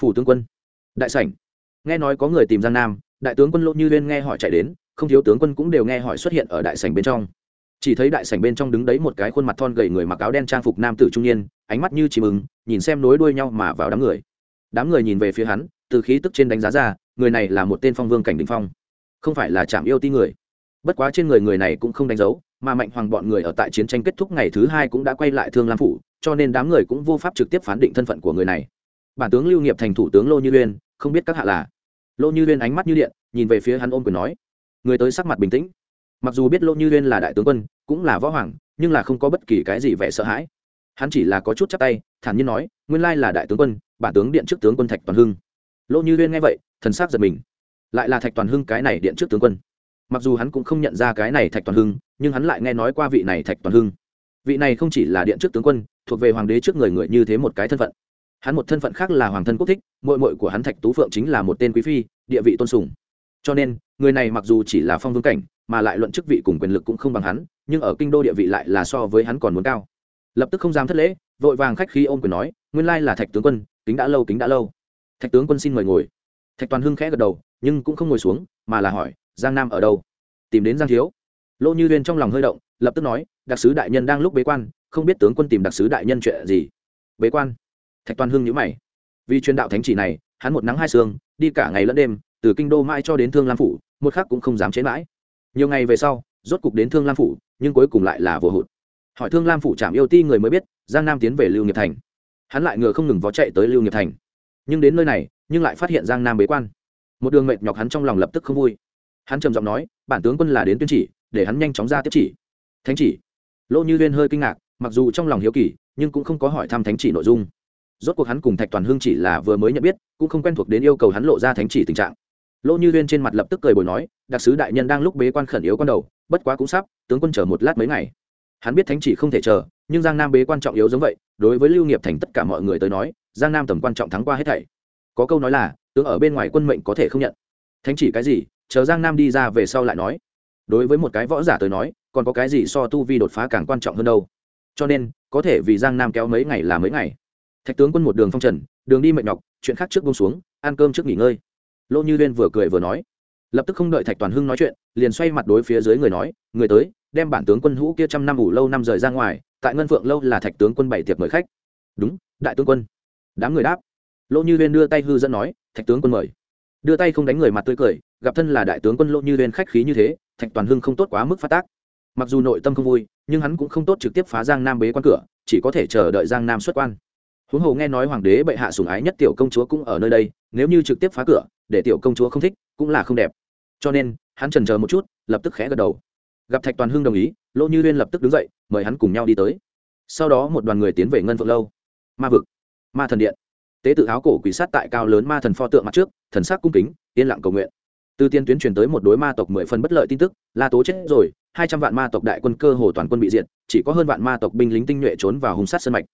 phủ tướng quân. Đại sảnh. Nghe nói có người tìm giang nam, đại tướng quân lỗ như liên nghe hỏi chạy đến, không thiếu tướng quân cũng đều nghe hỏi xuất hiện ở đại sảnh bên trong. Chỉ thấy đại sảnh bên trong đứng đấy một cái khuôn mặt thon gầy người mặc áo đen trang phục nam tử trung niên, ánh mắt như chìm ứng nhìn xem nối đuôi nhau mà vào đám người. Đám người nhìn về phía hắn, từ khí tức trên đánh giá ra, người này là một tên phong vương cảnh đình phong. Không phải là chạm yêu ti người. Bất quá trên người người này cũng không đánh dấu, mà mạnh hoàng bọn người ở tại chiến tranh kết thúc ngày thứ hai cũng đã quay lại thương lam phủ, cho nên đám người cũng vô pháp trực tiếp phán định thân phận của người này bản tướng lưu nghiệp thành thủ tướng lô như uyên, không biết các hạ là? Lô như uyên ánh mắt như điện, nhìn về phía hắn ôm quyền nói, người tới sắc mặt bình tĩnh. Mặc dù biết lô như uyên là đại tướng quân, cũng là võ hoàng, nhưng là không có bất kỳ cái gì vẻ sợ hãi. Hắn chỉ là có chút chắc tay, thản nhiên nói, nguyên lai là đại tướng quân, bản tướng điện trước tướng quân thạch toàn hưng. Lô như uyên nghe vậy, thần sắc giật mình. Lại là thạch toàn hưng cái này điện trước tướng quân. Mặc dù hắn cũng không nhận ra cái này thạch toàn hưng, nhưng hắn lại nghe nói qua vị này thạch toàn hưng. Vị này không chỉ là điện trước tướng quân, thuộc về hoàng đế trước người người như thế một cái thân phận hắn một thân phận khác là hoàng thân quốc thích mội mội của hắn thạch tú phượng chính là một tên quý phi, địa vị tôn sùng. Cho nên, người này mặc dù chỉ là phong vương cảnh, mà lại luận chức vị cùng quyền lực cũng không bằng hắn, nhưng ở kinh đô địa vị lại là so với hắn còn muốn cao. Lập tức không dám thất lễ, vội vàng khách khí ôm quyền nói, nguyên lai là thạch tướng quân, kính đã lâu, kính đã lâu. Thạch tướng quân xin mời ngồi. Thạch toàn hưng khẽ gật đầu, nhưng cũng không ngồi xuống, mà là hỏi, giang nam ở đâu? Tìm đến giang thiếu. Lỗ như huyên trong lòng hơi động, lập tức nói, đặc sứ đại nhân đang lúc bế quan, không biết tướng quân tìm đặc sứ đại nhân chuyện gì? Bế quan thạch toàn hưng nhữ mày. Vì truyền đạo thánh chỉ này, hắn một nắng hai sương, đi cả ngày lẫn đêm, từ kinh đô mãi cho đến thương lam phủ, một khắc cũng không dám chế mãi. Nhiều ngày về sau, rốt cục đến thương lam phủ, nhưng cuối cùng lại là vô hụt. Hỏi thương lam phủ trạm yêu ti người mới biết, giang nam tiến về lưu nghiệp thành. Hắn lại ngựa không ngừng vó chạy tới lưu nghiệp thành. Nhưng đến nơi này, nhưng lại phát hiện giang nam bế quan. Một đường mệt nhọc hắn trong lòng lập tức không vui. Hắn trầm giọng nói, bản tướng quân là đến tuyên chỉ, để hắn nhanh chóng ra tiếp chỉ. Thánh chỉ? Lỗ như Viên hơi kinh ngạc, mặc dù trong lòng hiếu kỳ, nhưng cũng không có hỏi thăm thánh chỉ nội dung rốt cuộc hắn cùng thạch toàn hương chỉ là vừa mới nhận biết, cũng không quen thuộc đến yêu cầu hắn lộ ra thánh chỉ tình trạng. Lỗ như huyên trên mặt lập tức cười bồi nói, đặc sứ đại nhân đang lúc bế quan khẩn yếu con đầu, bất quá cũng sắp, tướng quân chờ một lát mấy ngày. Hắn biết thánh chỉ không thể chờ, nhưng giang nam bế quan trọng yếu giống vậy, đối với lưu nghiệp thành tất cả mọi người tới nói, giang nam tầm quan trọng thắng qua hết thảy. Có câu nói là, tướng ở bên ngoài quân mệnh có thể không nhận. Thánh chỉ cái gì? Chờ giang nam đi ra về sau lại nói. Đối với một cái võ giả tới nói, còn có cái gì so tu vi đột phá càng quan trọng hơn đâu? Cho nên, có thể vì giang nam kéo mấy ngày là mấy ngày thạch tướng quân một đường phong trần, đường đi mệt nhọc, chuyện khác trước bông xuống, ăn cơm trước nghỉ ngơi. Lỗ như liên vừa cười vừa nói, lập tức không đợi thạch toàn hưng nói chuyện, liền xoay mặt đối phía dưới người nói, người tới, đem bản tướng quân hũ kia trăm năm ủ lâu năm rời ra ngoài, tại ngân phượng lâu là thạch tướng quân bảy tiệc mời khách. Đúng, đại tướng quân. Đám người đáp. Lỗ như liên đưa tay hư dẫn nói, thạch tướng quân mời. Đưa tay không đánh người mặt tươi cười, gặp thân là đại tướng quân lỗ như liên khách khí như thế, thạch toàn hưng không tốt quá mức phát tác. Mặc dù nội tâm không vui, nhưng hắn cũng không tốt trực tiếp phá giang nam bế quan cửa, chỉ có thể chờ đợi giang nam xuất quan huống hồ nghe nói hoàng đế bệ hạ sủng ái nhất tiểu công chúa cũng ở nơi đây, nếu như trực tiếp phá cửa, để tiểu công chúa không thích, cũng là không đẹp. Cho nên, hắn trần chờ một chút, lập tức khẽ gật đầu. Gặp thạch toàn hưng đồng ý lỗ như liên lập tức đứng dậy, mời hắn cùng nhau đi tới. Sau đó một đoàn người tiến về ngân phượng lâu. Ma vực, ma thần điện. Tế tự áo cổ quỷ sát tại cao lớn ma thần pho tượng mặt trước, thần sắc cung kính, yên lặng cầu nguyện. Từ tiên tuyến truyền tới một đối ma tộc mười phần bất lợi tin tức, la tố chết rồi, hai trăm vạn ma tộc đại quân cơ hồ toàn quân bị diệt, chỉ có hơn vạn ma tộc binh lính tinh nhuệ trốn vào hung sát sân mạch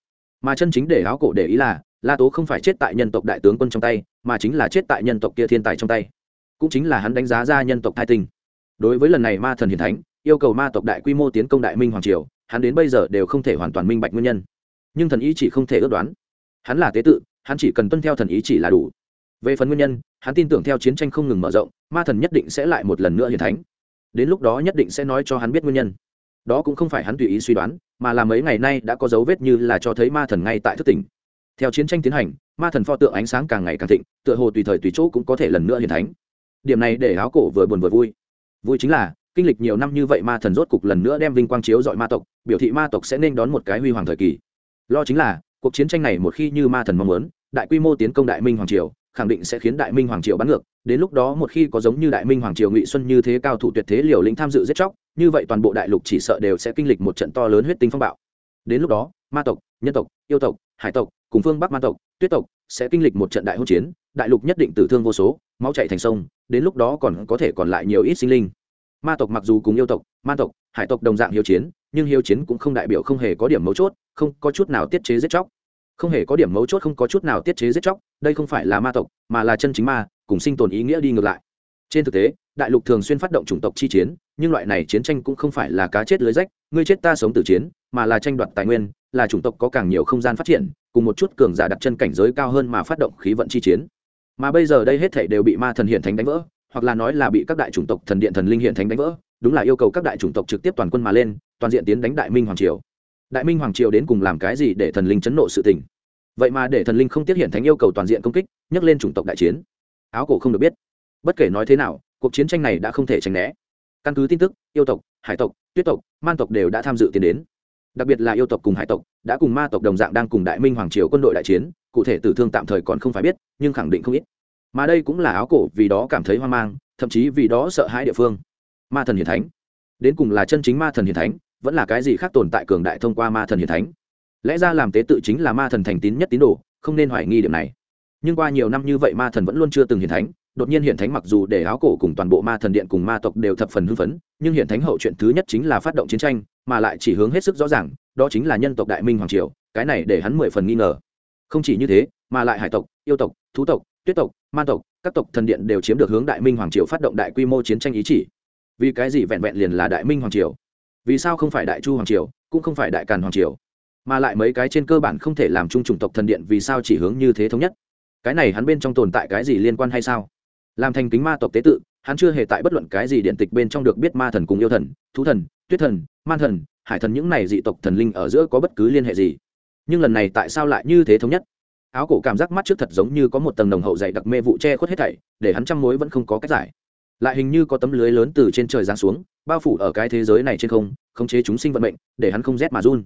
mà chân chính để áo cổ để ý là, la tố không phải chết tại nhân tộc đại tướng quân trong tay, mà chính là chết tại nhân tộc kia thiên tài trong tay. Cũng chính là hắn đánh giá ra nhân tộc thai tinh đối với lần này ma thần hiền thánh, yêu cầu ma tộc đại quy mô tiến công đại minh hoàng triều, hắn đến bây giờ đều không thể hoàn toàn minh bạch nguyên nhân. Nhưng thần ý chỉ không thể ước đoán. Hắn là tế tự, hắn chỉ cần tuân theo thần ý chỉ là đủ. Về phần nguyên nhân, hắn tin tưởng theo chiến tranh không ngừng mở rộng, ma thần nhất định sẽ lại một lần nữa hiền thánh. Đến lúc đó nhất định sẽ nói cho hắn biết nguyên nhân đó cũng không phải hắn tùy ý suy đoán, mà là mấy ngày nay đã có dấu vết như là cho thấy ma thần ngay tại thức tỉnh. Theo chiến tranh tiến hành, ma thần pho tượng ánh sáng càng ngày càng thịnh, tựa hồ tùy thời tùy chỗ cũng có thể lần nữa hiền thánh. Điểm này để áo cổ vừa buồn vừa vui. Vui chính là, kinh lịch nhiều năm như vậy ma thần rốt cục lần nữa đem vinh quang chiếu dọi ma tộc, biểu thị ma tộc sẽ nên đón một cái huy hoàng thời kỳ. Lo chính là, cuộc chiến tranh này một khi như ma thần mong muốn, đại quy mô tiến công đại minh hoàng triều khẳng định sẽ khiến đại minh hoàng triều bắn ngược, đến lúc đó một khi có giống như đại minh hoàng triều ngụy xuân như thế cao thủ tuyệt thế liều lĩnh tham dự giết chóc, như vậy toàn bộ đại lục chỉ sợ đều sẽ kinh lịch một trận to lớn huyết tinh phong bạo. Đến lúc đó, ma tộc, nhân tộc, yêu tộc, hải tộc, cùng phương bắc ma tộc, tuyết tộc sẽ kinh lịch một trận đại hỗn chiến, đại lục nhất định tử thương vô số, máu chạy thành sông, đến lúc đó còn có thể còn lại nhiều ít sinh linh. Ma tộc mặc dù cùng yêu tộc, ma tộc, hải tộc đồng dạng hiếu chiến, nhưng hiếu chiến cũng không đại biểu không hề có điểm mấu chốt, không có chút nào tiết chế giết chóc không hề có điểm mấu chốt không có chút nào tiết chế giết chóc, đây không phải là ma tộc, mà là chân chính ma, cùng sinh tồn ý nghĩa đi ngược lại. Trên thực tế, đại lục thường xuyên phát động chủng tộc chi chiến, nhưng loại này chiến tranh cũng không phải là cá chết lưới rách, ngươi chết ta sống từ chiến, mà là tranh đoạt tài nguyên, là chủng tộc có càng nhiều không gian phát triển, cùng một chút cường giả đặt chân cảnh giới cao hơn mà phát động khí vận chi chiến. Mà bây giờ đây hết thể đều bị ma thần hiện thánh đánh vỡ, hoặc là nói là bị các đại chủng tộc thần điện thần linh hiện thánh đánh vỡ, đúng là yêu cầu các đại chủng tộc trực tiếp toàn quân mà lên, toàn diện tiến đánh đại minh hoàng triều đại minh hoàng triều đến cùng làm cái gì để thần linh chấn nộ sự tình? Vậy mà để thần linh không tiếp hiện thánh yêu cầu toàn diện công kích, nhắc lên chủng tộc đại chiến. Áo cổ không được biết. Bất kể nói thế nào, cuộc chiến tranh này đã không thể tránh né. Căn cứ tin tức, yêu tộc, hải tộc, tuyết tộc, man tộc đều đã tham dự tiến đến. Đặc biệt là yêu tộc cùng hải tộc, đã cùng ma tộc đồng dạng đang cùng đại minh hoàng triều quân đội đại chiến, cụ thể tử thương tạm thời còn không phải biết, nhưng khẳng định không ít. Mà đây cũng là áo cổ vì đó cảm thấy hoang mang, thậm chí vì đó sợ hãi địa phương. Ma thần hiền thánh. Đến cùng là chân chính ma thần hiền thánh vẫn là cái gì khác tồn tại cường đại thông qua ma thần hiền thánh. Lẽ ra làm tế tự chính là ma thần thành tín nhất tín đồ, không nên hoài nghi điểm này. Nhưng qua nhiều năm như vậy ma thần vẫn luôn chưa từng hiền thánh, đột nhiên hiển thánh mặc dù để áo cổ cùng toàn bộ ma thần điện cùng ma tộc đều thập phần hưng phấn, nhưng hiển thánh hậu chuyện thứ nhất chính là phát động chiến tranh, mà lại chỉ hướng hết sức rõ ràng, đó chính là nhân tộc đại minh hoàng triều, cái này để hắn mười phần nghi ngờ. Không chỉ như thế, mà lại hải tộc, yêu tộc, thú tộc, tuyết tộc man tộc, các tộc thần điện đều chiếm được hướng đại minh hoàng triều phát động đại quy mô chiến tranh ý chỉ. Vì cái gì vẹn vẹn liền là đại minh hoàng triều? Vì sao không phải đại chu hoàng triều, cũng không phải đại càn hoàng triều, mà lại mấy cái trên cơ bản không thể làm chung chủng tộc thần điện vì sao chỉ hướng như thế thống nhất? Cái này hắn bên trong tồn tại cái gì liên quan hay sao? Làm thành kính ma tộc tế tự, hắn chưa hề tại bất luận cái gì điện tịch bên trong được biết ma thần cùng yêu thần, thú thần, tuyết thần, man thần, hải thần những này dị tộc thần linh ở giữa có bất cứ liên hệ gì. Nhưng lần này tại sao lại như thế thống nhất? Áo cổ cảm giác mắt trước thật giống như có một tầng nồng hậu dày đặc mê vụ che khuất hết thảy, để hắn trăm mối vẫn không có cách giải lại hình như có tấm lưới lớn từ trên trời giáng xuống, bao phủ ở cái thế giới này trên không, khống chế chúng sinh vận mệnh, để hắn không rét mà run.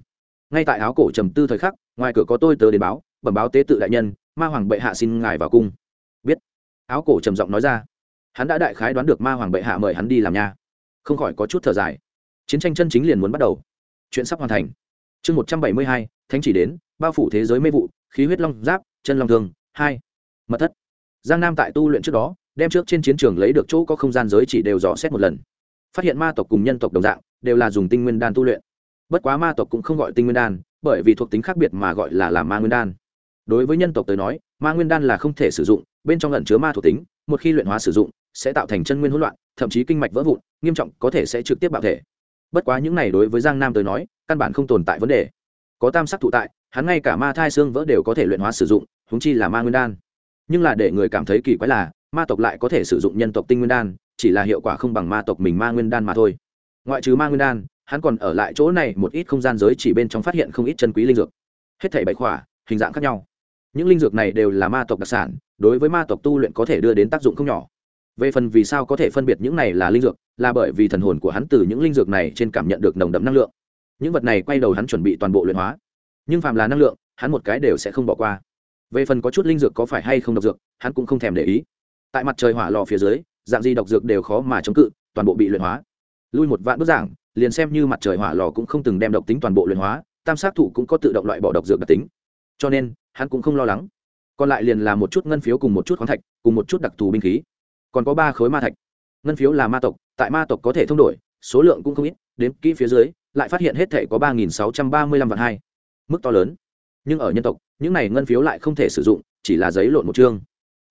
Ngay tại áo cổ trầm tư thời khắc, ngoài cửa có tôi tớ đến báo, bẩm báo tế tự đại nhân, ma hoàng bệ hạ xin ngài vào cung. Biết. Áo cổ trầm giọng nói ra. Hắn đã đại khái đoán được ma hoàng bệ hạ mời hắn đi làm nha. Không khỏi có chút thở dài. Chiến tranh chân chính liền muốn bắt đầu. Chuyện sắp hoàn thành. Chương một trăm bảy mươi hai, thánh chỉ đến, bao phủ thế giới mê vụ, khí huyết long giáp, chân long thương, hai. Mật thất. Giang nam tại tu luyện trước đó đem trước trên chiến trường lấy được chỗ có không gian giới chỉ đều dò xét một lần. Phát hiện ma tộc cùng nhân tộc đồng dạng, đều là dùng tinh nguyên đan tu luyện. Bất quá ma tộc cũng không gọi tinh nguyên đan, bởi vì thuộc tính khác biệt mà gọi là làm ma nguyên đan. Đối với nhân tộc tới nói, ma nguyên đan là không thể sử dụng, bên trong lẩn chứa ma thuộc tính, một khi luyện hóa sử dụng, sẽ tạo thành chân nguyên hỗn loạn, thậm chí kinh mạch vỡ vụn, nghiêm trọng có thể sẽ trực tiếp bạo thể. Bất quá những này đối với giang nam tới nói, căn bản không tồn tại vấn đề. Có tam sắc thụ tại, hắn ngay cả ma thai xương vỡ đều có thể luyện hóa sử dụng húng chi là ma nguyên đan. Nhưng là để người cảm thấy kỳ quái là ma tộc lại có thể sử dụng nhân tộc tinh nguyên đan, chỉ là hiệu quả không bằng ma tộc mình ma nguyên đan mà thôi. Ngoại trừ ma nguyên đan, hắn còn ở lại chỗ này một ít không gian giới chỉ bên trong phát hiện không ít chân quý linh dược. Hết thảy bảy khỏa, hình dạng khác nhau. Những linh dược này đều là ma tộc đặc sản, đối với ma tộc tu luyện có thể đưa đến tác dụng không nhỏ. Về phần vì sao có thể phân biệt những này là linh dược, là bởi vì thần hồn của hắn từ những linh dược này trên cảm nhận được nồng đậm năng lượng. Những vật này quay đầu hắn chuẩn bị toàn bộ luyện hóa. Nhưng phàm là năng lượng, hắn một cái đều sẽ không bỏ qua. Về phần có chút linh dược có phải hay không độc dược, hắn cũng không thèm để ý tại mặt trời hỏa lò phía dưới, dạng gì độc dược đều khó mà chống cự, toàn bộ bị luyện hóa. Lui một vạn bức giảng, liền xem như mặt trời hỏa lò cũng không từng đem độc tính toàn bộ luyện hóa, tam sát thủ cũng có tự động loại bỏ độc dược đặc tính. Cho nên, hắn cũng không lo lắng. Còn lại liền là một chút ngân phiếu cùng một chút khoáng thạch, cùng một chút đặc thù binh khí. Còn có ba khối ma thạch. Ngân phiếu là ma tộc, tại ma tộc có thể thông đổi, số lượng cũng không ít, đến kỹ phía dưới, lại phát hiện hết thể có ba nghìn sáu trăm ba mươi lăm vạn hai. Mức to lớn. Nhưng ở nhân tộc, những này ngân phiếu lại không thể sử dụng, chỉ là giấy lộn một chương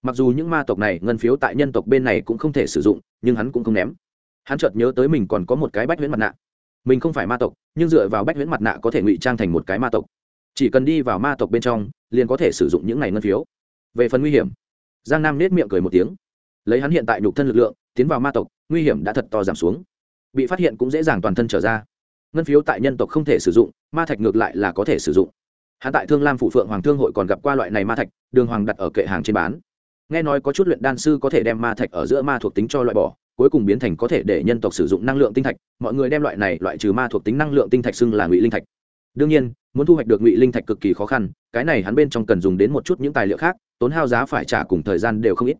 mặc dù những ma tộc này ngân phiếu tại nhân tộc bên này cũng không thể sử dụng, nhưng hắn cũng không ném. Hắn chợt nhớ tới mình còn có một cái bách huyễn mặt nạ. Mình không phải ma tộc, nhưng dựa vào bách huyễn mặt nạ có thể ngụy trang thành một cái ma tộc. Chỉ cần đi vào ma tộc bên trong, liền có thể sử dụng những này ngân phiếu. Về phần nguy hiểm, giang nam nết miệng cười một tiếng. Lấy hắn hiện tại nhục thân lực lượng, tiến vào ma tộc, nguy hiểm đã thật to giảm xuống. Bị phát hiện cũng dễ dàng toàn thân trở ra. Ngân phiếu tại nhân tộc không thể sử dụng, ma thạch ngược lại là có thể sử dụng. Hắn tại thương lam phụ phượng hoàng thương hội còn gặp qua loại này ma thạch, đường hoàng đặt ở kệ hàng trên bán nghe nói có chút luyện đan sư có thể đem ma thạch ở giữa ma thuộc tính cho loại bỏ, cuối cùng biến thành có thể để nhân tộc sử dụng năng lượng tinh thạch. Mọi người đem loại này loại trừ ma thuộc tính năng lượng tinh thạch xưng là ngụy linh thạch. Đương nhiên, muốn thu hoạch được ngụy linh thạch cực kỳ khó khăn, cái này hắn bên trong cần dùng đến một chút những tài liệu khác, tốn hao giá phải trả cùng thời gian đều không ít.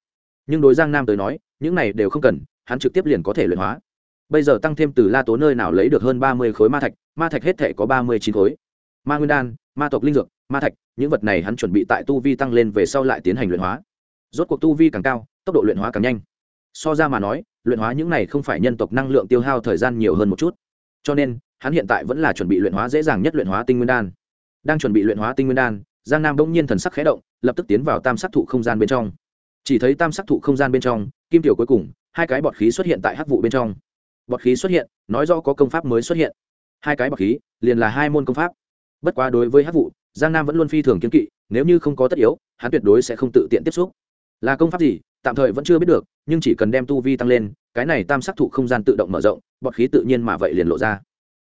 Nhưng đối giang nam tới nói, những này đều không cần, hắn trực tiếp liền có thể luyện hóa. Bây giờ tăng thêm từ la tố nơi nào lấy được hơn ba mươi khối ma thạch ma thạch hết thể có ba mươi chín khối. Ma nguyên đan, ma tộc linh dược, ma thạch, những vật này hắn chuẩn bị tại tu vi tăng lên về sau lại tiến hành luyện hóa rốt cuộc tu vi càng cao, tốc độ luyện hóa càng nhanh. So ra mà nói, luyện hóa những này không phải nhân tộc năng lượng tiêu hao thời gian nhiều hơn một chút. Cho nên, hắn hiện tại vẫn là chuẩn bị luyện hóa dễ dàng nhất luyện hóa tinh nguyên đan. Đang chuẩn bị luyện hóa tinh nguyên đan, giang nam bỗng nhiên thần sắc khẽ động, lập tức tiến vào tam sắc thụ không gian bên trong. Chỉ thấy tam sắc thụ không gian bên trong, kim tiểu cuối cùng, hai cái bọt khí xuất hiện tại hắc vụ bên trong. Bọt khí xuất hiện, nói rõ có công pháp mới xuất hiện. Hai cái bọt khí, liền là hai môn công pháp. Bất quá đối với hắc vụ, giang nam vẫn luôn phi thường kiên kỵ, nếu như không có tất yếu, hắn tuyệt đối sẽ không tự tiện tiếp xúc là công pháp gì, tạm thời vẫn chưa biết được, nhưng chỉ cần đem tu vi tăng lên, cái này tam sắc thụ không gian tự động mở rộng, bọt khí tự nhiên mà vậy liền lộ ra.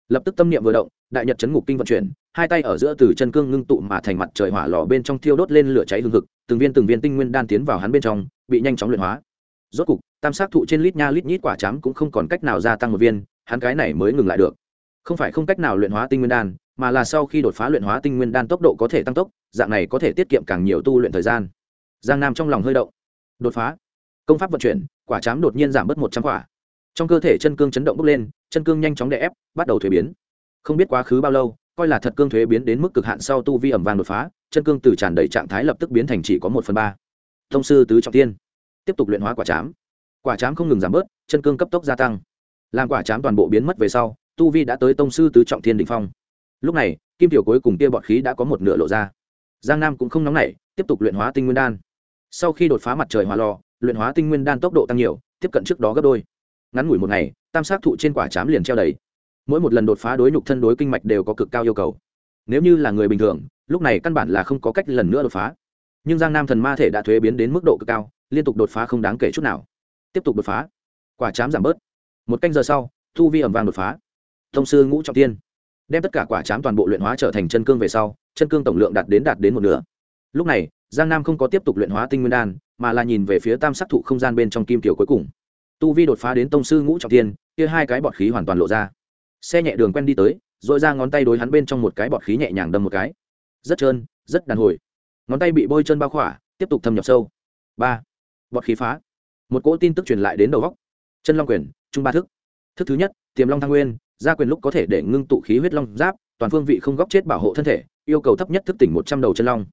Lập tức tâm niệm vừa động, đại nhật chấn ngục kinh vận chuyển, hai tay ở giữa từ chân cương ngưng tụ mà thành mặt trời hỏa lò bên trong thiêu đốt lên lửa cháy hương thực từng viên từng viên tinh nguyên đan tiến vào hắn bên trong, bị nhanh chóng luyện hóa. Rốt cục, tam sắc thụ trên lít nha lít nhít quả chám cũng không còn cách nào gia tăng một viên, hắn cái này mới ngừng lại được. Không phải không cách nào luyện hóa tinh nguyên đan, mà là sau khi đột phá luyện hóa tinh nguyên đan tốc độ có thể tăng tốc, dạng này có thể tiết kiệm càng nhiều tu luyện thời gian giang nam trong lòng hơi động. Đột phá. Công pháp vận chuyển, quả chám đột nhiên giảm bớt một trăm quả. Trong cơ thể chân cương chấn động bốc lên, chân cương nhanh chóng đè ép, bắt đầu thuế biến. Không biết quá khứ bao lâu, coi là thật cương thuế biến đến mức cực hạn sau tu vi ẩm vàng đột phá, chân cương từ tràn đầy trạng thái lập tức biến thành chỉ có một phần ba. Thông sư tứ trọng tiên. Tiếp tục luyện hóa quả chám. Quả chám không ngừng giảm bớt, chân cương cấp tốc gia tăng. Làm quả chám toàn bộ biến mất về sau, tu vi đã tới tông sư tứ trọng thiên định phong. Lúc này, kim tiểu cuối cùng kia bọt khí đã có một nửa lộ ra. Giang nam cũng không nóng nảy, tiếp tục luyện hóa tinh nguyên đan sau khi đột phá mặt trời hòa lò, luyện hóa tinh nguyên đan tốc độ tăng nhiều, tiếp cận trước đó gấp đôi. Ngắn ngủi một ngày, tam sát thụ trên quả chám liền treo đầy. Mỗi một lần đột phá đối nhục thân đối kinh mạch đều có cực cao yêu cầu. Nếu như là người bình thường, lúc này căn bản là không có cách lần nữa đột phá. Nhưng giang nam thần ma thể đã thuế biến đến mức độ cực cao, liên tục đột phá không đáng kể chút nào. Tiếp tục đột phá. Quả chám giảm bớt. Một canh giờ sau thu vi ẩm vàng đột phá. Thông sư ngũ trọng tiên. Đem tất cả quả chám toàn bộ luyện hóa trở thành chân cương về sau, chân cương tổng lượng đạt đến đạt đến một nửa. Lúc này giang nam không có tiếp tục luyện hóa tinh nguyên đan, mà là nhìn về phía tam sắc thụ không gian bên trong kim tiểu cuối cùng. Tu vi đột phá đến tông sư ngũ trọng tiên, kia hai cái bọt khí hoàn toàn lộ ra. Xe nhẹ đường quen đi tới dội ra ngón tay đối hắn bên trong một cái bọt khí nhẹ nhàng đâm một cái. Rất trơn, rất đàn hồi. Ngón tay bị bôi chân bao khỏa, tiếp tục thâm nhập sâu. Ba. Bọt khí phá. Một cỗ tin tức truyền lại đến đầu góc. Chân long quyền, trung ba thức. Thức thứ nhất, tiềm long thăng nguyên. Gia quyền lúc có thể để ngưng tụ khí huyết long giáp, toàn phương vị không góc chết bảo hộ thân thể, yêu cầu thấp nhất thức tỉnh một trăm đầu chân long.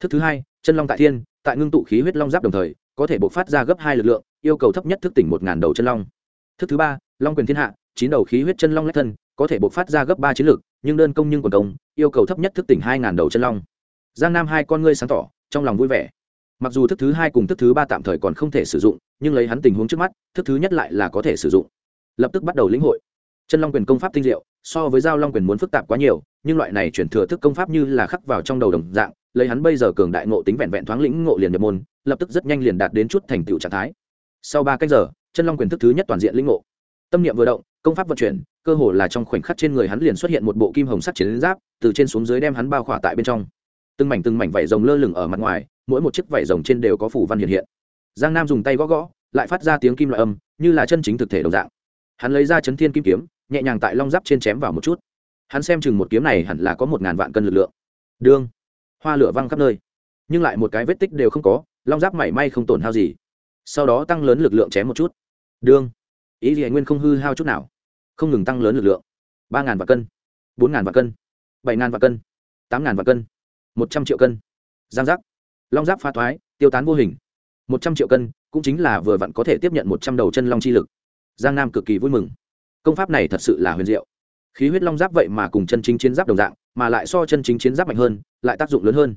Thức thứ hai chân long tại thiên, tại ngưng tụ khí huyết long giáp đồng thời, có thể bộc phát ra gấp hai lực lượng, yêu cầu thấp nhất thức tỉnh một ngàn đầu chân long. Thức thứ ba, long quyền thiên hạ, chín đầu khí huyết chân long lách thân, có thể bộc phát ra gấp ba chiến lực, nhưng đơn công nhưng còn công, yêu cầu thấp nhất thức tỉnh hai ngàn đầu chân long. Giang nam hai con ngươi sáng tỏ, trong lòng vui vẻ. Mặc dù thức thứ hai cùng thức thứ ba tạm thời còn không thể sử dụng, nhưng lấy hắn tình huống trước mắt, thức thứ nhất lại là có thể sử dụng. Lập tức bắt đầu lĩnh hội. Chân long quyền công pháp tinh diệu, so với giao long quyền muốn phức tạp quá nhiều, nhưng loại này chuyển thừa thức công pháp như là khắc vào trong đầu đồng dạng lấy hắn bây giờ cường đại ngộ tính vẹn vẹn thoáng lĩnh ngộ liền nhập môn, lập tức rất nhanh liền đạt đến chút thành tựu trạng thái. Sau ba cách giờ, chân long quyền thức thứ nhất toàn diện lĩnh ngộ. Tâm niệm vừa động, công pháp vận chuyển, cơ hồ là trong khoảnh khắc trên người hắn liền xuất hiện một bộ kim hồng sắt chiến giáp, từ trên xuống dưới đem hắn bao khỏa tại bên trong. Từng mảnh từng mảnh vảy rồng lơ lửng ở mặt ngoài, mỗi một chiếc vảy rồng trên đều có phủ văn hiện hiện. Giang nam dùng tay gõ gõ, lại phát ra tiếng kim loại âm, như là chân chính thực thể đồng dạng. Hắn lấy ra chấn thiên kim kiếm, nhẹ nhàng tại long giáp trên chém vào một chút. Hắn xem chừng một kiếm này hẳn là có một ngàn vạn cân lực lượng. Đương hoa lửa văng khắp nơi. Nhưng lại một cái vết tích đều không có long giáp mảy may không tổn hao gì. Sau đó tăng lớn lực lượng chém một chút. Đương. Ý gì nguyên không hư hao chút nào. Không ngừng tăng lớn lực lượng. Ba ngàn vạn cân. Bốn ngàn vạn cân. Bảy ngàn vạn cân. Tám ngàn vạn cân. Một trăm triệu cân. Giang giáp, long giáp phá thoái tiêu tán vô hình. Một trăm triệu cân cũng chính là vừa vặn có thể tiếp nhận một trăm đầu chân long chi lực. Giang nam cực kỳ vui mừng. Công pháp này thật sự là huyền diệu. Khí huyết long giáp vậy mà cùng chân chính chiến giáp đồng dạng mà lại so chân chính chiến giáp mạnh hơn, lại tác dụng lớn hơn.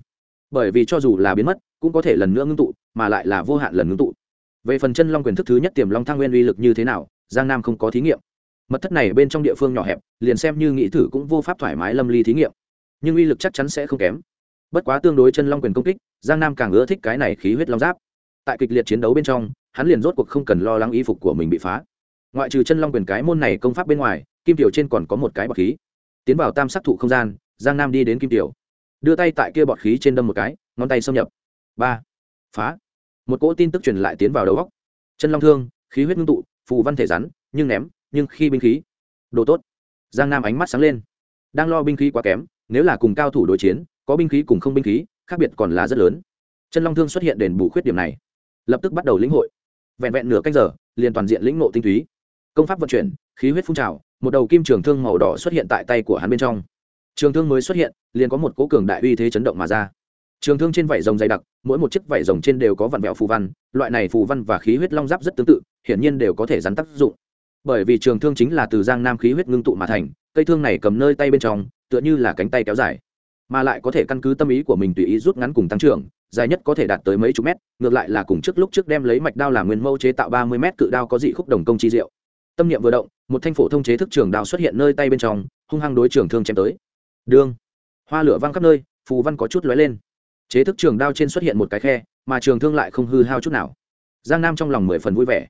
Bởi vì cho dù là biến mất, cũng có thể lần nữa ngưng tụ, mà lại là vô hạn lần ngưng tụ. Về phần chân long quyền thức thứ nhất tiềm long thang nguyên uy lực như thế nào, giang nam không có thí nghiệm. Mật thất này bên trong địa phương nhỏ hẹp, liền xem như nghĩ thử cũng vô pháp thoải mái lâm ly thí nghiệm. Nhưng uy lực chắc chắn sẽ không kém. Bất quá tương đối chân long quyền công kích, giang nam càng ưa thích cái này khí huyết long giáp. Tại kịch liệt chiến đấu bên trong, hắn liền rốt cuộc không cần lo lắng y phục của mình bị phá. Ngoại trừ chân long quyền cái môn này công pháp bên ngoài, kim tiểu trên còn có một cái bảo khí. Tiến vào tam sắc thụ không gian giang nam đi đến kim tiểu, đưa tay tại kia bọt khí trên đâm một cái, ngón tay xâm nhập. Ba, phá. Một cỗ tin tức truyền lại tiến vào đầu góc. Chân long thương, khí huyết ngưng tụ, phù văn thể rắn, nhưng ném, nhưng khi binh khí. Đồ tốt. Giang nam ánh mắt sáng lên. Đang lo binh khí quá kém, nếu là cùng cao thủ đối chiến, có binh khí cùng không binh khí, khác biệt còn là rất lớn. Chân long thương xuất hiện đền bù khuyết điểm này. Lập tức bắt đầu lĩnh hội. Vẹn vẹn nửa canh giờ, liền toàn diện lĩnh ngộ tinh túy. Công pháp vận chuyển, khí huyết phun trào, một đầu kim trường thương màu đỏ xuất hiện tại tay của hắn bên trong trường thương mới xuất hiện, liền có một cố cường đại uy thế chấn động mà ra. Trường thương trên vảy rồng dày đặc, mỗi một chiếc vảy rồng trên đều có vặn vẹo phù văn, loại này phù văn và khí huyết long giáp rất tương tự, hiển nhiên đều có thể rắn tác dụng. Bởi vì trường thương chính là từ giang nam khí huyết ngưng tụ mà thành, cây thương này cầm nơi tay bên trong, tựa như là cánh tay kéo dài, mà lại có thể căn cứ tâm ý của mình tùy ý rút ngắn cùng tăng trưởng, dài nhất có thể đạt tới mấy chục mét, ngược lại là cùng trước lúc trước đem lấy mạch đao làm nguyên mẫu chế tạo ba mươi mét cự đao có dị khúc đồng công chi diệu. Tâm niệm vừa động, một thanh phổ thông chế thức trường đao xuất hiện nơi tay bên trong, hung hăng đối trường thương chém tới đương hoa lửa văng khắp nơi, phù văn có chút lóe lên. Chế thức trường đao trên xuất hiện một cái khe, mà trường thương lại không hư hao chút nào. Giang nam trong lòng mười phần vui vẻ.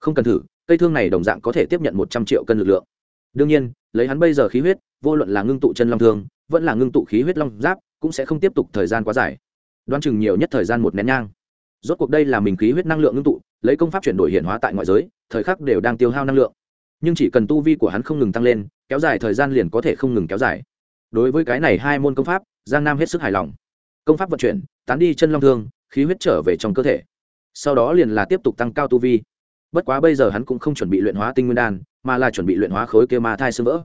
Không cần thử, cây thương này đồng dạng có thể tiếp nhận một trăm triệu cân lực lượng. Đương nhiên, lấy hắn bây giờ khí huyết, vô luận là ngưng tụ chân long thương, vẫn là ngưng tụ khí huyết long giáp, cũng sẽ không tiếp tục thời gian quá dài. Đoán chừng nhiều nhất thời gian một nén nhang. Rốt cuộc đây là mình khí huyết năng lượng ngưng tụ, lấy công pháp chuyển đổi hiện hóa tại ngoại giới, thời khắc đều đang tiêu hao năng lượng. Nhưng chỉ cần tu vi của hắn không ngừng tăng lên, kéo dài thời gian liền có thể không ngừng kéo dài đối với cái này hai môn công pháp, giang nam hết sức hài lòng. Công pháp vận chuyển, tán đi chân long thương, khí huyết trở về trong cơ thể. Sau đó liền là tiếp tục tăng cao tu vi. Bất quá bây giờ hắn cũng không chuẩn bị luyện hóa tinh nguyên đan, mà là chuẩn bị luyện hóa khối kia ma thai xương vỡ.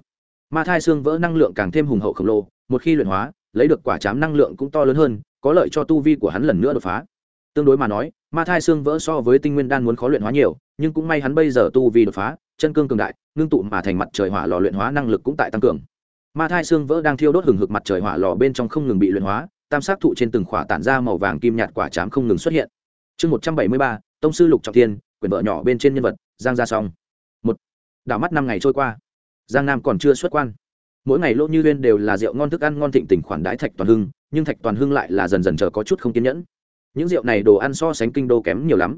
Ma thai xương vỡ năng lượng càng thêm hùng hậu khổng lồ, một khi luyện hóa, lấy được quả chám năng lượng cũng to lớn hơn, có lợi cho tu vi của hắn lần nữa đột phá. Tương đối mà nói, ma thai xương vỡ so với tinh nguyên đan muốn khó luyện hóa nhiều, nhưng cũng may hắn bây giờ tu vi đột phá, chân cương cường đại, ngưng tụ mà thành mặt trời hỏa lò luyện hóa năng lực cũng tại tăng cường ma thai xương vỡ đang thiêu đốt hừng hực mặt trời hỏa lò bên trong không ngừng bị luyện hóa, tam sát thụ trên từng khỏa tản ra màu vàng kim nhạt quả chám không ngừng xuất hiện. Chương một trăm bảy mươi ba, tông sư lục trọng thiên, quyển vợ nhỏ bên trên nhân vật, giang ra xong một, đảo mắt năm ngày trôi qua. Giang nam còn chưa xuất quan. Mỗi ngày lỗ như huyên đều là rượu ngon thức ăn ngon thịnh tình khoản đãi thạch toàn hưng, nhưng thạch toàn hưng lại là dần dần chờ có chút không kiên nhẫn. Những rượu này đồ ăn so sánh kinh đô kém nhiều lắm.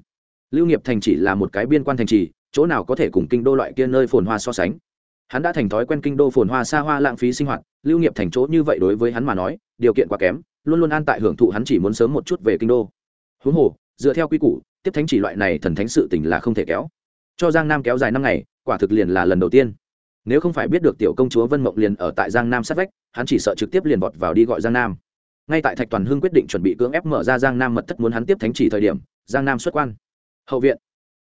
Lưu nghiệp thành chỉ là một cái biên quan thành trì, chỗ nào có thể cùng kinh đô loại kia nơi phồn hoa so sánh hắn đã thành thói quen kinh đô phồn hoa xa hoa lãng phí sinh hoạt, lưu nghiệp thành chỗ như vậy đối với hắn mà nói, điều kiện quá kém, luôn luôn an tại hưởng thụ hắn chỉ muốn sớm một chút về kinh đô. Huống hồ, dựa theo quy củ, tiếp thánh chỉ loại này thần thánh sự tình là không thể kéo. Cho giang nam kéo dài năm ngày, quả thực liền là lần đầu tiên. Nếu không phải biết được tiểu công chúa vân mộng liền ở tại giang nam sát vách, hắn chỉ sợ trực tiếp liền vọt vào đi gọi giang nam. Ngay tại thạch toàn hưng quyết định chuẩn bị cưỡng ép mở ra giang nam mật thất muốn hắn tiếp thánh chỉ thời điểm, giang nam xuất quan. Hậu viện.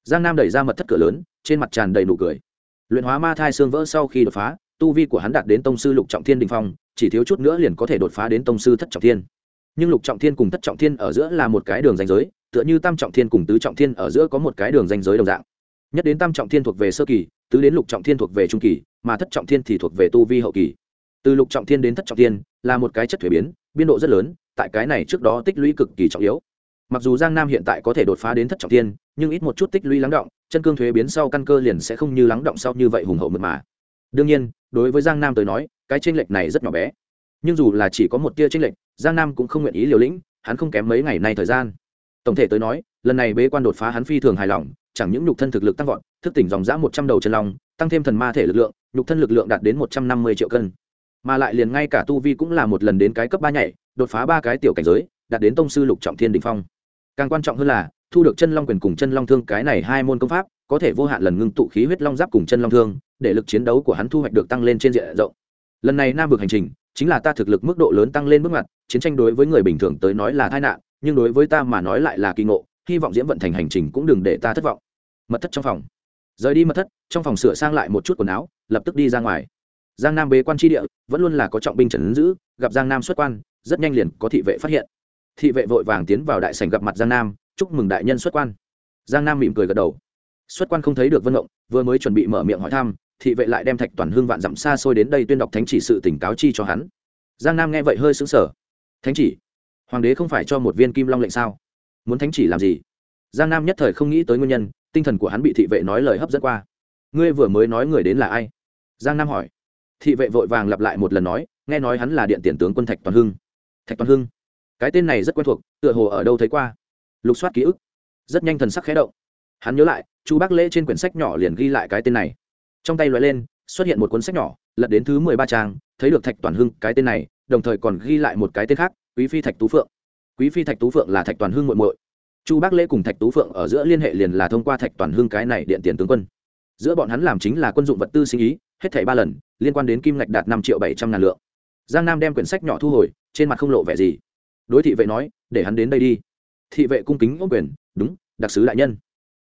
Giang nam đẩy ra mật thất cửa lớn, trên mặt tràn đầy nụ cười luyện hóa ma thai xương vỡ sau khi đột phá tu vi của hắn đạt đến tông sư lục trọng thiên đình phong chỉ thiếu chút nữa liền có thể đột phá đến tông sư thất trọng thiên nhưng lục trọng thiên cùng thất trọng thiên ở giữa là một cái đường danh giới tựa như tam trọng thiên cùng tứ trọng thiên ở giữa có một cái đường danh giới đồng dạng nhất đến tam trọng thiên thuộc về sơ kỳ tứ đến lục trọng thiên thuộc về trung kỳ mà thất trọng thiên thì thuộc về tu vi hậu kỳ từ lục trọng thiên đến thất trọng thiên là một cái chất thuế biến biên độ rất lớn tại cái này trước đó tích lũy cực kỳ trọng yếu mặc dù giang nam hiện tại có thể đột phá đến thất trọng thiên, nhưng ít một chút tích lũy lắng động, chân cương thuế biến sau căn cơ liền sẽ không như lắng động sau như vậy hùng hậu mượt mà. Đương nhiên, đối với giang nam tới nói, cái tranh lệch này rất nhỏ bé. Nhưng dù là chỉ có một tia tranh lệch, giang nam cũng không nguyện ý liều lĩnh, hắn không kém mấy ngày nay thời gian. Tổng thể tới nói, lần này bế quan đột phá hắn phi thường hài lòng, chẳng những nhục thân thực lực tăng vọt, thức tỉnh dòng dã một trăm đầu chân long, tăng thêm thần ma thể lực lượng, nhục thân lực lượng đạt đến một trăm năm mươi triệu cân. Mà lại liền ngay cả tu vi cũng là một lần đến cái cấp ba nhảy, đột phá ba cái tiểu cảnh giới, đạt đến tông sư lục trọng thiên đình phong càng quan trọng hơn là, thu được chân long quyền cùng chân long thương cái này hai môn công pháp, có thể vô hạn lần ngưng tụ khí huyết long giáp cùng chân long thương, để lực chiến đấu của hắn thu hoạch được tăng lên trên diện rộng. Lần này nam vực hành trình, chính là ta thực lực mức độ lớn tăng lên bước ngoặt, chiến tranh đối với người bình thường tới nói là tai nạn, nhưng đối với ta mà nói lại là kỳ ngộ, hy vọng diễm vận thành hành trình cũng đừng để ta thất vọng. Mật thất trong phòng. Rời đi mật thất, trong phòng sửa sang lại một chút quần áo, lập tức đi ra ngoài. Giang nam bế quan tri địa, vẫn luôn là có trọng binh trần ứng giữ, gặp giang nam xuất quan, rất nhanh liền có thị vệ phát hiện thị vệ vội vàng tiến vào đại sảnh gặp mặt giang nam, chúc mừng đại nhân xuất quan. Giang nam mỉm cười gật đầu. Xuất quan không thấy được vân ngộng, vừa mới chuẩn bị mở miệng hỏi thăm, thị vệ lại đem thạch toàn hương vạn dặm xa xôi đến đây tuyên đọc thánh chỉ sự tỉnh cáo chi cho hắn. Giang nam nghe vậy hơi sững sờ. Thánh chỉ, hoàng đế không phải cho một viên kim long lệnh sao? Muốn thánh chỉ làm gì? Giang nam nhất thời không nghĩ tới nguyên nhân, tinh thần của hắn bị thị vệ nói lời hấp dẫn qua. Ngươi vừa mới nói người đến là ai? Giang nam hỏi. Thị vệ vội vàng lặp lại một lần nói, nghe nói hắn là điện tiền tướng quân thạch toàn hưng. Thạch toàn hưng cái tên này rất quen thuộc, tựa hồ ở đâu thấy qua. Lục soát ký ức. Rất nhanh thần sắc khé động. Hắn nhớ lại, chu bác lễ trên quyển sách nhỏ liền ghi lại cái tên này. Trong tay loại lên, xuất hiện một cuốn sách nhỏ, lật đến thứ mười ba trang, thấy được thạch toàn hưng cái tên này, đồng thời còn ghi lại một cái tên khác, quý phi thạch tú phượng. Quý phi thạch tú phượng là thạch toàn hưng muội muội. Chu bác lễ cùng thạch tú phượng ở giữa liên hệ liền là thông qua thạch toàn hưng cái này điện tiền tướng quân. Giữa bọn hắn làm chính là quân dụng vật tư sinh ý, hết thảy ba lần, liên quan đến kim ngạch đạt năm triệu bảy trăm ngàn lượng. Giang nam đem quyển sách nhỏ thu hồi, trên mặt không lộ vẻ gì đối thị vệ nói, để hắn đến đây đi. Thị vệ cung kính ô quyền, đúng, đặc sứ đại nhân.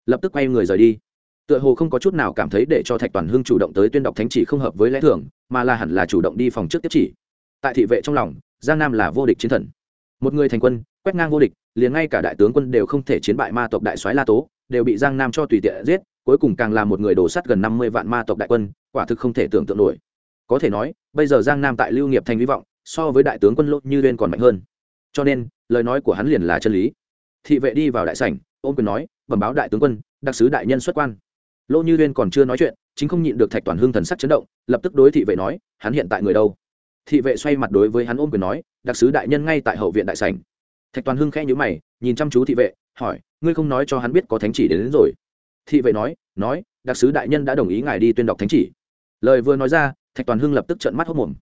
Lập tức quay người rời đi. Tựa hồ không có chút nào cảm thấy để cho thạch toàn hưng chủ động tới tuyên đọc thánh chỉ không hợp với lẽ thường, mà là hẳn là chủ động đi phòng trước tiếp chỉ. Tại thị vệ trong lòng, giang nam là vô địch chiến thần. Một người thành quân, quét ngang vô địch, liền ngay cả đại tướng quân đều không thể chiến bại ma tộc đại soái la tố, đều bị giang nam cho tùy tiện giết, cuối cùng càng là một người đổ sắt gần năm mươi vạn ma tộc đại quân, quả thực không thể tưởng tượng nổi. Có thể nói, bây giờ giang nam tại lưu nghiệp thành hy vọng, so với đại tướng quân lỗ như lên còn mạnh hơn cho nên lời nói của hắn liền là chân lý. Thị vệ đi vào đại sảnh ôm quyền nói bẩm báo đại tướng quân đặc sứ đại nhân xuất quan. Lỗ như liên còn chưa nói chuyện chính không nhịn được thạch toàn hưng thần sắc chấn động lập tức đối thị vệ nói hắn hiện tại người đâu? Thị vệ xoay mặt đối với hắn ôm quyền nói đặc sứ đại nhân ngay tại hậu viện đại sảnh. Thạch toàn hưng khẽ nhíu mày nhìn chăm chú thị vệ hỏi ngươi không nói cho hắn biết có thánh chỉ đến, đến rồi? Thị vệ nói nói đặc sứ đại nhân đã đồng ý ngài đi tuyên đọc thánh chỉ. Lời vừa nói ra thạch toàn hưng lập tức trợn mắt hốc mồm.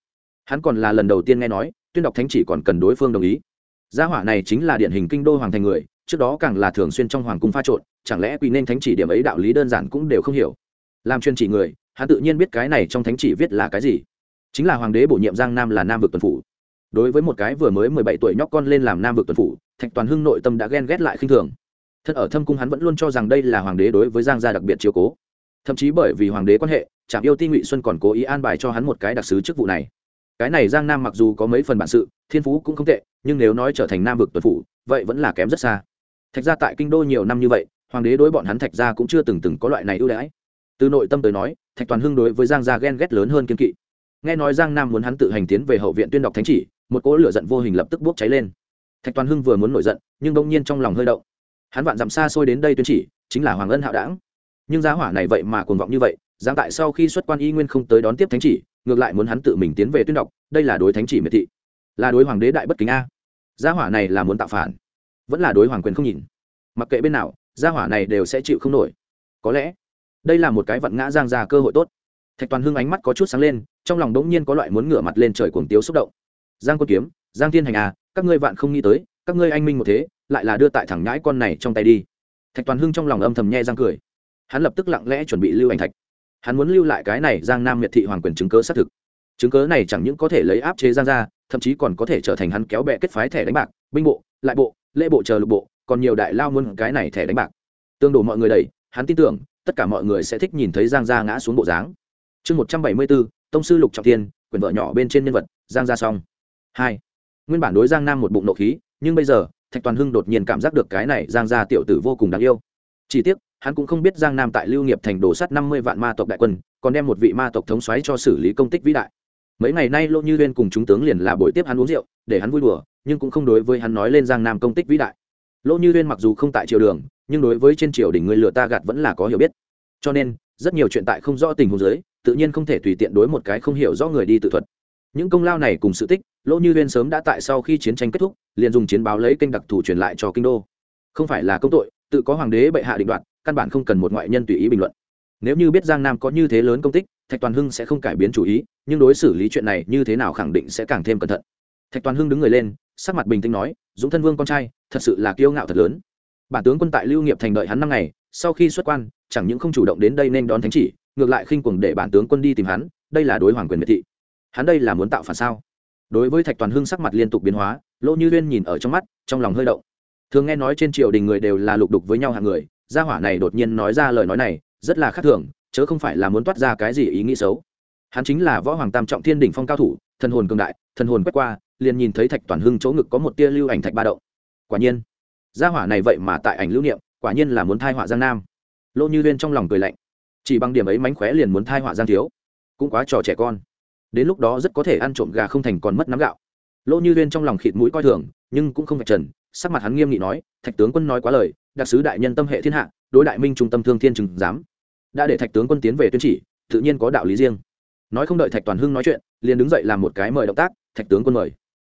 Hắn còn là lần đầu tiên nghe nói tuyên đọc thánh chỉ còn cần đối phương đồng ý gia hỏa này chính là điển hình kinh đô hoàng thành người, trước đó càng là thường xuyên trong hoàng cung pha trộn, chẳng lẽ quỳ nên thánh chỉ điểm ấy đạo lý đơn giản cũng đều không hiểu. Làm chuyên chỉ người, hắn tự nhiên biết cái này trong thánh chỉ viết là cái gì. Chính là hoàng đế bổ nhiệm giang nam là nam vực tuần phủ. Đối với một cái vừa mới mười bảy tuổi nhóc con lên làm nam vực tuần phủ, thạch toàn hưng nội tâm đã ghen ghét lại khinh thường. Thật ở thâm cung hắn vẫn luôn cho rằng đây là hoàng đế đối với giang gia đặc biệt chiếu cố. Thậm chí bởi vì hoàng đế quan hệ trạm yêu ti ngụy xuân còn cố ý an bài cho hắn một cái đặc sứ chức vụ này cái này giang nam mặc dù có mấy phần bản sự, thiên phú cũng không tệ, nhưng nếu nói trở thành nam vực tuần phủ, vậy vẫn là kém rất xa. Thạch ra tại kinh đô nhiều năm như vậy, hoàng đế đối bọn hắn thạch ra cũng chưa từng từng có loại này ưu đãi. Từ nội tâm tới nói, thạch toàn hưng đối với giang gia ghen ghét lớn hơn kiên kỵ. Nghe nói giang nam muốn hắn tự hành tiến về hậu viện tuyên đọc thánh chỉ, một cỗ lửa giận vô hình lập tức bốc cháy lên. Thạch toàn hưng vừa muốn nổi giận, nhưng bỗng nhiên trong lòng hơi động. Hắn vạn dặm xa xôi đến đây tuyên chỉ, chính là hoàng ân hạo đảng. Nhưng giá hỏa này vậy mà cuồng vọng như vậy giang tại sau khi xuất quan y nguyên không tới đón tiếp thánh chỉ ngược lại muốn hắn tự mình tiến về tuyên đọc, đây là đối thánh chỉ miệt thị. Là đối hoàng đế đại bất kính a. Gia hỏa này là muốn tạo phản. Vẫn là đối hoàng quyền không nhìn. Mặc kệ bên nào, gia hỏa này đều sẽ chịu không nổi. Có lẽ, đây là một cái vận ngã giang ra cơ hội tốt. Thạch toàn hưng ánh mắt có chút sáng lên, trong lòng đống nhiên có loại muốn ngửa mặt lên trời cuồng tiếu xúc động. Giang quân kiếm, giang thiên hành à các ngươi vạn không nghĩ tới, các ngươi anh minh một thế, lại là đưa tại thẳng nhãi con này trong tay đi. Thạch toàn hưng trong lòng âm thầm nhe răng cười. Hắn lập tức lặng lẽ chuẩn bị lưu ảnh thạch hắn muốn lưu lại cái này giang nam miệt thị hoàng quyền chứng cớ xác thực. Chứng cớ này chẳng những có thể lấy áp chế giang ra thậm chí còn có thể trở thành hắn kéo bẹ kết phái thẻ đánh bạc, binh bộ, lại bộ, lễ bộ chờ lục bộ, còn nhiều đại lao muôn cái này thẻ đánh bạc. Tương đổ mọi người đầy, hắn tin tưởng, tất cả mọi người sẽ thích nhìn thấy giang gia ngã xuống bộ dáng. Chương một trăm bảy mươi bốn, tông sư lục trọng tiên quyền vợ nhỏ bên trên nhân vật, giang gia xong. Hai, nguyên bản đối giang nam một bụng nộ khí, nhưng bây giờ, thạch toàn hưng đột nhiên cảm giác được cái này giang gia tiểu tử vô cùng đáng yêu. Chỉ tiếc hắn cũng không biết giang nam tại lưu nghiệp thành đồ sắt năm mươi vạn ma tộc đại quân, còn đem một vị ma tộc thống xoáy cho xử lý công tích vĩ đại. Mấy ngày nay lô như lên cùng chúng tướng liền là buổi tiếp hắn uống rượu, để hắn vui đùa, nhưng cũng không đối với hắn nói lên giang nam công tích vĩ đại. Lô như lên mặc dù không tại triều đường, nhưng đối với trên triều đình người lừa ta gạt vẫn là có hiểu biết. Cho nên, rất nhiều chuyện tại không rõ tình huống giới tự nhiên không thể tùy tiện đối một cái không hiểu rõ người đi tự thuật. Những công lao này cùng sự tích lỗ như huyên sớm đã tại sau khi chiến tranh kết thúc, liền dùng chiến báo lấy kênh đặc thù truyền lại cho kinh đô. Không phải là công tội, tự có hoàng đế bệ hạ định đoạt căn bản không cần một ngoại nhân tùy ý bình luận. Nếu như biết giang nam có như thế lớn công tích, thạch toàn hưng sẽ không cải biến chủ ý, nhưng đối xử lý chuyện này như thế nào khẳng định sẽ càng thêm cẩn thận. Thạch toàn hưng đứng người lên, sắc mặt bình tĩnh nói, dũng thân vương con trai, thật sự là kiêu ngạo thật lớn. Bản tướng quân tại lưu nghiệp thành đợi hắn năm ngày, sau khi xuất quan, chẳng những không chủ động đến đây nên đón thánh chỉ, ngược lại khinh cuồng để bản tướng quân đi tìm hắn, đây là đối hoàng quyền miệt thị. Hắn đây là muốn tạo phản sao? Đối với thạch toàn hưng sắc mặt liên tục biến hóa, lỗ như uyên nhìn ở trong mắt, trong lòng hơi động. Thường nghe nói trên triều đình người đều là lục đục với nhau hạng người gia hỏa này đột nhiên nói ra lời nói này, rất là khác thường, chớ không phải là muốn toát ra cái gì ý nghĩ xấu. Hắn chính là võ hoàng tam trọng thiên đỉnh phong cao thủ, thần hồn cường đại, thần hồn quét qua, liền nhìn thấy thạch toàn hưng chỗ ngực có một tia lưu ảnh thạch ba động. Quả nhiên, gia hỏa này vậy mà tại ảnh lưu niệm, quả nhiên là muốn thai họa giang nam. Lỗ như uyên trong lòng cười lạnh, chỉ bằng điểm ấy mánh khóe liền muốn thai họa giang thiếu, cũng quá trò trẻ con. Đến lúc đó rất có thể ăn trộm gà không thành còn mất nắm gạo. Lỗ như uyên trong lòng khịt mũi coi thường, nhưng cũng không phải trần, sắc mặt hắn nghiêm nghị nói, thạch tướng quân nói quá lời đặc sứ đại nhân tâm hệ thiên hạ, đối đại minh trung tâm thương thiên trừng dám đã để thạch tướng quân tiến về tuyên chỉ, tự nhiên có đạo lý riêng. Nói không đợi thạch toàn hưng nói chuyện, liền đứng dậy làm một cái mời động tác, thạch tướng quân mời.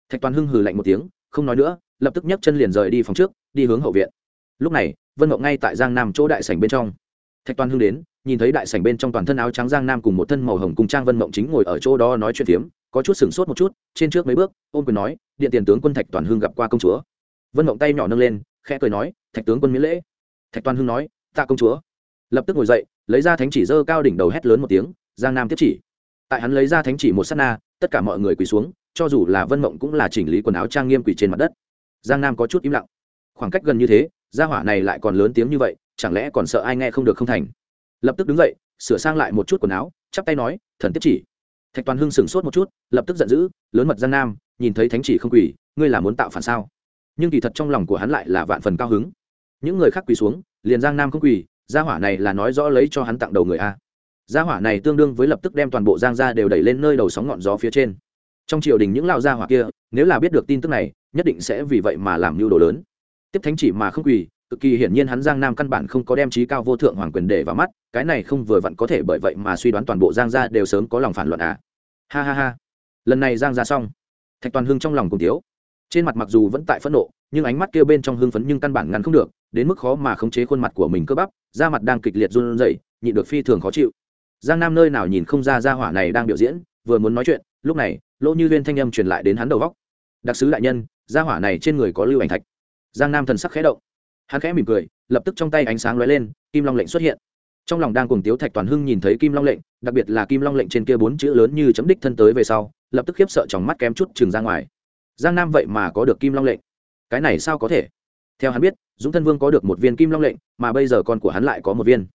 Thạch toàn hưng hừ lạnh một tiếng, không nói nữa, lập tức nhấc chân liền rời đi phòng trước, đi hướng hậu viện. Lúc này, vân mộng ngay tại giang nam chỗ đại sảnh bên trong. Thạch toàn hưng đến, nhìn thấy đại sảnh bên trong toàn thân áo trắng giang nam cùng một thân màu hồng cùng trang vân mộng chính ngồi ở chỗ đó nói chuyện phiếm, có chút sửng sốt một chút, trên trước mấy bước ôm quyền nói, điện tiền tướng quân thạch toàn hưng gặp qua công chúa. Vân mộng tay nhỏ nâng lên, khẽ cười nói thạch tướng quân miễn lễ. Thạch toàn hưng nói, tạ công chúa. Lập tức ngồi dậy, lấy ra thánh chỉ dơ cao đỉnh đầu hét lớn một tiếng, giang nam tiếp chỉ. Tại hắn lấy ra thánh chỉ một s á t na, tất cả mọi người quỳ xuống, cho dù là vân mộng cũng là chỉnh lý quần áo trang nghiêm quỳ trên mặt đất. Giang nam có chút im lặng. Khoảng cách gần như thế, gia hỏa này lại còn lớn tiếng như vậy, chẳng lẽ còn sợ ai nghe không được không thành? Lập tức đứng dậy, sửa sang lại một chút quần áo, chắp tay nói, thần tiếp chỉ. Thạch toàn hưng sửng sốt một chút, lập tức giận dữ, lớn mật giang nam, nhìn thấy thánh chỉ không quỳ, ngươi là muốn tạo phản sao? Nhưng kỳ thật trong lòng của hắn lại là vạn phần cao hứng những người khác quỳ xuống, liền giang nam không quỳ, gia hỏa này là nói rõ lấy cho hắn tặng đầu người a. Gia hỏa này tương đương với lập tức đem toàn bộ giang gia đều đẩy lên nơi đầu sóng ngọn gió phía trên. Trong triều đình những lao gia hỏa kia, nếu là biết được tin tức này, nhất định sẽ vì vậy mà làm mưu đồ lớn. Tiếp thánh chỉ mà không quỳ, cực kỳ hiển nhiên hắn giang nam căn bản không có đem trí cao vô thượng hoàng quyền để vào mắt, cái này không vừa vặn có thể bởi vậy mà suy đoán toàn bộ giang gia đều sớm có lòng phản luận à. Ha ha ha. Lần này giang ra xong. Thạch toàn hưng trong lòng cùng tiếu trên mặt mặc dù vẫn tại phẫn nộ, nhưng ánh mắt kia bên trong hưng phấn nhưng căn bản ngăn không được, đến mức khó mà khống chế khuôn mặt của mình cơ bắp, da mặt đang kịch liệt run rẩy, nhịn được phi thường khó chịu. Giang nam nơi nào nhìn không ra ra hỏa này đang biểu diễn, vừa muốn nói chuyện, lúc này, lỗ như viên thanh âm truyền lại đến hắn đầu góc. Đặc sứ đại nhân, gia hỏa này trên người có lưu ảnh thạch. Giang nam thần sắc khẽ động. Hắn khẽ mỉm cười, lập tức trong tay ánh sáng lóe lên, kim long lệnh xuất hiện. Trong lòng đang cùng tiếu thạch toàn hưng nhìn thấy kim long lệnh, đặc biệt là kim long lệnh trên kia bốn chữ lớn như chấm đích thân tới về sau, lập tức khiếp sợ trong mắt kém chút chừng ra ngoài giang nam vậy mà có được kim long lệnh. Cái này sao có thể? Theo hắn biết, dũng thân vương có được một viên kim long lệnh, mà bây giờ con của hắn lại có một viên.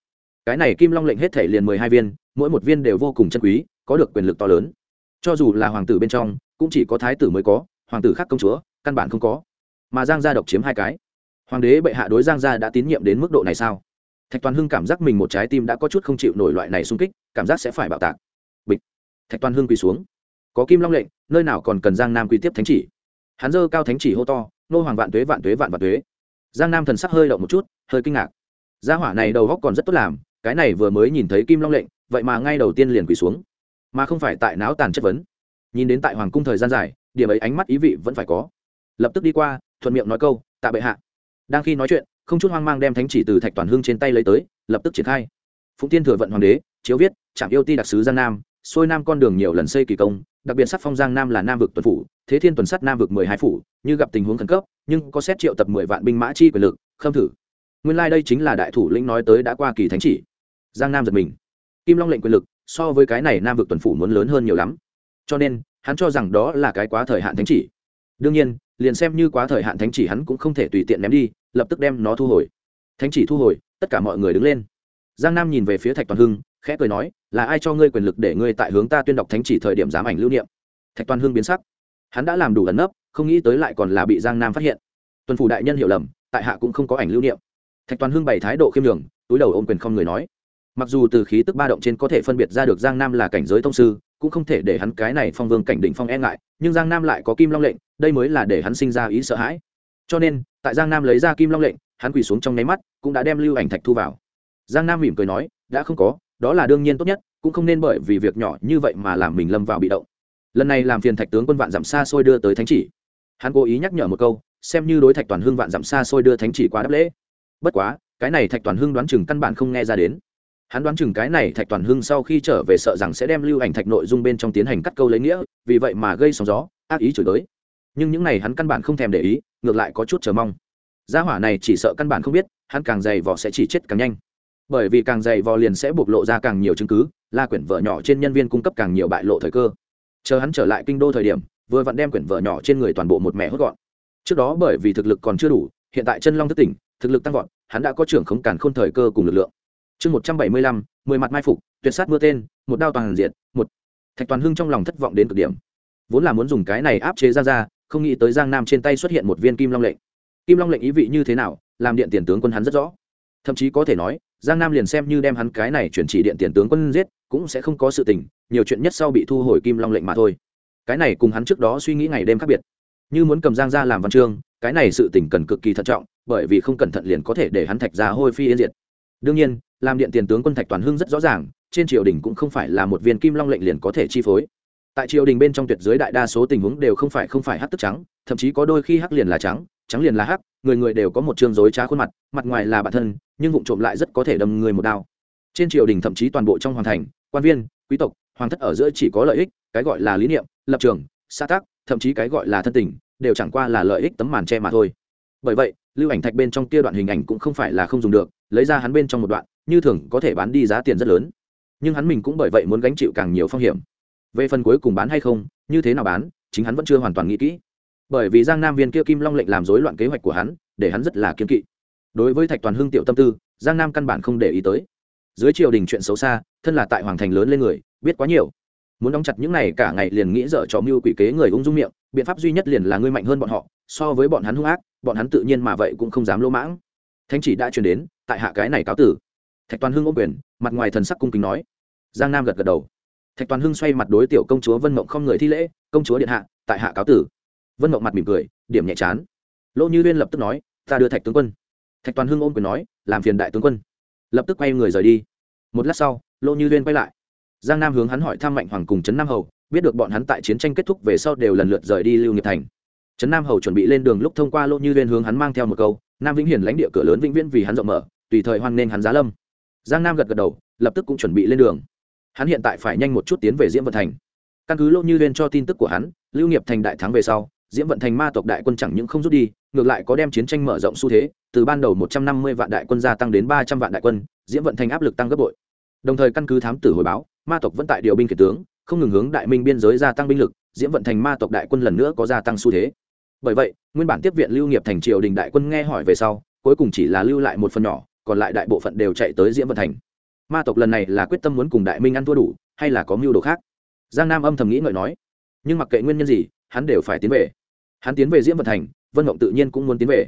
Cái này kim long lệnh hết thể liền mười hai viên, mỗi một viên đều vô cùng chân quý, có được quyền lực to lớn. Cho dù là hoàng tử bên trong, cũng chỉ có thái tử mới có, hoàng tử khác công chúa, căn bản không có. Mà giang gia độc chiếm hai cái. Hoàng đế bệ hạ đối giang gia đã tín nhiệm đến mức độ này sao? Thạch toàn hưng cảm giác mình một trái tim đã có chút không chịu nổi loại này xung kích, cảm giác sẽ phải bạo tạc. Bịch. Thạch toàn hưng quỳ xuống có kim long lệnh, nơi nào còn cần giang nam quy tiếp thánh chỉ. Hắn dơ cao thánh chỉ hô to, nô hoàng vạn tuế vạn tuế, vạn vạn tuế. Giang nam thần sắc hơi động một chút, hơi kinh ngạc. Gia hỏa này đầu góc còn rất tốt làm, cái này vừa mới nhìn thấy kim long lệnh, vậy mà ngay đầu tiên liền quỳ xuống. Mà không phải tại não tàn chất vấn. Nhìn đến tại hoàng cung thời gian dài, điểm ấy ánh mắt ý vị vẫn phải có. Lập tức đi qua, thuận miệng nói câu, tạ bệ hạ. Đang khi nói chuyện, không chút hoang mang đem thánh chỉ từ thạch toàn hương trên tay lấy tới, lập tức triển khai. Phụng tiên thừa vận hoàng đế, chiếu viết trạm yêu ti đặc sứ giang nam xuôi nam con đường nhiều lần xây kỳ công, đặc biệt sắc phong giang nam là nam vực tuần phủ, thế thiên tuần sắt nam vực mười hai phủ, như gặp tình huống khẩn cấp, nhưng có xét triệu tập mười vạn binh mã chi quyền lực, khâm thử. Nguyên lai、like、đây chính là đại thủ lĩnh nói tới đã qua kỳ thánh chỉ. Giang nam giật mình. Kim long lệnh quyền lực, so với cái này nam vực tuần phủ muốn lớn hơn nhiều lắm. Cho nên, hắn cho rằng đó là cái quá thời hạn thánh chỉ. Đương nhiên, liền xem như quá thời hạn thánh chỉ hắn cũng không thể tùy tiện ném đi, lập tức đem nó thu hồi. Thánh chỉ thu hồi, tất cả mọi người đứng lên. Giang nam nhìn về phía thạch toàn hưng khẽ cười nói, là ai cho ngươi quyền lực để ngươi tại hướng ta tuyên đọc thánh chỉ thời điểm giám ảnh lưu niệm? Thạch toàn Hương biến sắc. Hắn đã làm đủ ẩn nấp, không nghĩ tới lại còn là bị giang nam phát hiện. Tuần phủ đại nhân hiểu lầm, tại hạ cũng không có ảnh lưu niệm. Thạch toàn Hương bày thái độ khiêm nhường, túi đầu ôm quyền không người nói. Mặc dù từ khí tức ba động trên có thể phân biệt ra được giang nam là cảnh giới thông sư, cũng không thể để hắn cái này phong vương cảnh đỉnh phong e ngại, nhưng giang nam lại có kim long lệnh, đây mới là để hắn sinh ra ý sợ hãi. Cho nên, tại giang nam lấy ra kim long lệnh, hắn quỳ xuống trong nháy mắt, cũng đã đem lưu ảnh thạch thu vào. Giang nam mỉm cười nói, đã không có đó là đương nhiên tốt nhất, cũng không nên bởi vì việc nhỏ như vậy mà làm mình lâm vào bị động. Lần này làm phiền thạch tướng quân vạn dặm xa xôi đưa tới thánh chỉ. Hắn cố ý nhắc nhở một câu, xem như đối thạch toàn hưng vạn dặm xa xôi đưa thánh chỉ quá đáp lễ. Bất quá, cái này thạch toàn hưng đoán chừng căn bản không nghe ra đến. Hắn đoán chừng cái này thạch toàn hưng sau khi trở về sợ rằng sẽ đem lưu ảnh thạch nội dung bên trong tiến hành cắt câu lấy nghĩa, vì vậy mà gây sóng gió, ác ý chửi tới nhưng những này hắn căn bản không thèm để ý, ngược lại có chút chờ mong. Gia hỏa này chỉ sợ căn bản không biết, hắn càng dày vò sẽ chỉ chết càng nhanh bởi vì càng dày vò liền sẽ bộc lộ ra càng nhiều chứng cứ, la quyển vợ nhỏ trên nhân viên cung cấp càng nhiều bại lộ thời cơ. Chờ hắn trở lại kinh đô thời điểm, vừa vặn đem quyển vợ nhỏ trên người toàn bộ một mẹ hốt gọn. Trước đó bởi vì thực lực còn chưa đủ, hiện tại chân long thất tỉnh, thực lực tăng vọt, hắn đã có trưởng khống càn khôn thời cơ cùng lực lượng. Chương một trăm bảy mươi lăm, mười mặt mai phục, tuyệt sát mưa tên, một đao toàn diện, một. Thạch toàn hưng trong lòng thất vọng đến cực điểm. Vốn là muốn dùng cái này áp chế ra ra không nghĩ tới giang nam trên tay xuất hiện một viên kim long lệnh. Kim long lệnh ý vị như thế nào, làm điện tiền tướng quân hắn rất rõ. Thậm chí có thể nói giang nam liền xem như đem hắn cái này chuyển chỉ điện tiền tướng quân giết, cũng sẽ không có sự tình, nhiều chuyện nhất sau bị thu hồi kim long lệnh mà thôi. Cái này cùng hắn trước đó suy nghĩ ngày đêm khác biệt. Như muốn cầm giang ra làm văn chương, cái này sự tình cần cực kỳ thận trọng, bởi vì không cẩn thận liền có thể để hắn thạch ra hôi phi yên diệt. Đương nhiên, làm điện tiền tướng quân thạch toàn hưng rất rõ ràng, trên triều đình cũng không phải là một viên kim long lệnh liền có thể chi phối. Tại triều đình bên trong tuyệt giới đại đa số tình huống đều không phải không phải hắc tức trắng, thậm chí có đôi khi hắc liền là trắng trắng liền là hắc, người người đều có một chương dối trá khuôn mặt mặt ngoài là bản thân, nhưng vụ trộm lại rất có thể đâm người một đao. Trên triều đình thậm chí toàn bộ trong hoàng thành, quan viên, quý tộc, hoàng thất ở giữa chỉ có lợi ích, cái gọi là lý niệm, lập trường, xã tác, thậm chí cái gọi là thân tình, đều chẳng qua là lợi ích tấm màn che mà thôi. Bởi vậy, lưu ảnh thạch bên trong kia đoạn hình ảnh cũng không phải là không dùng được, lấy ra hắn bên trong một đoạn, như thường có thể bán đi giá tiền rất lớn. Nhưng hắn mình cũng bởi vậy muốn gánh chịu càng nhiều phong hiểm. Về phần cuối cùng bán hay không, như thế nào bán, chính hắn vẫn chưa hoàn toàn nghĩ kỹ bởi vì giang nam viên kia kim long lệnh làm rối loạn kế hoạch của hắn, để hắn rất là kiên kỵ. Đối với thạch toàn hưng tiểu tâm tư, giang nam căn bản không để ý tới. Dưới triều đình chuyện xấu xa, thân là tại hoàng thành lớn lên người, biết quá nhiều. Muốn đóng chặt những này cả ngày liền nghĩ dở trò mưu quỷ kế người ung dung miệng, biện pháp duy nhất liền là ngươi mạnh hơn bọn họ, so với bọn hắn hung ác, bọn hắn tự nhiên mà vậy cũng không dám lỗ mãng. Thánh chỉ đã truyền đến, tại hạ cái này cáo tử. Thạch toàn hưng ôm quyền, mặt ngoài thần sắc cung kính nói. Giang nam gật gật đầu. Thạch toàn hưng xoay mặt đối tiểu công chúa vân mộng không người thi lễ, công chúa điện hạ, tại hạ cáo tử vân mộng mặt mỉm cười, điểm nhẹ chán. Lỗ như liên lập tức nói, ta đưa thạch tướng quân. Thạch toàn hưng ôm quyền nói, làm phiền đại tướng quân. Lập tức quay người rời đi. Một lát sau, lỗ như liên quay lại. Giang nam hướng hắn hỏi thăm mạnh hoàng cùng trấn nam hầu, biết được bọn hắn tại chiến tranh kết thúc về sau đều lần lượt rời đi lưu nghiệp thành. Trấn nam hầu chuẩn bị lên đường lúc thông qua lỗ như liên hướng hắn mang theo một câu, nam vĩnh hiển lãnh địa cửa lớn vĩnh viễn vì hắn rộng mở, tùy thời hoan nên hắn giá lâm. Giang nam gật gật đầu, lập tức cũng chuẩn bị lên đường. Hắn hiện tại phải nhanh một chút tiến về diễm vận thành. Căn cứ lỗ như liên cho tin tức của hắn, lưu nghiệp thành đại thắng về sau diễm vận thành ma tộc đại quân chẳng những không rút đi, ngược lại có đem chiến tranh mở rộng xu thế, từ ban đầu một trăm năm mươi vạn đại quân gia tăng đến ba trăm vạn đại quân, diễm vận thành áp lực tăng gấp bội. Đồng thời căn cứ thám tử hồi báo, ma tộc vẫn tại điều binh kể tướng, không ngừng hướng đại minh biên giới gia tăng binh lực, diễm vận thành ma tộc đại quân lần nữa có gia tăng xu thế. Bởi vậy, nguyên bản tiếp viện lưu nghiệp thành triều đình đại quân nghe hỏi về sau, cuối cùng chỉ là lưu lại một phần nhỏ, còn lại đại bộ phận đều chạy tới diễm vận thành. Ma tộc lần này là quyết tâm muốn cùng đại minh ăn thua đủ, hay là có mưu đồ khác? Giang nam âm thầm nghĩ ngợi nói. Nhưng mặc kệ nguyên nhân gì, hắn đều phải tiến về hắn tiến về diễm vận thành, vân mộng tự nhiên cũng muốn tiến về.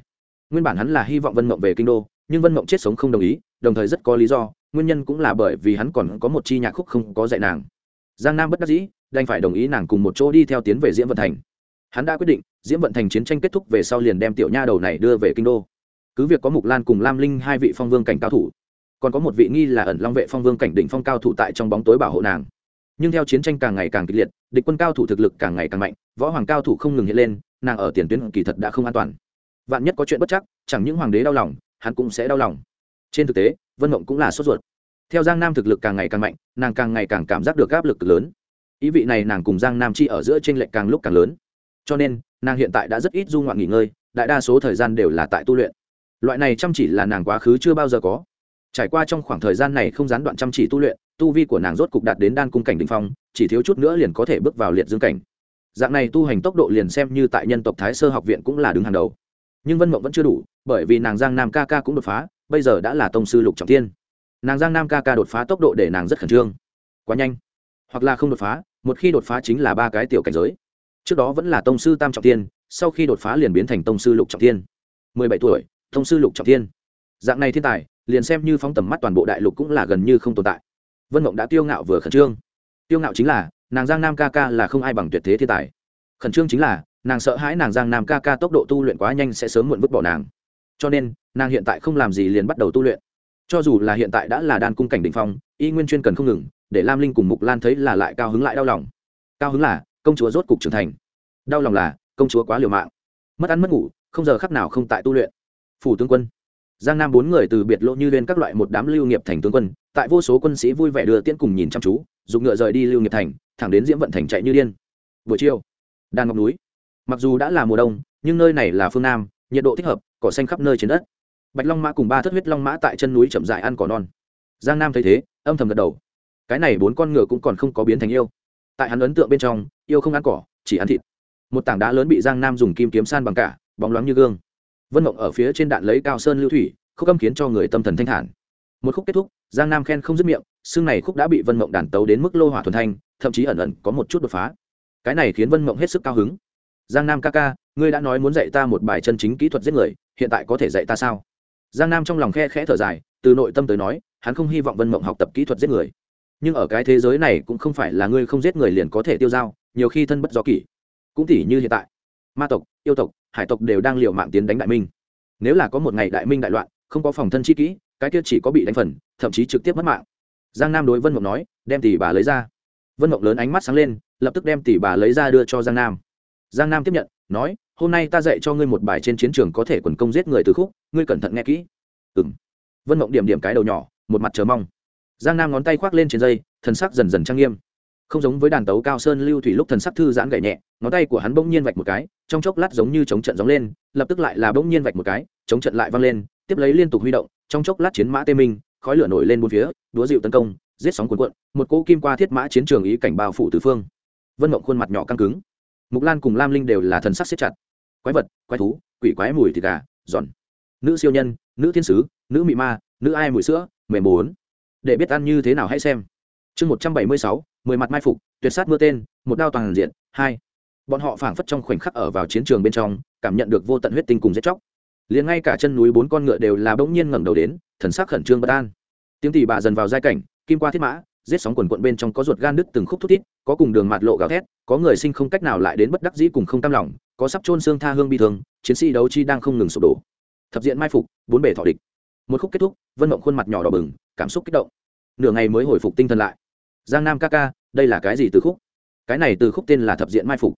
Nguyên bản hắn là hy vọng vân mộng về kinh đô, nhưng vân mộng chết sống không đồng ý, đồng thời rất có lý do, nguyên nhân cũng là bởi vì hắn còn có một chi nhạc khúc không có dạy nàng. Giang nam bất đắc dĩ, đành phải đồng ý nàng cùng một chỗ đi theo tiến về diễm vận thành. Hắn đã quyết định, diễm vận thành chiến tranh kết thúc về sau liền đem tiểu nha đầu này đưa về kinh đô. Cứ việc có mục lan cùng lam linh hai vị phong vương cảnh cao thủ, còn có một vị nghi là ẩn long vệ phong vương cảnh đỉnh phong cao thủ tại trong bóng tối bảo hộ nàng. Nhưng theo chiến tranh càng ngày càng kịch liệt, địch quân cao thủ thực lực càng ngày càng mạnh, võ hoàng cao thủ không ngừng hiện lên nàng ở tiền tuyến kỳ thật đã không an toàn. Vạn nhất có chuyện bất chắc, chẳng những hoàng đế đau lòng, hắn cũng sẽ đau lòng. Trên thực tế, vân mộng cũng là sốt ruột. Theo giang nam thực lực càng ngày càng mạnh, nàng càng ngày càng cảm giác được áp lực lớn. Ý vị này nàng cùng giang nam chi ở giữa t r ê n lệch càng lúc càng lớn. Cho nên, nàng hiện tại đã rất ít du ngoạn nghỉ ngơi, đại đa số thời gian đều là tại tu luyện. Loại này chăm chỉ là nàng quá khứ chưa bao giờ có. Trải qua trong khoảng thời gian này không gián đoạn chăm chỉ tu luyện, tu vi của nàng rốt cục đạt đến đan cung cảnh đ ỉ n h phong, chỉ thiếu chút nữa liền có thể bước vào liệt dương cảnh dạng này tu hành tốc độ liền xem như tại nhân tộc thái sơ học viện cũng là đứng hàng đầu. Nhưng vân mộng vẫn chưa đủ, bởi vì nàng giang nam ca ca cũng đột phá, bây giờ đã là tông sư lục trọng thiên. Nàng giang nam ca ca đột phá tốc độ để nàng rất khẩn trương. Quá nhanh. Hoặc là không đột phá, một khi đột phá chính là ba cái tiểu cảnh giới. Trước đó vẫn là tông sư tam trọng tiên sau khi đột phá liền biến thành tông sư lục trọng tiên mười bảy tuổi, tông sư lục trọng tiên dạng này thiên tài, liền xem như phóng tầm mắt toàn bộ đại lục cũng là gần như không tồn tại. Vân mộng đã tiêu ngạo vừa khẩn trương. Tiêu ngạo chính là nàng giang nam ca ca là không ai bằng tuyệt thế thiên tài. Khẩn trương chính là, nàng sợ hãi nàng giang nam ca ca tốc độ tu luyện quá nhanh sẽ sớm muộn vứt bỏ nàng. Cho nên, nàng hiện tại không làm gì liền bắt đầu tu luyện. Cho dù là hiện tại đã là đan cung cảnh đ ỉ n h phong, y nguyên chuyên cần không ngừng, để lam linh cùng mục lan thấy là lại cao hứng lại đau lòng. Cao hứng là, công chúa rốt cục trưởng thành. Đau lòng là, công chúa quá liều mạng. Mất ăn mất ngủ, không giờ khắc nào không tại tu luyện. Phủ tướng quân giang nam bốn người từ biệt lộ như lên các loại một đám lưu nghiệp thành tướng quân, tại vô số quân sĩ vui vẻ đưa tiễn cùng nhìn chăm chú, dùng ngựa rời đi lưu nghiệp thành, thẳng đến diễm vận thành chạy như điên. Buổi chiều đàn ngọc núi. Mặc dù đã là mùa đông, nhưng nơi này là phương nam, nhiệt độ thích hợp, cỏ xanh khắp nơi trên đất. Bạch long mã cùng ba thất huyết long mã tại chân núi chậm dại ăn cỏ non. Giang nam thấy thế, âm thầm gật đầu. Cái này bốn con ngựa cũng còn không có biến thành yêu. Tại hắn ấn tượng bên trong, yêu không ăn cỏ, chỉ ăn thịt. Một tảng đá lớn bị giang nam dùng kim kiếm san bằng cả, bóng loáng như gương vân mộng ở phía trên đạn lấy cao sơn lưu thủy, khúc âm khiến cho người tâm thần thanh thản. Một khúc kết thúc, giang nam khen không dứt miệng, xương này khúc đã bị vân mộng đàn tấu đến mức lô hỏa thuần thanh, thậm chí ẩn ẩn có một chút đột phá. Cái này khiến vân mộng hết sức cao hứng. Giang nam ca ca, ngươi đã nói muốn dạy ta một bài chân chính kỹ thuật giết người, hiện tại có thể dạy ta sao? Giang nam trong lòng khe khẽ thở dài, từ nội tâm tới nói, hắn không hy vọng vân mộng học tập kỹ thuật giết người. Nhưng ở cái thế giới này cũng không phải là ngươi không giết người liền có thể tiêu dao, nhiều khi thân bất do kỷ. Cũng tỉ như hiện tại ma tộc, yêu tộc, hải tộc đều đang liều mạng tiến đánh đại minh. Nếu là có một ngày đại minh đại loạn, không có phòng thân chi kỹ, cái kia chỉ có bị đánh phần, thậm chí trực tiếp mất mạng. Giang nam đối vân mộng nói, đem tỷ bà lấy ra. Vân mộng lớn ánh mắt sáng lên, lập tức đem tỷ bà lấy ra đưa cho giang nam. Giang nam tiếp nhận, nói, hôm nay ta dạy cho ngươi một bài trên chiến trường có thể quần công giết người từ khúc, ngươi cẩn thận nghe kỹ. Ừ m vân mộng điểm điểm cái đầu nhỏ, một mặt chờ mong. Giang nam ngón tay khoác lên trên dây thân sắc dần dần trang nghiêm không giống với đàn tấu cao sơn lưu thủy lúc thần sắc thư giãn gậy nhẹ, ngón tay của hắn bỗng nhiên vạch một cái, trong chốc lát giống như chống trận gióng lên, lập tức lại là bỗng nhiên vạch một cái, chống trận lại văng lên, tiếp lấy liên tục huy động, trong chốc lát chiến mã tê minh, khói lửa nổi lên bốn phía, đúa dịu tấn công, giết sóng cuốn cuộn, một cỗ kim qua thiết mã chiến trường ý cảnh bao phủ tứ phương. Vân mộng khuôn mặt nhỏ căng cứng. Mục lan cùng lam linh đều là thần sắc siết chặt. Quái vật, quái thú, quỷ quái mùi thịt gà, giòn. Nữ siêu nhân, nữ thiên sứ, nữ mị ma, nữ ai mùi sữa, mềm bốn. Để biết ăn như thế nào hãy xem. Chương một trăm bảy mươi sáu mười mặt mai phục, tuyệt sát mưa tên, một đao toàn diện, hai. Bọn họ phảng phất trong khoảnh khắc ở vào chiến trường bên trong, cảm nhận được vô tận huyết tinh cùng giết chóc. Liền ngay cả chân núi bốn con ngựa đều là bỗng nhiên ngẩng đầu đến, thần sắc khẩn trương bất an. Tiếng tỉ bà dần vào giai cảnh, kim qua thiết mã, giết sóng quần quận bên trong có ruột gan đứt từng khúc thút thít, có cùng đường mạt lộ gào thét, có người sinh không cách nào lại đến bất đắc dĩ cùng không tam lòng, có sắp trôn xương tha hương bi thương, chiến sĩ đấu chi đang không ngừng sụp đổ. Thập diện mai phục, bốn bể thọ địch. Một khúc kết thúc, vân mộng khuôn mặt nhỏ đỏ bừng, cảm xúc kích động. Nửa ngày mới hồi phục tinh thần lại giang nam ca ca, đây là cái gì từ khúc? Cái này từ khúc tên là thập diện mai phục.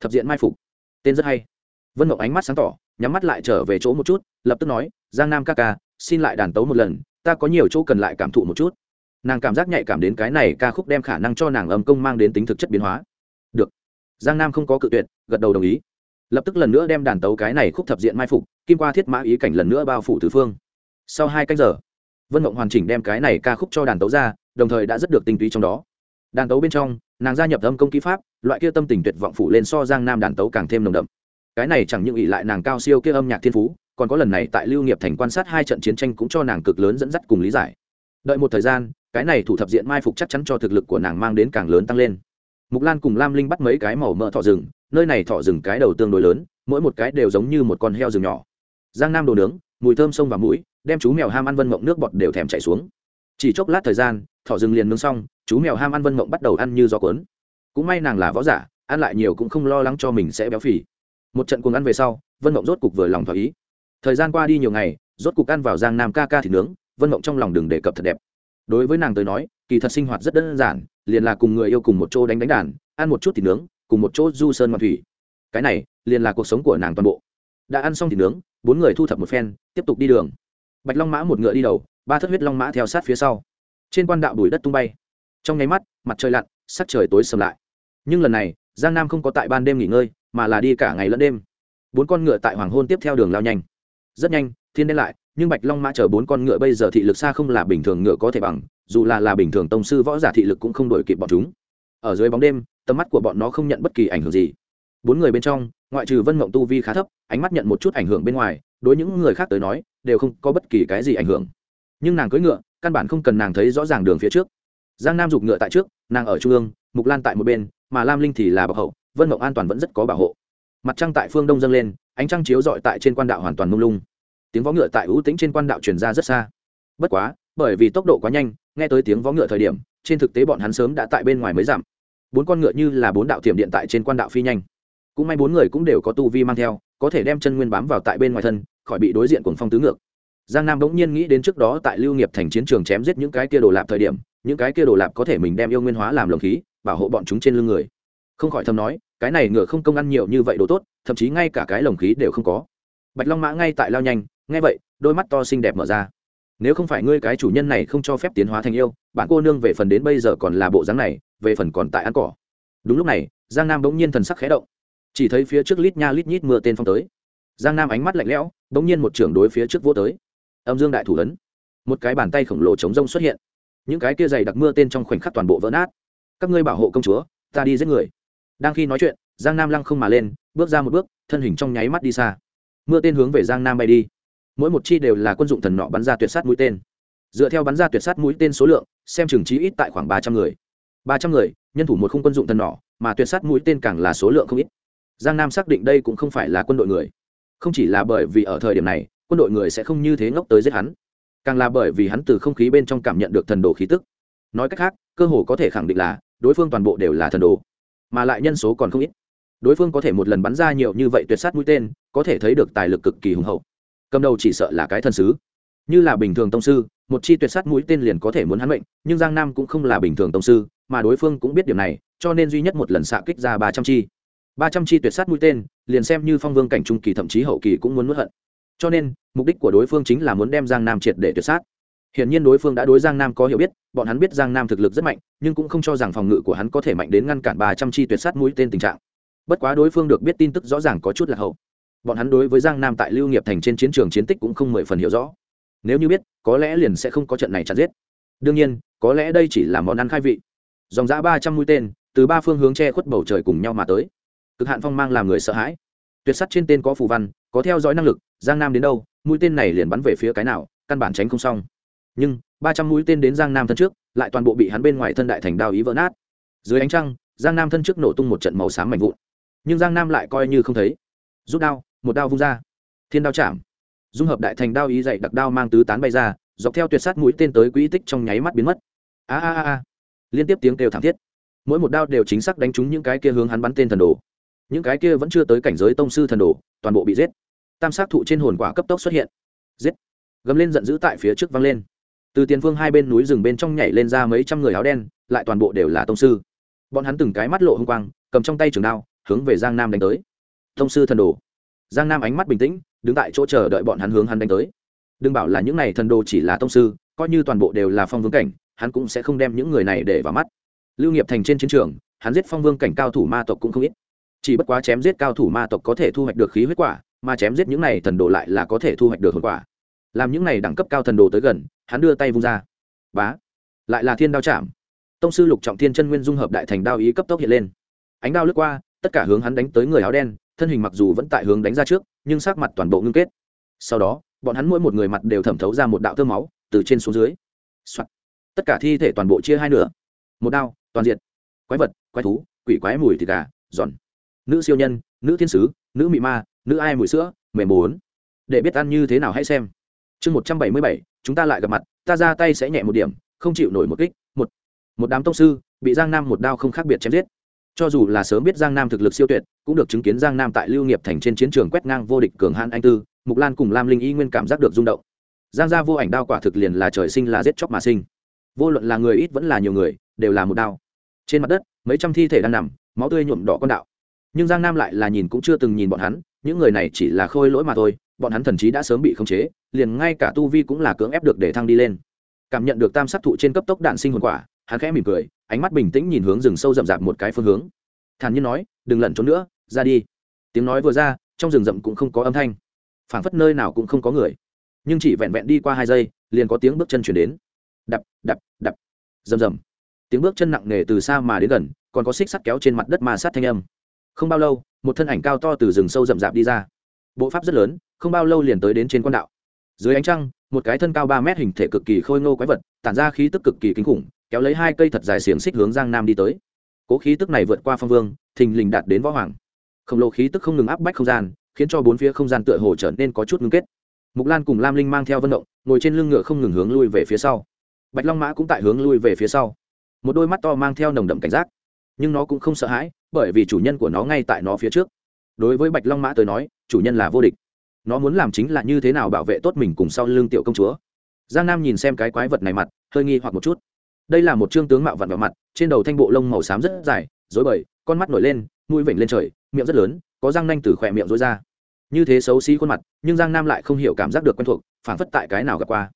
Thập diện mai phục. Tên rất hay. Vân mộng ánh mắt sáng tỏ, nhắm mắt lại trở về chỗ một chút, lập tức nói, giang nam ca ca, xin lại đàn tấu một lần, ta có nhiều chỗ cần lại cảm thụ một chút. Nàng cảm giác nhạy cảm đến cái này ca khúc đem khả năng cho nàng âm công mang đến tính thực chất biến hóa. Được. Giang nam không có cự tuyệt, gật đầu đồng ý. Lập tức lần nữa đem đàn tấu cái này khúc thập diện mai phục, kim qua thiết mã ý cảnh lần nữa bao phủ tứ phương. Sau hai canh giờ, vân mộng hoàn chỉnh đem cái này ca khúc cho đàn tấu ra đồng thời đã rất được tinh túy trong đó. Đàn tấu bên trong, nàng gia nhập âm công kỹ pháp, loại kia tâm tình tuyệt vọng phủ lên so giang nam đàn tấu càng thêm nồng đậm. Cái này chẳng những ỷ lại nàng cao siêu kia âm nhạc thiên phú, còn có lần này tại lưu nghiệp thành quan sát hai trận chiến tranh cũng cho nàng cực lớn dẫn dắt cùng lý giải. Đợi một thời gian, cái này thủ thập diện mai phục chắc chắn cho thực lực của nàng mang đến càng lớn tăng lên. Mục lan cùng lam linh bắt mấy cái màu mỡ thọ rừng, nơi này thọ rừng cái đầu tương đối lớn, mỗi một cái đều giống như một con heo rừng nhỏ. Giang nam đồ nướng, mùi thơm sông vào mũi, đem chú mèo ham ăn vân mộng nước bọt đều thèm chạy xuống. Chỉ chốc lát thời gian thọ rừng liền nướng xong, chú mèo ham ăn vân mộng bắt đầu ăn như gió cuốn. Cũng may nàng là võ giả, ăn lại nhiều cũng không lo lắng cho mình sẽ béo phì. Một trận cuồng ăn về sau, vân mộng rốt cục vừa lòng thỏa ý. Thời gian qua đi nhiều ngày, rốt cục ăn vào giang nam ca ca thịt nướng, vân mộng trong lòng đừng đề cập thật đẹp. Đối với nàng tới nói, kỳ thật sinh hoạt rất đơn giản, liền là cùng người yêu cùng một chỗ đánh đánh đàn, ăn một chút thịt nướng, cùng một chỗ du sơn mặt thủy. Cái này, liền là cuộc sống của nàng toàn bộ. Đã ăn xong thịt nướng, bốn người thu thập một phen, tiếp tục đi đường. Bạch long mã một ngựa đi đầu, ba thất huyết long mã theo sát phía sau trên quan đạo đùi đất tung bay. Trong nháy mắt, mặt trời lặn, sắc trời tối sầm lại. Nhưng lần này, giang nam không có tại ban đêm nghỉ ngơi, mà là đi cả ngày lẫn đêm. Bốn con ngựa tại hoàng hôn tiếp theo đường lao nhanh. Rất nhanh, thiên đen lại, nhưng bạch long mã chở bốn con ngựa bây giờ thị lực xa không là bình thường ngựa có thể bằng, dù là là bình thường tông sư võ giả thị lực cũng không đổi kịp bọn chúng. Ở dưới bóng đêm, tầm mắt của bọn nó không nhận bất kỳ ảnh hưởng gì. Bốn người bên trong, ngoại trừ vân mộng tu vi khá thấp, ánh mắt nhận một chút ảnh hưởng bên ngoài, đối những người khác tới nói, đều không có bất kỳ cái gì ảnh hưởng. Nhưng nàng cưỡi ngựa căn bản không cần nàng thấy rõ ràng đường phía trước. Giang nam giục ngựa tại trước, nàng ở trung ương, mục lan tại một bên, mà lam linh thì là bảo hậu, vân mộng an toàn vẫn rất có bảo hộ. Mặt trăng tại phương đông dâng lên, ánh trăng chiếu dọi tại trên quan đạo hoàn toàn mông lung. Tiếng võ ngựa tại ưu tĩnh trên quan đạo truyền ra rất xa. Bất quá, bởi vì tốc độ quá nhanh, nghe tới tiếng võ ngựa thời điểm, trên thực tế bọn hắn sớm đã tại bên ngoài mới giảm bốn con ngựa như là bốn đạo thiểm điện tại trên quan đạo phi nhanh. Cũng may bốn người cũng đều có tu vi mang theo, có thể đem chân nguyên bám vào tại bên ngoài thân, khỏi bị đối diện cuồng phong tứ ngược giang nam bỗng nhiên nghĩ đến trước đó tại lưu nghiệp thành chiến trường chém giết những cái kia đồ lạp thời điểm, những cái kia đồ lạp có thể mình đem yêu nguyên hóa làm lồng khí, bảo hộ bọn chúng trên lưng người. Không khỏi thầm nói, cái này ngựa không công ăn nhiều như vậy đồ tốt, thậm chí ngay cả cái lồng khí đều không có. Bạch long mã ngay tại lao nhanh, nghe vậy, đôi mắt to xinh đẹp mở ra. Nếu không phải ngươi cái chủ nhân này không cho phép tiến hóa thành yêu, bạn cô nương về phần đến bây giờ còn là bộ dáng này, về phần còn tại ăn cỏ. Đúng lúc này, giang nam bỗng nhiên thần sắc khé động. Chỉ thấy phía trước lít nha lít nhít mưa tên phong tới. Giang nam ánh mắt lạnh lẽo, bỗng nhiên một trưởng đối phía trước vô tới âm dương đại thủ ấn. Một cái bàn tay khổng lồ chống rông xuất hiện. Những cái kia dày đặc mưa tên trong khoảnh khắc toàn bộ vỡ nát. Các ngươi bảo hộ công chúa, ta đi giết người. Đang khi nói chuyện, giang nam lăng không mà lên, bước ra một bước, thân hình trong nháy mắt đi xa. Mưa tên hướng về giang nam bay đi. Mỗi một chi đều là quân dụng thần nọ bắn ra tuyệt sát mũi tên. Dựa theo bắn ra tuyệt sát mũi tên số lượng, xem chừng trí ít tại khoảng ba trăm người. Ba trăm người, nhân thủ một không quân dụng thần nọ, mà tuyệt sát mũi tên càng là số lượng không ít. Giang nam xác định đây cũng không phải là quân đội người. Không chỉ là bởi vì ở thời điểm này quân đội người sẽ không như thế ngốc tới giết hắn. Càng là bởi vì hắn từ không khí bên trong cảm nhận được thần đồ khí tức. Nói cách khác, cơ hồ có thể khẳng định là, đối phương toàn bộ đều là thần đồ, mà lại nhân số còn không ít. Đối phương có thể một lần bắn ra nhiều như vậy tuyệt sát mũi tên, có thể thấy được tài lực cực kỳ hùng hậu. Cầm đầu chỉ sợ là cái thần sứ. Như là bình thường tông sư, một chi tuyệt sát mũi tên liền có thể muốn hắn mệnh, nhưng giang nam cũng không là bình thường tông sư, mà đối phương cũng biết điều này, cho nên duy nhất một lần xạ kích ra ba trăm chi. ba trăm chi tuyệt sát mũi tên, liền xem như phong vương cảnh trung kỳ thậm chí hậu kỳ cũng muốn nuốt hận cho nên mục đích của đối phương chính là muốn đem giang nam triệt để tuyệt sát Hiển nhiên đối phương đã đối Giang Nam có hiểu biết, bọn hắn biết Giang Nam thực lực rất mạnh, nhưng cũng không cho rằng phòng ngự của hắn có thể mạnh đến ngăn cản ba trăm chi tuyệt sát mũi tên tình trạng. Bất quá đối phương được biết tin tức rõ ràng có chút là hậu. Bọn hắn đối với Giang Nam tại Lưu Nghiệp thành trên chiến trường chiến tích cũng không mười phần hiểu rõ. Nếu như biết, có lẽ liền sẽ không có trận này chặn giết. Đương nhiên, có lẽ đây chỉ là món ăn khai vị. Dòng dã ba trăm mũi tên, từ ba phương hướng che khuất bầu trời cùng nhau mà tới. Cực hạn phong mang làm người sợ hãi. Tuyệt sắt trên tên có phù văn, có theo dõi năng lực, Giang Nam đến đâu, mũi tên này liền bắn về phía cái nào, căn bản tránh không xong. Nhưng ba trăm mũi tên đến giang nam thân trước lại toàn bộ bị hắn bên ngoài thân đại thành đao ý vỡ nát. Dưới ánh trăng giang nam thân trước nổ tung một trận màu xám mạnh vụn. Nhưng giang nam lại coi như không thấy. Rút đao một đao vung ra. Thiên đao chạm. Dung hợp đại thành đao ý dạy đặc đao mang tứ tán bay ra dọc theo tuyệt sát mũi tên tới quỹ tích trong nháy mắt biến mất. A a a a. Liên tiếp tiếng kêu thảm thiết. Mỗi một đao đều chính xác đánh trúng những cái kia hướng hắn bắn tên thần đồ những cái kia vẫn chưa tới cảnh giới tông sư thần đồ, toàn bộ bị giết. Tam sát thụ trên hồn quả cấp tốc xuất hiện. Giết. Gầm lên giận dữ tại phía trước văng lên. Từ tiền phương hai bên núi rừng bên trong nhảy lên ra mấy trăm người áo đen, lại toàn bộ đều là tông sư. Bọn hắn từng cái mắt lộ h ư n g quang, cầm trong tay trường đao, hướng về giang nam đánh tới. Tông sư thần đồ. Giang nam ánh mắt bình tĩnh, đứng tại chỗ chờ đợi bọn hắn hướng hắn đánh tới. Đừng bảo là những này thần đồ chỉ là tông sư, coi như toàn bộ đều là phong vương cảnh, hắn cũng sẽ không đem những người này để vào mắt. Lưu nghiệp thành trên chiến trường, hắn giết phong vương cảnh cao thủ ma tộc cũng không ít chỉ bất quá chém giết cao thủ ma tộc có thể thu hoạch được khí huyết quả, mà chém giết những này thần đồ lại là có thể thu hoạch được hồn quả. Làm những này đẳng cấp cao thần đồ tới gần, hắn đưa tay vung ra. Bá! Lại là thiên đao chạm. Tông sư lục trọng thiên chân nguyên dung hợp đại thành đao ý cấp tốc hiện lên. Ánh đao lướt qua, tất cả hướng hắn đánh tới người áo đen, thân hình mặc dù vẫn tại hướng đánh ra trước, nhưng sắc mặt toàn bộ ngưng kết. Sau đó, bọn hắn mỗi một người mặt đều thẩm thấu ra một đạo tơ máu, từ trên xuống dưới、Soạn. tất cả thi thể toàn bộ chia hai nửa. Một đao, toàn diện. Quái vật, quái thú, quỷ quái mùi thịt gà, giòn nữ siêu nhân, nữ thiên sứ, nữ mị ma, nữ ai mùi sữa, mềm bốn. Để biết ăn như thế nào hãy xem. Chương một trăm bảy mươi bảy, chúng ta lại gặp mặt, ta ra tay sẽ nhẹ một điểm, không chịu nổi một kích, một. Một đám tông sư, bị giang nam một đao không khác biệt chém giết. Cho dù là sớm biết giang nam thực lực siêu tuyệt, cũng được chứng kiến giang nam tại lưu nghiệp thành trên chiến trường quét ngang vô địch cường hãn anh tư, mục lan cùng lam linh y nguyên cảm giác được rung động. Giang gia vô ảnh đao quả thực liền là trời sinh là giết chóc mà sinh. Vô luận là người ít vẫn là nhiều người, đều là một đao. Trên mặt đất, mấy trăm thi thể đang nằm, máu tươi nhuộm đỏ con đạo nhưng giang nam lại là nhìn cũng chưa từng nhìn bọn hắn, những người này chỉ là khôi lỗi mà thôi, bọn hắn thần chí đã sớm bị khống chế, liền ngay cả tu vi cũng là cưỡng ép được để thăng đi lên. Cảm nhận được tam sát thụ trên cấp tốc đạn sinh hồn quả, hắn khẽ mỉm cười, ánh mắt bình tĩnh nhìn hướng rừng sâu rậm rạp một cái phương hướng. Thản nhiên nói, đừng lẩn trốn nữa, ra đi. Tiếng nói vừa ra, trong rừng rậm cũng không có âm thanh. Phảng phất nơi nào cũng không có người. Nhưng chỉ vẹn vẹn đi qua hai giây, liền có tiếng bước chân chuyển đến. Đập đập đập. Rầm rầm. Tiếng bước chân nặng nề từ xa mà đến gần, còn có xích sắt kéo trên mặt đất ma sát thanh âm không bao lâu, một thân ảnh cao to từ rừng sâu rậm rạp đi ra. Bộ pháp rất lớn, không bao lâu liền tới đến trên quan đạo. Dưới ánh trăng, một cái thân cao ba mét hình thể cực kỳ khôi ngô quái vật, tản ra khí tức cực kỳ kinh khủng, kéo lấy hai cây thật dài xiềng xích hướng giang nam đi tới. Cố khí tức này vượt qua phong vương, thình lình đạt đến võ hoàng. Khổng lồ khí tức không ngừng áp bách không gian, khiến cho bốn phía không gian tựa hồ trở nên có chút ngưng kết. Mục lan cùng lam linh mang theo vận động, ngồi trên lưng ngựa không ngừng hướng lui về phía sau. Bạch long mã cũng tại hướng lui về phía sau. Một đôi mắt to mang theo nồng đậm cảnh giác nhưng nó cũng không sợ hãi, bởi vì chủ nhân của nó ngay tại nó phía trước. Đối với bạch long mã tới nói, chủ nhân là vô địch. Nó muốn làm chính là như thế nào bảo vệ tốt mình cùng sau lưng tiểu công chúa. Giang nam nhìn xem cái quái vật này mặt, hơi nghi hoặc một chút. Đây là một trương tướng mạo vặn vào mặt, trên đầu thanh bộ lông màu xám rất dài dối bời, con mắt nổi lên, mũi vểnh lên trời, miệng rất lớn, có răng nanh từ khỏe miệng dối ra. Như thế xấu xí khuôn mặt, nhưng giang nam lại không hiểu cảm giác được quen thuộc phản phất tại cái nào gặp qua.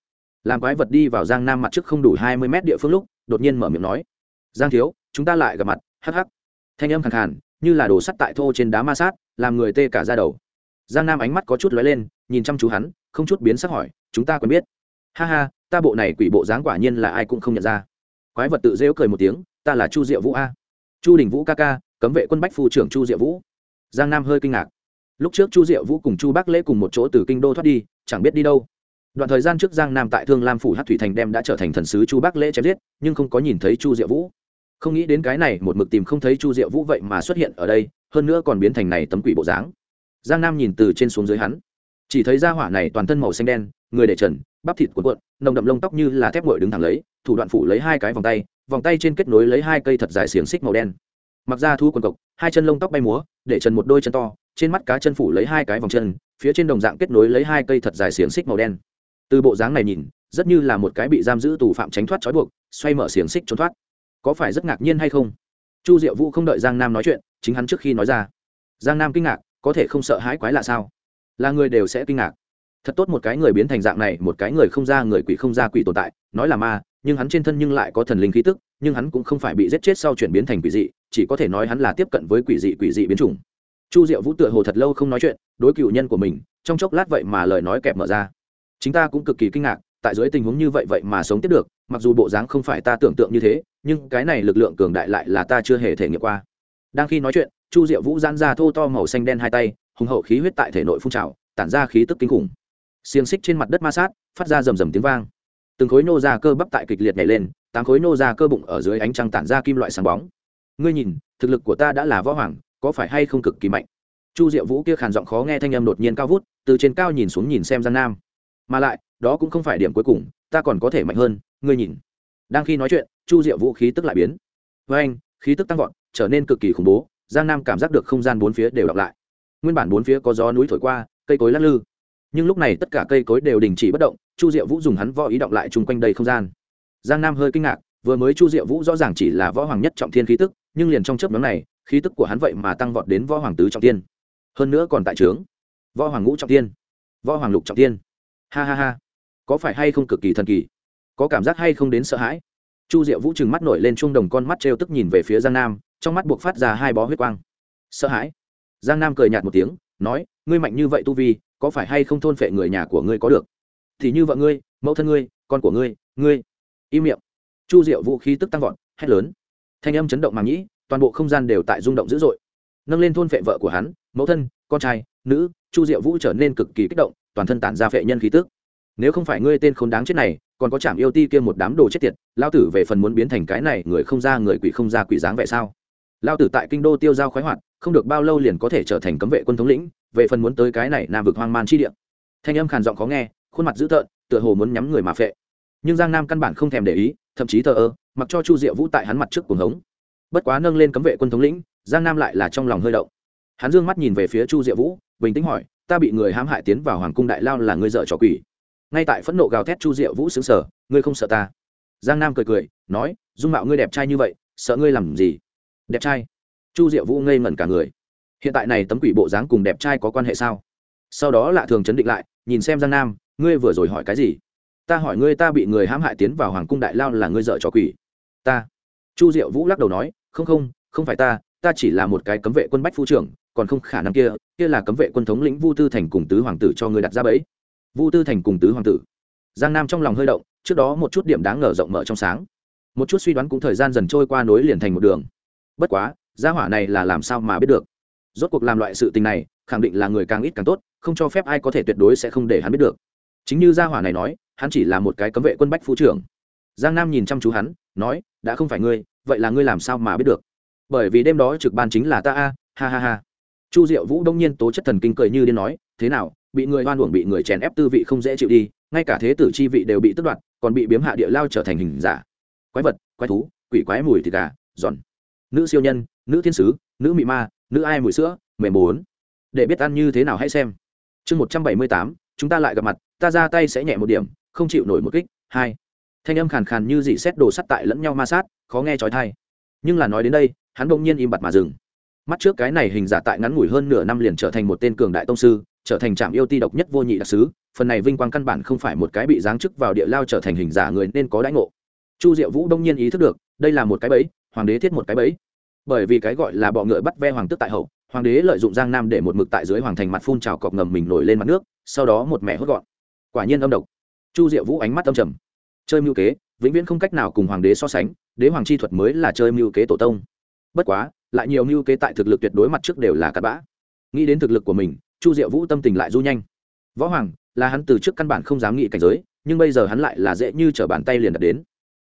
Làm quái vật đi vào giang nam mặt trước không đủ hai mươi mét địa phương lúc, đột nhiên mở miệng nói, giang thiếu, chúng ta lại gặp mặt hắc hắc. Thanh âm khẳng khàn, như là đồ sắt tại thô trên đá ma sát, làm người tê cả ra đầu. Giang nam ánh mắt có chút lóe lên, nhìn chăm chú hắn, không chút biến sắc hỏi, chúng ta quen biết? Ha ha, ta bộ này quỷ bộ dáng quả nhiên là ai cũng không nhận ra. Quái vật tự rêu cười một tiếng, ta là chu diệu vũ a. Chu đình vũ ca ca, cấm vệ quân bách phu trưởng chu diệu vũ. Giang nam hơi kinh ngạc. Lúc trước chu diệu vũ cùng chu bắc lễ cùng một chỗ từ kinh đô thoát đi, chẳng biết đi đâu. Đoạn thời gian trước giang nam tại thương lam phủ hát thủy thành đem đã trở thành thần sứ chu bắc lễ chém giết, nhưng không có nhìn thấy chu diệu vũ không nghĩ đến cái này một mực tìm không thấy chu diệu vũ vậy mà xuất hiện ở đây, hơn nữa còn biến thành này tấm quỷ bộ dáng. Giang nam nhìn từ trên xuống dưới hắn, chỉ thấy da hỏa này toàn thân màu xanh đen, người để trần, bắp thịt cuộn cuộn, nồng đậm lông tóc như là thép ngội đứng thẳng lấy, thủ đoạn phủ lấy hai cái vòng tay vòng tay trên kết nối lấy hai cây thật dài xiềng xích màu đen. Mặc ra thu quần cộc, hai chân lông tóc bay múa, để trần một đôi chân to, trên mắt cá chân phủ lấy hai cái vòng chân, phía trên đồng dạng kết nối lấy hai cây thật dài xiềng xích màu đen. Từ bộ dáng này nhìn, rất như là một cái bị giam giữ tù phạm tránh thoát trói buộc, xoay mở xiềng xích trốn thoát có phải rất ngạc nhiên hay không? Chu diệu vũ không đợi giang nam nói chuyện, chính hắn trước khi nói ra. Giang nam kinh ngạc, có thể không sợ hãi quái lạ sao? Là người đều sẽ kinh ngạc. Thật tốt một cái người biến thành dạng này, một cái người không ra người quỷ không ra quỷ tồn tại, nói là ma, nhưng hắn trên thân nhưng lại có thần linh khí tức, nhưng hắn cũng không phải bị giết chết sau chuyển biến thành quỷ dị, chỉ có thể nói hắn là tiếp cận với quỷ dị quỷ dị biến chủng. Chu diệu vũ tựa hồ thật lâu không nói chuyện, đối cựu nhân của mình, trong chốc lát vậy mà lời nói kẹp mở ra. Chính ta cũng cực kỳ kinh ngạc tại dưới tình huống như vậy vậy mà sống tiếp được, mặc dù bộ dáng không phải ta tưởng tượng như thế, nhưng cái này lực lượng cường đại lại là ta chưa hề thể nghiệm qua. Đang khi nói chuyện, chu diệu vũ giãn ra thô to màu xanh đen hai tay, hùng hậu khí huyết tại thể nội phun trào, tản ra khí tức kinh khủng. Xiềng xích trên mặt đất ma sát, phát ra rầm rầm tiếng vang. Từng khối nô ra cơ bắp tại kịch liệt nhảy lên, tám khối nô ra cơ bụng ở dưới ánh trăng tản ra kim loại sáng bóng. Ngươi nhìn, thực lực của ta đã là võ hoàng, có phải hay không cực kỳ mạnh? Chu diệu vũ kia khàn giọng khó nghe thanh âm đột nhiên cao vút, từ trên cao nhìn xuống nhìn xem gian nam. Mà lại đó cũng không phải điểm cuối cùng, ta còn có thể mạnh hơn, ngươi nhìn. Đang khi nói chuyện, chu diệu vũ khí tức lại biến. Với anh, khí tức tăng vọt, trở nên cực kỳ khủng bố, giang nam cảm giác được không gian bốn phía đều đọc lại. Nguyên bản bốn phía có gió núi thổi qua, cây cối lắc lư. Nhưng lúc này tất cả cây cối đều đình chỉ bất động, chu diệu vũ dùng hắn võ ý động lại chung quanh đầy không gian. Giang nam hơi kinh ngạc, vừa mới chu diệu vũ rõ ràng chỉ là võ hoàng nhất trọng thiên khí tức, nhưng liền trong chớp nhóm này, khí tức của hắn vậy mà tăng vọt đến võ hoàng tứ trọng tiên hơn nữa còn tại trướng. Võ hoàng ngũ trọng tiên võ hoàng lục trọng tiên ha ha ha có phải hay không cực kỳ thần kỳ? Có cảm giác hay không đến sợ hãi? Chu diệu vũ trừng mắt nổi lên trung đồng con mắt t r e o tức nhìn về phía giang nam, trong mắt buộc phát ra hai bó huyết quang. Sợ hãi? Giang nam cười nhạt một tiếng, nói, ngươi mạnh như vậy tu vi, có phải hay không thôn phệ người nhà của ngươi có được? Thì như vợ ngươi, mẫu thân ngươi, con của ngươi ngươi. Im miệng. Chu diệu vũ khí tức tăng vọt, hét lớn. Thanh âm chấn động mà nhĩ, toàn bộ không gian đều tại rung động dữ dội. Nâng lên thôn phệ vợ của hắn, mẫu thân, con trai, nữ. Chu diệu vũ trở nên cực kỳ kích động, toàn thân tản ra phệ nhân khí tức nếu không phải ngươi tên khốn đáng chết này, còn có chạm yêu ti kia một đám đồ chết tiệt lao tử về phần muốn biến thành cái này người không ra người quỷ không ra quỷ dáng vậy sao? Lao tử tại kinh đô tiêu giao khoái hoạt, không được bao lâu liền có thể trở thành cấm vệ quân thống lĩnh, về phần muốn tới cái này nam vực hoang man chi địa. Thanh âm khàn giọng khó nghe, khuôn mặt dữ tợn, tựa hồ muốn nhắm người mà phệ. Nhưng giang nam căn bản không thèm để ý, thậm chí thờ ơ, mặc cho chu diệu vũ tại hắn mặt trước cuồng hống. Bất quá nâng lên cấm vệ quân thống lĩnh, giang nam lại là trong lòng hơi động. Hắn dương mắt nhìn về phía chu diệu vũ, bình tĩnh hỏi, ta bị người hãm hại tiến vào hoàng cung đại lao là ngươi dợ trò quỷ? Ngay tại phẫn nộ gào thét chu diệu vũ xứng sở ngươi không sợ ta? Giang nam cười cười, nói, dung mạo ngươi đẹp trai như vậy, sợ ngươi làm gì? Đẹp trai? Chu diệu vũ ngây ngẩn cả người. Hiện tại này tấm quỷ bộ dáng cùng đẹp trai có quan hệ sao? Sau đó lạ thường chấn định lại, nhìn xem giang nam, ngươi vừa rồi hỏi cái gì? Ta hỏi ngươi ta bị người hãm hại tiến vào hoàng cung đại lao là ngươi dợ trò quỷ. Ta? Chu diệu vũ lắc đầu nói, không không không phải ta ta chỉ là một cái cấm vệ quân bách phu trưởng, còn không khả năng kia kia là cấm vệ quân thống lĩnh vu tư thành cùng tứ hoàng tử cho ngươi đặt ra bẫy vu tư thành cùng tứ hoàng tử. Giang nam trong lòng hơi động, trước đó một chút điểm đáng ngờ rộng mở trong sáng. Một chút suy đoán cũng thời gian dần trôi qua nối liền thành một đường. Bất quá, gia hỏa này là làm sao mà biết được? Rốt cuộc làm loại sự tình này, khẳng định là người càng ít càng tốt, không cho phép ai có thể tuyệt đối sẽ không để hắn biết được. Chính như gia hỏa này nói, hắn chỉ là một cái cấm vệ quân bách phu trưởng. Giang nam nhìn chăm chú hắn, nói, đã không phải ngươi, vậy là ngươi làm sao mà biết được? Bởi vì đêm đó trực ban chính là ta a, ha ha ha. Chu diệu vũ đông nhiên tố chất thần kinh cười như điên nói, thế nào bị người oan uổng, bị người chèn ép tư vị không dễ chịu đi, ngay cả thế tử chi vị đều bị tước đoạt, còn bị biếm hạ địa lao trở thành hình giả. Quái vật, quái thú, quỷ quái mùi thịt gà, giòn. Nữ siêu nhân, nữ thiên sứ, nữ mị ma, nữ ai mùi sữa, mềm bốn để biết ăn như thế nào hãy xem. Chương một trăm bảy mươi tám, chúng ta lại gặp mặt, ta ra tay sẽ nhẹ một điểm, không chịu nổi một kích. Hai. Thanh âm khàn khàn như dị xét đồ sắt tại lẫn nhau ma sát, khó nghe trói thai nhưng là nói đến đây, hắn bỗng nhiên im bặt mà dừng. Mắt trước cái này hình giả tại ngắn ngủi hơn nửa năm liền trở thành một tên cường đại tông sư trở thành trạm yêu ti độc nhất vô nhị đặc sứ, phần này vinh quang căn bản không phải một cái bị giáng chức vào địa lao trở thành hình giả người nên có đãi ngộ. Chu diệu vũ đông nhiên ý thức được, đây là một cái bẫy, hoàng đế thiết một cái bẫy. Bởi vì cái gọi là bọ ngựa bắt ve hoàng tức tại hậu, hoàng đế lợi dụng giang nam để một mực tại dưới hoàng thành mặt phun trào cọp ngầm mình nổi lên mặt nước, sau đó một mẹ hốt gọn. Quả nhiên âm độc. Chu diệu vũ ánh mắt âm trầm. Chơi mưu kế, vĩnh viễn không cách nào cùng hoàng đế so sánh, đế hoàng chi thuật mới là chơi mưu kế tổ tông. Bất quá, lại nhiều mưu kế tại thực lực tuyệt đối mặt trước đều là cặn bã. Nghĩ đến thực lực của mình chu diệu vũ tâm tình lại du nhanh. Võ hoàng, là hắn từ trước căn bản không dám nghĩ cảnh giới, nhưng bây giờ hắn lại là dễ như t r ở bàn tay liền đặt đến.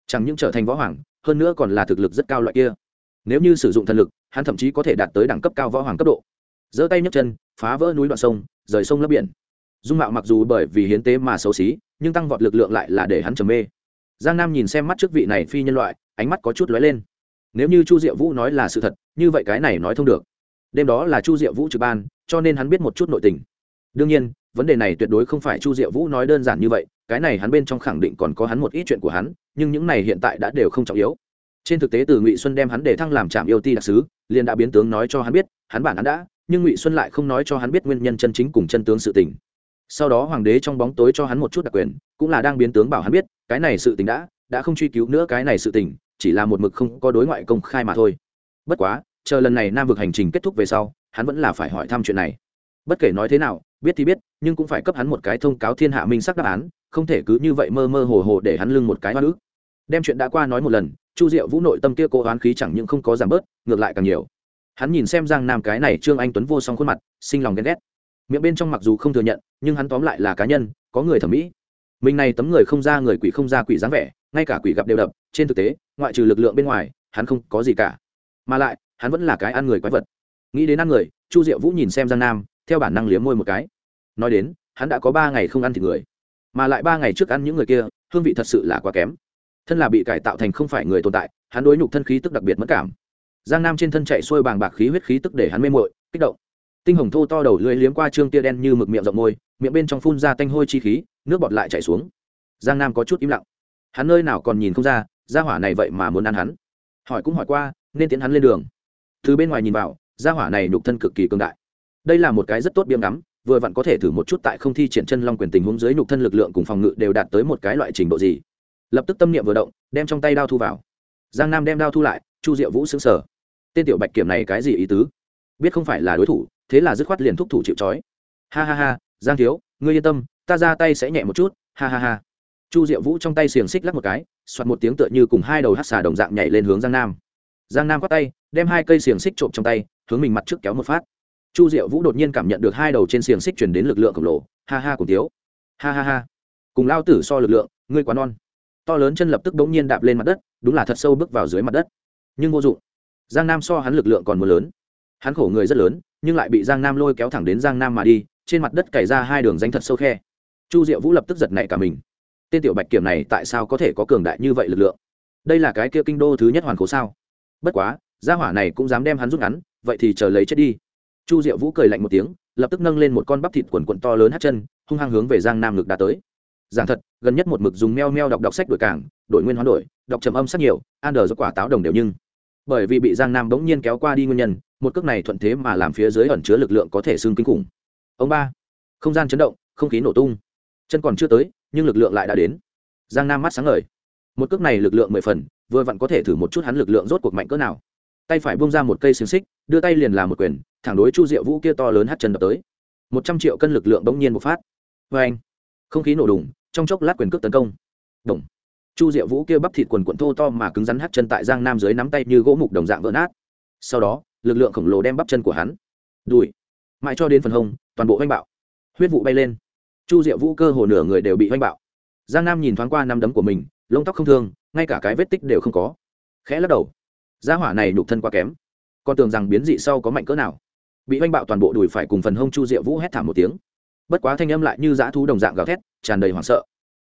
Chẳng những trở thành võ hoàng, hơn nữa còn là thực lực rất cao loại kia. Nếu như sử dụng thần lực, hắn thậm chí có thể đạt tới đẳng cấp cao võ hoàng cấp độ. Giơ tay nhấc chân, phá vỡ núi đoạn sông, rời sông lấp biển. Dung mạo mặc dù bởi vì hiến tế mà xấu xí, nhưng tăng vọt lực lượng lại là để hắn trầm mê. Giang nam nhìn xem mắt trước vị này phi nhân loại, ánh mắt có chút lóe lên. Nếu như chu diệu vũ nói là sự thật, như vậy cái này nói thông được đêm đó là chu diệu vũ trực ban, cho nên hắn biết một chút nội tình. Đương nhiên, vấn đề này tuyệt đối không phải chu diệu vũ nói đơn giản như vậy, cái này hắn bên trong khẳng định còn có hắn một ít chuyện của hắn, nhưng những này hiện tại đã đều không trọng yếu. Trên thực tế từ ngụy xuân đem hắn để thăng làm trạm yêu ti đặc sứ, liền đã biến tướng nói cho hắn biết, hắn bản hắn đã, nhưng ngụy xuân lại không nói cho hắn biết nguyên nhân chân chính cùng chân tướng sự tình. Sau đó hoàng đế trong bóng tối cho hắn một chút đặc quyền, cũng là đang biến tướng bảo hắn biết, cái này sự tình đã đã không truy cứu nữa cái này sự tình, chỉ là một mực không có đối ngoại công khai mà thôi. Bất quá chờ lần này nam vực hành trình kết thúc về sau, hắn vẫn là phải hỏi thăm chuyện này. Bất kể nói thế nào, biết thì biết, nhưng cũng phải cấp hắn một cái thông cáo thiên hạ minh sắc đáp án, không thể cứ như vậy mơ mơ hồ hồ để hắn lưng một cái hoa ức đem chuyện đã qua nói một lần, chu diệu vũ nội tâm kia cố oán khí chẳng những không có giảm bớt, ngược lại càng nhiều. Hắn nhìn xem giang nam cái này trương anh tuấn vô song khuôn mặt, sinh lòng ghen ghét. Miệng bên trong mặc dù không thừa nhận, nhưng hắn tóm lại là cá nhân, có người thẩm mỹ. Mình này tấm người không ra người quỷ không ra quỷ dáng vẻ, ngay cả quỷ gặp đều đập, trên thực tế, ngoại trừ lực lượng bên ngoài, hắn không có gì cả. Mà lại hắn vẫn là cái ăn người quái vật. Nghĩ đến ăn người, chu diệu vũ nhìn xem giang nam, theo bản năng liếm môi một cái. Nói đến, hắn đã có ba ngày không ăn thịt người, mà lại ba ngày trước ăn những người kia, hương vị thật sự là quá kém. Thân là bị cải tạo thành không phải người tồn tại, hắn đối nhục thân khí tức đặc biệt mất cảm. Giang nam trên thân chạy xuôi bàng bạc khí huyết khí tức để hắn mê mội kích động. Tinh hồng thô to đầu lưỡi liếm qua trương tia đen như mực miệng rộng môi, miệng bên trong phun ra tanh hôi chi khí, nước bọt lại chảy xuống. Giang nam có chút im lặng. Hắn nơi nào còn nhìn không ra ra hỏa này vậy mà muốn ăn hắn. Hỏi cũng hỏi qua, nên tiến hắn lên đường từ bên ngoài nhìn vào, gia hỏa này nhục thân cực kỳ cương đại. Đây là một cái rất tốt biếm ngắm, vừa vặn có thể thử một chút tại không thi triển chân long quyền tình huống dưới nhục thân lực lượng cùng phòng ngự đều đạt tới một cái loại trình độ gì. Lập tức tâm niệm vừa động, đem trong tay đao thu vào. Giang nam đem đao thu lại, chu diệu vũ xứng sở tên tiểu bạch kiểm này cái gì ý tứ? Biết không phải là đối thủ, thế là dứt khoát liền thúc thủ chịu trói. Ha ha ha, giang thiếu, ngươi yên tâm, ta ra tay sẽ nhẹ một chút, ha ha ha. Chu diệu vũ trong tay xiềng xích lắc một cái soạt một tiếng tựa như cùng hai đầu hát xà đồng dạng nhảy lên hướng giang nam. Giang nam khoác tay đem hai cây xiềng xích trộm trong tay, hướng mình mặt trước kéo một phát. Chu diệu vũ đột nhiên cảm nhận được hai đầu trên xiềng xích chuyển đến lực lượng khổng lồ. Ha ha cùng tiếu ha ha ha. Cùng lao tử so lực lượng, ngươi quá non. To lớn chân lập tức bỗng nhiên đạp lên mặt đất, đúng là thật sâu bước vào dưới mặt đất. Nhưng vô dụng. Giang nam so hắn lực lượng còn mưa lớn. Hắn khổ người rất lớn, nhưng lại bị giang nam lôi kéo thẳng đến giang nam mà đi, trên mặt đất cày ra hai đường danh thật sâu khe. Chu diệu vũ lập tức giật nảy cả mình. Tên tiểu bạch kiểm này tại sao có thể có cường đại như vậy lực lượng? Đây là cái kia kinh đô thứ nhất hoàn cố sao? Bất quá gia hỏa này cũng dám đem hắn rút ngắn, vậy thì chờ lấy chết đi. Chu diệu vũ cười lạnh một tiếng, lập tức nâng lên một con bắp thịt quần quận to lớn hát chân, hung hăng hướng về giang nam ngực đã tới. Giảng thật, gần nhất một mực dùng meo meo đọc đọc sách đổi cảng đổi nguyên hoán đổi, đọc trầm âm sắc nhiều an đờ do quả táo đồng đều nhưng. Bởi vì bị giang nam bỗng nhiên kéo qua đi nguyên nhân, một cước này thuận thế mà làm phía dưới ẩn chứa lực lượng có thể xương kinh khủng. Ông ba, không gian chấn động, không khí nổ tung. Chân còn chưa tới, nhưng lực lượng lại đã đến. Giang nam mắt sáng ngời. Một cước này lực lượng mười phần, vừa vặn có thể thử một chút hắn lực lượng rốt cuộc mạnh cỡ nào tay phải bung ra một cây xiềng xích đưa tay liền làm một quyền thẳng đối chu diệu vũ kia to lớn hắt chân đập tới. Một trăm triệu cân lực lượng bỗng nhiên bộc phát. Vê anh không khí nổ đùng trong chốc lát quyền cước tấn công. Đùng, chu diệu vũ kia bắp thịt quần quận thô to mà cứng rắn hắt chân tại giang nam dưới nắm tay như gỗ mục đồng dạng vỡ nát. Sau đó lực lượng khổng lồ đem bắp chân của hắn đùi. Mãi cho đến phần hông toàn bộ oanh bạo. Huyết vụ bay lên. Chu diệu vũ cơ hồ nửa người đều bị oanh bạo. Giang nam nhìn thoáng qua năm đấm của mình lông tóc không thương ngay cả cái vết tích đều không có. Khẽ lắc đầu gia hỏa này nhục thân quá kém. Con tưởng rằng biến dị sau có mạnh cỡ nào. Bị oanh bạo toàn bộ đùi phải cùng phần hông chu diệu vũ hét thảm một tiếng. Bất quá thanh âm lại như dã thú đồng dạng gào thét, tràn đầy hoảng sợ.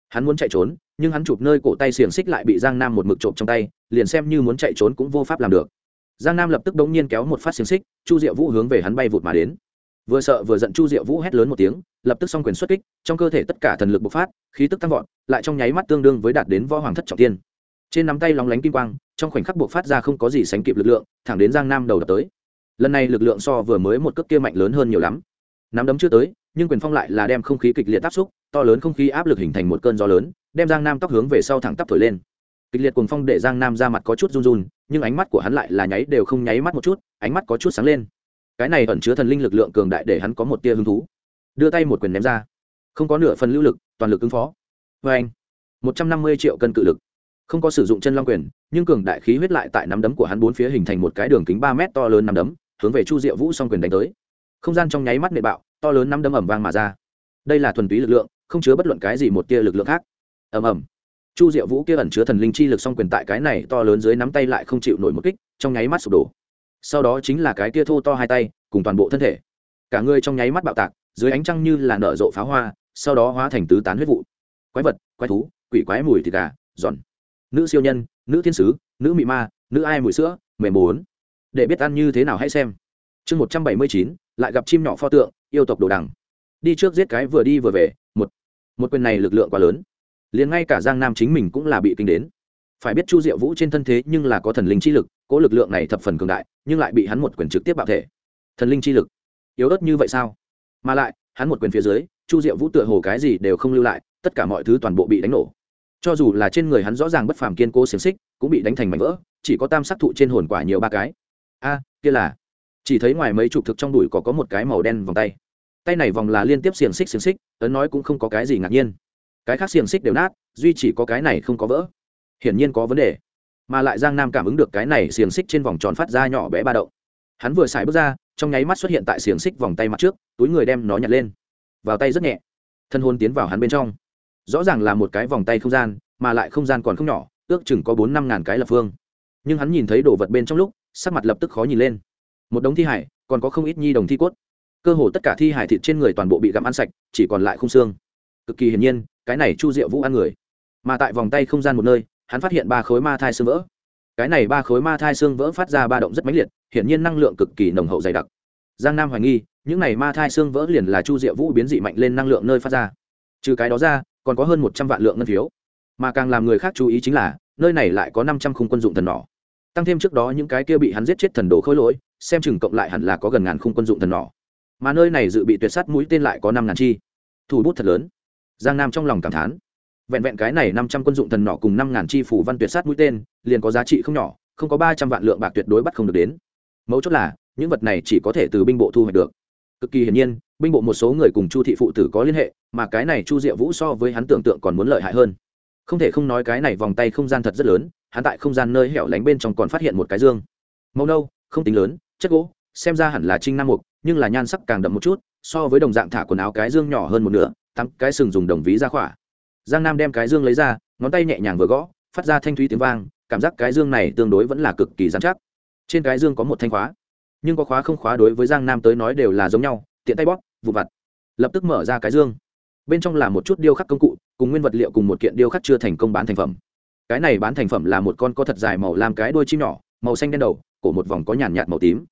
Hắn muốn chạy trốn, nhưng hắn chụp nơi cổ tay xiềng xích lại bị giang nam một mực trộm trong tay, liền xem như muốn chạy trốn cũng vô pháp làm được. Giang nam lập tức đống nhiên kéo một phát xiềng xích, chu diệu vũ hướng về hắn bay vụt mà đến. Vừa sợ vừa giận chu diệu vũ hét lớn một tiếng, lập tức xong quyền xuất kích, trong cơ thể tất cả thần lực bộc phát, khí tức tăng vọt, lại trong nháy mắt tương đương với đạt đến võ hoàng thất trọng tiên trên nắm tay lóng lánh kim quang, trong khoảnh khắc buộc phát ra không có gì sánh kịp lực lượng, thẳng đến giang nam đầu đập tới. Lần này lực lượng so vừa mới một cước kia mạnh lớn hơn nhiều lắm. Nắm đấm chưa tới, nhưng quyền phong lại là đem không khí kịch liệt áp xúc, to lớn không khí áp lực hình thành một cơn gió lớn, đem giang nam tóc hướng về sau thẳng tắp thổi lên. Kịch liệt cuồng phong để giang nam ra mặt có chút run run, nhưng ánh mắt của hắn lại là nháy đều không nháy mắt một chút, ánh mắt có chút sáng lên. Cái này ẩn chứa thần linh lực lượng cường đại để hắn có một tia hứng thú. Đưa tay một quyền ném ra. Không có nửa phần lưu lực, toàn lực ứng phó. Vê anh một trăm năm mươi triệu cân cự lực không có sử dụng chân long quyền, nhưng cường đại khí huyết lại tại nắm đấm của hắn bốn phía hình thành một cái đường kính ba mét to lớn nắm đấm, hướng về chu diệu vũ s o n g quyền đánh tới. Không gian trong nháy mắt nệ bạo, to lớn nắm đấm ẩm vang mà ra. Đây là thuần túy lực lượng, không chứa bất luận cái gì một tia lực lượng khác. Ầm ầm. Chu diệu vũ kia ẩn chứa thần linh chi lực song quyền tại cái này to lớn dưới nắm tay lại không chịu nổi một kích, trong nháy mắt sụp đổ. Sau đó chính là cái kia thô to hai tay, cùng toàn bộ thân thể. Cả người trong nháy mắt bạo tạc, dưới ánh trăng như là nở rộ pháo hoa, sau đó hóa thành tứ tán huyết vụ. Quái vật, quái thú, quỷ quái mùi thịt gà, giòn nữ siêu nhân, nữ thiên sứ, nữ mị ma, nữ ai mùi sữa, mềm bốn. Để biết ăn như thế nào hãy xem. Chương một trăm bảy mươi chín, lại gặp chim nhỏ pho tượng, yêu tộc đồ đằng. Đi trước giết cái vừa đi vừa về, một. Một quyền này lực lượng quá lớn. Liền ngay cả giang nam chính mình cũng là bị kinh đến. Phải biết chu diệu vũ trên thân thế nhưng là có thần linh chi lực, cố lực lượng này thập phần cường đại, nhưng lại bị hắn một quyền trực tiếp bạo thể. Thần linh chi lực. Yếu ớt như vậy sao? Mà lại, hắn một quyền phía dưới, chu diệu vũ tựa hồ cái gì đều không lưu lại, tất cả mọi thứ toàn bộ bị đánh nổ cho dù là trên người hắn rõ ràng bất phàm kiên cố xiềng xích, cũng bị đánh thành mảnh vỡ, chỉ có tam sắc thụ trên hồn quả nhiều ba cái. A, kia là, chỉ thấy ngoài mấy chục thực trong đùi có có một cái màu đen vòng tay. Tay này vòng là liên tiếp xiềng xích xiềng xích ấn nói cũng không có cái gì ngạc nhiên. Cái khác xiềng xích đều nát, duy chỉ có cái này không có vỡ. Hiển nhiên có vấn đề. Mà lại giang nam cảm ứng được cái này xiềng xích trên vòng tròn phát ra nhỏ bé ba đậu hắn vừa xài bước ra, trong nháy mắt xuất hiện tại xiềng xích vòng tay mặt trước, túi người đem nó nhặt lên. Vào tay rất nhẹ. Thân hôn tiến vào hắn bên trong rõ ràng là một cái vòng tay không gian, mà lại không gian còn không nhỏ, ước chừng có bốn năm ngàn cái lập phương. Nhưng hắn nhìn thấy đồ vật bên trong lúc, sắc mặt lập tức khó nhìn lên. Một đống thi hải, còn có không ít nhi đồng thi cốt. Cơ hồ tất cả thi hải thịt trên người toàn bộ bị gặm ăn sạch, chỉ còn lại không xương. Cực kỳ hiển nhiên, cái này chu diệu vũ ăn người. Mà tại vòng tay không gian một nơi, hắn phát hiện ba khối ma thai xương vỡ. Cái này ba khối ma thai xương vỡ phát ra ba động rất mãnh liệt, hiển nhiên năng lượng cực kỳ nồng hậu dày đặc. Giang nam hoài nghi, những này ma thai xương vỡ liền là chu diệu vũ biến dị mạnh lên năng lượng nơi phát ra. Trừ cái đó ra còn có hơn một trăm vạn lượng ngân phiếu. Mà càng làm người khác chú ý chính là, nơi này lại có năm trăm khung quân dụng thần nỏ. Tăng thêm trước đó những cái kia bị hắn giết chết thần đồ khôi lỗi, xem chừng cộng lại hẳn là có gần ngàn khung quân dụng thần nỏ. Mà nơi này dự bị tuyệt sát mũi tên lại có năm ngàn chi. Thủ bút thật lớn. Giang nam trong lòng cảm thán. Vẹn vẹn cái này năm trăm quân dụng thần nỏ cùng năm ngàn chi phủ văn tuyệt sát mũi tên, liền có giá trị không nhỏ, không có ba trăm vạn lượng bạc tuyệt đối bắt không được đến. Mấu chốt là, những vật này chỉ có thể từ binh bộ thu hoạch được. Cực kỳ hiển nhiên binh bộ một số người cùng chu thị phụ tử có liên hệ, mà cái này chu diệu vũ so với hắn tưởng tượng còn muốn lợi hại hơn. Không thể không nói cái này vòng tay không gian thật rất lớn, hắn tại không gian nơi hẻo lánh bên trong còn phát hiện một cái dương. Màu nâu, không tính lớn, chất gỗ, xem ra hẳn là trinh nam mục, nhưng là nhan sắc càng đậm một chút, so với đồng dạng thả quần áo cái dương nhỏ hơn một nửa tắm cái sừng dùng đồng ví ra khỏa. Giang nam đem cái dương lấy ra, ngón tay nhẹ nhàng vừa gõ, phát ra thanh thúy tiếng vang, cảm giác cái dương này tương đối vẫn là cực kỳ dán chắc. Trên cái dương có một thanh khóa, nhưng có khóa không khóa đối với giang nam tới nói đều là giống nhau tiện tay bóp vụ vặt. Lập tức mở ra cái dương. Bên trong là một chút điêu khắc công cụ, cùng nguyên vật liệu cùng một kiện điêu khắc chưa thành công bán thành phẩm. Cái này bán thành phẩm là một con có thật dài màu làm cái đuôi chim nhỏ, màu xanh đen đầu, cổ một vòng có nhàn nhạt màu tím.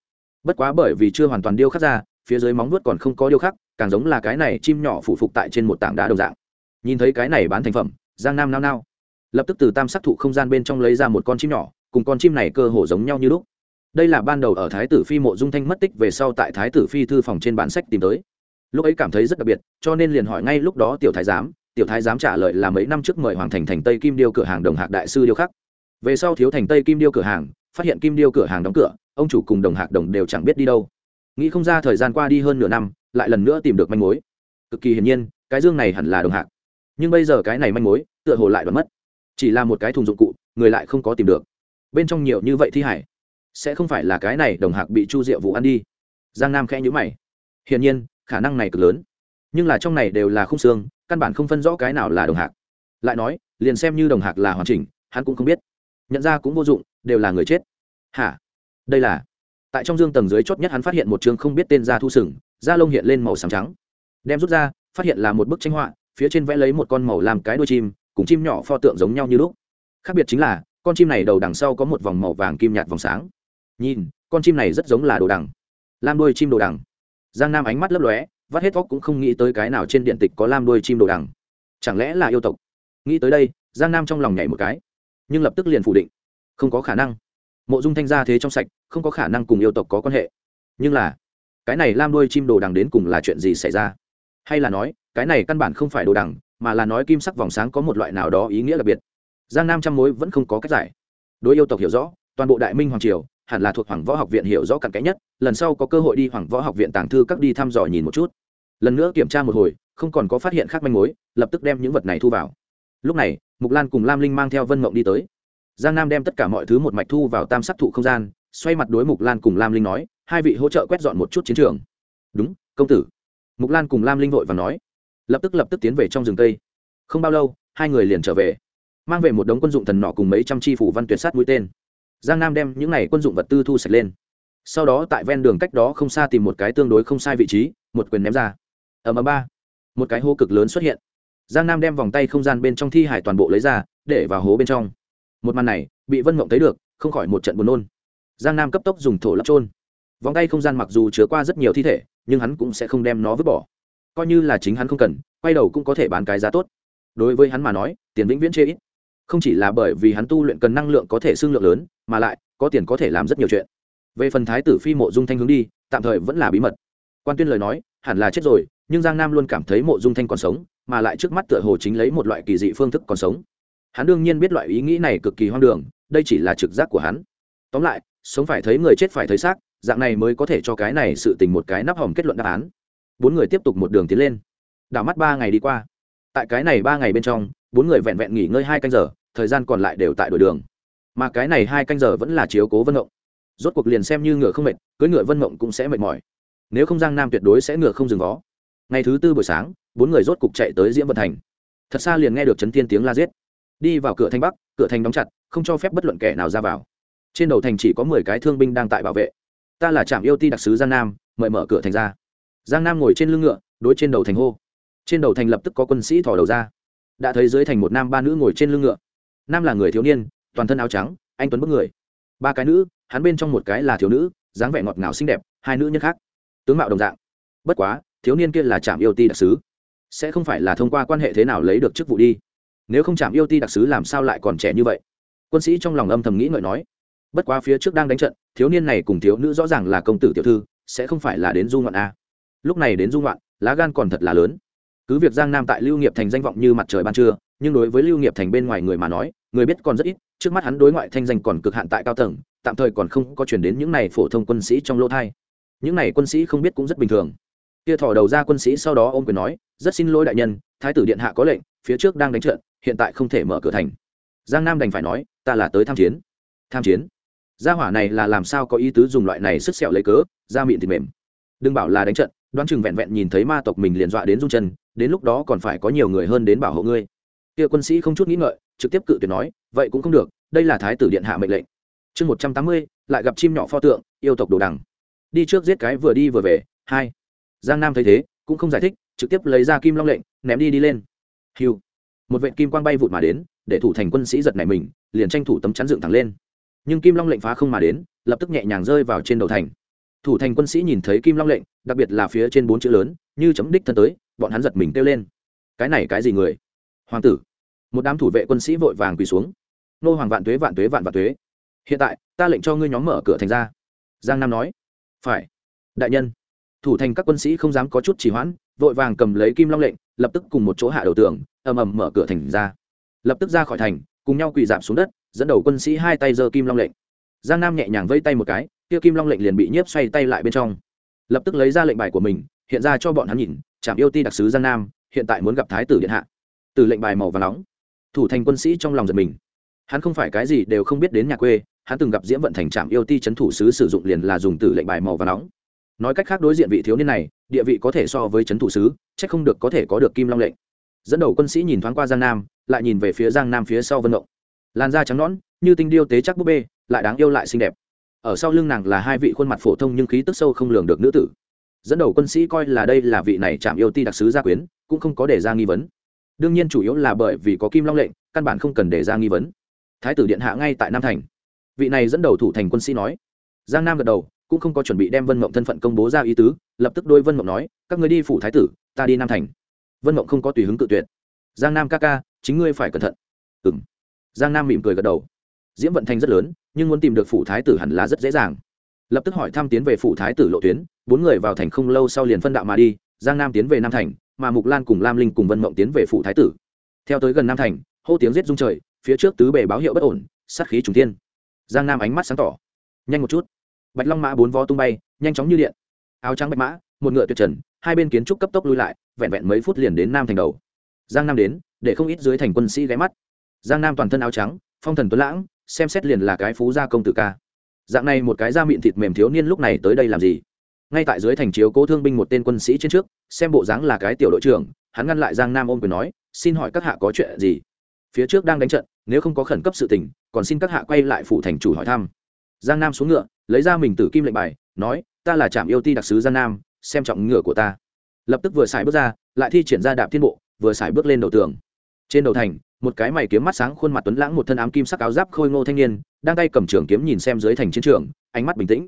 Bất quá bởi vì chưa hoàn toàn điêu khắc ra, phía dưới móng vuốt còn không có điêu khắc, càng giống là cái này chim nhỏ phụ phục tại trên một tảng đá đồng dạng. Nhìn thấy cái này bán thành phẩm, giang nam nao nao. Lập tức từ tam sắc thụ không gian bên trong lấy ra một con chim nhỏ, cùng con chim này cơ hồ giống nhau như lúc đây là ban đầu ở thái tử phi mộ dung thanh mất tích về sau tại thái tử phi thư phòng trên bản sách tìm tới. Lúc ấy cảm thấy rất đặc biệt, cho nên liền hỏi ngay lúc đó tiểu thái giám, tiểu thái giám trả lời là mấy năm trước mời hoàng thành thành tây kim điêu cửa hàng đồng hạc đại sư điêu khắc. Về sau thiếu thành tây kim điêu cửa hàng, phát hiện kim điêu cửa hàng đóng cửa, ông chủ cùng đồng hạc đồng đều chẳng biết đi đâu. Nghĩ không ra thời gian qua đi hơn nửa năm, lại lần nữa tìm được manh mối. Cực kỳ hiển nhiên, cái dương này hẳn là đồng hạc. Nhưng bây giờ cái này manh mối, tựa hồ lại đoán mất. Chỉ là một cái thùng dụng cụ, người lại không có tìm được. Bên trong nhiều như vậy thi hải sẽ không phải là cái này đồng hạc bị chu diệu vụ ăn đi. Giang nam khẽ nhữ mày. Hiển nhiên, khả năng này cực lớn. Nhưng là trong này đều là khung xương, căn bản không phân rõ cái nào là đồng hạc. Lại nói, liền xem như đồng hạc là hoàn chỉnh, hắn cũng không biết. Nhận ra cũng vô dụng, đều là người chết. Hả? Đây là? Tại trong dương tầng dưới chót nhất hắn phát hiện một chương không biết tên da thu sừng, da lông hiện lên màu xám trắng. Đem rút ra, phát hiện là một bức tranh họa, phía trên vẽ lấy một con màu làm cái đuôi chim, cùng chim nhỏ pho tượng giống nhau như lúc. Khác biệt chính là, con chim này đầu đằng sau có một vòng màu vàng kim nhạt vòng sáng nhìn, con chim này rất giống là đồ đằng. Lam đuôi chim đồ đằng. Giang nam ánh mắt lấp lóe, vắt hết óc cũng không nghĩ tới cái nào trên điện tịch có lam đuôi chim đồ đằng. Chẳng lẽ là yêu tộc? Nghĩ tới đây, giang nam trong lòng nhảy một cái, nhưng lập tức liền phủ định. Không có khả năng. Mộ dung thanh gia thế trong sạch, không có khả năng cùng yêu tộc có quan hệ. Nhưng là, cái này lam đuôi chim đồ đằng đến cùng là chuyện gì xảy ra? Hay là nói, cái này căn bản không phải đồ đằng, mà là nói kim sắc vòng sáng có một loại nào đó ý nghĩa đặc biệt. Giang nam trăm mối vẫn không có cách giải. Đối yêu tộc hiểu rõ toàn bộ đại minh hoàng triều, hẳn là thuộc hoàng võ học viện hiểu rõ cặn kẽ nhất, lần sau có cơ hội đi hoàng võ học viện tàng thư các đi thăm dò nhìn một chút. Lần nữa kiểm tra một hồi, không còn có phát hiện khác manh mối, lập tức đem những vật này thu vào. Lúc này, mục lan cùng lam linh mang theo vân mộng đi tới. Giang nam đem tất cả mọi thứ một mạch thu vào tam sắc thụ không gian, xoay mặt đối mục lan cùng lam linh nói, hai vị hỗ trợ quét dọn một chút chiến trường. Đúng, công tử. Mục lan cùng lam linh vội và nói. Lập tức lập tức tiến về trong rừng tây. không bao lâu, hai người liền trở về. Mang về một đống quân dụng thần nọ cùng mấy trăm chi phủ văn tuyệt sát mũi tên giang nam đem những n à y quân dụng vật tư thu sạch lên. Sau đó tại ven đường cách đó không xa tìm một cái tương đối không sai vị trí, một quyền ném ra. Ở ầm ba. Một cái hố cực lớn xuất hiện. Giang nam đem vòng tay không gian bên trong thi hải toàn bộ lấy ra, để vào hố bên trong. Một màn này, bị vân mộng thấy được, không khỏi một trận buồn nôn. Giang nam cấp tốc dùng thổ lắp trôn vòng tay không gian mặc dù chứa qua rất nhiều thi thể, nhưng hắn cũng sẽ không đem nó vứt bỏ. Coi như là chính hắn không cần, quay đầu cũng có thể bán cái giá tốt. Đối với hắn mà nói, tiền vĩnh viễn chê ít không chỉ là bởi vì hắn tu luyện cần năng lượng có thể xương lượng lớn, mà lại có tiền có thể làm rất nhiều chuyện. Về phần thái tử phi mộ dung thanh hướng đi, tạm thời vẫn là bí mật. Quan tuyên lời nói, hẳn là chết rồi, nhưng giang nam luôn cảm thấy mộ dung thanh còn sống, mà lại trước mắt tựa hồ chính lấy một loại kỳ dị phương thức còn sống. Hắn đương nhiên biết loại ý nghĩ này cực kỳ hoang đường, đây chỉ là trực giác của hắn. Tóm lại, sống phải thấy người chết phải thấy xác, dạng này mới có thể cho cái này sự tình một cái nắp hòm kết luận đáp án. Bốn người tiếp tục một đường tiến lên. Đảo mắt ba ngày đi qua. Tại cái này ba ngày bên trong bốn người vẹn vẹn nghỉ ngơi hai canh giờ, thời gian còn lại đều tại đội đường. Mà cái này hai canh giờ vẫn là chiếu cố vân mộng rốt cuộc liền xem như ngựa không mệt cưới ngựa vân mộng cũng sẽ mệt mỏi. Nếu không giang nam tuyệt đối sẽ ngựa không dừng vó. Ngày thứ tư buổi sáng, bốn người rốt cục chạy tới diễm vận thành. Thật xa liền nghe được Trấn thiên tiếng la giết. Đi vào cửa thành bắc, cửa thành đóng chặt, không cho phép bất luận kẻ nào ra vào. Trên đầu thành chỉ có mười cái thương binh đang tại bảo vệ. Ta là trạm yêu ti đặc sứ giang nam, mời mở cửa thành ra. Giang nam ngồi trên lưng ngựa, đối trên đầu thành hô. Trên đầu thành lập tức có quân sĩ thò đầu ra đã thấy dưới thành một nam ba nữ ngồi trên lưng ngựa. Nam là người thiếu niên, toàn thân áo trắng, anh tuấn bức người. Ba cái nữ, hắn bên trong một cái là thiếu nữ, dáng vẻ ngọt ngào xinh đẹp, hai nữ nhân khác. Tướng mạo đồng dạng. Bất quá, thiếu niên kia là trạm yêu ti đặc sứ. Sẽ không phải là thông qua quan hệ thế nào lấy được chức vụ đi. Nếu không trạm yêu ti đặc sứ làm sao lại còn trẻ như vậy? Quân sĩ trong lòng âm thầm nghĩ ngợi nói. Bất quá phía trước đang đánh trận, thiếu niên này cùng thiếu nữ rõ ràng là công tử tiểu thư, sẽ không phải là đến du ngoạn a lúc này đến du ngoạn, lá gan còn thật là lớn cứ việc giang nam tại lưu nghiệp thành danh vọng như mặt trời ban trưa, nhưng đối với lưu nghiệp thành bên ngoài người mà nói, người biết còn rất ít, trước mắt hắn đối ngoại thanh danh còn cực hạn tại cao tầng, tạm thời còn không có chuyển đến những này phổ thông quân sĩ trong lỗ thai. Những này quân sĩ không biết cũng rất bình thường. Kia thỏ đầu ra quân sĩ sau đó ôm quyền nói, rất xin lỗi đại nhân, thái tử điện hạ có lệnh, phía trước đang đánh trận, hiện tại không thể mở cửa thành. Giang nam đành phải nói, ta là tới tham chiến. Tham chiến? Gia hỏa này là làm sao có ý tứ dùng loại này sức sẹo lấy cớ, da miệng thịt mềm. Đừng bảo là đánh trận đoán chừng vẹn vẹn nhìn thấy ma tộc mình liền dọa đến rung chân, đến lúc đó còn phải có nhiều người hơn đến bảo hộ ngươi. Kia quân sĩ không chút nghĩ ngợi, trực tiếp cự tuyệt nói, vậy cũng không được, đây là thái tử điện hạ mệnh lệnh. Chương một trăm tám mươi, lại gặp chim nhỏ pho tượng, yêu tộc đồ đằng. Đi trước giết cái vừa đi vừa về, hai. Giang nam thấy thế, cũng không giải thích, trực tiếp lấy ra kim long lệnh, ném đi đi lên. Hiu một vệ kim quang bay vụt mà đến, để thủ thành quân sĩ giật nảy mình, liền tranh thủ tấm chắn dựng thẳng lên. Nhưng kim long lệnh phá không mà đến, lập tức nhẹ nhàng rơi vào trên đầu thành thủ thành quân sĩ nhìn thấy kim long lệnh, đặc biệt là phía trên bốn chữ lớn, như chấm đích thân tới, bọn hắn giật mình kêu lên. Cái này cái gì người? Hoàng tử. Một đám thủ vệ quân sĩ vội vàng quỳ xuống. Nô hoàng vạn tuế vạn tuế, vạn vạn tuế. Hiện tại, ta lệnh cho ngươi nhóm mở cửa thành ra. Giang nam nói. Phải. Đại nhân. Thủ thành các quân sĩ không dám có chút trì hoãn, vội vàng cầm lấy kim long lệnh, lập tức cùng một chỗ hạ đầu tường, ầm ầm mở cửa thành ra. Lập tức ra khỏi thành, cùng nhau quỳ dạp xuống đất, dẫn đầu quân sĩ hai tay giơ kim long lệnh. Giang nam nhẹ nhàng vây tay một cái kia kim long lệnh liền bị nhiếp xoay tay lại bên trong. Lập tức lấy ra lệnh bài của mình, hiện ra cho bọn hắn nhìn trạm yêu ti đặc sứ giang nam, hiện tại muốn gặp thái tử điện hạ. Từ lệnh bài màu và nóng, thủ thành quân sĩ trong lòng giật mình. Hắn không phải cái gì đều không biết đến nhà quê, hắn từng gặp diễm vận thành trạm yêu ti c h ấ n thủ sứ sử dụng liền là dùng từ lệnh bài màu và nóng. Nói cách khác đối diện vị thiếu niên này, địa vị có thể so với c h ấ n thủ sứ c h ắ c không được có thể có được kim long lệnh. Dẫn đầu quân sĩ nhìn thoáng qua giang nam, lại nhìn về phía giang nam phía sau vân động làn da trắng nõn, như tinh điêu tế chắc búp bê, lại đáng yêu lại xinh đẹp ở sau lưng nàng là hai vị khuôn mặt phổ thông nhưng khí tức sâu không lường được nữ tử. Dẫn đầu quân sĩ coi là đây là vị này chạm yêu ti đặc sứ gia quyến, cũng không có đề ra nghi vấn. Đương nhiên chủ yếu là bởi vì có kim long lệnh, căn bản không cần đề ra nghi vấn. Thái tử điện hạ ngay tại nam thành. Vị này dẫn đầu thủ thành quân sĩ nói. Giang nam gật đầu, cũng không có chuẩn bị đem vân mộng thân phận công bố ra ý tứ, lập tức đôi vân mộng nói, các người đi phủ thái tử, ta đi nam thành. Vân mộng không có tùy hứng cự tuyệt. Giang nam ca ca, chính ngươi phải cẩn thận. Ừ m giang nam mỉm cười gật đầu. Diễm vận thành rất lớn nhưng muốn tìm được phủ thái tử hẳn là rất dễ dàng. Lập tức hỏi thăm tiến về phủ thái tử lộ tuyến, bốn người vào thành không lâu sau liền phân đạo mà đi, giang nam tiến về nam thành, mà mục lan cùng lam linh cùng vân mộng tiến về phủ thái tử. Theo tới gần nam thành, hô tiếng giết rung trời, phía trước tứ bề báo hiệu bất ổn, sát khí trùng thiên. Giang nam ánh mắt sáng tỏ. Nhanh một chút. Bạch long mã bốn vó tung bay, nhanh chóng như điện. Áo trắng bạch mã, một ngựa tuyệt trần, hai bên kiến trúc cấp tốc lui lại, vẹn vẹn mấy phút liền đến nam thành đầu. Giang nam đến, để không ít dưới thành quân sĩ ghé mắt. Giang nam toàn thân áo trắng, phong thần tuấn lãng xem xét liền là cái phú gia công tử ca. Dạng này một cái da miệng thịt mềm thiếu niên lúc này tới đây làm gì? Ngay tại dưới thành chiếu cố thương binh một tên quân sĩ trên trước, xem bộ dáng là cái tiểu đội trưởng, hắn ngăn lại giang nam ôm quyền nói, xin hỏi các hạ có chuyện gì? Phía trước đang đánh trận, nếu không có khẩn cấp sự tình, còn xin các hạ quay lại phủ thành chủ hỏi thăm. Giang nam xuống ngựa, lấy ra mình tử kim lệnh bài, nói, ta là trạm yêu ti đặc sứ giang nam, xem trọng ngựa của ta. Lập tức vừa xài bước ra, lại thi triển ra đạp thiên bộ, vừa xài bước lên đầu tường. Trên đầu thành một cái mày kiếm mắt sáng khuôn mặt tuấn lãng một thân ám kim sắc áo giáp khôi ngô thanh niên, đang tay cầm trường kiếm nhìn xem dưới thành chiến trường, ánh mắt bình tĩnh.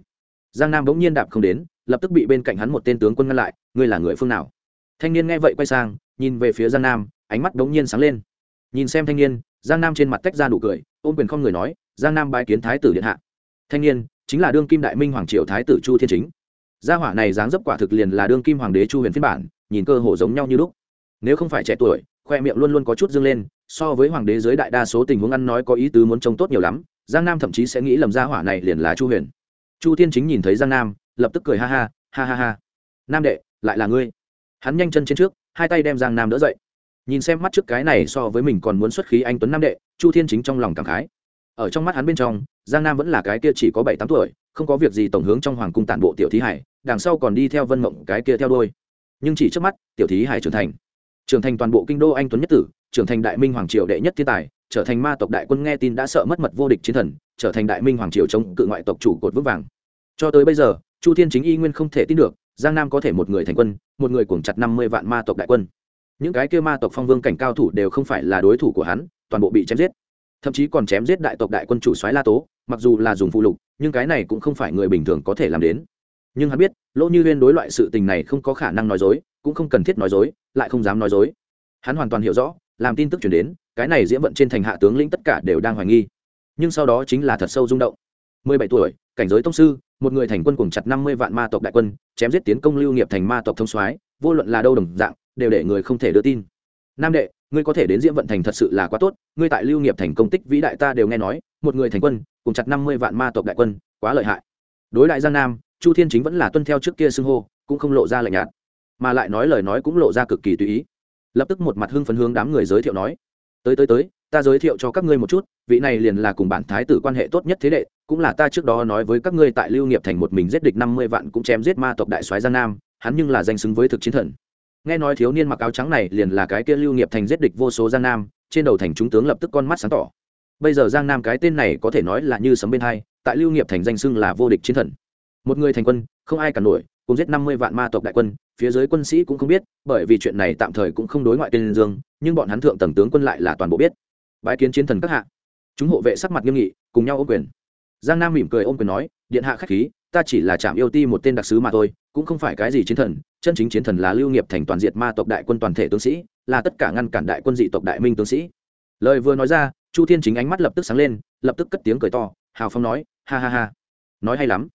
Giang nam bỗng nhiên đạp không đến, lập tức bị bên cạnh hắn một tên tướng quân ngăn lại, ngươi là người phương nào? Thanh niên nghe vậy quay sang, nhìn về phía giang nam, ánh mắt bỗng nhiên sáng lên. Nhìn xem thanh niên, giang nam trên mặt tách ra nụ cười, ôm quyền không người nói, giang nam bái kiến thái tử điện hạ. Thanh niên, chính là đương kim đại minh hoàng triều thái tử chu thiên chính. Gia hỏa này dáng dấp quả thực liền là đương kim hoàng đế chu huyền phiên bản, nhìn cơ hồ giống nhau như lúc. Nếu không phải trẻ tuổi, khoe miệng luôn luôn có chút dâng lên so với hoàng đế dưới đại đa số tình huống ăn nói có ý tứ muốn trông tốt nhiều lắm, giang nam thậm chí sẽ nghĩ lầm gia hỏa này liền là chu huyền. Chu thiên chính nhìn thấy giang nam, lập tức cười ha ha ha ha ha. Nam đệ, lại là ngươi. Hắn nhanh chân trên trước, hai tay đem giang nam đỡ dậy. Nhìn xem mắt trước cái này so với mình còn muốn xuất khí anh tuấn nam đệ, chu thiên chính trong lòng cảm khái. Ở trong mắt hắn bên trong, giang nam vẫn là cái kia chỉ có bảy tám tuổi, không có việc gì tổng hướng trong hoàng cung tản bộ tiểu thí hải, đằng sau còn đi theo vân mộng cái kia theo đôi nhưng chỉ trước mắt, tiểu thí hải trưởng thành. Trưởng thành toàn bộ kinh đô anh tuấn nhất tử trưởng thành đại minh hoàng triều đệ nhất thiên tài, trở thành ma tộc đại quân nghe tin đã sợ mất mật vô địch chiến thần, trở thành đại minh hoàng triều chống cự ngoại tộc chủ cột vững vàng. Cho tới bây giờ, chu thiên chính y nguyên không thể tin được, giang nam có thể một người thành quân, một người cuồng chặt năm mươi vạn ma tộc đại quân. Những cái kia ma tộc phong vương cảnh cao thủ đều không phải là đối thủ của hắn, toàn bộ bị chém giết. Thậm chí còn chém giết đại tộc đại quân chủ soái la tố, mặc dù là dùng phụ lục, nhưng cái này cũng không phải người bình thường có thể làm đến. Nhưng hắn biết, lỗ như huyên đối loại sự tình này không có khả năng nói dối, cũng không cần thiết nói dối, lại không dám nói dối. Hắn hoàn toàn hiểu rõ làm tin tức chuyển đến, cái này diễm vận trên thành hạ tướng lĩnh tất cả đều đang hoài nghi. Nhưng sau đó chính là thật sâu rung động. Mười bảy tuổi, cảnh giới tông sư, một người thành quân cùng chặt năm mươi vạn ma tộc đại quân, chém giết tiến công lưu nghiệp thành ma tộc thông soái, vô luận là đâu đồng dạng, đều để người không thể đưa tin. Nam đệ, ngươi có thể đến diễm vận thành thật sự là quá tốt, ngươi tại lưu nghiệp thành công tích vĩ đại ta đều nghe nói, một người thành quân, cùng chặt năm mươi vạn ma tộc đại quân, quá lợi hại. Đối đại giang nam, chu thiên chính vẫn là tuân theo trước kia xưng hô, cũng không lộ ra lạnh nhạt. Mà lại nói lời nói cũng lộ ra cực kỳ tùy ý lập tức một mặt hưng phấn hướng đám người giới thiệu nói, tới tới tới, ta giới thiệu cho các ngươi một chút, vị này liền là cùng bản thái tử quan hệ tốt nhất thế đệ, cũng là ta trước đó nói với các ngươi tại lưu nghiệp thành một mình giết địch năm mươi vạn cũng chém giết ma tộc đại soái giang nam, hắn nhưng là danh xứng với thực chiến thần. Nghe nói thiếu niên mặc áo trắng này liền là cái kia lưu nghiệp thành giết địch vô số giang nam, trên đầu thành chúng tướng lập tức con mắt sáng tỏ. Bây giờ giang nam cái tên này có thể nói là như sấm bên hai, tại lưu nghiệp thành danh xưng là vô địch chiến thần. Một người thành quân, không ai cả nổi, cùng giết năm mươi vạn ma tộc đại quân phía dưới quân sĩ cũng không biết, bởi vì chuyện này tạm thời cũng không đối ngoại tên dương, nhưng bọn hắn thượng tầng tướng quân lại là toàn bộ biết. Bái kiến chiến thần các hạ. Chúng hộ vệ sắc mặt nghiêm nghị, cùng nhau ôm quyền. Giang nam mỉm cười ôm quyền nói, điện hạ khách khí, ta chỉ là chạm yêu ti một tên đặc sứ mà thôi, cũng không phải cái gì chiến thần, chân chính chiến thần là lưu nghiệp thành toàn diệt ma tộc đại quân toàn thể tướng sĩ, là tất cả ngăn cản đại quân dị tộc đại minh tướng sĩ. Lời vừa nói ra, chu thiên chính ánh mắt lập tức sáng lên, lập tức cất tiếng cười to, hào phong nói, ha ha ha, nói hay lắm.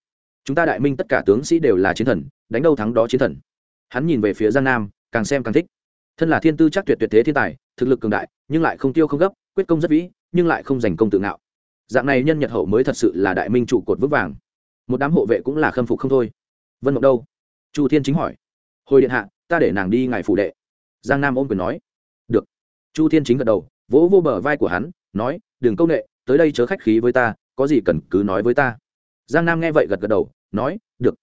Chúng ta đại minh tất cả tướng sĩ đều là chiến thần, đánh đâu thắng đó chiến thần hắn nhìn về phía giang nam, càng xem càng thích. Thân là thiên tư chắc tuyệt tuyệt thế thiên tài, thực lực cường đại, nhưng lại không tiêu không gấp, quyết công rất vĩ, nhưng lại không giành công tự ngạo. Dạng này nhân nhật hậu mới thật sự là đại minh trụ cột vững vàng. Một đám hộ vệ cũng là khâm phục không thôi. Vân mộng đâu? Chu thiên chính hỏi. Hồi điện hạ, ta để nàng đi ngài phủ đệ. Giang nam ôm quyền nói. Được. Chu thiên chính gật đầu, vỗ vô bờ vai của hắn, nói, đừng công nghệ tới đây chớ khách khí với ta, có gì cần cứ nói với ta. Giang nam nghe vậy gật gật đầu, nói, được.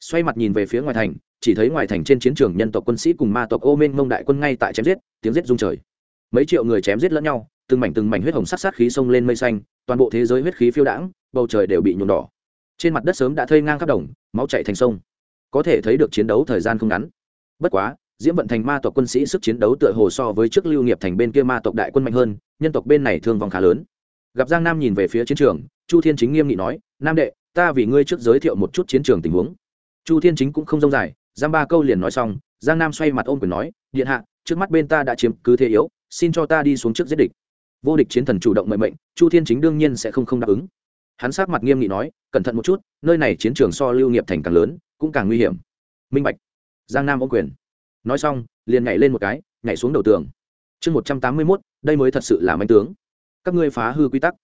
Xoay mặt nhìn về phía ngoài thành chỉ thấy ngoài thành trên chiến trường nhân tộc quân sĩ cùng ma tộc ô mênh mông đại quân ngay tại chém giết, tiếng giết rung trời. Mấy triệu người chém giết lẫn nhau, từng mảnh từng mảnh huyết hồng sắc sát khí xông lên mây xanh, toàn bộ thế giới huyết khí phiêu đãng, bầu trời đều bị nhuộm đỏ. Trên mặt đất sớm đã thây ngang khắp đồng, máu chạy thành sông. Có thể thấy được chiến đấu thời gian không ngắn. Bất quá, diễm vận thành ma tộc quân sĩ sức chiến đấu tựa hồ so với trước lưu nghiệp thành bên kia ma tộc đại quân mạnh hơn, nhân tộc bên này thương vong khá lớn. Gặp giang nam nhìn về phía chiến trường, chu thiên chính nghiêm nghị nói, nam đệ, ta vì ngươi trước giới thiệu một chút chiến trường tình huống. Chu thiên chính cũng không rông dài giam ba câu liền nói xong, giang nam xoay mặt ôm quyền nói, điện hạ, trước mắt bên ta đã chiếm cứ thế yếu, xin cho ta đi xuống trước giết địch. Vô địch chiến thần chủ động mệnh mệnh, chu thiên chính đương nhiên sẽ không không đáp ứng. Hắn sát mặt nghiêm nghị nói, cẩn thận một chút, nơi này chiến trường so lưu nghiệp thành càng lớn, cũng càng nguy hiểm. Minh bạch. Giang nam ôm quyền. Nói xong, liền nhảy lên một cái, nhảy xuống đầu tường. Chương một trăm tám mươi mốt, đây mới thật sự là manh tướng. Các ngươi phá hư quy tắc.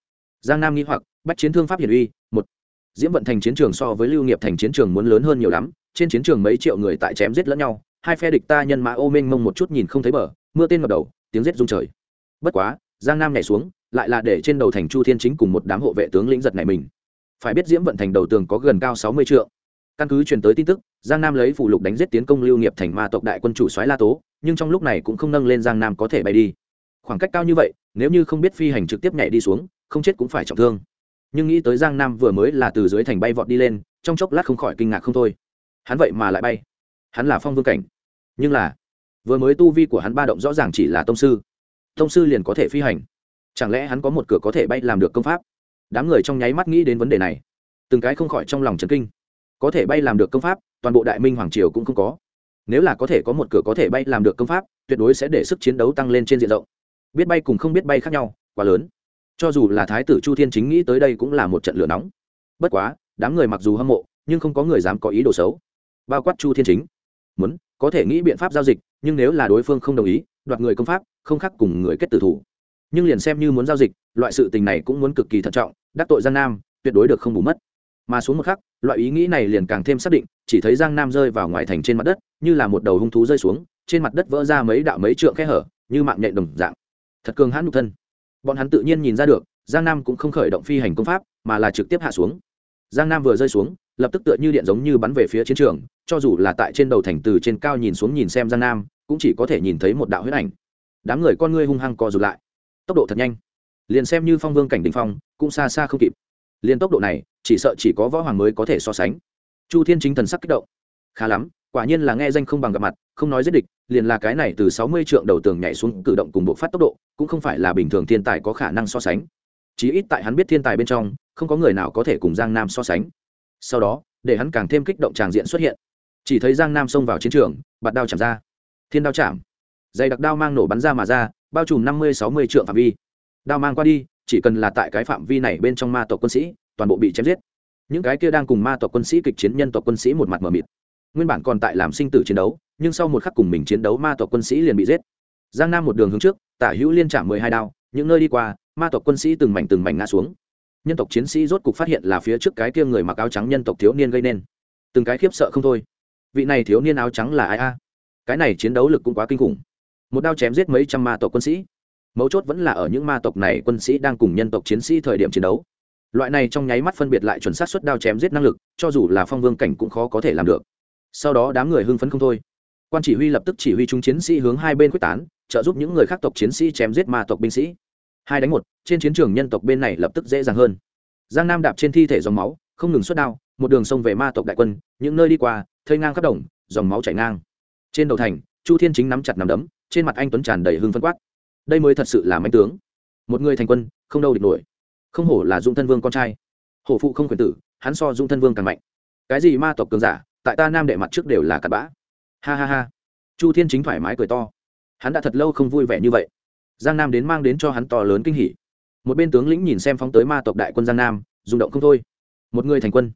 Giang nam nghĩ hoặc bắt chiến thương pháp hiển uy, một diễm vận thành chiến trường so với lưu nghiệp thành chiến trường muốn lớn hơn nhiều lắm, trên chiến trường mấy triệu người tại chém giết lẫn nhau, hai phe địch ta nhân mã ô minh mông một chút nhìn không thấy bờ, mưa tên ngập đầu, tiếng giết rung trời. Bất quá, giang nam nhảy xuống, lại là để trên đầu thành chu thiên chính cùng một đám hộ vệ tướng lĩnh giật này mình. Phải biết diễm vận thành đầu tường có gần cao sáu mươi triệu căn cứ truyền tới tin tức, giang nam lấy phụ lục đánh giết tiến công lưu nghiệp thành ma tộc đại quân chủ soái la tố, nhưng trong lúc này cũng không nâng lên giang nam có thể bay đi. Khoảng cách cao như vậy, nếu như không biết phi hành trực tiếp nhảy đi xuống, không chết cũng phải trọng thương nhưng nghĩ tới giang nam vừa mới là từ dưới thành bay vọt đi lên, trong chốc lát không khỏi kinh ngạc không thôi. Hắn vậy mà lại bay. Hắn là phong vương cảnh. Nhưng là, vừa mới tu vi của hắn ba động rõ ràng chỉ là tông sư. Tông sư liền có thể phi hành. Chẳng lẽ hắn có một cửa có thể bay làm được công pháp? Đám người trong nháy mắt nghĩ đến vấn đề này. Từng cái không khỏi trong lòng trấn kinh. Có thể bay làm được công pháp, toàn bộ đại minh hoàng triều cũng không có. Nếu là có thể có một cửa có thể bay làm được công pháp, tuyệt đối sẽ để sức chiến đấu tăng lên trên diện rộng. Biết bay cùng không biết bay khác nhau, quá lớn cho dù là thái tử chu thiên chính nghĩ tới đây cũng là một trận lửa nóng. Bất quá, đám người mặc dù hâm mộ, nhưng không có người dám có ý đồ xấu. Bao quát chu thiên chính, muốn, có thể nghĩ biện pháp giao dịch, nhưng nếu là đối phương không đồng ý, đoạt người công pháp, không khác cùng người kết tử thủ. Nhưng liền xem như muốn giao dịch, loại sự tình này cũng muốn cực kỳ thận trọng, đắc tội giang nam, tuyệt đối được không bù mất. Mà xuống một khắc, loại ý nghĩ này liền càng thêm xác định, chỉ thấy giang nam rơi vào ngoài thành trên mặt đất, như là một đầu hung thú rơi xuống, trên mặt đất vỡ ra mấy đạo mấy trượng khe hở, như mạng nhện đồng dạng. Thật cường hãn nhục thân bọn hắn tự nhiên nhìn ra được, giang nam cũng không khởi động phi hành công pháp, mà là trực tiếp hạ xuống. Giang nam vừa rơi xuống, lập tức tựa như điện giống như bắn về phía chiến trường, cho dù là tại trên đầu thành từ trên cao nhìn xuống nhìn xem giang nam, cũng chỉ có thể nhìn thấy một đạo huyết ảnh. Đám người con ngươi hung hăng co rụt lại. Tốc độ thật nhanh. Liền xem như phong vương cảnh đình phong, cũng xa xa không kịp. Liền tốc độ này, chỉ sợ chỉ có võ hoàng mới có thể so sánh. Chu thiên chính thần sắc kích động. Khá lắm, quả nhiên là nghe danh không bằng gặp mặt, không nói giết địch liền là cái này từ sáu mươi trượng đầu tường nhảy xuống cử động cùng bộ phát tốc độ, cũng không phải là bình thường thiên tài có khả năng so sánh. Chí ít tại hắn biết thiên tài bên trong, không có người nào có thể cùng giang nam so sánh. Sau đó, để hắn càng thêm kích động tràng diện xuất hiện. Chỉ thấy giang nam xông vào chiến trường, bạt đao chạm ra. Thiên đao chạm. Dày đặc đao mang nổ bắn ra mà ra, bao trùm năm mươi, sáu mươi trượng phạm vi. Đao mang qua đi, chỉ cần là tại cái phạm vi này bên trong ma tộc quân sĩ, toàn bộ bị chém giết. Những cái kia đang cùng ma tộc quân sĩ kịch chiến nhân tộc quân sĩ một mặt mờ mịt. Nguyên bản còn tại làm sinh tử chiến đấu nhưng sau một khắc cùng mình chiến đấu, ma tộc quân sĩ liền bị giết. Giang nam một đường hướng trước, tả hữu liên trả mười hai đao, những nơi đi qua, ma tộc quân sĩ từng mảnh từng mảnh ngã xuống. Nhân tộc chiến sĩ rốt cục phát hiện là phía trước cái kia người mặc áo trắng nhân tộc thiếu niên gây nên. Từng cái khiếp sợ không thôi. Vị này thiếu niên áo trắng là ai a? Cái này chiến đấu lực cũng quá kinh khủng. Một đao chém giết mấy trăm ma tộc quân sĩ. Mấu chốt vẫn là ở những ma tộc này quân sĩ đang cùng nhân tộc chiến sĩ thời điểm chiến đấu. Loại này trong nháy mắt phân biệt lại chuẩn xác suất đao chém giết năng lực, cho dù là phong vương cảnh cũng khó có thể làm được. Sau đó đám người hưng phấn không thôi quan chỉ huy lập tức chỉ huy chúng chiến sĩ hướng hai bên quyết tán, trợ giúp những người khác tộc chiến sĩ chém giết ma tộc binh sĩ. Hai đánh một, trên chiến trường nhân tộc bên này lập tức dễ dàng hơn. Giang nam đạp trên thi thể dòng máu, không ngừng xuất đao, một đường sông về ma tộc đại quân, những nơi đi qua thơi ngang khắp đồng, dòng máu chảy ngang. Trên đầu thành, chu thiên chính nắm chặt nằm đấm, trên mặt anh tuấn tràn đầy hưng phân quát. Đây mới thật sự là manh tướng. Một người thành quân, không đâu địch nổi. Không hổ là dung thân vương con trai. Hổ phụ không quyền tử, hắn so dung thân vương càng mạnh. Cái gì ma tộc cường giả, tại ta nam đệ mặt trước đều là cặn bã ha ha ha. Chu thiên chính thoải mái cười to. Hắn đã thật lâu không vui vẻ như vậy. Giang nam đến mang đến cho hắn to lớn kinh hỉ. Một bên tướng lĩnh nhìn xem phóng tới ma tộc đại quân giang nam, rung động không thôi. Một người thành quân.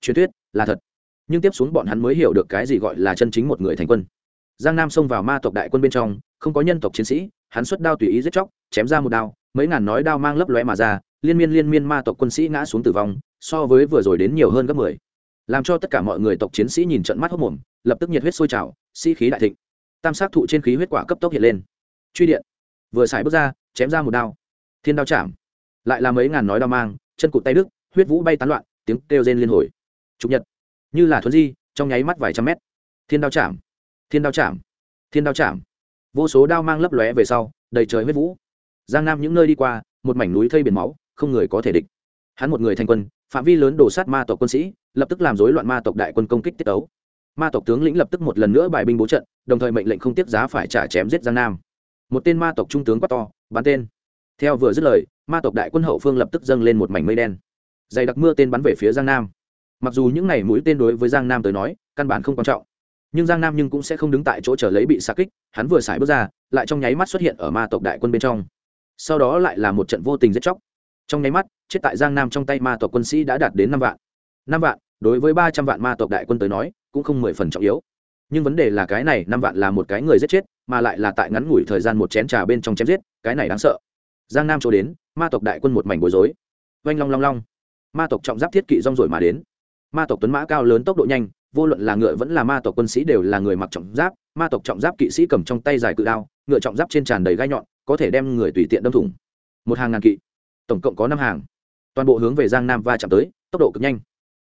Truyền thuyết, là thật. Nhưng tiếp xuống bọn hắn mới hiểu được cái gì gọi là chân chính một người thành quân. Giang nam xông vào ma tộc đại quân bên trong, không có nhân tộc chiến sĩ, hắn xuất đao tùy ý giết chóc, chém ra một đao, mấy ngàn nói đao mang lấp lóe mà ra, liên miên liên miên ma tộc quân sĩ ngã xuống tử vong, so với vừa rồi đến nhiều hơn gấp mười. Làm cho tất cả mọi người tộc chiến sĩ nhìn trận mắt hốc mồm lập tức nhiệt huyết sôi trào, sĩ、si、khí đại thịnh. Tam sát thụ trên khí huyết quả cấp tốc hiện lên. Truy điện. Vừa xài bước ra, chém ra một đao. Thiên đao chạm. Lại là mấy ngàn nói đao mang, chân cụt tay đức huyết vũ bay tán loạn, tiếng kêu rên liên hồi. Trục nhật. Như là thuấn di, trong nháy mắt vài trăm mét. Thiên đao chạm. Thiên đao chạm. Thiên đao chạm. Vô số đao mang lấp lóe về sau, đầy trời huyết vũ. Giang nam những nơi đi qua, một mảnh núi thây biển máu, không người có thể địch. Hắn một người thành quân, phạm vi lớn đổ sát ma tộc quân sĩ, lập tức làm rối loạn ma tộc đại quân công kích tiết tấu ma tộc tướng lĩnh lập tức một lần nữa bài binh bố trận, đồng thời mệnh lệnh không tiết giá phải trả chém giết giang nam. Một tên ma tộc trung tướng quát to, bắn tên! Theo vừa dứt lời, ma tộc đại quân hậu phương lập tức dâng lên một mảnh mây đen. Dày đặc mưa tên bắn về phía giang nam. Mặc dù những n à y mũi tên đối với giang nam tới nói, căn bản không quan trọng, nhưng giang nam nhưng cũng sẽ không đứng tại chỗ chờ lấy bị xa kích, hắn vừa xài bước ra, lại trong nháy mắt xuất hiện ở ma tộc đại quân bên trong. Sau đó lại là một trận vô tình giết chóc. Trong nháy mắt, chết tại giang nam trong tay ma tộc quân sĩ đã đạt đến năm vạn. Năm vạn đối với ba trăm vạn ma tộc đại quân tới nói, cũng không mười phần trọng yếu. Nhưng vấn đề là cái này năm vạn là một cái người giết chết, mà lại là tại ngắn ngủi thời gian một chén trà bên trong chém giết, cái này đáng sợ. Giang nam chỗ đến, ma tộc đại quân một mảnh bối rối. Oanh long long long. Ma tộc trọng giáp thiết kỵ rong rồi mà đến. Ma tộc tuấn mã cao lớn tốc độ nhanh, vô luận là ngựa vẫn là ma tộc quân sĩ đều là người mặc trọng giáp. Ma tộc trọng giáp kỵ sĩ cầm trong tay dài cự đao, ngựa trọng giáp trên tràn đầy gai nhọn, có thể đem người tùy tiện đâm thủng. Một hàng ngàn kỵ, tổng cộng có năm hàng. Toàn bộ hướng về giang nam va chạm tới, tốc độ cực nhanh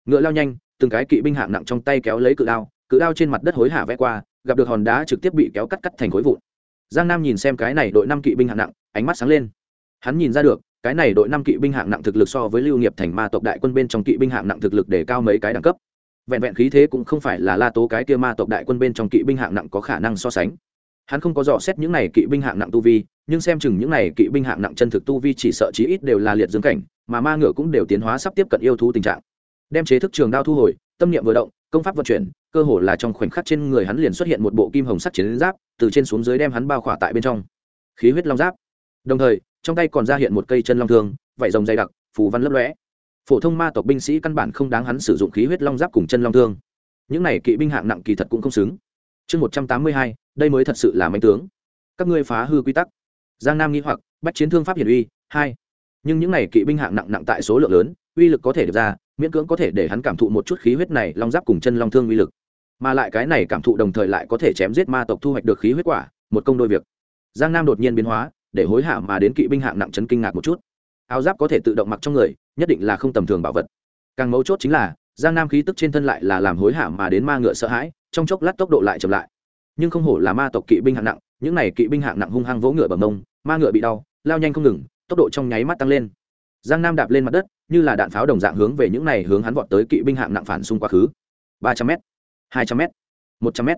ngựa lao nhanh, từng cái kỵ binh hạng nặng trong tay kéo lấy cự đao cự đao trên mặt đất hối hả vẽ qua, gặp được hòn đá trực tiếp bị kéo cắt cắt thành khối vụn. Giang nam nhìn xem cái này đội năm kỵ binh hạng nặng, ánh mắt sáng lên. Hắn nhìn ra được, cái này đội năm kỵ binh hạng nặng thực lực so với lưu nghiệp thành ma tộc đại quân bên trong kỵ binh hạng nặng thực lực để cao mấy cái đẳng cấp. Vẹn vẹn khí thế cũng không phải là la tố cái kia ma tộc đại quân bên trong kỵ binh hạng nặng có khả năng so sánh. Hắn không có dò xét những này kỵ binh hạng nặng tu vi, nhưng xem chừng những này kỵ binh hạng nặng chân thực tu vi chỉ sợ chí ít đều là liệt dương cảnh, mà ma ngựa cũng đều tiến hóa sắp tiếp cận yêu thú tình trạng đem chế thức trường đao thu hồi, tâm niệm vừa động, công pháp vận chuyển, cơ hồ là trong khoảnh khắc trên người hắn liền xuất hiện một bộ kim hồng sắt chiến giáp, từ trên xuống dưới đem hắn bao khỏa tại bên trong. Khí huyết long giáp. Đồng thời, trong tay còn ra hiện một cây chân long thương, vảy rồng dày đặc, phù văn lấp lõe phổ thông ma tộc binh sĩ căn bản không đáng hắn sử dụng khí huyết long giáp cùng chân long thương. Những này kỵ binh hạng nặng kỳ thật cũng không xứng. Chương một trăm tám mươi hai, đây mới thật sự là mạnh tướng. Các ngươi phá hư quy tắc. Giang nam nghĩ hoặc bắt chiến thương pháp hiển uy, hai. Nhưng những này kỵ binh hạng nặng nặng tại số lượng lớn uy lực có thể được ra, miễn cưỡng có thể để hắn cảm thụ một chút khí huyết này, long giáp cùng chân long thương uy lực. Mà lại cái này cảm thụ đồng thời lại có thể chém giết ma tộc thu hoạch được khí huyết quả, một công đôi việc. Giang nam đột nhiên biến hóa, để hối hả mà đến kỵ binh hạng nặng chấn kinh ngạc một chút. Áo giáp có thể tự động mặc trong người, nhất định là không tầm thường bảo vật. Càng mấu chốt chính là, giang nam khí tức trên thân lại là làm hối hả mà đến ma ngựa sợ hãi, trong chốc lát tốc độ lại chậm lại. Nhưng không hổ là ma tộc kỵ binh hạng nặng, những này kỵ binh hạng nặng hung hăng vỗ ngựa bằng mông ma ngựa bị đau, lao nhanh không ngừng, tốc độ trong nháy mắt tăng lên. Giang nam đạp lên mặt đất như là đạn pháo đồng dạng hướng về những này hướng hắn vọt tới kỵ binh hạng nặng phản xung quá khứ. Ba trăm m hai trăm m một trăm m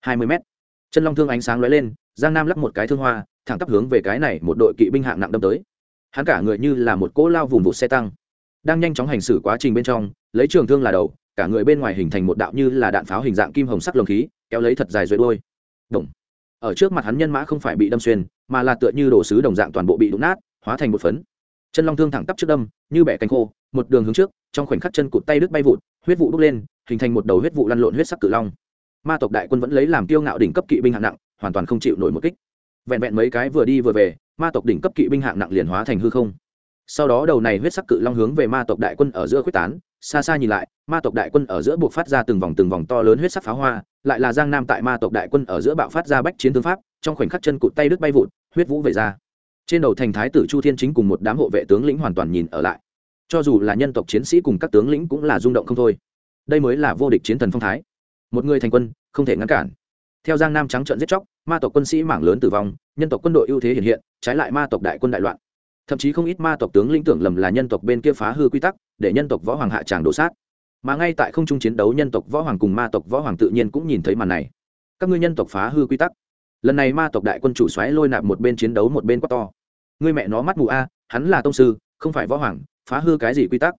hai mươi m chân long thương ánh sáng lóe lên, giang nam lắp một cái thương hoa, thẳng tắp hướng về cái này một đội kỵ binh hạng nặng đâm tới. Hắn cả người như là một cỗ lao vùng vụt xe tăng. Đang nhanh chóng hành xử quá trình bên trong, lấy trường thương là đầu, cả người bên ngoài hình thành một đạo như là đạn pháo hình dạng kim hồng sắc lồng khí, kéo lấy thật dài dưới đôi Động. ở trước mặt hắn nhân mã không phải bị đâm xuyên, mà là tựa như đồ sứ đồng dạng toàn bộ bị đụng nát, hóa thành một phấn chân long thương thẳng tắp trước đâm, như bẻ cánh khô, một đường hướng trước, trong khoảnh khắc chân cụt tay đứt bay vụt, huyết vụ bốc lên, hình thành một đầu huyết vụ lăn lộn huyết sắc cự long. Ma tộc đại quân vẫn lấy làm kiêu ngạo đỉnh cấp kỵ binh hạng nặng, hoàn toàn không chịu nổi một kích. Vẹn vẹn mấy cái vừa đi vừa về, ma tộc đỉnh cấp kỵ binh hạng nặng liền hóa thành hư không. Sau đó đầu này huyết sắc cự long hướng về ma tộc đại quân ở giữa quyết tán, xa xa nhìn lại, ma tộc đại quân ở giữa buộc phát ra từng vòng từng vòng to lớn huyết sắc pháo hoa, lại là giang nam tại ma tộc đại quân ở giữa bạo phát ra bách chiến tướng pháp, trong khoảnh khắc chân cụt tay đứt bay vụt, huyết vũ về ra trên đầu thành thái tử chu thiên chính cùng một đám hộ vệ tướng lĩnh hoàn toàn nhìn ở lại. Cho dù là nhân tộc chiến sĩ cùng các tướng lĩnh cũng là rung động không thôi. Đây mới là vô địch chiến thần phong thái. Một người thành quân, không thể ngăn cản. Theo giang nam trắng trận giết chóc, ma tộc quân sĩ mảng lớn tử vong, nhân tộc quân đội ưu thế hiện hiện, trái lại ma tộc đại quân đại loạn. Thậm chí không ít ma tộc tướng linh tưởng lầm là nhân tộc bên kia phá hư quy tắc, để nhân tộc võ hoàng hạ tràng đổ sát. Mà ngay tại không trung chiến đấu, nhân tộc võ hoàng cùng ma tộc võ hoàng tự nhiên cũng nhìn thấy màn này. Các ngươi nhân tộc phá hư quy tắc lần này ma tộc đại quân chủ xoáy lôi nạp một bên chiến đấu một bên quát to. Người mẹ nó mắt mù a, hắn là tông sư, không phải võ hoàng, phá hư cái gì quy tắc?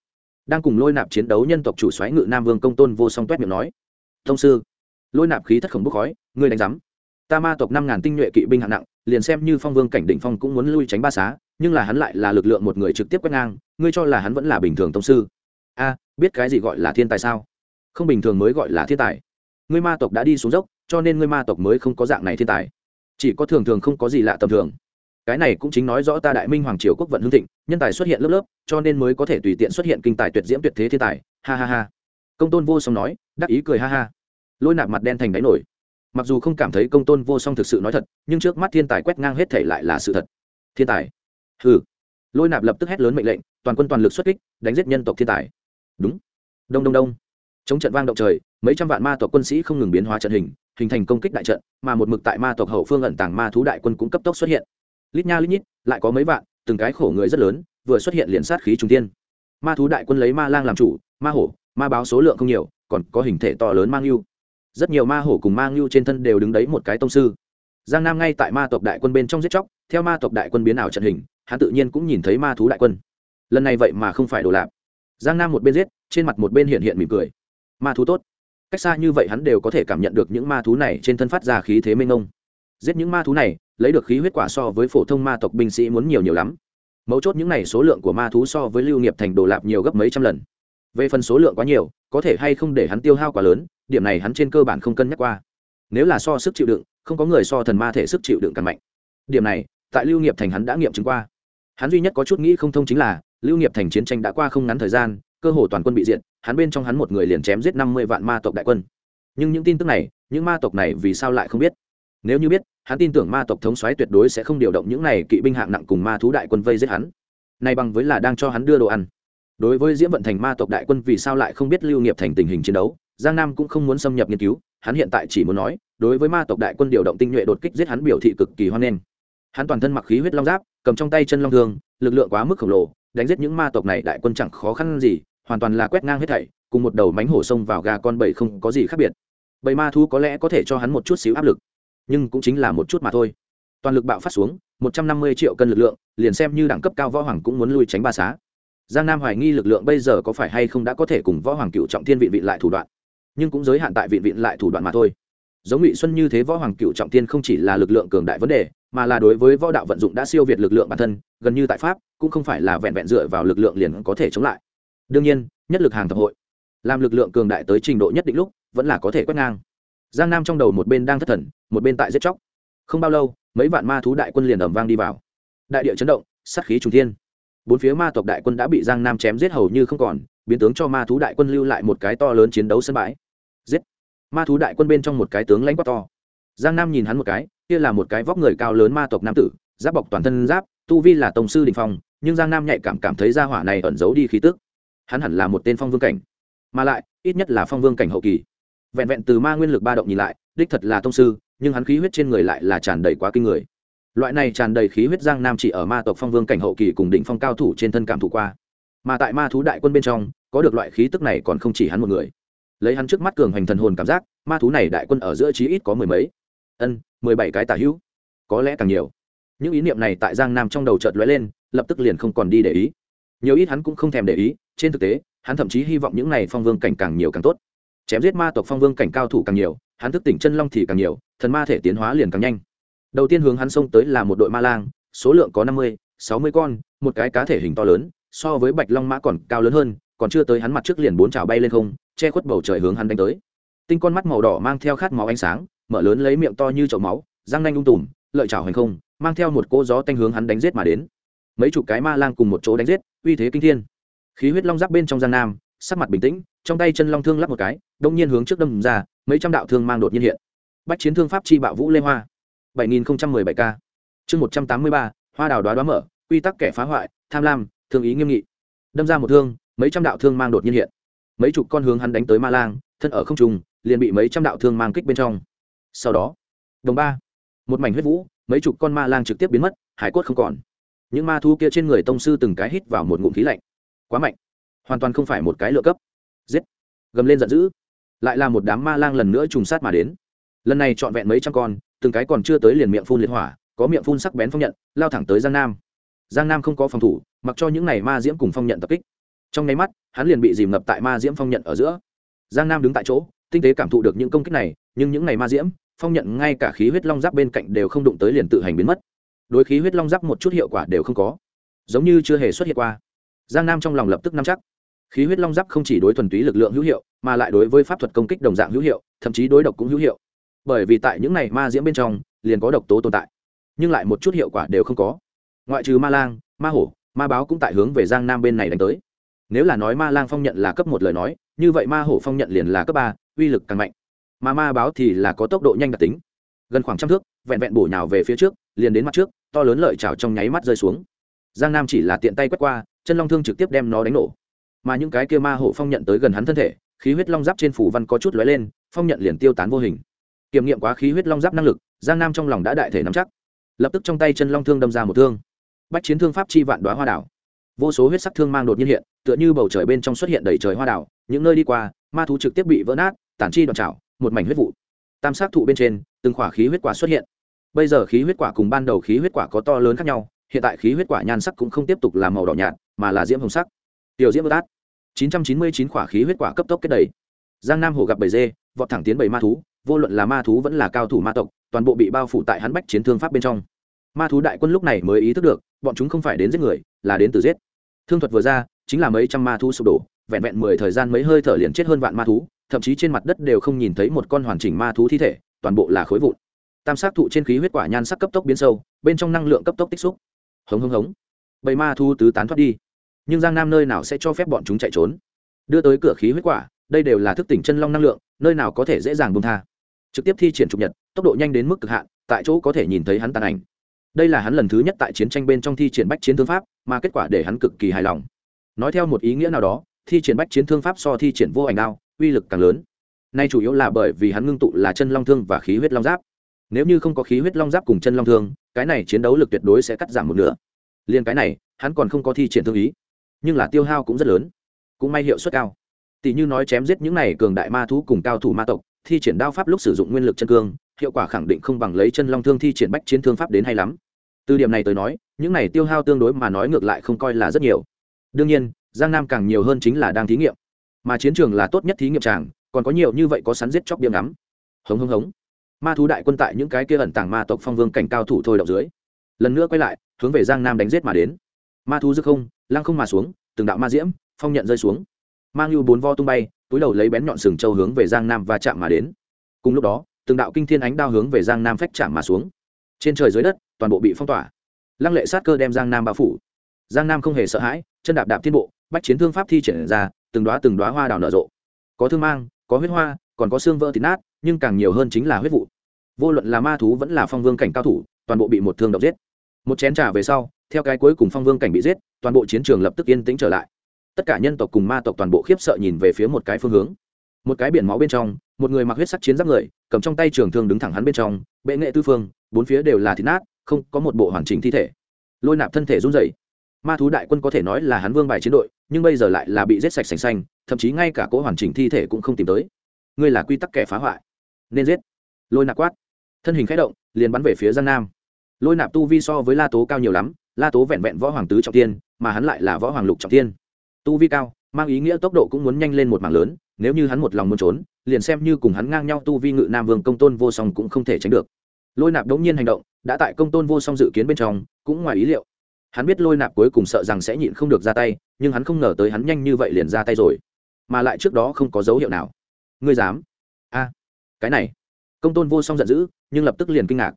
Đang cùng lôi nạp chiến đấu nhân tộc chủ xoáy ngự nam vương công tôn vô song toét miệng nói. Tông sư, lôi nạp khí thất khổng bốc khói, ngươi đánh giám. Ta ma tộc năm ngàn tinh nhuệ kỵ binh hạng nặng, liền xem như phong vương cảnh đỉnh phong cũng muốn lui tránh ba xá, nhưng là hắn lại là lực lượng một người trực tiếp quét ngang, ngươi cho là hắn vẫn là bình thường tông sư? A, biết cái gì gọi là thiên tài sao? Không bình thường mới gọi là thiên tài. Ngươi ma tộc đã đi xuống dốc cho nên ngươi ma tộc mới không có dạng này thiên tài. Chỉ có thường thường không có gì lạ tầm thường. Cái này cũng chính nói rõ ta đại minh hoàng triều quốc vận hưng thịnh, nhân tài xuất hiện lớp lớp, cho nên mới có thể tùy tiện xuất hiện kinh tài tuyệt diễm tuyệt thế thiên tài. Ha ha ha. Công tôn vô song nói, đắc ý cười ha ha. Lôi nạp mặt đen thành đáy nổi. Mặc dù không cảm thấy công tôn vô song thực sự nói thật, nhưng trước mắt thiên tài quét ngang hết thể lại là sự thật. Thiên tài. Hừ. Lôi nạp lập tức hét lớn mệnh lệnh, toàn quân toàn lực xuất kích, đánh giết nhân tộc thiên tài. Đúng. Đông đông đông. Chống trận vang động trời, mấy trăm vạn ma tộc quân sĩ không ngừng biến hóa trận hình hình thành công kích đại trận, mà một mực tại ma tộc hậu phương ẩn tàng ma thú đại quân cũng cấp tốc xuất hiện. Lít nha lít nhít, lại có mấy vạn, từng cái khổ người rất lớn, vừa xuất hiện liền sát khí trung tiên ma thú đại quân lấy ma lang làm chủ, ma hổ, ma báo số lượng không nhiều, còn có hình thể to lớn mang yêu rất nhiều ma hổ cùng mang yêu trên thân đều đứng đấy một cái tông sư. Giang nam ngay tại ma tộc đại quân bên trong giết chóc, theo ma tộc đại quân biến ảo trận hình, hắn tự nhiên cũng nhìn thấy ma thú đại quân. Lần này vậy mà không phải đồ lạp giang nam một bên giết, trên mặt một bên hiện hiện mỉm cười. Ma thú tốt cách xa như vậy hắn đều có thể cảm nhận được những ma thú này trên thân phát ra khí thế mênh mông. Giết những ma thú này, lấy được khí huyết quả so với phổ thông ma tộc binh sĩ muốn nhiều nhiều lắm. Mấu chốt những này số lượng của ma thú so với lưu nghiệp thành đồ lạp nhiều gấp mấy trăm lần. Về phần số lượng quá nhiều, có thể hay không để hắn tiêu hao quá lớn, điểm này hắn trên cơ bản không cân nhắc qua. Nếu là so sức chịu đựng, không có người so thần ma thể sức chịu đựng càng mạnh. Điểm này, tại lưu nghiệp thành hắn đã nghiệm chứng qua. Hắn duy nhất có chút nghĩ không thông chính là, lưu nghiệp thành chiến tranh đã qua không ngắn thời gian cơ hồ toàn quân bị diệt, hắn bên trong hắn một người liền chém giết năm mươi vạn ma tộc đại quân. Nhưng những tin tức này, những ma tộc này vì sao lại không biết? Nếu như biết, hắn tin tưởng ma tộc thống xoáy tuyệt đối sẽ không điều động những này kỵ binh hạng nặng cùng ma thú đại quân vây giết hắn. Nay bằng với là đang cho hắn đưa đồ ăn. Đối với diễm vận thành ma tộc đại quân vì sao lại không biết lưu nghiệp thành tình hình chiến đấu, giang nam cũng không muốn xâm nhập nghiên cứu, hắn hiện tại chỉ muốn nói, đối với ma tộc đại quân điều động tinh nhuệ đột kích giết hắn biểu thị cực kỳ hoan nghênh. Hắn toàn thân mặc khí huyết long giáp, cầm trong tay chân long thương, lực lượng quá mức khổng lồ, đánh giết những ma tộc này đại quân chẳng khó khăn gì hoàn toàn là quét ngang hết thảy, cùng một đầu mánh hổ sông vào gà con bầy không có gì khác biệt. Bầy ma thú có lẽ có thể cho hắn một chút xíu áp lực, nhưng cũng chính là một chút mà thôi. Toàn lực bạo phát xuống, một trăm năm mươi triệu cân lực lượng, liền xem như đẳng cấp cao võ hoàng cũng muốn lui tránh ba xá. Giang nam hoài nghi lực lượng bây giờ có phải hay không đã có thể cùng võ hoàng cựu trọng thiên vị vị lại thủ đoạn, nhưng cũng giới hạn tại vị vị lại thủ đoạn mà thôi. Giống ngụy xuân như thế võ hoàng cựu trọng thiên không chỉ là lực lượng cường đại vấn đề, mà là đối với võ đạo vận dụng đã siêu việt lực lượng bản thân, gần như tại pháp, cũng không phải là vẹn vẹn dựa vào lực lượng liền có thể chống lại đương nhiên, nhất lực hàng thập hội, làm lực lượng cường đại tới trình độ nhất định lúc, vẫn là có thể quét ngang. Giang nam trong đầu một bên đang thất thần, một bên tại giết chóc. Không bao lâu, mấy vạn ma thú đại quân liền ẩm vang đi vào. Đại địa chấn động, sát khí trùng thiên. Bốn phía ma tộc đại quân đã bị giang nam chém giết hầu như không còn, biến tướng cho ma thú đại quân lưu lại một cái to lớn chiến đấu sân bãi. Giết! Ma thú đại quân bên trong một cái tướng lãnh quát to. Giang nam nhìn hắn một cái, kia là một cái vóc người cao lớn ma tộc nam tử, giáp bọc toàn thân giáp, tu vi là tổng sư đình phong, nhưng giang nam nhạy cảm cảm thấy gia hỏa này ẩn giấu đi khí tức hắn hẳn là một tên phong vương cảnh, mà lại, ít nhất là phong vương cảnh hậu kỳ. Vẹn vẹn từ ma nguyên lực ba động nhìn lại, đích thật là tông sư, nhưng hắn khí huyết trên người lại là tràn đầy quá kinh người. Loại này tràn đầy khí huyết giang nam chỉ ở ma tộc phong vương cảnh hậu kỳ cùng đỉnh phong cao thủ trên thân cảm thủ qua. Mà tại ma thú đại quân bên trong, có được loại khí tức này còn không chỉ hắn một người. Lấy hắn trước mắt cường hoành thần hồn cảm giác, ma thú này đại quân ở giữa chí ít có mười mấy. Ân, mười bảy cái tả hữu. Có lẽ càng nhiều. Những ý niệm này tại giang nam trong đầu chợt lóe lên, lập tức liền không còn đi để ý nhiều ít hắn cũng không thèm để ý, trên thực tế, hắn thậm chí hy vọng những này phong vương cảnh càng nhiều càng tốt. Chém giết ma tộc phong vương cảnh cao thủ càng nhiều, hắn thức tỉnh chân long thì càng nhiều, thần ma thể tiến hóa liền càng nhanh. Đầu tiên hướng hắn xông tới là một đội ma lang, số lượng có năm mươi, sáu mươi con, một cái cá thể hình to lớn, so với bạch long mã còn cao lớn hơn, còn chưa tới hắn mặt trước liền bốn trào bay lên không, che khuất bầu trời hướng hắn đánh tới. Tinh con mắt màu đỏ mang theo khát máu ánh sáng, mở lớn lấy miệng to như chậu máu, răng nanh ung tùm, lợi trào hành không, mang theo một cỗ gió tanh hướng hắn đánh giết mà đến mấy chục cái ma lang cùng một chỗ đánh giết, uy thế kinh thiên. Khí huyết long giáp bên trong gian nam, sắc mặt bình tĩnh, trong tay chân long thương lắp một cái đông nhiên hướng trước đâm ra, mấy trăm đạo thương mang đột nhiên hiện. Bách chiến thương pháp chi bạo vũ lê hoa. bảy nghìn bảy k. Chương một trăm tám mươi ba, hoa đào đoá đoá mở, quy tắc kẻ phá hoại, tham lam, thương ý nghiêm nghị. Đâm ra một thương, mấy trăm đạo thương mang đột nhiên hiện. Mấy chục con hướng hắn đánh tới ma lang, thân ở không trùng liền bị mấy trăm đạo thương mang kích bên trong. Sau đó, đồng ba, một mảnh huyết vũ, mấy chục con ma lang trực tiếp biến mất, hải cốt không còn những ma thu kia trên người tông sư từng cái hít vào một ngụm khí lạnh. Quá mạnh. Hoàn toàn không phải một cái lựa cấp. Giết. Gầm lên giận dữ. Lại là một đám ma lang lần nữa trùng sát mà đến. Lần này trọn vẹn mấy trăm con, từng cái còn chưa tới liền miệng phun liệt hỏa, có miệng phun sắc bén phong nhận, lao thẳng tới giang nam. Giang nam không có phòng thủ, mặc cho những n à y ma diễm cùng phong nhận tập kích. Trong nháy mắt, hắn liền bị dìm ngập tại ma diễm phong nhận ở giữa. Giang nam đứng tại chỗ, tinh tế cảm thụ được những công kích này, nhưng những n à y ma diễm, phong nhận ngay cả khí huyết long giáp bên cạnh đều không đụng tới liền tự hành biến mất đối khí huyết long giáp một chút hiệu quả đều không có, giống như chưa hề xuất hiện qua. Giang nam trong lòng lập tức nắm chắc. Khí huyết long giáp không chỉ đối thuần túy lực lượng hữu hiệu, mà lại đối với pháp thuật công kích đồng dạng hữu hiệu, thậm chí đối độc cũng hữu hiệu. Bởi vì tại những này ma diễm bên trong, liền có độc tố tồn tại, nhưng lại một chút hiệu quả đều không có. Ngoại trừ ma lang, ma hổ, ma báo cũng tại hướng về giang nam bên này đánh tới. Nếu là nói ma lang phong nhận là cấp một lời nói, như vậy ma hổ phong nhận liền là cấp ba, uy lực càng mạnh. Mà ma báo thì là có tốc độ nhanh đặc tính gần khoảng trăm thước, vẹn vẹn bổ nhào về phía trước, liền đến mặt trước, to lớn lợi trào trong nháy mắt rơi xuống. Giang nam chỉ là tiện tay quét qua, chân long thương trực tiếp đem nó đánh nổ. Mà những cái kia ma hổ phong nhận tới gần hắn thân thể, khí huyết long giáp trên phủ văn có chút lóe lên, phong nhận liền tiêu tán vô hình. Kiểm nghiệm quá khí huyết long giáp năng lực, giang nam trong lòng đã đại thể nắm chắc. Lập tức trong tay chân long thương đâm ra một thương. Bách chiến thương pháp chi vạn đoá hoa đảo. Vô số huyết sắc thương mang đột nhiên hiện, tựa như bầu trời bên trong xuất hiện đầy trời hoa đảo, những nơi đi qua, ma thú trực tiếp bị vỡ nát, tản chi đoạn trào một mảnh huyết vụ tam sát thụ bên trên, từng khỏa khí huyết quả xuất hiện. Bây giờ khí huyết quả cùng ban đầu khí huyết quả có to lớn khác nhau, hiện tại khí huyết quả nhan sắc cũng không tiếp tục là màu đỏ nhạt, mà là diễm hồng sắc. Tiểu diễm bất át chín trăm chín mươi chín khỏa khí huyết quả cấp tốc kết đầy. Giang nam hồ gặp bầy dê, vọt thẳng tiến bầy ma thú, vô luận là ma thú vẫn là cao thủ ma tộc, toàn bộ bị bao phủ tại hắn bách chiến thương pháp bên trong. Ma thú đại quân lúc này mới ý thức được, bọn chúng không phải đến giết người, là đến từ giết. Thương thuật vừa ra, chính là mấy trăm ma thú sụp đổ, vẹn vẹn mười thời gian mấy hơi thở liền chết hơn vạn ma thú thậm chí trên mặt đất đều không nhìn thấy một con hoàn chỉnh ma thú thi thể, toàn bộ là khối vụn. Tam sát thụ trên khí huyết quả nhan sắc cấp tốc biến sâu, bên trong năng lượng cấp tốc tích xúc. Hống hống hống. Bầy ma thu tứ tán thoát đi. Nhưng giang nam nơi nào sẽ cho phép bọn chúng chạy trốn? Đưa tới cửa khí huyết quả, đây đều là thức tỉnh chân long năng lượng, nơi nào có thể dễ dàng bông tha. Trực tiếp thi triển trục nhật, tốc độ nhanh đến mức cực hạn, tại chỗ có thể nhìn thấy hắn tàn ảnh. Đây là hắn lần thứ nhất tại chiến tranh bên trong thi triển bách chiến thương pháp, mà kết quả để hắn cực kỳ hài lòng. Nói theo một ý nghĩa nào đó, thi triển bách chiến thương pháp so thi triển vô ảnh đao uy lực càng lớn. Nay chủ yếu là bởi vì hắn ngưng tụ là chân long thương và khí huyết long giáp. Nếu như không có khí huyết long giáp cùng chân long thương, cái này chiến đấu lực tuyệt đối sẽ cắt giảm một nửa. Liền cái này, hắn còn không có thi triển thương ý, nhưng là tiêu hao cũng rất lớn, cũng may hiệu suất cao. Tỷ như nói chém giết những này cường đại ma thú cùng cao thủ ma tộc, thi triển đao pháp lúc sử dụng nguyên lực chân cương, hiệu quả khẳng định không bằng lấy chân long thương thi triển bách chiến thương pháp đến hay lắm. Từ điểm này tới nói, những này tiêu hao tương đối mà nói ngược lại không coi là rất nhiều. Đương nhiên, giang nam càng nhiều hơn chính là đang thí nghiệm mà chiến trường là tốt nhất thí nghiệm tràng, còn có nhiều như vậy có sắn giết chóc biếm ngắm. Hống hống hống. Ma thú đại quân tại những cái kia ẩn tàng ma tộc phong vương cảnh cao thủ thôi đậu dưới, lần nữa quay lại, hướng về giang nam đánh giết mà đến. Ma thú dư không, lăng không mà xuống, từng đạo ma diễm, phong nhận rơi xuống. Mang lưu bốn vo tung bay, túi đầu lấy bén nhọn sừng châu hướng về giang nam và chạm mà đến. Cùng lúc đó, từng đạo kinh thiên ánh đao hướng về giang nam phách chạm mà xuống. Trên trời dưới đất, toàn bộ bị phong tỏa. Lăng lệ sát cơ đem giang nam bao phủ. Giang nam không hề sợ hãi, chân đạp đạp thiên bộ, bách chiến thương pháp thi triển ra từng đoá từng đoá hoa đào nở rộ. Có thương mang, có huyết hoa, còn có xương vỡ thịt nát, nhưng càng nhiều hơn chính là huyết vụ. Vô luận là ma thú vẫn là phong vương cảnh cao thủ, toàn bộ bị một thương độc giết. Một chén trà về sau, theo cái cuối cùng phong vương cảnh bị giết, toàn bộ chiến trường lập tức yên tĩnh trở lại. Tất cả nhân tộc cùng ma tộc toàn bộ khiếp sợ nhìn về phía một cái phương hướng. Một cái biển máu bên trong, một người mặc huyết sắc chiến giáp người, cầm trong tay trường thương đứng thẳng hắn bên trong, bệ nghệ tư phương, bốn phía đều là thịt nát, không có một bộ hoàn chỉnh thi thể. Lôi nạp thân thể run rẩy ma thú đại quân có thể nói là hắn vương bài chiến đội, nhưng bây giờ lại là bị giết sạch sành xanh, thậm chí ngay cả cỗ hoàn chỉnh thi thể cũng không tìm tới. Ngươi là quy tắc kẻ phá hoại. Nên giết. Lôi nạp quát. Thân hình k h ẽ động, liền bắn về phía giang nam. Lôi nạp tu vi so với la tố cao nhiều lắm, la tố vẹn vẹn võ hoàng tứ trọng tiên, mà hắn lại là võ hoàng lục trọng tiên. Tu vi cao, mang ý nghĩa tốc độ cũng muốn nhanh lên một mảng lớn, nếu như hắn một lòng muốn trốn, liền xem như cùng hắn ngang nhau tu vi ngự nam vương công tôn vô song cũng không thể tránh được. Lôi nạp đống nhiên hành động, đã tại công tôn vô song dự kiến bên trong, cũng ngoài ý liệu hắn biết lôi nạp cuối cùng sợ rằng sẽ nhịn không được ra tay, nhưng hắn không ngờ tới hắn nhanh như vậy liền ra tay rồi. Mà lại trước đó không có dấu hiệu nào. Ngươi dám? A, cái này. Công tôn vô song giận dữ, nhưng lập tức liền kinh ngạc.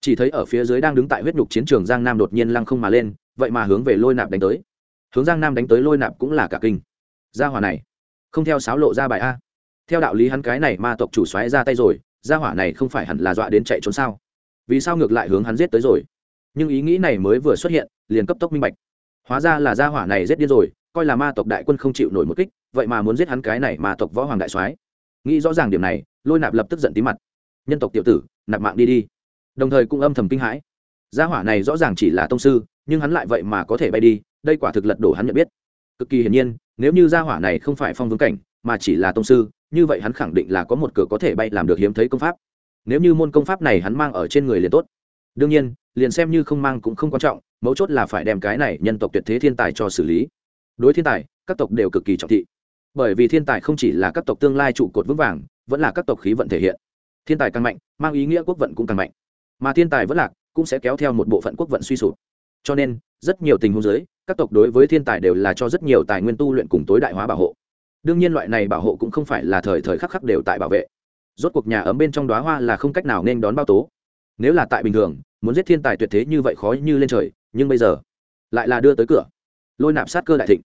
Chỉ thấy ở phía dưới đang đứng tại huyết nhục chiến trường giang nam đột nhiên lăng không mà lên, vậy mà hướng về lôi nạp đánh tới. Hướng giang nam đánh tới lôi nạp cũng là cả kinh. Gia hỏa này, không theo sáo lộ ra bài a. Theo đạo lý hắn cái này ma tộc chủ xoáy ra tay rồi, gia hỏa này không phải hẳn là dọa đến chạy trốn sao? Vì sao ngược lại hướng hắn giết tới rồi? Nhưng ý nghĩ này mới vừa xuất hiện liền cấp tốc minh bạch. Hóa ra là gia hỏa này giết điên rồi, coi là ma tộc đại quân không chịu nổi một kích, vậy mà muốn giết hắn cái này ma tộc võ hoàng đại soái. Nghĩ rõ ràng điểm này, lôi nạp lập tức giận tí mặt. Nhân tộc tiểu tử, nạp mạng đi đi. Đồng thời cũng âm thầm kinh hãi. Gia hỏa này rõ ràng chỉ là tông sư, nhưng hắn lại vậy mà có thể bay đi, đây quả thực lật đổ hắn nhận biết. Cực kỳ hiển nhiên, nếu như gia hỏa này không phải phong vương cảnh, mà chỉ là tông sư, như vậy hắn khẳng định là có một cửa có thể bay làm được hiếm thấy công pháp. Nếu như môn công pháp này hắn mang ở trên người liền tốt. Đương nhiên, liền xem như không mang cũng không quan trọng mấu chốt là phải đem cái này nhân tộc tuyệt thế thiên tài cho xử lý. Đối thiên tài, các tộc đều cực kỳ trọng thị. Bởi vì thiên tài không chỉ là các tộc tương lai trụ cột vững vàng, vẫn là các tộc khí vận thể hiện. Thiên tài càng mạnh, mang ý nghĩa quốc vận cũng càng mạnh. Mà thiên tài vẫn lạc, cũng sẽ kéo theo một bộ phận quốc vận suy sụp. Cho nên, rất nhiều tình huống giới các tộc đối với thiên tài đều là cho rất nhiều tài nguyên tu luyện cùng tối đại hóa bảo hộ. Đương nhiên loại này bảo hộ cũng không phải là thời thời khắc khắc đều tại bảo vệ. Rốt cuộc nhà ấm bên trong đoá hoa là không cách nào nên đón bao tố. Nếu là tại bình thường, muốn giết thiên tài tuyệt thế như vậy khó như lên trời nhưng bây giờ lại là đưa tới cửa. Lôi nạp sát cơ đại thịnh.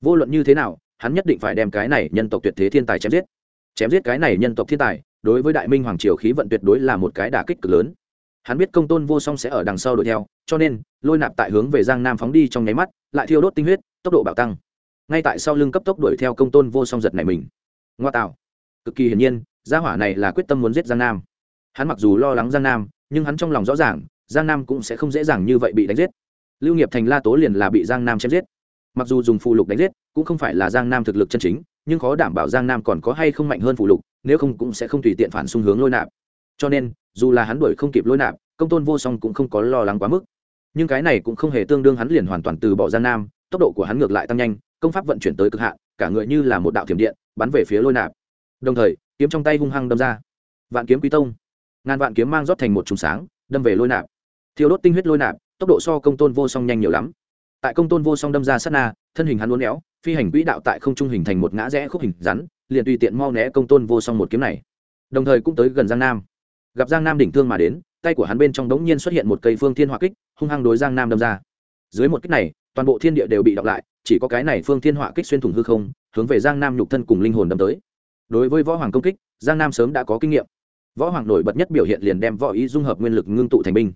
Vô luận như thế nào, hắn nhất định phải đem cái này nhân tộc tuyệt thế thiên tài chém giết. Chém giết cái này nhân tộc thiên tài, đối với đại minh hoàng triều khí vận tuyệt đối là một cái đả kích cực lớn. Hắn biết công tôn vô song sẽ ở đằng sau đuổi theo, cho nên, lôi nạp tại hướng về giang nam phóng đi trong nháy mắt, lại thiêu đốt tinh huyết, tốc độ bạo tăng. Ngay tại sau lưng cấp tốc đuổi theo công tôn vô song giật này mình. Ngoa tạo. Cực kỳ hiển nhiên, gia hỏa này là quyết tâm muốn giết giang nam. Hắn mặc dù lo lắng giang nam, nhưng hắn trong lòng rõ ràng, giang nam cũng sẽ không dễ dàng như vậy bị đánh giết lưu nghiệp thành la tố liền là bị giang nam chém giết. Mặc dù dùng phụ lục đánh giết, cũng không phải là giang nam thực lực chân chính, nhưng khó đảm bảo giang nam còn có hay không mạnh hơn phụ lục, nếu không cũng sẽ không tùy tiện phản xung hướng lôi nạp. Cho nên, dù là hắn đuổi không kịp lôi nạp, công tôn vô song cũng không có lo lắng quá mức. Nhưng cái này cũng không hề tương đương hắn liền hoàn toàn từ bỏ giang nam, tốc độ của hắn ngược lại tăng nhanh, công pháp vận chuyển tới cực hạn, cả người như là một đạo thiểm điện, bắn về phía lôi nạp. Đồng thời, kiếm trong tay hung hăng đâm ra. Vạn kiếm quý tông. Ngàn vạn kiếm mang rót thành một trùng sáng, đâm về lôi nạp. Thiêu đốt tinh huyết lôi nạp tốc độ so công tôn vô song nhanh nhiều lắm. Tại công tôn vô song đâm ra sát na, thân hình hắn uốn éo, phi hành quỹ đạo tại không trung hình thành một ngã rẽ khúc hình rắn, liền tùy tiện mau né công tôn vô song một kiếm này. Đồng thời cũng tới gần giang nam. Gặp giang nam đỉnh thương mà đến, tay của hắn bên trong đống nhiên xuất hiện một cây phương thiên hỏa kích, hung hăng đối giang nam đâm ra. Dưới một kích này, toàn bộ thiên địa đều bị đọc lại, chỉ có cái này phương thiên hỏa kích xuyên thủng hư không, hướng về giang nam nhục thân cùng linh hồn đâm tới. Đối với võ hoàng công kích, giang nam sớm đã có kinh nghiệm. Võ hoàng nổi bật nhất biểu hiện liền đem võ ý dung hợp nguyên lực ngưng tụ thành binh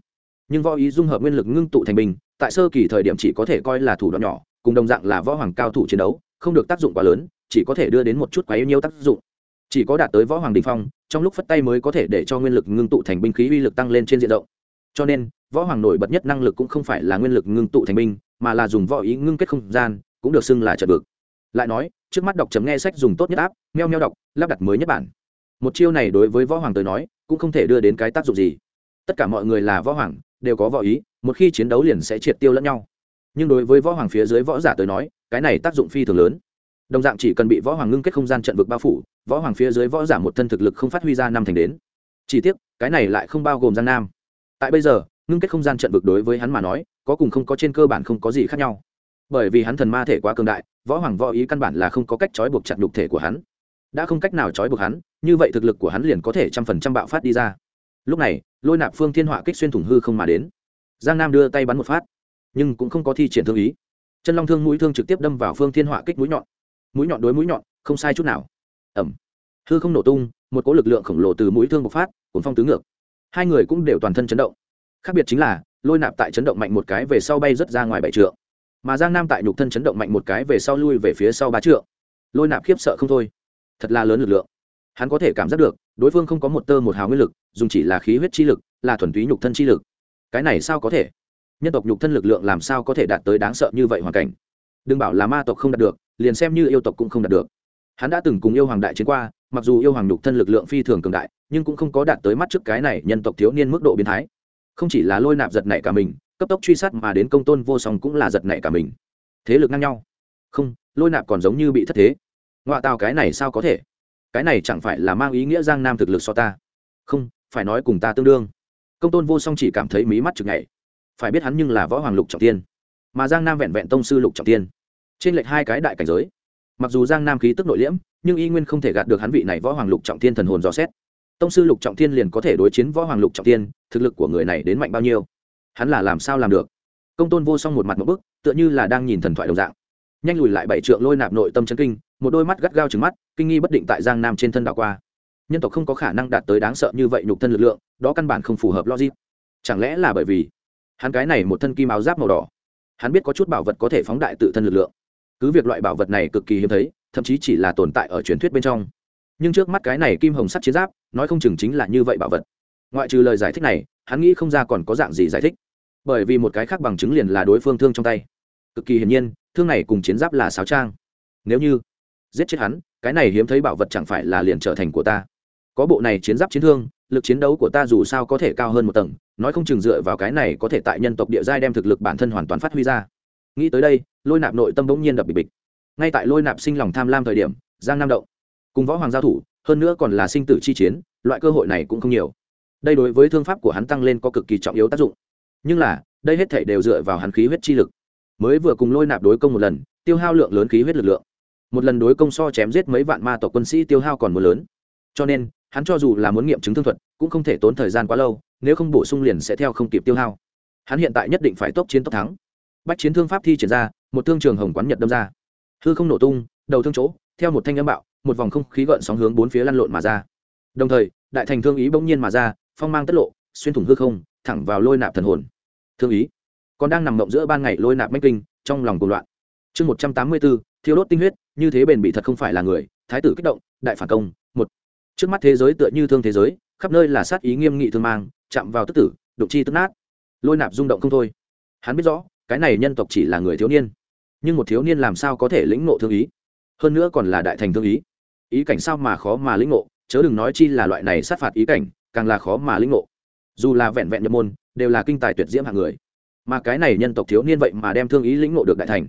nhưng võ ý dung hợp nguyên lực ngưng tụ thành binh tại sơ kỳ thời điểm chỉ có thể coi là thủ đoạn nhỏ, cùng đồng dạng là võ hoàng cao thủ chiến đấu, không được tác dụng quá lớn, chỉ có thể đưa đến một chút quá yêu nhiêu tác dụng. Chỉ có đạt tới võ hoàng đình phong, trong lúc phất tay mới có thể để cho nguyên lực ngưng tụ thành binh khí uy lực tăng lên trên diện rộng. Cho nên, võ hoàng nổi bật nhất năng lực cũng không phải là nguyên lực ngưng tụ thành binh, mà là dùng võ ý ngưng kết không gian, cũng được xưng là trợ vực. Lại nói, trước mắt đọc chấm nghe sách dùng tốt nhất áp meo meo đọc, lắp đặt mới nhất bản. Một chiêu này đối với võ hoàng tới nói, cũng không thể đưa đến cái tác dụng gì tất cả mọi người là võ hoàng, đều có võ ý, một khi chiến đấu liền sẽ triệt tiêu lẫn nhau. Nhưng đối với võ hoàng phía dưới võ giả tới nói, cái này tác dụng phi thường lớn. Đồng dạng chỉ cần bị võ hoàng ngưng kết không gian trận vực bao phủ, võ hoàng phía dưới võ giả một thân thực lực không phát huy ra năm thành đến. Chỉ tiếc, cái này lại không bao gồm gian nam. Tại bây giờ, ngưng kết không gian trận vực đối với hắn mà nói, có cùng không có trên cơ bản không có gì khác nhau. Bởi vì hắn thần ma thể quá cường đại, võ hoàng võ ý căn bản là không có cách trói buộc chặt đục thể của hắn. Đã không cách nào trói buộc hắn, như vậy thực lực của hắn liền có thể trăm phần trăm bạo phát đi ra. Lúc này lôi nạp phương thiên họa kích xuyên thủng hư không mà đến. Giang nam đưa tay bắn một phát, nhưng cũng không có thi triển thương ý. Chân long thương mũi thương trực tiếp đâm vào phương thiên họa kích mũi nhọn. Mũi nhọn đối mũi nhọn, không sai chút nào. Ẩm hư không nổ tung, một cỗ lực lượng khổng lồ từ mũi thương bộc phát, cuốn phong tứ ngược. Hai người cũng đều toàn thân chấn động. Khác biệt chính là, lôi nạp tại chấn động mạnh một cái về sau bay rớt ra ngoài bảy trượng, mà giang nam tại nhục thân chấn động mạnh một cái về sau lui về phía sau ba trượng. Lôi nạp khiếp sợ không thôi. Thật là lớn lực lượng hắn có thể cảm giác được, đối phương không có một tơ một hào nguyên lực, dùng chỉ là khí huyết chi lực, là thuần túy nhục thân chi lực. Cái này sao có thể? Nhân tộc nhục thân lực lượng làm sao có thể đạt tới đáng sợ như vậy hoàn cảnh? Đừng bảo là ma tộc không đạt được, liền xem như yêu tộc cũng không đạt được. Hắn đã từng cùng yêu hoàng đại chiến qua, mặc dù yêu hoàng nhục thân lực lượng phi thường cường đại, nhưng cũng không có đạt tới mắt trước cái này nhân tộc thiếu niên mức độ biến thái. Không chỉ là lôi nạp giật nảy cả mình, cấp tốc truy sát mà đến công tôn vô song cũng là giật nảy cả mình. Thế lực ngang nhau. Không, lôi nạp còn giống như bị thất thế. Ngoại tào cái này sao có thể? Cái này chẳng phải là mang ý nghĩa giang nam thực lực so ta. Không, phải nói cùng ta tương đương. Công tôn vô song chỉ cảm thấy mí mắt chực ngày phải biết hắn nhưng là võ hoàng lục trọng tiên. Mà giang nam vẹn vẹn tông sư lục trọng tiên. Trên lệch hai cái đại cảnh giới. Mặc dù giang nam khí tức nội liễm, nhưng y nguyên không thể gạt được hắn vị này võ hoàng lục trọng tiên thần hồn dò xét. Tông sư lục trọng tiên liền có thể đối chiến võ hoàng lục trọng tiên, thực lực của người này đến mạnh bao nhiêu? Hắn là làm sao làm được? Công tôn vô song một mặt một bức, tựa như là đang nhìn thần thoại đồng dạng. Nhanh lùi lại bảy trượng lôi nạp nội tâm chân kinh một đôi mắt gắt gao trừng mắt, kinh nghi bất định tại giang nam trên thân đảo qua. Nhân tộc không có khả năng đạt tới đáng sợ như vậy nhục thân lực lượng, đó căn bản không phù hợp logic. Chẳng lẽ là bởi vì hắn cái này một thân kim áo giáp màu đỏ, hắn biết có chút bảo vật có thể phóng đại tự thân lực lượng. Cứ việc loại bảo vật này cực kỳ hiếm thấy, thậm chí chỉ là tồn tại ở truyền thuyết bên trong. Nhưng trước mắt cái này kim hồng sắt chiến giáp, nói không chừng chính là như vậy bảo vật. Ngoại trừ lời giải thích này, hắn nghĩ không ra còn có dạng gì giải thích. Bởi vì một cái khác bằng chứng liền là đối phương thương trong tay. Cực kỳ hiển nhiên, thương này cùng chiến giáp là sáo trang. Nếu như giết chết hắn, cái này hiếm thấy bảo vật chẳng phải là liền trở thành của ta. Có bộ này chiến giáp chiến thương, lực chiến đấu của ta dù sao có thể cao hơn một tầng, nói không chừng dựa vào cái này có thể tại nhân tộc địa giai đem thực lực bản thân hoàn toàn phát huy ra. Nghĩ tới đây, lôi nạp nội tâm bỗng nhiên đập bịch bịch. Ngay tại lôi nạp sinh lòng tham lam thời điểm, giang nam động cùng võ hoàng giao thủ, hơn nữa còn là sinh tử chi chiến, loại cơ hội này cũng không nhiều. Đây đối với thương pháp của hắn tăng lên có cực kỳ trọng yếu tác dụng. Nhưng là, đây hết thể đều dựa vào hắn khí huyết chi lực. Mới vừa cùng lôi nạp đối công một lần, tiêu hao lượng lớn khí huyết lực lượng một lần đối công so chém giết mấy vạn ma tộc quân sĩ tiêu hao còn một lớn. Cho nên, hắn cho dù là muốn nghiệm chứng thương thuật, cũng không thể tốn thời gian quá lâu, nếu không bổ sung liền sẽ theo không kịp tiêu hao. Hắn hiện tại nhất định phải tốc chiến tốc thắng. Bách chiến thương pháp thi triển ra, một thương trường hồng quán nhật đâm ra. Hư không nổ tung, đầu thương chỗ, theo một thanh âm bạo, một vòng không khí gợn sóng hướng bốn phía lăn lộn mà ra. Đồng thời, đại thành thương ý bỗng nhiên mà ra, phong mang tất lộ, xuyên thủng hư không, thẳng vào lôi nạp thần hồn. Thương ý còn đang nằm mộng giữa ban ngày lôi nạp mách kinh, trong lòng cuộc loạn chương một trăm tám mươi bốn, thiêu đốt tinh huyết, như thế bền bị thật không phải là người, thái tử kích động, đại phản công, một. Trước mắt thế giới tựa như thương thế giới, khắp nơi là sát ý nghiêm nghị thương mang, chạm vào tức tử, đụng chi tức nát. Lôi nạp rung động không thôi. Hắn biết rõ, cái này nhân tộc chỉ là người thiếu niên. Nhưng một thiếu niên làm sao có thể lĩnh ngộ thương ý? Hơn nữa còn là đại thành thương ý. Ý cảnh sao mà khó mà lĩnh ngộ, chớ đừng nói chi là loại này sát phạt ý cảnh, càng là khó mà lĩnh ngộ. Dù là vẹn vẹn nhập môn, đều là kinh tài tuyệt diễm hạng người. Mà cái này nhân tộc thiếu niên vậy mà đem thương ý lĩnh ngộ được đại thành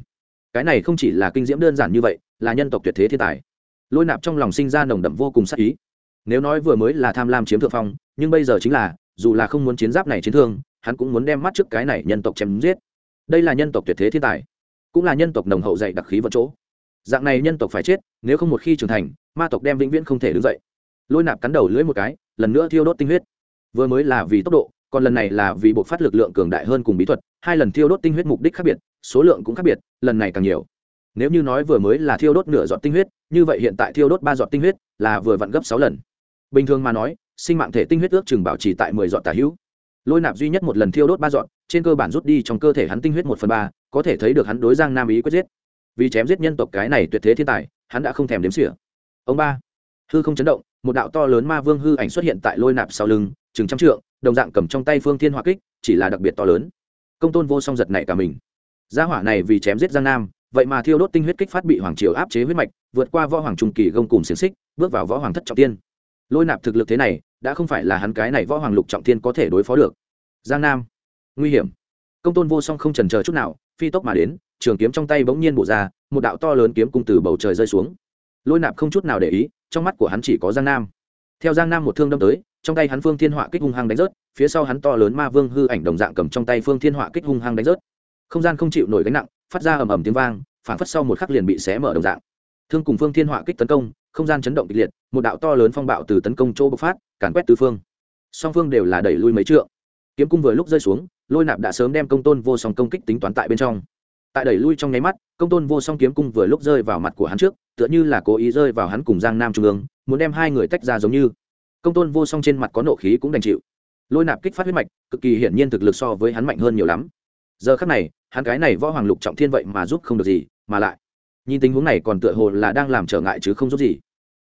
cái này không chỉ là kinh diễm đơn giản như vậy, là nhân tộc tuyệt thế thiên tài. Lôi nạp trong lòng sinh ra nồng đậm vô cùng sắc ý. Nếu nói vừa mới là tham lam chiếm thượng phong, nhưng bây giờ chính là, dù là không muốn chiến giáp này chiến thương, hắn cũng muốn đem mắt trước cái này nhân tộc chém giết. Đây là nhân tộc tuyệt thế thiên tài, cũng là nhân tộc nồng hậu dạy đặc khí vận chỗ. Dạng này nhân tộc phải chết, nếu không một khi trưởng thành, ma tộc đem vĩnh viễn không thể đứng dậy. Lôi nạp cắn đầu lưỡi một cái, lần nữa thiêu đốt tinh huyết. Vừa mới là vì tốc độ, còn lần này là vì bộ phát lực lượng cường đại hơn cùng bí thuật, hai lần thiêu đốt tinh huyết mục đích khác biệt số lượng cũng khác biệt, lần này càng nhiều. Nếu như nói vừa mới là thiêu đốt nửa giọt tinh huyết, như vậy hiện tại thiêu đốt ba giọt tinh huyết là vừa vặn gấp sáu lần. Bình thường mà nói, sinh mạng thể tinh huyết ước chừng bảo trì tại mười giọt tả hữu. Lôi nạp duy nhất một lần thiêu đốt ba giọt, trên cơ bản rút đi trong cơ thể hắn tinh huyết một phần ba, có thể thấy được hắn đối giang nam ý quyết giết. Vì chém giết nhân tộc cái này tuyệt thế thiên tài, hắn đã không thèm đếm xỉa. Ông ba, hư không chấn động, một đạo to lớn ma vương hư ảnh xuất hiện tại lôi nạp sau lưng, chừng trăm trượng, đồng dạng cầm trong tay phương thiên hỏa kích, chỉ là đặc biệt to lớn. Công tôn vô song giật này cả mình gia hỏa này vì chém giết giang nam, vậy mà thiêu đốt tinh huyết kích phát bị hoàng triều áp chế huyết mạch, vượt qua võ hoàng trung kỳ gông cùng xiềng xích, bước vào võ hoàng thất trọng tiên. Lôi nạp thực lực thế này, đã không phải là hắn cái này võ hoàng lục trọng tiên có thể đối phó được. Giang nam, nguy hiểm. Công tôn vô song không trần chờ chút nào, phi tốc mà đến, trường kiếm trong tay bỗng nhiên bổ ra, một đạo to lớn kiếm cung từ bầu trời rơi xuống. Lôi nạp không chút nào để ý, trong mắt của hắn chỉ có giang nam. Theo giang nam một thương đâm tới, trong tay hắn phương thiên họa kích hung hăng đánh rớt, phía sau hắn to lớn ma vương hư ảnh đồng dạng cầm trong tay phương thiên họa kích hung hăng đánh rớt không gian không chịu nổi gánh nặng, phát ra ầm ầm tiếng vang phản phất sau một khắc liền bị xé mở đồng dạng. Thương cùng phương thiên họa kích tấn công, không gian chấn động kịch liệt, một đạo to lớn phong bạo từ tấn công chỗ bộc phát, càn quét tứ phương. Song phương đều là đẩy lui mấy trượng. Kiếm cung vừa lúc rơi xuống, lôi nạp đã sớm đem công tôn vô song công kích tính toán tại bên trong. Tại đẩy lui trong nháy mắt, công tôn vô song kiếm cung vừa lúc rơi vào mặt của hắn trước, tựa như là cố ý rơi vào hắn cùng giang nam trung ương, muốn đem hai người tách ra giống như. Công tôn vô song trên mặt có nộ khí cũng đành chịu. Lôi nạp kích phát huyết mạch, cực kỳ hiển nhiên thực lực so với hắn mạnh hơn nhiều lắm. Giờ khắc này hắn cái này võ hoàng lục trọng thiên vậy mà giúp không được gì, mà lại, nhìn tình huống này còn tựa hồ là đang làm trở ngại chứ không giúp gì.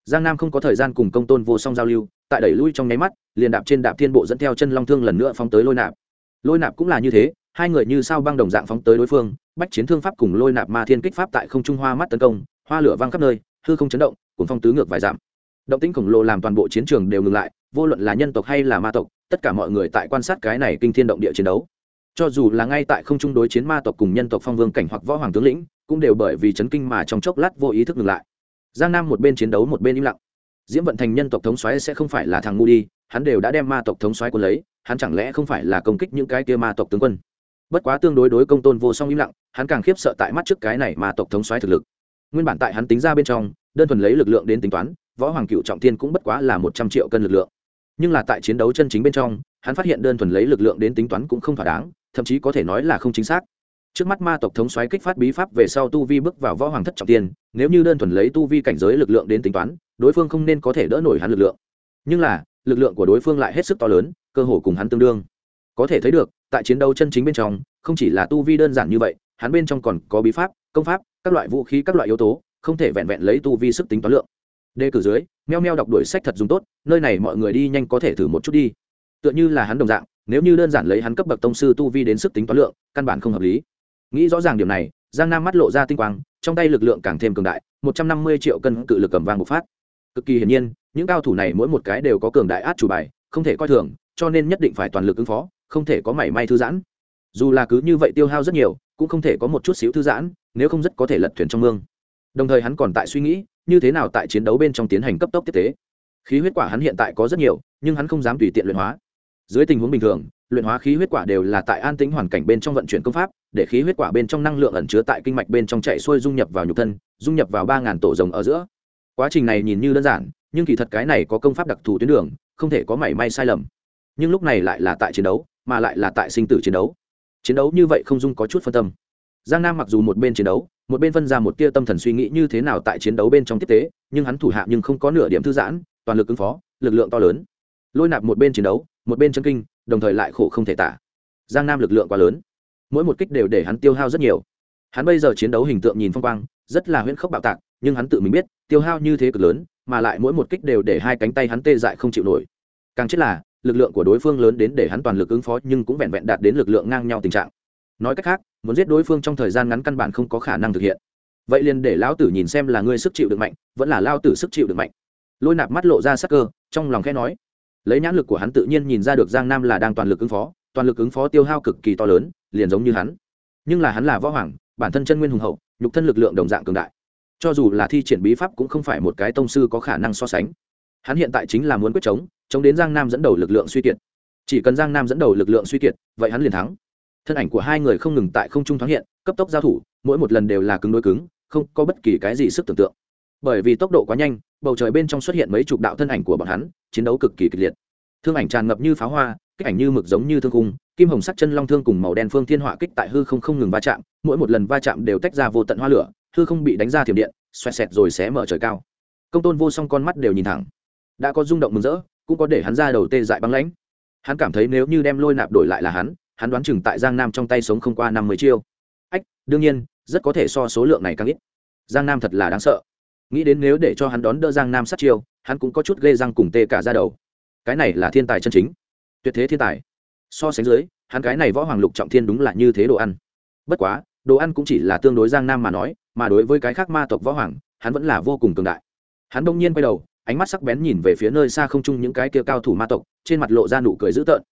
Giang nam không có thời gian cùng công tôn vô song giao lưu, tại đẩy lui trong nháy mắt, liền đạp trên đạp thiên bộ dẫn theo chân long thương lần nữa phóng tới lôi nạp. Lôi nạp cũng là như thế, hai người như sao băng đồng dạng phóng tới đối phương, bách chiến thương pháp cùng lôi nạp ma thiên kích pháp tại không trung hoa mắt tấn công, hoa lửa văng khắp nơi, hư không chấn động cùng phong tứ ngược vài giảm. động tĩnh khổng lồ làm toàn bộ chiến trường đều ngừng lại, vô luận là nhân tộc hay là ma tộc, tất cả mọi người tại quan sát cái này kinh thiên động địa chiến đấu cho dù là ngay tại không trung đối chiến ma tộc cùng nhân tộc phong vương cảnh hoặc võ hoàng tướng lĩnh, cũng đều bởi vì chấn kinh mà trong chốc lát vô ý thức ngừng lại. Giang nam một bên chiến đấu một bên im lặng. Diễm vận thành nhân tộc thống xoáy sẽ không phải là thằng ngu đi, hắn đều đã đem ma tộc thống xoáy quân lấy, hắn chẳng lẽ không phải là công kích những cái kia ma tộc tướng quân? Bất quá tương đối đối công tôn vô song im lặng, hắn càng khiếp sợ tại mắt trước cái này ma tộc thống xoáy thực lực. Nguyên bản tại hắn tính ra bên trong, đơn thuần lấy lực lượng đến tính toán, võ hoàng cựu trọng thiên cũng bất quá là một trăm triệu cân lực lượng. Nhưng là tại chiến đấu chân chính bên trong, hắn phát hiện đơn thuần lấy lực lượng đến tính toán cũng không thỏa đáng thậm chí có thể nói là không chính xác. Trước mắt ma tộc thống xoáy kích phát bí pháp về sau tu vi bước vào võ hoàng thất trọng tiên, nếu như đơn thuần lấy tu vi cảnh giới lực lượng đến tính toán, đối phương không nên có thể đỡ nổi hắn lực lượng. Nhưng là, lực lượng của đối phương lại hết sức to lớn, cơ hồ cùng hắn tương đương. Có thể thấy được, tại chiến đấu chân chính bên trong, không chỉ là tu vi đơn giản như vậy, hắn bên trong còn có bí pháp, công pháp, các loại vũ khí, các loại yếu tố, không thể vẹn vẹn lấy tu vi sức tính toán lượng. Đề cử dưới, meo meo đọc đuổi sách thật dùng tốt, nơi này mọi người đi nhanh có thể thử một chút đi. Tựa như là hắn đồng dạng nếu như đơn giản lấy hắn cấp bậc tông sư tu vi đến sức tính toán lượng, căn bản không hợp lý. Nghĩ rõ ràng điểm này, giang nam mắt lộ ra tinh quang, trong tay lực lượng càng thêm cường đại, một trăm năm mươi triệu cân cự lực cầm vang bộc phát. Cực kỳ hiển nhiên, những cao thủ này mỗi một cái đều có cường đại át chủ bài, không thể coi thường, cho nên nhất định phải toàn lực ứng phó, không thể có mảy may thư giãn. Dù là cứ như vậy tiêu hao rất nhiều, cũng không thể có một chút xíu thư giãn, nếu không rất có thể lật thuyền trong mương. Đồng thời hắn còn tại suy nghĩ, như thế nào tại chiến đấu bên trong tiến hành cấp tốc tiếp tế. Khí huyết quả hắn hiện tại có rất nhiều, nhưng hắn không dám tùy tiện luyện hóa dưới tình huống bình thường, luyện hóa khí huyết quả đều là tại an tĩnh hoàn cảnh bên trong vận chuyển công pháp, để khí huyết quả bên trong năng lượng ẩn chứa tại kinh mạch bên trong chạy xuôi dung nhập vào nhục thân, dung nhập vào ba ngàn tổ rồng ở giữa. Quá trình này nhìn như đơn giản, nhưng kỳ thật cái này có công pháp đặc thù tuyến đường, không thể có mảy may sai lầm. Nhưng lúc này lại là tại chiến đấu, mà lại là tại sinh tử chiến đấu. Chiến đấu như vậy không dung có chút phân tâm. Giang nam mặc dù một bên chiến đấu, một bên phân ra một tia tâm thần suy nghĩ như thế nào tại chiến đấu bên trong tiếp tế, nhưng hắn thủ hạ nhưng không có nửa điểm thư giãn, toàn lực ứng phó, lực lượng to lớn. Lôi nạp một bên chiến đấu một bên chân kinh, đồng thời lại khổ không thể tả. Giang nam lực lượng quá lớn, mỗi một kích đều để hắn tiêu hao rất nhiều. Hắn bây giờ chiến đấu hình tượng nhìn phong quang, rất là huyễn khốc bạo tạc, nhưng hắn tự mình biết, tiêu hao như thế cực lớn, mà lại mỗi một kích đều để hai cánh tay hắn tê dại không chịu nổi. Càng chết là, lực lượng của đối phương lớn đến để hắn toàn lực ứng phó, nhưng cũng vẹn vẹn đạt đến lực lượng ngang nhau tình trạng. Nói cách khác, muốn giết đối phương trong thời gian ngắn căn bản không có khả năng thực hiện. Vậy liền để lão tử nhìn xem là ngươi sức chịu được mạnh, vẫn là lao tử sức chịu được mạnh. Lôi nạp mắt lộ ra sắc cơ, trong lòng khẽ nói lấy nhãn lực của hắn tự nhiên nhìn ra được giang nam là đang toàn lực ứng phó, toàn lực ứng phó tiêu hao cực kỳ to lớn, liền giống như hắn. Nhưng là hắn là võ hoàng, bản thân chân nguyên hùng hậu, nhục thân lực lượng đồng dạng cường đại. Cho dù là thi triển bí pháp cũng không phải một cái tông sư có khả năng so sánh. Hắn hiện tại chính là muốn quyết chống chống đến giang nam dẫn đầu lực lượng suy kiệt. Chỉ cần giang nam dẫn đầu lực lượng suy kiệt, vậy hắn liền thắng. Thân ảnh của hai người không ngừng tại không trung thoáng hiện, cấp tốc giao thủ, mỗi một lần đều là cứng đối cứng, không có bất kỳ cái gì sức tưởng tượng bởi vì tốc độ quá nhanh, bầu trời bên trong xuất hiện mấy chục đạo thân ảnh của bọn hắn, chiến đấu cực kỳ kịch liệt. Thương ảnh tràn ngập như pháo hoa, kích ảnh như mực giống như thương cung kim hồng sắc chân long thương cùng màu đen phương thiên họa kích tại hư không không ngừng va chạm, mỗi một lần va chạm đều tách ra vô tận hoa lửa, hư không bị đánh ra thiểm điện, xoẹt xẹt rồi xé mở trời cao. Công tôn vô song con mắt đều nhìn thẳng. Đã có rung động mừng rỡ, cũng có để hắn ra đầu tê dại băng lãnh. Hắn cảm thấy nếu như đem lôi nạp đổi lại là hắn hắn đoán chừng tại giang nam trong tay sống không qua năm mươi chiêu. Ách, đương nhiên, rất có thể so số lượng này càng ít. Giang nam thật là đáng sợ nghĩ đến nếu để cho hắn đón đỡ giang nam sát chiêu, hắn cũng có chút ghê răng cùng tê cả ra đầu. Cái này là thiên tài chân chính. Tuyệt thế thiên tài. So sánh dưới, hắn cái này võ hoàng lục trọng thiên đúng là như thế đồ ăn. Bất quá, đồ ăn cũng chỉ là tương đối giang nam mà nói, mà đối với cái khác ma tộc võ hoàng, hắn vẫn là vô cùng cường đại. Hắn đông nhiên quay đầu, ánh mắt sắc bén nhìn về phía nơi xa không chung những cái kia cao thủ ma tộc, trên mặt lộ ra nụ cười dữ tợn.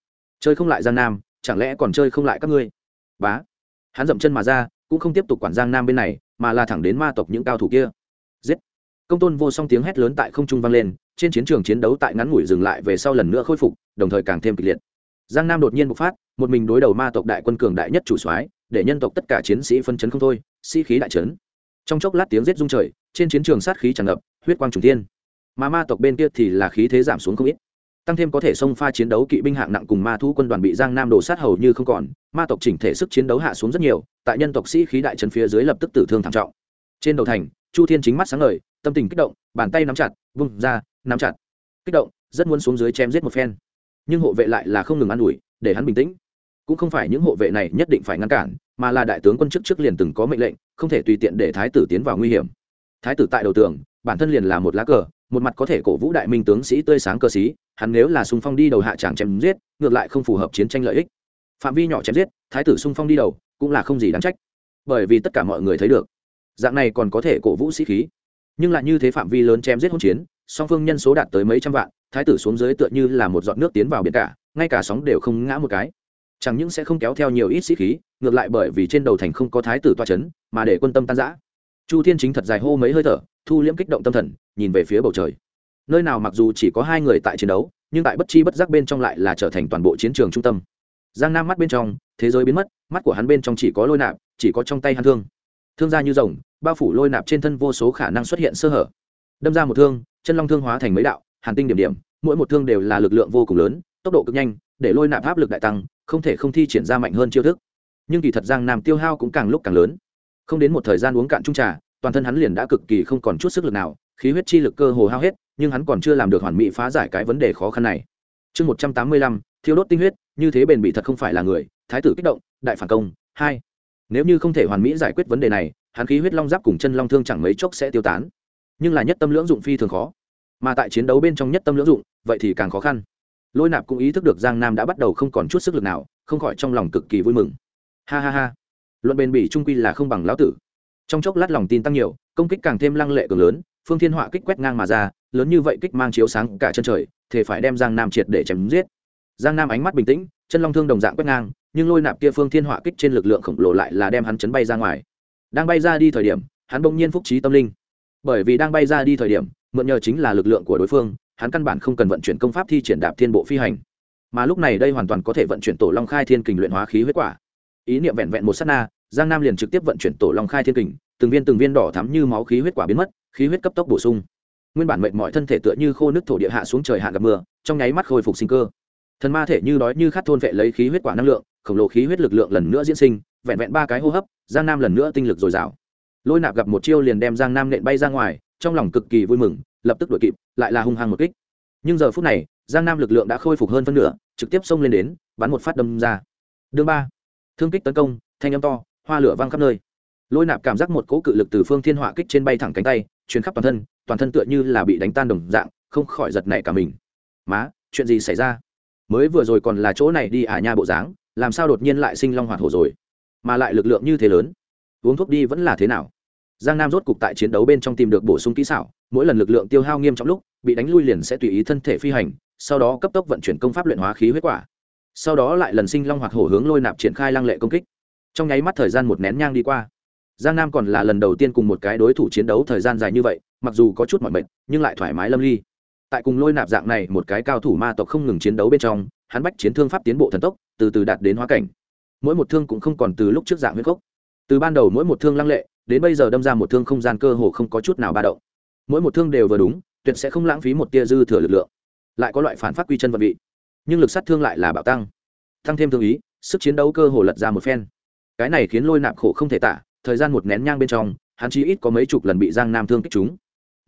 Chơi không lại giang nam, chẳng lẽ còn chơi không lại các ngươi? Bá. Hắn dậm chân mà ra, cũng không tiếp tục quản giang nam bên này, mà là thẳng đến ma tộc những cao thủ kia. Giết công tôn vô song tiếng hét lớn tại không trung vang lên, trên chiến trường chiến đấu tại ngắn ngủi dừng lại về sau lần nữa khôi phục, đồng thời càng thêm kịch liệt. Giang nam đột nhiên bộc phát, một mình đối đầu ma tộc đại quân cường đại nhất chủ soái, để nhân tộc tất cả chiến sĩ phân chấn không thôi, sĩ、si、khí đại trấn. Trong chốc lát tiếng rết rung trời, trên chiến trường sát khí tràn ngập, huyết quang trùng tiên mà ma tộc bên kia thì là khí thế giảm xuống không ít. Tăng thêm có thể xông pha chiến đấu kỵ binh hạng nặng cùng ma thu quân đoàn bị giang nam đổ sát hầu như không còn, ma tộc chỉnh thể sức chiến đấu hạ xuống rất nhiều, tại nhân tộc sĩ khí đại trấn phía dưới lập tức tử thương thảm trọng. Trên đầu thành, chu thiên chính mắt sáng ngời tâm tình kích động, bàn tay nắm chặt, vung ra, nắm chặt. Kích động, rất muốn xuống dưới chém giết một phen. Nhưng hộ vệ lại là không ngừng an ủi, để hắn bình tĩnh. Cũng không phải những hộ vệ này nhất định phải ngăn cản, mà là đại tướng quân chức trước liền từng có mệnh lệnh, không thể tùy tiện để thái tử tiến vào nguy hiểm. Thái tử tại đầu tường, bản thân liền là một lá cờ, một mặt có thể cổ vũ đại minh tướng sĩ tươi sáng cơ sĩ, hắn nếu là xung phong đi đầu hạ tràng chém giết, ngược lại không phù hợp chiến tranh lợi ích. Phạm vi nhỏ chém giết, thái tử xung phong đi đầu, cũng là không gì đáng trách. Bởi vì tất cả mọi người thấy được, dạng này còn có thể cổ vũ sĩ khí nhưng lại như thế phạm vi lớn chém giết hỗn chiến, song phương nhân số đạt tới mấy trăm vạn, thái tử xuống dưới tựa như là một giọt nước tiến vào biển cả, ngay cả sóng đều không ngã một cái. Chẳng những sẽ không kéo theo nhiều ít sĩ khí, ngược lại bởi vì trên đầu thành không có thái tử toa c h ấ n mà để quân tâm tan giã chu thiên chính thật dài hô mấy hơi thở, thu liễm kích động tâm thần, nhìn về phía bầu trời. Nơi nào mặc dù chỉ có hai người tại chiến đấu, nhưng tại bất chi bất giác bên trong lại là trở thành toàn bộ chiến trường trung tâm. Giang nam mắt bên trong, thế giới biến mất, mắt của hắn bên trong chỉ có lôi nạp, chỉ có trong tay hắn thương thương ra như rồng, bao phủ lôi nạp trên thân vô số khả năng xuất hiện sơ hở. Đâm ra một thương, chân long thương hóa thành mấy đạo, hàn tinh điểm điểm, mỗi một thương đều là lực lượng vô cùng lớn, tốc độ cực nhanh, để lôi nạp áp lực đại tăng, không thể không thi triển ra mạnh hơn chiêu thức. Nhưng kỳ thật giang nam tiêu hao cũng càng lúc càng lớn. Không đến một thời gian uống cạn trung trà, toàn thân hắn liền đã cực kỳ không còn chút sức lực nào, khí huyết chi lực cơ hồ hao hết, nhưng hắn còn chưa làm được hoàn mỹ phá giải cái vấn đề khó khăn này. Chương một trăm tám mươi lăm thiếu đốt tinh huyết, như thế bền bị thật không phải là người, thái tử kích động, đại phản công, hai nếu như không thể hoàn mỹ giải quyết vấn đề này, hắn khí huyết long giáp cùng chân long thương chẳng mấy chốc sẽ tiêu tán. Nhưng là nhất tâm lưỡng dụng phi thường khó. Mà tại chiến đấu bên trong nhất tâm lưỡng dụng, vậy thì càng khó khăn. Lôi nạp cũng ý thức được giang nam đã bắt đầu không còn chút sức lực nào, không khỏi trong lòng cực kỳ vui mừng. Ha ha ha. Luận bền bỉ trung quy là không bằng lão tử. Trong chốc lát lòng tin tăng nhiều, công kích càng thêm lăng lệ cường lớn, phương thiên họa kích quét ngang mà ra, lớn như vậy kích mang chiếu sáng cả chân trời thể phải đem giang nam triệt để chém giết. Giang nam ánh mắt bình tĩnh, chân long thương đồng dạng quét ngang nhưng lôi nạp kia phương thiên họa kích trên lực lượng khổng lồ lại là đem hắn chấn bay ra ngoài. Đang bay ra đi thời điểm, hắn bỗng nhiên phúc trí tâm linh. Bởi vì đang bay ra đi thời điểm, mượn nhờ chính là lực lượng của đối phương, hắn căn bản không cần vận chuyển công pháp thi triển đạp thiên bộ phi hành. Mà lúc này đây hoàn toàn có thể vận chuyển tổ long khai thiên kình luyện hóa khí huyết quả. Ý niệm vẹn vẹn một s á t na, giang nam liền trực tiếp vận chuyển tổ long khai thiên kình, từng viên từng viên đỏ thắm như máu khí huyết quả biến mất, khí huyết cấp tốc bổ sung. Nguyên bản mệnh mọi thân thể tựa như khô nước thổ địa hạ xuống trời hạ gặp mưa, trong nháy mắt khôi phục sinh cơ. Thần ma thể như đói như khát thôn vệ lấy khí huyết quả năng lượng khổng lồ khí huyết lực lượng lần nữa diễn sinh, vẹn vẹn ba cái hô hấp, giang nam lần nữa tinh lực dồi dào. Lôi nạp gặp một chiêu liền đem giang nam nện bay ra ngoài, trong lòng cực kỳ vui mừng, lập tức đuổi kịp, lại là hung hăng một kích. Nhưng giờ phút này, giang nam lực lượng đã khôi phục hơn phân nửa, trực tiếp xông lên đến, bắn một phát đâm ra. Đương ba. Thương kích tấn công, thanh âm to, hoa lửa văng khắp nơi. Lôi nạp cảm giác một cỗ cự lực từ phương thiên họa kích trên bay thẳng cánh tay, truyền khắp toàn thân toàn thân tựa như là bị đánh tan đồng dạng, không khỏi giật nảy cả mình. Má, chuyện gì xảy ra? Mới vừa rồi còn là chỗ này đi ả à nha bộ dáng làm sao đột nhiên lại sinh long hoạt hổ rồi? Mà lại lực lượng như thế lớn, uống thuốc đi vẫn là thế nào? Giang nam rốt cục tại chiến đấu bên trong tìm được bổ sung kỹ xảo, mỗi lần lực lượng tiêu hao nghiêm trọng lúc, bị đánh lui liền sẽ tùy ý thân thể phi hành, sau đó cấp tốc vận chuyển công pháp luyện hóa khí huyết quả. Sau đó lại lần sinh long hoạt hổ hướng lôi nạp triển khai lăng lệ công kích. Trong nháy mắt thời gian một nén nhang đi qua. Giang nam còn là lần đầu tiên cùng một cái đối thủ chiến đấu thời gian dài như vậy, mặc dù có chút mọi mệt, nhưng lại thoải mái lâm ly. Tại cùng lôi nạp dạng này một cái cao thủ ma tộc không ngừng chiến đấu bên trong hắn bách chiến thương pháp tiến bộ thần tốc, từ từ đạt đến hóa cảnh. Mỗi một thương cũng không còn từ lúc trước dạng huyết cốc. Từ ban đầu mỗi một thương lăng lệ, đến bây giờ đâm ra một thương không gian cơ hồ không có chút nào ba động. Mỗi một thương đều vừa đúng, tuyệt sẽ không lãng phí một tia dư thừa lực lượng. Lại có loại phản phát quy chân vật vị. Nhưng lực sát thương lại là bạo tăng. Tăng thêm thương ý, sức chiến đấu cơ hồ lật ra một phen. Cái này khiến lôi nạp khổ không thể tả, thời gian một nén nhang bên trong, hắn chí ít có mấy chục lần bị giang nam thương kích chúng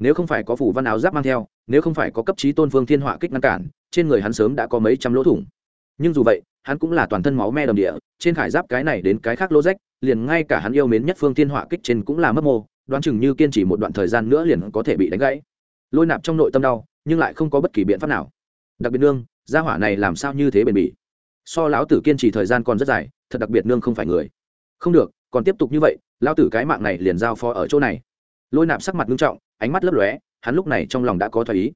nếu không phải có phủ văn áo giáp mang theo, nếu không phải có cấp trí tôn vương thiên họa kích ngăn cản, trên người hắn sớm đã có mấy trăm lỗ thủng. Nhưng dù vậy, hắn cũng là toàn thân máu me đầm địa, trên khải giáp cái này đến cái khác lỗ rách, liền ngay cả hắn yêu mến nhất phương thiên họa kích trên cũng là mất mô, đoán chừng như kiên trì một đoạn thời gian nữa liền có thể bị đánh gãy. Lôi nạp trong nội tâm đau, nhưng lại không có bất kỳ biện pháp nào. Đặc biệt nương, gia hỏa này làm sao như thế bền bỉ? So lão tử kiên trì thời gian còn rất dài, thật đặc biệt nương không phải người. Không được, còn tiếp tục như vậy, lão tử cái mạng này liền giao phó ở chỗ này. Lôi nạp sắc mặt nghiêm trọng ánh mắt lấp lóe, hắn lúc này trong lòng đã có thoái ý.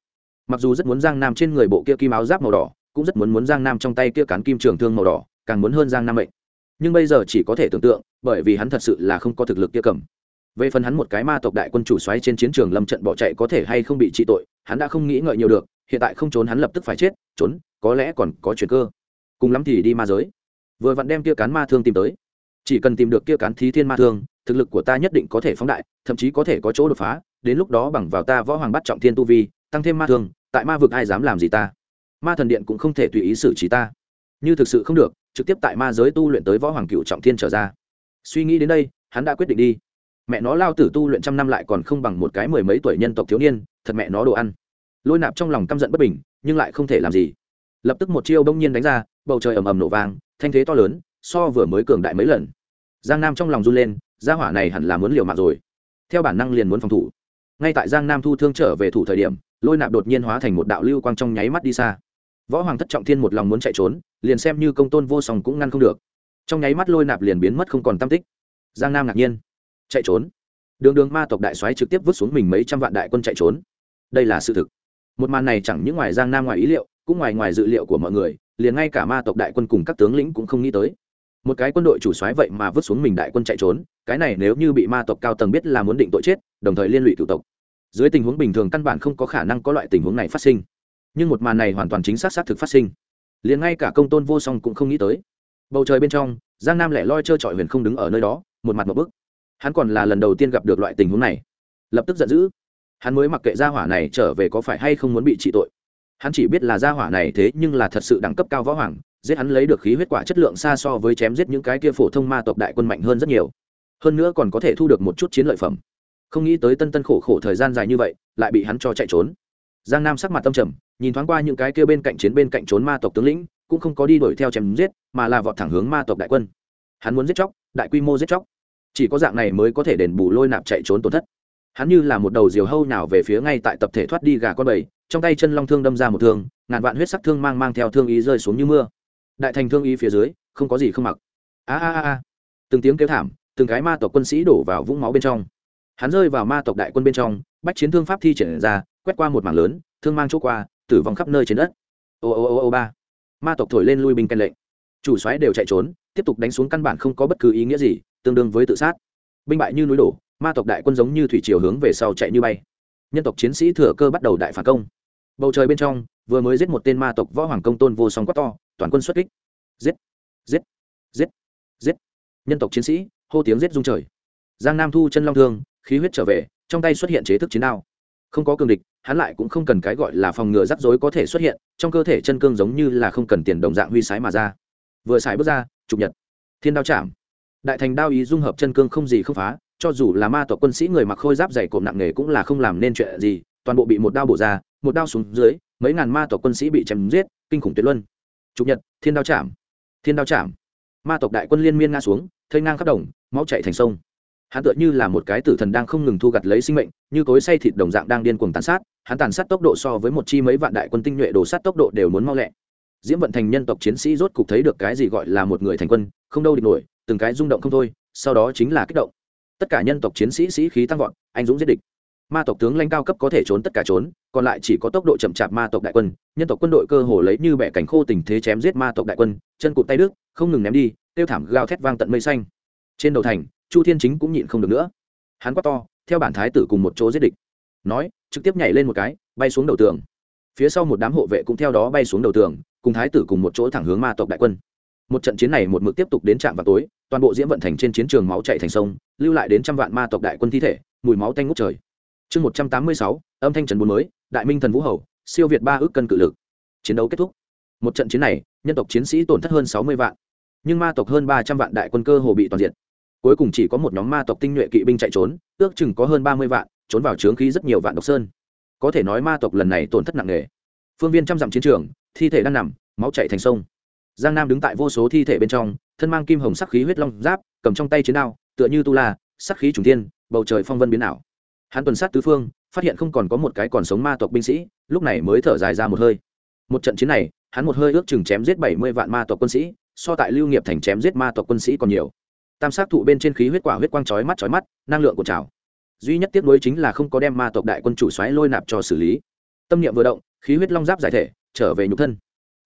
Mặc dù rất muốn giang nam trên người bộ kia kim áo giáp màu đỏ, cũng rất muốn muốn giang nam trong tay kia cán kim trường thương màu đỏ, càng muốn hơn giang nam mệnh. Nhưng bây giờ chỉ có thể tưởng tượng, bởi vì hắn thật sự là không có thực lực kia cầm. Về phần hắn một cái ma tộc đại quân chủ xoáy trên chiến trường lâm trận bỏ chạy có thể hay không bị trị tội, hắn đã không nghĩ ngợi nhiều được, hiện tại không trốn hắn lập tức phải chết, trốn, có lẽ còn có chuyện cơ. Cùng lắm thì đi ma giới. Vừa vặn đem kia cán ma thương tìm tới. Chỉ cần tìm được kia cán thí thiên ma thương, thực lực của ta nhất định có thể phóng đại, thậm chí có thể có chỗ đột phá đến lúc đó bằng vào ta võ hoàng bắt trọng thiên tu vi, tăng thêm ma thương, tại ma vực ai dám làm gì ta? Ma thần điện cũng không thể tùy ý xử trí ta. Như thực sự không được, trực tiếp tại ma giới tu luyện tới võ hoàng cựu trọng thiên trở ra. Suy nghĩ đến đây, hắn đã quyết định đi. Mẹ nó lao tử tu luyện trăm năm lại còn không bằng một cái mười mấy tuổi nhân tộc thiếu niên, thật mẹ nó đồ ăn. Lôi nạp trong lòng căm giận bất bình, nhưng lại không thể làm gì. Lập tức một chiêu bỗng nhiên đánh ra, bầu trời ầm ầm nổ vang, thanh thế to lớn, so vừa mới cường đại mấy lần. Giang nam trong lòng run lên, gia hỏa này hẳn là muốn liều mạng rồi. Theo bản năng liền muốn phòng thủ ngay tại giang nam thu thương trở về thủ thời điểm, lôi nạp đột nhiên hóa thành một đạo lưu quang trong nháy mắt đi xa. Võ hoàng thất trọng thiên một lòng muốn chạy trốn, liền xem như công tôn vô song cũng ngăn không được. Trong nháy mắt lôi nạp liền biến mất không còn tam tích. Giang nam ngạc nhiên. Chạy trốn? Đường đường ma tộc đại soái trực tiếp vứt xuống mình mấy trăm vạn đại quân chạy trốn. Đây là sự thực. Một màn này chẳng những ngoài giang nam ngoài ý liệu, cũng ngoài ngoài dự liệu của mọi người, liền ngay cả ma tộc đại quân cùng các tướng lĩnh cũng không nghĩ tới một cái quân đội chủ soái vậy mà vứt xuống mình đại quân chạy trốn, cái này nếu như bị ma tộc cao tầng biết là muốn định tội chết, đồng thời liên lụy cựu tộc. Dưới tình huống bình thường căn bản không có khả năng có loại tình huống này phát sinh. Nhưng một màn này hoàn toàn chính xác xác thực phát sinh. Liền ngay cả công tôn vô song cũng không nghĩ tới. Bầu trời bên trong, giang nam lẻ loi trơ trọi huyền không đứng ở nơi đó, một mặt một bức. Hắn còn là lần đầu tiên gặp được loại tình huống này. Lập tức giận dữ. Hắn mới mặc kệ gia hỏa này trở về có phải hay không muốn bị trị tội. Hắn chỉ biết là gia hỏa này thế nhưng là thật sự đẳng cấp cao võ hoàng giết hắn lấy được khí huyết quả chất lượng xa so với chém giết những cái kia phổ thông ma tộc đại quân mạnh hơn rất nhiều. Hơn nữa còn có thể thu được một chút chiến lợi phẩm. Không nghĩ tới tân tân khổ khổ thời gian dài như vậy, lại bị hắn cho chạy trốn. Giang nam sắc mặt tâm trầm, nhìn thoáng qua những cái kia bên cạnh chiến bên cạnh trốn ma tộc tướng lĩnh, cũng không có đi đuổi theo chém giết, mà là vọt thẳng hướng ma tộc đại quân. Hắn muốn giết chóc, đại quy mô giết chóc. Chỉ có dạng này mới có thể đền bù lôi nạp chạy trốn tổn thất. Hắn như là một đầu diều hâu nào về phía ngay tại tập thể thoát đi gà con bầy, trong tay chân long thương đâm ra một thương, ngàn vạn huyết sắc thương mang mang theo thương ý rơi xuống như mưa đại thành thương ý phía dưới, không có gì không mặc. A a a từng tiếng kêu thảm, từng cái ma tộc quân sĩ đổ vào vũng máu bên trong. Hắn rơi vào ma tộc đại quân bên trong, bách chiến thương pháp thi triển ra, quét qua một mảng lớn, thương mang chỗ qua, tử vong khắp nơi trên đất. Ô ô ô ô ba. Ma tộc thổi lên lui binh canh lệnh. Chủ xoáy đều chạy trốn, tiếp tục đánh xuống căn bản không có bất cứ ý nghĩa gì, tương đương với tự sát. Binh bại như núi đổ, ma tộc đại quân giống như thủy chiều hướng về sau chạy như bay. Nhân tộc chiến sĩ thừa cơ bắt đầu đại phản công. Bầu trời bên trong, vừa mới giết một tên ma tộc võ hoàng công tôn vô song quát to toàn quân xuất kích. Giết giết giết giết. Nhân tộc chiến sĩ, hô tiếng giết rung trời. Giang nam thu chân long thương, khí huyết trở về, trong tay xuất hiện chế thức chiến đao. Không có cường địch, hắn lại cũng không cần cái gọi là phòng ngừa rắc rối có thể xuất hiện, trong cơ thể chân cương giống như là không cần tiền đồng dạng huy sái mà ra. Vừa xài bước ra chụp nhật. Thiên đao chạm. Đại thành đao ý dung hợp chân cương không gì không phá, cho dù là ma tộc quân sĩ người mặc khôi giáp dày cộm nặng nề cũng là không làm nên chuyện gì, toàn bộ bị một đao bổ ra, một đao xuống dưới, mấy ngàn ma tộc quân sĩ bị chém giết, kinh khủng tuyệt luân trục nhật, thiên đao chạm thiên đao chạm ma tộc đại quân liên miên nga xuống, thây ngang khắp đồng, máu chạy thành sông. Hắn tựa như là một cái tử thần đang không ngừng thu gặt lấy sinh mệnh, như cối say thịt đồng dạng đang điên cuồng tàn sát, hắn tàn sát tốc độ so với một chi mấy vạn đại quân tinh nhuệ đổ sát tốc độ đều muốn mau lẹ. Diễm vận thành nhân tộc chiến sĩ rốt cục thấy được cái gì gọi là một người thành quân, không đâu địch nổi, từng cái rung động không thôi, sau đó chính là kích động. Tất cả nhân tộc chiến sĩ sĩ khí tăng vọt, anh dũng giết địch. Ma tộc tướng lãnh cao cấp có thể trốn tất cả trốn còn lại chỉ có tốc độ chậm chạp ma tộc đại quân, nhân tộc quân đội cơ hồ lấy như bẻ cảnh khô tình thế chém giết ma tộc đại quân, chân cụt tay đức không ngừng ném đi, tiêu thảm gào thét vang tận mây xanh. Trên đầu thành, chu thiên chính cũng nhịn không được nữa. Hắn quát to, theo bản thái tử cùng một chỗ giết địch. Nói, trực tiếp nhảy lên một cái, bay xuống đầu tường. Phía sau một đám hộ vệ cũng theo đó bay xuống đầu tường, cùng thái tử cùng một chỗ thẳng hướng ma tộc đại quân. Một trận chiến này một mực tiếp tục đến trạm vào tối, toàn bộ diễm vận thành trên chiến trường máu chạy thành sông, lưu lại đến trăm vạn ma tộc đại quân thi thể, mùi máu tanh ngút trời chương một trăm tám mươi sáu, âm thanh trần bốn mới, đại minh thần vũ hầu, siêu việt ba ước cân cự lực. Chiến đấu kết thúc. Một trận chiến này, nhân tộc chiến sĩ tổn thất hơn sáu mươi vạn, nhưng ma tộc hơn ba trăm vạn đại quân cơ hồ bị toàn diện cuối cùng chỉ có một nhóm ma tộc tinh nhuệ kỵ binh chạy trốn, ước chừng có hơn ba mươi vạn, trốn vào trướng khí rất nhiều vạn độc sơn. Có thể nói ma tộc lần này tổn thất nặng nề. Phương viên trăm dặm chiến trường, thi thể đang nằm, máu chạy thành sông. Giang nam đứng tại vô số thi thể bên trong, thân mang kim hồng sắc khí huyết long giáp, cầm trong tay chiến đao, tựa như tu la, sắc khí trùng thiên, bầu trời phong vân biến ảo hắn tuần sát tứ phương, phát hiện không còn có một cái còn sống ma tộc binh sĩ, lúc này mới thở dài ra một hơi. Một trận chiến này, hắn một hơi ước chừng chém giết bảy mươi vạn ma tộc quân sĩ, so tại lưu nghiệp thành chém giết ma tộc quân sĩ còn nhiều. Tam sát thụ bên trên khí huyết quả huyết quang chói mắt chói mắt, năng lượng của trào. Duy nhất tiếc nuối chính là không có đem ma tộc đại quân chủ xoáy lôi nạp cho xử lý. Tâm niệm vừa động, khí huyết long giáp giải thể, trở về nhục thân.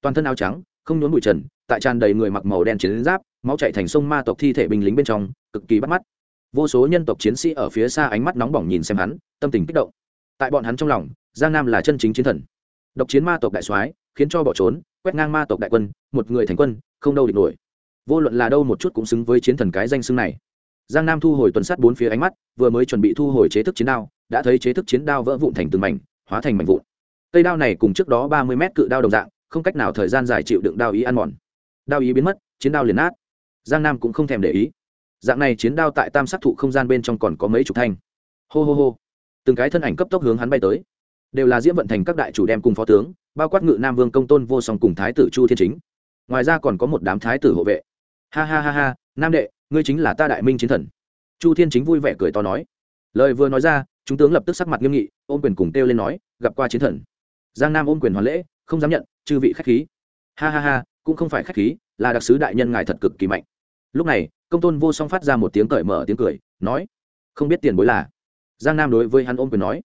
Toàn thân áo trắng, không nhốn bụi trần, tại tràn đầy người mặc màu đen chiến giáp, máu chạy thành sông ma tộc thi thể binh lính bên trong, cực kỳ bắt mắt vô số nhân tộc chiến sĩ ở phía xa ánh mắt nóng bỏng nhìn xem hắn, tâm tình kích động. Tại bọn hắn trong lòng, giang nam là chân chính chiến thần. Độc chiến ma tộc đại soái, khiến cho bỏ trốn, quét ngang ma tộc đại quân, một người thành quân, không đâu địch nổi. Vô luận là đâu một chút cũng xứng với chiến thần cái danh xưng này. Giang nam thu hồi tuần sát bốn phía ánh mắt, vừa mới chuẩn bị thu hồi chế thức chiến đao, đã thấy chế thức chiến đao vỡ vụn thành từng mảnh, hóa thành mảnh vụn. Cây đao này cùng trước đó ba mươi mét cự đao đồng dạng, không cách nào thời gian dài chịu đựng đao ý ăn mòn. Đao ý biến mất, chiến đao liền nát. Giang nam cũng không thèm để ý dạng này chiến đao tại tam sát thụ không gian bên trong còn có mấy chục thanh. Hô hô hô. Từng cái thân ảnh cấp tốc hướng hắn bay tới. Đều là diễm vận thành các đại chủ đem cùng phó tướng, bao quát ngự nam vương công tôn vô song cùng thái tử chu thiên chính. Ngoài ra còn có một đám thái tử hộ vệ. Ha ha ha ha, nam đệ, ngươi chính là ta đại minh chiến thần. Chu thiên chính vui vẻ cười to nói. Lời vừa nói ra, chúng tướng lập tức sắc mặt nghiêm nghị, ôm quyền cùng kêu lên nói, gặp qua chiến thần. Giang nam ôm quyền hoàn lễ, không dám nhận, chư vị khách khí. Ha ha ha, cũng không phải khách khí, là đặc sứ đại nhân ngài thật cực kỳ mạnh. Lúc này công tôn vô song phát ra một tiếng cởi mở tiếng cười, nói, không biết tiền bối là? Giang nam đối với hắn ôm quyền nói,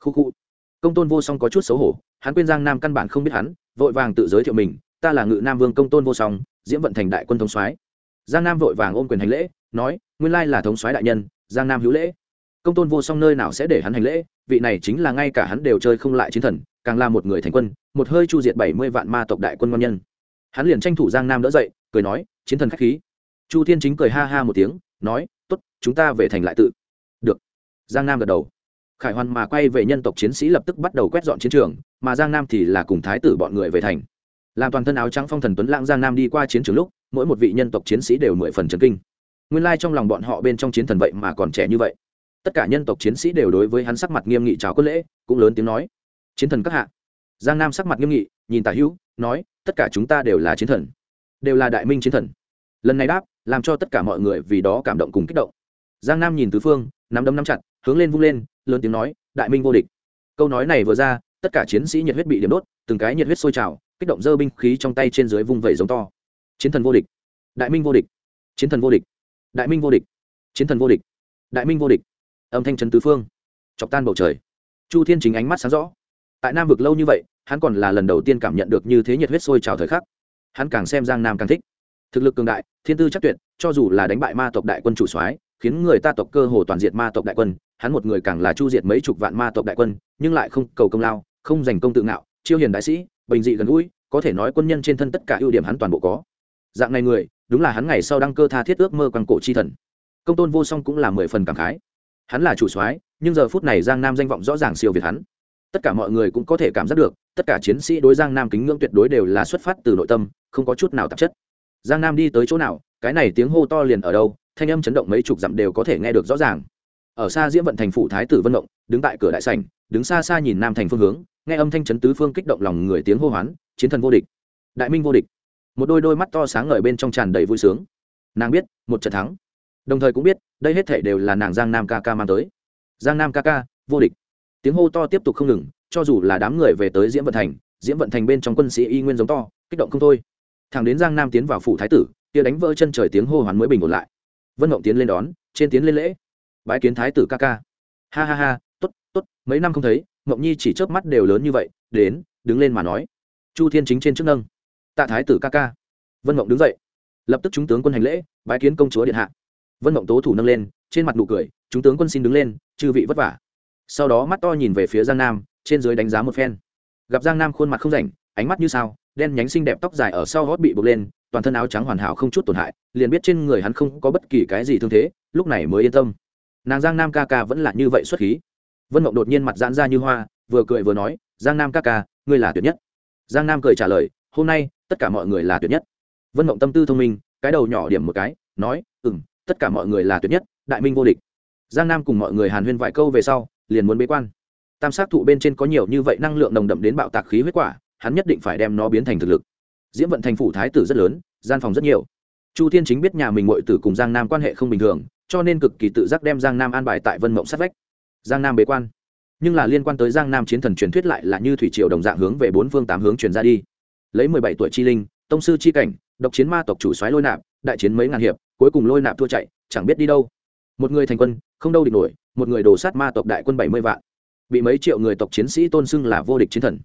khu khu. Công tôn vô song có chút xấu hổ, hắn quên giang nam căn bản không biết hắn, vội vàng tự giới thiệu mình, ta là ngự nam vương công tôn vô song, diễm vận thành đại quân thống soái. Giang nam vội vàng ôm quyền hành lễ, nói, nguyên lai là thống soái đại nhân, giang nam hữu lễ. Công tôn vô song nơi nào sẽ để hắn hành lễ, vị này chính là ngay cả hắn đều chơi không lại chiến thần, càng là một người thành quân, một hơi chu diệt bảy mươi vạn ma tộc đại quân ngon nhân. Hắn liền tranh thủ giang nam đỡ dậy, cười nói, chiến thần khách khí chu thiên chính cười ha ha một tiếng, nói t ố t chúng ta về thành lại tự. Được. Giang nam gật đầu. Khải hoàn mà quay về nhân tộc chiến sĩ lập tức bắt đầu quét dọn chiến trường, mà giang nam thì là cùng thái tử bọn người về thành. Làm toàn thân áo trắng phong thần tuấn lãng giang nam đi qua chiến trường lúc, mỗi một vị nhân tộc chiến sĩ đều mười phần trần kinh. Nguyên lai trong lòng bọn họ bên trong chiến thần vậy mà còn trẻ như vậy. Tất cả nhân tộc chiến sĩ đều đối với hắn sắc mặt nghiêm nghị chào quân lễ, cũng lớn tiếng nói, chiến thần các hạ. Giang nam sắc mặt nghiêm nghị, nhìn tả hữu, nói, tất cả chúng ta đều là chiến thần, đều là đại minh chiến thần. Lần này đáp làm cho tất cả mọi người vì đó cảm động cùng kích động. Giang nam nhìn tứ phương, nắm đấm nắm chặt, hướng lên vung lên, lớn tiếng nói, đại minh vô địch. Câu nói này vừa ra, tất cả chiến sĩ nhiệt huyết bị điểm đốt, từng cái nhiệt huyết sôi trào, kích động dơ binh khí trong tay trên dưới vung vẩy giống to. Chiến thần vô địch. Đại minh vô địch. Chiến thần vô địch. Đại minh vô địch. Chiến thần vô địch. Đại minh vô địch. Âm thanh trấn tứ phương. Chọc tan bầu trời. Chu thiên chính ánh mắt sáng rõ. Tại nam vực lâu như vậy, hắn còn là lần đầu tiên cảm nhận được như thế nhiệt huyết sôi trào thời khắc. Hắn càng xem giang nam càng thích thực lực cường đại, thiên tư chắc tuyệt, cho dù là đánh bại ma tộc đại quân chủ soái, khiến người ta tộc cơ hồ toàn diệt ma tộc đại quân, hắn một người càng là chu diệt mấy chục vạn ma tộc đại quân, nhưng lại không cầu công lao, không giành công tự ngạo, chiêu hiền đại sĩ, bình dị gần gũi, có thể nói quân nhân trên thân tất cả ưu điểm hắn toàn bộ có. Dạng này người, đúng là hắn ngày sau đăng cơ tha thiết ước mơ quang cổ chi thần. Công tôn vô song cũng là mười phần cảm khái. Hắn là chủ soái, nhưng giờ phút này giang nam danh vọng rõ ràng siêu việt hắn. Tất cả mọi người cũng có thể cảm giác được, tất cả chiến sĩ đối giang nam kính ngưỡng tuyệt đối đều là xuất phát từ nội tâm, không có chút nào tạp chất giang nam đi tới chỗ nào, cái này tiếng hô to liền ở đâu, thanh âm chấn động mấy chục dặm đều có thể nghe được rõ ràng. Ở xa diễm vận thành phủ thái tử vân động đứng tại cửa đại sảnh, đứng xa xa nhìn nam thành phương hướng, nghe âm thanh chấn tứ phương kích động lòng người tiếng hô hoán, chiến thần vô địch, đại minh vô địch. Một đôi đôi mắt to sáng ngời bên trong tràn đầy vui sướng. Nàng biết, một trận thắng. Đồng thời cũng biết, đây hết thể đều là nàng giang nam ca ca mang tới. Giang nam ca ca, vô địch. Tiếng hô to tiếp tục không ngừng, cho dù là đám người về tới diễm vận thành, diễm vận thành bên trong quân sĩ y nguyên giống to, kích động không thôi thằng đến giang nam tiến vào phủ thái tử, kia đánh vỡ chân trời tiếng hô hoán mới bình ổn lại. Vân mộng tiến lên đón, trên tiến lên lễ. Bái kiến thái tử ca ca. Ha ha ha t ố t t ố t mấy năm không thấy mộng nhi chỉ chớp mắt đều lớn như vậy, đến, đứng lên mà nói. Chu thiên chính trên chức nâng. Tạ thái tử ca ca. Vân mộng đứng dậy. Lập tức chúng tướng quân hành lễ, bái kiến công chúa điện hạ. Vân mộng tố thủ nâng lên, trên mặt nụ cười, chúng tướng quân xin đứng lên, chư vị vất vả. Sau đó mắt to nhìn về phía giang nam, trên dưới đánh giá một phen. Gặp giang nam khuôn mặt không rảnh, ánh mắt như sao đen nhánh xinh đẹp tóc dài ở sau gót bị buộc lên, toàn thân áo trắng hoàn hảo không chút tổn hại, liền biết trên người hắn không có bất kỳ cái gì thương thế, lúc này mới yên tâm. Nàng giang nam ca ca vẫn là như vậy xuất khí. Vân mộng đột nhiên mặt giãn ra như hoa, vừa cười vừa nói, giang nam ca ca, ngươi là tuyệt nhất. Giang nam cười trả lời, hôm nay, tất cả mọi người là tuyệt nhất. Vân mộng tâm tư thông minh, cái đầu nhỏ điểm một cái, nói ừ m tất cả mọi người là tuyệt nhất, đại minh vô địch. Giang nam cùng mọi người hàn huyên vài câu về sau, liền muốn bế quan. Tam sát thụ bên trên có nhiều như vậy năng lượng nồng đậm đến bạo tạc khí huyết quả hắn nhất định phải đem nó biến thành thực lực. Diễm vận thành phủ thái tử rất lớn, gian phòng rất nhiều. Chu thiên chính biết nhà mình mội tử cùng giang nam quan hệ không bình thường, cho nên cực kỳ tự giác đem giang nam an bài tại vân mộng sát vách. Giang nam bế quan. Nhưng là liên quan tới giang nam chiến thần truyền thuyết lại là như thủy triều đồng dạng hướng về bốn phương tám hướng truyền ra đi. Lấy mười bảy tuổi chi linh, tông sư chi cảnh, độc chiến ma tộc chủ soái lôi nạp, đại chiến mấy ngàn hiệp, cuối cùng lôi nạp thua chạy, chẳng biết đi đâu. Một người thành quân, không đâu địch nổi, một người đổ sát ma tộc đại quân bảy mươi vạn. Bị mấy triệu người tộc chiến sĩ tôn xưng là vô địch chiến thần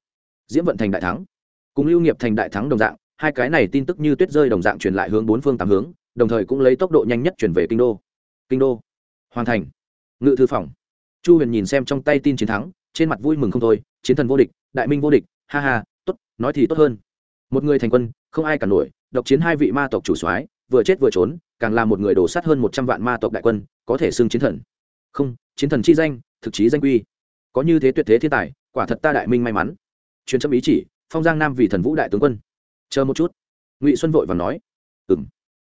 diễm vận thành đại thắng. Cùng lưu nghiệp thành đại thắng đồng dạng, hai cái này tin tức như tuyết rơi đồng dạng truyền lại hướng bốn phương tám hướng, đồng thời cũng lấy tốc độ nhanh nhất chuyển về kinh đô. Kinh đô. Hoàn thành. Ngự thư phòng. Chu huyền nhìn xem trong tay tin chiến thắng, trên mặt vui mừng không thôi, chiến thần vô địch, đại minh vô địch, ha ha t ố t nói thì tốt hơn. Một người thành quân, không ai cả nổi, độc chiến hai vị ma tộc chủ soái, vừa chết vừa trốn, càng là một người đổ sát hơn một trăm vạn ma tộc đại quân, có thể xưng chiến thần. Không, chiến thần chi danh, thực chí danh quy. Có như thế tuyệt thế thiên tài, quả thật ta đại minh may mắn truyền chấp ý chỉ, phong giang nam vì thần vũ đại tướng quân. Chờ một chút. Ngụy xuân vội và nói. Ừ m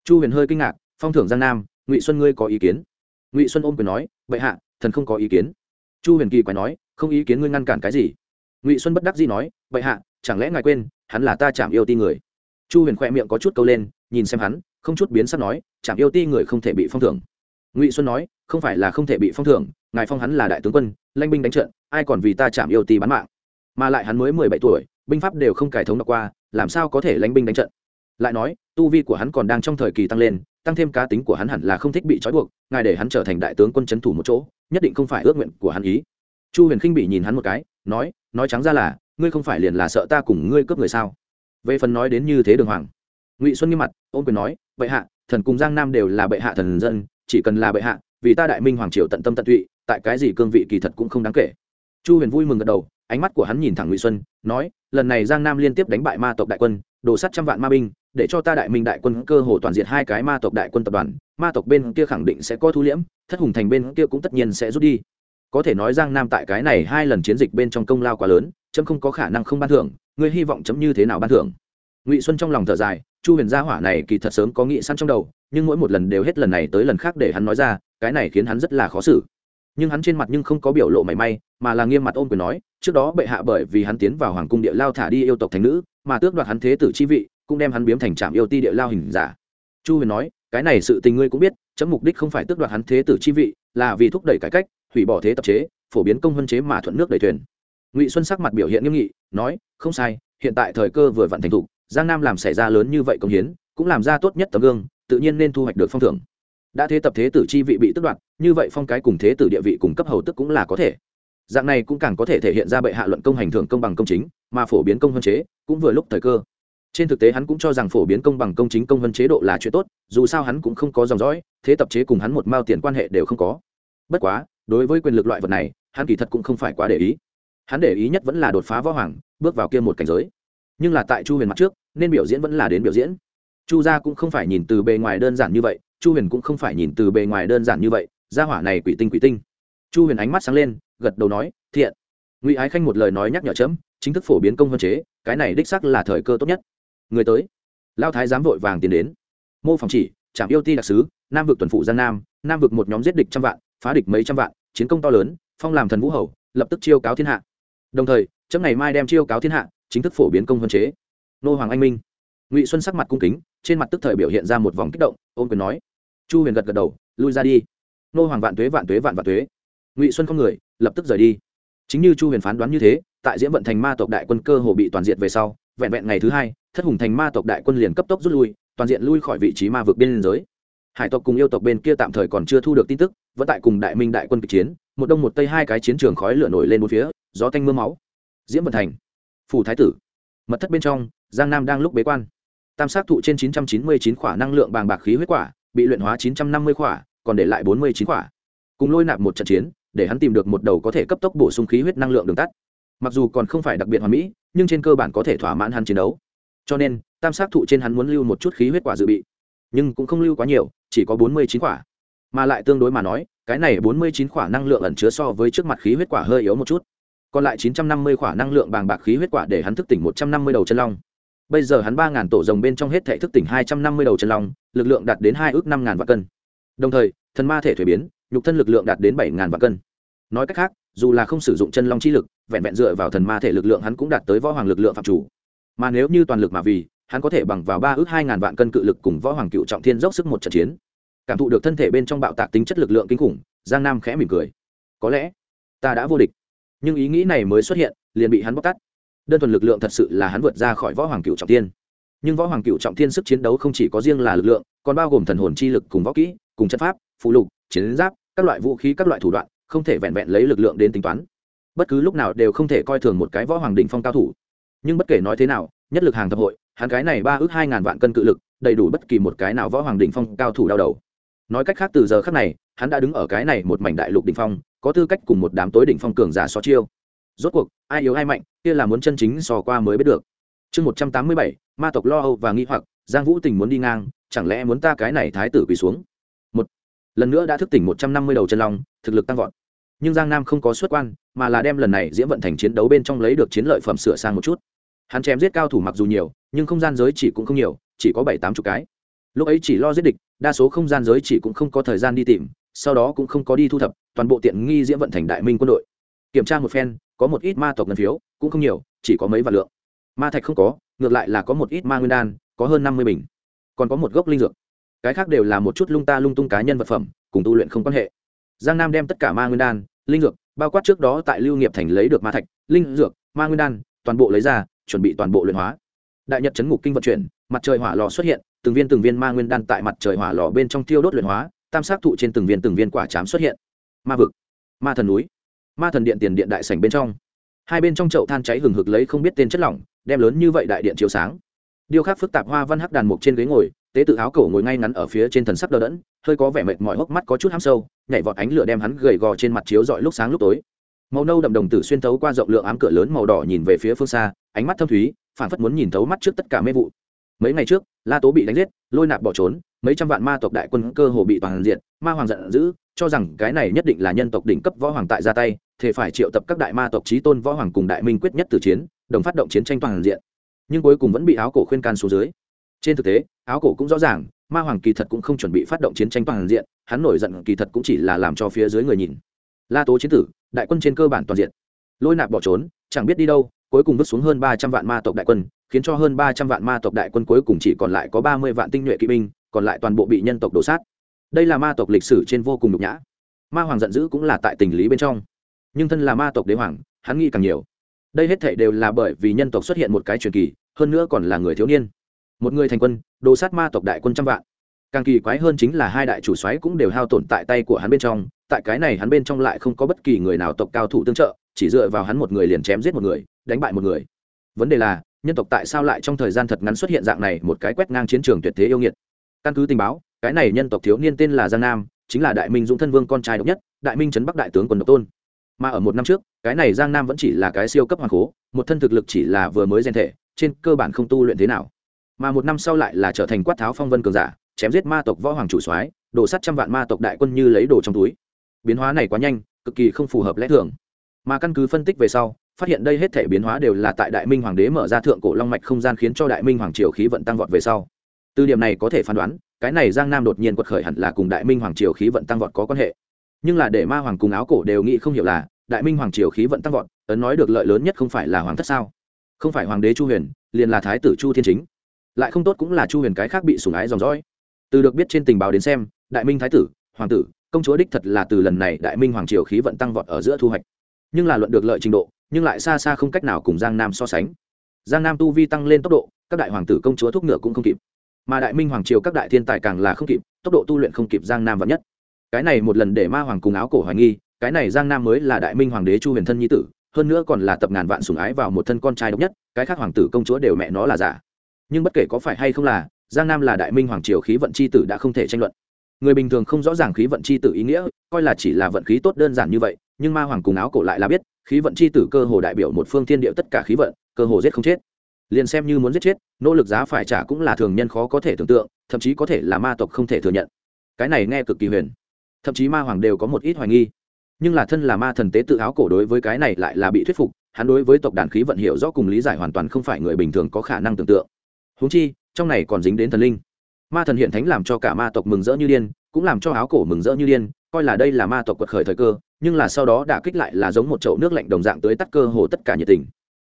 chu huyền hơi kinh ngạc, phong thưởng giang nam, ngụy xuân ngươi có ý kiến? Ngụy xuân ôm quyền nói, bệ hạ, thần không có ý kiến. Chu huyền kỳ quái nói, không ý kiến ngươi ngăn cản cái gì? Ngụy xuân bất đắc dĩ nói, bệ hạ, chẳng lẽ ngài quên, hắn là ta chạm yêu ti người? Chu huyền khoe miệng có chút câu lên, nhìn xem hắn, không chút biến sắc nói, chạm yêu ti người không thể bị phong thưởng. Ngụy xuân nói, không phải là không thể bị phong thưởng, ngài phong hắn là đại tướng quân, lanh binh đánh trận, ai còn vì ta chạm yêu ti bán mạng? Mà lại hắn mới mười bảy tuổi, binh pháp đều không cải thống đọc qua, làm sao có thể lánh binh đánh trận? Lại nói, tu vi của hắn còn đang trong thời kỳ tăng lên, tăng thêm cá tính của hắn hẳn là không thích bị trói buộc, ngài để hắn trở thành đại tướng quân c h ấ n thủ một chỗ, nhất định không phải ước nguyện của hắn ý. Chu huyền khinh bị nhìn hắn một cái, nói nói trắng ra là, ngươi không phải liền là sợ ta cùng ngươi cướp người sao? Về phần nói đến như thế đường hoàng. Ngụy xuân nghiêm mặt ôm quyền nói, bệ hạ, thần cùng giang nam đều là bệ hạ thần dân, chỉ cần là bệ hạ, vì ta đại minh hoàng triều tận tâm tận tụy, tại cái gì cương vị kỳ thật cũng không đáng kể. Chu huyền vui mừng gật đầu ánh mắt của hắn nhìn thẳng ngụy xuân, nói, lần này giang nam liên tiếp đánh bại ma tộc đại quân, đổ sắt trăm vạn ma binh, để cho ta đại minh đại quân cơ hồ toàn diện hai cái ma tộc đại quân tập đoàn, ma tộc bên kia khẳng định sẽ có thu liễm, thất hùng thành bên kia cũng tất nhiên sẽ rút đi. Có thể nói giang nam tại cái này hai lần chiến dịch bên trong công lao quá lớn, chấm không có khả năng không ban thưởng, ngươi hy vọng chấm như thế nào ban thưởng? Ngụy xuân trong lòng thở dài, chu huyền gia hỏa này kỳ thật sớm có nghĩ săn trong đầu, nhưng mỗi một lần đều hết lần này tới lần khác để hắn nói ra, cái này khiến hắn rất là khó xử nhưng hắn trên mặt nhưng không có biểu lộ mảy may, mà là nghiêm mặt ôm quyền nói, trước đó bệ hạ bởi vì hắn tiến vào hoàng cung địa lao thả đi yêu tộc thành nữ, mà tước đoạt hắn thế tử chi vị, cũng đem hắn biếm thành trạm yêu ti địa lao hình giả. Chu huyền nói, cái này sự tình ngươi cũng biết, chấm mục đích không phải tước đoạt hắn thế tử chi vị, là vì thúc đẩy cải cách, hủy bỏ thế tập chế, phổ biến công vân chế mà thuận nước đẩy thuyền. Ngụy xuân sắc mặt biểu hiện nghiêm nghị, nói, không sai, hiện tại thời cơ vừa vặn thành thục, giang nam làm xảy ra lớn như vậy công hiến, cũng làm ra tốt nhất tấm gương, tự nhiên nên thu hoạch được phong thưởng đã thế tập thế tử chi vị bị tước đoạt, như vậy phong cái cùng thế tử địa vị cùng cấp hầu tức cũng là có thể. Dạng này cũng càng có thể thể hiện ra bệ hạ luận công hành thưởng công bằng công chính, mà phổ biến công hơn chế cũng vừa lúc thời cơ. Trên thực tế hắn cũng cho rằng phổ biến công bằng công chính công hơn chế độ là chuyện tốt, dù sao hắn cũng không có dòng dõi, thế tập chế cùng hắn một mao tiền quan hệ đều không có. Bất quá, đối với quyền lực loại vật này, hắn kỳ thật cũng không phải quá để ý. Hắn để ý nhất vẫn là đột phá võ hoàng, bước vào kia một cảnh giới. Nhưng là tại chu huyền mặt trước, nên biểu diễn vẫn là đến biểu diễn. Chu gia cũng không phải nhìn từ bề ngoài đơn giản như vậy chu huyền cũng không phải nhìn từ bề ngoài đơn giản như vậy, gia hỏa này quỷ tinh quỷ tinh. Chu huyền ánh mắt sáng lên, gật đầu nói, thiện. Ngụy ái khanh một lời nói nhắc nhở chấm, chính thức phổ biến công hơn chế, cái này đích sắc là thời cơ tốt nhất. Người tới. Lao thái giám vội vàng tiến đến. Mô phòng chỉ trạm yêu ti đặc sứ, nam vực tuần phụ gian nam nam vực một nhóm giết địch trăm vạn, phá địch mấy trăm vạn, chiến công to lớn, phong làm thần vũ hầu, lập tức chiêu cáo thiên hạ. Đồng thời, chấm ngày mai đem chiêu cáo thiên hạ, chính thức phổ biến công hơn chế. Nô hoàng anh minh. Ngụy xuân sắc mặt cung kính, trên mặt tức thời biểu hiện ra một vòng kích động ôm quyền nói chu huyền gật gật đầu, lui ra đi. Nô hoàng vạn tuế vạn tuế, vạn vạn tuế. Ngụy xuân không người, lập tức rời đi. Chính như chu huyền phán đoán như thế, tại Diễm vận thành ma tộc đại quân cơ hồ bị toàn diện về sau, vẹn vẹn ngày thứ hai, thất hùng thành ma tộc đại quân liền cấp tốc rút lui, toàn diện lui khỏi vị trí ma vực biên giới. Hải tộc cùng yêu tộc bên kia tạm thời còn chưa thu được tin tức, vẫn tại cùng đại minh đại quân kịch chiến, một đông một tây hai cái chiến trường khói lửa nổi lên một phía, gió tanh mưa máu. Diễm vận thành phủ thái tử. Mật thất bên trong, giang nam đang lúc bế quan. Tam sát thụ trên chín trăm chín mươi chín khỏa năng lượng bàng bạc khí huyết quả bị luyện hóa chín trăm năm mươi khỏa, còn để lại bốn mươi chín khỏa. Cùng lôi nạp một trận chiến, để hắn tìm được một đầu có thể cấp tốc bổ sung khí huyết năng lượng đường tắt. Mặc dù còn không phải đặc biệt hoàn mỹ, nhưng trên cơ bản có thể thỏa mãn hắn chiến đấu. Cho nên, tam sát thụ trên hắn muốn lưu một chút khí huyết quả dự bị. Nhưng cũng không lưu quá nhiều, chỉ có bốn mươi chín quả mà lại tương đối mà nói, cái này bốn mươi chín quả năng lượng ẩn chứa so với trước mặt khí huyết quả hơi yếu một chút. Còn lại chín trăm năm mươi quả năng lượng bàng bạc khí huyết quả để hắn thức tỉnh một trăm năm mươi đầu chân long bây giờ hắn ba ngàn tổ rồng bên trong hết thể thức tỉnh hai trăm năm mươi đầu chân long, lực lượng đạt đến hai ước năm ngàn vạn cân. Đồng thời, thần ma thể thuế biến, nhục thân lực lượng đạt đến bảy ngàn vạn cân. Nói cách khác, dù là không sử dụng chân long chi lực, vẹn vẹn dựa vào thần ma thể lực lượng hắn cũng đạt tới võ hoàng lực lượng phạm chủ. Mà nếu như toàn lực mà vì, hắn có thể bằng vào ba ước hai ngàn vạn cân cự lực cùng võ hoàng cựu trọng thiên dốc sức một trận chiến. Cảm thụ được thân thể bên trong bạo tạc tính chất lực lượng kinh khủng, giang nam khẽ mỉm cười. Có lẽ, ta đã vô địch. Nhưng ý nghĩ này mới xuất hiện, liền bị hắn bóc tắt đơn thuần lực lượng thật sự là hắn vượt ra khỏi võ hoàng cựu trọng thiên. Nhưng võ hoàng cựu trọng thiên sức chiến đấu không chỉ có riêng là lực lượng, còn bao gồm thần hồn chi lực cùng võ kỹ, cùng chất pháp phụ lục, chiến giáp, các loại vũ khí, các loại thủ đoạn, không thể vẹn vẹn lấy lực lượng đến tính toán. Bất cứ lúc nào đều không thể coi thường một cái võ hoàng đình phong cao thủ. Nhưng bất kể nói thế nào, nhất lực hàng thập hội, hắn cái này ba ước hai ngàn vạn cân cự lực, đầy đủ bất kỳ một cái nào võ hoàng đình phong cao thủ đau đầu. Nói cách khác từ giờ khác này, hắn đã đứng ở cái này một mảnh đại lục đình phong, có tư cách cùng một đám tối đỉnh phong cường giả so chiêu. Rốt cuộc, ai yếu ai mạnh kia là muốn chân chính sò qua mới biết được. Chương một trăm tám mươi bảy, ma tộc lo âu và nghi hoặc, giang vũ tình muốn đi ngang, chẳng lẽ muốn ta cái này thái tử quỳ xuống? Một, lần nữa đã thức tỉnh một trăm năm mươi đầu chân long, thực lực tăng vọt. Nhưng giang nam không có xuất quan, mà là đem lần này diễm vận thành chiến đấu bên trong lấy được chiến lợi phẩm sửa sang một chút. Hắn chém giết cao thủ mặc dù nhiều, nhưng không gian giới chỉ cũng không nhiều, chỉ có bảy tám chục cái. Lúc ấy chỉ lo giết địch, đa số không gian giới chỉ cũng không có thời gian đi tìm, sau đó cũng không có đi thu thập, toàn bộ tiện nghi diễm vận thành đại minh quân đội. Kiểm tra một phen có một ít ma tộc ngân phiếu, cũng không nhiều, chỉ có mấy vạn lượng. Ma thạch không có, ngược lại là có một ít ma nguyên đan, có hơn năm mươi bình. Còn có một gốc linh dược. Cái khác đều là một chút lung ta lung tung cá nhân vật phẩm, cùng tu luyện không quan hệ. Giang nam đem tất cả ma nguyên đan, linh dược, bao quát trước đó tại lưu nghiệp thành lấy được ma thạch, linh dược, ma nguyên đan, toàn bộ lấy ra, chuẩn bị toàn bộ luyện hóa. Đại nhật chấn ngục kinh vận chuyển, mặt trời hỏa lò xuất hiện, từng viên từng viên ma nguyên đan tại mặt trời hỏa lò bên trong tiêu đốt luyện hóa, tam sát thụ trên từng viên từng viên quả chám xuất hiện. Ma vực, ma thần núi ma thần điện tiền điện đại sảnh bên trong. Hai bên trong chậu than cháy hừng hực lấy không biết tên chất lỏng, đem lớn như vậy đại điện chiếu sáng. Điêu khắc phức tạp hoa văn hắc đàn mục trên ghế ngồi, tế tự áo cổ ngồi ngay ngắn ở phía trên thần sắc đờ đẫn, hơi có vẻ mệt mỏi hốc mắt có chút hám sâu, nhảy vọt ánh lửa đem hắn gầy gò trên mặt chiếu dọi lúc sáng lúc tối. Màu nâu đậm đồng tử xuyên thấu qua rộng lượng ám cửa lớn màu đỏ nhìn về phía phương xa, ánh mắt thâm thúy phản phất muốn nhìn thấu mắt trước tất cả mê vụ. Mấy ngày trước, la tố bị đánh giết, lôi nạp bỏ trốn, mấy trăm vạn ma tộc đại quân cơ hồ bị toàn diện, ma hoàng giận dữ cho rằng cái này nhất định là nhân tộc đỉnh cấp võ hoàng tại ra tay thể phải triệu tập các đại ma tộc trí tôn võ hoàng cùng đại minh quyết nhất từ chiến, đồng phát động chiến tranh toàn diện. Nhưng cuối cùng vẫn bị áo cổ khuyên can xuống dưới. Trên thực tế, áo cổ cũng rõ ràng, ma hoàng kỳ thật cũng không chuẩn bị phát động chiến tranh toàn diện, hắn nổi giận kỳ thật cũng chỉ là làm cho phía dưới người nhìn. La tố chiến tử, đại quân trên cơ bản toàn diện. Lôi nạp bỏ trốn, chẳng biết đi đâu, cuối cùng vứt xuống hơn ba trăm vạn ma tộc đại quân, khiến cho hơn ba trăm vạn ma tộc đại quân cuối cùng chỉ còn lại có ba mươi vạn tinh nhuệ kỵ binh, còn lại toàn bộ bị nhân tộc đổ sát đây là ma tộc lịch sử trên vô cùng nhục nhã. Ma hoàng giận dữ cũng là tại tình lý bên trong. Nhưng thân là ma tộc đế hoàng, hắn nghĩ càng nhiều. Đây hết thảy đều là bởi vì nhân tộc xuất hiện một cái truyền kỳ, hơn nữa còn là người thiếu niên. Một người thành quân, đồ sát ma tộc đại quân trăm vạn. Càng kỳ quái hơn chính là hai đại chủ soái cũng đều hao tổn tại tay của hắn bên trong, tại cái này hắn bên trong lại không có bất kỳ người nào tộc cao thủ tương trợ, chỉ dựa vào hắn một người liền chém giết một người, đánh bại một người. Vấn đề là, nhân tộc tại sao lại trong thời gian thật ngắn xuất hiện dạng này một cái quét ngang chiến trường tuyệt thế yêu nghiệt? Căn cứ tình báo cái này nhân tộc thiếu niên tên là giang nam, chính là đại minh dũng thân vương con trai độc nhất, đại minh trấn bắc đại tướng quân độc tôn. Mà ở một năm trước, cái này giang nam vẫn chỉ là cái siêu cấp hoàng cố một thân thực lực chỉ là vừa mới gen thể, trên cơ bản không tu luyện thế nào. Mà một năm sau lại là trở thành quát tháo phong vân cường giả, chém giết ma tộc võ hoàng chủ soái, đổ sát trăm vạn ma tộc đại quân như lấy đồ trong túi. Biến hóa này quá nhanh, cực kỳ không phù hợp lẽ thường. Mà căn cứ phân tích về sau, phát hiện đây hết thể biến hóa đều là tại đại minh hoàng đế mở ra thượng cổ long mạch không gian khiến cho đại minh hoàng triều khí vận tăng vọt về sau. Từ điểm này có thể phán đoán cái này giang nam đột nhiên quật khởi hẳn là cùng đại minh hoàng triều khí vận tăng vọt có quan hệ. Nhưng là để ma hoàng cùng áo cổ đều nghĩ không hiểu là, đại minh hoàng triều khí vận tăng vọt, ấn nói được lợi lớn nhất không phải là hoàng thất sao? Không phải hoàng đế chu huyền, liền là thái tử chu thiên chính. Lại không tốt cũng là chu huyền cái khác bị sủng ái dòng dõi. Từ được biết trên tình báo đến xem, đại minh thái tử, hoàng tử, công chúa đích thật là từ lần này đại minh hoàng triều khí vận tăng vọt ở giữa thu hoạch. Nhưng là luận được lợi trình độ, nhưng lại xa xa không cách nào cùng giang nam so sánh. Giang nam tu vi tăng lên tốc độ, các đại hoàng tử công chúa thúc ngựa cũng không kịp mà đại minh hoàng triều các đại thiên tài càng là không kịp, tốc độ tu luyện không kịp giang nam vạn nhất. Cái này một lần để ma hoàng cùng áo cổ hoài nghi, cái này giang nam mới là đại minh hoàng đế chu huyền thân nhi tử, hơn nữa còn là tập ngàn vạn sủng ái vào một thân con trai độc nhất, cái khác hoàng tử công chúa đều mẹ nó là giả. Nhưng bất kể có phải hay không là, giang nam là đại minh hoàng triều khí vận c h i tử đã không thể tranh luận. Người bình thường không rõ ràng khí vận c h i tử ý nghĩa, coi là chỉ là vận khí tốt đơn giản như vậy, nhưng ma hoàng cùng áo cổ lại là biết, khí vận c h i tử cơ hồ đại biểu một phương thiên địa tất cả khí vận, cơ hồ giết không chết liền xem như muốn giết chết, nỗ lực giá phải trả cũng là thường nhân khó có thể tưởng tượng, thậm chí có thể là ma tộc không thể thừa nhận. Cái này nghe cực kỳ huyền. Thậm chí ma hoàng đều có một ít hoài nghi. Nhưng là thân là ma thần tế tự áo cổ đối với cái này lại là bị thuyết phục, hắn đối với tộc đàn khí vận hiệu rõ cùng lý giải hoàn toàn không phải người bình thường có khả năng tưởng tượng. Huống chi, trong này còn dính đến thần linh. Ma thần hiện thánh làm cho cả ma tộc mừng rỡ như điên, cũng làm cho áo cổ mừng rỡ như điên, coi là đây là ma tộc quật khởi thời cơ, nhưng là sau đó đã kích lại là giống một chậu nước lạnh đồng dạng tới tắt cơ hồ tất cả nhiệt tình.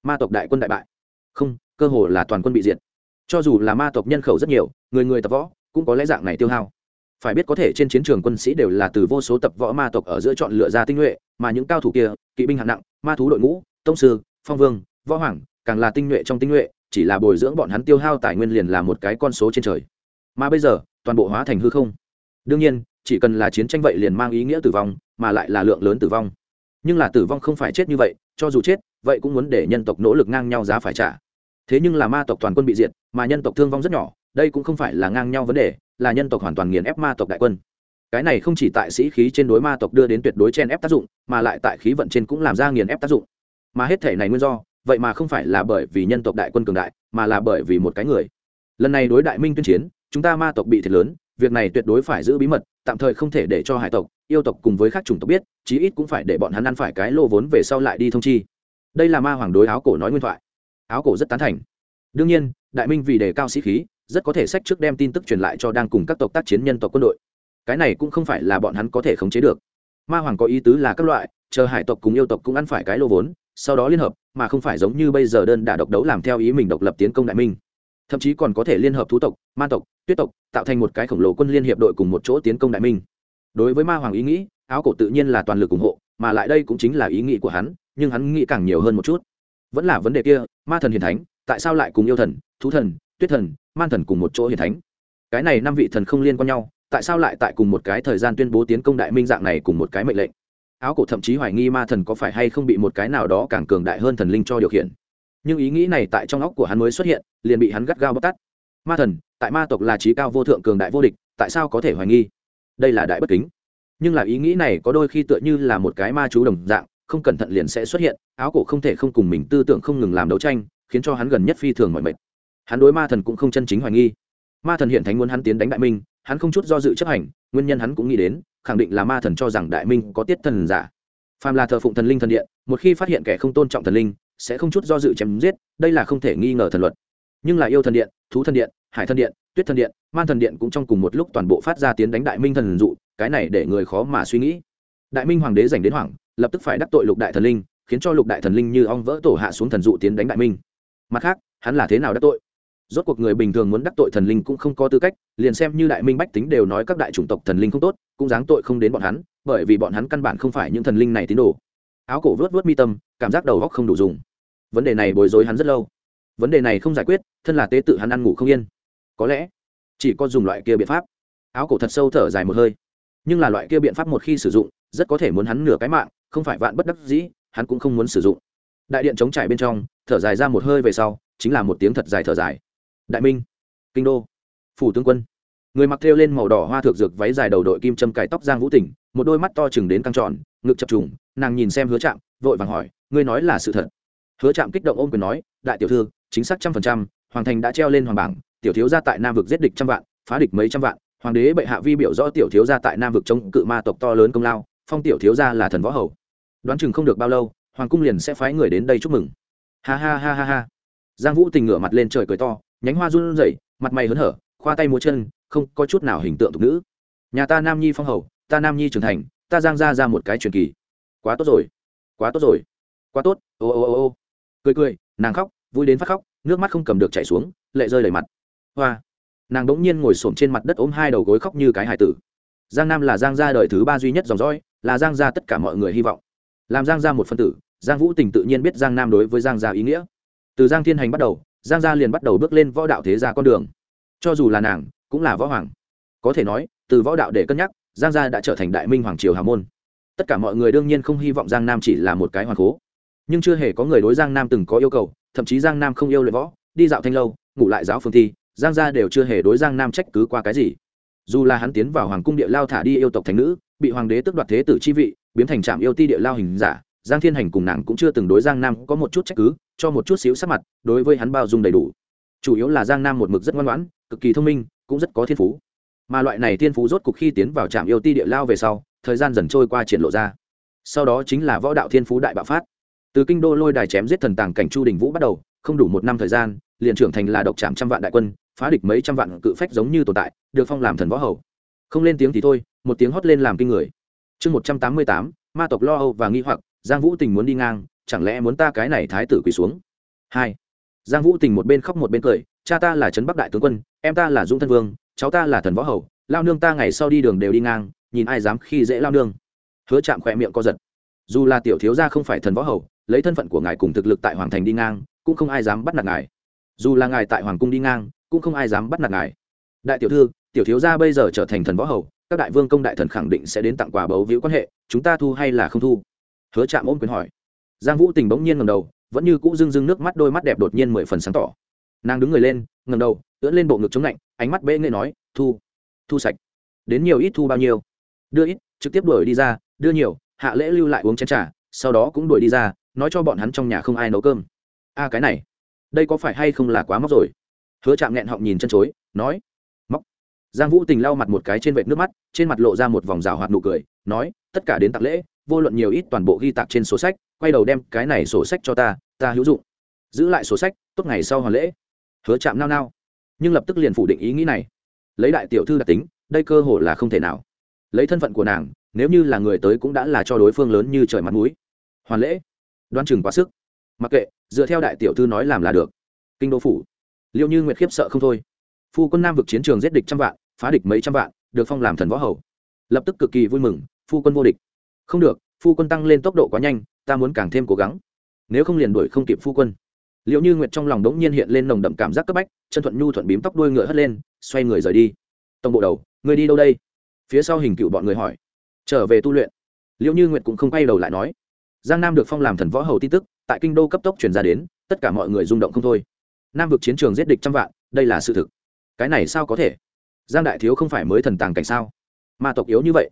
Ma tộc đại quân đại bại. Không cơ hồ là toàn quân bị diệt. Cho dù là ma tộc nhân khẩu rất nhiều, người người tập võ cũng có lẽ dạng này tiêu hao. Phải biết có thể trên chiến trường quân sĩ đều là từ vô số tập võ ma tộc ở giữa chọn lựa ra tinh nhuệ, mà những cao thủ kia, kỵ binh hạng nặng, ma thú đội ngũ, tông sư, phong vương, võ hoàng, càng là tinh nhuệ trong tinh nhuệ, chỉ là bồi dưỡng bọn hắn tiêu hao tài nguyên liền là một cái con số trên trời. Mà bây giờ, toàn bộ hóa thành hư không. Đương nhiên, chỉ cần là chiến tranh vậy liền mang ý nghĩa tử vong, mà lại là lượng lớn tử vong. Nhưng là tử vong không phải chết như vậy, cho dù chết, vậy cũng muốn để nhân tộc nỗ lực ngang nhau giá phải trả thế nhưng là ma tộc toàn quân bị diệt, mà nhân tộc thương vong rất nhỏ, đây cũng không phải là ngang nhau vấn đề, là nhân tộc hoàn toàn nghiền ép ma tộc đại quân. Cái này không chỉ tại sĩ khí trên đối ma tộc đưa đến tuyệt đối chen ép tác dụng, mà lại tại khí vận trên cũng làm ra nghiền ép tác dụng. Mà hết thể này nguyên do, vậy mà không phải là bởi vì nhân tộc đại quân cường đại, mà là bởi vì một cái người. Lần này đối đại minh tuyên chiến, chúng ta ma tộc bị thiệt lớn, việc này tuyệt đối phải giữ bí mật, tạm thời không thể để cho hải tộc, yêu tộc cùng với các chủng tộc biết, chí ít cũng phải để bọn hắn ăn phải cái lô vốn về sau lại đi thông chi. Đây là ma hoàng đối áo cổ nói nguyên thoại áo cổ rất tán thành. Đương nhiên, đại minh vì đề cao sĩ khí, rất có thể sách trước đem tin tức truyền lại cho đang cùng các tộc tác chiến nhân tộc quân đội. Cái này cũng không phải là bọn hắn có thể khống chế được. Ma hoàng có ý tứ là các loại, chờ hải tộc cùng yêu tộc cũng ăn phải cái lô vốn, sau đó liên hợp, mà không phải giống như bây giờ đơn đả độc đấu làm theo ý mình độc lập tiến công đại minh. Thậm chí còn có thể liên hợp thú tộc, ma tộc, tuyết tộc, tạo thành một cái khổng lồ quân liên hiệp đội cùng một chỗ tiến công đại minh. Đối với ma hoàng ý nghĩ, áo cổ tự nhiên là toàn lực ủng hộ, mà lại đây cũng chính là ý nghĩ của hắn, nhưng hắn nghĩ càng nhiều hơn một chút vẫn là vấn đề kia, ma thần hiền thánh, tại sao lại cùng yêu thần, thú thần, tuyết thần, man thần cùng một chỗ hiền thánh? Cái này năm vị thần không liên quan nhau, tại sao lại tại cùng một cái thời gian tuyên bố tiến công đại minh dạng này cùng một cái mệnh lệnh? Áo cổ thậm chí hoài nghi ma thần có phải hay không bị một cái nào đó càng cường đại hơn thần linh cho điều khiển. Nhưng ý nghĩ này tại trong óc của hắn mới xuất hiện, liền bị hắn gắt gao bóc tắt ma thần, tại ma tộc là trí cao vô thượng cường đại vô địch, tại sao có thể hoài nghi? Đây là đại bất kính. Nhưng là ý nghĩ này có đôi khi tựa như là một cái ma chú đồng dạng không cẩn thận liền sẽ xuất hiện, áo cổ không thể không cùng mình tư tưởng không ngừng làm đấu tranh, khiến cho hắn gần nhất phi thường mọi mệt. Hắn đối ma thần cũng không chân chính hoài nghi. Ma thần hiện thánh muốn hắn tiến đánh đại minh, hắn không chút do dự chấp hành, nguyên nhân hắn cũng nghĩ đến, khẳng định là ma thần cho rằng đại minh có tiết thần giả. Phàm là thờ phụng thần linh thần điện, một khi phát hiện kẻ không tôn trọng thần linh, sẽ không chút do dự chém giết, đây là không thể nghi ngờ thần luật. Nhưng là yêu thần điện, thú thần điện, hải thần điện, tuyết thần điện man thần điện cũng trong cùng một lúc toàn bộ phát ra tiến đánh đại minh thần dụ, cái này để người khó mà suy nghĩ. Đại minh hoàng đế dành đến hoảng lập tức phải đắc tội lục đại thần linh, khiến cho lục đại thần linh như ong vỡ tổ hạ xuống thần dụ tiến đánh đại minh. Mặt khác, hắn là thế nào đắc tội? Rốt cuộc người bình thường muốn đắc tội thần linh cũng không có tư cách, liền xem như đại minh bách tính đều nói các đại chủng tộc thần linh không tốt, cũng dáng tội không đến bọn hắn, bởi vì bọn hắn căn bản không phải những thần linh này tín đồ. Áo cổ vớt vớt mi tâm, cảm giác đầu góc không đủ dùng. Vấn đề này bối rối hắn rất lâu. Vấn đề này không giải quyết, thân là tế tự hắn ăn ngủ không yên. Có lẽ, chỉ có dùng loại kia biện pháp. Áo cổ thật sâu thở dài một hơi. Nhưng là loại kia biện pháp một khi sử dụng, rất có thể muốn hắn nửa cái mạng không phải vạn bất đắc dĩ, hắn cũng không muốn sử dụng. Đại điện chống trải bên trong, thở dài ra một hơi về sau, chính là một tiếng thật dài thở dài. Đại minh, kinh đô, phủ tướng quân. Người mặc thêu lên màu đỏ hoa thược dược váy dài đầu đội kim châm cài tóc giang vũ tỉnh, một đôi mắt to chừng đến căng tròn, ngực chập trùng, nàng nhìn xem hứa trạm, vội vàng hỏi, ngươi nói là sự thật? Hứa trạm kích động ôm quyền nói, đại tiểu thư, chính xác trăm phần trăm, hoàng thành đã treo lên hoàng bảng, tiểu thiếu gia tại nam vực giết địch trăm vạn, phá địch mấy trăm vạn, hoàng đế bệ hạ vi biểu rõ tiểu thiếu gia tại nam vực chống cự ma tộc to lớn công lao phong tiểu thiếu gia là thần võ hầu. Đoán chừng không được bao lâu, hoàng cung liền sẽ phái người đến đây chúc mừng. Ha ha ha ha ha. Giang vũ tình ngửa mặt lên trời cười to, nhánh hoa run rẩy, mặt mày hớn hở, khoa tay múa chân, không có chút nào hình tượng tục nữ. Nhà ta nam nhi phong hầu, ta nam nhi trưởng thành, ta giang ra ra một cái truyền kỳ. Quá tốt rồi, quá tốt rồi, quá tốt, ô ô ô ô. Cười cười, nàng khóc, vui đến phát khóc, nước mắt không cầm được chảy xuống, lệ rơi đầy mặt. Hoa. Nàng đ ỗ n g nhiên ngồi s ổ m trên mặt đất ôm hai đầu gối khóc như cái hải tử. Giang nam là giang gia đời thứ ba duy nhất dòng dõi là giang gia tất cả mọi người hy vọng. Làm giang gia một phân tử, giang vũ tình tự nhiên biết giang nam đối với giang gia ý nghĩa. Từ giang thiên hành bắt đầu, giang gia liền bắt đầu bước lên võ đạo thế gia con đường. Cho dù là nàng, cũng là võ hoàng. Có thể nói, từ võ đạo để cân nhắc, giang gia đã trở thành đại minh hoàng triều hà môn. Tất cả mọi người đương nhiên không hy vọng giang nam chỉ là một cái hoàng cố nhưng chưa hề có người đối giang nam từng có yêu cầu, thậm chí giang nam không yêu luyện võ, đi dạo thanh lâu, ngủ lại giáo phương thi, giang gia đều chưa hề đối giang nam trách cứ qua cái gì. Dù là hắn tiến vào hoàng cung địa lao thả đi yêu tộc thành nữ bị hoàng đế tước đoạt thế tử chi vị, biến thành trạm yêu ti địa lao hình giả, giang thiên hành cùng nàng cũng chưa từng đối giang nam có một chút trách cứ, cho một chút xíu sắc mặt, đối với hắn bao dung đầy đủ. Chủ yếu là giang nam một mực rất ngoan ngoãn, cực kỳ thông minh, cũng rất có thiên phú. Mà loại này thiên phú rốt cục khi tiến vào trạm yêu ti địa lao về sau, thời gian dần trôi qua triển lộ ra. Sau đó chính là võ đạo thiên phú đại bạo phát. Từ kinh đô lôi đài chém giết thần tàng cảnh chu đình vũ bắt đầu, không đủ một năm thời gian, liền trưởng thành là độc trạm trăm vạn đại quân, phá địch mấy trăm vạn cự phách giống như tồn tại, được phong làm thần võ hầu không lên tiếng thì thôi, một tiếng hót lên làm kinh người. Chương một trăm tám mươi tám, ma tộc lo âu và nghi hoặc, giang vũ tình muốn đi ngang, chẳng lẽ muốn ta cái này thái tử quỳ xuống? Hai, giang vũ tình một bên khóc một bên cười, cha ta là trấn bắc đại tướng quân, em ta là dũng thân vương, cháu ta là thần võ hầu, lao nương ta ngày sau đi đường đều đi ngang, nhìn ai dám khi dễ lao nương. Hứa chạm khỏe miệng co giật. Dù là tiểu thiếu gia không phải thần võ hầu, lấy thân phận của ngài cùng thực lực tại hoàng thành đi ngang, cũng không ai dám bắt nạt ngài. Dù là ngài tại hoàng cung đi ngang, cũng không ai dám bắt nạt ngài. Đại tiểu thư tiểu thiếu gia bây giờ trở thành thần võ hầu, các đại vương công đại thần khẳng định sẽ đến tặng quà bấu víu quan hệ, chúng ta thu hay là không thu? Hứa Trạm ôm quyền hỏi. Giang vũ tình bỗng nhiên ngầm đầu, vẫn như cũ rưng rưng nước mắt đôi mắt đẹp đột nhiên mười phần sáng tỏ. Nàng đứng người lên ngầm đầu, ưỡn lên bộ ngực chống lạnh, ánh mắt bệ nghệ nói, thu thu sạch. Đến nhiều ít thu bao nhiêu? Đưa ít, trực tiếp đuổi đi ra, đưa nhiều, hạ lễ lưu lại uống chén trà, sau đó cũng đuổi đi ra, nói cho bọn hắn trong nhà không ai nấu cơm. A, cái này, đây có phải hay không là quá móc rồi? Hứa chạm nghẹn họng nhìn chân chối, nói giang vũ tình lau mặt một cái trên vệt nước mắt, trên mặt lộ ra một vòng rào hoạt nụ cười, nói, tất cả đến tạc lễ, vô luận nhiều ít toàn bộ ghi tạc trên sổ sách, quay đầu đem cái này sổ sách cho ta ta hữu dụng. Giữ lại sổ sách, tốt ngày sau hoàn lễ. Hứa chạm nao nao, nhưng lập tức liền phủ định ý nghĩ này. Lấy đại tiểu thư đặc tính, đây cơ hội là không thể nào. Lấy thân phận của nàng, nếu như là người tới cũng đã là cho đối phương lớn như trời mặt núi. hoàn lễ. Đoan chừng quá sức. Mặc kệ, dựa theo đại tiểu thư nói làm là được. Kinh đô phủ. Liệu như nguyệt khiếp sợ không thôi. Phu quân nam vực chiến trường giết địch trăm vạn phá địch mấy trăm vạn, được phong làm thần võ hầu. Lập tức cực kỳ vui mừng, phu quân vô địch. Không được, phu quân tăng lên tốc độ quá nhanh, ta muốn càng thêm cố gắng. Nếu không liền đuổi không kịp phu quân. Liệu như nguyệt trong lòng đống nhiên hiện lên nồng đậm cảm giác cấp bách, chân thuận nhu thuận bím tóc đuôi ngựa hất lên, xoay người rời đi. Tổng bộ đầu người đi đâu đây? Phía sau hình cựu bọn người hỏi. Trở về tu luyện. Liệu như nguyệt cũng không quay đầu lại nói. Giang nam được phong làm thần võ hầu tin tức, tại kinh đô cấp tốc truyền ra đến, tất cả mọi người rung động không thôi. Nam vực chiến trường giết địch trăm vạn, đây là sự thực. Cái này sao có thể? Giang đại thiếu không phải mới thần tàng cảnh sao? Ma tộc yếu như vậy.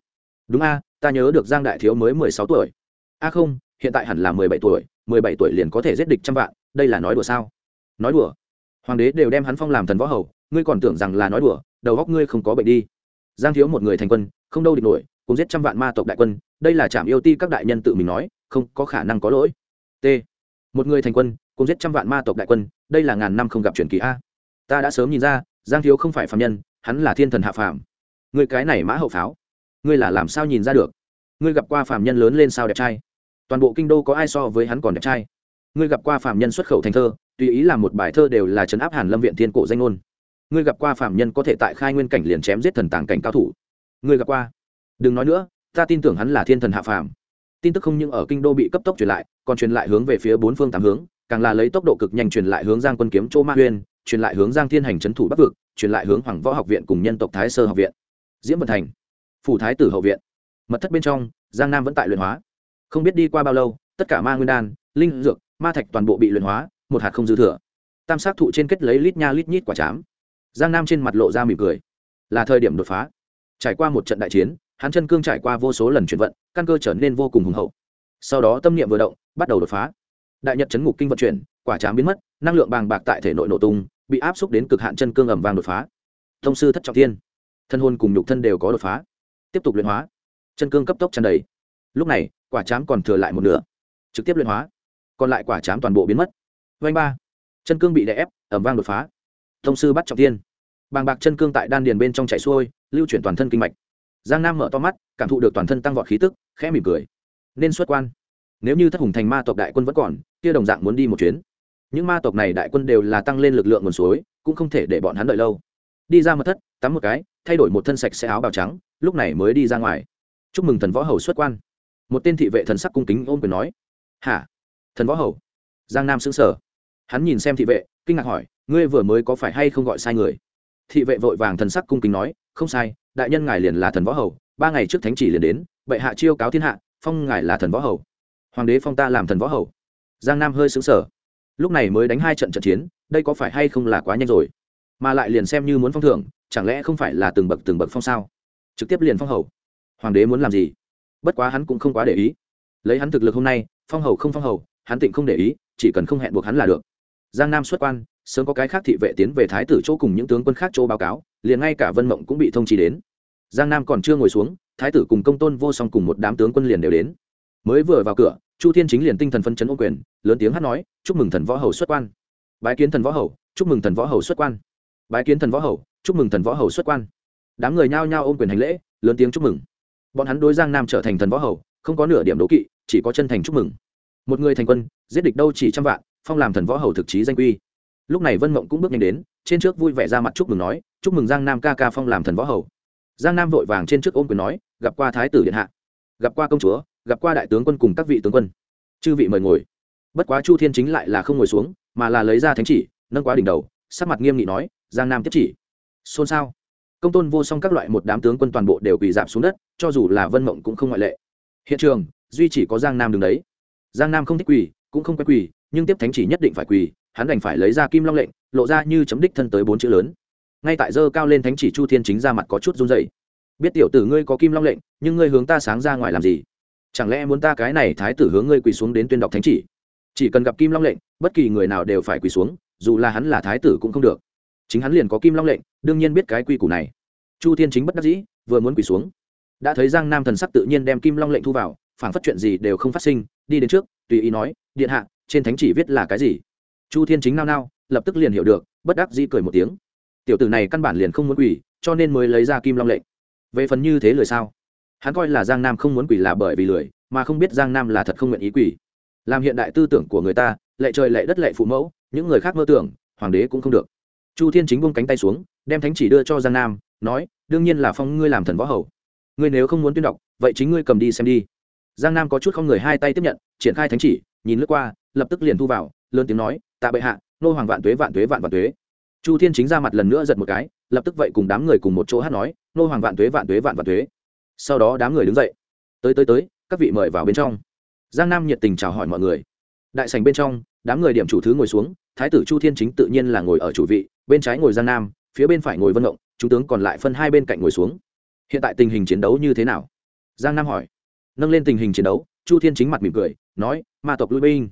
Đúng a, ta nhớ được giang đại thiếu mới mười sáu tuổi. A không, hiện tại hẳn là mười bảy tuổi, mười bảy tuổi liền có thể giết địch trăm vạn, đây là nói đùa sao? Nói đùa. Hoàng đế đều đem hắn phong làm thần võ hầu, ngươi còn tưởng rằng là nói đùa, đầu góc ngươi không có bệnh đi. Giang thiếu một người thành quân, không đâu địch nổi, cùng giết trăm vạn ma tộc đại quân, đây là trạm yêu ti các đại nhân tự mình nói, không có khả năng có lỗi. T. Một người thành quân, cùng giết trăm vạn ma tộc đại quân, đây là ngàn năm không gặp truyền kỳ a. Ta đã sớm nhìn ra, giang thiếu không phải phạm nhân hắn là thiên thần hạ phàm. Người cái này mã hậu pháo, ngươi là làm sao nhìn ra được? Ngươi gặp qua phàm nhân lớn lên sao đẹp trai? Toàn bộ kinh đô có ai so với hắn còn đẹp trai? Ngươi gặp qua phàm nhân xuất khẩu thành thơ, tùy ý làm một bài thơ đều là trấn áp hàn lâm viện thiên cổ danh ngôn. Ngươi gặp qua phàm nhân có thể tại khai nguyên cảnh liền chém giết thần tàng cảnh cao thủ. Ngươi gặp qua. Đừng nói nữa, ta tin tưởng hắn là thiên thần hạ phàm. Tin tức không những ở kinh đô bị cấp tốc truyền lại, còn truyền lại hướng về phía bốn phương tám hướng, càng là lấy tốc độ cực nhanh truyền lại hướng giang quân kiếm châu ma huyên, truyền lại hướng giang thiên hành trấn thủ bắc vực truyền lại hướng hoàng võ học viện cùng nhân tộc thái sơ học viện. Diễm Vân thành, phủ thái tử hậu viện. Mật thất bên trong, giang nam vẫn tại luyện hóa. Không biết đi qua bao lâu, tất cả ma nguyên đan, linh dược, ma thạch toàn bộ bị luyện hóa, một hạt không dư thừa. Tam sát thụ trên kết lấy lít nha lít nhít quả chám. Giang nam trên mặt lộ ra mỉm cười. Là thời điểm đột phá. Trải qua một trận đại chiến, hắn chân cương trải qua vô số lần chuyển vận, căn cơ trở nên vô cùng hùng hậu. Sau đó tâm niệm vừa động, bắt đầu đột phá. Đại nhật chấn ngục kinh vận chuyển, quả chám biến mất, năng lượng bàng bạc tại thể nội nổ tung bị áp xúc đến cực hạn chân cương ẩm vàng đột phá. Thông sư thất trọng thiên. Thân hôn cùng nhục thân đều có đột phá. Tiếp tục luyện hóa. Chân cương cấp tốc tràn đầy. Lúc này, quả chám còn thừa lại một nửa. Trực tiếp luyện hóa. Còn lại quả chám toàn bộ biến mất. Vanh ba. Chân cương bị đè ép ẩm vang đột phá. Thông sư bắt trọng thiên. Bàng bạc chân cương tại đan điền bên trong chảy xuôi, lưu chuyển toàn thân kinh mạch. Giang nam mở to mắt, cảm thụ được toàn thân tăng vọt khí tức, khẽ mỉm cười. Nên xuất quan. Nếu như thất hùng thành ma tộc đại quân vẫn còn, kia đồng dạng muốn đi một chuyến những ma tộc này đại quân đều là tăng lên lực lượng nguồn suối, cũng không thể để bọn hắn đợi lâu. Đi ra mật thất, tắm một cái, thay đổi một thân sạch sẽ áo bào trắng, lúc này mới đi ra ngoài. Chúc mừng thần võ hầu xuất quan. Một tên thị vệ thần sắc cung kính ôm quyền nói, hả? Thần võ hầu? Giang nam xứng sở hắn nhìn xem thị vệ, kinh ngạc hỏi, ngươi vừa mới có phải hay không gọi sai người? Thị vệ vội vàng thần sắc cung kính nói, không sai, đại nhân ngài liền là thần võ hầu, ba ngày trước thánh chỉ liền đến, bệ hạ chiêu cáo thiên hạ, phong ngài là thần võ hầu. Hoàng đế phong ta làm thần võ hầu. Giang nam hơi xứng sở lúc này mới đánh hai trận trận chiến, đây có phải hay không là quá nhanh rồi? Mà lại liền xem như muốn phong thưởng, chẳng lẽ không phải là từng bậc từng bậc phong sao? Trực tiếp liền phong hầu. Hoàng đế muốn làm gì? Bất quá hắn cũng không quá để ý. Lấy hắn thực lực hôm nay, phong hầu không phong hầu, hắn tịnh không để ý, chỉ cần không hẹn buộc hắn là được. Giang nam xuất quan, sớm có cái khác thị vệ tiến về thái tử chỗ cùng những tướng quân khác chỗ báo cáo, liền ngay cả vân mộng cũng bị thông trì đến. Giang nam còn chưa ngồi xuống, thái tử cùng công tôn vô song cùng một đám tướng quân liền đều đến mới vừa vào cửa, chu thiên chính liền tinh thần phân chấn ô quyền, lớn tiếng hát nói, chúc mừng thần võ hầu xuất quan. Bái kiến thần võ hầu, chúc mừng thần võ hầu xuất quan. Bái kiến thần võ hầu, chúc mừng thần võ hầu xuất quan. Đám người nhao nhao ôm quyền hành lễ, lớn tiếng chúc mừng. Bọn hắn đối giang nam trở thành thần võ hầu, không có nửa điểm đố kỵ, chỉ có chân thành chúc mừng. Một người thành quân, giết địch đâu chỉ trăm vạn, phong làm thần võ hầu thực chí danh quy. Lúc này vân mộng cũng bước nhanh đến, trên trước vui vẻ ra mặt chúc mừng nói, chúc mừng giang nam ca ca phong làm thần võ hầu. Giang nam vội vàng trên trước ôm quyền nói, gặp qua thái tử điện hạ, gặp qua công chúa gặp qua đại tướng quân cùng các vị tướng quân. Chư vị mời ngồi. Bất quá chu thiên chính lại là không ngồi xuống, mà là lấy ra thánh chỉ, nâng quá đỉnh đầu, sắc mặt nghiêm nghị nói, giang nam tiếp chỉ. Xôn xao. Công tôn vô song các loại một đám tướng quân toàn bộ đều quỳ dạp xuống đất, cho dù là vân mộng cũng không ngoại lệ. Hiện trường, duy chỉ có giang nam đứng đấy. Giang nam không thích quỳ, cũng không quay quỳ, nhưng tiếp thánh chỉ nhất định phải quỳ, hắn đành phải lấy ra kim long lệnh, lộ ra như chấm đích thân tới bốn chữ lớn. Ngay tại dơ cao lên thánh chỉ chu thiên chính ra mặt có chút run dậy biết tiểu tử ngươi có kim long lệnh, nhưng ngươi hướng ta sáng ra ngoài làm gì? Chẳng lẽ muốn ta cái này thái tử hướng ngươi quỳ xuống đến tuyên đọc thánh chỉ? Chỉ cần gặp kim long lệnh, bất kỳ người nào đều phải quỳ xuống, dù là hắn là thái tử cũng không được. Chính hắn liền có kim long lệnh, đương nhiên biết cái quy củ này. Chu thiên chính bất đắc dĩ, vừa muốn quỳ xuống, đã thấy giang nam thần sắc tự nhiên đem kim long lệnh thu vào phản phát chuyện gì đều không phát sinh, đi đến trước, tùy ý nói, điện hạ, trên thánh chỉ viết là cái gì? Chu thiên chính nao nao, lập tức liền hiểu được, bất đắc dĩ cười một tiếng. Tiểu tử này căn bản liền không muốn quỳ, cho nên mới lấy ra kim long lệnh. Về phần như thế lời sao? Hắn coi là giang nam không muốn quỷ là bởi vì lười, mà không biết giang nam là thật không nguyện ý quỷ làm hiện đại tư tưởng của người ta, lệ trời lệ đất lệ phụ mẫu, những người khác mơ tưởng, hoàng đế cũng không được. Chu thiên chính buông cánh tay xuống, đem thánh chỉ đưa cho giang nam, nói, đương nhiên là phong ngươi làm thần võ hầu. Ngươi nếu không muốn tuyên đọc, vậy chính ngươi cầm đi xem đi. Giang nam có chút không người hai tay tiếp nhận, triển khai thánh chỉ, nhìn lướt qua, lập tức liền thu vào, lớn tiếng nói, tạ bệ hạ, nô hoàng vạn tuế vạn tuế, vạn vạn tuế. Chu thiên chính ra mặt lần nữa giật một cái, lập tức vậy cùng đám người cùng một chỗ hát nói, nô hoàng vạn tuế vạn tuế, vạn vạn tuế sau đó đám người đứng dậy. Tới tới tới, các vị mời vào bên trong. Giang nam nhiệt tình chào hỏi mọi người. Đại sành bên trong, đám người điểm chủ thứ ngồi xuống, thái tử chu thiên chính tự nhiên là ngồi ở chủ vị, bên trái ngồi giang nam, phía bên phải ngồi vân động chúng tướng còn lại phân hai bên cạnh ngồi xuống. Hiện tại tình hình chiến đấu như thế nào? Giang nam hỏi. Nâng lên tình hình chiến đấu, chu thiên chính mặt mỉm cười, nói, ma tộc lui binh.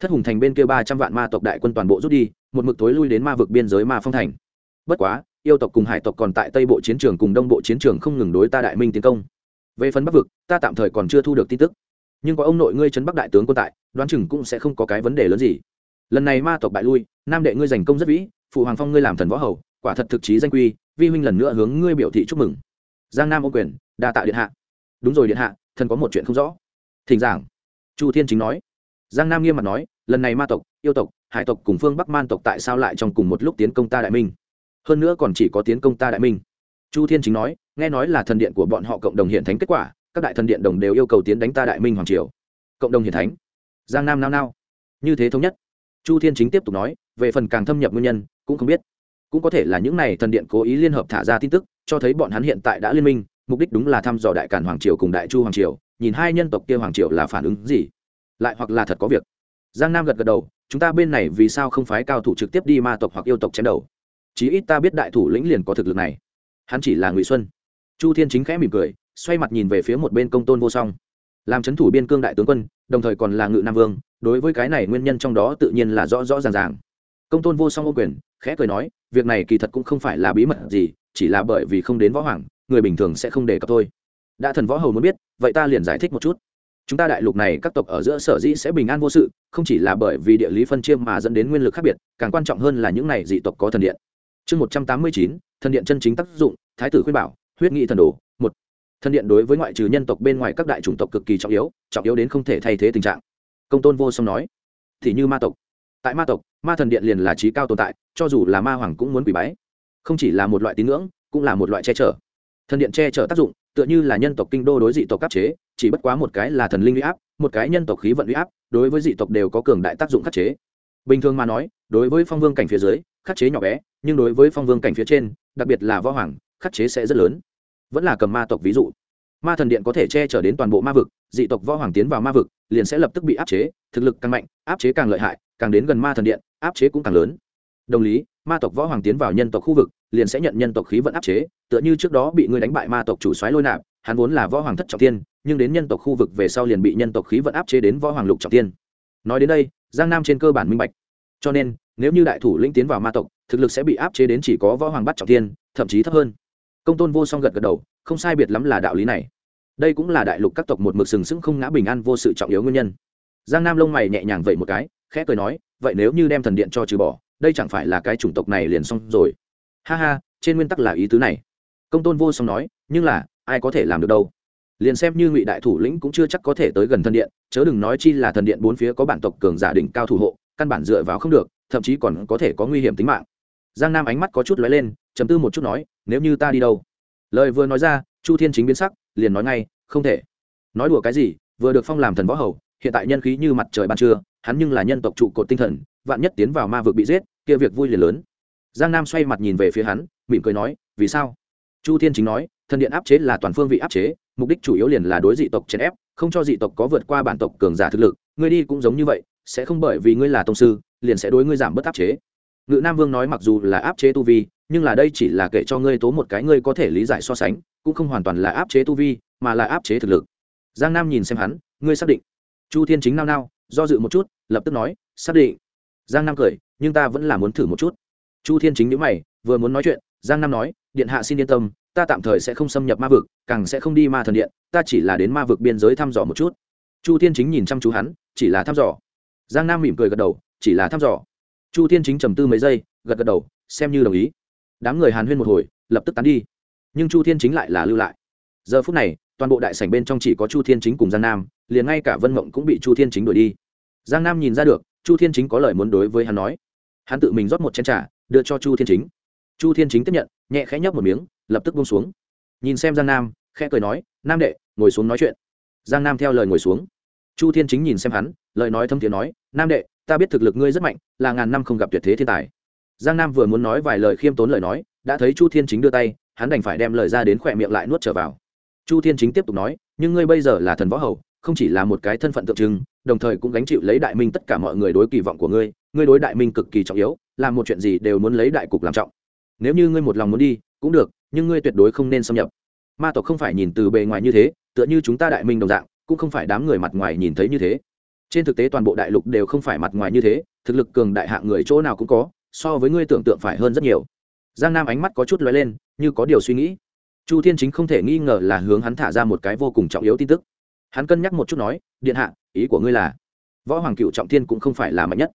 Thất hùng thành bên kia ba trăm vạn ma tộc đại quân toàn bộ rút đi, một mực tối lui đến ma vực biên giới ma phong thành. Bất quá yêu tộc cùng hải tộc còn tại tây bộ chiến trường cùng đông bộ chiến trường không ngừng đối ta đại minh tiến công. Về phần bắc vực, ta tạm thời còn chưa thu được tin tức. Nhưng có ông nội ngươi trấn bắc đại tướng quân tại, đoán chừng cũng sẽ không có cái vấn đề lớn gì. Lần này ma tộc bại lui, nam đệ ngươi giành công rất vĩ, phụ hoàng phong ngươi làm thần võ hầu, quả thật thực chí danh quy, vi huynh lần nữa hướng ngươi biểu thị chúc mừng. Giang nam ô quyền, đa tạ điện hạ. Đúng rồi điện hạ, thần có một chuyện không rõ. Thỉnh giảng. Chu thiên chính nói. Giang nam nghiêm mặt nói, lần này ma tộc, yêu tộc, hải tộc cùng phương bắc man tộc tại sao lại trong cùng một lúc tiến công ta đại minh? Hơn nữa còn chỉ có tiến công ta đại minh. Chu thiên chính nói, nghe nói là thần điện của bọn họ cộng đồng hiện thánh kết quả, các đại thần điện đồng đều yêu cầu tiến đánh ta đại minh hoàng triều. Cộng đồng hiện thánh. Giang nam nao nao. Như thế thống nhất. Chu thiên chính tiếp tục nói, về phần càng thâm nhập nguyên nhân, cũng không biết. Cũng có thể là những này thần điện cố ý liên hợp thả ra tin tức, cho thấy bọn hắn hiện tại đã liên minh, mục đích đúng là thăm dò đại cản hoàng triều cùng đại chu hoàng triều, nhìn hai nhân tộc kia hoàng triều là phản ứng gì. Lại hoặc là thật có việc. Giang nam gật gật đầu, chúng ta bên này vì sao không phái cao thủ trực tiếp đi ma tộc hoặc yêu tộc chém đầu? Chí ít ta biết đại thủ lĩnh liền có thực lực này. Hắn chỉ là ngụy xuân. Chu thiên chính khẽ mỉm cười, xoay mặt nhìn về phía một bên công tôn vô song. Làm c h ấ n thủ biên cương đại tướng quân, đồng thời còn là ngự nam vương, đối với cái này nguyên nhân trong đó tự nhiên là rõ rõ ràng ràng. Công tôn vô song ô quyền, khẽ cười nói, việc này kỳ thật cũng không phải là bí mật gì, chỉ là bởi vì không đến võ hoàng, người bình thường sẽ không đề cập thôi. Đã thần võ hầu muốn biết, vậy ta liền giải thích một chút. Chúng ta đại lục này, các tộc ở giữa sở dĩ sẽ bình an vô sự, không chỉ là bởi vì địa lý phân chiêm mà dẫn đến nguyên lực khác biệt, càng quan trọng hơn là những này dị tộc có thần điện chương một trăm tám mươi chín, thần điện chân chính tác dụng, thái tử khuyên bảo, huyết nghị thần đồ, một. Thần điện đối với ngoại trừ nhân tộc bên ngoài các đại chủng tộc cực kỳ trọng yếu trọng yếu đến không thể thay thế tình trạng. Công tôn vô song nói, thì như ma tộc. Tại ma tộc, ma thần điện liền là trí cao tồn tại, cho dù là ma hoàng cũng muốn quỷ bái. Không chỉ là một loại tín ngưỡng, cũng là một loại che chở. Thần điện che chở tác dụng, tựa như là nhân tộc kinh đô đối dị tộc áp chế, chỉ bất quá một cái là thần linh uy áp, một cái nhân tộc khí vận uy áp, đối với dị tộc đều có cường đại tác dụng khắc chế. Bình thường mà nói, đối với phong vương cảnh phía dưới, khắc chế nhỏ bé nhưng đối với phong vương cảnh phía trên, đặc biệt là võ hoàng, khắc chế sẽ rất lớn. Vẫn là cầm ma tộc ví dụ. Ma thần điện có thể che chở đến toàn bộ ma vực, dị tộc võ hoàng tiến vào ma vực, liền sẽ lập tức bị áp chế, thực lực càng mạnh, áp chế càng lợi hại, càng đến gần ma thần điện, áp chế cũng càng lớn. Đồng lý, ma tộc võ hoàng tiến vào nhân tộc khu vực, liền sẽ nhận nhân tộc khí vận áp chế, tựa như trước đó bị người đánh bại ma tộc chủ soái lôi nạp, hắn vốn là võ hoàng thất trọng tiên, nhưng đến nhân tộc khu vực về sau liền bị nhân tộc khí vận áp chế đến võ hoàng lục trọng tiên. Nói đến đây, giang nam trên cơ bản minh bạch. Cho nên nếu như đại thủ lĩnh tiến vào ma tộc thực lực sẽ bị áp chế đến chỉ có võ hoàng bắt trọng thiên, thậm chí thấp hơn. Công tôn vô song gật gật đầu không sai biệt lắm là đạo lý này. Đây cũng là đại lục các tộc một mực sừng sững không ngã bình an vô sự trọng yếu nguyên nhân. Giang nam lông mày nhẹ nhàng vậy một cái khẽ cười nói vậy nếu như đem thần điện cho trừ bỏ đây chẳng phải là cái chủng tộc này liền xong rồi. Ha ha trên nguyên tắc là ý tứ này. Công tôn vô song nói nhưng là ai có thể làm được đâu? Liền xem như ngụy đại thủ lĩnh cũng chưa chắc có thể tới gần thần điện chớ đừng nói chi là thần điện bốn phía có bản tộc cường giả đỉnh cao thủ hộ căn bản dựa vào không được thậm chí còn có thể có nguy hiểm tính mạng. Giang nam ánh mắt có chút lóe lên chấm tư một chút nói, nếu như ta đi đâu? Lời vừa nói ra, chu thiên chính biến sắc, liền nói ngay, không thể. Nói đùa cái gì, vừa được phong làm thần võ hầu, hiện tại nhân khí như mặt trời ban trưa, hắn nhưng là nhân tộc trụ cột tinh thần, vạn nhất tiến vào ma vực bị giết, kia việc vui liền lớn. Giang nam xoay mặt nhìn về phía hắn, mỉm cười nói, vì sao? Chu thiên chính nói, thần điện áp chế là toàn phương vị áp chế, mục đích chủ yếu liền là đối dị tộc chèn ép, không cho dị tộc có vượt qua bản tộc cường giả thực lực, ngươi đi cũng giống như vậy sẽ không bởi vì ngươi là tông sư, liền sẽ đối ngươi giảm bớt áp chế. Ngự nam vương nói mặc dù là áp chế tu vi, nhưng là đây chỉ là kể cho ngươi tố một cái ngươi có thể lý giải so sánh, cũng không hoàn toàn là áp chế tu vi, mà là áp chế thực lực. Giang nam nhìn xem hắn, ngươi xác định. Chu thiên chính nao nao, do dự một chút, lập tức nói, xác định. Giang nam cười, nhưng ta vẫn là muốn thử một chút. Chu thiên chính nhữ mày, vừa muốn nói chuyện, giang nam nói, điện hạ xin yên tâm, ta tạm thời sẽ không xâm nhập ma vực, càng sẽ không đi ma thần điện, ta chỉ là đến ma vực biên giới thăm dò một chút. Chu thiên chính nhìn chăm chú hắn, chỉ là thăm dò giang nam mỉm cười gật đầu, chỉ là thăm dò. Chu thiên chính trầm tư mấy giây, gật gật đầu, xem như đồng ý. Đám người hàn huyên một hồi, lập tức tán đi. Nhưng chu thiên chính lại là lưu lại. Giờ phút này, toàn bộ đại sảnh bên trong chỉ có chu thiên chính cùng giang nam, liền ngay cả vân mộng cũng bị chu thiên chính đuổi đi. Giang nam nhìn ra được, chu thiên chính có lời muốn đối với hắn nói. Hắn tự mình rót một chén t r à đưa cho chu thiên chính. Chu thiên chính tiếp nhận, nhẹ khẽ nhấp một miếng, lập tức bông xuống. Nhìn xem giang nam, khẽ cười nói, nam đệ, ngồi xuống nói chuyện. Giang nam theo lời ngồi xuống chu thiên chính nhìn xem hắn, lời nói thâm thiện nói, nam đệ, ta biết thực lực ngươi rất mạnh, là ngàn năm không gặp tuyệt thế thiên tài. Giang nam vừa muốn nói vài lời khiêm tốn lời nói, đã thấy chu thiên chính đưa tay, hắn đành phải đem lời ra đến khỏe miệng lại nuốt trở vào. Chu thiên chính tiếp tục nói, nhưng ngươi bây giờ là thần võ hầu, không chỉ là một cái thân phận tượng trưng, đồng thời cũng gánh chịu lấy đại minh tất cả mọi người đối kỳ vọng của ngươi ngươi đối đại minh cực kỳ trọng yếu, làm một chuyện gì đều muốn lấy đại cục làm trọng. Nếu như ngươi một lòng muốn đi, cũng được, nhưng ngươi tuyệt đối không nên xâm nhập. Ma tộc không phải nhìn từ bề ngoài như thế, tựa như chúng ta đại minh đồng dạng cũng không phải đám người mặt ngoài nhìn thấy như thế. Trên thực tế toàn bộ đại lục đều không phải mặt ngoài như thế, thực lực cường đại hạng người chỗ nào cũng có, so với ngươi tưởng tượng phải hơn rất nhiều. Giang nam ánh mắt có chút lóe lên, như có điều suy nghĩ. Chu thiên chính không thể nghi ngờ là hướng hắn thả ra một cái vô cùng trọng yếu tin tức. Hắn cân nhắc một chút nói, điện hạ, ý của ngươi là, võ hoàng cựu trọng thiên cũng không phải là mạnh nhất,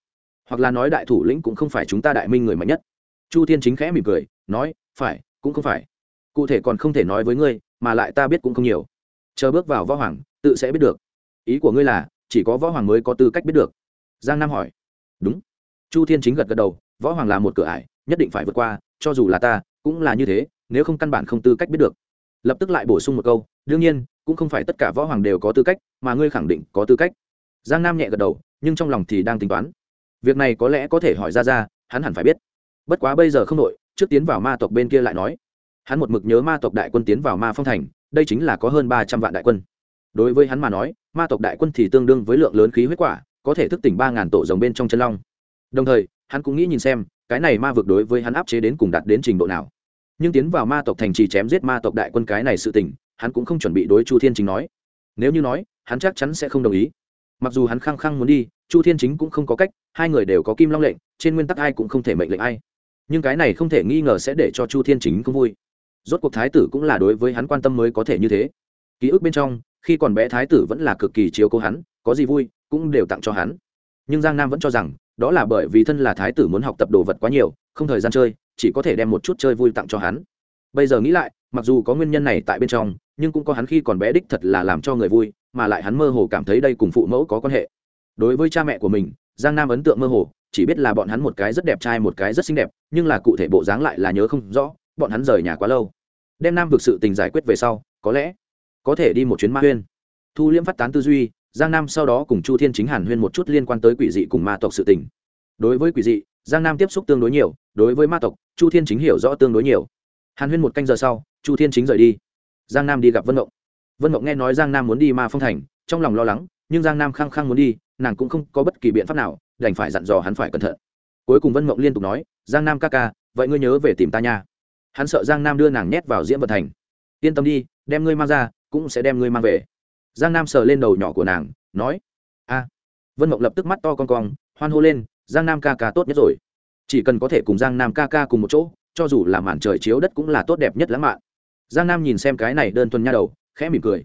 hoặc là nói đại thủ lĩnh cũng không phải chúng ta đại minh người mạnh nhất. Chu thiên chính khẽ mỉm cười, nói, phải, cũng không phải. Cụ thể còn không thể nói với ngươi, mà lại ta biết cũng không nhiều. Chờ bước vào võ hoàng tự sẽ biết được. Ý của ngươi là, chỉ có võ hoàng mới có tư cách biết được. Giang nam hỏi. Đúng. Chu thiên chính gật gật đầu, võ hoàng là một cửa ải, nhất định phải vượt qua, cho dù là ta, cũng là như thế, nếu không căn bản không tư cách biết được. Lập tức lại bổ sung một câu, đương nhiên, cũng không phải tất cả võ hoàng đều có tư cách, mà ngươi khẳng định có tư cách. Giang nam nhẹ gật đầu, nhưng trong lòng thì đang tính toán. Việc này có lẽ có thể hỏi ra ra, hắn hẳn phải biết. Bất quá bây giờ không đội trước tiến vào ma tộc bên kia lại nói. Hắn một mực nhớ ma tộc đại quân tiến vào ma phong thành, đây chính là có hơn ba trăm vạn đại quân đối với hắn mà nói, ma tộc đại quân thì tương đương với lượng lớn khí huyết quả, có thể thức tỉnh ba ngàn tổ rồng bên trong chân long. Đồng thời, hắn cũng nghĩ nhìn xem, cái này ma vực đối với hắn áp chế đến cùng đạt đến trình độ nào. Nhưng tiến vào ma tộc thành trì chém giết ma tộc đại quân cái này sự tình, hắn cũng không chuẩn bị đối chu thiên chính nói. Nếu như nói, hắn chắc chắn sẽ không đồng ý. Mặc dù hắn khăng khăng muốn đi, chu thiên chính cũng không có cách, hai người đều có kim long lệnh, trên nguyên tắc ai cũng không thể mệnh lệnh ai. Nhưng cái này không thể nghi ngờ sẽ để cho chu thiên chính không vui. Rốt cuộc thái tử cũng là đối với hắn quan tâm mới có thể như thế. Ký ức bên trong khi còn bé thái tử vẫn là cực kỳ chiếu cố hắn, có gì vui, cũng đều tặng cho hắn. Nhưng giang nam vẫn cho rằng, đó là bởi vì thân là thái tử muốn học tập đồ vật quá nhiều, không thời gian chơi, chỉ có thể đem một chút chơi vui tặng cho hắn. Bây giờ nghĩ lại, mặc dù có nguyên nhân này tại bên trong, nhưng cũng có hắn khi còn bé đích thật là làm cho người vui, mà lại hắn mơ hồ cảm thấy đây cùng phụ mẫu có quan hệ. Đối với cha mẹ của mình, giang nam ấn tượng mơ hồ, chỉ biết là bọn hắn một cái rất đẹp trai, một cái rất xinh đẹp, nhưng là cụ thể bộ dáng lại là nhớ không rõ, bọn hắn rời nhà quá lâu. Đem nam vực sự tình giải quyết về sau, có lẽ có thể đi một chuyến ma huyên. Thu liễm phát tán tư duy, giang nam sau đó cùng chu thiên chính hàn huyên một chút liên quan tới quỷ dị cùng ma tộc sự tình. Đối với quỷ dị, giang nam tiếp xúc tương đối nhiều, đối với ma tộc, chu thiên chính hiểu rõ tương đối nhiều. Hàn huyên một canh giờ sau, chu thiên chính rời đi. Giang nam đi gặp vân mộng. Vân mộng nghe nói giang nam muốn đi ma phong thành, trong lòng lo lắng, nhưng giang nam khăng khăng muốn đi, nàng cũng không có bất kỳ biện pháp nào, đành phải dặn dò hắn phải cẩn thận. Cuối cùng vân mộng liên tục nói, giang nam ca ca, vậy ngươi nhớ về tìm ta nha. Hắn sợ giang nam đưa nàng nhét vào diễm vật thành. Yên tâm đi, đem ngươi mang ra cũng sẽ đem ngươi mang về. Giang nam sờ lên đầu nhỏ của nàng, nói, a. Vân mộng lập tức mắt to con cong, hoan hô lên, giang nam ca ca tốt nhất rồi. Chỉ cần có thể cùng giang nam ca ca cùng một chỗ, cho dù là màn trời chiếu đất cũng là tốt đẹp nhất lãng mạn. Giang nam nhìn xem cái này đơn thuần nha đầu, khẽ mỉm cười.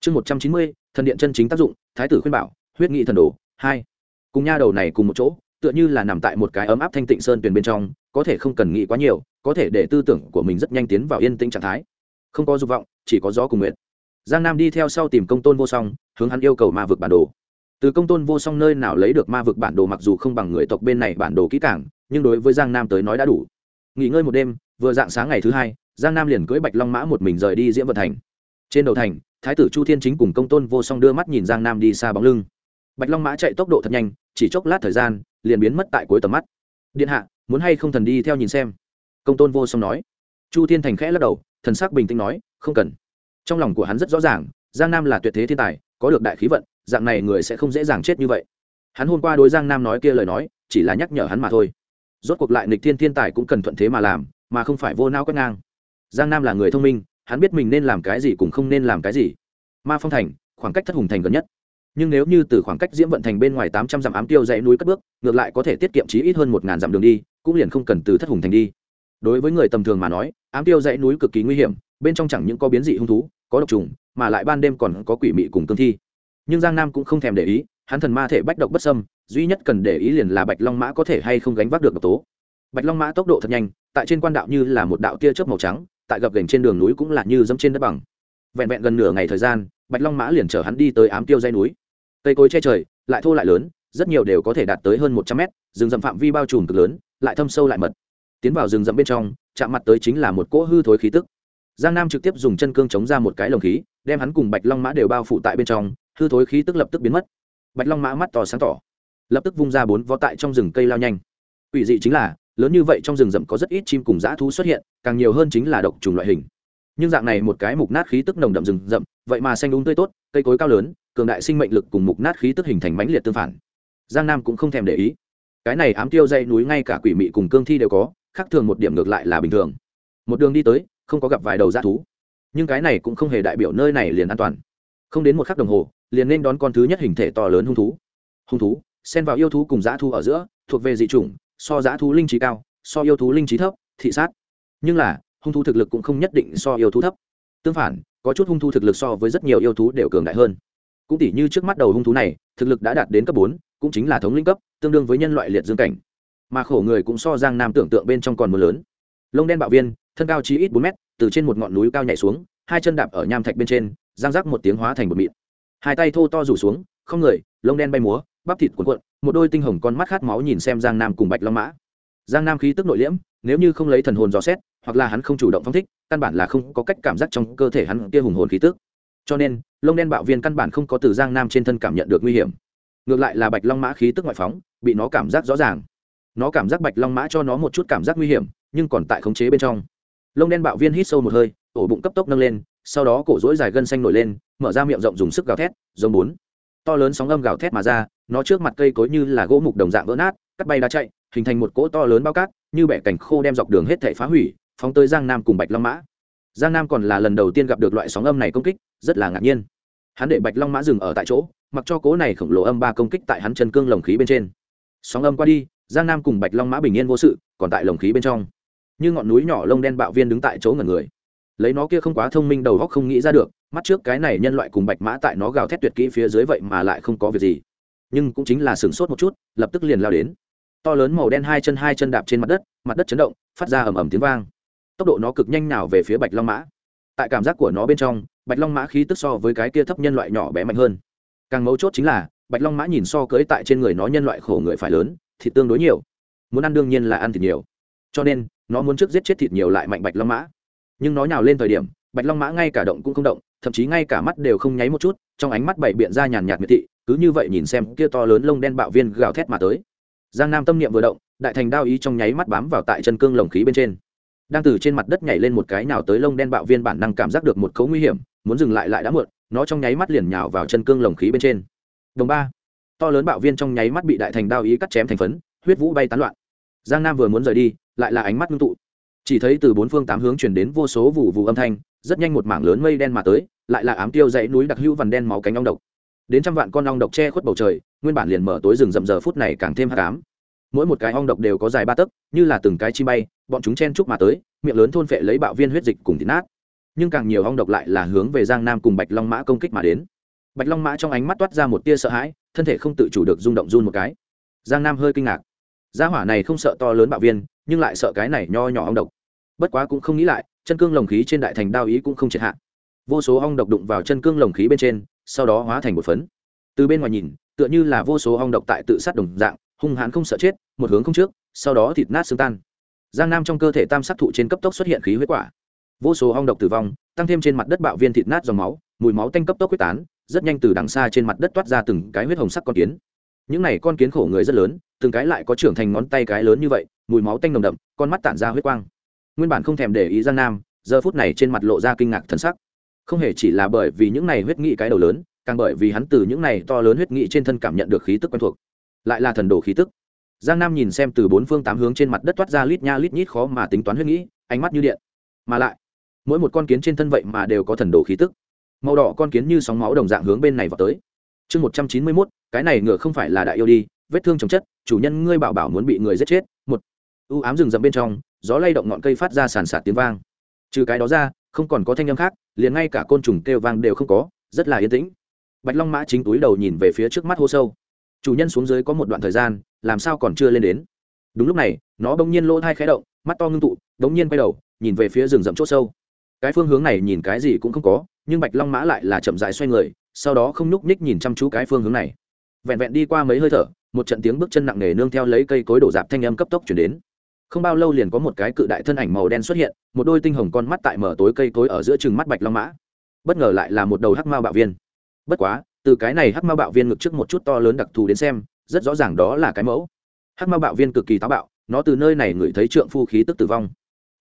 Chương một trăm chín mươi, thần điện chân chính tác dụng, thái tử khuyên bảo, huyết nghị thần đồ, hai. Cùng nha đầu này cùng một chỗ, tựa như là nằm tại một cái ấm áp thanh tịnh sơn tuyền bên trong, có thể không cần nghĩ quá nhiều, có thể để tư tưởng của mình rất nhanh tiến vào yên tĩnh trạng thái. Không có dục vọng, chỉ có gió cùng nguyện giang nam đi theo sau tìm công tôn vô song, hướng hắn yêu cầu ma vực bản đồ. Từ công tôn vô song nơi nào lấy được ma vực bản đồ mặc dù không bằng người tộc bên này bản đồ kỹ cảng nhưng đối với giang nam tới nói đã đủ. Nghỉ ngơi một đêm, vừa dạng sáng ngày thứ hai, giang nam liền cưỡi bạch long mã một mình rời đi diễm vận thành. Trên đầu thành, thái tử chu thiên chính cùng công tôn vô song đưa mắt nhìn giang nam đi xa bóng lưng. Bạch long mã chạy tốc độ thật nhanh, chỉ chốc lát thời gian, liền biến mất tại cuối tầm mắt. Điện hạ, muốn hay không thần đi theo nhìn xem? công tôn vô song nói. Chu thiên thành khẽ lắc đầu, thần sắc bình tĩnh nói, không cần trong lòng của hắn rất rõ ràng, giang nam là tuyệt thế thiên tài, có được đại khí vận, dạng này người sẽ không dễ dàng chết như vậy. Hắn hôm qua đối giang nam nói kia lời nói, chỉ là nhắc nhở hắn mà thôi. Rốt cuộc lại nịch thiên thiên tài cũng cần thuận thế mà làm, mà không phải vô nao quét ngang. Giang nam là người thông minh, hắn biết mình nên làm cái gì cũng không nên làm cái gì. Ma phong thành, khoảng cách thất hùng thành gần nhất. Nhưng nếu như từ khoảng cách diễm vận thành bên ngoài tám trăm dặm ám tiêu dãy núi cất bước, ngược lại có thể tiết kiệm chí ít hơn một ngàn dặm đường đi, cũng liền không cần từ thất hùng thành đi. Đối với người tầm thường mà nói, ám tiêu dãy núi cực kỳ nguy hiểm, bên trong chẳng những có biến dị hung thú có độc trùng, mà lại ban đêm còn có quỷ mị cùng cương thi. Nhưng giang nam cũng không thèm để ý, hắn thần ma thể bách độc bất sâm duy nhất cần để ý liền là bạch long mã có thể hay không gánh vác được độc tố. Bạch long mã tốc độ thật nhanh, tại trên quan đạo như là một đạo tia chớp màu trắng, tại gập gành trên đường núi cũng là như dẫm trên đất bằng. Vẹn vẹn gần nửa ngày thời gian, bạch long mã liền chở hắn đi tới ám tiêu dây núi. Cây cối che trời, lại thô lại lớn, rất nhiều đều có thể đạt tới hơn một trăm mét, rừng rậm phạm vi bao trùm cực lớn, lại thâm sâu lại mật. Tiến vào rừng rậm bên trong, chạm mặt tới chính là một cỗ hư thối khí tức giang nam trực tiếp dùng chân cương chống ra một cái lồng khí, đem hắn cùng bạch long mã đều bao phủ tại bên trong, hư thối khí tức lập tức biến mất. Bạch long mã mắt tỏ sáng tỏ, lập tức vung ra bốn vó tại trong rừng cây lao nhanh. Ủy dị chính là, lớn như vậy trong rừng rậm có rất ít chim cùng dã thú xuất hiện, càng nhiều hơn chính là độc trùng loại hình. Nhưng dạng này một cái mục nát khí tức nồng đậm rừng rậm, vậy mà xanh đúng tươi tốt, cây cối cao lớn, cường đại sinh mệnh lực cùng mục nát khí tức hình thành mãnh liệt tương phản. Giang nam cũng không thèm để ý. Cái này ám tiêu dây núi ngay cả quỷ mị cùng cương thi đều có, khác thường một điểm ngược lại là bình thường. Một đường đi tới không có gặp vài đầu dã thú. Nhưng cái này cũng không hề đại biểu nơi này liền an toàn. Không đến một khắc đồng hồ, liền nên đón con thứ nhất hình thể to lớn hung thú. Hung thú, xen vào yêu thú cùng dã thú ở giữa, thuộc về dị chủng, so giã thú linh trí cao, so yêu thú linh trí thấp, thị sát. Nhưng là, hung thú thực lực cũng không nhất định so yêu thú thấp. Tương phản, có chút hung thú thực lực so với rất nhiều yêu thú đều cường đại hơn. Cũng tỉ như trước mắt đầu hung thú này, thực lực đã đạt đến cấp bốn, cũng chính là thống linh cấp, tương đương với nhân loại liệt dương cảnh. Mà khổ người cũng so giang nam tưởng tượng bên trong còn mưa lớn. Lông đen bạo viên thân cao chí ít bốn mét, từ trên một ngọn núi cao nhảy xuống, hai chân đạp ở nham thạch bên trên giang rác một tiếng hóa thành một mịn. Hai tay thô to rủ xuống, không người, lông đen bay múa, bắp thịt cuộn cuộn, một đôi tinh hồng con mắt khát máu nhìn xem giang nam cùng bạch long mã. Giang nam khí tức nội liễm, nếu như không lấy thần hồn dò xét, hoặc là hắn không chủ động phong thích, căn bản là không có cách cảm giác trong cơ thể hắn kia hùng hồn khí tức. Cho nên, lông đen bạo viên căn bản không có từ giang nam trên thân cảm nhận được nguy hiểm. Ngược lại là bạch long mã khí tức ngoại phóng, bị nó cảm giác rõ ràng. Nó cảm giác bạch long mã cho nó một chút cảm giác nguy hiểm, nhưng còn tại khống chế bên trong lông đen bạo viên hít sâu một hơi, ổ bụng cấp tốc nâng lên, sau đó cổ rỗi dài gân xanh nổi lên, mở ra miệng rộng dùng sức gào thét, giống bốn. To lớn sóng âm gào thét mà ra, nó trước mặt cây cối như là gỗ mục đồng dạng vỡ nát, cắt bay đá chạy, hình thành một cỗ to lớn bao cát, như bẻ cành khô đem dọc đường hết thể phá hủy, phóng tới giang nam cùng bạch long mã. Giang nam còn là lần đầu tiên gặp được loại sóng âm này công kích, rất là ngạc nhiên. Hắn để bạch long mã dừng ở tại chỗ, mặc cho cố này khổng lồ âm ba công kích tại hắn chân cương lồng khí bên trên. Sóng âm qua đi, giang nam cùng bạch long mã bình yên vô sự, còn tại lồng khí bên trong như ngọn núi nhỏ lông đen bạo viên đứng tại chỗ ngẩn người. Lấy nó kia không quá thông minh đầu góc không nghĩ ra được, mắt trước cái này nhân loại cùng bạch mã tại nó gào thét tuyệt kỹ phía dưới vậy mà lại không có việc gì. Nhưng cũng chính là sửng sốt một chút, lập tức liền lao đến. To lớn màu đen hai chân hai chân đạp trên mặt đất mặt đất chấn động, phát ra ầm ầm tiếng vang. Tốc độ nó cực nhanh nào về phía bạch long mã. Tại cảm giác của nó bên trong, bạch long mã khí tức so với cái kia thấp nhân loại nhỏ bé mạnh hơn. Càng mấu chốt chính là, bạch long mã nhìn so cưới tại trên người nó nhân loại khổ người phải lớn, thịt tương đối nhiều. Muốn ăn đương nhiên là ăn thì nhiều. Cho nên nó muốn trước giết chết thịt nhiều lại mạnh bạch long mã. Nhưng nó nhào lên thời điểm, bạch long mã ngay cả động cũng không động, thậm chí ngay cả mắt đều không nháy một chút, trong ánh mắt bảy biện ra nhàn nhạt miệt thị, cứ như vậy nhìn xem kia to lớn lông đen bạo viên gào thét mà tới. Giang nam tâm niệm vừa động, đại thành đao ý trong nháy mắt bám vào tại chân cương lồng khí bên trên. Đang từ trên mặt đất nhảy lên một cái nào tới lông đen bạo viên bản năng cảm giác được một cấu nguy hiểm, muốn dừng lại lại đã muộn, nó trong nháy mắt liền nhào vào chân cương lồng khí bên trên. Đồng ba, to lớn bạo viên trong nháy mắt bị đại thành đao ý cắt chém thành phấn, huyết vũ bay tán loạn. Giang nam vừa muốn rời đi lại là ánh mắt ngưng tụ. Chỉ thấy từ bốn phương tám hướng chuyển đến vô số vụ vụ âm thanh, rất nhanh một mảng lớn mây đen mà tới, lại là ám tiêu dãy núi đặc hữu vằn đen máu cánh ong độc. Đến trăm vạn con ong độc che khuất bầu trời, nguyên bản liền mở tối rừng rậm giờ phút này càng thêm hạ cám mỗi một cái ong độc đều có dài ba tấc, như là từng cái chi bay, bọn chúng chen chúc mà tới, miệng lớn thôn phệ lấy bạo viên huyết dịch cùng thịt nát. Nhưng càng nhiều ong độc lại là hướng về giang nam cùng bạch long mã công kích mà đến. Bạch long mã trong ánh mắt toát ra một tia sợ hãi, thân thể không tự chủ được rung động run một cái. Giang nam hơi kinh ngạc. Gia hỏa này không sợ to lớn bạo viên nhưng lại sợ cái này nho nhỏ ong độc. Bất quá cũng không nghĩ lại, chân cương lồng khí trên đại thành đao ý cũng không triệt hạ. Vô số ong độc đụng vào chân cương lồng khí bên trên, sau đó hóa thành một phấn. Từ bên ngoài nhìn, tựa như là vô số ong độc tại tự sát đồng dạng, hung hãn không sợ chết, một hướng không trước, sau đó thịt nát xương tan. Giang nam trong cơ thể tam sắc thụ trên cấp tốc xuất hiện khí huyết quả. Vô số ong độc tử vong, tăng thêm trên mặt đất bạo viên thịt nát dòng máu, mùi máu tanh cấp tốc quyết tán, rất nhanh từ đằng xa trên mặt đất toát ra từng cái huyết hồng sắc con kiến. Những này con kiến khổ người rất lớn, từng cái lại có trưởng thành ngón tay cái lớn như vậy mùi máu tanh nồng đậm con mắt tản ra huyết quang. Nguyên bản không thèm để ý giang nam giờ phút này trên mặt lộ ra kinh ngạc thân sắc. Không hề chỉ là bởi vì những này huyết nghị cái đầu lớn càng bởi vì hắn từ những này to lớn huyết nghị trên thân cảm nhận được khí tức quen thuộc. Lại là thần đồ khí tức. Giang nam nhìn xem từ bốn phương tám hướng trên mặt đất toát ra lít nha lít nhít khó mà tính toán huyết nghị, ánh mắt như điện. Mà lại mỗi một con kiến trên thân vậy mà đều có thần đồ khí tức. Màu đỏ con kiến như sóng máu đồng dạng hướng bên này vào tới. Chương một trăm chín mươi mốt cái này ngựa không phải là đại yêu đi vết thương chồng chất chủ nhân ngươi bảo bảo muốn bị người giết chết u ưu ám rừng rậm bên trong, gió lay động ngọn cây phát ra sàn sạt tiếng vang. Trừ cái đó ra, không còn có thanh âm khác, liền ngay cả côn trùng kêu vang đều không có, rất là yên tĩnh. Bạch long mã chính túi đầu nhìn về phía trước mắt hô sâu. Chủ nhân xuống dưới có một đoạn thời gian, làm sao còn chưa lên đến? Đúng lúc này, nó bỗng nhiên lỗ thai khẽ động, mắt to ngưng tụ bỗng nhiên quay đầu, nhìn về phía rừng rậm c h ỗ sâu. Cái phương hướng này nhìn cái gì cũng không có, nhưng bạch long mã lại là chậm dại xoay người, sau đó không nhúc nhích nhìn chăm chú cái phương hướng này. Vẹn vẹn đi qua mấy hơi thở, một trận tiếng bước chân nặng nề nương theo lấy cây cối đổ dạp thanh âm cấp tốc chuyển đến không bao lâu liền có một cái cự đại thân ảnh màu đen xuất hiện, một đôi tinh hồng con mắt tại mở tối cây cối ở giữa chừng mắt bạch long mã. Bất ngờ lại là một đầu hắc mao bạo viên. Bất quá, từ cái này hắc mao bạo viên ngực trước một chút to lớn đặc thù đến xem, rất rõ ràng đó là cái mẫu. Hắc mao bạo viên cực kỳ táo bạo, nó từ nơi này ngửi thấy trượng phu khí tức tử vong.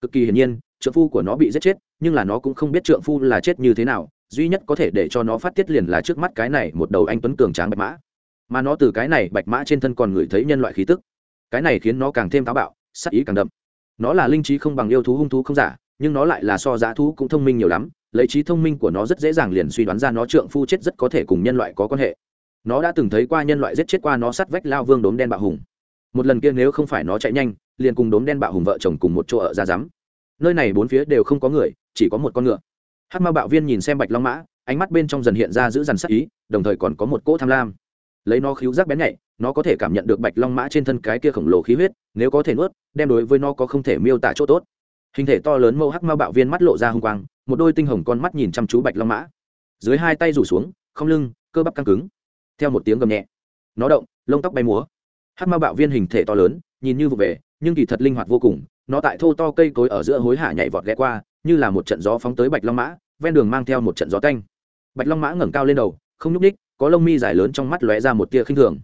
Cực kỳ hiển nhiên, trượng phu của nó bị giết chết, nhưng là nó cũng không biết trượng phu là chết như thế nào, duy nhất có thể để cho nó phát tiết liền là trước mắt cái này một đầu anh tuấn cường tráng bạch mã. Mà nó từ cái này bạch mã trên thân còn ngửi thấy nhân loại khí tức. Cái này khiến nó càng thêm táo bạo sắc ý càng đậm. Nó là linh trí không bằng yêu thú hung thú không giả, nhưng nó lại là so giá thú cũng thông minh nhiều lắm, lấy trí thông minh của nó rất dễ dàng liền suy đoán ra nó trượng phu chết rất có thể cùng nhân loại có quan hệ. Nó đã từng thấy qua nhân loại giết chết qua nó sắt vách lao vương đốm đen bạo hùng. Một lần kia nếu không phải nó chạy nhanh, liền cùng đốm đen bạo hùng vợ chồng cùng một chỗ ở ra rắm. Nơi này bốn phía đều không có người, chỉ có một con ngựa. Hát ma bạo viên nhìn xem bạch long mã, ánh mắt bên trong dần hiện ra giữ dằn sắc ý, đồng thời còn có một cỗ tham lam lấy nó khíu giác bén nhạy, nó có thể cảm nhận được bạch long mã trên thân cái kia khổng lồ khí huyết, nếu có thể nuốt, đem đối với nó có không thể miêu tả chỗ tốt. Hình thể to lớn mâu hắc ma bạo viên mắt lộ ra h ư n g quang, một đôi tinh hồng con mắt nhìn chăm chú bạch long mã. Dưới hai tay rủ xuống, không lưng, cơ bắp căng cứng. Theo một tiếng gầm nhẹ, nó động, lông tóc bay múa. Hắc ma bạo viên hình thể to lớn, nhìn như vụ về, nhưng kỳ thật linh hoạt vô cùng, nó tại thô to cây cối ở giữa hối hả nhảy vọt ghé qua, như là một trận gió phóng tới bạch long mã, ven đường mang theo một trận gió canh bạch long mã ngẩng cao lên đầu, không nhúc ních có lông mi dài lớn trong mắt lóe ra một tia khinh thường.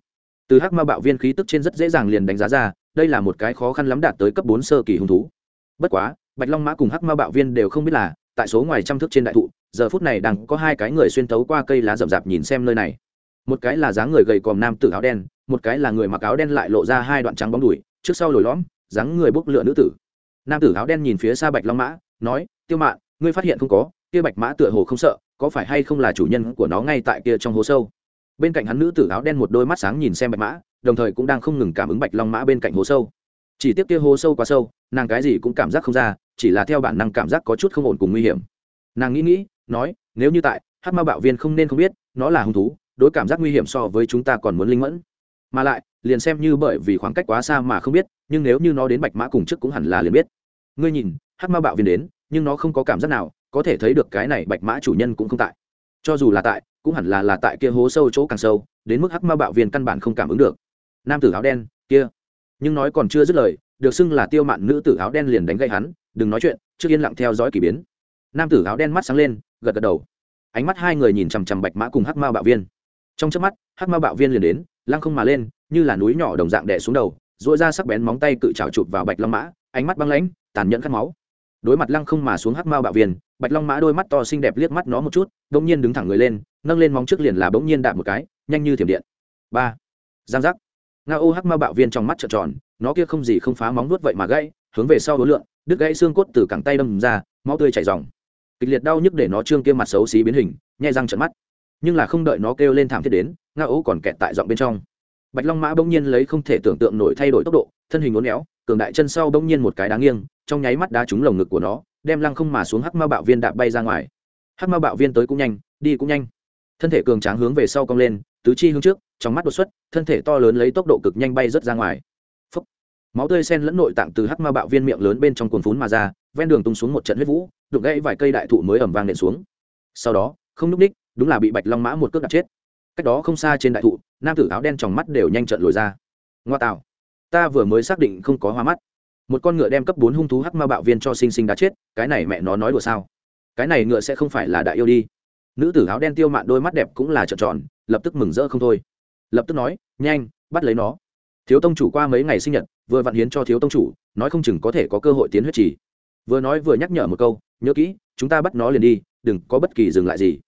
Từ hắc ma bạo viên khí tức trên rất dễ dàng liền đánh giá ra, đây là một cái khó khăn lắm đạt tới cấp bốn sơ kỳ hung thú. Bất quá, bạch long mã cùng hắc ma bạo viên đều không biết là, tại số ngoài trăm thước trên đại thụ, giờ phút này đang có hai cái người xuyên thấu qua cây lá rậm rạp nhìn xem nơi này. Một cái là dáng người gầy còm nam tử áo đen, một cái là người mặc áo đen lại lộ ra hai đoạn trắng bóng đùi, trước sau lồi lõm, dáng người bốc lửa nữ tử. Nam tử áo đen nhìn phía xa bạch long mã, nói, tiêu mạn, ngươi phát hiện không có, kia bạch mã tựa hồ không sợ có phải hay không là chủ nhân của nó ngay tại kia trong hố sâu? Bên cạnh hắn nữ tử áo đen một đôi mắt sáng nhìn xem bạch mã, đồng thời cũng đang không ngừng cảm ứng bạch long mã bên cạnh hố sâu. Chỉ tiếc kia hố sâu quá sâu, nàng cái gì cũng cảm giác không ra, chỉ là theo bản năng cảm giác có chút không ổn cùng nguy hiểm. Nàng nghĩ nghĩ, nói, nếu như tại hát ma bạo viên không nên không biết, nó là hung thú, đối cảm giác nguy hiểm so với chúng ta còn muốn linh mẫn. Mà lại, liền xem như bởi vì khoảng cách quá xa mà không biết, nhưng nếu như nó đến bạch mã cùng trước cũng hẳn là liền biết. Ngươi nhìn hát ma bạo viên đến, nhưng nó không có cảm giác nào có thể thấy được cái này bạch mã chủ nhân cũng không tại. Cho dù là tại, cũng hẳn là là tại kia hố sâu chỗ càng sâu, đến mức hắc ma bạo viên căn bản không cảm ứng được. Nam tử áo đen, kia. Nhưng nói còn chưa dứt lời, được xưng là tiêu mạn nữ tử áo đen liền đánh gây hắn, đừng nói chuyện, trước yên lặng theo dõi k ỳ biến. Nam tử áo đen mắt sáng lên, gật gật đầu. Ánh mắt hai người nhìn chằm chằm bạch mã cùng hắc ma bạo viên. Trong trước mắt, hắc ma bạo viên liền đến, lăng không mà lên, như là núi nhỏ đồng dạng đẻ xuống đầu dội ra sắc bén móng tay cự trào chụp vào bạch long mã, ánh mắt băng lãnh, tàn nhẫn cắt máu. Đối mặt lăng không mà xuống hắc ma bạo viên bạch long mã đôi mắt to xinh đẹp liếc mắt nó một chút đ ỗ n g nhiên đứng thẳng người lên, nâng lên móng trước liền là bỗng nhiên đạp một cái, nhanh như thiểm điện. Ba. Giang giác. Nga ô hắc ma bạo viên trong mắt trợn tròn, nó kia không gì không phá móng nuốt vậy mà gãy, hướng về sau đối lượng đứt gãy xương cốt từ cẳng tay đâm ra, máu tươi chảy dòng kịch liệt đau nhức để nó trương kia mặt xấu xí biến hình, nhai răng trận mắt. Nhưng là không đợi nó kêu lên thảm thiết đến, nga ô còn kẹt tại giọng bên trong. Bạch long mã bỗng nhiên lấy không thể tưởng tượng nổi thay đổi tốc độ, thân hình uốn éo, cường đại chân sau bỗng nhiên một cái đá nghiêng, trong nháy mắt đá trúng lồng ngực của nó đem lăng không mà xuống hắc ma bạo viên đạp bay ra ngoài. Hắc ma bạo viên tới cũng nhanh, đi cũng nhanh. Thân thể cường tráng hướng về sau cong lên, tứ chi hướng trước, trong mắt đột xuất, thân thể to lớn lấy tốc độ cực nhanh bay rớt ra ngoài. Phốc. máu tươi sen lẫn nội tạng từ hắc ma bạo viên miệng lớn bên trong cuồn phún mà ra, ven đường tung xuống một trận huyết vũ, đục gãy vài cây đại thụ mới ẩm vang nện xuống. Sau đó, không núp ních, đúng là bị bạch long mã một cước đạp chết. Cách đó không xa trên đại thụ, nam tử áo đen trong mắt đều nhanh trận lồi ra. Ngoa tạo. Ta vừa mới xác định không có hoa mắt một con ngựa đem cấp bốn hung thú hắc ma bạo viên cho sinh sinh đã chết, cái này mẹ nó nói đùa sao? Cái này ngựa sẽ không phải là đại yêu đi. Nữ tử áo đen tiêu mạn đôi mắt đẹp cũng là trợn tròn, lập tức mừng rỡ không thôi. Lập tức nói, nhanh, bắt lấy nó. Thiếu tông chủ qua mấy ngày sinh nhật, vừa vặn hiến cho thiếu tông chủ, nói không chừng có thể có cơ hội tiến huyết trì. Vừa nói vừa nhắc nhở một câu, nhớ kỹ, chúng ta bắt nó liền đi, đừng có bất kỳ dừng lại gì.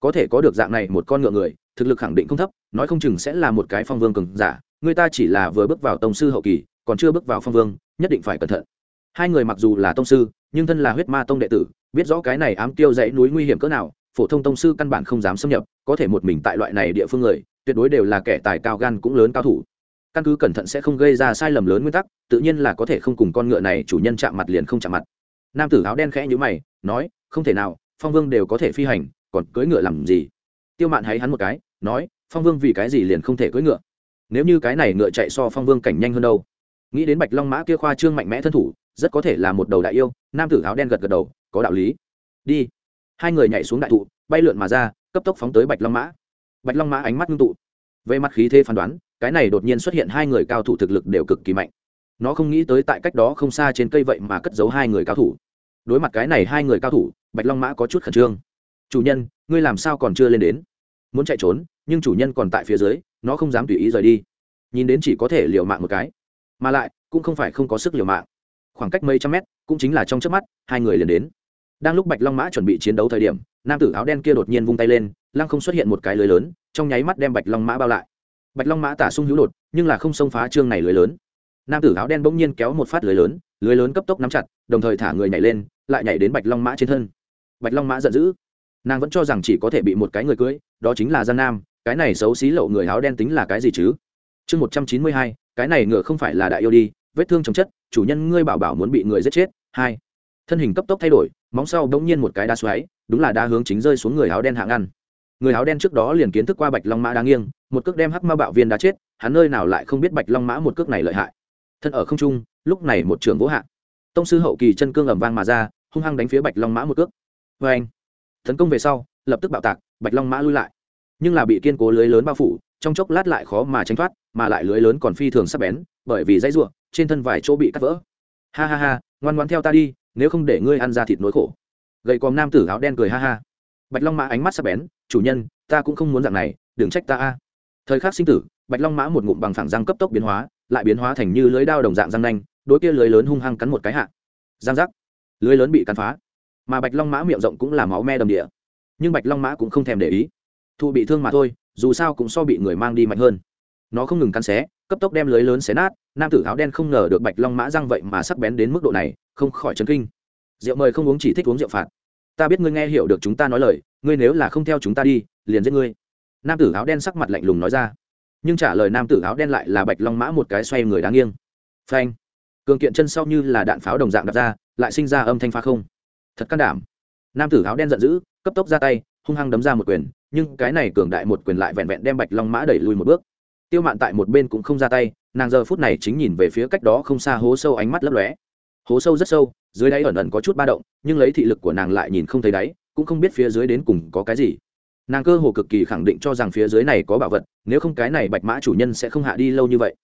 Có thể có được dạng này một con ngựa người, thực lực khẳng định không thấp, nói không chừng sẽ là một cái phong vương cường giả, người ta chỉ là vừa bước vào tông sư hậu kỳ, còn chưa bước vào phong vương nhất định phải cẩn thận. Hai người mặc dù là tông sư, nhưng thân là huyết ma tông đệ tử, biết rõ cái này ám tiêu dãy núi nguy hiểm cỡ nào, phổ thông tông sư căn bản không dám xâm nhập, có thể một mình tại loại này địa phương người, tuyệt đối đều là kẻ tài cao gan cũng lớn cao thủ. Căn cứ cẩn thận sẽ không gây ra sai lầm lớn nguyên tắc, tự nhiên là có thể không cùng con ngựa này chủ nhân chạm mặt liền không chạm mặt. Nam tử áo đen khẽ nhữ mày, nói, không thể nào, phong vương đều có thể phi hành, còn cưỡi ngựa làm gì? Tiêu mạn hãy hắn một cái, nói, phong vương vì cái gì liền không thể cưỡi ngựa? Nếu như cái này ngựa chạy so phong vương cảnh nhanh hơn đâu? Nghĩ đến bạch long mã kia khoa trương mạnh mẽ thân thủ, rất có thể là một đầu đại yêu, nam tử áo đen gật gật đầu, có đạo lý. Đi. Hai người nhảy xuống đại thụ, bay lượn mà ra, cấp tốc phóng tới bạch long mã. Bạch long mã ánh mắt ngưng tụ. Về mặt khí thế phán đoán, cái này đột nhiên xuất hiện hai người cao thủ thực lực đều cực kỳ mạnh. Nó không nghĩ tới tại cách đó không xa trên cây vậy mà cất giấu hai người cao thủ. Đối mặt cái này hai người cao thủ, bạch long mã có chút khẩn trương. Chủ nhân, ngươi làm sao còn chưa lên đến? Muốn chạy trốn, nhưng chủ nhân còn tại phía dưới, nó không dám tùy ý rời đi. Nhìn đến chỉ có thể liều mạng một cái mà lại cũng không phải không có sức liều mạng. Khoảng cách mấy trăm mét cũng chính là trong trước mắt, hai người liền đến. Đang lúc bạch long mã chuẩn bị chiến đấu thời điểm, nam tử áo đen kia đột nhiên vung tay lên, lăng không xuất hiện một cái lưới lớn, trong nháy mắt đem bạch long mã bao lại. Bạch long mã tả sung hữu đột, nhưng là không xông phá trương này lưới lớn. Nam tử áo đen bỗng nhiên kéo một phát lưới lớn lưới lớn cấp tốc nắm chặt, đồng thời thả người nhảy lên, lại nhảy đến bạch long mã trên thân. Bạch long mã giận dữ. Nàng vẫn cho rằng chỉ có thể bị một cái người cưới, đó chính là gian nam, cái này xấu xí lậu người áo đen tính là cái gì chứ? Chương một trăm chín mươi hai cái này ngựa không phải là đại yêu đi, vết thương chồng chất, chủ nhân ngươi bảo bảo muốn bị người giết chết. Hai, thân hình cấp tốc thay đổi, móng sau đ ỗ n g nhiên một cái đa xoáy, đúng là đa hướng chính rơi xuống người áo đen hạng ăn. Người áo đen trước đó liền kiến thức qua bạch long mã đa nghiêng, một cước đem hắc ma bạo viên đá chết, hắn nơi nào lại không biết bạch long mã một cước này lợi hại. Thân ở không trung, lúc này một trưởng vỗ hạ. Tông sư hậu kỳ chân cương ẩm vang mà ra, hung hăng đánh phía bạch long mã một cước. Vê anh tấn công về sau, lập tức bạo tạc, bạch long mã lui lại. Nhưng là bị kiên cố lưới lớn bao phủ, trong chốc lát lại khó mà tránh thoát mà lại lưới lớn còn phi thường sắp bén, bởi vì dãy ruộng trên thân vài chỗ bị cắt vỡ. Ha ha ha, ngoan ngoan theo ta đi, nếu không để ngươi ăn ra thịt nỗi khổ. Gậy còm nam tử áo đen cười ha ha. Bạch long mã ánh mắt sắp bén, chủ nhân, ta cũng không muốn dạng này, đừng trách ta a. Thời khắc sinh tử, bạch long mã một ngụm bằng phẳng răng cấp tốc biến hóa, lại biến hóa thành như lưới đao đồng dạng răng nanh, đối kia lưới lớn hung hăng cắn một cái hạ. Giang giác. Lưới lớn bị cắn phá. Mà bạch long mã miệng rộng cũng là máu me đầm địa. Nhưng bạch long mã cũng không thèm để ý. Thụ bị thương mà thôi, dù sao cũng so bị người mang đi mạnh hơn nó không ngừng cắn xé, cấp tốc đem lưới lớn xé nát, nam tử áo đen không ngờ được bạch long mã răng vậy mà sắc bén đến mức độ này, không khỏi chấn kinh. Rượu mời không uống chỉ thích uống rượu phạt. Ta biết ngươi nghe hiểu được chúng ta nói lời, ngươi nếu là không theo chúng ta đi, liền giết ngươi. Nam tử áo đen sắc mặt lạnh lùng nói ra. Nhưng trả lời nam tử áo đen lại là bạch long mã một cái xoay người đáng nghiêng. Phanh. Cường kiện chân sau như là đạn pháo đồng dạng đặt ra, lại sinh ra âm thanh pha không. Thật can đảm. Nam tử áo đen giận dữ, cấp tốc ra tay, hung hăng đấm ra một quyền, nhưng cái này cường đại một quyền lại vẹn vẹn đem bạch long mã đẩy lùi một bước tiêu mạn tại một bên cũng không ra tay, nàng giờ phút này chính nhìn về phía cách đó không xa hố sâu ánh mắt lấp lóe. Hố sâu rất sâu, dưới đáy ẩn ẩn có chút ba động, nhưng lấy thị lực của nàng lại nhìn không thấy đáy, cũng không biết phía dưới đến cùng có cái gì. Nàng cơ hồ cực kỳ khẳng định cho rằng phía dưới này có bảo vật, nếu không cái này bạch mã chủ nhân sẽ không hạ đi lâu như vậy.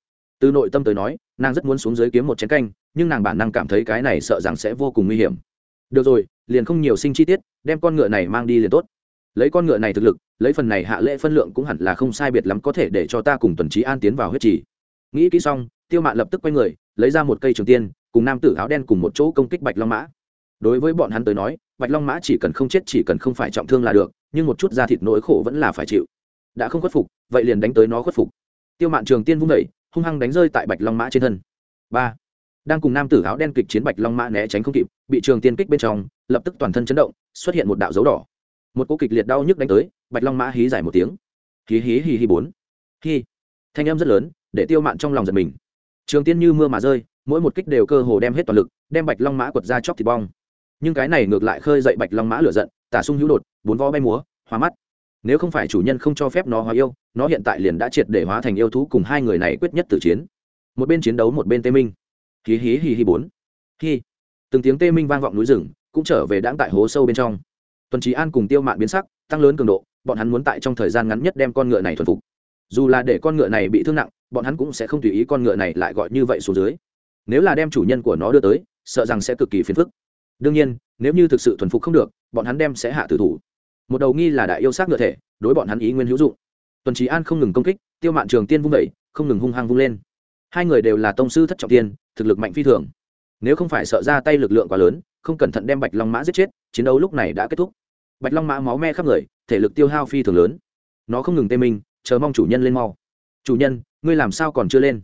Từ nội tâm tới nói, nàng rất muốn xuống dưới kiếm một chén canh, nhưng nàng bản năng cảm thấy cái này sợ rằng sẽ vô cùng nguy hiểm. Được rồi, liền không nhiều sinh chi tiết, đem con ngựa này mang đi liền tốt lấy con ngựa này thực lực, lấy phần này hạ lễ phân lượng cũng hẳn là không sai biệt lắm có thể để cho ta cùng tuần trí an tiến vào huyết trì. Nghĩ kỹ xong, tiêu mạn lập tức quay người, lấy ra một cây trường tiên, cùng nam tử áo đen cùng một chỗ công kích bạch long mã. Đối với bọn hắn tới nói, bạch long mã chỉ cần không chết chỉ cần không phải trọng thương là được, nhưng một chút da thịt nỗi khổ vẫn là phải chịu. Đã không khuất phục, vậy liền đánh tới nó khuất phục. Tiêu mạn trường tiên vung đẩy hung hăng đánh rơi tại bạch long mã trên thân. Ba. Đang cùng nam tử áo đen kịch chiến bạch long mã né tránh không kịp, bị trường tiên kích bên trong, lập tức toàn thân chấn động, xuất hiện một đạo dấu đỏ một cú kịch liệt đau nhức đánh tới, bạch long mã hí dài một tiếng. Hí hí hí hí bốn. Hí. Thanh âm rất lớn, để tiêu mạn trong lòng giật mình. Trường tiên như mưa mà rơi, mỗi một kích đều cơ hồ đem hết toàn lực, đem bạch long mã quật ra chóc thịt bong. Nhưng cái này ngược lại khơi dậy bạch long mã lửa giận, tả sung hữu đột, bốn vo bay múa hóa mắt. Nếu không phải chủ nhân không cho phép nó hóa yêu, nó hiện tại liền đã triệt để hóa thành yêu thú cùng hai người này quyết nhất tử chiến. Một bên chiến đấu một bên tê minh. Hí hí hí hí bốn. Hí. Từng tiếng tê minh vang vọng núi rừng, cũng trở về đãng tại hố sâu bên trong tuần trí an cùng tiêu mạn biến sắc, tăng lớn cường độ, bọn hắn muốn tại trong thời gian ngắn nhất đem con ngựa này thuần phục. Dù là để con ngựa này bị thương nặng, bọn hắn cũng sẽ không tùy ý con ngựa này lại gọi như vậy xuống dưới. Nếu là đem chủ nhân của nó đưa tới, sợ rằng sẽ cực kỳ phiền phức. Đương nhiên, nếu như thực sự thuần phục không được, bọn hắn đem sẽ hạ tử thủ. Một đầu nghi là đại yêu sát ngựa thể, đối bọn hắn ý nguyên hữu dụng. Tuần trí an không ngừng công kích, tiêu mạn trường tiên vung vẩy không ngừng hung hăng vung lên. Hai người đều là tông sư thất trọng tiên, thực lực mạnh phi thường. Nếu không phải sợ ra tay lực lượng quá lớn không cẩn thận đem bạch long mã giết chết, chiến đấu lúc này đã kết thúc. Bạch long mã máu me khắp người, thể lực tiêu hao phi thường lớn. Nó không ngừng tê minh, chờ mong chủ nhân lên mau. Chủ nhân, ngươi làm sao còn chưa lên?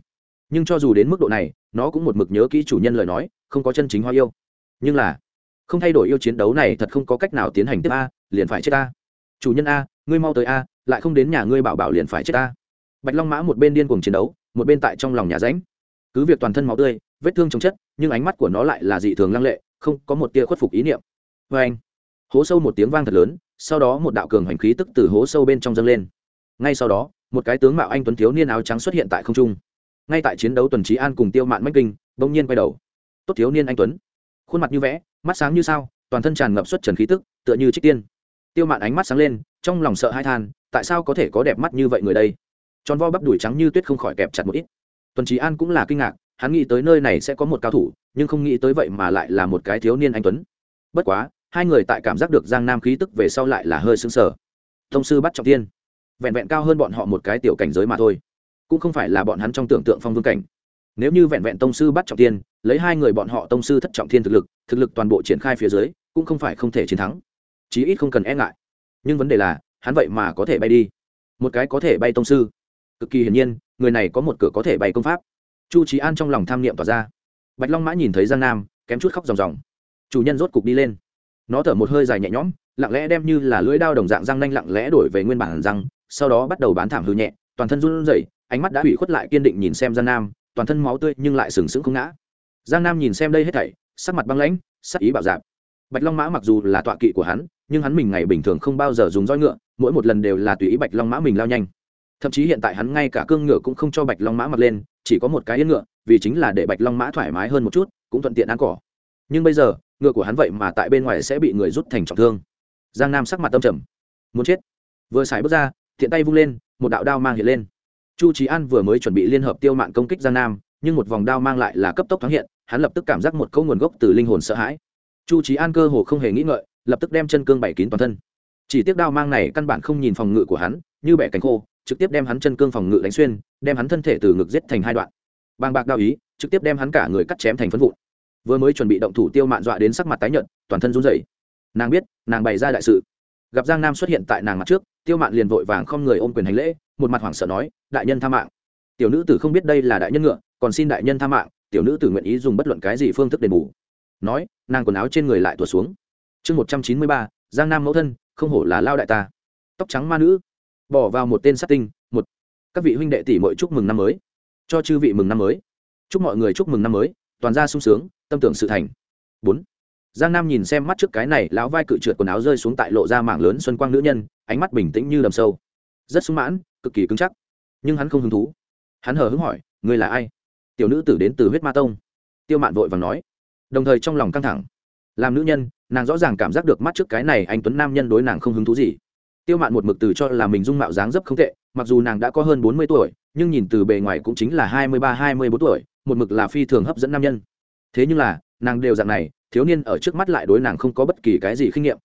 Nhưng cho dù đến mức độ này, nó cũng một mực nhớ kỹ chủ nhân lời nói, không có chân chính hoa yêu. Nhưng là, không thay đổi yêu chiến đấu này thật không có cách nào tiến hành tiếp a, liền phải chết a. Chủ nhân a, ngươi mau tới a, lại không đến nhà ngươi bảo bảo liền phải chết a. Bạch long mã một bên điên cuồng chiến đấu, một bên tại trong lòng nhà ránh cứ việc toàn thân máu tươi, vết thương chống chất, nhưng ánh mắt của nó lại là dị thường lăng lệ không có một tia khuất phục ý niệm. Vê anh, hố sâu một tiếng vang thật lớn, sau đó một đạo cường hành khí tức từ hố sâu bên trong dâng lên. Ngay sau đó, một cái tướng mạo anh tuấn thiếu niên áo trắng xuất hiện tại không trung. Ngay tại chiến đấu tuần trí an cùng tiêu mạn mách kinh, bỗng nhiên quay đầu. Tốt thiếu niên anh tuấn, khuôn mặt như vẽ, mắt sáng như sao, toàn thân tràn ngập xuất trần khí tức, tựa như trích tiên. Tiêu mạn ánh mắt sáng lên, trong lòng sợ hai than, tại sao có thể có đẹp mắt như vậy người đây? Tròn vo bắp đùi trắng như tuyết không khỏi kẹp chặt một ít. Tuần trí an cũng là kinh ngạc hắn nghĩ tới nơi này sẽ có một cao thủ, nhưng không nghĩ tới vậy mà lại là một cái thiếu niên anh tuấn. Bất quá, hai người tại cảm giác được giang nam khí tức về sau lại là hơi xứng sở thông sư bắt trọng tiên vẹn vẹn cao hơn bọn họ một cái tiểu cảnh giới mà thôi. Cũng không phải là bọn hắn trong tưởng tượng phong vương cảnh. Nếu như vẹn vẹn tông sư bắt trọng tiên lấy hai người bọn họ tông sư thất trọng thiên thực lực thực lực toàn bộ triển khai phía dưới, cũng không phải không thể chiến thắng. Chí ít không cần e ngại. Nhưng vấn đề là, hắn vậy mà có thể bay đi. Một cái có thể bay tông sư. Cực kỳ hiển nhiên, người này có một cửa có thể bay công pháp chu trí an trong lòng tham niệm tỏa ra. Bạch long mã nhìn thấy giang nam, kém chút khóc ròng ròng. Chủ nhân rốt cục đi lên. Nó thở một hơi dài nhẹ nhõm, lặng lẽ đem như là lưỡi đao đồng dạng răng nanh lặng lẽ đổi về nguyên bản răng, sau đó bắt đầu bán thảm hư nhẹ, toàn thân run rẩy, ánh mắt đã bị khuất lại kiên định nhìn xem giang nam, toàn thân máu tươi nhưng lại sừng sững không ngã. Giang nam nhìn xem đây hết thảy, sắc mặt băng lãnh, sắc ý bạo dạp bạch long mã mặc dù là tọa kỵ của hắn, nhưng hắn mình ngày bình thường không bao giờ dùng roi ngựa, mỗi một lần đều là tùy ý bạch long mã mình lao nhanh. Thậm chí hiện tại hắn ngay cả cương ngựa cũng không cho bạch long mã mặc lên chỉ có một cái yên ngựa, vì chính là để bạch long mã thoải mái hơn một chút, cũng thuận tiện ăn cỏ. Nhưng bây giờ, ngựa của hắn vậy mà tại bên ngoài sẽ bị người rút thành trọng thương. Giang nam sắc mặt tâm trầm. Muốn chết. Vừa xài bước ra, thiện tay vung lên, một đạo đao mang hiện lên. Chu trí an vừa mới chuẩn bị liên hợp tiêu mạng công kích giang nam, nhưng một vòng đao mang lại là cấp tốc thoáng hiện, hắn lập tức cảm giác một câu nguồn gốc từ linh hồn sợ hãi. Chu trí an cơ hồ không hề nghĩ ngợi, lập tức đem chân cương bảy kín toàn thân. Chỉ tiếc đao mang này căn bản không nhìn phòng ngự của hắn, như bẻ cánh khô trực tiếp đem hắn chân cương phòng ngự đánh xuyên, đem hắn thân thể từ ngực giết thành hai đoạn. Bàng bạc đao ý, trực tiếp đem hắn cả người cắt chém thành phân vụn. Vừa mới chuẩn bị động thủ tiêu mạn dọa đến sắc mặt tái nhợt, toàn thân run rẩy. Nàng biết, nàng bày ra đại sự. Gặp giang nam xuất hiện tại nàng mặt trước, tiêu mạn liền vội vàng không người ôm quyền hành lễ, một mặt hoảng sợ nói, đại nhân tha mạng. Tiểu nữ tử không biết đây là đại nhân ngựa, còn xin đại nhân tha mạng, tiểu nữ tử nguyện ý dùng bất luận cái gì phương thức đền bù. Nói, nàng quần áo trên người lại tuột xuống. Chương một trăm chín mươi ba, giang nam mẫu thân, không hổ là lao đại ta. Tóc trắng ma nữ bỏ vào một tên sát tinh, một. Các vị huynh đệ tỷ mọi chúc mừng năm mới. Cho chư vị mừng năm mới. Chúc mọi người chúc mừng năm mới, toàn ra sung sướng, tâm tưởng sự thành. Bốn. Giang nam nhìn xem mắt trước cái này, lão vai cự trượt quần áo rơi xuống tại lộ ra mảng lớn xuân quang nữ nhân, ánh mắt bình tĩnh như đầm sâu. Rất sung mãn, cực kỳ cứng chắc. Nhưng hắn không hứng thú. Hắn hờ hứng hỏi người là ai? Tiểu nữ tử đến từ huyết ma tông. Tiêu mạn vội và nói. Đồng thời trong lòng căng thẳng. Làm nữ nhân, nàng rõ ràng cảm giác được mắt trước cái này anh tuấn nam nhân đối nàng không hứng thú gì tiêu mạn một mực từ cho là mình dung mạo dáng dấp không tệ, mặc dù nàng đã có hơn bốn mươi tuổi, nhưng nhìn từ bề ngoài cũng chính là hai mươi ba, hai mươi bốn tuổi, một mực là phi thường hấp dẫn nam nhân. Thế nhưng là, nàng đều dạng này, thiếu niên ở trước mắt lại đối nàng không có bất kỳ cái gì kinh nghiệm.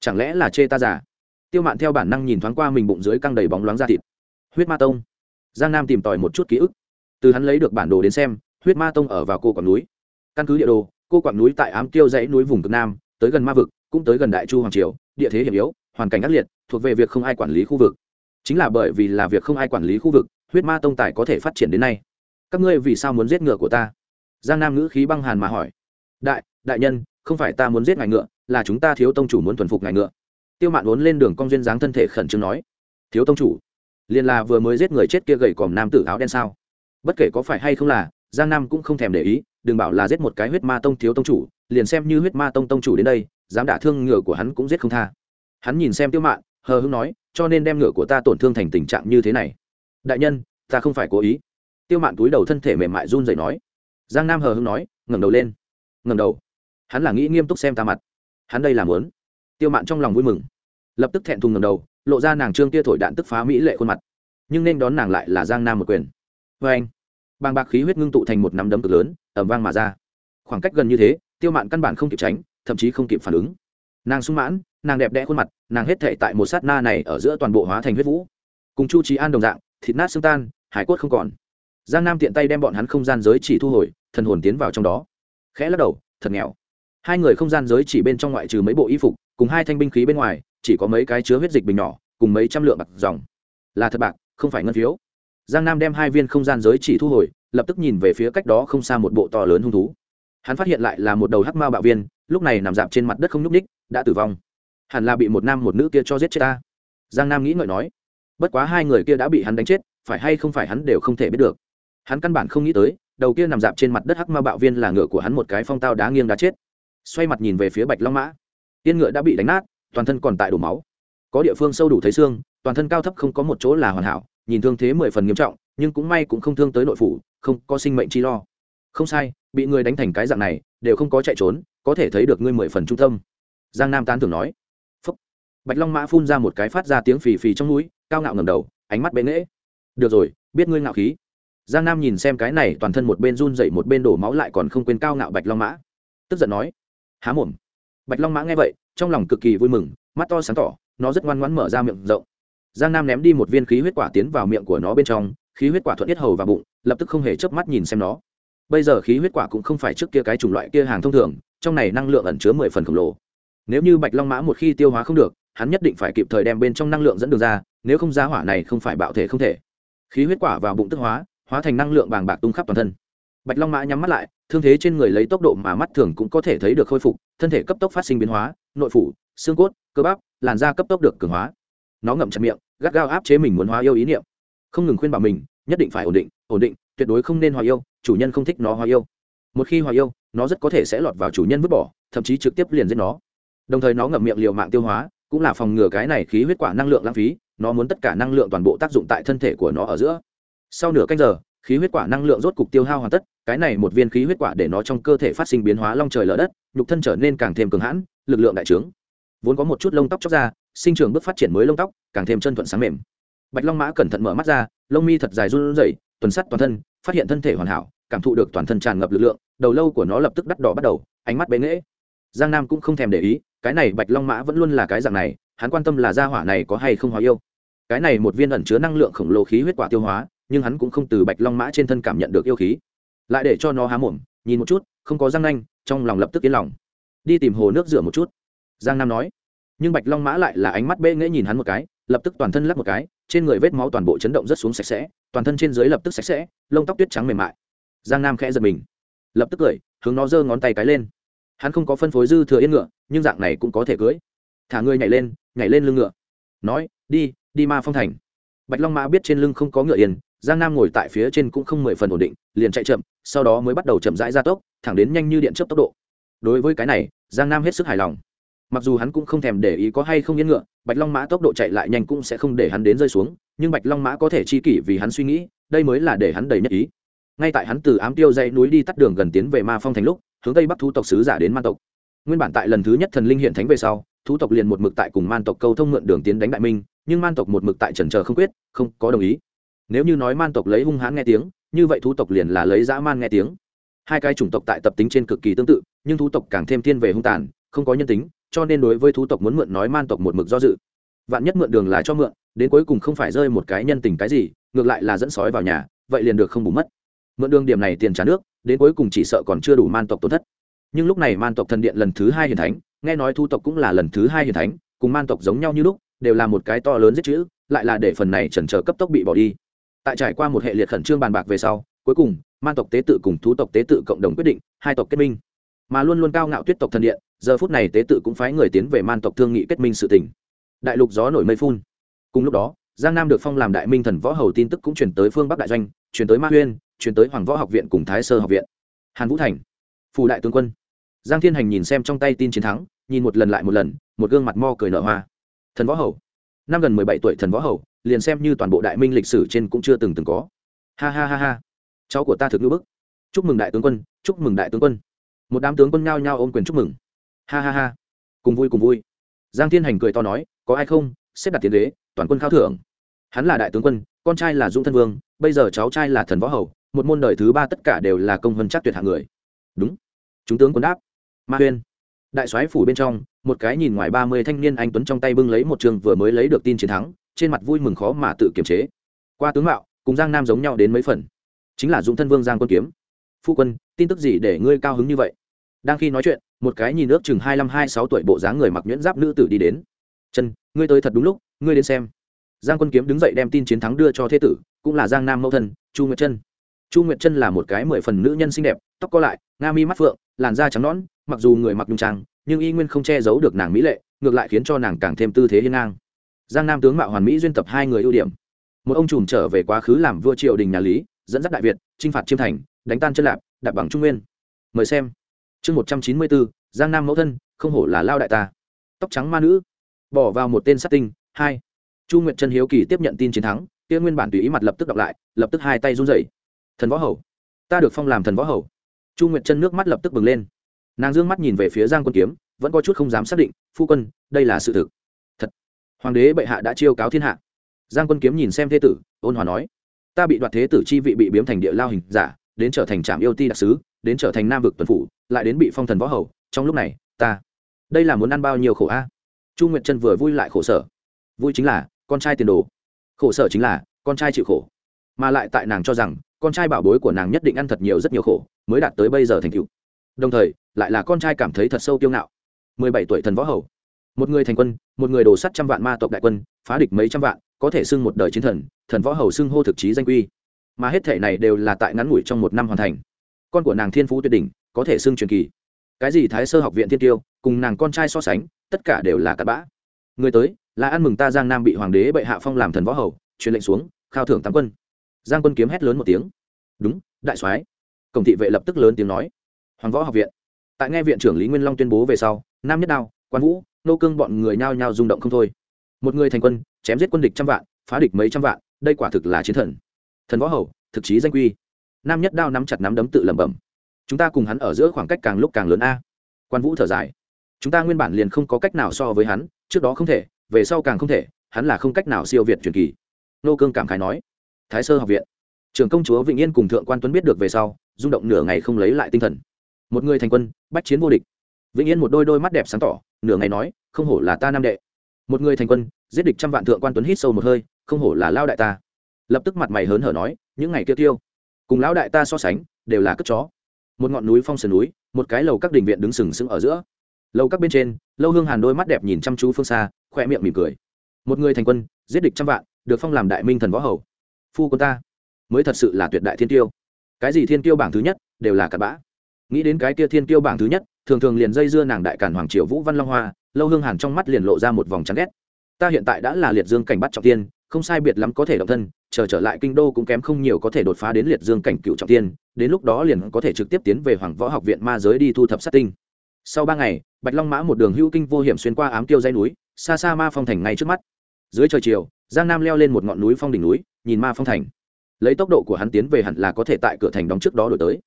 Chẳng lẽ là chê ta giả tiêu mạn theo bản năng nhìn thoáng qua mình bụng dưới căng đầy bóng loáng da thịt. Huyết ma tông. Giang nam tìm tòi một chút ký ức. Từ hắn lấy được bản đồ đến xem, huyết ma tông ở vào cô quảng núi. Căn cứ địa đồ, cô quảng núi tại ám tiêu dãy núi vùng cực nam, tới gần ma vực, cũng tới gần đại chu hoàng triều, địa thế hiểm yếu hoàn cảnh ác liệt, thuộc về việc không ai quản lý khu vực. Chính là bởi vì là việc không ai quản lý khu vực, huyết ma tông tài có thể phát triển đến nay. Các ngươi vì sao muốn giết ngựa của ta? Giang nam ngữ khí băng hàn mà hỏi. Đại đại nhân, không phải ta muốn giết ngài ngựa, là chúng ta thiếu tông chủ muốn thuần phục ngài ngựa. Tiêu mạn vốn lên đường cong duyên dáng thân thể khẩn trương nói. Thiếu tông chủ, liền là vừa mới giết người chết kia gầy còm nam tử áo đen sao? Bất kể có phải hay không là, giang nam cũng không thèm để ý, đừng bảo là giết một cái huyết ma tông thiếu tông chủ, liền xem như huyết ma tông tông chủ đến đây, dám đả thương ngựa của hắn cũng giết không tha hắn nhìn xem tiêu mạn, hờ hưng nói, cho nên đem ngựa của ta tổn thương thành tình trạng như thế này. Đại nhân, ta không phải cố ý. Tiêu mạn túi đầu thân thể mềm mại run dậy nói. Giang nam hờ hưng nói, ngẩng đầu lên. Ngẩng đầu. Hắn là nghĩ nghiêm túc xem ta mặt. Hắn đây làm lớn tiêu mạn trong lòng vui mừng. Lập tức thẹn thùng ngẩng đầu, lộ ra nàng trương tia thổi đạn tức phá mỹ lệ khuôn mặt. Nhưng nên đón nàng lại là giang nam một quyền. Vê anh, bàng bạc khí huyết ngưng tụ thành một nắm đấm cực lớn ẩm vang mà ra. Khoảng cách gần như thế, tiêu mạn căn bản không kịp tránh, thậm chí không kịp phản ứng. Nàng sung mãn nàng đẹp đẽ khuôn mặt, nàng hết thệ tại một sát na này ở giữa toàn bộ hóa thành huyết vũ. Cùng chu trí an đồng dạng, thịt nát xương tan, hải cốt không còn. Giang nam tiện tay đem bọn hắn không gian giới chỉ thu hồi, thần hồn tiến vào trong đó. Khẽ lắc đầu, thật nghèo. Hai người không gian giới chỉ bên trong ngoại trừ mấy bộ y phục, cùng hai thanh binh khí bên ngoài, chỉ có mấy cái chứa huyết dịch bình nhỏ, cùng mấy trăm lượng bạc dòng. Là thật bạc, không phải ngân phiếu. Giang nam đem hai viên không gian giới chỉ thu hồi, lập tức nhìn về phía cách đó không xa một bộ to lớn hung thú. Hắn phát hiện lại là một đầu hắc mao bạo viên, lúc này nằm dạp trên mặt đất không nhúc ních đã tử vong hẳn là bị một nam một nữ kia cho giết chết ta. Giang nam nghĩ ngợi nói, bất quá hai người kia đã bị hắn đánh chết, phải hay không phải hắn đều không thể biết được. Hắn căn bản không nghĩ tới, đầu kia nằm dạp trên mặt đất hắc ma bạo viên là ngựa của hắn một cái phong tao đá nghiêng đá chết. Xoay mặt nhìn về phía bạch long mã. Tiên ngựa đã bị đánh nát, toàn thân còn tại đổ máu. Có địa phương sâu đủ thấy xương, toàn thân cao thấp không có một chỗ là hoàn hảo, nhìn thương thế mười phần nghiêm trọng, nhưng cũng may cũng không thương tới nội phủ, không có sinh mệnh chi lo. Không sai, bị người đánh thành cái dạng này, đều không có chạy trốn, có thể thấy được ngươi mười phần trung tâm. Giang nam tán thường nói bạch long mã phun ra một cái phát ra tiếng phì phì trong núi, cao ngạo ngầm đầu, ánh mắt bệ nghễ. Được rồi, biết ngươi ngạo khí. Giang nam nhìn xem cái này toàn thân một bên run dậy một bên đổ máu lại còn không quên cao ngạo bạch long mã. Tức giận nói, há mồm. Bạch long mã nghe vậy, trong lòng cực kỳ vui mừng, mắt to sáng tỏ, nó rất ngoan ngoãn mở ra miệng rộng. Giang nam ném đi một viên khí huyết quả tiến vào miệng của nó bên trong, khí huyết quả thuận yết hầu và bụng, lập tức không hề chớp mắt nhìn xem nó. Bây giờ khí huyết quả cũng không phải trước kia cái chủng loại kia hàng thông thường, trong này năng lượng ẩn chứa mười phần khổng lồ. Nếu như bạch long mã một khi tiêu hóa không được hắn nhất định phải kịp thời đem bên trong năng lượng dẫn đường ra, nếu không giá hỏa này không phải bạo thể không thể. Khí huyết quả vào bụng tức hóa hóa thành năng lượng bàng bạc tung khắp toàn thân. Bạch long mã nhắm mắt lại, thương thế trên người lấy tốc độ mà mắt thường cũng có thể thấy được khôi phục, thân thể cấp tốc phát sinh biến hóa, nội phủ, xương cốt, cơ bắp, làn da cấp tốc được cường hóa. Nó ngậm chặt miệng, gắt gao áp chế mình muốn hóa yêu ý niệm. Không ngừng khuyên bảo mình, nhất định phải ổn định ổn định, tuyệt đối không nên hòa yêu, chủ nhân không thích nó hòa yêu. Một khi hòa yêu, nó rất có thể sẽ lọt vào chủ nhân vứt bỏ, thậm chí trực tiếp liền giết nó. Đồng thời nó ngậm miệng liều mạng tiêu hóa cũng là phòng ngừa cái này khí huyết quả năng lượng lãng phí, nó muốn tất cả năng lượng toàn bộ tác dụng tại thân thể của nó ở giữa. Sau nửa canh giờ, khí huyết quả năng lượng rốt cục tiêu hao hoàn tất, cái này một viên khí huyết quả để nó trong cơ thể phát sinh biến hóa long trời lở đất, nhục thân trở nên càng thêm cường hãn, lực lượng đại trướng. Vốn có một chút lông tóc chóc ra, sinh trưởng bước phát triển mới lông tóc, càng thêm chân thuận sáng mềm. Bạch long mã cẩn thận mở mắt ra, lông mi thật dài run rẩy, tuần sắt toàn thân, phát hiện thân thể hoàn hảo, cảm thụ được toàn thân tràn ngập lực lượng, đầu lâu của nó lập tức đắt đỏ bắt đầu, ánh mắt bế nghễ giang nam cũng không thèm để ý, cái này bạch long mã vẫn luôn là cái dạng này, hắn quan tâm là gia hỏa này có hay không hóa yêu. Cái này một viên ẩn chứa năng lượng khổng lồ khí huyết quả tiêu hóa, nhưng hắn cũng không từ bạch long mã trên thân cảm nhận được yêu khí. Lại để cho nó há mồm, nhìn một chút, không có răng nanh, trong lòng lập tức yên lòng. Đi tìm hồ nước rửa một chút. Giang nam nói. Nhưng bạch long mã lại là ánh mắt bê nghễ nhìn hắn một cái, lập tức toàn thân lắc một cái, trên người vết máu toàn bộ chấn động rất xuống sạch sẽ, toàn thân trên dưới lập tức sạch sẽ, lông tóc tuyết trắng mềm mại. Giang nam khẽ giật mình, lập tức cười, hướng nó giơ ngón tay cái lên hắn không có phân phối dư thừa yên ngựa, nhưng dạng này cũng có thể cưới. Thả ngươi nhảy lên nhảy lên lưng ngựa. Nói, đi đi ma phong thành. Bạch long mã biết trên lưng không có ngựa yên, giang nam ngồi tại phía trên cũng không mười phần ổn định, liền chạy chậm, sau đó mới bắt đầu chậm rãi ra tốc, thẳng đến nhanh như điện chớp tốc độ. Đối với cái này, giang nam hết sức hài lòng. Mặc dù hắn cũng không thèm để ý có hay không yên ngựa, bạch long mã tốc độ chạy lại nhanh cũng sẽ không để hắn đến rơi xuống, nhưng bạch long mã có thể chi kỷ vì hắn suy nghĩ, đây mới là để hắn đầy nhất ý. Ngay tại hắn từ ám tiêu dãy núi đi tắt đường gần tiến về ma phong thành lúc hướng tây bắc thú tộc sứ giả đến man tộc. Nguyên bản tại lần thứ nhất thần linh hiện thánh về sau, thú tộc liền một mực tại cùng man tộc câu thông mượn đường tiến đánh đại minh, nhưng man tộc một mực tại trần chờ không quyết, không có đồng ý. Nếu như nói man tộc lấy hung hãn nghe tiếng, như vậy thú tộc liền là lấy dã man nghe tiếng. Hai cái chủng tộc tại tập tính trên cực kỳ tương tự, nhưng thú tộc càng thêm thiên về hung tàn, không có nhân tính, cho nên đối với thú tộc muốn mượn nói man tộc một mực do dự. Vạn nhất mượn đường là cho mượn, đến cuối cùng không phải rơi một cái nhân tình cái gì, ngược lại là dẫn sói vào nhà, vậy liền được không bù mất. Mượn đường điểm này tiền trả nước đến cuối cùng chỉ sợ còn chưa đủ man tộc tổn thất. Nhưng lúc này man tộc thần điện lần thứ hai hiền thánh, nghe nói thu tộc cũng là lần thứ hai hiền thánh, cùng man tộc giống nhau như lúc, đều là một cái to lớn giết chữ, lại là để phần này trần trờ cấp tốc bị bỏ đi. Tại trải qua một hệ liệt khẩn trương bàn bạc về sau, cuối cùng, man tộc tế tự cùng thú tộc tế tự cộng đồng quyết định, hai tộc kết minh. Mà luôn luôn cao ngạo tuyết tộc thần điện, giờ phút này tế tự cũng phái người tiến về man tộc thương nghị kết minh sự tỉnh đại lục gió nổi mây phun. Cùng lúc đó, giang nam được phong làm đại minh thần võ hầu tin tức cũng chuyển tới phương bắc đại doanh chuyển tới ma huyên chuyển tới hoàng võ học viện cùng thái sơ học viện. Hàn vũ thành, phù đại tướng quân. Giang thiên hành nhìn xem trong tay tin chiến thắng, nhìn một lần lại một lần, một gương mặt mo cười nở hoa. Thần võ hầu. Năm gần mười bảy tuổi thần võ hầu, liền xem như toàn bộ đại minh lịch sử trên cũng chưa từng từng có. Ha ha ha ha. Cháu của ta thực ngữ bức. Chúc mừng đại tướng quân, chúc mừng đại tướng quân. Một đám tướng quân nhao nhao ôm quyền chúc mừng. Ha ha ha. Cùng vui cùng vui. Giang thiên hành cười to nói, có ai không? Xếp đặt tiền đế toàn quân khao thưởng. Hắn là đại tướng quân, con trai là dũng thân vương, bây giờ cháu trai là thần võ hầu một môn đời thứ ba tất cả đều là công vân chắc tuyệt hạng người. Đúng. Chúng tướng quân đáp. Ma huyên. Đại soái phủ bên trong, một cái nhìn ngoài ba mươi thanh niên anh tuấn trong tay bưng lấy một trường vừa mới lấy được tin chiến thắng, trên mặt vui mừng khó mà tự kiềm chế. Qua tướng mạo, cùng giang nam giống nhau đến mấy phần. Chính là dũng thân vương giang quân kiếm. Phu quân, tin tức gì để ngươi cao hứng như vậy? Đang khi nói chuyện, một cái nhìn ước chừng hai mươi hai sáu tuổi bộ dáng người mặc nhuyễn giáp nữ tử đi đến. Chân, ngươi tới thật đúng lúc, ngươi đến xem. Giang quân kiếm đứng dậy đem tin chiến thắng đưa cho thế tử, cũng là giang nam mẫu thân, chu nguyệt chân chu nguyệt chân là một cái mười phần nữ nhân xinh đẹp, tóc co lại, nga mi mắt phượng, làn da trắng nõn, mặc dù người mặc nhung trang, nhưng y nguyên không che giấu được nàng mỹ lệ, ngược lại khiến cho nàng càng thêm tư thế hiên ngang. Giang nam tướng mạo hoàn mỹ duyên tập hai người ưu điểm. Một ông trùm trở về quá khứ làm vua triều đình nhà lý, dẫn dắt đại việt, chinh phạt chiêm thành, đánh tan chân lạp, đạp bằng trung nguyên. Mời xem. Chương một trăm chín mươi bốn, giang nam mẫu thân, không hổ là lao đại ta. Tóc trắng ma nữ. Bỏ vào một tên sát tinh, hai. Chu nguyệt trân hiếu kỳ tiếp nhận tin chiến thắng, kia nguyên bản tùy ý mặt lập tức đọc lại, lập tức hai tay run rẩy thần võ hầu. Ta được phong làm thần võ hầu. Chu nguyệt trân nước mắt lập tức bừng lên. Nàng d ư ơ n g mắt nhìn về phía giang quân kiếm, vẫn có chút không dám xác định, phu quân, đây là sự thực. Thật. Hoàng đế bệ hạ đã chiêu cáo thiên hạ. Giang quân kiếm nhìn xem thế tử, ôn hòa nói, ta bị đoạt thế tử chi vị bị biếm thành địa lao hình giả, đến trở thành trạm yêu ti đặc sứ, đến trở thành nam vực tuần phủ, lại đến bị phong thần võ hầu. Trong lúc này, ta, đây là muốn ăn bao nhiêu khổ a? Chu nguyệt trân vừa vui lại khổ sở. Vui chính là, con trai tiền đồ. Khổ sở chính là, con trai chịu khổ. Mà lại tại nàng cho rằng con trai bảo bối của nàng nhất định ăn thật nhiều rất nhiều khổ, mới đạt tới bây giờ thành cựu đồng thời, lại là con trai cảm thấy thật sâu kiêu ngạo. Mười bảy tuổi thần võ hầu. Một người thành quân, một người đổ sắt trăm vạn ma tộc đại quân, phá địch mấy trăm vạn, có thể xưng một đời chiến thần thần võ hầu xưng hô thực chí danh quy mà hết thể này đều là tại ngắn ngủi trong một năm hoàn thành. Con của nàng thiên phú tuyệt đỉnh, có thể xưng truyền kỳ. Cái gì thái sơ học viện thiên tiêu, cùng nàng con trai so sánh, tất cả đều là cặn bã. Người tới, là ăn mừng ta giang nam bị hoàng đế bệ hạ phong làm thần võ hầu, truyền lệnh xuống, khao thưởng tám quân giang quân kiếm hét lớn một tiếng. Đúng, đại soái. Cổng thị vệ lập tức lớn tiếng nói. Hoàng võ học viện. Tại nghe viện trưởng lý nguyên long tuyên bố về sau, nam nhất đao, quan vũ, nô cương bọn người nhao nhao rung động không thôi. Một người thành quân, chém giết quân địch trăm vạn, phá địch mấy trăm vạn, đây quả thực là chiến thần. Thần võ hầu, thực chí danh quy. Nam nhất đao nắm chặt nắm đấm tự lẩm bẩm. Chúng ta cùng hắn ở giữa khoảng cách càng lúc càng lớn a. Quan vũ thở dài. Chúng ta nguyên bản liền không có cách nào so với hắn, trước đó không thể, về sau càng không thể, hắn là không cách nào siêu việt truyền kỳ. Nô cương cảm khái nói thái sơ học viện. Trưởng công chúa vĩnh yên cùng thượng quan tuấn biết được về sau, rung động nửa ngày không lấy lại tinh thần. Một người thành quân, bách chiến vô địch. Vĩnh yên một đôi đôi mắt đẹp sáng tỏ, nửa ngày nói, không hổ là ta nam đệ. Một người thành quân, giết địch trăm vạn thượng quan tuấn hít sâu một hơi, không hổ là lao đại ta. Lập tức mặt mày hớn hở nói, những ngày kia tiêu, cùng lão đại ta so sánh, đều là cất chó. Một ngọn núi phong sườn núi, một cái lầu các đình viện đứng sừng sững ở giữa. Lầu các bên trên, lâu hương hàn đôi mắt đẹp nhìn chăm chú phương xa khoe miệng mỉm cười. Một người thành quân, giết địch trăm vạn, được phong làm đại minh thần võ hầu phu quân ta. Mới thật sự là tuyệt đại thiên tiêu cái gì thiên tiêu bảng thứ nhất, đều là cặn bã. Nghĩ đến cái kia thiên tiêu bảng thứ nhất, thường thường liền dây dưa nàng đại cản hoàng triều vũ văn long hoa, lâu hương hàn trong mắt liền lộ ra một vòng trắng ghét. Ta hiện tại đã là liệt dương cảnh bắt trọng tiên, không sai biệt lắm có thể động thân, chờ trở lại kinh đô cũng kém không nhiều có thể đột phá đến liệt dương cảnh cựu trọng tiên, đến lúc đó liền có thể trực tiếp tiến về hoàng võ học viện ma giới đi thu thập sát tinh. Sau ba ngày, bạch long mã một đường hữu kinh vô hiểm xuyên qua ám tiêu dây núi, xa xa ma phong thành ngay trước mắt. Dưới trời chiều, giang nam leo lên một ngọn núi phong đỉnh núi nhìn ma phong thành. Lấy tốc độ của hắn tiến về hẳn là có thể tại cửa thành đóng trước đó đổi tới.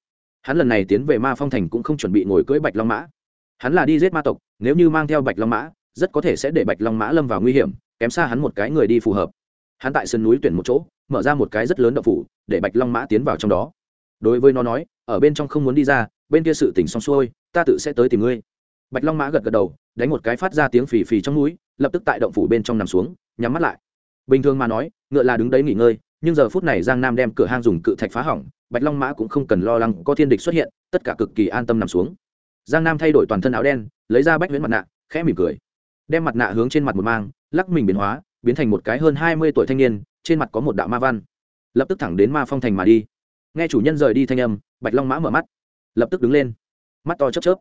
Hắn lần này tiến về ma phong thành cũng không chuẩn bị ngồi cưỡi bạch long mã. Hắn là đi giết ma tộc, nếu như mang theo bạch long mã, rất có thể sẽ để bạch long mã lâm vào nguy hiểm, kém xa hắn một cái người đi phù hợp. Hắn tại sân núi tuyển một chỗ, mở ra một cái rất lớn đậu phủ, để bạch long mã tiến vào trong đó. Đối với nó nói, ở bên trong không muốn đi ra, bên kia sự tỉnh xong xuôi, ta tự sẽ tới tìm ngươi. Bạch long mã gật gật đầu, đánh một cái phát ra tiếng phì phì trong núi, lập tức tại động phủ bên trong nằm xuống, nhắm mắt lại bình thường mà nói, ngựa là đứng đấy nghỉ ngơi, nhưng giờ phút này giang nam đem cửa hang dùng cự thạch phá hỏng, bạch long mã cũng không cần lo lắng có thiên địch xuất hiện, tất cả cực kỳ an tâm nằm xuống. Giang nam thay đổi toàn thân áo đen, lấy ra bách huyễn mặt nạ, khẽ mỉm cười. Đem mặt nạ hướng trên mặt một mang, lắc mình biến hóa, biến thành một cái hơn hai mươi tuổi thanh niên, trên mặt có một đạo ma văn. Lập tức thẳng đến ma phong thành mà đi. Nghe chủ nhân rời đi thanh âm, bạch long mã mở mắt. Lập tức đứng lên. Mắt to chớp chớp.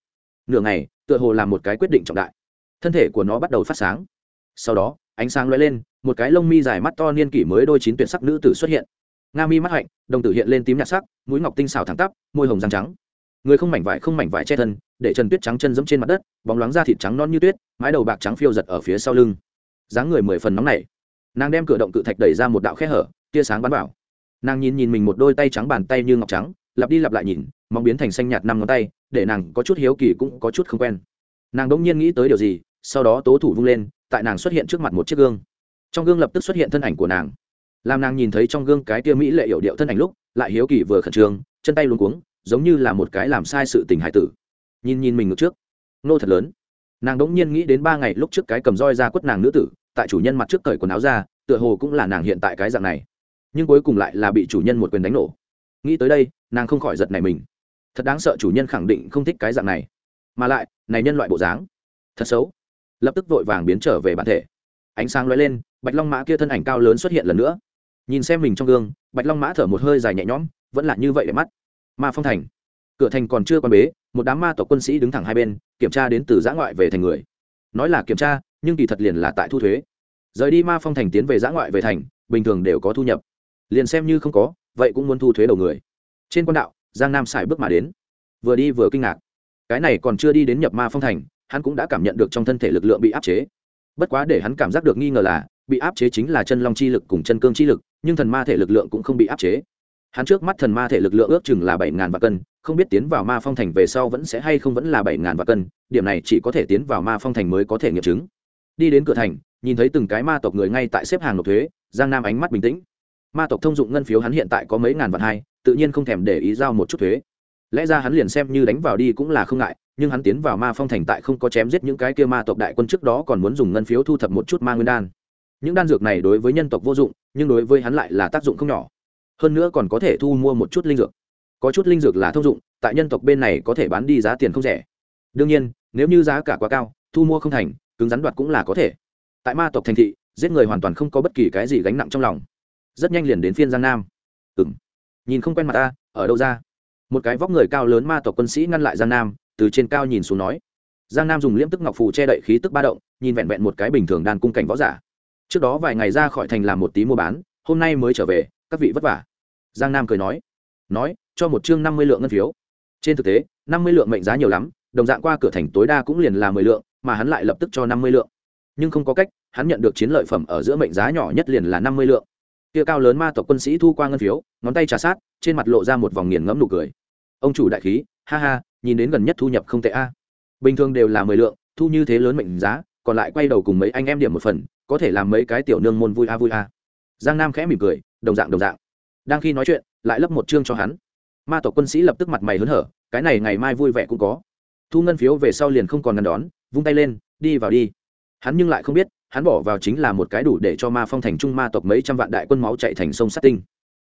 Nửa ngày, tựa hồ làm một cái quyết định trọng đại. Thân thể của nó bắt đầu phát sáng. Sau đó ánh sáng lóe lên, một cái lông mi dài mắt to niên kỷ mới đôi chín tuyệt sắc nữ tử xuất hiện. Nga mi mắt hạnh, đồng tử hiện lên tím nhạt sắc, mũi ngọc tinh xào thẳng tắp, môi hồng răng trắng. Người không mảnh vải không mảnh vải che thân, để trần tuyết trắng chân dẫm trên mặt đất, bóng loáng da thịt trắng non như tuyết, mái đầu bạc trắng phiêu giật ở phía sau lưng. Dáng người mười phần nóng này nàng đem cửa động cự thạch đẩy ra một đạo khe hở, tia sáng bắn vào. Nàng nhìn nhìn mình một đôi tay trắng bàn tay như ngọc trắng, lặp đi lặp lại nhìn mong biến thành xanh nhạt năm ngón tay, để nàng có chút hiếu kỳ cũng có chút không quen. Nàng đ ỗ n g nhiên nghĩ tới điều gì sau đó tố thủ vung lên, tại nàng xuất hiện trước mặt một chiếc gương. Trong gương lập tức xuất hiện thân ảnh của nàng. Làm nàng nhìn thấy trong gương cái tia mỹ lệ yểu điệu thân ảnh lúc, lại hiếu kỳ vừa khẩn trương, chân tay luôn cuống, giống như là một cái làm sai sự tình hải tử. Nhìn nhìn mình ngược trước. Nô thật lớn. Nàng đ ỗ n g nhiên nghĩ đến ba ngày lúc trước cái cầm roi ra quất nàng nữ tử, tại chủ nhân mặt trước cởi quần áo ra, tựa hồ cũng là nàng hiện tại cái dạng này. Nhưng cuối cùng lại là bị chủ nhân một quyền đánh nổ. Nghĩ tới đây, nàng không khỏi giật này mình. Thật đáng sợ chủ nhân khẳng định không thích cái dạng này. Mà lại, này nhân loại bộ dáng. Thật xấu lập tức vội vàng biến trở về bản thể. Ánh sáng lóe lên, bạch long mã kia thân ảnh cao lớn xuất hiện lần nữa. Nhìn xem mình trong gương, bạch long mã thở một hơi dài nhẹ nhõm, vẫn là như vậy để mắt. Ma phong thành. Cửa thành còn chưa quan bế, một đám ma tộc quân sĩ đứng thẳng hai bên, kiểm tra đến từ giã ngoại về thành người. Nói là kiểm tra, nhưng kỳ thật liền là tại thu thuế. Rời đi ma phong thành tiến về giã ngoại về thành, bình thường đều có thu nhập. Liền xem như không có, vậy cũng muốn thu thuế đầu người. Trên quan đạo, giang nam xài bước mà đến. Vừa đi vừa kinh ngạc. Cái này còn chưa đi đến nhập ma phong thành hắn cũng đã cảm nhận được trong thân thể lực lượng bị áp chế. Bất quá để hắn cảm giác được nghi ngờ là, bị áp chế chính là chân long chi lực cùng chân cương chi lực, nhưng thần ma thể lực lượng cũng không bị áp chế. Hắn trước mắt thần ma thể lực lượng ước chừng là bảy ngàn vạn cân, không biết tiến vào ma phong thành về sau vẫn sẽ hay không vẫn là bảy ngàn vạn cân, điểm này chỉ có thể tiến vào ma phong thành mới có thể nghiệm chứng. Đi đến cửa thành, nhìn thấy từng cái ma tộc người ngay tại xếp hàng nộp thuế, giang nam ánh mắt bình tĩnh. Ma tộc thông dụng ngân phiếu hắn hiện tại có mấy ngàn vạn hai, tự nhiên không thèm để ý giao một chút thuế. Lẽ ra hắn liền xem như đánh vào đi cũng là không ngại nhưng hắn tiến vào ma phong thành tại không có chém giết những cái kia ma tộc đại quân trước đó còn muốn dùng ngân phiếu thu thập một chút ma nguyên đan. Những đan dược này đối với nhân tộc vô dụng, nhưng đối với hắn lại là tác dụng không nhỏ. Hơn nữa còn có thể thu mua một chút linh dược. Có chút linh dược là thông dụng, tại nhân tộc bên này có thể bán đi giá tiền không rẻ. Đương nhiên, nếu như giá cả quá cao, thu mua không thành, cứng rắn đoạt cũng là có thể. Tại ma tộc thành thị, giết người hoàn toàn không có bất kỳ cái gì gánh nặng trong lòng. Rất nhanh liền đến phiên giang nam. Ừng nhìn không quen mặt ta, ở đâu ra? Một cái vóc người cao lớn ma tộc quân sĩ ngăn lại giang nam từ trên cao nhìn xuống nói. Giang nam dùng liễm tức ngọc phù che đậy khí tức ba động, nhìn vẹn vẹn một cái bình thường đan cung cảnh võ giả. Trước đó vài ngày ra khỏi thành làm một tí mua bán, hôm nay mới trở về, các vị vất vả. Giang nam cười nói. Nói, cho một chương năm mươi lượng ngân phiếu. Trên thực tế, năm mươi lượng mệnh giá nhiều lắm, đồng dạng qua cửa thành tối đa cũng liền là mười lượng, mà hắn lại lập tức cho năm mươi lượng. Nhưng không có cách, hắn nhận được chiến lợi phẩm ở giữa mệnh giá nhỏ nhất liền là năm mươi lượng. Kia cao lớn ma tộc quân sĩ thu qua ngân phiếu, ngón tay trà sát, trên mặt lộ ra một vòng nghiền ngẫm nụ cười. Ông chủ đại khí, ha ha nhìn đến gần nhất thu nhập không tệ a. Bình thường đều là mười lượng, thu như thế lớn mệnh giá, còn lại quay đầu cùng mấy anh em điểm một phần, có thể làm mấy cái tiểu nương môn vui a vui a. Giang nam khẽ mỉm cười, đồng dạng đồng dạng. Đang khi nói chuyện, lại lấp một chương cho hắn. Ma tộc quân sĩ lập tức mặt mày hớn hở, cái này ngày mai vui vẻ cũng có. Thu ngân phiếu về sau liền không còn ngăn đón, vung tay lên, đi vào đi. Hắn nhưng lại không biết, hắn bỏ vào chính là một cái đủ để cho ma phong thành trung ma tộc mấy trăm vạn đại quân máu chạy thành sông sát tinh.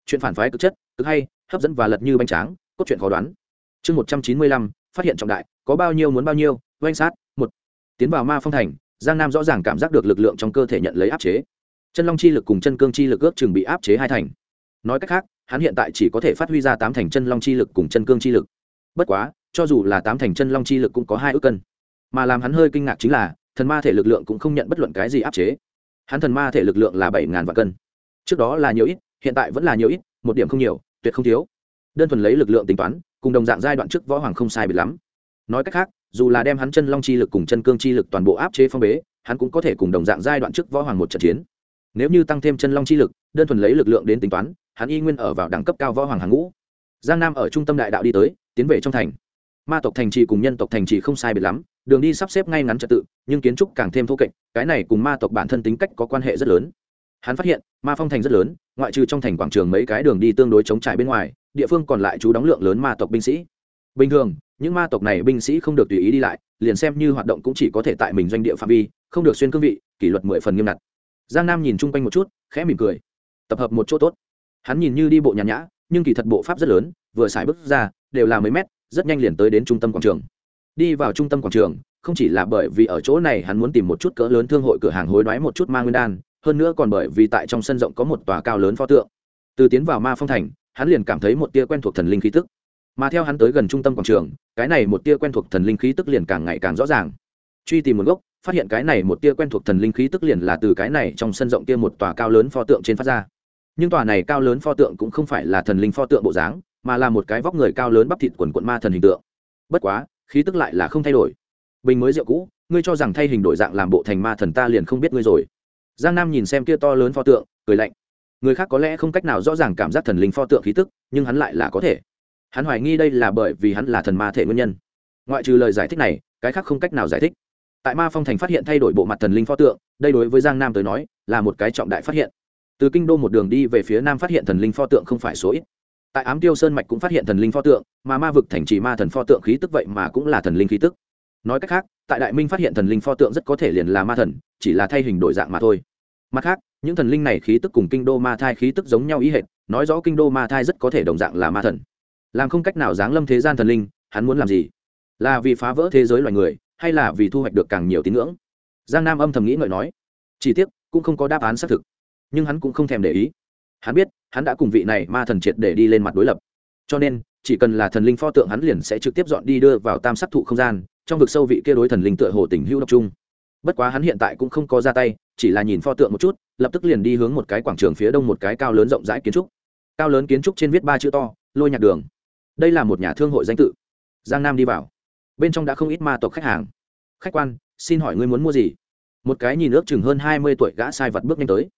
Chuyện phản phái cực chất, cực hay, hấp dẫn và lật như bánh tráng, cốt truyện khó đoán chương một trăm chín mươi lăm, phát hiện trọng đại, có bao nhiêu muốn bao nhiêu, oanh sát, một. Tiến vào ma phong thành, giang nam rõ ràng cảm giác được lực lượng trong cơ thể nhận lấy áp chế. Chân long chi lực cùng chân cương chi lực ước chừng bị áp chế hai thành. Nói cách khác, hắn hiện tại chỉ có thể phát huy ra tám thành chân long chi lực cùng chân cương chi lực. Bất quá, cho dù là tám thành chân long chi lực cũng có hai ước cân. Mà làm hắn hơi kinh ngạc chính là, thần ma thể lực lượng cũng không nhận bất luận cái gì áp chế. Hắn thần ma thể lực lượng là bảy ngàn vạn cân. Trước đó là nhiều ít, hiện tại vẫn là nhiều ít, một điểm không nhiều, tuyệt không thiếu đơn thuần lấy lực lượng tính toán, cùng đồng dạng giai đoạn trước võ hoàng không sai biệt lắm. Nói cách khác, dù là đem hắn chân long chi lực cùng chân cương chi lực toàn bộ áp chế phong bế, hắn cũng có thể cùng đồng dạng giai đoạn trước võ hoàng một trận chiến. Nếu như tăng thêm chân long chi lực, đơn thuần lấy lực lượng đến tính toán, hắn y nguyên ở vào đẳng cấp cao võ hoàng hàng ngũ. Giang nam ở trung tâm đại đạo đi tới, tiến về trong thành. Ma tộc thành trì cùng nhân tộc thành trì không sai biệt lắm, đường đi sắp xếp ngay ngắn trật tự, nhưng kiến trúc càng thêm thô kệch, cái này cùng ma tộc bản thân tính cách có quan hệ rất lớn. Hắn phát hiện, ma phong thành rất lớn, ngoại trừ trong thành quảng trường mấy cái đường đi tương đối chống trải bên ngoài địa phương còn lại chú đóng lượng lớn ma tộc binh sĩ. Bình thường, những ma tộc này binh sĩ không được tùy ý đi lại, liền xem như hoạt động cũng chỉ có thể tại mình doanh địa phạm vi, không được xuyên cương vị, kỷ luật mười phần nghiêm ngặt. Giang nam nhìn chung quanh một chút, khẽ mỉm cười. Tập hợp một chỗ tốt. Hắn nhìn như đi bộ nhàn nhã, nhưng kỳ thật bộ pháp rất lớn, vừa xài bước ra, đều là mấy mét, rất nhanh liền tới đến trung tâm quảng trường. Đi vào trung tâm quảng trường, không chỉ là bởi vì ở chỗ này hắn muốn tìm một chút cỡ lớn thương hội cửa hàng hối đoái một chút ma nguyên đan, hơn nữa còn bởi vì tại trong sân rộng có một tòa cao lớn pho tượng. Từ tiến vào ma phong thành hắn liền cảm thấy một tia quen thuộc thần linh khí tức. Mà theo hắn tới gần trung tâm quảng trường, cái này một tia quen thuộc thần linh khí tức liền càng ngày càng rõ ràng. Truy tìm một gốc, phát hiện cái này một tia quen thuộc thần linh khí tức liền là từ cái này trong sân rộng kia một tòa cao lớn pho tượng trên phát ra. Nhưng tòa này cao lớn pho tượng cũng không phải là thần linh pho tượng bộ dáng, mà là một cái vóc người cao lớn bắp thịt quần quận ma thần hình tượng. Bất quá, khí tức lại là không thay đổi. Bình mới rượu cũ, ngươi cho rằng thay hình đổi dạng làm bộ thành ma thần ta liền không biết ngươi rồi. Giang nam nhìn xem kia to lớn pho tượng, cười lạnh người khác có lẽ không cách nào rõ ràng cảm giác thần linh pho tượng khí tức, nhưng hắn lại là có thể. Hắn hoài nghi đây là bởi vì hắn là thần ma thể nguyên nhân. Ngoại trừ lời giải thích này, cái khác không cách nào giải thích. Tại ma phong thành phát hiện thay đổi bộ mặt thần linh pho tượng, đây đối với giang nam tới nói, là một cái trọng đại phát hiện. Từ kinh đô một đường đi về phía nam phát hiện thần linh pho tượng không phải số ít. Tại ám tiêu sơn mạch cũng phát hiện thần linh pho tượng, mà ma vực thành trì ma thần pho tượng khí tức vậy mà cũng là thần linh khí tức. Nói cách khác, tại đại minh phát hiện thần linh pho tượng rất có thể liền là ma thần, chỉ là thay hình đổi dạng mà thôi mặt khác, những thần linh này khí tức cùng kinh đô ma thai khí tức giống nhau ý hệt, nói rõ kinh đô ma thai rất có thể đồng dạng là ma thần. Làm không cách nào giáng lâm thế gian thần linh, hắn muốn làm gì? Là vì phá vỡ thế giới loài người, hay là vì thu hoạch được càng nhiều tín ngưỡng? Giang nam âm thầm nghĩ ngợi nói. Chỉ tiếc, cũng không có đáp án xác thực. Nhưng hắn cũng không thèm để ý. Hắn biết, hắn đã cùng vị này ma thần triệt để đi lên mặt đối lập. Cho nên, chỉ cần là thần linh pho tượng hắn liền sẽ trực tiếp dọn đi đưa vào tam sắc thụ không gian, trong vực sâu vị kia đối thần linh tựa hồ tình hữu độc trung bất quá hắn hiện tại cũng không có ra tay, chỉ là nhìn pho tượng một chút, lập tức liền đi hướng một cái quảng trường phía đông một cái cao lớn rộng rãi kiến trúc. Cao lớn kiến trúc trên viết ba chữ to, lôi nhạc đường. Đây là một nhà thương hội danh tự. Giang nam đi vào. Bên trong đã không ít ma tộc khách hàng. Khách quan, xin hỏi ngươi muốn mua gì? Một cái nhìn ước chừng hơn hai mươi tuổi gã sai vật bước nhanh tới.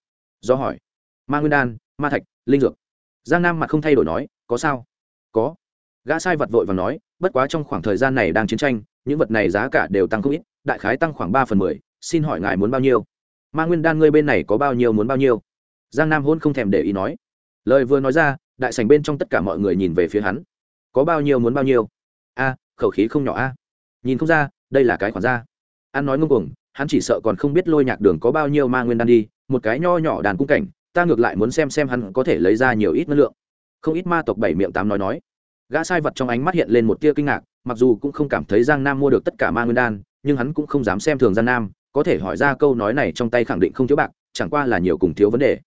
Do hỏi. Ma nguyên đan, ma thạch, linh dược. Giang nam mặt không thay đổi nói, có sao? Có. Gã sai vật vội và nói, bất quá trong khoảng thời gian này đang chiến tranh, những vật này giá cả đều tăng không ít đại khái tăng khoảng ba phần mười, xin hỏi ngài muốn bao nhiêu? Ma nguyên đan ngươi bên này có bao nhiêu muốn bao nhiêu? Giang nam hôn không thèm để ý nói. Lời vừa nói ra, đại sảnh bên trong tất cả mọi người nhìn về phía hắn. Có bao nhiêu muốn bao nhiêu? A, khẩu khí không nhỏ a. Nhìn không ra, đây là cái khoản ra. An nói ngông cuồng, hắn chỉ sợ còn không biết lôi nhạc đường có bao nhiêu ma nguyên đan đi, một cái nho nhỏ đàn cung cảnh, ta ngược lại muốn xem xem hắn có thể lấy ra nhiều ít năng lượng. Không ít ma tộc bảy miệng tám nói nói. Gã sai vật trong ánh mắt hiện lên một tia kinh ngạc, mặc dù cũng không cảm thấy giang nam mua được tất cả ma nguyên đan nhưng hắn cũng không dám xem thường giang nam, có thể hỏi ra câu nói này trong tay khẳng định không thiếu bạc, chẳng qua là nhiều cùng thiếu vấn đề.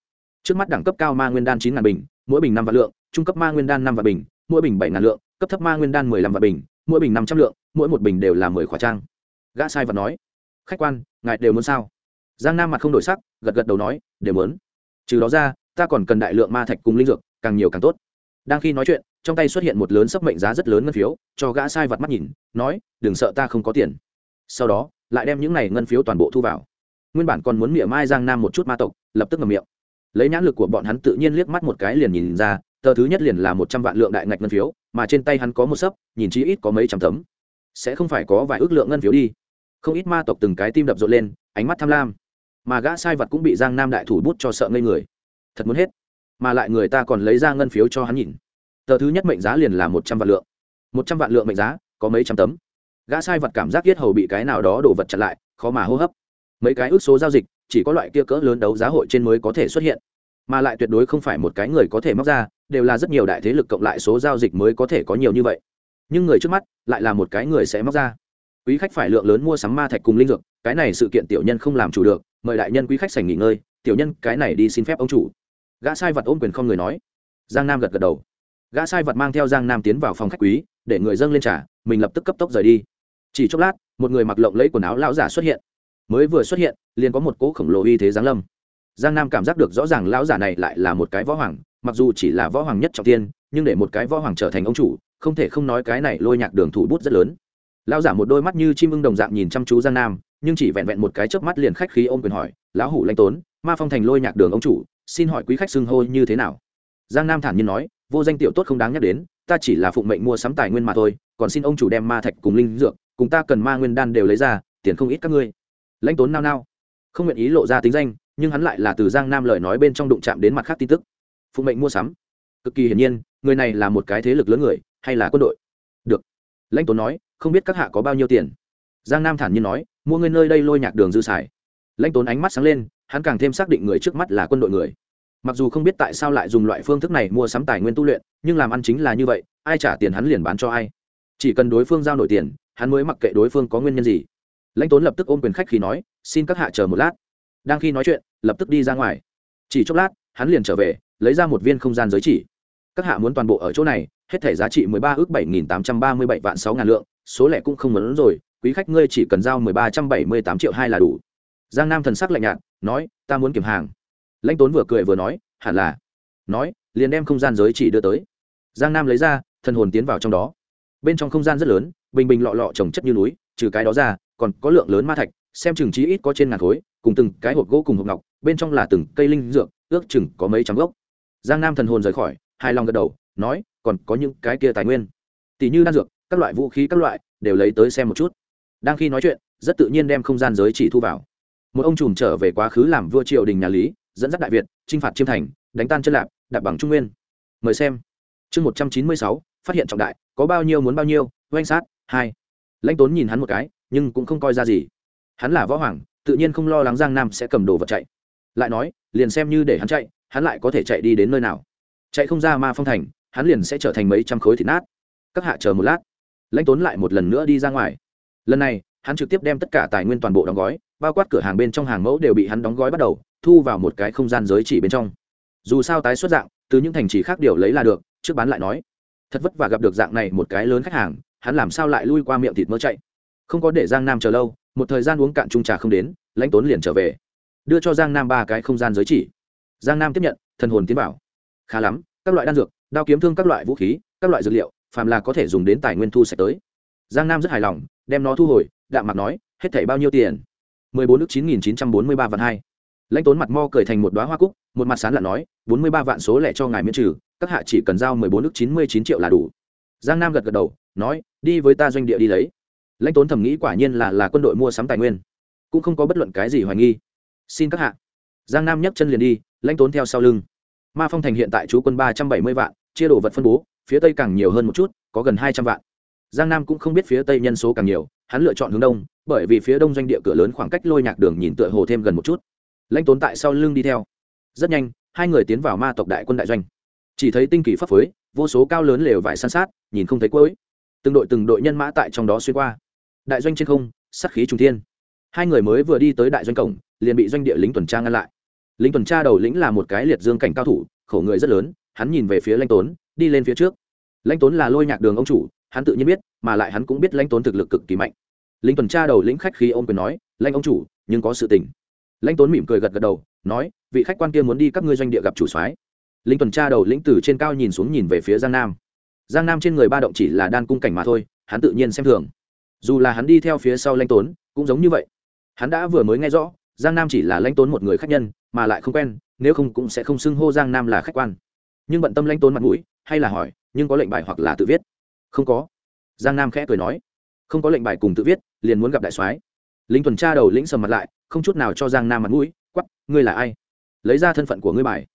Trước mắt đẳng cấp cao ma nguyên đan chín ngàn bình, mỗi bình năm vạn lượng, trung cấp ma nguyên đan năm vạn bình, mỗi bình bảy ngàn lượng, cấp thấp ma nguyên đan mười lăm vạn bình, mỗi bình năm trăm lượng, mỗi một bình đều là mười khỏa trang. Gã sai vật nói, khách quan, ngài đều muốn sao? Giang nam mặt không đổi sắc, gật gật đầu nói, đều muốn. Trừ đó ra, ta còn cần đại lượng ma thạch cùng linh dược, càng nhiều càng tốt. Đang khi nói chuyện, trong tay xuất hiện một lớn sấp mệnh giá rất lớn ngân phiếu, cho gã sai vặt mắt nhìn, nói, đừng sợ, ta không có tiền sau đó lại đem những này ngân phiếu toàn bộ thu vào nguyên bản còn muốn miệng mai giang nam một chút ma tộc lập tức ngầm miệng lấy nhãn lực của bọn hắn tự nhiên liếc mắt một cái liền nhìn ra tờ thứ nhất liền là một trăm vạn lượng đại ngạch ngân phiếu mà trên tay hắn có một sấp nhìn chí ít có mấy trăm tấm sẽ không phải có vài ước lượng ngân phiếu đi không ít ma tộc từng cái tim đập rộn lên ánh mắt tham lam mà gã sai vật cũng bị giang nam đại thủ bút cho sợ ngây người thật muốn hết mà lại người ta còn lấy ra ngân phiếu cho hắn nhìn tờ thứ nhất mệnh giá liền là một trăm vạn lượng một trăm vạn lượng mệnh giá có mấy trăm tấm gã sai vật cảm giác yết hầu bị cái nào đó đổ vật chặn lại, khó mà hô hấp. Mấy cái ước số giao dịch, chỉ có loại kia cỡ lớn đấu giá hội trên mới có thể xuất hiện. Mà lại tuyệt đối không phải một cái người có thể móc ra, đều là rất nhiều đại thế lực cộng lại số giao dịch mới có thể có nhiều như vậy. Nhưng người trước mắt, lại là một cái người sẽ móc ra. Quý khách phải lượng lớn mua sắm ma thạch cùng linh dược, cái này sự kiện tiểu nhân không làm chủ được, mời đại nhân quý khách sành nghỉ ngơi, tiểu nhân, cái này đi xin phép ông chủ. Gã sai vật ôm quyền không người nói. Giang nam gật gật đầu. Gã sai vật mang theo giang nam tiến vào phòng khách quý, để người dâng lên trả mình lập tức cấp tốc rời đi chỉ chốc lát, một người mặc lộng lấy quần áo lão giả xuất hiện. Mới vừa xuất hiện, liền có một cỗ khổng lồ uy thế giáng lâm. Giang nam cảm giác được rõ ràng lão giả này lại là một cái võ hoàng, mặc dù chỉ là võ hoàng nhất trọng tiên, nhưng để một cái võ hoàng trở thành ông chủ, không thể không nói cái này lôi nhạc đường thủ bút rất lớn. Lão giả một đôi mắt như chim ưng đồng dạng nhìn chăm chú giang nam, nhưng chỉ vẹn vẹn một cái chớp mắt liền khách khí ôm quyền hỏi, lão hủ lanh tốn, ma phong thành lôi nhạc đường ông chủ, xin hỏi quý khách xưng hô như thế nào? Giang nam thản nhiên nói, vô danh tiểu tốt không đáng nhắc đến, ta chỉ là phụng mệnh mua sắm tài nguyên mà thôi, còn xin ông chủ đem ma thạch cùng linh dược cùng ta cần ma nguyên đan đều lấy ra, tiền không ít các ngươi. Lãnh tốn nao nao. Không nguyện ý lộ ra tính danh, nhưng hắn lại là từ giang nam lời nói bên trong đụng chạm đến mặt khác tin tức. Phụ mệnh mua sắm. Cực kỳ hiển nhiên, người này là một cái thế lực lớn người, hay là quân đội? Được. Lãnh tốn nói, không biết các hạ có bao nhiêu tiền? Giang nam thản nhiên nói, mua người nơi đây lôi nhạc đường dư xài. Lãnh tốn ánh mắt sáng lên, hắn càng thêm xác định người trước mắt là quân đội người. Mặc dù không biết tại sao lại dùng loại phương thức này mua sắm tài nguyên tu luyện, nhưng làm ăn chính là như vậy, ai trả tiền hắn liền bán cho ai. Chỉ cần đối phương giao nổi tiền hắn mới mặc kệ đối phương có nguyên nhân gì. Lãnh tốn lập tức ôm quyền khách khi nói, xin các hạ chờ một lát. Đang khi nói chuyện, lập tức đi ra ngoài. Chỉ chốc lát, hắn liền trở về, lấy ra một viên không gian giới chỉ. Các hạ muốn toàn bộ ở chỗ này, hết thể giá trị mười ba ước bảy nghìn tám trăm ba mươi bảy vạn sáu ngàn lượng, số lẻ cũng không muốn rồi, quý khách ngươi chỉ cần giao mười ba trăm bảy mươi tám triệu hai là đủ. Giang nam thần sắc lạnh nhạt, nói, ta muốn kiểm hàng. Lãnh tốn vừa cười vừa nói, hẳn là. Nói, liền đem không gian giới chỉ đưa tới. Giang nam lấy ra, thần hồn tiến vào trong đó. Bên trong không gian rất lớn bình bình lọ lọ trồng chất như núi, trừ cái đó ra, còn có lượng lớn ma thạch, xem chừng trí ít có trên ngàn khối, cùng từng cái hộp gỗ cùng hộp ngọc, bên trong là từng cây linh dược, ước chừng có mấy trăm gốc. Giang nam thần hồn rời khỏi hai lòng gật đầu, nói, còn có những cái kia tài nguyên. Tỷ như đan dược, các loại vũ khí các loại, đều lấy tới xem một chút. Đang khi nói chuyện, rất tự nhiên đem không gian giới chỉ thu vào. Một ông trùm trở về quá khứ làm vua triều đình nhà lý, dẫn dắt đại việt, chinh phạt chiêm thành, đánh tan chân lạp, đạp bằng trung nguyên. Mời xem. Chương một trăm chín mươi sáu, phát hiện trọng đại, có bao nhiêu muốn bao nhiêu, oanh sát hai. Lãnh tốn nhìn hắn một cái, nhưng cũng không coi ra gì. Hắn là võ hoàng, tự nhiên không lo lắng giang nam sẽ cầm đồ vật chạy. Lại nói, liền xem như để hắn chạy, hắn lại có thể chạy đi đến nơi nào. Chạy không ra ma phong thành, hắn liền sẽ trở thành mấy trăm khối thịt nát. Các hạ chờ một lát. Lãnh tốn lại một lần nữa đi ra ngoài. Lần này, hắn trực tiếp đem tất cả tài nguyên toàn bộ đóng gói, bao quát cửa hàng bên trong hàng mẫu đều bị hắn đóng gói bắt đầu, thu vào một cái không gian giới chỉ bên trong. Dù sao tái xuất dạng, từ những thành trì khác điều lấy là được, trước bán lại nói. Thật vất vả gặp được dạng này một cái lớn khách hàng hắn làm sao lại lui qua miệng thịt mỡ chạy? Không có để giang nam chờ lâu, một thời gian uống cạn trung trà không đến, lãnh tốn liền trở về. Đưa cho giang nam ba cái không gian giới chỉ. Giang nam tiếp nhận, thần hồn tiến bảo khá lắm, các loại đan dược, đao kiếm thương các loại vũ khí, các loại dược liệu, phàm là có thể dùng đến tài nguyên thu sạch tới. Giang nam rất hài lòng, đem nó thu hồi, đạm mặt nói, hết thảy bao nhiêu tiền? mười bốn nước chín nghìn chín trăm bốn mươi ba vạn hai. Lãnh tốn mặt mo cười thành một đoá hoa cúc, một mặt sán lặn nói, bốn mươi ba vạn số lẻ cho ngài miễn trừ, các hạ chỉ cần giao mười bốn nước chín mươi chín triệu là đủ. Giang nam gật gật đầu nói, đi với ta doanh địa đi lấy. Lãnh tốn thầm nghĩ quả nhiên là là quân đội mua sắm tài nguyên. Cũng không có bất luận cái gì hoài nghi. Xin các hạ. Giang nam nhấc chân liền đi, lãnh tốn theo sau lưng. Ma phong thành hiện tại chú quân ba trăm bảy mươi vạn, chia đồ vật phân bố, phía tây càng nhiều hơn một chút, có gần hai trăm vạn. Giang nam cũng không biết phía tây nhân số càng nhiều, hắn lựa chọn hướng đông, bởi vì phía đông doanh địa cửa lớn khoảng cách lôi nhạc đường nhìn tựa hồ thêm gần một chút. Lãnh tốn tại sau lưng đi theo. Rất nhanh, hai người tiến vào ma tộc đại quân đại doanh. Chỉ thấy tinh kỳ pháp phới vô số cao lớn lều vải san sát, nhìn không thấy cuối từng đội từng đội nhân mã tại trong đó xuyên qua. Đại doanh trên không sắt khí trung thiên. Hai người mới vừa đi tới đại doanh cổng, liền bị doanh địa lính tuần tra ngăn lại. Lính tuần tra đầu lĩnh là một cái liệt dương cảnh cao thủ khẩu người rất lớn, hắn nhìn về phía lãnh tốn, đi lên phía trước. Lãnh tốn là lôi nhạc đường ông chủ, hắn tự nhiên biết, mà lại hắn cũng biết lãnh tốn thực lực cực kỳ mạnh. Lính tuần tra đầu lĩnh khách khi m quyền nói, lãnh ông chủ, nhưng có sự tình. Lãnh tốn mỉm cười gật gật đầu, nói, vị khách quan kia muốn đi các ngươi doanh địa gặp chủ soái. Lính tuần tra đầu lĩnh từ trên cao nhìn xuống nhìn về phía giang nam giang nam trên người ba động chỉ là đan cung cảnh mà thôi, hắn tự nhiên xem thường. Dù là hắn đi theo phía sau lanh tốn, cũng giống như vậy. Hắn đã vừa mới nghe rõ, giang nam chỉ là lãnh tốn một người khách nhân, mà lại không quen, nếu không cũng sẽ không xưng hô giang nam là khách quan. Nhưng bận tâm lãnh tốn mặt mũi, hay là hỏi, nhưng có lệnh bài hoặc là tự viết? Không có. Giang nam khẽ cười nói. Không có lệnh bài cùng tự viết, liền muốn gặp đại soái. Lính tuần tra đầu lĩnh sầm mặt lại, không chút nào cho giang nam mặt mũi quắp ngươi là ai? Lấy ra thân phận của ngươi bài.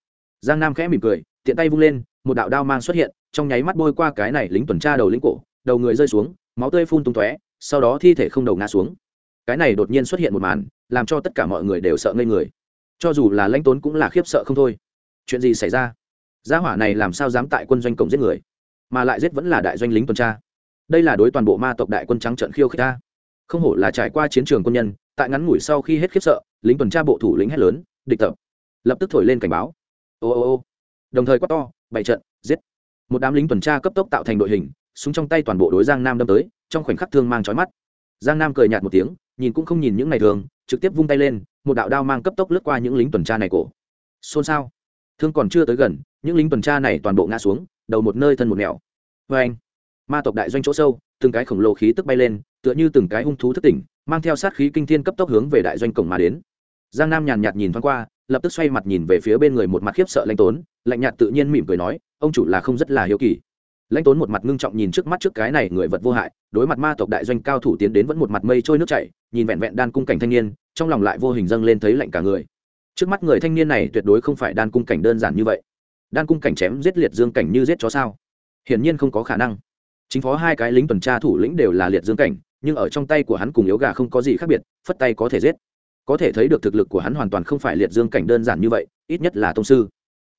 Giang nam khẽ mỉm cười, tiện tay vung lên, một đạo đao mang xuất hiện trong nháy mắt bôi qua cái này lính tuần tra đầu lính cổ, đầu người rơi xuống, máu tươi phun tung tóe, sau đó thi thể không đầu ngã xuống. Cái này đột nhiên xuất hiện một màn, làm cho tất cả mọi người đều sợ ngây người. Cho dù là lãnh tốn cũng là khiếp sợ không thôi. Chuyện gì xảy ra? Gia hỏa này làm sao dám tại quân doanh cổng giết người, mà lại giết vẫn là đại doanh lính tuần tra? Đây là đối toàn bộ ma tộc đại quân trắng trận khiêu khích ta. Không hổ là trải qua chiến trường quân nhân, tại ngắn ngủi sau khi hết khiếp sợ, lính tuần tra bộ thủ lĩnh hét lớn, địch tập! Lập tức thổi lên cảnh báo. Ô ô ô. Đồng thời quát to bảy trận, giết! Một đám lính tuần tra cấp tốc tạo thành đội hình, súng trong tay toàn bộ đối giang nam đâm tới, trong khoảnh khắc thương mang trói mắt. Giang nam cười nhạt một tiếng, nhìn cũng không nhìn những ngày thường, trực tiếp vung tay lên, một đạo đao mang cấp tốc lướt qua những lính tuần tra này cổ. Xôn xao. Thương còn chưa tới gần, những lính tuần tra này toàn bộ ngã xuống, đầu một nơi thân một mèo vê anh, ma tộc đại doanh chỗ sâu, từng cái khổng lồ khí tức bay lên, tựa như từng cái hung thú thất tỉnh, mang theo sát khí kinh thiên cấp tốc hướng về đại doanh cổng mà đến. Giang nam nhàn nhạt nhìn thoáng qua lập tức xoay mặt nhìn về phía bên người một mặt khiếp sợ lãnh tốn, lạnh nhạt tự nhiên mỉm cười nói, ông chủ là không rất là hiếu kỳ. Lãnh tốn một mặt ngưng trọng nhìn trước mắt trước cái này người vật vô hại, đối mặt ma tộc đại doanh cao thủ tiến đến vẫn một mặt mây trôi nước chảy, nhìn vẹn vẹn đan cung cảnh thanh niên, trong lòng lại vô hình dâng lên thấy lạnh cả người. Trước mắt người thanh niên này tuyệt đối không phải đan cung cảnh đơn giản như vậy. Đan cung cảnh chém giết liệt dương cảnh như giết chó sao? Hiển nhiên không có khả năng. Chính phó hai cái lính tuần tra thủ lĩnh đều là liệt dương cảnh, nhưng ở trong tay của hắn cùng yếu gà không có gì khác biệt, phất tay có thể giết có thể thấy được thực lực của hắn hoàn toàn không phải liệt dương cảnh đơn giản như vậy, ít nhất là tông sư.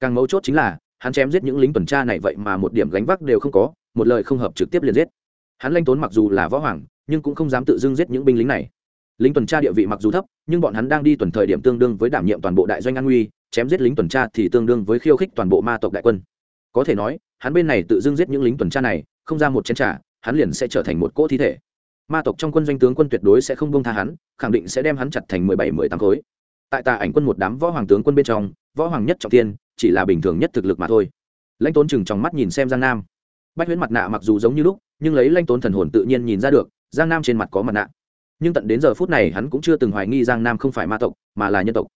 Càng mấu chốt chính là, hắn chém giết những lính tuần tra này vậy mà một điểm gánh vác đều không có, một lời không hợp trực tiếp liền giết. Hắn lanh tốn mặc dù là võ hoàng, nhưng cũng không dám tự dưng giết những binh lính này. Lính tuần tra địa vị mặc dù thấp, nhưng bọn hắn đang đi tuần thời điểm tương đương với đảm nhiệm toàn bộ đại doanh an nguy, chém giết lính tuần tra thì tương đương với khiêu khích toàn bộ ma tộc đại quân. Có thể nói, hắn bên này tự dưng giết những lính tuần tra này, không ra một chén trả hắn liền sẽ trở thành một cỗ thi thể ma tộc trong quân doanh tướng quân tuyệt đối sẽ không bông tha hắn, khẳng định sẽ đem hắn chặt thành mười bảy, mười tám khối. Tại tà ảnh quân một đám võ hoàng tướng quân bên trong, võ hoàng nhất trọng tiên chỉ là bình thường nhất thực lực mà thôi. Lãnh tốn chừng trong mắt nhìn xem giang nam. Bách huyễn mặt nạ mặc dù giống như lúc, nhưng lấy lãnh tốn thần hồn tự nhiên nhìn ra được, giang nam trên mặt có mặt nạ. Nhưng tận đến giờ phút này hắn cũng chưa từng hoài nghi giang nam không phải ma tộc, mà là nhân tộc.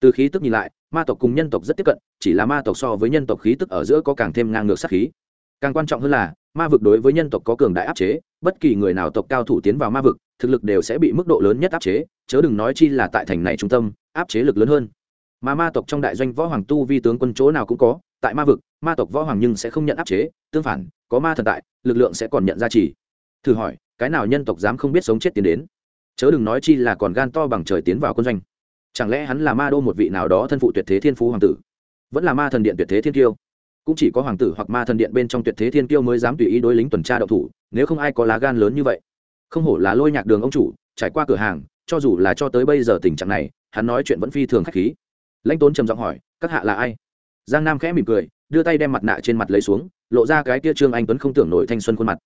Từ khí tức nhìn lại, ma tộc cùng nhân tộc rất tiếp cận, chỉ là ma tộc so với nhân tộc khí tức ở giữa có càng thêm ngang ngược sát khí. Càng quan trọng hơn là ma vực đối với nhân tộc có cường đại áp chế, bất kỳ người nào tộc cao thủ tiến vào ma vực, thực lực đều sẽ bị mức độ lớn nhất áp chế, chớ đừng nói chi là tại thành này trung tâm, áp chế lực lớn hơn. Mà ma tộc trong đại doanh võ hoàng tu vi tướng quân chỗ nào cũng có, tại ma vực, ma tộc võ hoàng nhưng sẽ không nhận áp chế, tương phản, có ma thần tại, lực lượng sẽ còn nhận ra chỉ. Thử hỏi, cái nào nhân tộc dám không biết sống chết tiến đến? Chớ đừng nói chi là còn gan to bằng trời tiến vào quân doanh. Chẳng lẽ hắn là ma đô một vị nào đó thân phụ tuyệt thế thiên phú hoàng tử? Vẫn là ma thần điện tuyệt thế thiên tiêu? Cũng chỉ có hoàng tử hoặc ma thần điện bên trong tuyệt thế thiên tiêu mới dám tùy ý đối lính tuần tra đậu thủ, nếu không ai có lá gan lớn như vậy. Không hổ là lôi nhạc đường ông chủ, trải qua cửa hàng, cho dù là cho tới bây giờ tình trạng này, hắn nói chuyện vẫn phi thường khách khí. Lãnh tốn trầm giọng hỏi, các hạ là ai? Giang nam khẽ mỉm cười, đưa tay đem mặt nạ trên mặt lấy xuống, lộ ra cái tia trương anh tuấn không tưởng nổi thanh xuân khuôn mặt.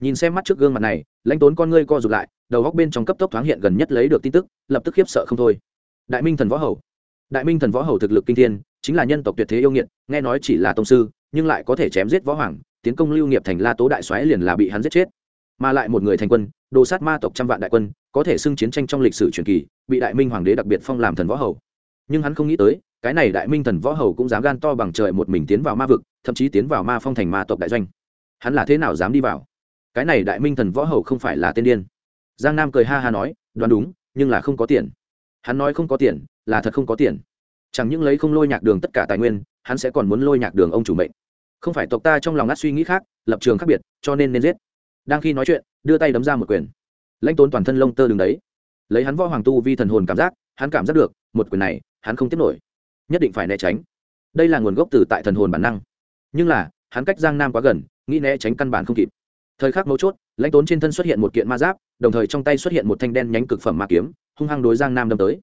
Nhìn xem mắt trước gương mặt này, lãnh tốn con ngươi co rụt lại, đầu góc bên trong cấp tốc thoáng hiện gần nhất lấy được tin tức, lập tức khiếp sợ không thôi. Đại minh thần võ hầu. Đại minh thần võ hầu thực lực kinh thiên chính là nhân tộc tuyệt thế yêu nghiệt, nghe nói chỉ là tông sư, nhưng lại có thể chém giết võ hoàng, tiến công lưu nghiệp thành la tố đại xoáy liền là bị hắn giết chết. Mà lại một người thành quân, đồ sát ma tộc trăm vạn đại quân, có thể xưng chiến tranh trong lịch sử truyền kỳ, bị đại minh hoàng đế đặc biệt phong làm thần võ hầu. Nhưng hắn không nghĩ tới, cái này đại minh thần võ hầu cũng dám gan to bằng trời một mình tiến vào ma vực, thậm chí tiến vào ma phong thành ma tộc đại doanh. Hắn là thế nào dám đi vào? Cái này đại minh thần võ hầu không phải là tên điên. Giang nam cười ha ha nói, đoán đúng, nhưng là không có tiền. Hắn nói không có tiền, là thật không có tiền chẳng những lấy không lôi nhạc đường tất cả tài nguyên, hắn sẽ còn muốn lôi nhạc đường ông chủ mệnh. Không phải tộc ta trong lòng ngắt suy nghĩ khác, lập trường khác biệt, cho nên nên giết. Đang khi nói chuyện, đưa tay đấm ra một quyền. Lãnh tốn toàn thân lông tơ đường đấy. Lấy hắn võ hoàng tu vi thần hồn cảm giác, hắn cảm giác được, một quyền này, hắn không tiếp nổi. Nhất định phải né tránh. Đây là nguồn gốc từ tại thần hồn bản năng. Nhưng là, hắn cách giang nam quá gần, nghĩ né tránh căn bản không kịp. Thời khắc mấu chốt, lãnh tốn trên thân xuất hiện một kiện ma giáp, đồng thời trong tay xuất hiện một thanh đen nhánh cực phẩm ma kiếm, hung hăng đối giang nam đâm tới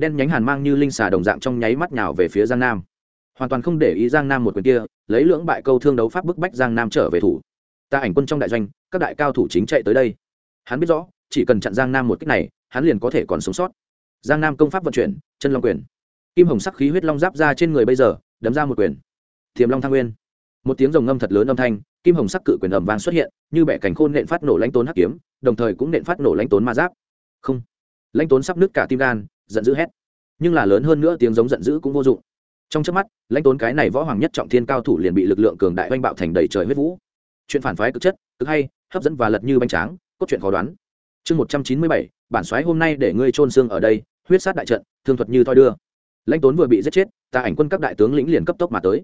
đen nhánh hàn mang như linh xà đồng dạng trong nháy mắt nhào về phía giang nam. Hoàn toàn không để ý giang nam một quyền kia, lấy lưỡng bại câu thương đấu pháp bức bách giang nam trở về thủ. Ta ảnh quân trong đại doanh, các đại cao thủ chính chạy tới đây. Hắn biết rõ, chỉ cần chặn giang nam một cách này, hắn liền có thể còn sống sót. Giang nam công pháp vận chuyển, chân long quyền. Kim hồng sắc khí huyết long giáp ra trên người bây giờ, đấm ra một quyền. Thiềm long thăng nguyên. Một tiếng rồng ngâm thật lớn âm thanh, kim hồng sắc cự quyền ẩm vang xuất hiện, như bẻ cành khôn nện phát nổ lãnh tốn hắc kiếm, đồng thời cũng nện phát nổ lãnh tốn ma giáp. Không. Lãnh tốn sắp nứt cả tim gan giận dữ hét. Nhưng là lớn hơn nữa tiếng giống giận dữ cũng vô dụng. Trong trước mắt, lãnh tốn cái này võ hoàng nhất trọng thiên cao thủ liền bị lực lượng cường đại oanh bạo thành đầy trời huyết vũ. Chuyện phản phái cực chất, cực hay, hấp dẫn và lật như bánh tráng, cốt truyện khó đoán. Chương một trăm chín mươi bảy, bản xoáy hôm nay để ngươi trôn xương ở đây, huyết sát đại trận, thương thuật như thoi đưa. Lãnh tốn vừa bị giết chết ta ảnh quân các đại tướng lĩnh liền cấp tốc mà tới.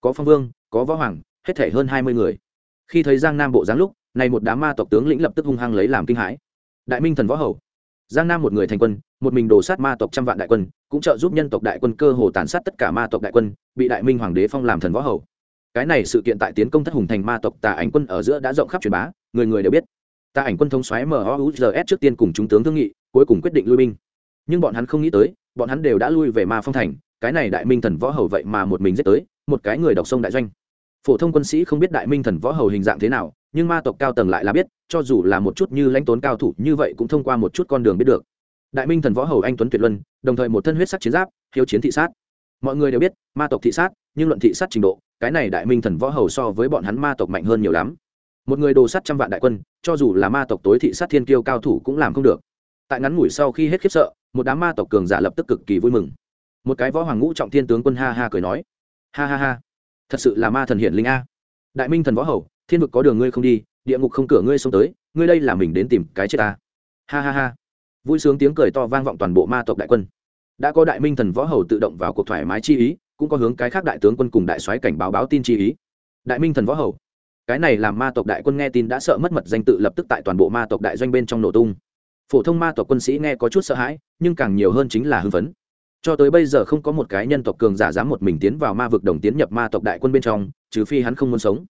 Có phong vương, có võ hoàng, hết thể hơn hai mươi người. Khi thấy giang nam bộ giáng lúc, này một đám ma tộc tướng lĩnh lập tức hung hăng lấy làm kinh hãi. Đại minh thần võ hầu giang nam một người thành quân, một mình đổ sát ma tộc trăm vạn đại quân, cũng trợ giúp nhân tộc đại quân cơ hồ tàn sát tất cả ma tộc đại quân, bị đại minh hoàng đế phong làm thần võ hầu. Cái này sự kiện tại tiến công thất hùng thành ma tộc tà ảnh quân ở giữa đã rộng khắp truyền bá, người người đều biết. Tà ảnh quân thống xoáy mhuzs trước tiên cùng chúng tướng thương nghị, cuối cùng quyết định lui binh. Nhưng bọn hắn không nghĩ tới, bọn hắn đều đã lui về ma phong thành, cái này đại minh thần võ hầu vậy mà một mình giết tới, một cái người đọc sông đại doanh. Phổ thông quân sĩ không biết đại minh thần võ hầu hình dạng thế nào nhưng ma tộc cao tầng lại là biết, cho dù là một chút như lãnh tốn cao thủ như vậy cũng thông qua một chút con đường biết được. Đại minh thần võ hầu anh tuấn tuyệt luân, đồng thời một thân huyết sắc chiến giáp, hiếu chiến thị sát. Mọi người đều biết, ma tộc thị sát, nhưng luận thị sát trình độ, cái này đại minh thần võ hầu so với bọn hắn ma tộc mạnh hơn nhiều lắm. Một người đồ sắt trăm vạn đại quân, cho dù là ma tộc tối thị sát thiên kiêu cao thủ cũng làm không được. Tại ngắn ngủi sau khi hết khiếp sợ, một đám ma tộc cường giả lập tức cực kỳ vui mừng. Một cái võ hoàng ngũ trọng thiên tướng quân ha ha cười nói, ha ha ha, thật sự là ma thần hiển linh a. Đại minh thần võ hầu thiên vực có đường ngươi không đi, địa ngục không cửa ngươi xông tới, ngươi đây là mình đến tìm cái chết ta. Ha ha ha. Vui sướng tiếng cười to vang vọng toàn bộ ma tộc đại quân. Đã có đại minh thần võ hầu tự động vào cuộc thoải mái chi ý, cũng có hướng cái khác đại tướng quân cùng đại soái cảnh báo báo tin chi ý. Đại minh thần võ hầu. Cái này làm ma tộc đại quân nghe tin đã sợ mất mật danh tự lập tức tại toàn bộ ma tộc đại doanh bên trong nổ tung. Phổ thông ma tộc quân sĩ nghe có chút sợ hãi, nhưng càng nhiều hơn chính là hưng phấn. Cho tới bây giờ không có một cái nhân tộc cường giả dám một mình tiến vào ma vực đồng tiến nhập ma tộc đại quân bên trong, trừ phi hắn không muốn sống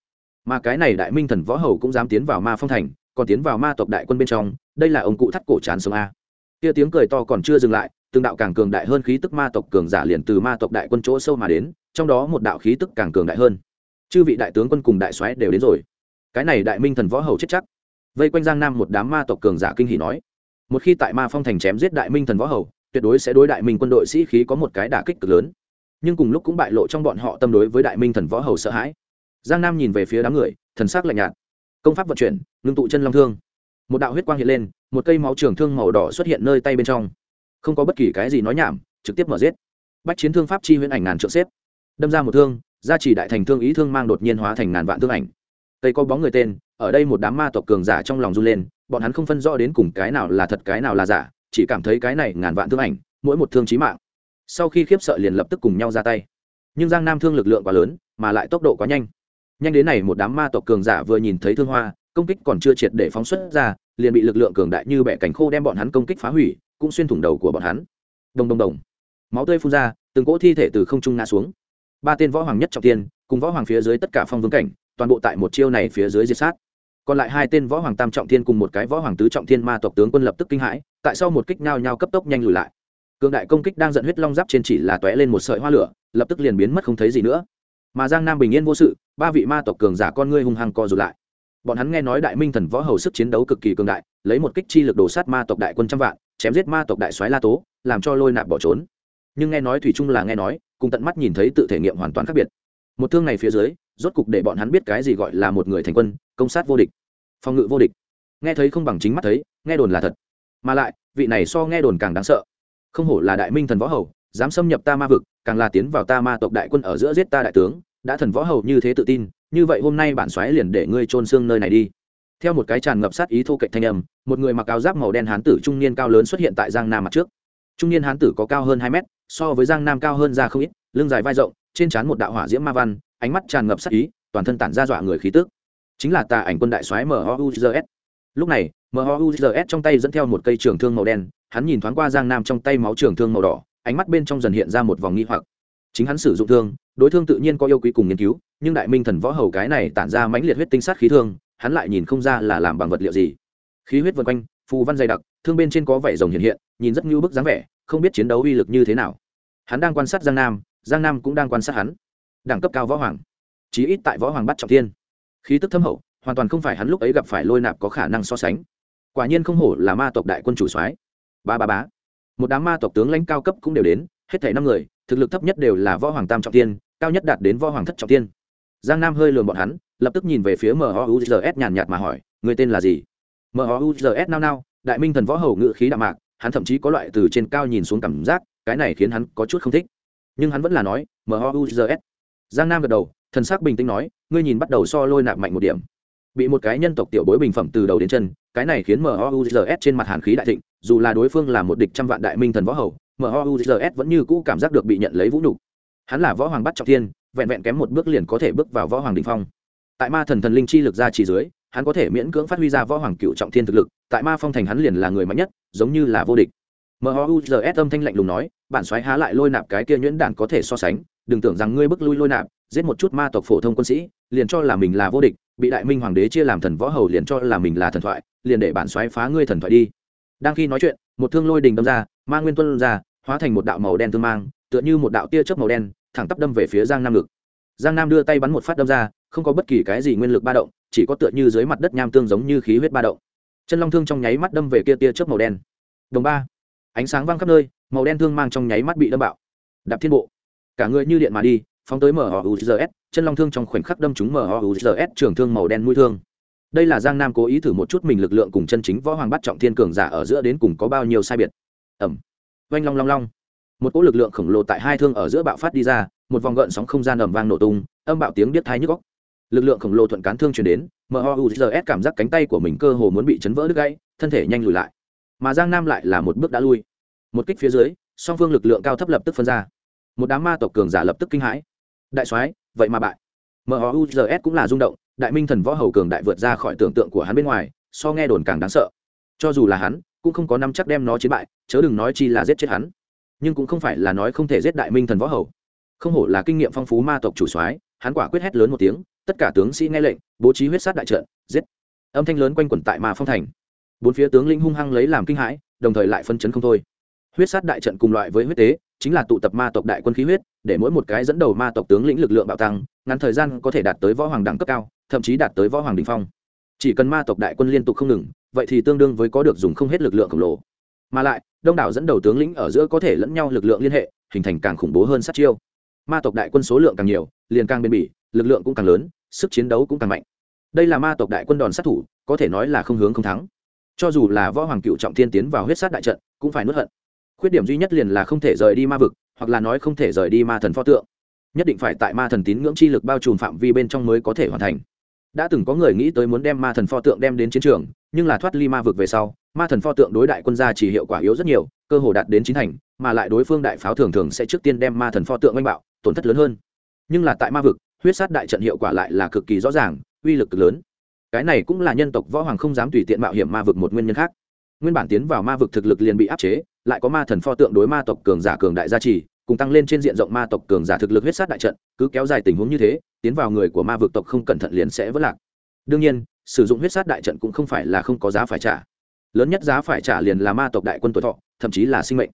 mà cái này đại minh thần võ hầu cũng dám tiến vào ma phong thành, còn tiến vào ma tộc đại quân bên trong, đây là ông cụ thắt cổ chán sống a. Kia tiếng cười to còn chưa dừng lại tương đạo càng cường đại hơn khí tức ma tộc cường giả liền từ ma tộc đại quân chỗ sâu mà đến, trong đó một đạo khí tức càng cường đại hơn. Chư vị đại tướng quân cùng đại soái đều đến rồi. Cái này đại minh thần võ hầu chết chắc. Vây quanh giang nam một đám ma tộc cường giả kinh hỉ nói, một khi tại ma phong thành chém giết đại minh thần võ hầu, tuyệt đối sẽ đối đại minh quân đội sĩ khí có một cái đả kích cực lớn. Nhưng cùng lúc cũng bại lộ trong bọn họ tâm đối với đại minh thần võ hầu sợ hãi giang nam nhìn về phía đám người, thần sắc lạnh nhạt. Công pháp vận chuyển, ngưng tụ chân long thương. Một đạo huyết quang hiện lên, một cây máu trường thương màu đỏ xuất hiện nơi tay bên trong. Không có bất kỳ cái gì nói nhảm, trực tiếp mở giết. Bách chiến thương pháp chi huyễn ảnh ngàn trượng xếp. Đâm ra một thương, gia chỉ đại thành thương ý thương mang đột nhiên hóa thành ngàn vạn thương ảnh. Cây có bóng người tên, ở đây một đám ma tộc cường giả trong lòng run lên, bọn hắn không phân rõ đến cùng cái nào là thật, cái nào là giả, chỉ cảm thấy cái này ngàn vạn thương ảnh, mỗi một thương chí mạng. Sau khi khiếp sợ liền lập tức cùng nhau ra tay. Nhưng giang nam thương lực lượng quá lớn, mà lại tốc độ quá nhanh nhanh đến này một đám ma tộc cường giả vừa nhìn thấy thương hoa, công kích còn chưa triệt để phóng xuất ra, liền bị lực lượng cường đại như bẻ cánh khô đem bọn hắn công kích phá hủy, cũng xuyên thủng đầu của bọn hắn. Đồng đồng đồng. Máu tươi phun ra, từng cỗ thi thể từ không trung ngã xuống. Ba tên võ hoàng nhất trọng tiên, cùng võ hoàng phía dưới tất cả phong vương cảnh, toàn bộ tại một chiêu này phía dưới diệt sát. Còn lại hai tên võ hoàng tam trọng thiên cùng một cái võ hoàng tứ trọng thiên ma tộc tướng quân lập tức kinh hãi, tại sau một kích nhao nhao cấp tốc nhanh lùi lại. Cường đại công kích đang giận huyết long giáp trên chỉ là tóe lên một sợi hoa lửa, lập tức liền biến mất không thấy gì nữa mà giang nam bình yên vô sự, ba vị ma tộc cường giả con ngươi hung hăng co rụt lại. Bọn hắn nghe nói đại minh thần võ hầu sức chiến đấu cực kỳ cường đại, lấy một kích chi lực đổ sát ma tộc đại quân trăm vạn, chém giết ma tộc đại soái la tố, làm cho lôi nạp bỏ trốn. Nhưng nghe nói thủy trung là nghe nói, cùng tận mắt nhìn thấy tự thể nghiệm hoàn toàn khác biệt. Một thương này phía dưới, rốt cục để bọn hắn biết cái gì gọi là một người thành quân, công sát vô địch. Phòng ngự vô địch. Nghe thấy không bằng chính mắt thấy, nghe đồn là thật. Mà lại, vị này so nghe đồn càng đáng sợ. Không hổ là đại minh thần võ hầu, dám xâm nhập ta ma vực càng là tiến vào ta ma tộc đại quân ở giữa giết ta đại tướng, đã thần võ hầu như thế tự tin, như vậy hôm nay bản xoáy liền để ngươi trôn xương nơi này đi. Theo một cái tràn ngập sát ý thô cạnh thanh âm, một người mặc áo giáp màu đen hán tử trung niên cao lớn xuất hiện tại giang nam mặt trước. Trung niên hán tử có cao hơn hai mét, so với giang nam cao hơn ra không ít, lưng dài vai rộng, trên trán một đạo hỏa diễm ma văn, ánh mắt tràn ngập sát ý, toàn thân tản ra dọa người khí tức. Chính là tà ảnh quân đại soái mhuzs lúc này mhuzs trong tay dẫn theo một cây trường thương màu đen, hắn nhìn thoáng qua giang nam trong tay máu trường thương màu đỏ ánh mắt bên trong dần hiện ra một vòng nghi hoặc. Chính hắn sử dụng thương, đối thương tự nhiên có yêu quý cùng nghiên cứu, nhưng đại minh thần võ hầu cái này tản ra mãnh liệt huyết tinh sát khí thương, hắn lại nhìn không ra là làm bằng vật liệu gì. Khí huyết vân quanh, phù văn dày đặc, thương bên trên có vảy rồng hiện hiện, nhìn rất như bức dáng vẻ, không biết chiến đấu uy lực như thế nào. Hắn đang quan sát giang nam giang nam cũng đang quan sát hắn. Đẳng cấp cao võ hoàng, chí ít tại võ hoàng bắt trọng thiên. Khí tức thâm hậu, hoàn toàn không phải hắn lúc ấy gặp phải lôi nạp có khả năng so sánh. Quả nhiên không hổ là ma tộc đại quân chủ soái. Ba ba bá một đám ma tộc tướng lãnh cao cấp cũng đều đến, hết thảy năm người, thực lực thấp nhất đều là võ hoàng tam trọng tiên, cao nhất đạt đến võ hoàng thất trọng tiên. Giang nam hơi lườm bọn hắn, lập tức nhìn về phía mhuzs nhàn nhạt mà hỏi, người tên là gì? Mhuzs nao nao, đại minh thần võ hầu ngự khí đạm mạc, hắn thậm chí có loại từ trên cao nhìn xuống cảm giác, cái này khiến hắn có chút không thích. Nhưng hắn vẫn là nói mhuzs giang nam gật đầu, thần sắc bình tĩnh nói, ngươi nhìn bắt đầu so lôi nạp mạnh một điểm bị một cái nhân tộc tiểu bối bình phẩm từ đầu đến chân, cái này khiến mouzs trên mặt hàn khí đại thịnh, dù là đối phương là một địch trăm vạn đại minh thần võ hầu mouzs vẫn như cũ cảm giác được bị nhận lấy vũ nhục. Hắn là võ hoàng bắt trọng thiên, vẹn vẹn kém một bước liền có thể bước vào võ hoàng đình phong. Tại ma thần thần linh chi lực ra chỉ dưới, hắn có thể miễn cưỡng phát huy ra võ hoàng cựu trọng thiên thực lực, tại ma phong thành hắn liền là người mạnh nhất, giống như là vô địch. Mouzs âm thanh lạnh lùng nói, bản xoáy há lại lôi nạp cái kia nhuyễn đản có thể so sánh, đừng tưởng rằng ngươi bức lui lôi nạp, giết một chút ma tộc phổ thông quân sĩ, liền cho là mình là vô địch bị đại minh hoàng đế chia làm thần võ hầu liền cho là mình là thần thoại, liền để bản xoáy phá ngươi thần thoại đi. Đang khi nói chuyện, một thương lôi đình đâm ra, ma nguyên tuân ra, hóa thành một đạo màu đen thương mang, tựa như một đạo tia chớp màu đen, thẳng tắp đâm về phía giang nam ngực. Giang nam đưa tay bắn một phát đâm ra, không có bất kỳ cái gì nguyên lực ba động, chỉ có tựa như dưới mặt đất nham tương giống như khí huyết ba động. Chân long thương trong nháy mắt đâm về kia tia chớp màu đen. Đồng ba, ánh sáng văng khắp nơi, màu đen thương mang trong nháy mắt bị đâm bạo. Đạp thiên bộ. Cả người như điện mà đi, phóng tới mohuzs chân long thương trong khoảnh khắc đâm trúng mhuzs trường thương màu đen mũi thương. Đây là giang nam cố ý thử một chút mình lực lượng cùng chân chính võ hoàng bắt trọng thiên cường giả ở giữa đến cùng có bao nhiêu sai biệt. Ẩm. Oanh long long long. Một cỗ lực lượng khổng lồ tại hai thương ở giữa bạo phát đi ra, một vòng gợn sóng không gian ầm vang nổ tung, âm bạo tiếng biết thai nhức góc lực lượng khổng lồ thuận cán thương chuyển đến mhuzs cảm giác cánh tay của mình cơ hồ muốn bị chấn vỡ đứt gãy, thân thể nhanh lùi lại. Mà giang nam lại là một bước đã lui. Một kích phía dưới, song phương lực lượng cao thấp lập tức phân ra. Một đám ma tộc cường giả lập tức kinh hãi. Đại soái vậy mà bại. Mohuzs cũng là rung động, đại minh thần võ hầu cường đại vượt ra khỏi tưởng tượng của hắn bên ngoài, so nghe đồn càng đáng sợ. Cho dù là hắn, cũng không có năm chắc đem nó chiến bại, chớ đừng nói chi là giết chết hắn. Nhưng cũng không phải là nói không thể giết đại minh thần võ hầu. Không hổ là kinh nghiệm phong phú ma tộc chủ soái, hắn quả quyết hét lớn một tiếng, tất cả tướng sĩ nghe lệnh, bố trí huyết sát đại trận, giết. Âm thanh lớn quanh quẩn tại ma phong thành. Bốn phía tướng linh hung hăng lấy làm kinh hãi, đồng thời lại phân chấn không thôi. Huyết sát đại trận cùng loại với huyết tế chính là tụ tập ma tộc đại quân khí huyết, để mỗi một cái dẫn đầu ma tộc tướng lĩnh lực lượng bạo tăng, ngắn thời gian có thể đạt tới võ hoàng đẳng cấp cao, thậm chí đạt tới võ hoàng đình phong. Chỉ cần ma tộc đại quân liên tục không ngừng, vậy thì tương đương với có được dùng không hết lực lượng khổng lồ. Mà lại, đông đảo dẫn đầu tướng lĩnh ở giữa có thể lẫn nhau lực lượng liên hệ, hình thành càng khủng bố hơn sát chiêu. Ma tộc đại quân số lượng càng nhiều, liền càng bền bỉ, lực lượng cũng càng lớn, sức chiến đấu cũng càng mạnh. Đây là ma tộc đại quân đòn sát thủ, có thể nói là không hướng không thắng. Cho dù là võ hoàng cựu trọng thiên tiến vào huyết sát đại trận, cũng phải nuốt hận khuyết điểm duy nhất liền là không thể rời đi ma vực, hoặc là nói không thể rời đi ma thần pho tượng. Nhất định phải tại ma thần tín ngưỡng chi lực bao trùm phạm vi bên trong mới có thể hoàn thành. Đã từng có người nghĩ tới muốn đem ma thần pho tượng đem đến chiến trường, nhưng là thoát ly ma vực về sau, ma thần pho tượng đối đại quân gia chỉ hiệu quả yếu rất nhiều, cơ hồ đạt đến chín thành, mà lại đối phương đại pháo thường thường sẽ trước tiên đem ma thần pho tượng oanh bạo, tổn thất lớn hơn. Nhưng là tại ma vực, huyết sát đại trận hiệu quả lại là cực kỳ rõ ràng, uy lực cực lớn. Cái này cũng là nhân tộc võ hoàng không dám tùy tiện mạo hiểm ma vực một nguyên nhân khác. Nguyên bản tiến vào ma vực thực lực liền bị áp chế lại có ma thần pho tượng đối ma tộc cường giả cường đại gia trì, cùng tăng lên trên diện rộng ma tộc cường giả thực lực huyết sát đại trận, cứ kéo dài tình huống như thế, tiến vào người của ma vực tộc không cẩn thận liền sẽ vỡ lạc. Đương nhiên, sử dụng huyết sát đại trận cũng không phải là không có giá phải trả. Lớn nhất giá phải trả liền là ma tộc đại quân tuổi thọ, thậm chí là sinh mệnh.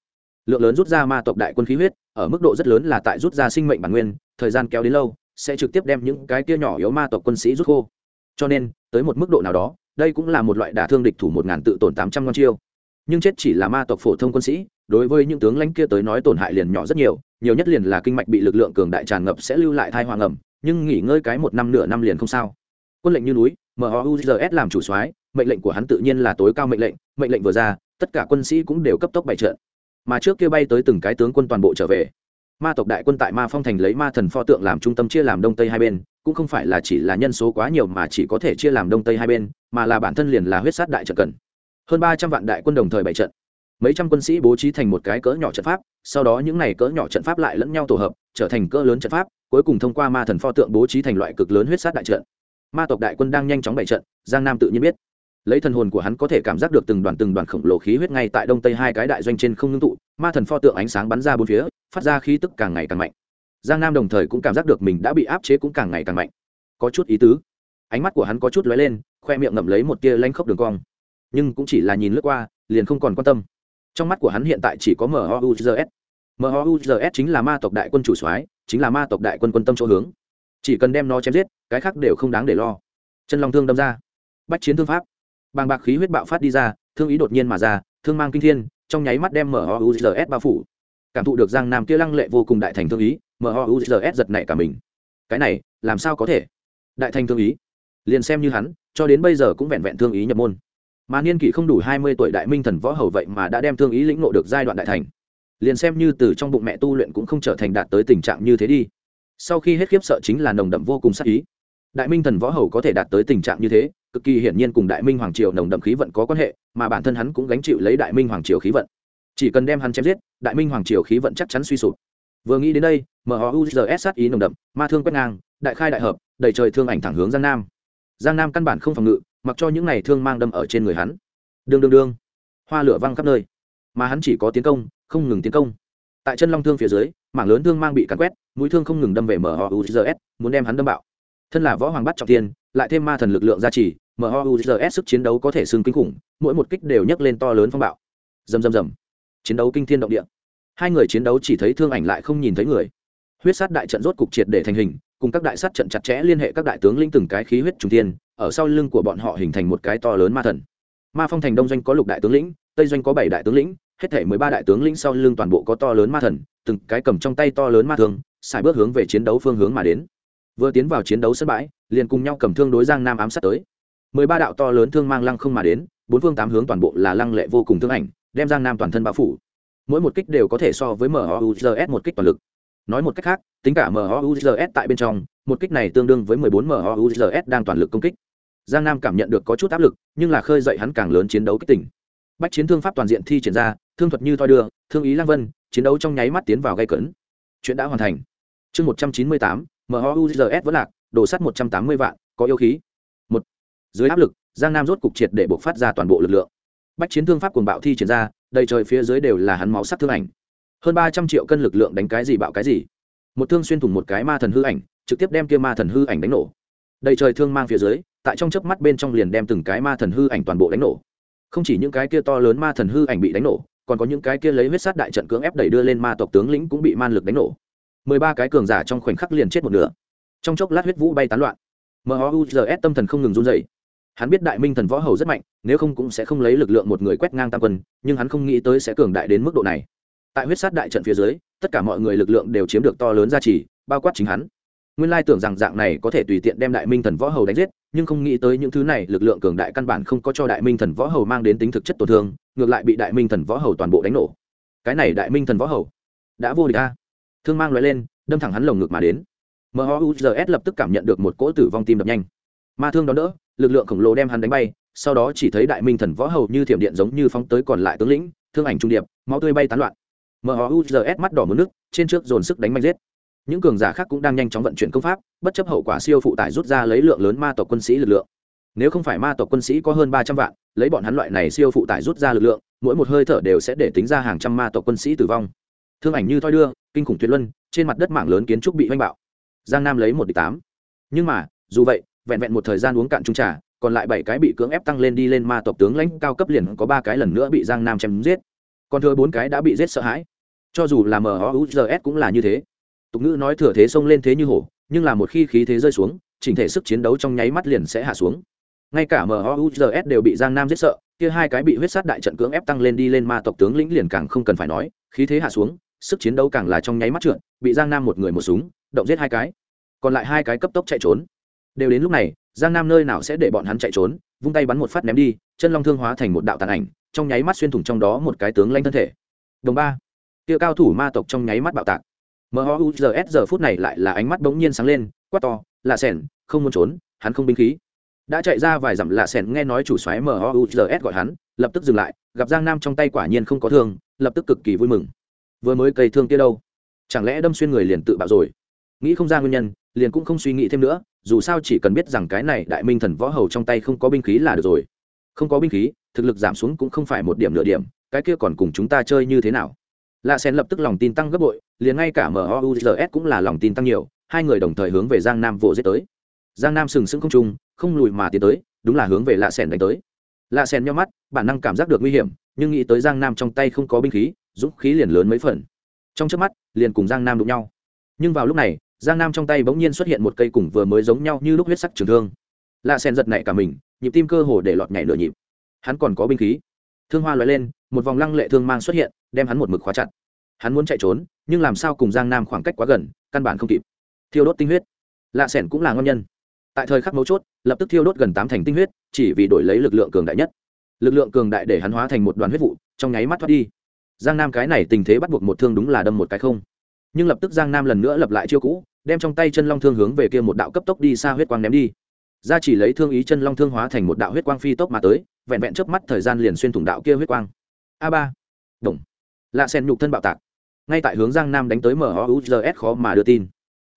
Lượng lớn rút ra ma tộc đại quân khí huyết, ở mức độ rất lớn là tại rút ra sinh mệnh bản nguyên, thời gian kéo đến lâu, sẽ trực tiếp đem những cái kia nhỏ yếu ma tộc quân sĩ rút khô. Cho nên, tới một mức độ nào đó, đây cũng là một loại đả thương địch thủ một ngàn tự tổn tám trăm ngon chiêu nhưng chết chỉ là ma tộc phổ thông quân sĩ, đối với những tướng lãnh kia tới nói tổn hại liền nhỏ rất nhiều nhiều nhất liền là kinh mạch bị lực lượng cường đại tràn ngập sẽ lưu lại thai hoàng ngầm nhưng nghỉ ngơi cái một năm nửa năm liền không sao. Quân lệnh như núi mhuzs làm chủ soái, mệnh lệnh của hắn tự nhiên là tối cao mệnh lệnh mệnh lệnh vừa ra, tất cả quân sĩ cũng đều cấp tốc bày trận. Mà trước kia bay tới từng cái tướng quân toàn bộ trở về. Ma tộc đại quân tại ma phong thành lấy ma thần pho tượng làm trung tâm chia làm đông tây hai bên, cũng không phải là chỉ là nhân số quá nhiều mà chỉ có thể chia làm đông tây hai bên, mà là bản thân liền là huyết sát đại trận cần hơn ba trăm vạn đại quân đồng thời bày trận. Mấy trăm quân sĩ bố trí thành một cái cỡ nhỏ trận pháp, sau đó những này cỡ nhỏ trận pháp lại lẫn nhau tổ hợp, trở thành cỡ lớn trận pháp, cuối cùng thông qua ma thần pho tượng bố trí thành loại cực lớn huyết sát đại trận. Ma tộc đại quân đang nhanh chóng bày trận, giang nam tự nhiên biết. Lấy thần hồn của hắn có thể cảm giác được từng đoàn từng đoàn khổng lồ khí huyết ngay tại đông tây hai cái đại doanh trên không ngưng tụ, ma thần pho tượng ánh sáng bắn ra bốn phía, phát ra khí tức càng ngày càng mạnh. Giang nam đồng thời cũng cảm giác được mình đã bị áp chế cũng càng ngày càng mạnh. Có chút ý tứ. Ánh mắt của hắn có chút lóe lên, khoe miệng ngậm lấy một tia lanh khốc đường cong nhưng cũng chỉ là nhìn lướt qua, liền không còn quan tâm. Trong mắt của hắn hiện tại chỉ có mhuzs mhuzs chính là ma tộc đại quân chủ soái, chính là ma tộc đại quân quân tâm chỗ hướng. Chỉ cần đem nó chém giết, cái khác đều không đáng để lo. Chân long thương đâm ra. Bách chiến thương pháp. Bàng bạc khí huyết bạo phát đi ra, thương ý đột nhiên mà ra, thương mang kinh thiên, trong nháy mắt đem mhuzs bao phủ. Cảm thụ được giang nam kia lăng lệ vô cùng đại thành thương ý mhuzs giật nảy cả mình. Cái này, làm sao có thể? Đại thành thương ý. Liền xem như hắn, cho đến bây giờ cũng vẹn vẹn thương ý nhập môn mà niên kỷ không đủ hai mươi tuổi đại minh thần võ hầu vậy mà đã đem thương ý lĩnh ngộ được giai đoạn đại thành. Liền xem như từ trong bụng mẹ tu luyện cũng không trở thành đạt tới tình trạng như thế đi. Sau khi hết khiếp sợ chính là nồng đậm vô cùng sắc ý. Đại minh thần võ hầu có thể đạt tới tình trạng như thế, cực kỳ hiển nhiên cùng đại minh hoàng triều nồng đậm khí vận có quan hệ, mà bản thân hắn cũng gánh chịu lấy đại minh hoàng triều khí vận. Chỉ cần đem hắn chém giết, đại minh hoàng triều khí vận chắc chắn suy sụp. Vừa nghĩ đến đây mhuzs sát ý nồng đậm, ma thương quét ngang, đại khai đại hợp, đầy trời thương ảnh thẳng hướng giang nam. Giang nam căn bản không phòng ngự mặc cho những này thương mang đâm ở trên người hắn. Đương đương đương. Hoa lửa văng khắp nơi. Mà hắn chỉ có tiến công, không ngừng tiến công. Tại chân long thương phía dưới, mảng lớn thương mang bị cắn quét, mũi thương không ngừng đâm về mhuzs muốn đem hắn đâm bạo. Thân là võ hoàng bắt trọng tiên, lại thêm ma thần lực lượng gia trì mhuzs sức chiến đấu có thể xưng kinh khủng, mỗi một kích đều nhấc lên to lớn phong bạo. Rầm rầm rầm. Chiến đấu kinh thiên động địa. Hai người chiến đấu chỉ thấy thương ảnh lại không nhìn thấy người. Huyết sát đại trận rốt cục triệt để thành hình cùng các đại sát trận chặt chẽ liên hệ các đại tướng lĩnh từng cái khí huyết trung thiên, ở sau lưng của bọn họ hình thành một cái to lớn ma thần. Ma phong thành đông doanh có lục đại tướng lĩnh, tây doanh có bảy đại tướng lĩnh, hết thể mười ba đại tướng lĩnh sau lưng toàn bộ có to lớn ma thần, từng cái cầm trong tay to lớn ma thương xài bước hướng về chiến đấu phương hướng mà đến. Vừa tiến vào chiến đấu sân bãi, liền cùng nhau cầm thương đối giang nam ám sát tới. Mười ba đạo to lớn thương mang lăng không mà đến, bốn phương tám hướng toàn bộ là lăng lệ vô cùng thương ảnh, đem giang nam toàn thân bao phủ. Mỗi một kích đều có thể so với mhuzs một kích toàn lực nói một cách khác tính cả mhuzs tại bên trong một kích này tương đương với 14 mhuzs đang toàn lực công kích. Giang nam cảm nhận được có chút áp lực nhưng là khơi dậy hắn càng lớn chiến đấu kích tỉnh bách chiến thương pháp toàn diện thi triển ra thương thuật như thoi đưa thương ý lang vân chiến đấu trong nháy mắt tiến vào gây cấn. Chuyện đã hoàn thành. Chương 198, mhuzs vẫn lạc đổ sắt 180 vạn có yêu khí. Một dưới áp lực giang nam rốt cục triệt để buộc phát ra toàn bộ lực lượng. Bách chiến thương pháp cuồng bạo thi triển ra đầy trời phía dưới đều là hắn máu sắc thương ảnh hơn ba trăm triệu cân lực lượng đánh cái gì bạo cái gì. Một thương xuyên thủng một cái ma thần hư ảnh, trực tiếp đem kia ma thần hư ảnh đánh nổ. Đầy trời thương mang phía dưới, tại trong chớp mắt bên trong liền đem từng cái ma thần hư ảnh toàn bộ đánh nổ. Không chỉ những cái kia to lớn ma thần hư ảnh bị đánh nổ, còn có những cái kia lấy huyết sát đại trận cưỡng ép đẩy đưa lên ma tộc tướng lĩnh cũng bị man lực đánh nổ. Mười ba cái cường giả trong khoảnh khắc liền chết một nửa. Trong chốc lát huyết vũ bay tán loạn. Mhuzs tâm thần không ngừng run dày hắn biết đại minh thần võ hầu rất mạnh, nếu không cũng sẽ không lấy lực lượng một người quét ngang tam quân, nhưng hắn không nghĩ tới sẽ cường đại đến mức độ này tại huyết sát đại trận phía dưới tất cả mọi người lực lượng đều chiếm được to lớn gia trì, bao quát chính hắn. Nguyên lai tưởng rằng dạng này có thể tùy tiện đem đại minh thần võ hầu đánh giết nhưng không nghĩ tới những thứ này lực lượng cường đại căn bản không có cho đại minh thần võ hầu mang đến tính thực chất tổn thương ngược lại bị đại minh thần võ hầu toàn bộ đánh nổ. Cái này đại minh thần võ hầu đã vô địch a. Thương mang loại lên đâm thẳng hắn lồng ngực mà đến. Mhuzs lập tức cảm nhận được một cỗ tử vong tim đập nhanh. Ma thương đón đỡ lực lượng khổng lồ đem hắn đánh bay sau đó chỉ thấy đại minh thần võ hầu như thiểm điện giống như phóng tới còn lại tướng lĩnh thương ảnh trung điệp máu tươi bay tán loạn mhuzs mắt đỏ muốn nước, trên trước dồn sức đánh mạnh giết. Những cường giả khác cũng đang nhanh chóng vận chuyển công pháp, bất chấp hậu quả siêu phụ tải rút ra lấy lượng lớn ma tộc quân sĩ lực lượng. Nếu không phải ma tộc quân sĩ có hơn ba trăm vạn, lấy bọn hắn loại này siêu phụ tải rút ra lực lượng, mỗi một hơi thở đều sẽ để tính ra hàng trăm ma tộc quân sĩ tử vong. Thương ảnh như thoi đưa, kinh khủng tuyệt luân, trên mặt đất mạng lớn kiến trúc bị oanh bạo. Giang nam lấy một đ tám. Nhưng mà, dù vậy, vẹn vẹn một thời gian uống cạn trung trà, còn lại bảy cái bị cưỡng ép tăng lên đi lên ma tộc tướng lãnh cao cấp liền có ba cái lần nữa bị giang nam chém giết còn thừa bốn cái đã bị giết sợ hãi. Cho dù là mhuzs cũng là như thế. Tục ngữ nói thừa thế xông lên thế như hổ, nhưng là một khi khí thế rơi xuống, chỉnh thể sức chiến đấu trong nháy mắt liền sẽ hạ xuống. Ngay cả mhuzs đều bị giang nam giết sợ, kia hai cái bị huyết sát đại trận cưỡng ép tăng lên đi lên ma tộc tướng lĩnh liền càng không cần phải nói, khí thế hạ xuống, sức chiến đấu càng là trong nháy mắt trượt, bị giang nam một người một súng, động giết hai cái. Còn lại hai cái cấp tốc chạy trốn. Đều đến lúc này, giang nam nơi nào sẽ để bọn hắn chạy trốn, vung tay bắn một phát ném đi, chân long thương hóa thành một đạo tàn ảnh trong nháy mắt xuyên thủng trong đó một cái tướng lanh thân thể. Đồng ba. Kia cao thủ ma tộc trong nháy mắt bạo tạc. Mhuzs giờ phút này lại là ánh mắt bỗng nhiên sáng lên, quát to, lạ sẻn, không muốn trốn, hắn không binh khí. Đã chạy ra vài dặm, lạ sẻn nghe nói chủ xoáy mhuzs gọi hắn, lập tức dừng lại, gặp giang nam trong tay quả nhiên không có thương, lập tức cực kỳ vui mừng. Vừa mới cây thương kia đâu? Chẳng lẽ đâm xuyên người liền tự bạo rồi? Nghĩ không ra nguyên nhân, liền cũng không suy nghĩ thêm nữa, dù sao chỉ cần biết rằng cái này đại minh thần võ hầu trong tay không có binh khí là được rồi không có binh khí, thực lực giảm xuống cũng không phải một điểm nửa điểm, cái kia còn cùng chúng ta chơi như thế nào? Lạ sen lập tức lòng tin tăng gấp bội, liền ngay cả mozs cũng là lòng tin tăng nhiều, hai người đồng thời hướng về giang nam vỗ giết tới. Giang nam sừng sững không trung, không lùi mà tiến tới, đúng là hướng về lạ sen đánh tới. Lạ sen nhau mắt, bản năng cảm giác được nguy hiểm, nhưng nghĩ tới giang nam trong tay không có binh khí, dũng khí liền lớn mấy phần. Trong trước mắt, liền cùng giang nam đụng nhau. Nhưng vào lúc này, giang nam trong tay bỗng nhiên xuất hiện một cây cùng vừa mới giống nhau như lúc huyết sắc trường thương. Lạ sen giật nảy cả mình nhịp tim cơ hồ để lọt nhảy nửa nhịp. Hắn còn có binh khí. Thương hoa loại lên, một vòng lăng lệ thương mang xuất hiện, đem hắn một mực khóa chặt. Hắn muốn chạy trốn, nhưng làm sao cùng giang nam khoảng cách quá gần, căn bản không kịp. Thiêu đốt tinh huyết. Lạ sẻn cũng là ngon nhân. Tại thời khắc mấu chốt, lập tức thiêu đốt gần tám thành tinh huyết, chỉ vì đổi lấy lực lượng cường đại nhất. Lực lượng cường đại để hắn hóa thành một đoàn huyết vụ, trong nháy mắt thoát đi. Giang nam cái này tình thế bắt buộc một thương đúng là đâm một cái không. Nhưng lập tức giang nam lần nữa lập lại chiêu cũ, đem trong tay chân long thương hướng về kia một đạo cấp tốc đi xa huyết quang ném đi gia chỉ lấy thương ý chân long thương hóa thành một đạo huyết quang phi tốc mà tới, vẹn vẹn trước mắt thời gian liền xuyên thủng đạo kia huyết quang. A ba. Đồng. Lạ sen nhục thân bạo tạc. Ngay tại hướng giang nam đánh tới mhuzs khó mà đưa tin.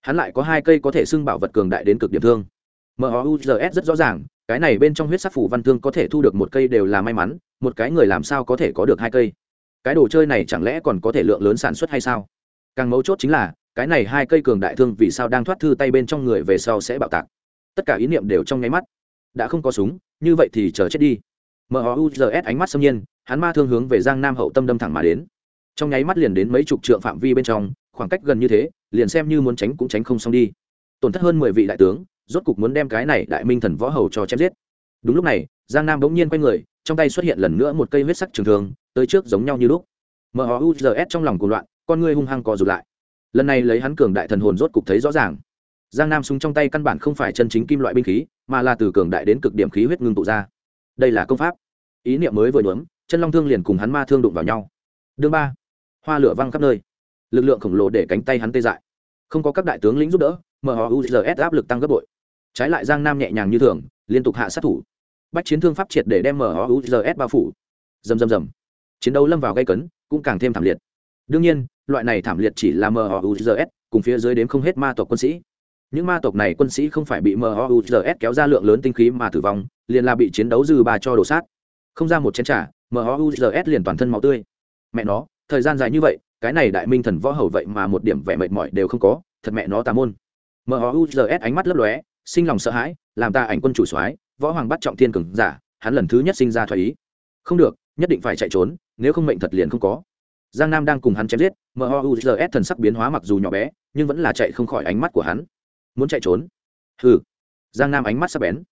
Hắn lại có hai cây có thể xưng bảo vật cường đại đến cực điểm thương. Mhuzs rất rõ ràng, cái này bên trong huyết sắc phủ văn thương có thể thu được một cây đều là may mắn, một cái người làm sao có thể có được hai cây? Cái đồ chơi này chẳng lẽ còn có thể lượng lớn sản xuất hay sao? Càng mấu chốt chính là, cái này hai cây cường đại thương vì sao đang thoát thư tay bên trong người về sau sẽ bạo tạc? Tất cả ý niệm đều trong nháy mắt. Đã không có súng, như vậy thì chờ chết đi. Mhuzs ánh mắt xâm nhiên, hắn ma thương hướng về giang nam hậu tâm đâm thẳng mà đến. Trong nháy mắt liền đến mấy chục trượng phạm vi bên trong, khoảng cách gần như thế, liền xem như muốn tránh cũng tránh không xong đi. Tổn thất hơn mười vị đại tướng, rốt cục muốn đem cái này đại minh thần võ hầu cho chém giết. Đúng lúc này, giang nam bỗng nhiên quay người, trong tay xuất hiện lần nữa một cây huyết sắc trường thường tới trước giống nhau như lúc. Mhuzs trong lòng cuồng loạn, con ngươi hung hăng co rụt lại. Lần này lấy hắn cường đại thần hồn rốt cục thấy rõ ràng giang nam súng trong tay căn bản không phải chân chính kim loại binh khí, mà là từ cường đại đến cực điểm khí huyết ngưng tụ ra. Đây là công pháp. Ý niệm mới vừa nhuốm, chân long thương liền cùng hắn ma thương đụng vào nhau. Đương ba. Hoa lửa văng khắp nơi. Lực lượng khổng lồ để cánh tay hắn tê dại. Không có các đại tướng lĩnh giúp đỡ mhuzs áp lực tăng gấp bội. Trái lại giang nam nhẹ nhàng như thường, liên tục hạ sát thủ. Bách chiến thương pháp triệt để đem mhuzs bao phủ. Dầm dầm dầm chiến đấu lâm vào gây cấn, cũng càng thêm thảm liệt. Đương nhiên, loại này thảm liệt chỉ là mhuzs cùng phía dưới đếm không hết ma tộc quân sĩ những ma tộc này quân sĩ không phải bị mhuzs kéo ra lượng lớn tinh khí mà tử vong, liền là bị chiến đấu dư ba cho đổ sát. Không ra một chén trả mhuzs liền toàn thân máu tươi. Mẹ nó, thời gian dài như vậy, cái này đại minh thần võ hầu vậy mà một điểm vẻ mệt mỏi đều không có, thật mẹ nó tà môn. Mhuzs ánh mắt lấp lóe, sinh lòng sợ hãi, làm ta ảnh quân chủ soái, võ hoàng bắt trọng thiên cường giả, hắn lần thứ nhất sinh ra thoái ý. Không được, nhất định phải chạy trốn, nếu không mệnh thật liền không có. Giang nam đang cùng hắn chém giết mhuzs thần sắc biến hóa mặc dù nhỏ bé, nhưng vẫn là chạy không khỏi ánh mắt của hắn muốn chạy trốn. Hừ. Giang nam ánh mắt sắp bén.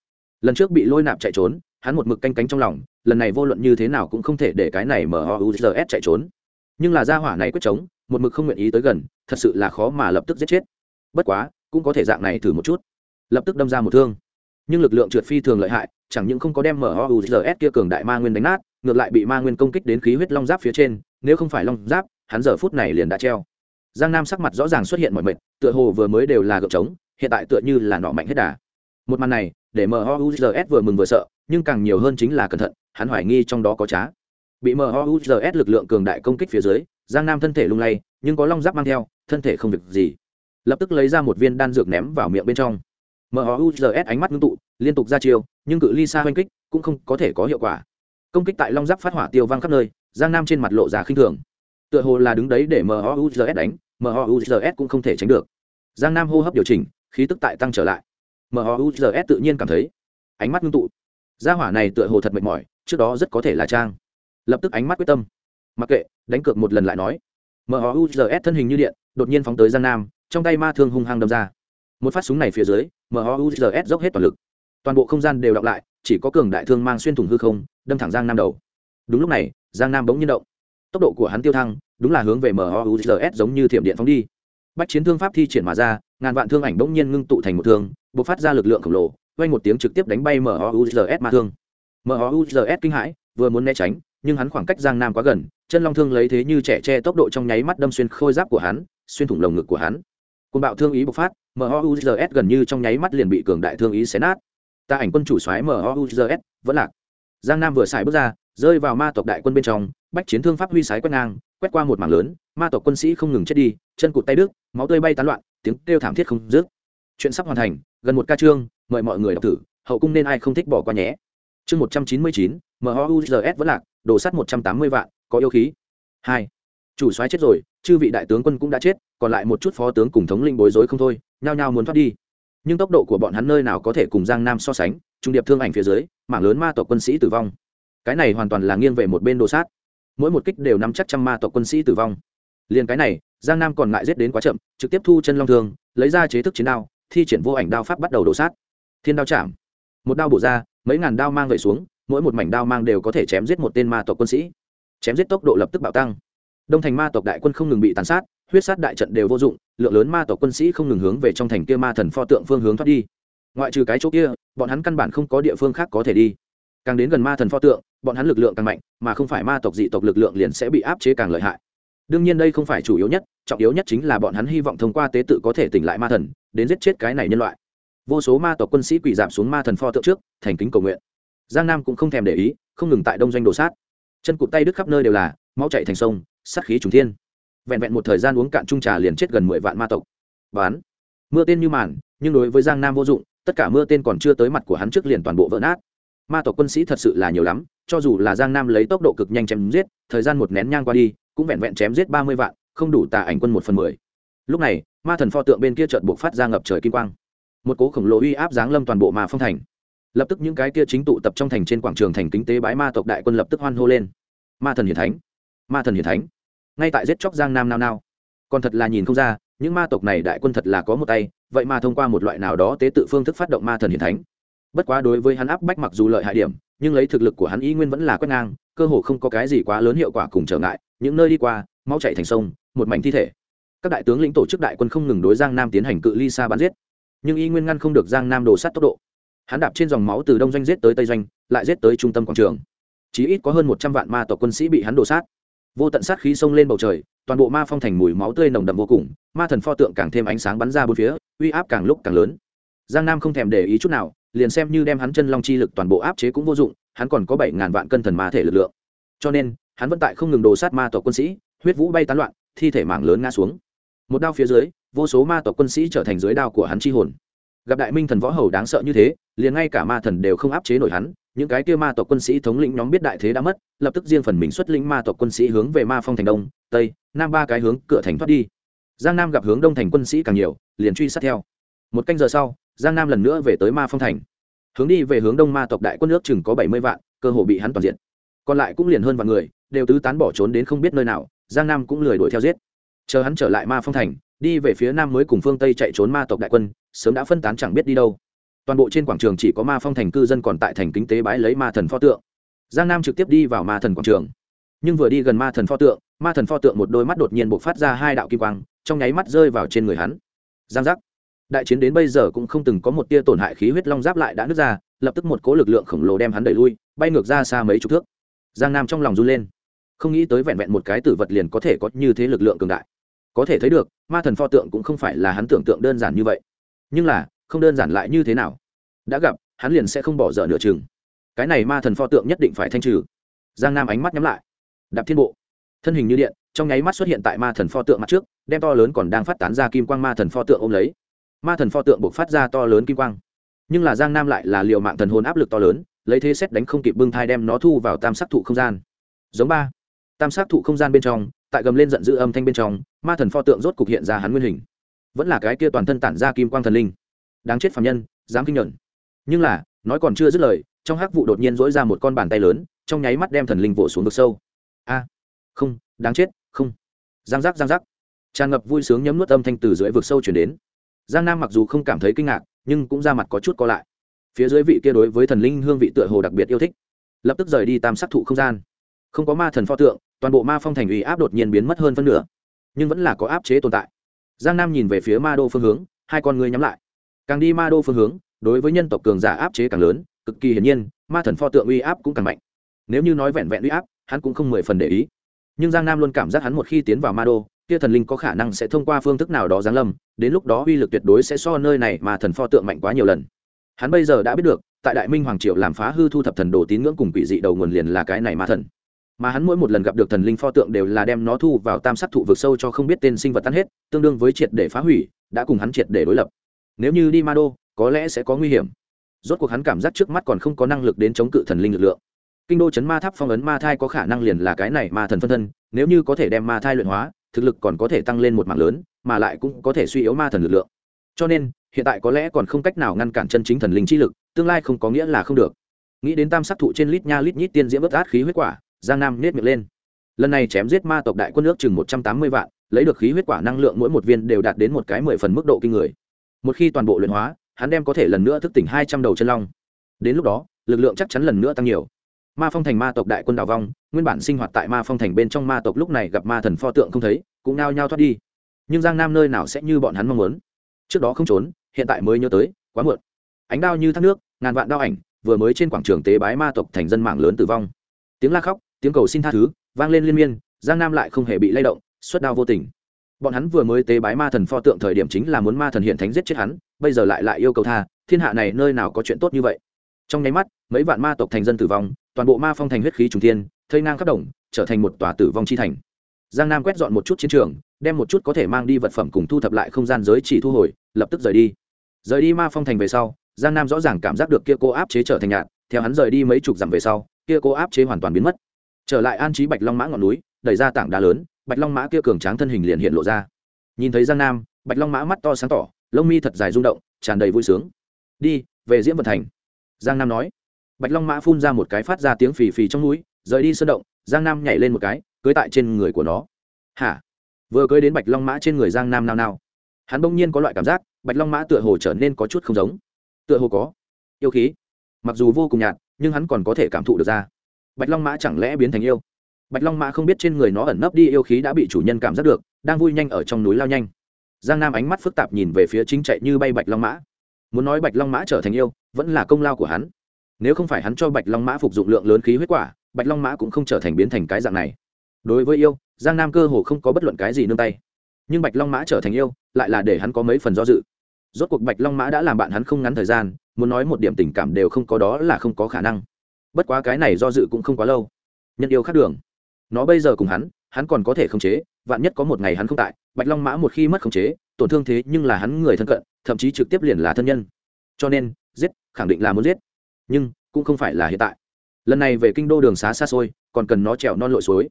Lần trước bị lôi nạp chạy trốn, hắn một mực canh cánh trong lòng, lần này vô luận như thế nào cũng không thể để cái này mhuzs chạy trốn. Nhưng là gia hỏa này quyết chống, một mực không nguyện ý tới gần, thật sự là khó mà lập tức giết chết. Bất quá, cũng có thể dạng này thử một chút. Lập tức đâm ra một thương. Nhưng lực lượng trượt phi thường lợi hại, chẳng những không có đem mhuzs kia cường đại ma nguyên đánh nát, ngược lại bị ma nguyên công kích đến khí huyết long giáp phía trên, nếu không phải long giáp, hắn giờ phút này liền đã treo. Giang nam sắc mặt rõ ràng xuất hiện mọi mệt, tựa hồ vừa mới đều là gợp trống hiện tại tựa như là nọ mạnh hết đà. Một màn này, để mhuzs vừa mừng vừa sợ, nhưng càng nhiều hơn chính là cẩn thận, hắn hoài nghi trong đó có trá. Bị mhuzs lực lượng cường đại công kích phía dưới, giang nam thân thể lung lay, nhưng có long giáp mang theo, thân thể không việc gì. Lập tức lấy ra một viên đan dược ném vào miệng bên trong. Mhuzs ánh mắt ngưng tụ, liên tục ra chiêu, nhưng cự ly xa oanh kích cũng không có thể có hiệu quả. Công kích tại long giáp phát hỏa tiêu vang khắp nơi, giang nam trên mặt lộ ra khinh thường. Tựa hồ là đứng đấy để mhuzs đánh mhuzs cũng không thể tránh được. Giang nam hô hấp điều chỉnh khí tức tại tăng trở lại. Mhuzs tự nhiên cảm thấy, ánh mắt ngưng tụ. Gia hỏa này tựa hồ thật mệt mỏi, trước đó rất có thể là trang. Lập tức ánh mắt quyết tâm. Mặc kệ, đánh cược một lần lại nói. Mhuzs thân hình như điện, đột nhiên phóng tới giang nam, trong tay ma thương hung hăng đâm ra. Một phát súng này phía dưới mhuzs dốc hết toàn lực. Toàn bộ không gian đều đọc lại, chỉ có cường đại thương mang xuyên thủng hư không, đâm thẳng giang nam đầu. Đúng lúc này, giang nam bỗng nhiên động. Tốc độ của hắn tiêu thăng, đúng là hướng về mhuzs giống như thiểm điện phóng đi bách chiến thương pháp thi triển mà ra, ngàn vạn thương ảnh bỗng nhiên ngưng tụ thành một thương b ộ c phát ra lực lượng khổng lồ quay một tiếng trực tiếp đánh bay mhuzs ma thương. Mhuzs kinh hãi, vừa muốn né tránh, nhưng hắn khoảng cách giang nam quá gần, chân long thương lấy thế như trẻ che tốc độ trong nháy mắt đâm xuyên khôi giáp của hắn, xuyên thủng lồng ngực của hắn. Côn bạo thương ý bộc phát mhuzs gần như trong nháy mắt liền bị cường đại thương ý xé nát. Ta ảnh quân chủ xoáy mhuzs vẫn lạc. Giang nam vừa xài bước ra rơi vào ma tộc đại quân bên trong, bách chiến thương pháp huy sái quét ngang, quét qua một mảng lớn, ma tộc quân sĩ không ngừng chết đi, chân cụt tay đứt, máu tươi bay tán loạn, tiếng kêu thảm thiết không dứt. Chuyện sắp hoàn thành, gần một ca chương, mời mọi người đọc thử, hậu cung nên ai không thích bỏ qua nhé. Chương một trăm chín mươi chín mhuzs vẫn lạc, đồ sắt một trăm tám mươi vạn, có yêu khí. Hai, chủ soái chết rồi, chư vị đại tướng quân cũng đã chết, còn lại một chút phó tướng cùng thống linh bối rối không thôi, nhao nhao muốn thoát đi. Nhưng tốc độ của bọn hắn nơi nào có thể cùng giang nam so sánh, trung điệp thương ảnh phía dưới, mảng lớn ma tộc quân sĩ tử vong cái này hoàn toàn là nghiêng về một bên đồ sát. Mỗi một kích đều nắm chắc trăm ma tộc quân sĩ tử vong. Liền cái này, giang nam còn ngại giết đến quá chậm, trực tiếp thu chân long thương, lấy ra chế thức chiến đao, thi triển vô ảnh đao pháp bắt đầu đổ sát. Thiên đao chạm. Một đao bổ ra, mấy ngàn đao mang gậy xuống, mỗi một mảnh đao mang đều có thể chém giết một tên ma tộc quân sĩ. Chém giết tốc độ lập tức bạo tăng. Đông thành ma tộc đại quân không ngừng bị tàn sát, huyết sát đại trận đều vô dụng, lượng lớn ma tộc quân sĩ không ngừng hướng về trong thành kia ma thần pho tượng phương hướng thoát đi. Ngoại trừ cái chỗ kia, bọn hắn căn bản không có địa phương khác có thể đi. Càng đến gần ma thần pho tượng bọn hắn lực lượng càng mạnh, mà không phải ma tộc dị tộc lực lượng liền sẽ bị áp chế càng lợi hại. Đương nhiên đây không phải chủ yếu nhất, trọng yếu nhất chính là bọn hắn hy vọng thông qua tế tự có thể tỉnh lại ma thần, đến giết chết cái này nhân loại. Vô số ma tộc quân sĩ quỳ giảm xuống ma thần pho tượng trước, thành kính cầu nguyện. Giang nam cũng không thèm để ý, không ngừng tại đông doanh đổ sát. Chân cụt tay đứt khắp nơi đều là mau chạy thành sông, sát khí trùng thiên. Vẹn vẹn một thời gian uống cạn trung trà liền chết gần mười vạn ma tộc. Bán mưa tên như màn, nhưng đối với giang nam vô dụng, tất cả mưa tên còn chưa tới mặt của hắn trước liền toàn bộ vỡ nát ma tộc quân sĩ thật sự là nhiều lắm, cho dù là giang nam lấy tốc độ cực nhanh chém giết, thời gian một nén nhang qua đi, cũng vẹn vẹn chém giết ba mươi vạn, không đủ tà ảnh quân một phần mười. Lúc này, ma thần pho tượng bên kia chợt buộc phát ra ngập trời kim quang. Một cố khổng lồ uy áp giáng lâm toàn bộ ma phong thành. Lập tức những cái kia chính tụ tập trong thành trên quảng trường thành kinh tế bái ma tộc đại quân lập tức hoan hô lên. Ma thần hiển thánh! Ma thần hiển thánh! Ngay tại giết chóc giang nam nao nao. Còn thật là nhìn không ra, những ma tộc này đại quân thật là có một tay, vậy mà thông qua một loại nào đó tế tự phương thức phát động ma thần hiển thánh bất quá đối với hắn áp bách mặc dù lợi hại điểm, nhưng lấy thực lực của hắn y nguyên vẫn là quét ngang, cơ hồ không có cái gì quá lớn hiệu quả cùng trở ngại, những nơi đi qua máu chạy thành sông, một mảnh thi thể. Các đại tướng lĩnh tổ chức đại quân không ngừng đối giang nam tiến hành cự ly xa bắn giết, nhưng y nguyên ngăn không được giang nam đổ sát tốc độ. Hắn đạp trên dòng máu từ đông doanh giết tới tây doanh, lại giết tới trung tâm quảng trường. Chí ít có hơn một trăm vạn ma tộc quân sĩ bị hắn đổ sát. Vô tận sát khí xông lên bầu trời, toàn bộ ma phong thành mùi máu tươi nồng đậm vô cùng, ma thần pho tượng càng thêm ánh sáng bắn ra bốn phía, uy áp càng lúc càng lớn. Giang nam không thèm để ý chút nào liền xem như đem hắn chân long chi lực toàn bộ áp chế cũng vô dụng, hắn còn có bảy ngàn vạn cân thần ma thể lực lượng. Cho nên, hắn vẫn tại không ngừng đồ sát ma tộc quân sĩ, huyết vũ bay tán loạn, thi thể mảng lớn ngã xuống. Một đao phía dưới, vô số ma tộc quân sĩ trở thành dưới đao của hắn chi hồn. Gặp đại minh thần võ hầu đáng sợ như thế, liền ngay cả ma thần đều không áp chế nổi hắn, những cái kia ma tộc quân sĩ thống lĩnh nhóm biết đại thế đã mất, lập tức riêng phần mình xuất lĩnh ma tộc quân sĩ hướng về ma phong thành đông, tây, nam ba cái hướng cửa thành thoát đi. Giang nam gặp hướng đông thành quân sĩ càng nhiều, liền truy sát theo. Một canh giờ sau giang nam lần nữa về tới ma phong thành. Hướng đi về hướng đông ma tộc đại quân nước chừng có bảy mươi vạn, cơ hồ bị hắn toàn diện còn lại cũng liền hơn vạn người, đều tứ tán bỏ trốn đến không biết nơi nào, giang nam cũng lười đuổi theo giết. Chờ hắn trở lại ma phong thành, đi về phía nam mới cùng phương tây chạy trốn ma tộc đại quân, sớm đã phân tán chẳng biết đi đâu. Toàn bộ trên quảng trường chỉ có ma phong thành cư dân còn tại thành kính tế bái lấy ma thần pho tượng. Giang nam trực tiếp đi vào ma thần quảng trường. Nhưng vừa đi gần ma thần pho tượng, ma thần pho tượng một đôi mắt đột nhiên buộc phát ra hai đạo kim quang, trong nháy mắt rơi vào trên người hắn. Giang giác đại chiến đến bây giờ cũng không từng có một tia tổn hại khí huyết long giáp lại đã nứt ra, lập tức một cố lực lượng khổng lồ đem hắn đẩy lui, bay ngược ra xa mấy chục thước. Giang nam trong lòng run lên. Không nghĩ tới vẹn vẹn một cái tử vật liền có thể có như thế lực lượng cường đại. Có thể thấy được, ma thần pho tượng cũng không phải là hắn tưởng tượng đơn giản như vậy. Nhưng là, không đơn giản lại như thế nào? Đã gặp, hắn liền sẽ không bỏ dở nửa chừng. Cái này ma thần pho tượng nhất định phải thanh trừ. Giang nam ánh mắt nhắm lại. Đạp thiên bộ. Thân hình như điện, trong nháy mắt xuất hiện tại ma thần pho tượng mặt trước, đem to lớn còn đang phát tán ra kim quang ma thần pho tượng ôm lấy ma thần pho tượng buộc phát ra to lớn kim quang. Nhưng là giang nam lại là liệu mạng thần hồn áp lực to lớn, lấy thế xét đánh không kịp bưng thai đem nó thu vào tam sắc thụ không gian. Giống ba. Tam sắc thụ không gian bên trong, tại gầm lên giận dữ âm thanh bên trong, ma thần pho tượng rốt cục hiện ra hắn nguyên hình. Vẫn là cái kia toàn thân tản ra kim quang thần linh. Đáng chết phạm nhân, dám kinh nhuận nhưng là, nói còn chưa dứt lời, trong hắc vụ đột nhiên dỗi ra một con bàn tay lớn, trong nháy mắt đem thần linh vỗ xuống vực sâu. A. Không, đáng chết, không. Giang giác giang giác. Tràn ngập vui sướng nhấm nuốt âm thanh từ dưới vực sâu chuyển đến giang nam mặc dù không cảm thấy kinh ngạc, nhưng cũng ra mặt có chút co lại. Phía dưới vị kia đối với thần linh hương vị tựa hồ đặc biệt yêu thích. Lập tức rời đi tam sắc thụ không gian. Không có ma thần pho tượng, toàn bộ ma phong thành ủy áp đột nhiên biến mất hơn phân nửa. Nhưng vẫn là có áp chế tồn tại. Giang nam nhìn về phía ma đô phương hướng, hai con người nhắm lại. Càng đi ma đô phương hướng, đối với nhân tộc cường giả áp chế càng lớn, cực kỳ hiển nhiên, ma thần pho tượng uy áp cũng càng mạnh. Nếu như nói vẹn vẹn uy áp, hắn cũng không mười phần để ý. Nhưng giang nam luôn cảm giác hắn một khi tiến vào ma đô kia thần linh có khả năng sẽ thông qua phương thức nào đó giáng lâm, đến lúc đó uy lực tuyệt đối sẽ so nơi này mà thần pho tượng mạnh quá nhiều lần. Hắn bây giờ đã biết được, tại đại minh hoàng triều làm phá hư thu thập thần đồ tín ngưỡng cùng quỷ dị đầu nguồn liền là cái này ma thần. Mà hắn mỗi một lần gặp được thần linh pho tượng đều là đem nó thu vào tam sắc thụ vực sâu cho không biết tên sinh vật tan hết, tương đương với triệt để phá hủy, đã cùng hắn triệt để đối lập. Nếu như đi ma đô, có lẽ sẽ có nguy hiểm. Rốt cuộc hắn cảm giác trước mắt còn không có năng lực đến chống cự thần linh lực lượng. Kinh đô chấn ma tháp phong ấn ma thai có khả năng liền là cái này ma thần phân thân, nếu như có thể đem ma thai luyện hóa thực lực còn có thể tăng lên một mạng lớn, mà lại cũng có thể suy yếu ma thần lực lượng. Cho nên, hiện tại có lẽ còn không cách nào ngăn cản chân chính thần linh chi lực, tương lai không có nghĩa là không được. Nghĩ đến tam sắc thụ trên lít nha lít nhít tiên diễm bất át khí huyết quả, giang nam nết miệng lên. Lần này chém giết ma tộc đại quân nước chừng một trăm tám mươi vạn, lấy được khí huyết quả năng lượng mỗi một viên đều đạt đến một cái mười phần mức độ kinh người. Một khi toàn bộ luyện hóa, hắn đem có thể lần nữa thức tỉnh hai trăm đầu chân long. Đến lúc đó, lực lượng chắc chắn lần nữa tăng nhiều ma phong thành ma tộc đại quân đào vong, nguyên bản sinh hoạt tại ma phong thành bên trong ma tộc lúc này gặp ma thần pho tượng không thấy, cũng nao nhao thoát đi. Nhưng giang nam nơi nào sẽ như bọn hắn mong muốn? Trước đó không trốn, hiện tại mới nhớ tới, quá muộn. Ánh đao như thác nước, ngàn vạn đao ảnh, vừa mới trên quảng trường tế bái ma tộc thành dân mạng lớn tử vong. Tiếng la khóc, tiếng cầu xin tha thứ, vang lên liên miên, giang nam lại không hề bị lay động, xuất đao vô tình. Bọn hắn vừa mới tế bái ma thần pho tượng thời điểm chính là muốn ma thần hiện thánh giết chết hắn, bây giờ lại lại yêu cầu tha, thiên hạ này nơi nào có chuyện tốt như vậy? Trong nháy mắt, mấy vạn ma tộc thành dân tử vong toàn bộ ma phong thành huyết khí trùng thiên, thây ngang khắp đồng, trở thành một tòa tử vong chi thành. Giang nam quét dọn một chút chiến trường, đem một chút có thể mang đi vật phẩm cùng thu thập lại không gian giới chỉ thu hồi, lập tức rời đi. Rời đi ma phong thành về sau, giang nam rõ ràng cảm giác được kia cô áp chế trở thành nhạt, theo hắn rời đi mấy chục dặm về sau, kia cô áp chế hoàn toàn biến mất. Trở lại an trí bạch long mã ngọn núi, đẩy ra tảng đá lớn, bạch long mã kia cường tráng thân hình liền hiện lộ ra. Nhìn thấy giang nam, bạch long mã mắt to sáng tỏ, lông mi thật dài rung động, tràn đầy vui sướng. Đi, về diễm vận thành. Giang nam nói bạch long mã phun ra một cái phát ra tiếng phì phì trong núi, rời đi sơn động, giang nam nhảy lên một cái, cưới tại trên người của nó. Hả? Vừa cưới đến bạch long mã trên người giang nam nao nao. Hắn bỗng nhiên có loại cảm giác, bạch long mã tựa hồ trở nên có chút không giống. Tựa hồ có yêu khí. Mặc dù vô cùng nhạt, nhưng hắn còn có thể cảm thụ được ra. Bạch long mã chẳng lẽ biến thành yêu? Bạch long mã không biết trên người nó ẩn nấp đi yêu khí đã bị chủ nhân cảm giác được, đang vui nhanh ở trong núi lao nhanh. Giang nam ánh mắt phức tạp nhìn về phía chính chạy như bay bạch long mã. Muốn nói bạch long mã trở thành yêu, vẫn là công lao của hắn nếu không phải hắn cho bạch long mã phục dụng lượng lớn khí huyết quả, bạch long mã cũng không trở thành biến thành cái dạng này. Đối với yêu, giang nam cơ hồ không có bất luận cái gì nương tay. Nhưng bạch long mã trở thành yêu, lại là để hắn có mấy phần do dự. Rốt cuộc bạch long mã đã làm bạn hắn không ngắn thời gian, muốn nói một điểm tình cảm đều không có đó là không có khả năng. Bất quá cái này do dự cũng không quá lâu. Nhân yêu khác đường. Nó bây giờ cùng hắn hắn còn có thể khống chế, vạn nhất có một ngày hắn không tại, bạch long mã một khi mất khống chế, tổn thương thế nhưng là hắn người thân cận, thậm chí trực tiếp liền là thân nhân. Cho nên, giết, khẳng định là muốn giết nhưng cũng không phải là hiện tại. Lần này về kinh đô đường xá xa xôi, còn cần nó trèo non lội suối.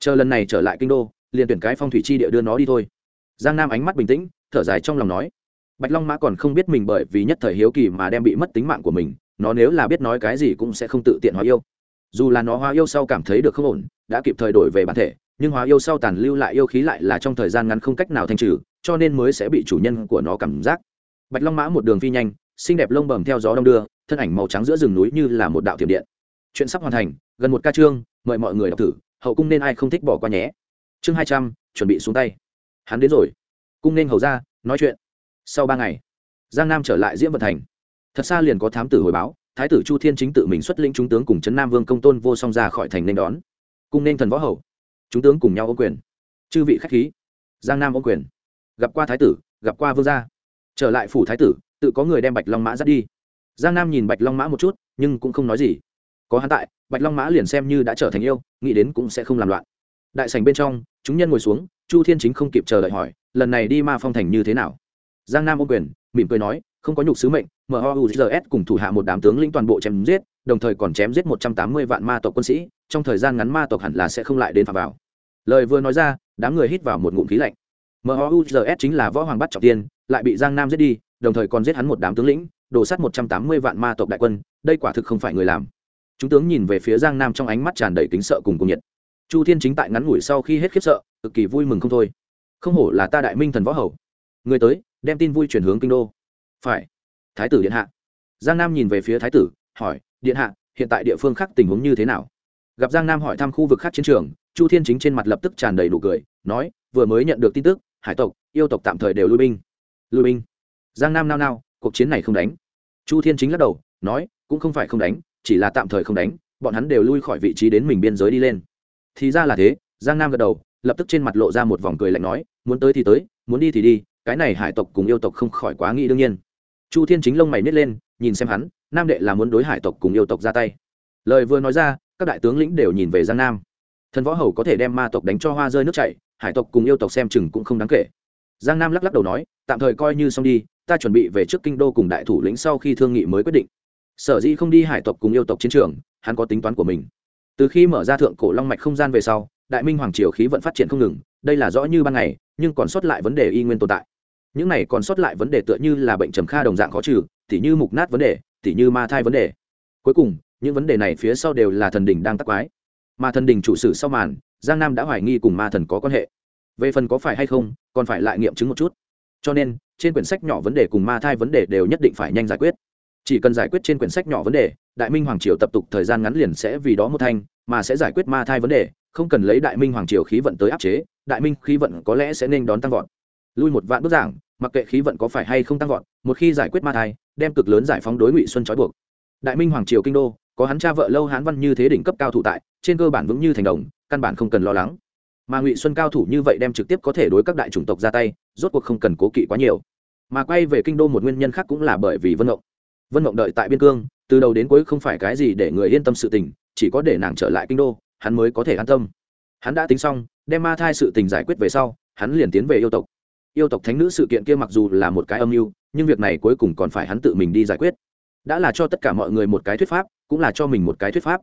Chờ lần này trở lại kinh đô, liền tuyển cái phong thủy chi địa đưa nó đi thôi. Giang nam ánh mắt bình tĩnh, thở dài trong lòng nói. Bạch long mã còn không biết mình bởi vì nhất thời hiếu kỳ mà đem bị mất tính mạng của mình, nó nếu là biết nói cái gì cũng sẽ không tự tiện hóa yêu. Dù là nó hóa yêu sau cảm thấy được không ổn, đã kịp thời đổi về bản thể, nhưng hóa yêu sau tàn lưu lại yêu khí lại là trong thời gian ngắn không cách nào thanh trừ, cho nên mới sẽ bị chủ nhân của nó cảm giác. Bạch long mã một đường phi nhanh, xinh đẹp lông bầm theo gió đông đưa thân ảnh màu trắng giữa rừng núi như là một đạo thiểm điện. Chuyện sắp hoàn thành, gần một ca chương, mời mọi người đọc thử, hậu cung nên ai không thích bỏ qua nhé. Chương hai trăm, chuẩn bị xuống tay. Hắn đến rồi. Cung nên hầu ra, nói chuyện. Sau ba ngày, giang nam trở lại diễm vận thành. Thật xa liền có thám tử hồi báo, thái tử chu thiên chính tự mình xuất lĩnh trung tướng cùng trấn nam vương công tôn vô song ra khỏi thành nên đón. Cung nên thần võ hầu. Chúng tướng cùng nhau ô quyền. Chư vị khách khí. Giang nam ô quyền. Gặp qua thái tử, gặp qua vương gia. Trở lại phủ thái tử, tự có người đem bạch long mã dắt đi giang nam nhìn bạch long mã một chút, nhưng cũng không nói gì. Có hắn tại, bạch long mã liền xem như đã trở thành yêu, nghĩ đến cũng sẽ không làm loạn. Đại sành bên trong, chúng nhân ngồi xuống, chu thiên chính không kịp chờ đợi hỏi, lần này đi ma phong thành như thế nào? Giang nam ô quyền, mỉm cười nói, không có nhục sứ mệnh MOUZS cùng thủ hạ một đám tướng lĩnh toàn bộ chém giết, đồng thời còn chém giết một trăm tám mươi vạn ma tộc quân sĩ, trong thời gian ngắn ma tộc hẳn là sẽ không lại đến phạm vào. Lời vừa nói ra, đám người hít vào một ngụm khí lạnh. MOUZS chính là võ hoàng bắt trọng tiên, lại bị giang nam giết đi, đồng thời còn giết hắn một đám tướng lĩnh đổ sát một trăm tám mươi vạn ma tộc đại quân, đây quả thực không phải người làm. Chúng tướng nhìn về phía giang nam trong ánh mắt tràn đầy kính sợ cùng cùng nhiệt. Chu thiên chính tại ngắn ngủi sau khi hết khiếp sợ, cực kỳ vui mừng không thôi. Không hổ là ta đại minh thần võ hầu. Người tới, đem tin vui chuyển hướng kinh đô. Phải. Thái tử điện hạ. Giang nam nhìn về phía thái tử, hỏi, điện hạ, hiện tại địa phương khác tình huống như thế nào? Gặp giang nam hỏi thăm khu vực khác chiến trường, chu thiên chính trên mặt lập tức tràn đầy đủ cười, nói, vừa mới nhận được tin tức, hải tộc, yêu tộc tạm thời đều lui binh. Lui binh? Giang nam nao nao, cuộc chiến này không đánh chu thiên chính lắc đầu, nói, cũng không phải không đánh, chỉ là tạm thời không đánh, bọn hắn đều lui khỏi vị trí đến mình biên giới đi lên. Thì ra là thế, giang nam gật đầu, lập tức trên mặt lộ ra một vòng cười lạnh nói, muốn tới thì tới, muốn đi thì đi, cái này hải tộc cùng yêu tộc không khỏi quá nghĩ đương nhiên. Chu thiên chính lông mày nít lên, nhìn xem hắn, nam đệ là muốn đối hải tộc cùng yêu tộc ra tay. Lời vừa nói ra, các đại tướng lĩnh đều nhìn về giang nam. Thần võ hầu có thể đem ma tộc đánh cho hoa rơi nước chảy, hải tộc cùng yêu tộc xem chừng cũng không đáng kể. Giang nam lắc lắc đầu nói, tạm thời coi như xong đi ta chuẩn bị về trước kinh đô cùng đại thủ lĩnh sau khi thương nghị mới quyết định. Sở dĩ không đi hải tộc cùng yêu tộc chiến trường, hắn có tính toán của mình. Từ khi mở ra thượng cổ long mạch không gian về sau, đại minh hoàng triều khí vận phát triển không ngừng, đây là rõ như ban ngày, nhưng còn sót lại vấn đề y nguyên tồn tại. Những này còn sót lại vấn đề tựa như là bệnh trầm kha đồng dạng khó trừ, tỉ như mục nát vấn đề, tỉ như ma thai vấn đề. Cuối cùng, những vấn đề này phía sau đều là thần đình đang tắc quái. Mà thần đình chủ sử sau màn, giang nam đã hoài nghi cùng ma thần có quan hệ. Về phần có phải hay không, còn phải lại nghiệm chứng một chút cho nên, trên quyển sách nhỏ vấn đề cùng ma thai vấn đề đều nhất định phải nhanh giải quyết. Chỉ cần giải quyết trên quyển sách nhỏ vấn đề, đại minh hoàng triều tập tục thời gian ngắn liền sẽ vì đó một thanh, mà sẽ giải quyết ma thai vấn đề, không cần lấy đại minh hoàng triều khí vận tới áp chế, đại minh khí vận có lẽ sẽ nên đón tăng vọt. Lui một vạn bước giảng, mặc kệ khí vận có phải hay không tăng vọt, một khi giải quyết ma thai, đem cực lớn giải phóng đối ngụy xuân trói buộc. Đại minh hoàng triều kinh đô, có hắn cha vợ lâu hán văn như thế đỉnh cấp cao thủ tại, trên cơ bản vững như thành đồng, căn bản không cần lo lắng mà ngụy xuân cao thủ như vậy đem trực tiếp có thể đối các đại chủng tộc ra tay, rốt cuộc không cần cố kỵ quá nhiều. Mà quay về kinh đô một nguyên nhân khác cũng là bởi vì vân ngộng. Vân ngộng đợi tại biên cương, từ đầu đến cuối không phải cái gì để người yên tâm sự tình, chỉ có để nàng trở lại kinh đô, hắn mới có thể an tâm. Hắn đã tính xong, đem ma thai sự tình giải quyết về sau, hắn liền tiến về yêu tộc. Yêu tộc thánh nữ sự kiện kia mặc dù là một cái âm mưu, nhưng việc này cuối cùng còn phải hắn tự mình đi giải quyết. Đã là cho tất cả mọi người một cái thuyết pháp, cũng là cho mình một cái thuyết pháp.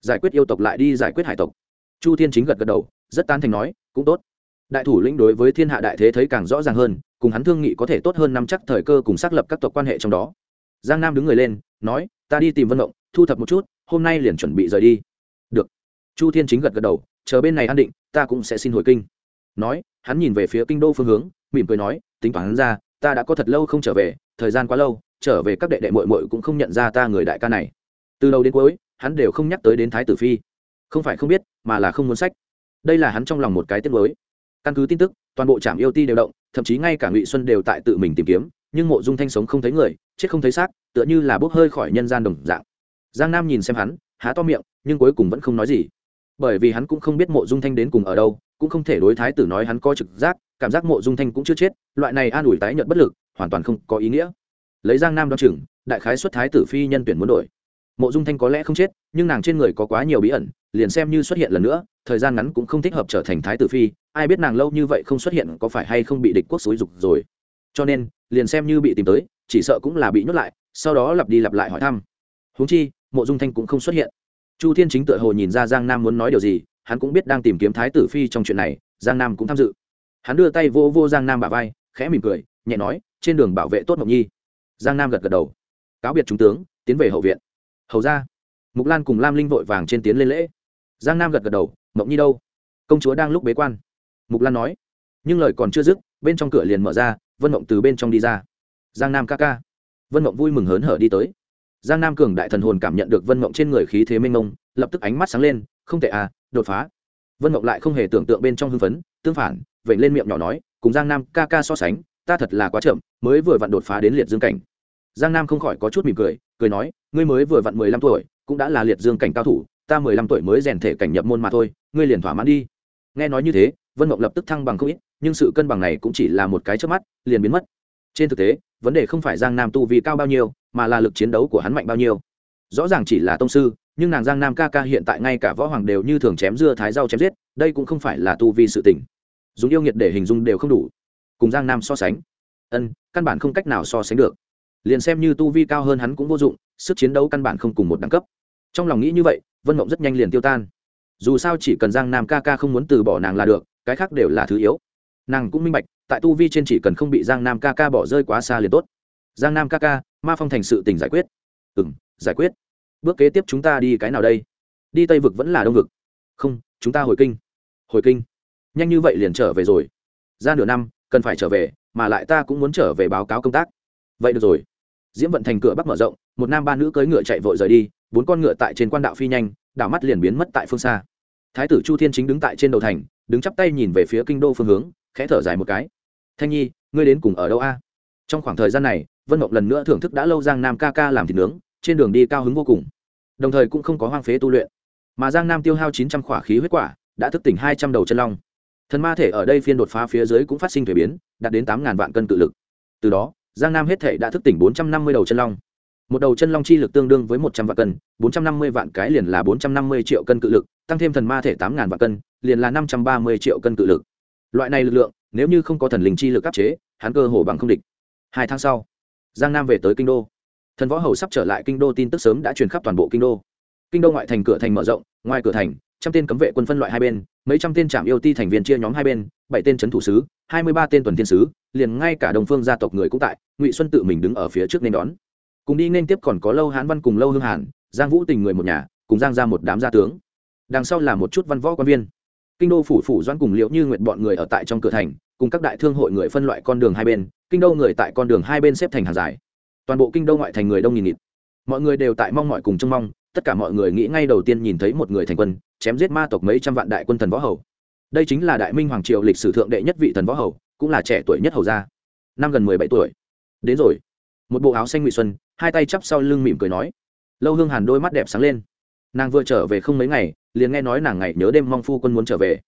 Giải quyết yêu tộc lại đi giải quyết hải tộc. Chu thiên chính gật gật đầu rất tan thành nói, cũng tốt. Đại thủ lĩnh đối với thiên hạ đại thế thấy càng rõ ràng hơn, cùng hắn thương nghị có thể tốt hơn nắm chắc thời cơ cùng xác lập các tộc quan hệ trong đó. Giang nam đứng người lên, nói, ta đi tìm vân động thu thập một chút, hôm nay liền chuẩn bị rời đi. Được. Chu thiên chính gật gật đầu, chờ bên này an định, ta cũng sẽ xin hồi kinh. Nói, hắn nhìn về phía kinh đô phương hướng, mỉm cười nói, tính toán ra, ta đã có thật lâu không trở về, thời gian quá lâu, trở về các đệ đệ mội mội cũng không nhận ra ta người đại ca này. Từ đầu đến cuối, hắn đều không nhắc tới đến thái tử phi. Không phải không biết, mà là không muốn sách đây là hắn trong lòng một cái tiếc mới căn cứ tin tức, toàn bộ trạm yêu ti đều động, thậm chí ngay cả ngụy xuân đều tại tự mình tìm kiếm, nhưng mộ dung thanh sống không thấy người, chết không thấy xác, tựa như là bốc hơi khỏi nhân gian đồng dạng. Giang nam nhìn xem hắn, há to miệng, nhưng cuối cùng vẫn không nói gì. Bởi vì hắn cũng không biết mộ dung thanh đến cùng ở đâu, cũng không thể đối thái tử nói hắn có trực giác, cảm giác mộ dung thanh cũng chưa chết, loại này an ủi tái nhận bất lực, hoàn toàn không có ý nghĩa. Lấy giang nam đ o chừng, đại khái xuất thái tử phi nhân tuyển muốn đổi. Mộ dung thanh có lẽ không chết, nhưng nàng trên người có quá nhiều bí ẩn, liền xem như xuất hiện lần nữa thời gian ngắn cũng không thích hợp trở thành thái tử phi, ai biết nàng lâu như vậy không xuất hiện có phải hay không bị địch quốc xúi dục rồi. Cho nên, liền xem như bị tìm tới, chỉ sợ cũng là bị nhốt lại, sau đó lặp đi lặp lại hỏi thăm. Huống chi, mộ dung thanh cũng không xuất hiện. Chu thiên chính tựa hồ nhìn ra giang nam muốn nói điều gì, hắn cũng biết đang tìm kiếm thái tử phi trong chuyện này, giang nam cũng tham dự. Hắn đưa tay vô vô giang nam bà vai, khẽ mỉm cười, nhẹ nói, trên đường bảo vệ tốt mộng nhi. Giang nam gật gật đầu. Cáo biệt trung tướng, tiến về hậu viện. Hầu ra. Mục lan cùng lam linh vội vàng trên tiến lên lễ. Giang nam gật gật đầu mộng nhi đâu? Công chúa đang lúc bế quan. Mục lan nói. Nhưng lời còn chưa dứt, bên trong cửa liền mở ra, vân mộng từ bên trong đi ra. Giang nam ca ca. Vân mộng vui mừng hớn hở đi tới. Giang nam cường đại thần hồn cảm nhận được vân mộng trên người khí thế mênh mông, lập tức ánh mắt sáng lên, không thể à đột phá. Vân mộng lại không hề tưởng tượng bên trong hưng phấn, tương phản vậy lên miệng nhỏ nói, cùng giang nam ca ca so sánh, ta thật là quá chậm, mới vừa vặn đột phá đến liệt dương cảnh. Giang nam không khỏi có chút mỉm cười cười nói, ngươi mới vừa vặn mười lăm tuổi, cũng đã là liệt dương cảnh cao thủ ta mười lăm tuổi mới rèn thể cảnh nhập môn mà thôi, ngươi liền thỏa mãn đi. Nghe nói như thế, vân mộng lập tức thăng bằng không ít, nhưng sự cân bằng này cũng chỉ là một cái trước mắt, liền biến mất. Trên thực tế, vấn đề không phải giang nam tu vì cao bao nhiêu, mà là lực chiến đấu của hắn mạnh bao nhiêu. Rõ ràng chỉ là tông sư, nhưng nàng giang nam ca ca hiện tại ngay cả võ hoàng đều như thường chém dưa thái rau chém giết, đây cũng không phải là tu vi sự tỉnh dùng yêu nghiệt để hình dung đều không đủ. Cùng giang nam so sánh, ân, căn bản không cách nào so sánh được. Liền xem như tu vi cao hơn hắn cũng vô dụng, sức chiến đấu căn bản không cùng một đẳng cấp. Trong lòng nghĩ như vậy vân mộng rất nhanh liền tiêu tan. Dù sao chỉ cần giang nam ca ca không muốn từ bỏ nàng là được, cái khác đều là thứ yếu. Nàng cũng minh bạch, tại tu vi trên chỉ cần không bị giang nam ca ca bỏ rơi quá xa liền tốt. Giang nam ca ca, ma phong thành sự tình giải quyết. Ừ m giải quyết. Bước kế tiếp chúng ta đi cái nào đây? Đi tây vực vẫn là đông vực. Không, chúng ta hồi kinh. Hồi kinh. Nhanh như vậy liền trở về rồi. Ra nửa năm, cần phải trở về, mà lại ta cũng muốn trở về báo cáo công tác. Vậy được rồi. Diễm vận thành cửa bắc mở rộng một nam ba nữ cưỡi ngựa chạy vội rời đi, bốn con ngựa tại trên quan đạo phi nhanh, đảo mắt liền biến mất tại phương xa. Thái tử chu thiên chính đứng tại trên đầu thành, đứng chắp tay nhìn về phía kinh đô phương hướng, khẽ thở dài một cái. Thanh nhi, ngươi đến cùng ở đâu a? Trong khoảng thời gian này, vân mộng lần nữa thưởng thức đã lâu giang nam ca ca làm thịt nướng, trên đường đi cao hứng vô cùng. Đồng thời cũng không có hoang phế tu luyện. Mà giang nam tiêu hao chín trăm khỏa khí huyết quả, đã thức tỉnh hai trăm đầu chân long. Thần ma thể ở đây phiên đột phá phía dưới cũng phát sinh thuế biến, đạt đến tám ngàn vạn cân tự lực. Từ đó, giang nam hết thể đã thức tỉnh bốn trăm năm mươi đầu chân long một đầu chân long chi lực tương đương với một trăm vạn cân, bốn trăm năm mươi vạn cái liền là bốn trăm năm mươi triệu cân cự lực, tăng thêm thần ma thể tám ngàn vạn cân, liền là năm trăm ba mươi triệu cân cự lực. Loại này lực lượng, nếu như không có thần linh chi lực áp chế, hắn cơ hồ bằng không địch. Hai tháng sau, giang nam về tới kinh đô. Thần võ hầu sắp trở lại kinh đô tin tức sớm đã truyền khắp toàn bộ kinh đô. Kinh đô ngoại thành cửa thành mở rộng, ngoài cửa thành, trăm tên cấm vệ quân phân loại hai bên, mấy trăm tên trạm yêu ti thành viên chia nhóm hai bên, bảy tên c h ấ n thủ sứ, hai mươi ba tên tuần thiên sứ, liền ngay cả đồng phương gia tộc người cũng tại, ngụy xuân tự mình đứng ở phía trước nên đón cùng đi nên tiếp còn có lâu hán văn cùng lâu hương hàn, giang vũ tình người một nhà, cùng giang ra một đám gia tướng. Đằng sau là một chút văn võ quan viên. Kinh đô phủ phủ doãn cùng liễu như nguyện bọn người ở tại trong cửa thành, cùng các đại thương hội người phân loại con đường hai bên, kinh đô người tại con đường hai bên xếp thành hàng dài. Toàn bộ kinh đô ngoại thành người đông nghìn nghịt. Mọi người đều tại mong mọi cùng trông mong, tất cả mọi người nghĩ ngay đầu tiên nhìn thấy một người thành quân, chém giết ma tộc mấy trăm vạn đại quân thần võ hầu. Đây chính là đại minh hoàng triều lịch sử thượng đệ nhất vị thần võ hầu, cũng là trẻ tuổi nhất hầu gia. Năm gần mười bảy tuổi. Đến rồi. Một bộ áo xanh ngụy xuân hai tay chắp sau lưng mỉm cười nói. Lâu hương hàn đôi mắt đẹp sáng lên. Nàng vừa trở về không mấy ngày, liền nghe nói nàng ngày nhớ đêm mong phu quân muốn trở về.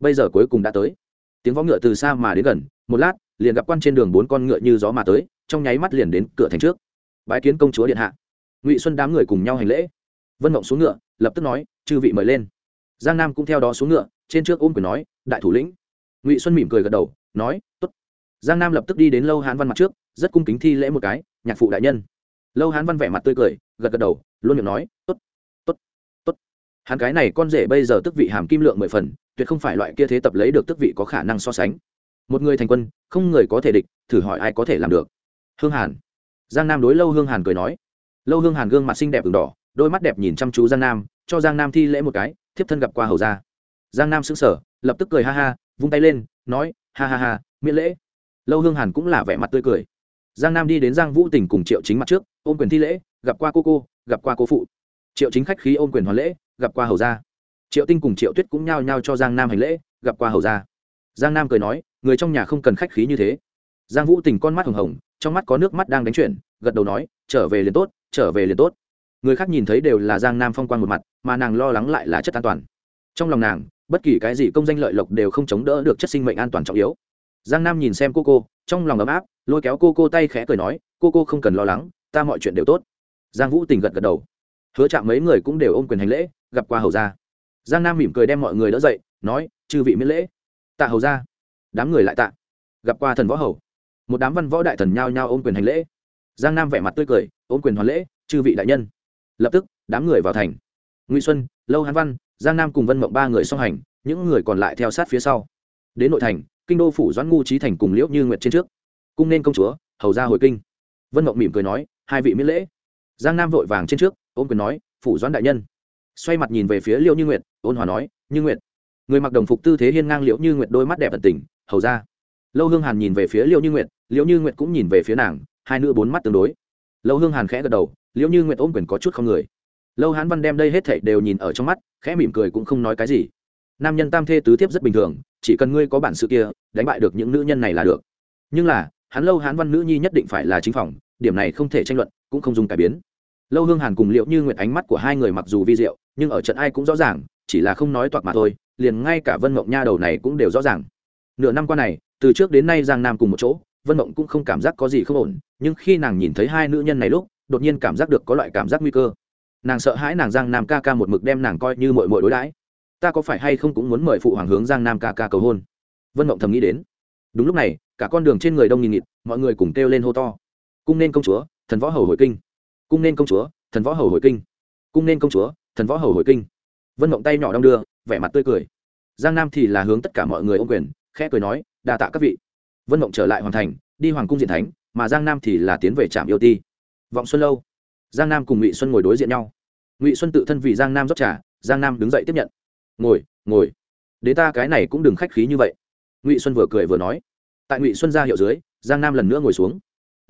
Bây giờ cuối cùng đã tới. Tiếng võ ngựa từ xa mà đến gần, một lát, liền gặp quan trên đường bốn con ngựa như gió mà tới, trong nháy mắt liền đến cửa thành trước. Bái kiến công chúa điện hạ. Ngụy xuân đám người cùng nhau hành lễ. Vân mộng xuống ngựa, lập tức nói, chư vị mời lên. Giang nam cũng theo đó xuống ngựa, trên trước ôm quyền nói, đại thủ lĩnh. Ngụy xuân mỉm cười gật đầu, nói t ố t giang nam lập tức đi đến lâu hán văn mặt trước, rất cung kính thi lễ một cái, nhạc phụ đại nhân lâu hán văn vẻ mặt tươi cười, gật gật đầu, luôn miệng nói t ố t t ố t t ố t hắn cái này con rể bây giờ tức vị hàm kim lượng mười phần, tuyệt không phải loại kia thế tập lấy được tức vị có khả năng so sánh. Một người thành quân, không người có thể địch, thử hỏi ai có thể làm được. Hương hàn. Giang nam đối lâu hương hàn cười nói. Lâu hương hàn gương mặt xinh đẹp v đỏ, đôi mắt đẹp nhìn chăm chú giang nam, cho giang nam thi lễ một cái, thiếp thân gặp qua hầu ra giang nam xứng sở lập tức cười ha ha, vung tay lên, nói, ha ha ha, miễn lễ. Lâu hương hàn cũng là vẻ mặt tươi cười. Giang nam đi đến giang vũ tình cùng triệu chính mặt trước ôm quyền thi lễ, gặp qua cô cô, gặp qua cô phụ. Triệu chính khách khí ôm quyền hoàn lễ, gặp qua hầu gia. Triệu tinh cùng triệu tuyết cũng nhao nhao cho giang nam hành lễ, gặp qua hầu gia. Giang nam cười nói, người trong nhà không cần khách khí như thế. Giang vũ tình con mắt hồng hồng, trong mắt có nước mắt đang đánh chuyển, gật đầu nói, trở về liền tốt, trở về liền tốt. Người khác nhìn thấy đều là giang nam phong quan một mặt, mà nàng lo lắng lại là chất an toàn. Trong lòng nàng, bất kỳ cái gì công danh lợi lộc đều không chống đỡ được chất sinh mệnh an toàn trọng yếu. Giang nam nhìn xem cô cô, trong lòng ấm áp, lôi kéo cô cô tay khẽ cười nói, cô cô không cần lo lắng ta mọi chuyện đều tốt. Giang vũ tình gật gật đầu. Hứa chạm mấy người cũng đều ôm quyền hành lễ, gặp qua hầu gia. Giang nam mỉm cười đem mọi người đỡ dậy, nói, chư vị miễn lễ. Tạ hầu gia. Đám người lại tạ. Gặp qua thần võ hầu. Một đám văn võ đại thần nhao nhao ôm quyền hành lễ. Giang nam vẻ mặt tươi cười, ôm quyền hoàn lễ, chư vị đại nhân. Lập tức, đám người vào thành. Ngụy xuân, lâu hán văn, giang nam cùng vân mộng ba người song hành, những người còn lại theo sát phía sau. Đến nội thành, kinh đô phủ doãn ngu trí thành cùng liễu như nguyệt trên trước. Cung nên công chúa, hầu ra hồi kinh. Vân mộng mỉm cười nói hai vị miễn lễ. Giang nam vội vàng trên trước, ôm quyền nói, phủ doãn đại nhân. Xoay mặt nhìn về phía liễu như nguyệt, ôn hòa nói, như nguyệt. Người mặc đồng phục tư thế hiên ngang liễu như nguyệt đôi mắt đẹp ẩn tình, hầu ra. Lâu hương hàn nhìn về phía liễu như nguyệt, liễu như nguyệt cũng nhìn về phía nàng, hai nữ bốn mắt tương đối. Lâu hương hàn khẽ gật đầu, liễu như nguyệt ôm quyền có chút không người. Lâu hán văn đem đây hết thảy đều nhìn ở trong mắt, khẽ mỉm cười cũng không nói cái gì. Nam nhân tam thê tứ thiếp rất bình thường, chỉ cần ngươi có bản sự kia, đánh bại được những nữ nhân này là được. Nhưng là, hắn lâu hán văn nữ nhi nhất định phải là chính phòng điểm này không thể tranh luận, cũng không dùng cải biến. Lâu hương hàn cùng liệu như nguyệt ánh mắt của hai người mặc dù vi diệu, nhưng ở trận ai cũng rõ ràng, chỉ là không nói toạc mà thôi, liền ngay cả vân mộng nha đầu này cũng đều rõ ràng. Nửa năm qua này, từ trước đến nay giang nam cùng một chỗ, vân mộng cũng không cảm giác có gì không ổn, nhưng khi nàng nhìn thấy hai nữ nhân này lúc, đột nhiên cảm giác được có loại cảm giác nguy cơ. Nàng sợ hãi nàng giang nam ca ca một mực đem nàng coi như mội mội đối đãi. Ta có phải hay không cũng muốn mời phụ hoàng hướng giang nam ca ca cầu hôn? Vân mộng thầm nghĩ đến. Đúng lúc này, cả con đường trên người đông nghìn nghịt, mọi người cùng kêu lên hô to cung nên công chúa, thần võ hầu hồi kinh. Cung nên công chúa, thần võ hầu hồi kinh. Cung nên công chúa, thần võ hầu hồi kinh. Vân mộng tay nhỏ đong đưa, vẻ mặt tươi cười. Giang nam thì là hướng tất cả mọi người ô quyền, khẽ cười nói, đa tạ các vị. Vân mộng trở lại hoàn thành, đi hoàng cung diện thánh, mà giang nam thì là tiến về trạm yêu ti. Vọng xuân lâu, giang nam cùng ngụy xuân ngồi đối diện nhau. Ngụy xuân tự thân vì giang nam rót trà, giang nam đứng dậy tiếp nhận. Ngồi ngồi. Đến ta cái này cũng đừng khách khí như vậy. Ngụy xuân vừa cười vừa nói. Tại ngụy xuân ra hiệu dưới, giang nam lần nữa ngồi xuống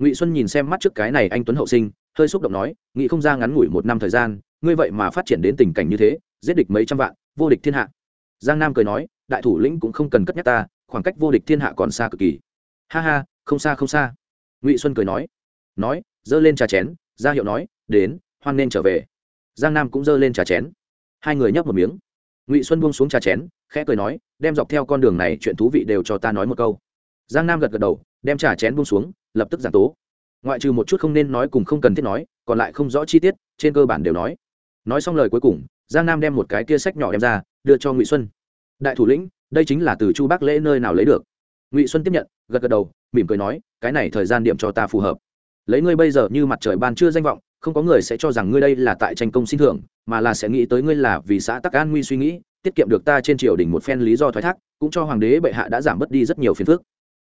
ngụy xuân nhìn xem mắt trước cái này anh tuấn hậu sinh, hơi xúc động nói nghị không ra ngắn ngủi một năm thời gian, ngươi vậy mà phát triển đến tình cảnh như thế, giết địch mấy trăm vạn, vô địch thiên hạ. Giang nam cười nói, đại thủ lĩnh cũng không cần cất nhắc ta, khoảng cách vô địch thiên hạ còn xa cực kỳ. Ha ha, không xa không xa. Ngụy xuân cười nói nói, giơ lên trà chén. Ra hiệu nói, đến, hoan nên trở về. Giang nam cũng giơ lên trà chén. Hai người nhấp một miếng. Ngụy xuân buông xuống trà chén, khẽ cười nói, đem dọc theo con đường này chuyện thú vị đều cho ta nói một câu giang nam gật gật đầu, đem trà chén buông xuống, lập tức giảng tố. Ngoại trừ một chút không nên nói cùng không cần thiết nói, còn lại không rõ chi tiết, trên cơ bản đều nói. Nói xong lời cuối cùng, giang nam đem một cái kia sách nhỏ đem ra, đưa cho ngụy xuân. Đại thủ lĩnh, đây chính là từ chu bác lễ nơi nào lấy được? Ngụy xuân tiếp nhận, gật gật đầu, mỉm cười nói, cái này thời gian điểm cho ta phù hợp. Lấy ngươi bây giờ như mặt trời ban chưa danh vọng, không có người sẽ cho rằng ngươi đây là tại tranh công xin thưởng, mà là sẽ nghĩ tới ngươi là vì xã tắc an nguy suy nghĩ, tiết kiệm được ta trên triều đình một phen lý do thoái thác, cũng cho hoàng đế bệ hạ đã giảm bớt đi rất nhiều phiền phức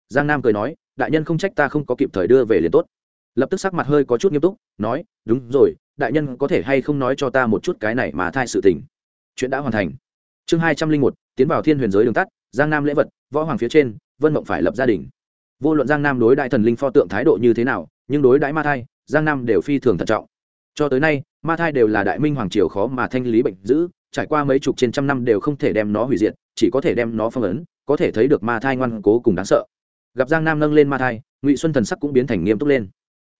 giang nam cười nói, đại nhân không trách ta không có kịp thời đưa về liền tốt. Lập tức sắc mặt hơi có chút nghiêm túc, nói, đúng rồi, đại nhân có thể hay không nói cho ta một chút cái này mà thai sự tình? Chuyện đã hoàn thành. Chương hai trăm linh một, tiến vào thiên huyền giới đường tắt, giang nam lễ vật, võ hoàng phía trên, vân mộng phải lập gia đình. Vô luận giang nam đối đại thần linh pho tượng thái độ như thế nào, nhưng đối đãi ma thai, giang nam đều phi thường thận trọng. Cho tới nay, ma thai đều là đại minh hoàng triều khó mà thanh lý bệnh giữ trải qua mấy chục trên trăm năm đều không thể đem nó hủy diệt, chỉ có thể đem nó phong ấn, có thể thấy được ma thai ngoan cố cùng đáng sợ gặp giang nam nâng lên ma thai ngụy xuân thần sắc cũng biến thành nghiêm túc lên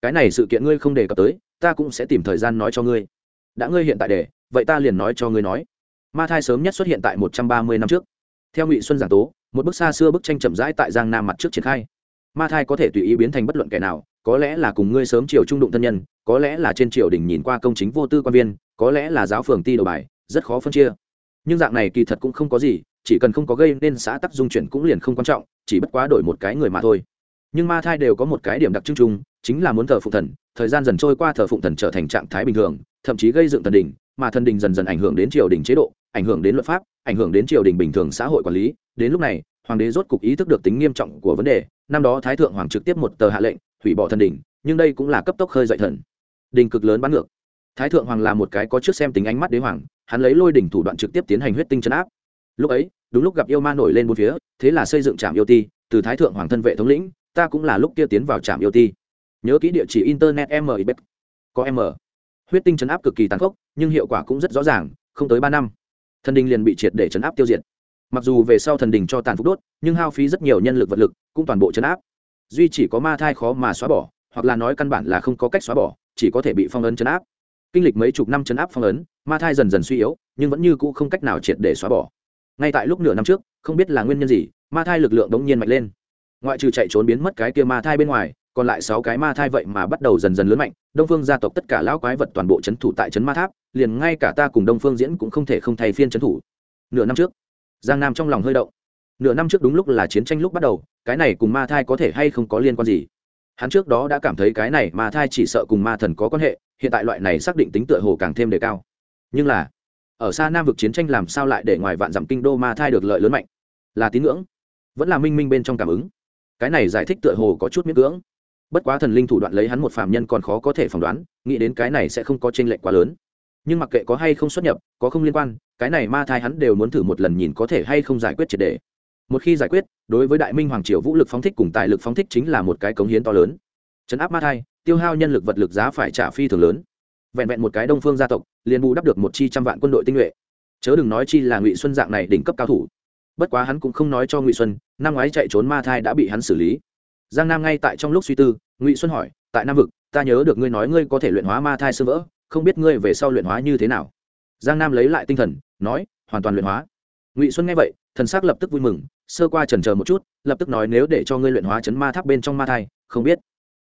cái này sự kiện ngươi không đề cập tới ta cũng sẽ tìm thời gian nói cho ngươi đã ngươi hiện tại để vậy ta liền nói cho ngươi nói ma thai sớm nhất xuất hiện tại một trăm ba mươi năm trước theo ngụy xuân giảng tố một bức xa xưa bức tranh chậm rãi tại giang nam mặt trước triển khai ma thai có thể tùy ý biến thành bất luận kẻ nào có lẽ là cùng ngươi sớm chiều trung đụng thân nhân có lẽ là trên triều đình nhìn qua công chính vô tư quan viên có lẽ là giáo phường ti đầu bài rất khó phân chia nhưng dạng này kỳ thật cũng không có gì chỉ cần không có gây nên xã tắc dung chuyển cũng liền không quan trọng chỉ bất quá đổi một cái người mà thôi. Nhưng ma thai đều có một cái điểm đặc trưng chung, chính là muốn thờ phụng thần, thời gian dần trôi qua thờ phụng thần trở thành trạng thái bình thường, thậm chí gây dựng thần đình mà thần đình dần dần ảnh hưởng đến triều đình chế độ, ảnh hưởng đến luật pháp, ảnh hưởng đến triều đình bình thường xã hội quản lý. Đến lúc này, hoàng đế rốt cục ý thức được tính nghiêm trọng của vấn đề, năm đó thái thượng hoàng trực tiếp một tờ hạ lệnh, hủy bỏ thần đình nhưng đây cũng là cấp tốc khơi dậy thần. Đình cực lớn bắn ngược. Thái thượng hoàng là một cái có trước xem tính ánh mắt đế hoàng, hắn lấy lôi đỉnh thủ đoạn trực tiếp tiến hành huyết tinh chấn áp lúc ấy, đúng lúc gặp yêu ma nổi lên bốn phía, thế là xây dựng trạm yêu ti, từ thái thượng hoàng thân vệ thống lĩnh, ta cũng là lúc kia tiến vào trạm yêu ti. Nhớ kỹ địa chỉ internet m có m. Huyết tinh chấn áp cực kỳ tàn khốc, nhưng hiệu quả cũng rất rõ ràng, không tới ba năm. Thần đình liền bị triệt để chấn áp tiêu diệt. Mặc dù về sau thần đình cho tàn phúc đốt, nhưng hao phí rất nhiều nhân lực vật lực, cũng toàn bộ chấn áp. Duy chỉ có ma thai khó mà xóa bỏ, hoặc là nói căn bản là không có cách xóa bỏ, chỉ có thể bị phong ấn chấn áp. Kinh lịch mấy chục năm chấn áp phong ấn, ma thai dần dần suy yếu, nhưng vẫn như cũ không cách nào triệt để xóa bỏ ngay tại lúc nửa năm trước, không biết là nguyên nhân gì, ma thai lực lượng đ ố n g nhiên mạnh lên. Ngoại trừ chạy trốn biến mất cái kia ma thai bên ngoài, còn lại sáu cái ma thai vậy mà bắt đầu dần dần lớn mạnh, đông phương gia tộc tất cả lão quái vật toàn bộ c h ấ n thủ tại trấn ma tháp, liền ngay cả ta cùng đông phương diễn cũng không thể không thay phiên c h ấ n thủ. Nửa năm trước, giang nam trong lòng hơi động. Nửa năm trước đúng lúc là chiến tranh lúc bắt đầu, cái này cùng ma thai có thể hay không có liên quan gì? Hắn trước đó đã cảm thấy cái này ma thai chỉ sợ cùng ma thần có quan hệ, hiện tại loại này xác định tính tựa hồ càng thêm đề cao. Nhưng là ở xa nam vực chiến tranh làm sao lại để ngoài vạn dặm kinh đô ma thai được lợi lớn mạnh? Là tín ngưỡng, vẫn là minh minh bên trong cảm ứng. Cái này giải thích tựa hồ có chút miễn cưỡng. Bất quá thần linh thủ đoạn lấy hắn một phạm nhân còn khó có thể phỏng đoán, nghĩ đến cái này sẽ không có tranh lệch quá lớn. Nhưng mặc kệ có hay không xuất nhập, có không liên quan, cái này ma thai hắn đều muốn thử một lần nhìn có thể hay không giải quyết triệt đề. Một khi giải quyết, đối với đại minh hoàng triều vũ lực phóng thích cùng tài lực phóng thích chính là một cái cống hiến to lớn. Chấn áp ma thai, tiêu hao nhân lực vật lực giá phải trả phi thường lớn vẹn vẹn một cái đông phương gia tộc, liền bù đắp được một chi trăm vạn quân đội tinh nhuệ. Chớ đừng nói chi là ngụy xuân dạng này đỉnh cấp cao thủ. Bất quá hắn cũng không nói cho ngụy xuân, năm ngoái chạy trốn ma thai đã bị hắn xử lý. Giang nam ngay tại trong lúc suy tư, ngụy xuân hỏi, tại nam vực, ta nhớ được ngươi nói ngươi có thể luyện hóa ma thai sơ vỡ, không biết ngươi về sau luyện hóa như thế nào? Giang nam lấy lại tinh thần, nói, hoàn toàn luyện hóa. Ngụy xuân nghe vậy, thần s ắ c lập tức vui mừng, sơ qua trần chờ một chút, lập tức nói, nếu để cho ngươi luyện hóa chấn ma tháp bên trong ma thai, không biết.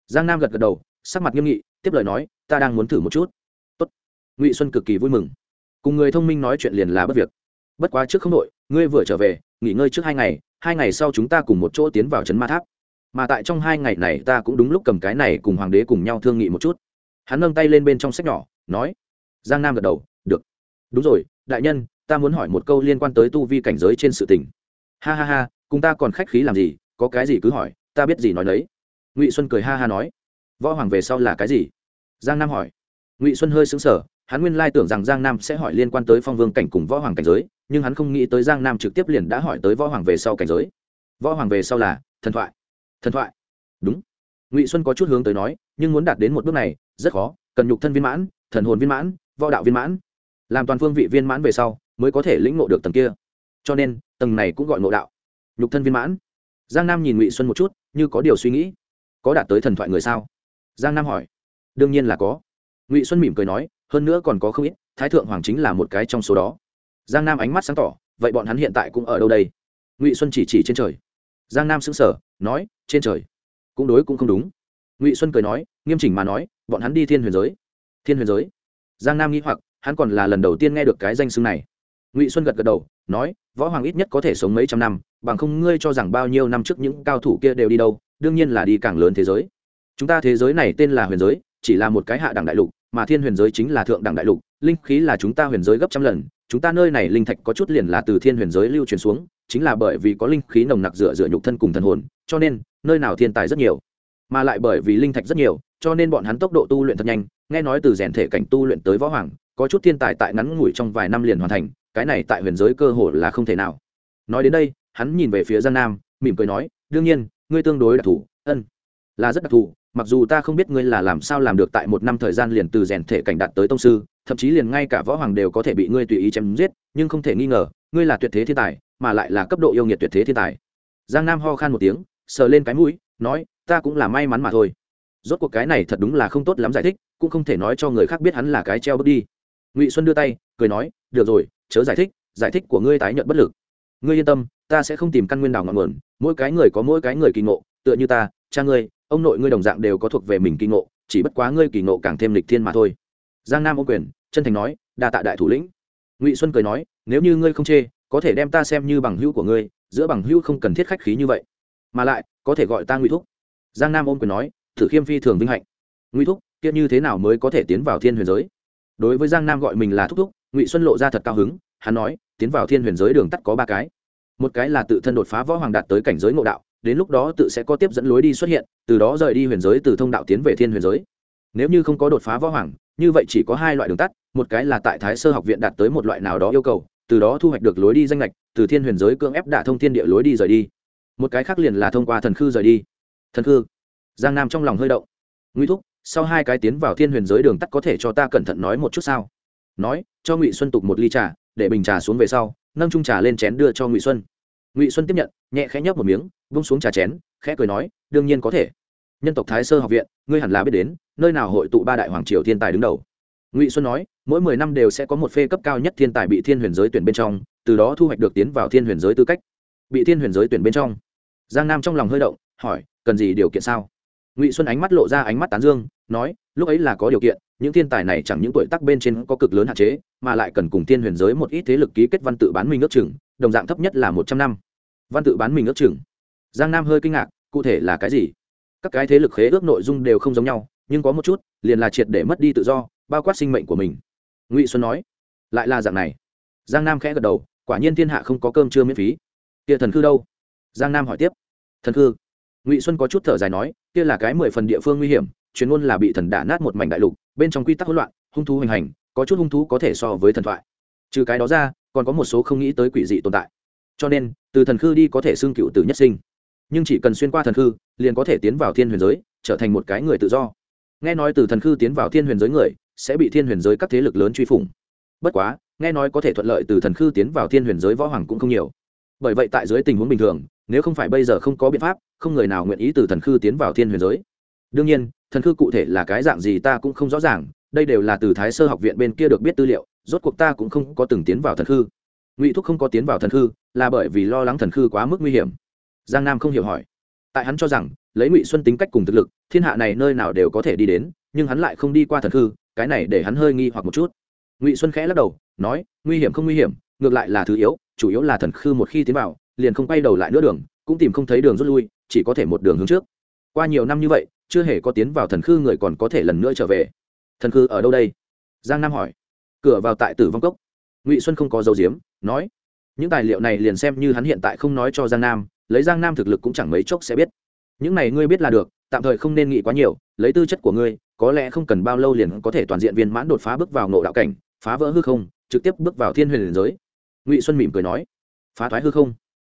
Giang nam gật gật đầu, sắc mặt nghiêm nghị, tiếp lời nói, ta đang muốn thử một chút ngụy xuân cực kỳ vui mừng. Cùng người thông minh nói chuyện liền là bất việc. Bất quá trước không đội ngươi vừa trở về, nghỉ ngơi trước hai ngày hai ngày sau chúng ta cùng một chỗ tiến vào trấn ma tháp. Mà tại trong hai ngày này ta cũng đúng lúc cầm cái này cùng hoàng đế cùng nhau thương nghị một chút. Hắn nâng tay lên bên trong sách nhỏ, nói, giang nam gật đầu, được. Đúng rồi, đại nhân, ta muốn hỏi một câu liên quan tới tu vi cảnh giới trên sự tình. Ha ha ha, cùng ta còn khách khí làm gì, có cái gì cứ hỏi, ta biết gì nói lấy ngụy xuân cười ha ha nói, võ hoàng về sau là cái gì? Giang nam hỏi. Ngụy xuân hơi xứng sở hắn nguyên lai tưởng rằng giang nam sẽ hỏi liên quan tới phong vương cảnh cùng võ hoàng cảnh giới, nhưng hắn không nghĩ tới giang nam trực tiếp liền đã hỏi tới võ hoàng về sau cảnh giới. Võ hoàng về sau là thần thoại. Thần thoại. Đúng. Ngụy xuân có chút hướng tới nói, nhưng muốn đạt đến một bước này, rất khó, cần nhục thân viên mãn, thần hồn viên mãn, võ đạo viên mãn. Làm toàn phương vị viên mãn về sau, mới có thể lĩnh ngộ được tầng kia. Cho nên, tầng này cũng gọi ngộ đạo. Nhục thân viên mãn. Giang nam nhìn ngụy xuân một chút, như có điều suy nghĩ. Có đạt tới thần thoại người sao? Giang nam hỏi. Đương nhiên là có. Ngụy xuân mỉm cười nói hơn nữa còn có không ít, thái thượng hoàng chính là một cái trong số đó. Giang nam ánh mắt sáng tỏ, vậy bọn hắn hiện tại cũng ở đâu đây? Ngụy xuân chỉ chỉ trên trời. Giang nam sững sờ, nói, trên trời. Cũng đối cũng không đúng. Ngụy xuân cười nói, nghiêm chỉnh mà nói, bọn hắn đi thiên huyền giới. Thiên huyền giới. Giang nam nghĩ hoặc, hắn còn là lần đầu tiên nghe được cái danh xưng này. Ngụy xuân gật gật đầu, nói, võ hoàng ít nhất có thể sống mấy trăm năm, bằng không ngươi cho rằng bao nhiêu năm trước những cao thủ kia đều đi đâu, đương nhiên là đi càng lớn thế giới. Chúng ta thế giới này tên là huyền giới, chỉ là một cái hạ đẳng đại lục mà thiên huyền giới chính là thượng đẳng đại lục, linh khí là chúng ta huyền giới gấp trăm lần, chúng ta nơi này linh thạch có chút liền là từ thiên huyền giới lưu truyền xuống, chính là bởi vì có linh khí nồng nặc dựa dựa nhục thân cùng thần hồn, cho nên, nơi nào thiên tài rất nhiều, mà lại bởi vì linh thạch rất nhiều, cho nên bọn hắn tốc độ tu luyện thật nhanh, nghe nói từ rèn thể cảnh tu luyện tới võ hoàng, có chút thiên tài tại ngắn ngủi trong vài năm liền hoàn thành, cái này tại huyền giới cơ hồ là không thể nào. Nói đến đây, hắn nhìn về phía giang nam, mỉm cười nói, đương nhiên, ngươi tương đối đặc thù, ân, là rất đặc thù mặc dù ta không biết ngươi là làm sao làm được tại một năm thời gian liền từ rèn thể cảnh đạt tới tông sư, thậm chí liền ngay cả võ hoàng đều có thể bị ngươi tùy ý chém giết, nhưng không thể nghi ngờ, ngươi là tuyệt thế thiên tài, mà lại là cấp độ yêu nghiệt tuyệt thế thiên tài. Giang nam ho khan một tiếng, sờ lên cái mũi, nói, ta cũng là may mắn mà thôi. Rốt cuộc cái này thật đúng là không tốt lắm giải thích, cũng không thể nói cho người khác biết hắn là cái treo bước đi. Ngụy xuân đưa tay, cười nói, được rồi, chớ giải thích giải thích của ngươi tái nhận bất lực. Ngươi yên tâm, ta sẽ không tìm căn nguyên đào ngọn nguồn, mỗi cái người có mỗi cái người kỳ ngộ, tựa như ta, cha ngươi ông nội ngươi đồng dạng đều có thuộc về mình kỳ ngộ, chỉ bất quá ngươi kỳ ngộ càng thêm lịch thiên mà thôi. Giang nam ô quyền, chân thành nói, đa tạ đại thủ lĩnh. Ngụy xuân cười nói, nếu như ngươi không chê, có thể đem ta xem như bằng hữu của ngươi, giữa bằng hữu không cần thiết khách khí như vậy. Mà lại, có thể gọi ta ngụy thúc. Giang nam ôm quyền nói, thử khiêm phi thường vinh hạnh. Ngụy thúc kiệt như thế nào mới có thể tiến vào thiên huyền giới? Đối với giang nam gọi mình là thúc thúc, ngụy xuân lộ ra thật cao hứng, hắn nói, tiến vào thiên huyền giới đường tắt có ba cái. Một cái là tự thân đột phá võ hoàng đạt tới cảnh giới ngộ đạo đến lúc đó tự sẽ có tiếp dẫn lối đi xuất hiện, từ đó rời đi huyền giới, từ thông đạo tiến về thiên huyền giới. Nếu như không có đột phá võ hoàng, như vậy chỉ có hai loại đường tắt, một cái là tại thái sơ học viện đạt tới một loại nào đó yêu cầu, từ đó thu hoạch được lối đi danh lệch từ thiên huyền giới cưỡng ép đả thông thiên địa lối đi rời đi. Một cái khác liền là thông qua thần khư rời đi. Thần khư. Giang nam trong lòng hơi động. Nguy thúc, sau hai cái tiến vào thiên huyền giới đường tắt có thể cho ta cẩn thận nói một chút sao? Nói, cho ngụy xuân tục một ly trà, để bình trà xuống về sau, nâng trung trà lên chén đưa cho ngụy xuân ngụy xuân tiếp nhận, nhẹ khẽ nhấp một miếng vung xuống trà chén, khẽ cười nói, đương nhiên có thể. Nhân tộc thái sơ học viện, ngươi hẳn là biết đến, nơi nào hội tụ ba đại hoàng triều thiên tài đứng đầu. Ngụy xuân nói, mỗi mười năm đều sẽ có một phê cấp cao nhất thiên tài bị thiên huyền giới tuyển bên trong, từ đó thu hoạch được tiến vào thiên huyền giới tư cách. Bị thiên huyền giới tuyển bên trong. Giang nam trong lòng hơi động, hỏi, cần gì điều kiện sao? Ngụy xuân ánh mắt lộ ra ánh mắt tán dương, nói, lúc ấy là có điều kiện, những thiên tài này chẳng những tuổi tác bên trên có cực lớn hạn chế, mà lại cần cùng thiên huyền giới một ít thế lực ký kết văn tự bán minh ước chừng, đồng dạng thấp nhất là một trăm năm văn tự bán mình ước chừng. Giang nam hơi kinh ngạc, cụ thể là cái gì? Các cái thế lực khế ước nội dung đều không giống nhau, nhưng có một chút, liền là triệt để mất đi tự do, bao quát sinh mệnh của mình. Ngụy xuân nói, lại là dạng này. Giang nam khẽ gật đầu, quả nhiên thiên hạ không có cơm chưa miễn phí. Kia thần khư đâu? Giang nam hỏi tiếp. Thần khư ngụy xuân có chút thở dài nói, kia là cái mười phần địa phương nguy hiểm, chuyên môn là bị thần đả nát một mảnh đại lục, bên trong quy tắc hỗn loạn, hung thú hình hành, có chút hung thú có thể so với thần thoại. Trừ cái đó ra, còn có một số không nghĩ tới quỷ dị tồn tại cho nên, từ thần khư đi có thể xưng cựu tử nhất sinh. Nhưng chỉ cần xuyên qua thần khư, liền có thể tiến vào thiên huyền giới, trở thành một cái người tự do. Nghe nói từ thần khư tiến vào thiên huyền giới người, sẽ bị thiên huyền giới các thế lực lớn truy phủng. Bất quá, nghe nói có thể thuận lợi từ thần khư tiến vào thiên huyền giới võ hoàng cũng không nhiều. Bởi vậy tại dưới tình huống bình thường, nếu không phải bây giờ không có biện pháp, không người nào nguyện ý từ thần khư tiến vào thiên huyền giới. Đương nhiên, thần khư cụ thể là cái dạng gì ta cũng không rõ ràng, đây đều là từ thái sơ học viện bên kia được biết tư liệu, rốt cuộc ta cũng không có từng tiến vào thần khư ngụy thúc không có tiến vào thần khư, là bởi vì lo lắng thần khư quá mức nguy hiểm. Giang nam không hiểu hỏi. Tại hắn cho rằng, lấy ngụy xuân tính cách cùng thực lực, thiên hạ này nơi nào đều có thể đi đến, nhưng hắn lại không đi qua thần khư, cái này để hắn hơi nghi hoặc một chút. Ngụy xuân khẽ lắc đầu, nói, nguy hiểm không nguy hiểm, ngược lại là thứ yếu, chủ yếu là thần khư một khi tiến vào, liền không quay đầu lại nữa đường, cũng tìm không thấy đường rút lui, chỉ có thể một đường hướng trước. Qua nhiều năm như vậy, chưa hề có tiến vào thần khư người còn có thể lần nữa trở về. Thần khư ở đâu đây? Giang nam hỏi. Cửa vào tại tử vong cốc. Ngụy xuân không có dấu diếm nói, những tài liệu này liền xem như hắn hiện tại không nói cho giang nam, lấy giang nam thực lực cũng chẳng mấy chốc sẽ biết. Những này ngươi biết là được, tạm thời không nên nghĩ quá nhiều, lấy tư chất của ngươi, có lẽ không cần bao lâu liền có thể toàn diện viên mãn đột phá bước vào ngộ đạo cảnh, phá vỡ hư không, trực tiếp bước vào thiên huyền liền giới. Ngụy xuân mỉm cười nói, phá thoái hư không?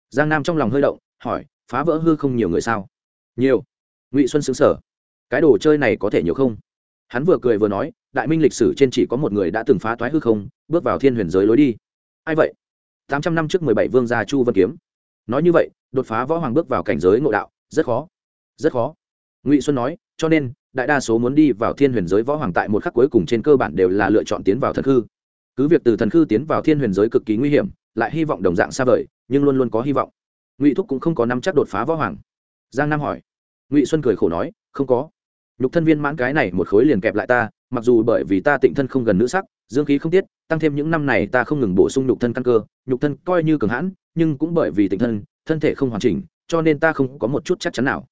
Giang nam trong lòng hơi động, hỏi, phá vỡ hư không nhiều người sao? Nhiều. Ngụy xuân xứng sở cái đồ chơi này có thể nhiều không? Hắn vừa cười vừa nói, đại minh lịch sử trên chỉ có một người đã từng phá thoái hư không, bước vào thiên huyền giới lối đi ai vậy? Tám trăm năm trước mười bảy vương gia chu vân kiếm. Nói như vậy, đột phá võ hoàng bước vào cảnh giới ngộ đạo, rất khó. Rất khó. Ngụy xuân nói, cho nên, đại đa số muốn đi vào thiên huyền giới võ hoàng tại một khắc cuối cùng trên cơ bản đều là lựa chọn tiến vào thần khư. Cứ việc từ thần khư tiến vào thiên huyền giới cực kỳ nguy hiểm, lại hy vọng đồng dạng xa vời, nhưng luôn luôn có hy vọng. Ngụy thúc cũng không có năm chắc đột phá võ hoàng. Giang nam hỏi. Ngụy xuân cười khổ nói, không có nhục thân viên mãn cái này một khối liền kẹp lại ta, mặc dù bởi vì ta tịnh thân không gần nữ sắc, dương khí không tiết, tăng thêm những năm này ta không ngừng bổ sung nhục thân căn cơ, nhục thân coi như cường hãn, nhưng cũng bởi vì tịnh thân thân thể không hoàn chỉnh, cho nên ta không có một chút chắc chắn nào.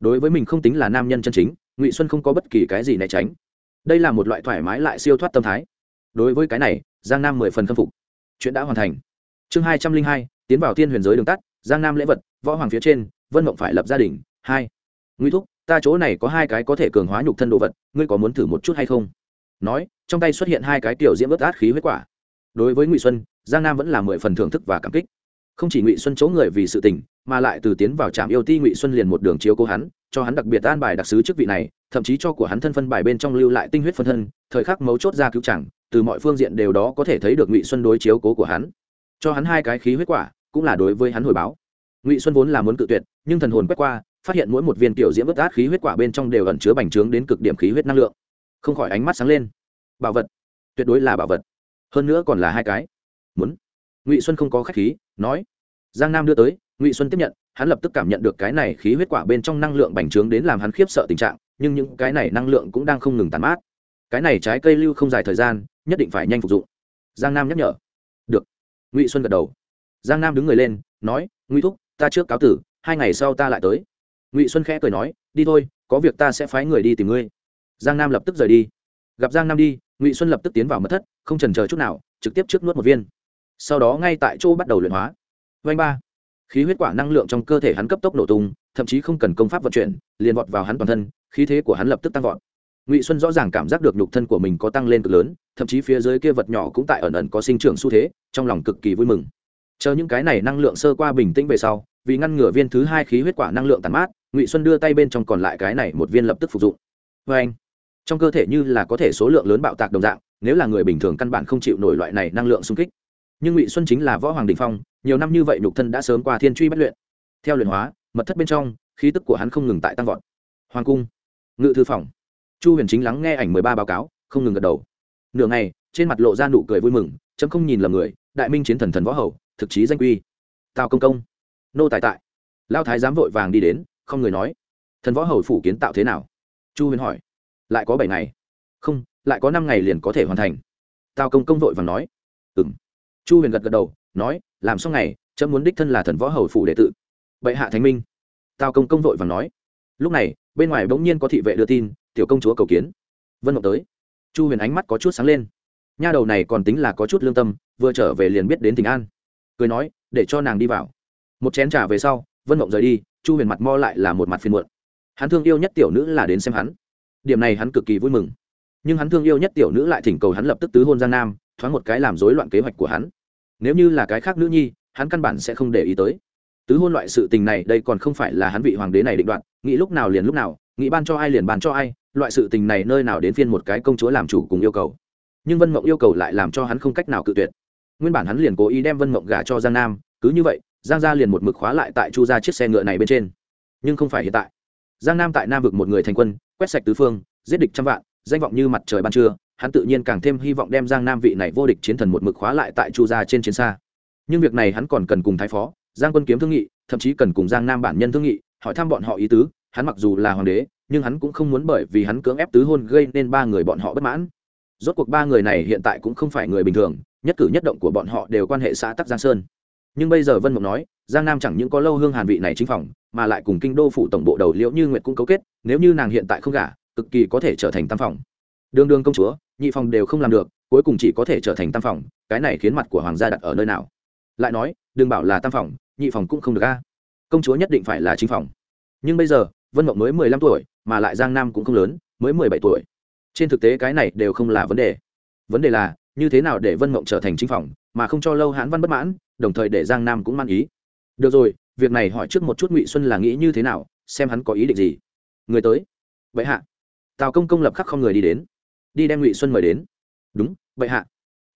Đối với mình không tính là nam nhân chân chính, ngụy xuân không có bất kỳ cái gì né tránh. Đây là một loại thoải mái lại siêu thoát tâm thái. Đối với cái này, giang nam mười phần khâm phục. Chuyện đã hoàn thành. Chương hai trăm linh hai, tiến vào Tiên huyền giới đường tắt, giang nam lễ vật, võ hoàng phía trên, vân mộng phải lập gia đình. Hai. Nguy thúc ta chỗ này có hai cái có thể cường hóa nhục thân đồ vật, ngươi có muốn thử một chút hay không? Nói, trong tay xuất hiện hai cái tiểu diễm ướt át khí huyết quả. Đối với ngụy xuân, giang nam vẫn là mười phần thưởng thức và cảm kích. Không chỉ ngụy xuân chỗ người vì sự tình, mà lại từ tiến vào trạm yêu ti ngụy xuân liền một đường chiếu cố hắn, cho hắn đặc biệt an bài đặc sứ chức vị này, thậm chí cho của hắn thân phân bài bên trong lưu lại tinh huyết phân thân, thời khắc mấu chốt ra cứu chẳng, từ mọi phương diện đều đó có thể thấy được ngụy xuân đối chiếu cố của hắn. Cho hắn hai cái khí huyết quả, cũng là đối với hắn hồi báo. Ngụy xuân vốn là muốn cự tuyệt, nhưng thần hồn quét qua phát hiện mỗi một viên tiểu diễm ướt át khí huyết quả bên trong đều ẩn chứa bành trướng đến cực điểm khí huyết năng lượng. Không khỏi ánh mắt sáng lên. Bảo vật. Tuyệt đối là bảo vật. Hơn nữa còn là hai cái. Muốn. Ngụy xuân không có khách khí, nói. Giang nam đưa tới, ngụy xuân tiếp nhận, hắn lập tức cảm nhận được cái này khí huyết quả bên trong năng lượng bành trướng đến làm hắn khiếp sợ tình trạng, nhưng những cái này năng lượng cũng đang không ngừng tàn mát. Cái này trái cây lưu không dài thời gian, nhất định phải nhanh phục dụng. Giang nam nhắc nhở. Được. Ngụy xuân gật đầu. Giang nam đứng người lên, nói. Ngụy thúc, ta trước cáo tử, hai ngày sau ta lại tới ngụy xuân khẽ cười nói, đi thôi, có việc ta sẽ phái người đi tìm ngươi. Giang nam lập tức rời đi. Gặp giang nam đi, ngụy xuân lập tức tiến vào mật thất, không trần chờ chút nào, trực tiếp trước nuốt một viên. Sau đó ngay tại chỗ bắt đầu luyện hóa. Vanh ba. Khí huyết quả năng lượng trong cơ thể hắn cấp tốc nổ tung, thậm chí không cần công pháp vận chuyển, liền vọt vào hắn toàn thân, khí thế của hắn lập tức tăng vọt. Ngụy xuân rõ ràng cảm giác được nhục thân của mình có tăng lên cực lớn, thậm chí phía dưới kia vật nhỏ cũng tại ẩn ẩn có sinh trưởng xu thế, trong lòng cực kỳ vui mừng. Chờ những cái này năng lượng sơ qua bình tĩnh về sau vì ngăn ngừa viên thứ hai khí huyết quả năng lượng tàn mát, ngụy xuân đưa tay bên trong còn lại cái này một viên lập tức phục dụng. Vê anh, trong cơ thể như là có thể số lượng lớn bạo tạc đồng dạng, nếu là người bình thường căn bản không chịu nổi loại này năng lượng xung kích. Nhưng ngụy xuân chính là võ hoàng đình phong, nhiều năm như vậy nhục thân đã sớm qua thiên truy bất luyện. Theo luyện hóa, mật thất bên trong, khí tức của hắn không ngừng tại tăng vọt. Hoàng cung, ngự thư phòng. Chu huyền chính lắng nghe ảnh mười ba báo cáo, không ngừng gật đầu. Nửa ngày, trên mặt lộ ra nụ cười vui mừng, chấm không nhìn lầm người, đại minh chiến thần thần võ hầu, thực chí danh quy. Tào công công nô tài tại. Lao thái giám vội vàng đi đến, không người nói. Thần võ hầu phủ kiến tạo thế nào? Chu huyền hỏi. Lại có bảy ngày. Không, lại có năm ngày liền có thể hoàn thành. Tào công công vội vàng nói. Ừ m chu huyền gật gật đầu, nói, làm xong ngày trâm muốn đích thân là thần võ hầu phủ đệ tự bệ hạ thánh minh. Tào công công vội vàng nói. Lúc này, bên ngoài bỗng nhiên có thị vệ đưa tin, tiểu công chúa cầu kiến. Vân ngọc tới. Chu huyền ánh mắt có chút sáng lên. Nha đầu này còn tính là có chút lương tâm, vừa trở về liền biết đến tỉnh an. Cười nói, để cho nàng đi vào một chén trà về sau, vân mộng rời đi, chu huyền mặt mo lại là một mặt phiền muộn. Hắn thương yêu nhất tiểu nữ là đến xem hắn. Điểm này hắn cực kỳ vui mừng. Nhưng hắn thương yêu nhất tiểu nữ lại thỉnh cầu hắn lập tức tứ hôn giang nam, thoáng một cái làm rối loạn kế hoạch của hắn. Nếu như là cái khác nữ nhi, hắn căn bản sẽ không để ý tới. Tứ hôn loại sự tình này đây còn không phải là hắn vị hoàng đế này định đoạt, nghĩ lúc nào liền lúc nào, nghĩ ban cho ai liền ban cho ai, loại sự tình này nơi nào đến phiên một cái công chúa làm chủ cùng yêu cầu. Nhưng vân mộng yêu cầu lại làm cho hắn không cách nào cự tuyệt. Nguyên bản hắn liền cố ý đem vân mộng gả cho giang nam, cứ như vậy giang gia liền một mực khóa lại tại chu ra chiếc xe ngựa này bên trên. Nhưng không phải hiện tại. Giang nam tại nam vực một người thành quân, quét sạch tứ phương, giết địch trăm vạn, danh vọng như mặt trời ban trưa, hắn tự nhiên càng thêm hy vọng đem giang nam vị này vô địch chiến thần một mực khóa lại tại chu gia trên chiến xa. Nhưng việc này hắn còn cần cùng thái phó, giang quân kiếm thương nghị, thậm chí cần cùng giang nam bản nhân thương nghị, hỏi thăm bọn họ ý tứ, hắn mặc dù là hoàng đế, nhưng hắn cũng không muốn bởi vì hắn cưỡng ép tứ hôn gây nên ba người bọn họ bất mãn. Rốt cuộc ba người này hiện tại cũng không phải người bình thường, nhất cử nhất động của bọn họ đều quan hệ xã tắc giang sơn nhưng bây giờ vân mộng nói, giang nam chẳng những có lâu hương hàn vị này chính phòng, mà lại cùng kinh đô phủ tổng bộ đầu liễu như nguyệt cũng cấu kết, nếu như nàng hiện tại không gả, cực kỳ có thể trở thành tam phòng. Đương đương công chúa, nhị phòng đều không làm được, cuối cùng chỉ có thể trở thành tam phòng, cái này khiến mặt của hoàng gia đặt ở nơi nào? Lại nói, đừng bảo là tam phòng, nhị phòng cũng không được a. Công chúa nhất định phải là chính phòng. Nhưng bây giờ, vân mộng mới mười lăm tuổi, mà lại giang nam cũng không lớn, mới mười bảy tuổi. Trên thực tế cái này đều không là vấn đề. Vấn đề là, như thế nào để vân mộng trở thành chính phòng, mà không cho lâu hãn văn bất mãn đồng thời để giang nam cũng mang ý. Được rồi, việc này hỏi trước một chút ngụy xuân là nghĩ như thế nào, xem hắn có ý định gì. Người tới. Vậy hạ. Tào công công lập khắc không người đi đến. Đi đem ngụy xuân mời đến. Đúng vậy hạ.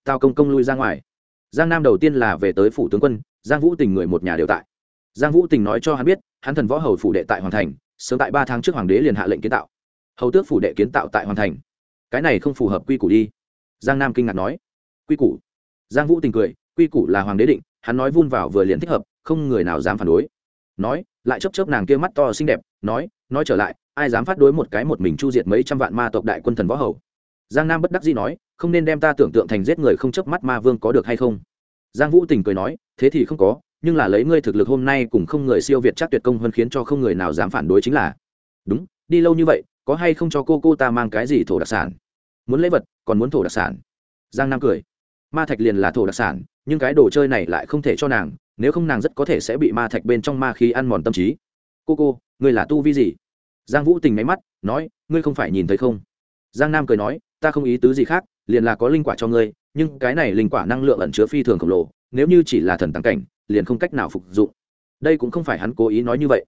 Tào công công lui ra ngoài. Giang nam đầu tiên là về tới phủ tướng quân, giang vũ tình người một nhà đều tại. Giang vũ tình nói cho hắn biết, hắn thần võ hầu phủ đệ tại hoàn thành, sớm tại ba tháng trước hoàng đế liền hạ lệnh kiến tạo. Hầu tước phủ đệ kiến tạo tại hoàn thành. Cái này không phù hợp quy củ đi. Giang nam kinh ngạc nói. Quy củ? Giang vũ tình cười, quy củ là hoàng đế định hắn nói vun vào vừa liền thích hợp, không người nào dám phản đối. Nói, lại chấp chấp nàng kia mắt to xinh đẹp, nói nói trở lại, ai dám phát đối một cái một mình chu diệt mấy trăm vạn ma tộc đại quân thần võ hầu? Giang nam bất đắc dĩ nói, không nên đem ta tưởng tượng thành giết người không chớp mắt ma vương có được hay không? Giang vũ tình cười nói, thế thì không có, nhưng là lấy ngươi thực lực hôm nay cùng không người siêu việt chắc tuyệt công hơn khiến cho không người nào dám phản đối chính là. Đúng, đi lâu như vậy, có hay không cho cô cô ta mang cái gì thổ đặc sản? Muốn lấy vật, còn muốn thổ đặc sản? Giang nam cười ma thạch liền là thổ đặc sản, nhưng cái đồ chơi này lại không thể cho nàng, nếu không nàng rất có thể sẽ bị ma thạch bên trong ma khí ăn mòn tâm trí. Cô cô, ngươi là tu vi gì? Giang vũ tình máy mắt, nói, ngươi không phải nhìn thấy không? Giang nam cười nói, ta không ý tứ gì khác, liền là có linh quả cho ngươi, nhưng cái này linh quả năng lượng ẩn chứa phi thường khổng lồ, nếu như chỉ là thần tăng cảnh, liền không cách nào phục dụng. Đây cũng không phải hắn cố ý nói như vậy.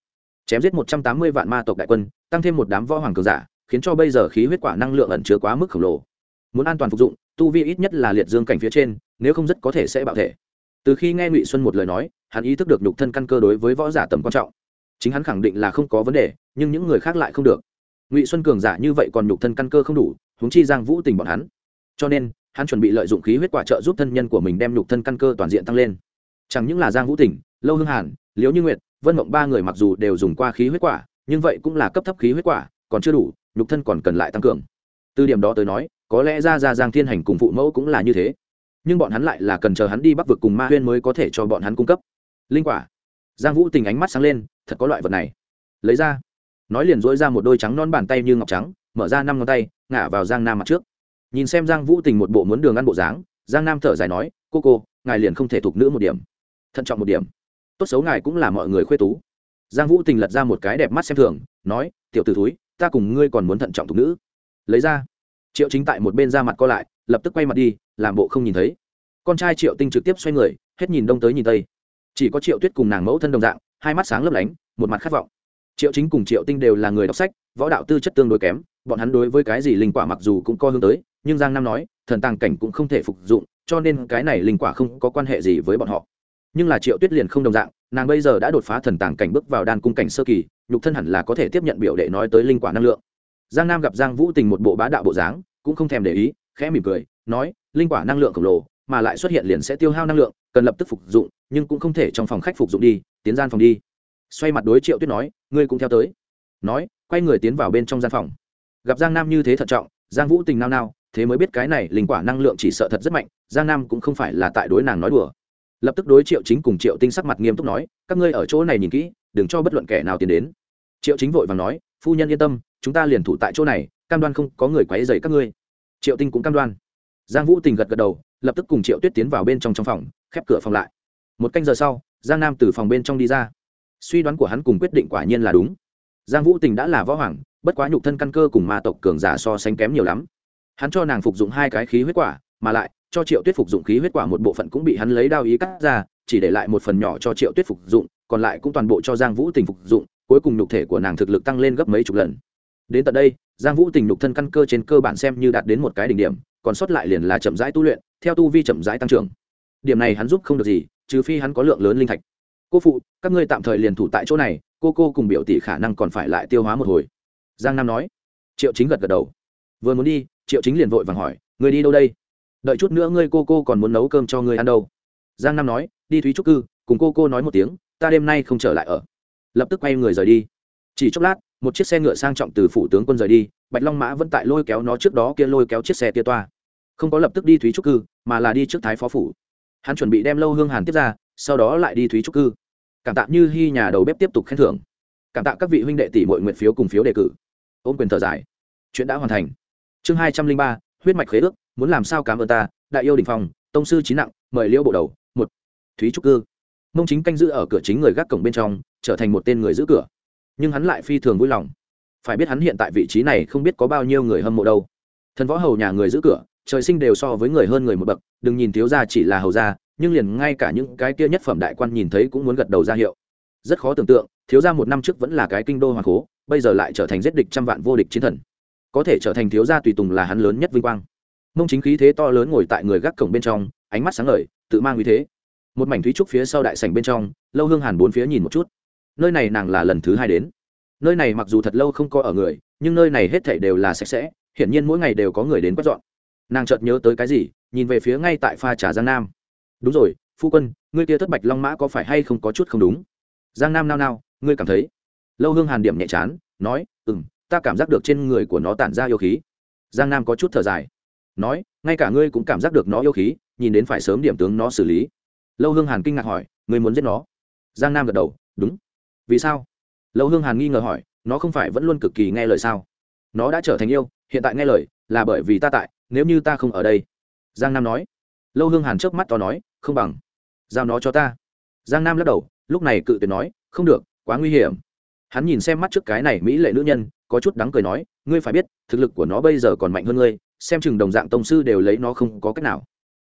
Chém giết một trăm tám mươi vạn ma tộc đại quân, tăng thêm một đám võ hoàng cường giả, khiến cho bây giờ khí huyết quả năng lượng ẩn chứa quá mức khổng lồ. Muốn an toàn phục dụng tu vi ít nhất là liệt dương cảnh phía trên, nếu không rất có thể sẽ bạo thể. Từ khi nghe ngụy xuân một lời nói, hắn ý thức được nhục thân căn cơ đối với võ giả tầm quan trọng. Chính hắn khẳng định là không có vấn đề, nhưng những người khác lại không được. Ngụy xuân cường giả như vậy còn nhục thân căn cơ không đủ húng chi giang vũ tình bọn hắn. Cho nên, hắn chuẩn bị lợi dụng khí huyết quả trợ giúp thân nhân của mình đem nhục thân căn cơ toàn diện tăng lên. Chẳng những là giang vũ tình, lâu hương hàn, liễu như nguyệt, vân mộng ba người mặc dù đều dùng qua khí huyết quả, nhưng vậy cũng là cấp thấp khí huyết quả, còn chưa đủ, nhục thân còn cần lại tăng cường. Từ điểm đó tới nói có lẽ ra ra giang thiên hành cùng phụ mẫu cũng là như thế. Nhưng bọn hắn lại là cần chờ hắn đi bắc vực cùng ma huyên mới có thể cho bọn hắn cung cấp. Linh quả. Giang vũ tình ánh mắt sáng lên, thật có loại vật này. Lấy ra. Nói liền dỗi ra một đôi trắng non bàn tay như ngọc trắng, mở ra năm ngón tay, ngả vào giang nam mặt trước. Nhìn xem giang vũ tình một bộ muốn đường ăn bộ dáng, giang nam thở dài nói, cô cô, ngài liền không thể thuộc nữ một điểm. Thận trọng một điểm. Tốt xấu ngài cũng là mọi người khuê tú. Giang vũ tình lật ra một cái đẹp mắt xem thường, nói, tiểu t ử thúi, ta cùng ngươi còn muốn thận trọng thuộc nữ. Lấy ra triệu chính tại một bên ra mặt co lại, lập tức quay mặt đi, làm bộ không nhìn thấy. Con trai triệu tinh trực tiếp xoay người, hết nhìn đông tới nhìn tây. Chỉ có triệu tuyết cùng nàng mẫu thân đồng dạng, hai mắt sáng lấp lánh, một mặt khát vọng. Triệu chính cùng triệu tinh đều là người đọc sách, võ đạo tư chất tương đối kém, bọn hắn đối với cái gì linh quả mặc dù cũng co hướng tới, nhưng giang nam nói, thần tàng cảnh cũng không thể phục dụng, cho nên cái này linh quả không có quan hệ gì với bọn họ. Nhưng là triệu tuyết liền không đồng dạng, nàng bây giờ đã đột phá thần tàng cảnh bước vào đan cung cảnh sơ kỳ, nhục thân hẳn là có thể tiếp nhận biểu đệ nói tới linh quả năng lượng giang nam gặp giang vũ tình một bộ bá đạo bộ dáng, cũng không thèm để ý, khẽ mỉm cười, nói, linh quả năng lượng khổng lồ, mà lại xuất hiện liền sẽ tiêu hao năng lượng, cần lập tức phục dụng, nhưng cũng không thể trong phòng khách phục dụng đi, tiến gian phòng đi. Xoay mặt đối triệu tuyết nói, ngươi cũng theo tới. Nói, quay người tiến vào bên trong gian phòng. Gặp giang nam như thế thận trọng, giang vũ tình nao nao, thế mới biết cái này linh quả năng lượng chỉ sợ thật rất mạnh, giang nam cũng không phải là tại đối nàng nói đùa. Lập tức đối triệu chính cùng triệu tinh sắc mặt nghiêm túc nói, các ngươi ở chỗ này nhìn kỹ, đừng cho bất luận kẻ nào tiến đến. Triệu chính vội và nói, phu nhân yên tâm chúng ta liền thủ tại chỗ này, cam đoan không có người quấy dày các ngươi. Triệu tinh cũng cam đoan. Giang vũ tình gật gật đầu, lập tức cùng triệu tuyết tiến vào bên trong trong phòng, khép cửa phòng lại. Một canh giờ sau, giang nam từ phòng bên trong đi ra. Suy đoán của hắn cùng quyết định quả nhiên là đúng. Giang vũ tình đã là võ hoàng, bất quá nhục thân căn cơ cùng ma tộc cường giả so sánh kém nhiều lắm. Hắn cho nàng phục dụng hai cái khí huyết quả, mà lại cho triệu tuyết phục dụng khí huyết quả một bộ phận cũng bị hắn lấy đao ý cắt ra, chỉ để lại một phần nhỏ cho triệu tuyết phục dụng, còn lại cũng toàn bộ cho giang vũ tình phục dụng, cuối cùng nhục thể của nàng thực lực tăng lên gấp mấy chục lần đến tận đây, giang vũ tình lục thân căn cơ trên cơ bản xem như đạt đến một cái đỉnh điểm, còn sót lại liền là chậm rãi tu luyện, theo tu vi chậm rãi tăng trưởng. Điểm này hắn giúp không được gì, trừ phi hắn có lượng lớn linh thạch. Cô phụ, các ngươi tạm thời liền thủ tại chỗ này, cô cô cùng biểu tỷ khả năng còn phải lại tiêu hóa một hồi. Giang nam nói. Triệu chính gật gật đầu. Vừa muốn đi, triệu chính liền vội vàng hỏi người đi đâu đây? Đợi chút nữa ngươi cô cô còn muốn nấu cơm cho ngươi ăn đâu? Giang nam nói, đi thúy trúc cư, cùng cô cô nói một tiếng, ta đêm nay không trở lại ở. Lập tức quay người rời đi. Chỉ chốc lát một chiếc xe ngựa sang trọng từ phủ tướng quân rời đi, bạch long mã vẫn tại lôi kéo nó trước đó kia lôi kéo chiếc xe tia toa. Không có lập tức đi thúy trúc cư, mà là đi trước thái phó phủ. Hắn chuẩn bị đem lâu hương hàn tiếp ra, sau đó lại đi thúy trúc cư. Cảm tạ như hy nhà đầu bếp tiếp tục khen thưởng. Cảm tạ các vị huynh đệ tỷ mọi nguyện phiếu cùng phiếu đề cử. Ôm quyền thở dài. Chuyện đã hoàn thành. Chương hai trăm linh ba, huyết mạch khế ước, muốn làm sao cảm ơn ta, đại yêu đình phong tông sư trí nặng, mời liêu bộ đầu, một. Thúy trúc cư. Mông chính canh giữ ở cửa chính người gác cổng bên trong, trở thành một tên người giữ cửa nhưng hắn lại phi thường vui lòng. Phải biết hắn hiện tại vị trí này không biết có bao nhiêu người hâm mộ đâu. Thần võ hầu nhà người giữ cửa, trời sinh đều so với người hơn người một bậc, đừng nhìn thiếu gia chỉ là hầu gia, nhưng liền ngay cả những cái kia nhất phẩm đại quan nhìn thấy cũng muốn gật đầu ra hiệu. Rất khó tưởng tượng, thiếu gia một năm trước vẫn là cái kinh đô hoàng cố, bây giờ lại trở thành giết địch trăm vạn vô địch chiến thần. Có thể trở thành thiếu gia tùy tùng là hắn lớn nhất vinh quang. Mông chính khí thế to lớn ngồi tại người gác cổng bên trong, ánh mắt sáng ngời, tự mang uy thế. Một mảnh thúy trúc phía sau đại sảnh bên trong, lâu hương hàn bốn phía nhìn một chút nơi này nàng là lần thứ hai đến. Nơi này mặc dù thật lâu không có ở người, nhưng nơi này hết thảy đều là sạch sẽ, hiển nhiên mỗi ngày đều có người đến quét dọn. Nàng chợt nhớ tới cái gì, nhìn về phía ngay tại pha trà giang nam. Đúng rồi, phu quân, ngươi kia thất bạch long mã có phải hay không có chút không đúng? Giang nam nao nao, ngươi cảm thấy? Lâu hương hàn điểm nhẹ chán, nói ừ m ta cảm giác được trên người của nó tản ra yêu khí. Giang nam có chút thở dài, nói, ngay cả ngươi cũng cảm giác được nó yêu khí, nhìn đến phải sớm điểm tướng nó xử lý. Lâu hương hàn kinh ngạc hỏi, ngươi muốn giết nó? Giang nam gật đầu, đúng vì sao? Lâu hương hàn nghi ngờ hỏi, nó không phải vẫn luôn cực kỳ nghe lời sao? Nó đã trở thành yêu, hiện tại nghe lời, là bởi vì ta tại, nếu như ta không ở đây. Giang nam nói. Lâu hương hàn trước mắt to nói, không bằng. Giao nó cho ta. Giang nam lắc đầu, lúc này cự tuyệt nói, không được, quá nguy hiểm. Hắn nhìn xem mắt trước cái này mỹ lệ nữ nhân, có chút đắng cười nói, ngươi phải biết, thực lực của nó bây giờ còn mạnh hơn ngươi, xem chừng đồng dạng tông sư đều lấy nó không có cách nào.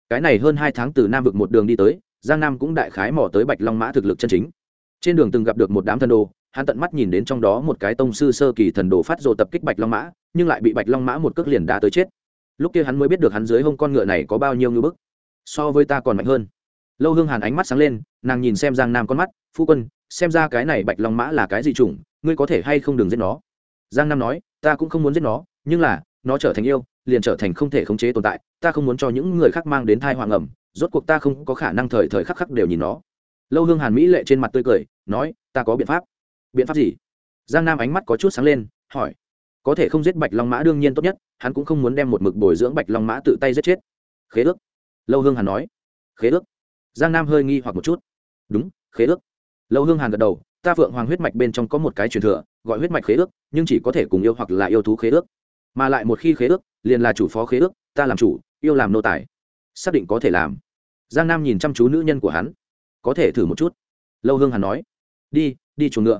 Cái này hơn hai tháng từ nam vực một đường đi tới, giang nam cũng đại khái mò tới bạch long mã thực lực chân chính trên đường từng gặp được một đám thần đồ, hắn tận mắt nhìn đến trong đó một cái tông sư sơ kỳ thần đồ phát rồ tập kích bạch long mã, nhưng lại bị bạch long mã một cước liền đá tới chết. Lúc kia hắn mới biết được hắn dưới hông con ngựa này có bao nhiêu ngưỡng bức. So với ta còn mạnh hơn. Lâu hương hàn ánh mắt sáng lên, nàng nhìn xem giang nam con mắt, phu quân, xem ra cái này bạch long mã là cái gì chủng, ngươi có thể hay không đừng giết nó? Giang nam nói, ta cũng không muốn giết nó, nhưng là, nó trở thành yêu, liền trở thành không thể khống chế tồn tại, ta không muốn cho những người khác mang đến thai hoàng ẩm rốt cuộc ta không có khả năng thời thời khắc khắc đều nhìn nó lâu hương hàn mỹ lệ trên mặt tươi cười, nói, ta có biện pháp. Biện pháp gì? Giang nam ánh mắt có chút sáng lên, hỏi. Có thể không giết bạch long mã đương nhiên tốt nhất, hắn cũng không muốn đem một mực bồi dưỡng bạch long mã tự tay giết chết. Khế ước? Lâu hương hàn nói. Khế ước? Giang nam hơi nghi hoặc một chút. Đúng, khế ước. Lâu hương hàn gật đầu. Ta phượng hoàng huyết mạch bên trong có một cái truyền thừa, gọi huyết mạch khế ước, nhưng chỉ có thể cùng yêu hoặc là yêu thú khế ước. Mà lại một khi khế ước, liền là chủ phó khế ước, ta làm chủ, yêu làm nô tài. Xác định có thể làm. Giang nam nhìn chăm chú nữ nhân của hắn có thể thử một chút. Lâu hương hàn nói, đi đi chuồng ngựa.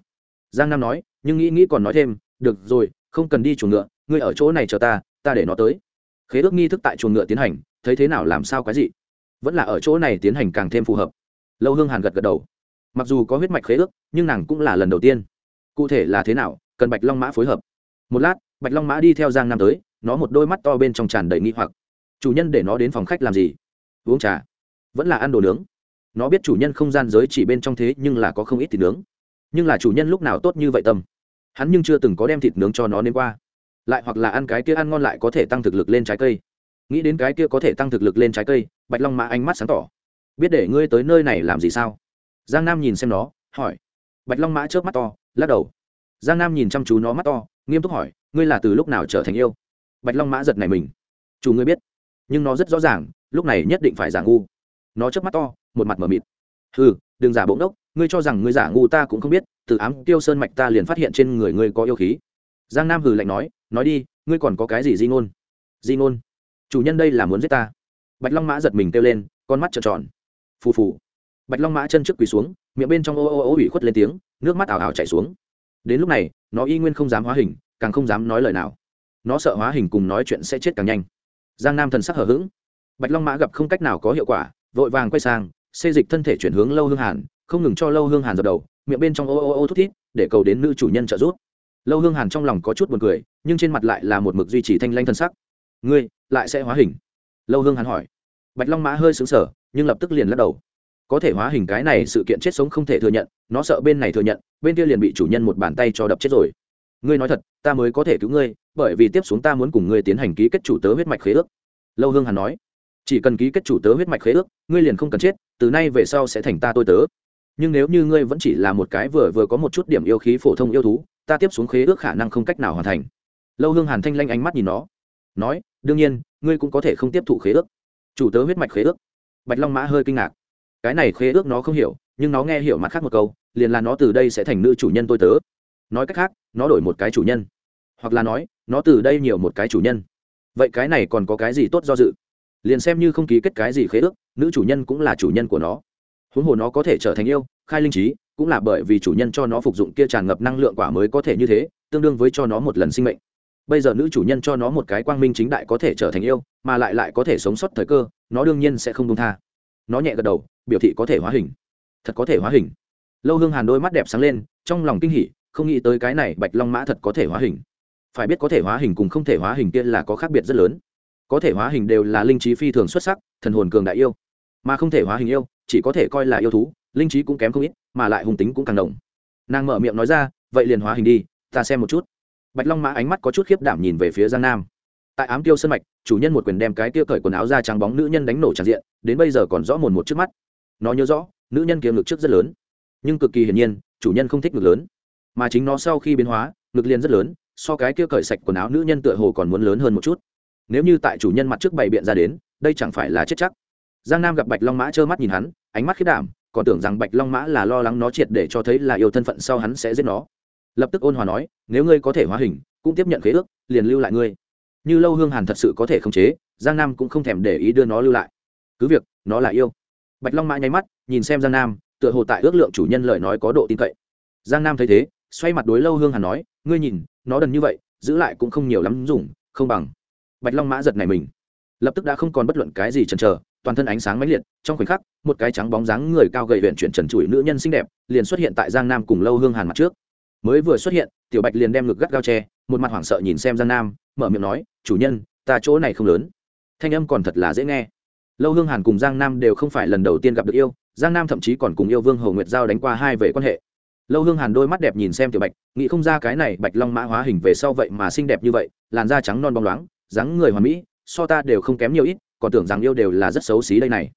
Giang nam nói, nhưng nghĩ nghĩ còn nói thêm, được rồi, không cần đi chuồng ngựa, ngươi ở chỗ này chờ ta ta để nó tới. Khế ước nghi thức tại chuồng ngựa tiến hành, thấy thế nào làm sao cái gì vẫn là ở chỗ này tiến hành càng thêm phù hợp. Lâu hương hàn gật gật đầu. Mặc dù có huyết mạch khế ước, nhưng nàng cũng là lần đầu tiên. Cụ thể là thế nào, cần bạch long mã phối hợp. Một lát, bạch long mã đi theo giang nam tới, nó một đôi mắt to bên trong tràn đầy nghi hoặc. Chủ nhân để nó đến phòng khách làm gì? Uống trà. Vẫn là ăn đồ nướng nó biết chủ nhân không gian giới chỉ bên trong thế nhưng là có không ít thịt nướng. Nhưng là chủ nhân lúc nào tốt như vậy tâm? Hắn nhưng chưa từng có đem thịt nướng cho nó nên qua. Lại hoặc là ăn cái kia ăn ngon lại có thể tăng thực lực lên trái cây. Nghĩ đến cái kia có thể tăng thực lực lên trái cây, bạch long mã ánh mắt sáng tỏ. Biết để ngươi tới nơi này làm gì sao? Giang nam nhìn xem nó, hỏi. Bạch long mã chớp mắt to, lắc đầu. Giang nam nhìn chăm chú nó mắt to, nghiêm túc hỏi, ngươi là từ lúc nào trở thành yêu? Bạch long mã giật này mình. Chủ ngươi biết, nhưng nó rất rõ ràng, lúc này nhất định phải giả ngu nó chớp mắt to, một mặt m ở mịt. Ừ đừng giả bỗng đốc ngươi cho rằng ngươi giả ngu ta cũng không biết, từ ám tiêu sơn mạch ta liền phát hiện trên người ngươi có yêu khí. Giang nam hừ lạnh nói nói đi, ngươi còn có cái gì di ngôn? Di ngôn? Chủ nhân đây là muốn giết ta. Bạch long mã giật mình kêu lên, con mắt trợn tròn. Phù phù. Bạch long mã chân trước quỳ xuống, miệng bên trong ô ô ô ủy khuất lên tiếng, nước mắt ảo ảo chảy xuống. Đến lúc này, nó y nguyên không dám hóa hình, càng không dám nói lời nào. Nó sợ hóa hình cùng nói chuyện sẽ chết càng nhanh. Giang nam thần sắc hở h ữ g bạch long mã gặp không cách nào có hiệu quả vội vàng quay sang, xê dịch thân thể chuyển hướng lâu hương hàn, không ngừng cho lâu hương hàn dập đầu, miệng bên trong ô ô ô thút thít, để cầu đến nữ chủ nhân trợ giúp. Lâu hương hàn trong lòng có chút buồn cười, nhưng trên mặt lại là một mực duy trì thanh lanh thân sắc. Ngươi, lại sẽ hóa hình? Lâu hương hàn hỏi. Bạch long mã hơi xứng sở nhưng lập tức liền lắc đầu. Có thể hóa hình cái này sự kiện chết sống không thể thừa nhận, nó sợ bên này thừa nhận, bên kia liền bị chủ nhân một bàn tay cho đập chết rồi. Ngươi nói thật, ta mới có thể cứu ngươi, bởi vì tiếp xuống ta muốn cùng ngươi tiến hành ký kết chủ tớ huyết mạch khế ước. Lâu hương hàn nói chỉ cần ký kết chủ tớ huyết mạch khế ước, ngươi liền không cần chết, từ nay về sau sẽ thành ta tôi tớ. Nhưng nếu như ngươi vẫn chỉ là một cái vừa vừa có một chút điểm yêu khí phổ thông yêu thú, ta tiếp xuống khế ước khả năng không cách nào hoàn thành. Lâu hương hàn thanh lanh ánh mắt nhìn nó, nói, đương nhiên, ngươi cũng có thể không tiếp thụ khế ước. Chủ tớ huyết mạch khế ước. Bạch long mã hơi kinh ngạc. Cái này khế ước nó không hiểu, nhưng nó nghe hiểu mặt khác một câu, liền là nó từ đây sẽ thành nữ chủ nhân tôi tớ. Nói cách khác, nó đổi một cái chủ nhân. Hoặc là nói, nó từ đây nhiều một cái chủ nhân. Vậy cái này còn có cái gì tốt do dự? Liền xem như không ký kết cái gì khế ước, nữ chủ nhân cũng là chủ nhân của nó. Huống hồ nó có thể trở thành yêu, khai linh trí, cũng là bởi vì chủ nhân cho nó phục dụng kia tràn ngập năng lượng quả mới có thể như thế, tương đương với cho nó một lần sinh mệnh. Bây giờ nữ chủ nhân cho nó một cái quang minh chính đại có thể trở thành yêu, mà lại lại có thể sống sót thời cơ, nó đương nhiên sẽ không đông tha. Nó nhẹ gật đầu, biểu thị có thể hóa hình. Thật có thể hóa hình. Lâu hương hàn đôi mắt đẹp sáng lên, trong lòng kinh hỉ, không nghĩ tới cái này bạch long mã thật có thể hóa hình. Phải biết có thể hóa hình cùng không thể hóa hình kia là có khác biệt rất lớn có thể hóa hình đều là linh trí phi thường xuất sắc, thần hồn cường đại yêu. Mà không thể hóa hình yêu, chỉ có thể coi là yêu thú, linh trí cũng kém không ít, mà lại hùng tính cũng càng đồng nàng mở miệng nói ra, vậy liền hóa hình đi, ta xem một chút. Bạch long mã ánh mắt có chút khiếp đảm nhìn về phía giang nam. Tại ám tiêu sân mạch, chủ nhân một quyền đem cái tiêu cởi quần áo ra trắng bóng nữ nhân đánh nổ tràn diện, đến bây giờ còn rõ mồn một trước mắt. Nó nhớ rõ, nữ nhân kia ngực trước rất lớn, nhưng cực kỳ hiển nhiên, chủ nhân không thích ngực lớn. Mà chính nó sau khi biến hóa, ngực liền rất lớn, so cái kia cởi sạch quần áo nữ nhân tựa hồ còn muốn lớn hơn một chút nếu như tại chủ nhân mặt trước bày biện ra đến, đây chẳng phải là chết chắc. Giang nam gặp bạch long mã trơ mắt nhìn hắn, ánh mắt khiết đảm, còn tưởng rằng bạch long mã là lo lắng nó triệt để cho thấy là yêu thân phận sau hắn sẽ giết nó. Lập tức ôn hòa nói, nếu ngươi có thể hóa hình, cũng tiếp nhận khế ước, liền lưu lại ngươi. Như lâu hương hàn thật sự có thể khống chế, giang nam cũng không thèm để ý đưa nó lưu lại. Cứ việc, nó là yêu. Bạch long mã nháy mắt, nhìn xem giang nam, tựa hồ tại ước lượng chủ nhân lời nói có độ tin cậy. Giang nam thấy thế, xoay mặt đối lâu hương hàn nói, ngươi nhìn, nó đần như vậy, giữ lại cũng không nhiều lắm dùng, không bằng bạch long mã giật này mình. Lập tức đã không còn bất luận cái gì chần chờ, toàn thân ánh sáng mãnh liệt, trong khoảnh khắc, một cái trắng bóng dáng người cao gầy huyện chuyển trần trụi nữ nhân xinh đẹp, liền xuất hiện tại giang nam cùng lâu hương hàn mặt trước. Mới vừa xuất hiện, tiểu bạch liền đem ngực gắt gao tre một mặt hoảng sợ nhìn xem giang nam, mở miệng nói, chủ nhân, ta chỗ này không lớn. Thanh âm còn thật là dễ nghe. Lâu hương hàn cùng giang nam đều không phải lần đầu tiên gặp được yêu, giang nam thậm chí còn cùng yêu vương hầu nguyệt giao đánh qua hai về quan hệ. Lâu hương hàn đôi mắt đẹp nhìn xem tiểu bạch, nghĩ không ra cái này bạch long mã hóa hình về sau vậy mà xinh đẹp như vậy, làn da trắng non bóng loáng dáng người hoàn mỹ, so ta đều không kém nhiều ít, còn tưởng rằng yêu đều là rất xấu xí đây này.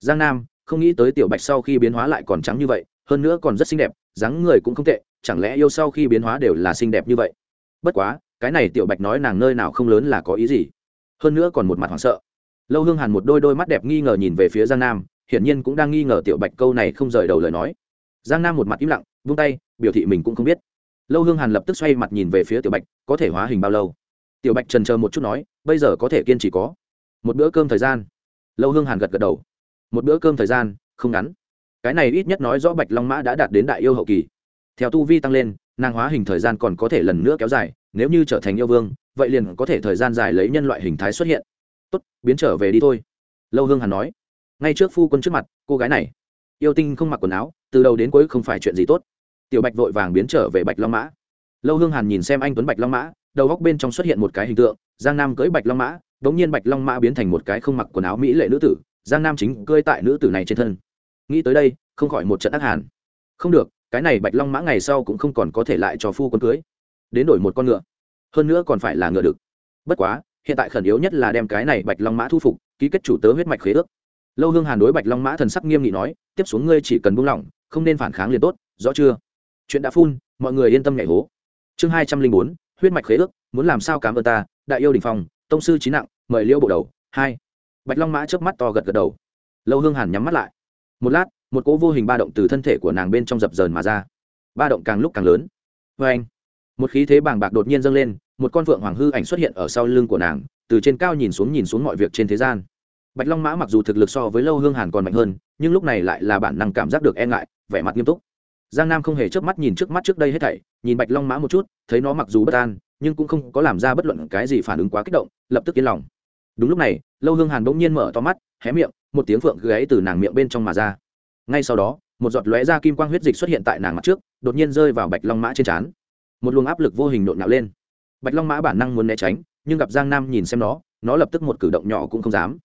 Giang nam, không nghĩ tới tiểu bạch sau khi biến hóa lại còn trắng như vậy, hơn nữa còn rất xinh đẹp, dáng người cũng không tệ, chẳng lẽ yêu sau khi biến hóa đều là xinh đẹp như vậy? Bất quá, cái này tiểu bạch nói nàng nơi nào không lớn là có ý gì? Hơn nữa còn một mặt hoảng sợ. Lâu hương hàn một đôi đôi mắt đẹp nghi ngờ nhìn về phía giang nam, hiển nhiên cũng đang nghi ngờ tiểu bạch câu này không rời đầu lời nói. Giang nam một mặt im lặng, vung tay, biểu thị mình cũng không biết. Lâu hương hàn lập tức xoay mặt nhìn về phía tiểu bạch, có thể hóa hình bao lâu? Tiểu bạch trần chờ một chút nói, bây giờ có thể kiên trì có. Một bữa cơm thời gian. Lâu hương hàn gật gật đầu. Một bữa cơm thời gian, không ngắn. Cái này ít nhất nói rõ bạch long mã đã đạt đến đại yêu hậu kỳ. Theo tu vi tăng lên, nàng hóa hình thời gian còn có thể lần nữa kéo dài, nếu như trở thành yêu vương, vậy liền có thể thời gian dài lấy nhân loại hình thái xuất hiện. Tốt, biến trở về đi thôi. Lâu hương hàn nói. Ngay trước phu quân trước mặt, cô gái này. Yêu tinh không mặc quần áo, từ đầu đến cuối không phải chuyện gì tốt. Tiểu bạch vội vàng biến trở về bạch long mã. Lâu hương hàn nhìn xem anh tuấn bạch long mã đầu góc bên trong xuất hiện một cái hình tượng, giang nam cưỡi bạch long mã đ ỗ n g nhiên bạch long mã biến thành một cái không mặc quần áo mỹ lệ nữ tử, giang nam chính cưỡi tại nữ tử này trên thân. Nghĩ tới đây, không khỏi một trận ác hàn. Không được, cái này bạch long mã ngày sau cũng không còn có thể lại cho phu quân cưới. Đến đổi một con ngựa. Hơn nữa còn phải là ngựa đực. Bất quá, hiện tại khẩn yếu nhất là đem cái này bạch long mã thu phục, ký kết chủ tớ huyết mạch khế ước. Lâu hương hàn đối bạch long mã thần sắc nghiêm nghị nói, tiếp xuống ngươi chỉ cần buông lỏng, không nên phản kháng liền tốt, rõ chưa? Chuyện đã phun mọi người yên tâm nhảy hố. Chương hai trăm linh bốn huyết mạch khế ước, muốn làm sao cảm ơn ta, đại yêu đình phong, tông sư trí nặng, mời liêu bộ đầu, hai. Bạch long mã chớp mắt to gật gật đầu. Lâu hương hàn nhắm mắt lại. Một lát, một cỗ vô hình ba động từ thân thể của nàng bên trong dập dờn mà ra. Ba động càng lúc càng lớn. Vê anh, một khí thế bàng bạc đột nhiên dâng lên, một con vượng hoàng hư ảnh xuất hiện ở sau lưng của nàng, từ trên cao nhìn xuống nhìn xuống mọi việc trên thế gian. Bạch long mã mặc dù thực lực so với lâu hương hàn còn mạnh hơn, nhưng lúc này lại là bản năng cảm giác được e ngại, vẻ mặt nghiêm túc. Giang nam không hề chớp mắt nhìn trước mắt trước đây hết thảy nhìn bạch long mã một chút, thấy nó mặc dù bất an, nhưng cũng không có làm ra bất luận cái gì phản ứng quá kích động, lập tức yên lòng. Đúng lúc này, lâu hương hàn bỗng nhiên mở to mắt, hé miệng, một tiếng phượng gáy từ nàng miệng bên trong mà ra. Ngay sau đó, một giọt lóe ra kim quang huyết dịch xuất hiện tại nàng mặt trước, đột nhiên rơi vào bạch long mã trên trán. Một luồng áp lực vô hình nộn nạo lên. Bạch long mã bản năng muốn né tránh, nhưng gặp giang nam nhìn xem nó nó lập tức một cử động nhỏ cũng không dám.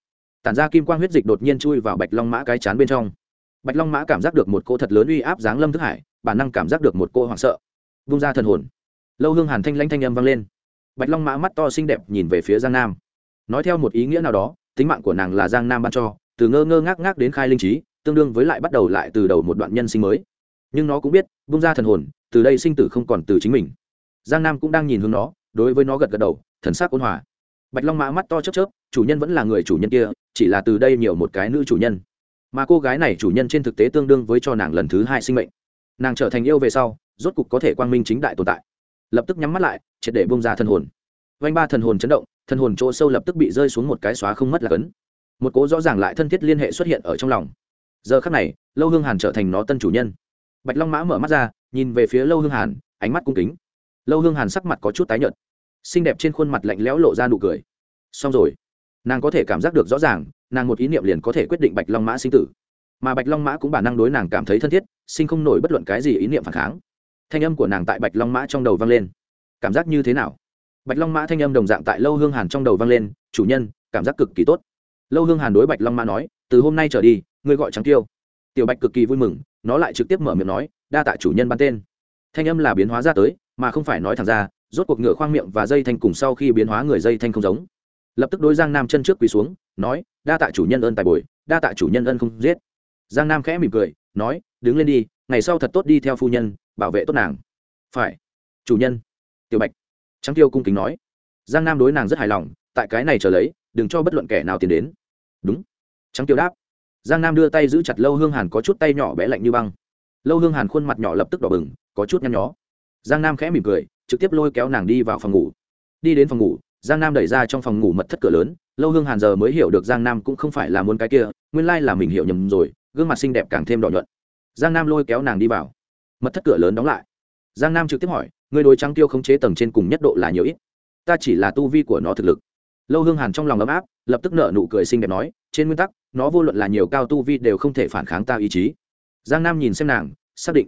Tản ra kim quang huyết dịch đột nhiên chui vào bạch long mã cái chán bên trong. Bạch long mã cảm giác được một cô thật lớn uy áp giáng lâm thức hải, bản năng cảm giác được một cô hoảng sợ vung ra thần hồn. Lâu hương hàn thanh lanh thanh âm vang lên. Bạch long mã mắt to xinh đẹp nhìn về phía giang nam. Nói theo một ý nghĩa nào đó, tính mạng của nàng là giang nam ban cho, từ ngơ ngơ ngác ngác đến khai linh trí, tương đương với lại bắt đầu lại từ đầu một đoạn nhân sinh mới. Nhưng nó cũng biết, vung ra thần hồn, từ đây sinh tử không còn từ chính mình. Giang nam cũng đang nhìn hướng nó, đối với nó gật gật đầu, thần sắc ôn hòa. Bạch long mã mắt to chớp chớp, chủ nhân vẫn là người chủ nhân kia, chỉ là từ đây nhiều một cái nữ chủ nhân. Mà cô gái này chủ nhân trên thực tế tương đương với cho nàng lần thứ hai sinh mệnh. Nàng trở thành yêu về sau rốt cục có thể quang minh chính đại tồn tại. Lập tức nhắm mắt lại, triệt để bông ra thần hồn. Vanh ba thần hồn chấn động, thần hồn chỗ sâu lập tức bị rơi xuống một cái xóa không mất là cấn. Một cố rõ ràng lại thân thiết liên hệ xuất hiện ở trong lòng. Giờ khắc này, lâu hương hàn trở thành nó tân chủ nhân. Bạch long mã mở mắt ra, nhìn về phía lâu hương hàn, ánh mắt cung kính. Lâu hương hàn sắc mặt có chút tái nhợt, xinh đẹp trên khuôn mặt lạnh lẽo lộ ra nụ cười. Xong rồi, nàng có thể cảm giác được rõ ràng, nàng một ý niệm liền có thể quyết định bạch long mã sinh tử. Mà bạch long mã cũng bản năng đối nàng cảm thấy thân thiết, sinh không nổi bất luận cái gì ý niệm phản kháng thanh âm của nàng tại bạch long mã trong đầu vang lên. Cảm giác như thế nào? Bạch long mã thanh âm đồng dạng tại lâu hương hàn trong đầu vang lên, chủ nhân, cảm giác cực kỳ tốt. Lâu hương hàn đối bạch long mã nói, từ hôm nay trở đi, ngươi gọi trắng tiêu. Tiểu bạch cực kỳ vui mừng, nó lại trực tiếp mở miệng nói, đa tạ chủ nhân ban tên. Thanh âm là biến hóa ra tới, mà không phải nói thẳng ra, rốt cuộc ngựa khoang miệng và dây thanh cùng sau khi biến hóa người dây thanh không giống. Lập tức đối giang nam chân trước quỳ xuống, nói, đa tạ chủ nhân ơn tài bồi, đa tạ chủ nhân ân không giết. Giang nam khẽ mỉm cười, nói, đứng lên đi, ngày sau thật tốt đi theo phu nhân bảo vệ tốt nàng. Phải. Chủ nhân. Tiểu bạch. Trắng tiêu cung kính nói. Giang nam đối nàng rất hài lòng, tại cái này trở lấy, đừng cho bất luận kẻ nào tiến đến. Đúng. Trắng tiêu đáp. Giang nam đưa tay giữ chặt lâu hương hàn có chút tay nhỏ bé lạnh như băng. Lâu hương hàn khuôn mặt nhỏ lập tức đỏ bừng, có chút nhăn nhó. Giang nam khẽ mỉm cười, trực tiếp lôi kéo nàng đi vào phòng ngủ. Đi đến phòng ngủ, giang nam đẩy ra trong phòng ngủ mật thất cửa lớn. Lâu hương hàn giờ mới hiểu được giang nam cũng không phải là muốn cái kia, nguyên lai là mình hiểu nhầm rồi, gương mặt xinh đẹp càng thêm đỏ nhuận. Giang nam lôi kéo nàng đi vào mật thất cửa lớn đóng lại. Giang nam trực tiếp hỏi người đối trắng tiêu khống chế tầng trên cùng nhất độ là nhiều ít? Ta chỉ là tu vi của nó thực lực. Lâu hương hàn trong lòng ấm áp, lập tức nở nụ cười xinh đẹp nói, trên nguyên tắc, nó vô luận là nhiều cao tu vi đều không thể phản kháng ta ý chí. Giang nam nhìn xem nàng, xác định.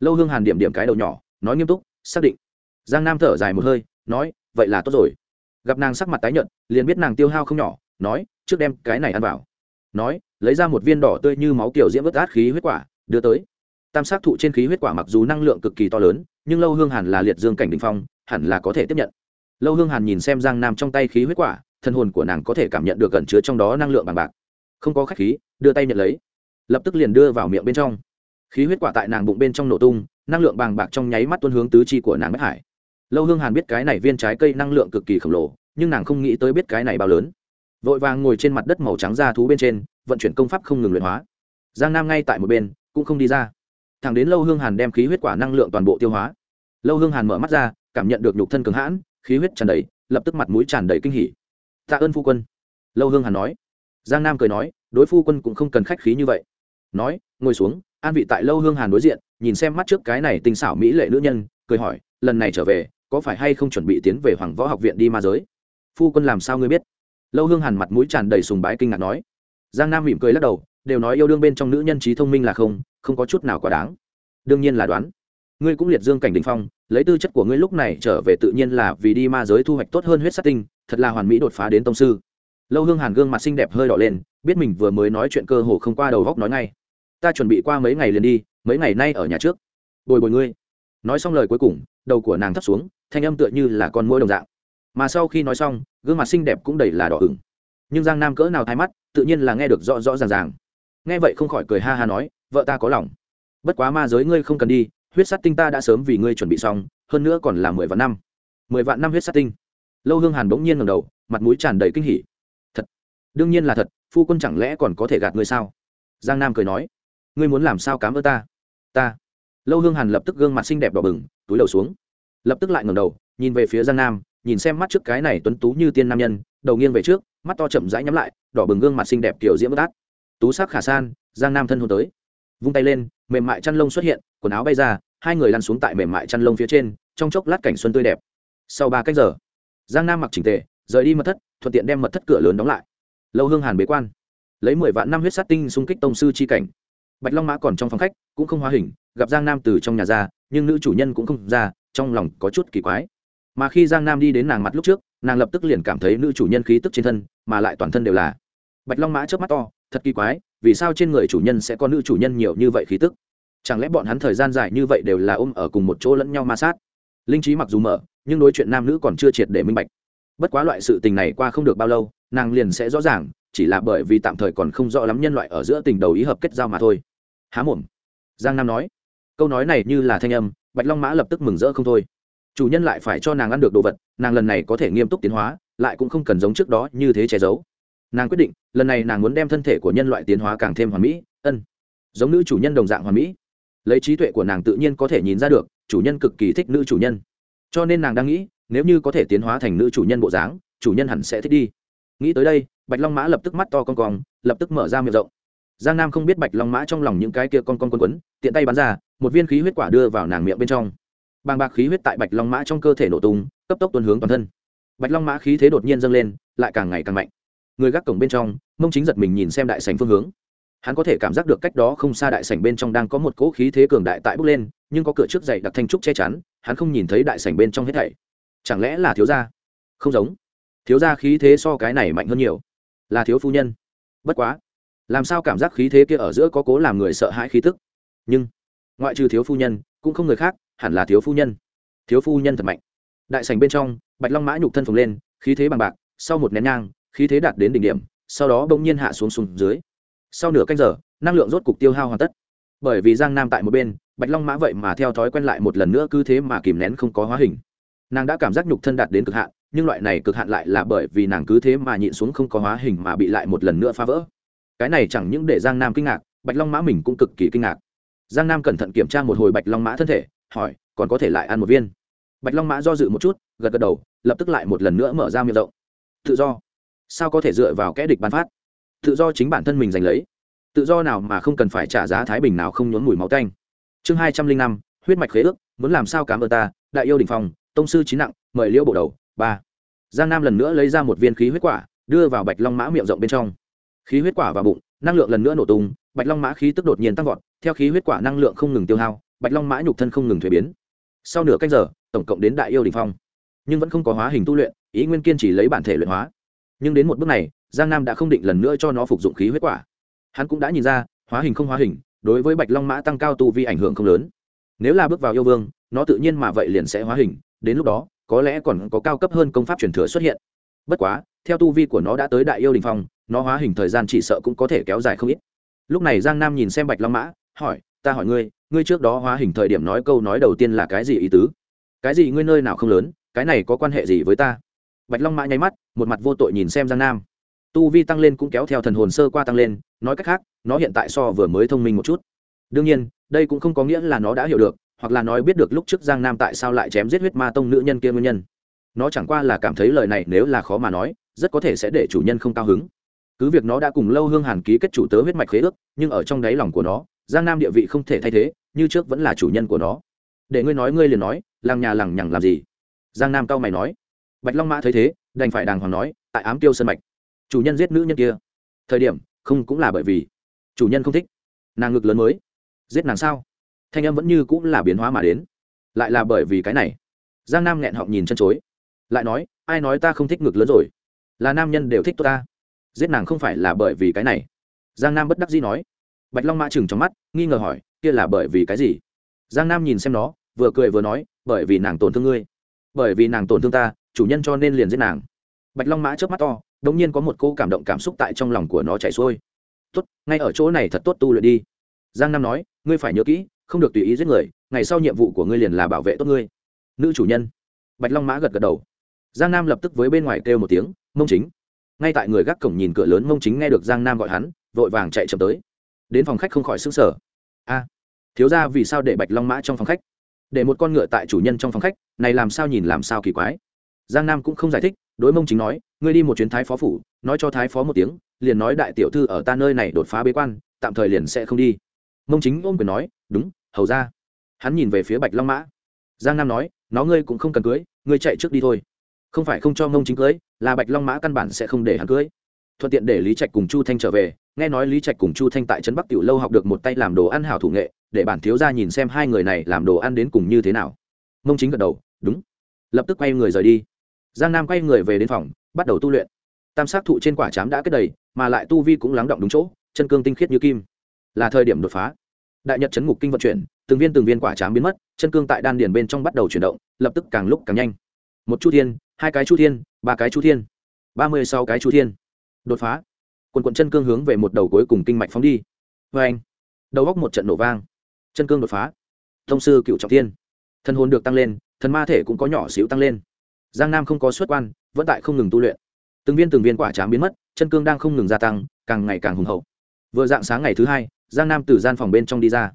Lâu hương hàn điểm điểm cái đầu nhỏ, nói nghiêm túc, xác định. Giang nam thở dài một hơi, nói, vậy là tốt rồi. Gặp nàng sắc mặt tái nhợt, liền biết nàng tiêu hao không nhỏ, nói, trước đem cái này ăn vào. Nói, lấy ra một viên đỏ tươi như máu kiểu diễm ướt át khí huyết quả, đưa tới tam sát thụ trên khí huyết quả mặc dù năng lượng cực kỳ to lớn, nhưng lâu hương hàn là liệt dương cảnh đình phong, hẳn là có thể tiếp nhận. Lâu hương hàn nhìn xem giang nam trong tay khí huyết quả thân hồn của nàng có thể cảm nhận được gần chứa trong đó năng lượng bằng bạc. Không có khách khí, đưa tay nhận lấy. Lập tức liền đưa vào miệng bên trong. Khí huyết quả tại nàng bụng bên trong nổ tung, năng lượng bàng bạc trong nháy mắt tuân hướng tứ chi của nàng bất hải. Lâu hương hàn biết cái này viên trái cây năng lượng cực kỳ khổng lồ, nhưng nàng không nghĩ tới biết cái này bao lớn. Vội vàng ngồi trên mặt đất màu trắng ra thú bên trên, vận chuyển công pháp không ngừng luyện hóa. Giang nam ngay tại một bên, cũng không đi ra thẳng đến lâu hương hàn đem khí huyết quả năng lượng toàn bộ tiêu hóa. Lâu hương hàn mở mắt ra, cảm nhận được nhục thân cường hãn, khí huyết tràn đầy, lập tức mặt mũi tràn đầy kinh hỉ. Tạ ơn phu quân, lâu hương hàn nói. Giang nam cười nói, đối phu quân cũng không cần khách khí như vậy. Nói, ngồi xuống, an vị tại lâu hương hàn đối diện, nhìn xem mắt trước cái này tinh xảo mỹ lệ nữ nhân, cười hỏi, lần này trở về, có phải hay không chuẩn bị tiến về hoàng võ học viện đi ma giới? Phu quân làm sao ngươi biết? Lâu hương hàn mặt mũi tràn đầy sùng bái kinh ngạc nói. Giang nam mỉm cười lắc đầu, đều nói yêu đương bên trong nữ nhân trí thông minh là không không có chút nào quá đáng. Đương nhiên là đoán. Ngươi cũng liệt dương cảnh đình phong, lấy tư chất của ngươi lúc này trở về tự nhiên là vì đi ma giới thu hoạch tốt hơn huyết sát tinh, thật là hoàn mỹ đột phá đến tông sư. Lâu hương hàn gương mặt xinh đẹp hơi đỏ lên, biết mình vừa mới nói chuyện cơ hồ không qua đầu góc nói ngay. Ta chuẩn bị qua mấy ngày liền đi, mấy ngày nay ở nhà trước. Bồi bồi ngươi. Nói xong lời cuối cùng, đầu của nàng thấp xuống, thanh âm tựa như là con mũi đồng dạng. Mà sau khi nói xong, gương mặt xinh đẹp cũng đầy là đỏ ửng. Nhưng giang nam cỡ nào thay mắt, tự nhiên là nghe được rõ rõ ràng ràng. Nghe vậy không khỏi cười ha ha nói vợ ta có lòng. Bất quá ma giới ngươi không cần đi, huyết sát tinh ta đã sớm vì ngươi chuẩn bị xong, hơn nữa còn là mười vạn năm. Mười vạn năm huyết sát tinh. Lâu hương hàn bỗng nhiên ngầm đầu, mặt mũi tràn đầy kinh hỉ. Thật? Đương nhiên là thật, phu quân chẳng lẽ còn có thể gạt ngươi sao? Giang nam cười nói. Ngươi muốn làm sao cám ơn ta? Ta. Lâu hương hàn lập tức gương mặt xinh đẹp đỏ bừng, túi đầu xuống. Lập tức lại ngầm đầu, nhìn về phía giang nam, nhìn xem mắt trước cái này tuấn tú như tiên nam nhân, đầu nghiêng về trước, mắt to chậm rãi nhắm lại, đỏ bừng gương mặt xinh đẹp kiểu diễm bất át. Tú sắc khả san, giang nam thân hôn tới vung tay lên, mềm mại chăn lông xuất hiện, quần áo bay ra, hai người lăn xuống tại mềm mại chăn lông phía trên, trong chốc lát cảnh xuân tươi đẹp. Sau ba cách giờ, giang nam mặc chỉnh tề, rời đi mật thất, thuận tiện đem mật thất cửa lớn đóng lại. Lâu hương hàn bế quan, lấy mười vạn năm huyết sát tinh xung kích tông sư c h i cảnh. Bạch long mã còn trong phòng khách, cũng không hóa hình, gặp giang nam từ trong nhà ra, nhưng nữ chủ nhân cũng không ra, trong lòng có chút kỳ quái. Mà khi giang nam đi đến nàng mặt lúc trước, nàng lập tức liền cảm thấy nữ chủ nhân khí tức trên thân, mà lại toàn thân đều là bạch long mã trước mắt to, thật kỳ quái, vì sao trên người chủ nhân sẽ có nữ chủ nhân nhiều như vậy khí tức? Chẳng lẽ bọn hắn thời gian dài như vậy đều là ôm ở cùng một chỗ lẫn nhau ma sát? Linh trí mặc dù mở, nhưng đối chuyện nam nữ còn chưa triệt để minh bạch. Bất quá loại sự tình này qua không được bao lâu, nàng liền sẽ rõ ràng, chỉ là bởi vì tạm thời còn không rõ lắm nhân loại ở giữa tình đầu ý hợp kết giao mà thôi. Há mồm. Giang nam nói. Câu nói này như là thanh âm, bạch long mã lập tức mừng rỡ không thôi. Chủ nhân lại phải cho nàng ăn được đồ vật, nàng lần này có thể nghiêm túc tiến hóa, lại cũng không cần giống trước đó như thế che giấu nàng quyết định, lần này nàng muốn đem thân thể của nhân loại tiến hóa càng thêm hoàn mỹ, ân, giống nữ chủ nhân đồng dạng hoàn mỹ. Lấy trí tuệ của nàng tự nhiên có thể nhìn ra được, chủ nhân cực kỳ thích nữ chủ nhân. Cho nên nàng đang nghĩ, nếu như có thể tiến hóa thành nữ chủ nhân bộ dáng, chủ nhân hẳn sẽ thích đi. Nghĩ tới đây, bạch long mã lập tức mắt to con cong, lập tức mở ra miệng rộng. Giang nam không biết bạch long mã trong lòng những cái kia con con quấn quấn, tiện tay bắn ra, một viên khí huyết quả đưa vào nàng miệng bên trong. Bàng bạc khí huyết tại bạch long mã trong cơ thể nổ tung, cấp tốc tuần hướng toàn thân. Bạch long mã khí thế đột nhiên dâng lên, lại càng ngày càng mạnh người gác cổng bên trong, mông chính giật mình nhìn xem đại sành phương hướng. Hắn có thể cảm giác được cách đó không xa đại sảnh bên trong đang có một cỗ khí thế cường đại tại bước lên, nhưng có cửa trước dậy đặc thanh trúc che chắn, hắn không nhìn thấy đại sảnh bên trong hết thảy. Chẳng lẽ là thiếu gia? Không giống. Thiếu gia khí thế so cái này mạnh hơn nhiều. Là thiếu phu nhân. Bất quá, làm sao cảm giác khí thế kia ở giữa có cố làm người sợ hãi khí tức? Nhưng, ngoại trừ thiếu phu nhân, cũng không người khác, hẳn là thiếu phu nhân. Thiếu phu nhân thật mạnh. Đại sảnh bên trong, bạch long mã nhục thân phồng lên, khí thế bằng bạc, sau một nén nhang khí thế đạt đến đỉnh điểm, sau đó bỗng nhiên hạ xuống xuống dưới. Sau nửa canh giờ, năng lượng rốt cục tiêu hao hoàn tất. Bởi vì giang nam tại một bên, bạch long mã vậy mà theo thói quen lại một lần nữa cứ thế mà kìm nén không có hóa hình. Nàng đã cảm giác nhục thân đạt đến cực hạn, nhưng loại này cực hạn lại là bởi vì nàng cứ thế mà nhịn xuống không có hóa hình mà bị lại một lần nữa phá vỡ. Cái này chẳng những để giang nam kinh ngạc, bạch long mã mình cũng cực kỳ kinh ngạc. Giang nam cẩn thận kiểm tra một hồi bạch long mã thân thể, hỏi, còn có thể lại ăn một viên? Bạch long mã do dự một chút, gật gật đầu, lập tức lại một lần nữa mở ra miệng rộng. Tự do sao có thể dựa vào kẻ địch ban phát? Tự do chính bản thân mình giành lấy. Tự do nào mà không cần phải trả giá thái bình nào không nhốn mùi máu canh chương hai trăm linh năm, huyết mạch khế ước, muốn làm sao cảm ơn ta, đại yêu đình phong, tông sư trí nặng, mời liễu bộ đầu. Ba. Giang nam lần nữa lấy ra một viên khí huyết quả, đưa vào bạch long mã miệng rộng bên trong. Khí huyết quả vào bụng, năng lượng lần nữa nổ tung, bạch long mã khí tức đột nhiên tăng vọt, theo khí huyết quả năng lượng không ngừng tiêu hao, bạch long mã nhục thân không ngừng thuế biến. Sau nửa cách giờ, tổng cộng đến đại yêu đình phong. Nhưng vẫn không có hóa hình tu luyện, ý nguyên kiên chỉ lấy bản thể luyện hóa nhưng đến một bước này, giang nam đã không định lần nữa cho nó phục dụng khí huyết quả. Hắn cũng đã nhìn ra, hóa hình không hóa hình, đối với bạch long mã tăng cao tu vi ảnh hưởng không lớn. Nếu là bước vào yêu vương, nó tự nhiên mà vậy liền sẽ hóa hình, đến lúc đó, có lẽ còn có cao cấp hơn công pháp truyền thừa xuất hiện. Bất quá, theo tu vi của nó đã tới đại yêu đình phong, nó hóa hình thời gian chỉ sợ cũng có thể kéo dài không ít. Lúc này giang nam nhìn xem bạch long mã, hỏi, ta hỏi ngươi ngươi trước đó hóa hình thời điểm nói câu nói đầu tiên là cái gì ý tứ? Cái gì ngươi nơi nào không lớn, cái này có quan hệ gì với ta? Bạch long mã nháy mắt, một mặt vô tội nhìn xem giang nam. Tu vi tăng lên cũng kéo theo thần hồn sơ qua tăng lên, nói cách khác, nó hiện tại so vừa mới thông minh một chút. Đương nhiên, đây cũng không có nghĩa là nó đã hiểu được, hoặc là nói biết được lúc trước giang nam tại sao lại chém giết huyết ma tông nữ nhân kia nguyên nhân. Nó chẳng qua là cảm thấy lời này nếu là khó mà nói, rất có thể sẽ để chủ nhân không cao hứng. Cứ việc nó đã cùng lâu hương hàn ký kết chủ tớ huyết mạch khế ước, nhưng ở trong đáy lòng của nó, giang nam địa vị không thể thay thế, như trước vẫn là chủ nhân của nó. Để ngươi nói, ngươi liền nói, làng nhà lằng nhằng làm gì? Giang nam cao mày nói bạch long mã thấy thế, đành phải đàng hoàng nói, tại ám tiêu sân mạch, chủ nhân giết nữ nhân kia. Thời điểm, không cũng là bởi vì chủ nhân không thích. Nàng ngực lớn mới. Giết nàng sao? Thanh âm vẫn như cũng là biến hóa mà đến. Lại là bởi vì cái này. Giang nam nghẹn họng nhìn chân chối. Lại nói, ai nói ta không thích ngực lớn rồi? Là nam nhân đều thích tôi ta. Giết nàng không phải là bởi vì cái này. Giang nam bất đắc dĩ nói. Bạch long mã chừng trong mắt, nghi ngờ hỏi, kia là bởi vì cái gì? Giang nam nhìn xem nó, vừa cười vừa nói, bởi vì nàng tổn thương ngươi bởi vì nàng tổn thương ta, chủ nhân cho nên liền giết nàng. Bạch long mã chớp mắt to đ ỗ n g nhiên có một cô cảm động cảm xúc tại trong lòng của nó chảy xuôi. Tốt, ngay ở chỗ này thật tốt tu luyện đi. Giang nam nói, ngươi phải nhớ kỹ, không được tùy ý giết người, ngày sau nhiệm vụ của ngươi liền là bảo vệ tốt ngươi. Nữ chủ nhân. Bạch long mã gật gật đầu. Giang nam lập tức với bên ngoài kêu một tiếng, mông chính. Ngay tại người gác cổng nhìn cửa lớn, mông chính nghe được giang nam gọi hắn, vội vàng chạy chậm tới. Đến phòng khách không khỏi xứng sở a, thiếu ra vì sao để bạch long mã trong phòng khách? Để một con ngựa tại chủ nhân trong phòng khách, này làm sao nhìn làm sao kỳ quái. Giang nam cũng không giải thích, đối mông chính nói, ngươi đi một chuyến thái phó phủ, nói cho thái phó một tiếng, liền nói đại tiểu thư ở ta nơi này đột phá bế quan, tạm thời liền sẽ không đi. Mông chính ôm quyền nói, đúng, hầu ra. Hắn nhìn về phía bạch long mã. Giang nam nói, nó ngươi cũng không cần cưới, ngươi chạy trước đi thôi. Không phải không cho mông chính cưới, là bạch long mã căn bản sẽ không để hắn cưới. Thuận tiện để lý trạch cùng chu thanh trở về, nghe nói lý trạch cùng chu thanh tại trấn bắc tiểu lâu học được một tay làm đồ ăn hảo thủ nghệ để bản thiếu ra nhìn xem hai người này làm đồ ăn đến cùng như thế nào. Mông chính gật đầu, đúng. Lập tức quay người rời đi. Giang nam quay người về đến phòng, bắt đầu tu luyện. Tam sát thụ trên quả chám đã kết đầy, mà lại tu vi cũng lắng động đúng chỗ, chân cương tinh khiết như kim. Là thời điểm đột phá. Đại nhật chấn ngục kinh vận chuyển, từng viên từng viên quả chám biến mất, chân cương tại đan điền bên trong bắt đầu chuyển động, lập tức càng lúc càng nhanh. Một chu thiên, hai cái chu thiên, ba cái chu thiên. Ba mươi sáu cái chu thiên. Đột phá. Quần quận chân cương hướng về một đầu cuối cùng kinh mạch phóng đi. Vê anh đầu góc một trận nổ vang chân cương đột phá. Thông sư cựu trọng thiên. Thân hồn được tăng lên, thần ma thể cũng có nhỏ xíu tăng lên. Giang nam không có xuất quan, vẫn tại không ngừng tu luyện. Từng viên từng viên quả chám biến mất, chân cương đang không ngừng gia tăng, càng ngày càng hùng hậu. Vừa dạng sáng ngày thứ hai, giang nam từ gian phòng bên trong đi ra.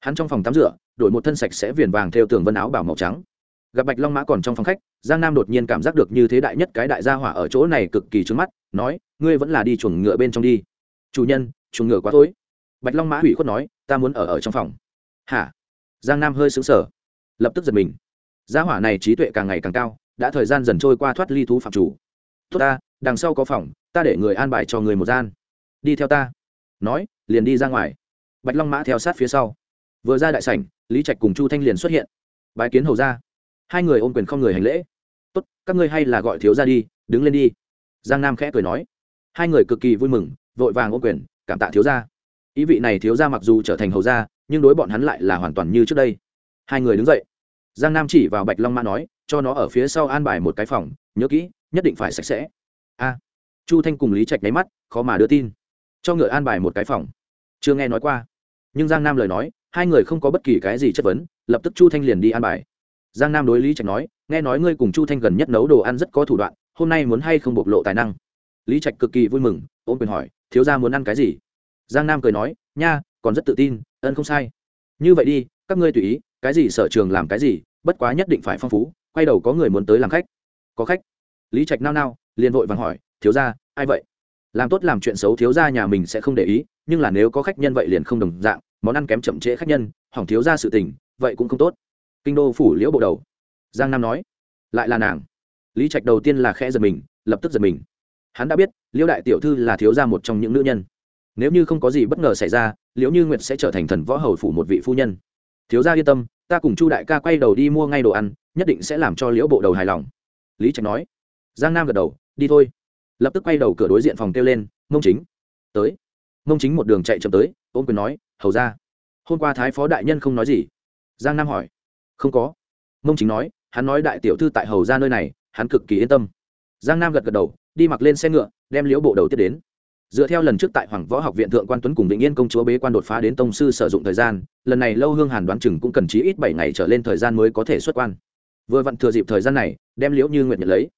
Hắn trong phòng tắm rửa, đổi một thân sạch sẽ viền vàng theo tường vân áo bảo màu trắng. Gặp bạch long mã còn trong phòng khách, giang nam đột nhiên cảm giác được như thế đại nhất cái đại gia hỏa ở chỗ này cực kỳ trứng mắt, nói, ngươi vẫn là đi chuồng ngựa bên trong đi. Chủ nhân, chuồng ngựa quá tối. Bạch long mã hủy khuất nói, ta muốn ở ở trong phòng hả? Giang nam hơi xứng sở lập tức giật mình. Gia hỏa này trí tuệ càng ngày càng cao, đã thời gian dần trôi qua thoát ly thú phạm chủ. Tốt ta, đằng sau có phòng, ta để người an bài cho người một gian. Đi theo ta. Nói, liền đi ra ngoài. Bạch long mã theo sát phía sau. Vừa ra đại sảnh, lý trạch cùng chu thanh liền xuất hiện. Bái kiến hầu ra hai người ôm quyền không người hành lễ. Tốt, các ngươi hay là gọi thiếu ra đi, đứng lên đi. Giang nam khẽ cười nói. Hai người cực kỳ vui mừng, vội vàng ôm quyền, cảm tạ thiếu ra ý vị này thiếu ra mặc dù trở thành hầu gia nhưng đối bọn hắn lại là hoàn toàn như trước đây. Hai người đứng dậy. Giang nam chỉ vào bạch long mã nói, cho nó ở phía sau an bài một cái phòng, nhớ kỹ, nhất định phải sạch sẽ. A. Chu thanh cùng lý trạch nháy mắt, khó mà đưa tin. Cho ngựa an bài một cái phòng. Chưa nghe nói qua. Nhưng giang nam lời nói, hai người không có bất kỳ cái gì chất vấn, lập tức chu thanh liền đi an bài. Giang nam đối lý trạch nói, nghe nói ngươi cùng chu thanh gần nhất nấu đồ ăn rất có thủ đoạn, hôm nay muốn hay không bộc lộ tài năng? Lý trạch cực kỳ vui mừng ôm quyền hỏi, thiếu gia muốn ăn cái gì? Giang nam cười nói, nha, còn rất tự tin ân không sai. Như vậy đi, các ngươi tùy ý, cái gì sở trường làm cái gì, bất quá nhất định phải phong phú, quay đầu có người muốn tới làm khách. Có khách? Lý trạch nao nao, liền vội vàng hỏi, thiếu gia, ai vậy? Làm tốt làm chuyện xấu thiếu gia nhà mình sẽ không để ý, nhưng là nếu có khách nhân vậy liền không đồng dạng, món ăn kém chậm trễ khách nhân, hỏng thiếu gia sự tình, vậy cũng không tốt. Kinh đô phủ liễu bộ đầu. Giang nam nói, lại là nàng. Lý trạch đầu tiên là khẽ giật mình, lập tức giật mình. Hắn đã biết, liễu đại tiểu thư là thiếu gia một trong những nữ nhân. Nếu như không có gì bất ngờ xảy ra liễu như nguyệt sẽ trở thành thần võ hầu phủ một vị phu nhân. Thiếu gia yên tâm, ta cùng chu đại ca quay đầu đi mua ngay đồ ăn, nhất định sẽ làm cho liễu bộ đầu hài lòng. Lý trạch nói. Giang nam gật đầu, đi thôi. Lập tức quay đầu cửa đối diện phòng kêu lên, mông chính, tới. Mông chính một đường chạy chậm tới ôm quyền nói, hầu ra hôm qua thái phó đại nhân không nói gì. Giang nam hỏi, không có. Mông chính nói, hắn nói đại tiểu thư tại hầu ra nơi này, hắn cực kỳ yên tâm. Giang nam gật gật đầu, đi mặc lên xe ngựa, đem liễu bộ đầu tiếp đến dựa theo lần trước tại hoàng võ học viện thượng quan tuấn cùng vĩnh yên công chúa bế quan đột phá đến tông sư sử dụng thời gian, lần này lâu hương hàn đoán chừng cũng cần chí ít bảy ngày trở lên thời gian mới có thể xuất quan. Vừa vặn thừa dịp thời gian này, đem liễu như nguyện nhận lấy.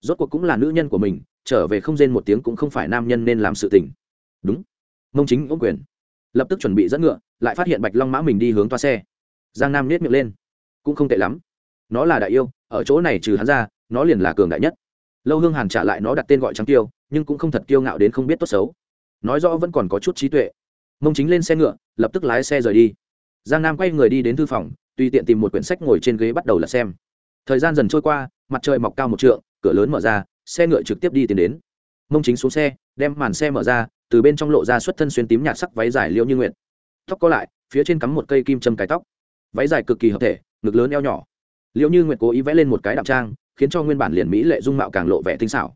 Rốt cuộc cũng là nữ nhân của mình, trở về không rên một tiếng cũng không phải nam nhân nên làm sự tình. Đúng. Mông chính ôm quyền. Lập tức chuẩn bị dẫn ngựa, lại phát hiện bạch long mã mình đi hướng toa xe. Giang nam nết miệng lên. Cũng không tệ lắm. Nó là đại yêu, ở chỗ này trừ hắn ra, nó liền là cường đại nhất. Lâu hương hàn trả lại nó đặt tên gọi trắng tiêu nhưng cũng không thật kiêu ngạo đến không biết tốt xấu. Nói rõ vẫn còn có chút trí tuệ. Mông chính lên xe ngựa, lập tức lái xe rời đi. Giang nam quay người đi đến thư phòng, tùy tiện tìm một quyển sách ngồi trên ghế bắt đầu là xem. Thời gian dần trôi qua, mặt trời mọc cao một trượng, cửa lớn mở ra, xe ngựa trực tiếp đi tiến đến. Mông chính xuống xe, đem màn xe mở ra, từ bên trong lộ ra xuất thân xuyên tím nhạt sắc váy dài liễu như nguyện tóc có lại, phía trên cắm một cây kim châm cái tóc. Váy dài cực kỳ hợp thể, ngực lớn eo nhỏ. Liễu như nguyện cố ý vẽ lên một cái đạm trang, khiến cho nguyên bản liền mỹ lệ dung mạo càng lộ vẻ tinh xảo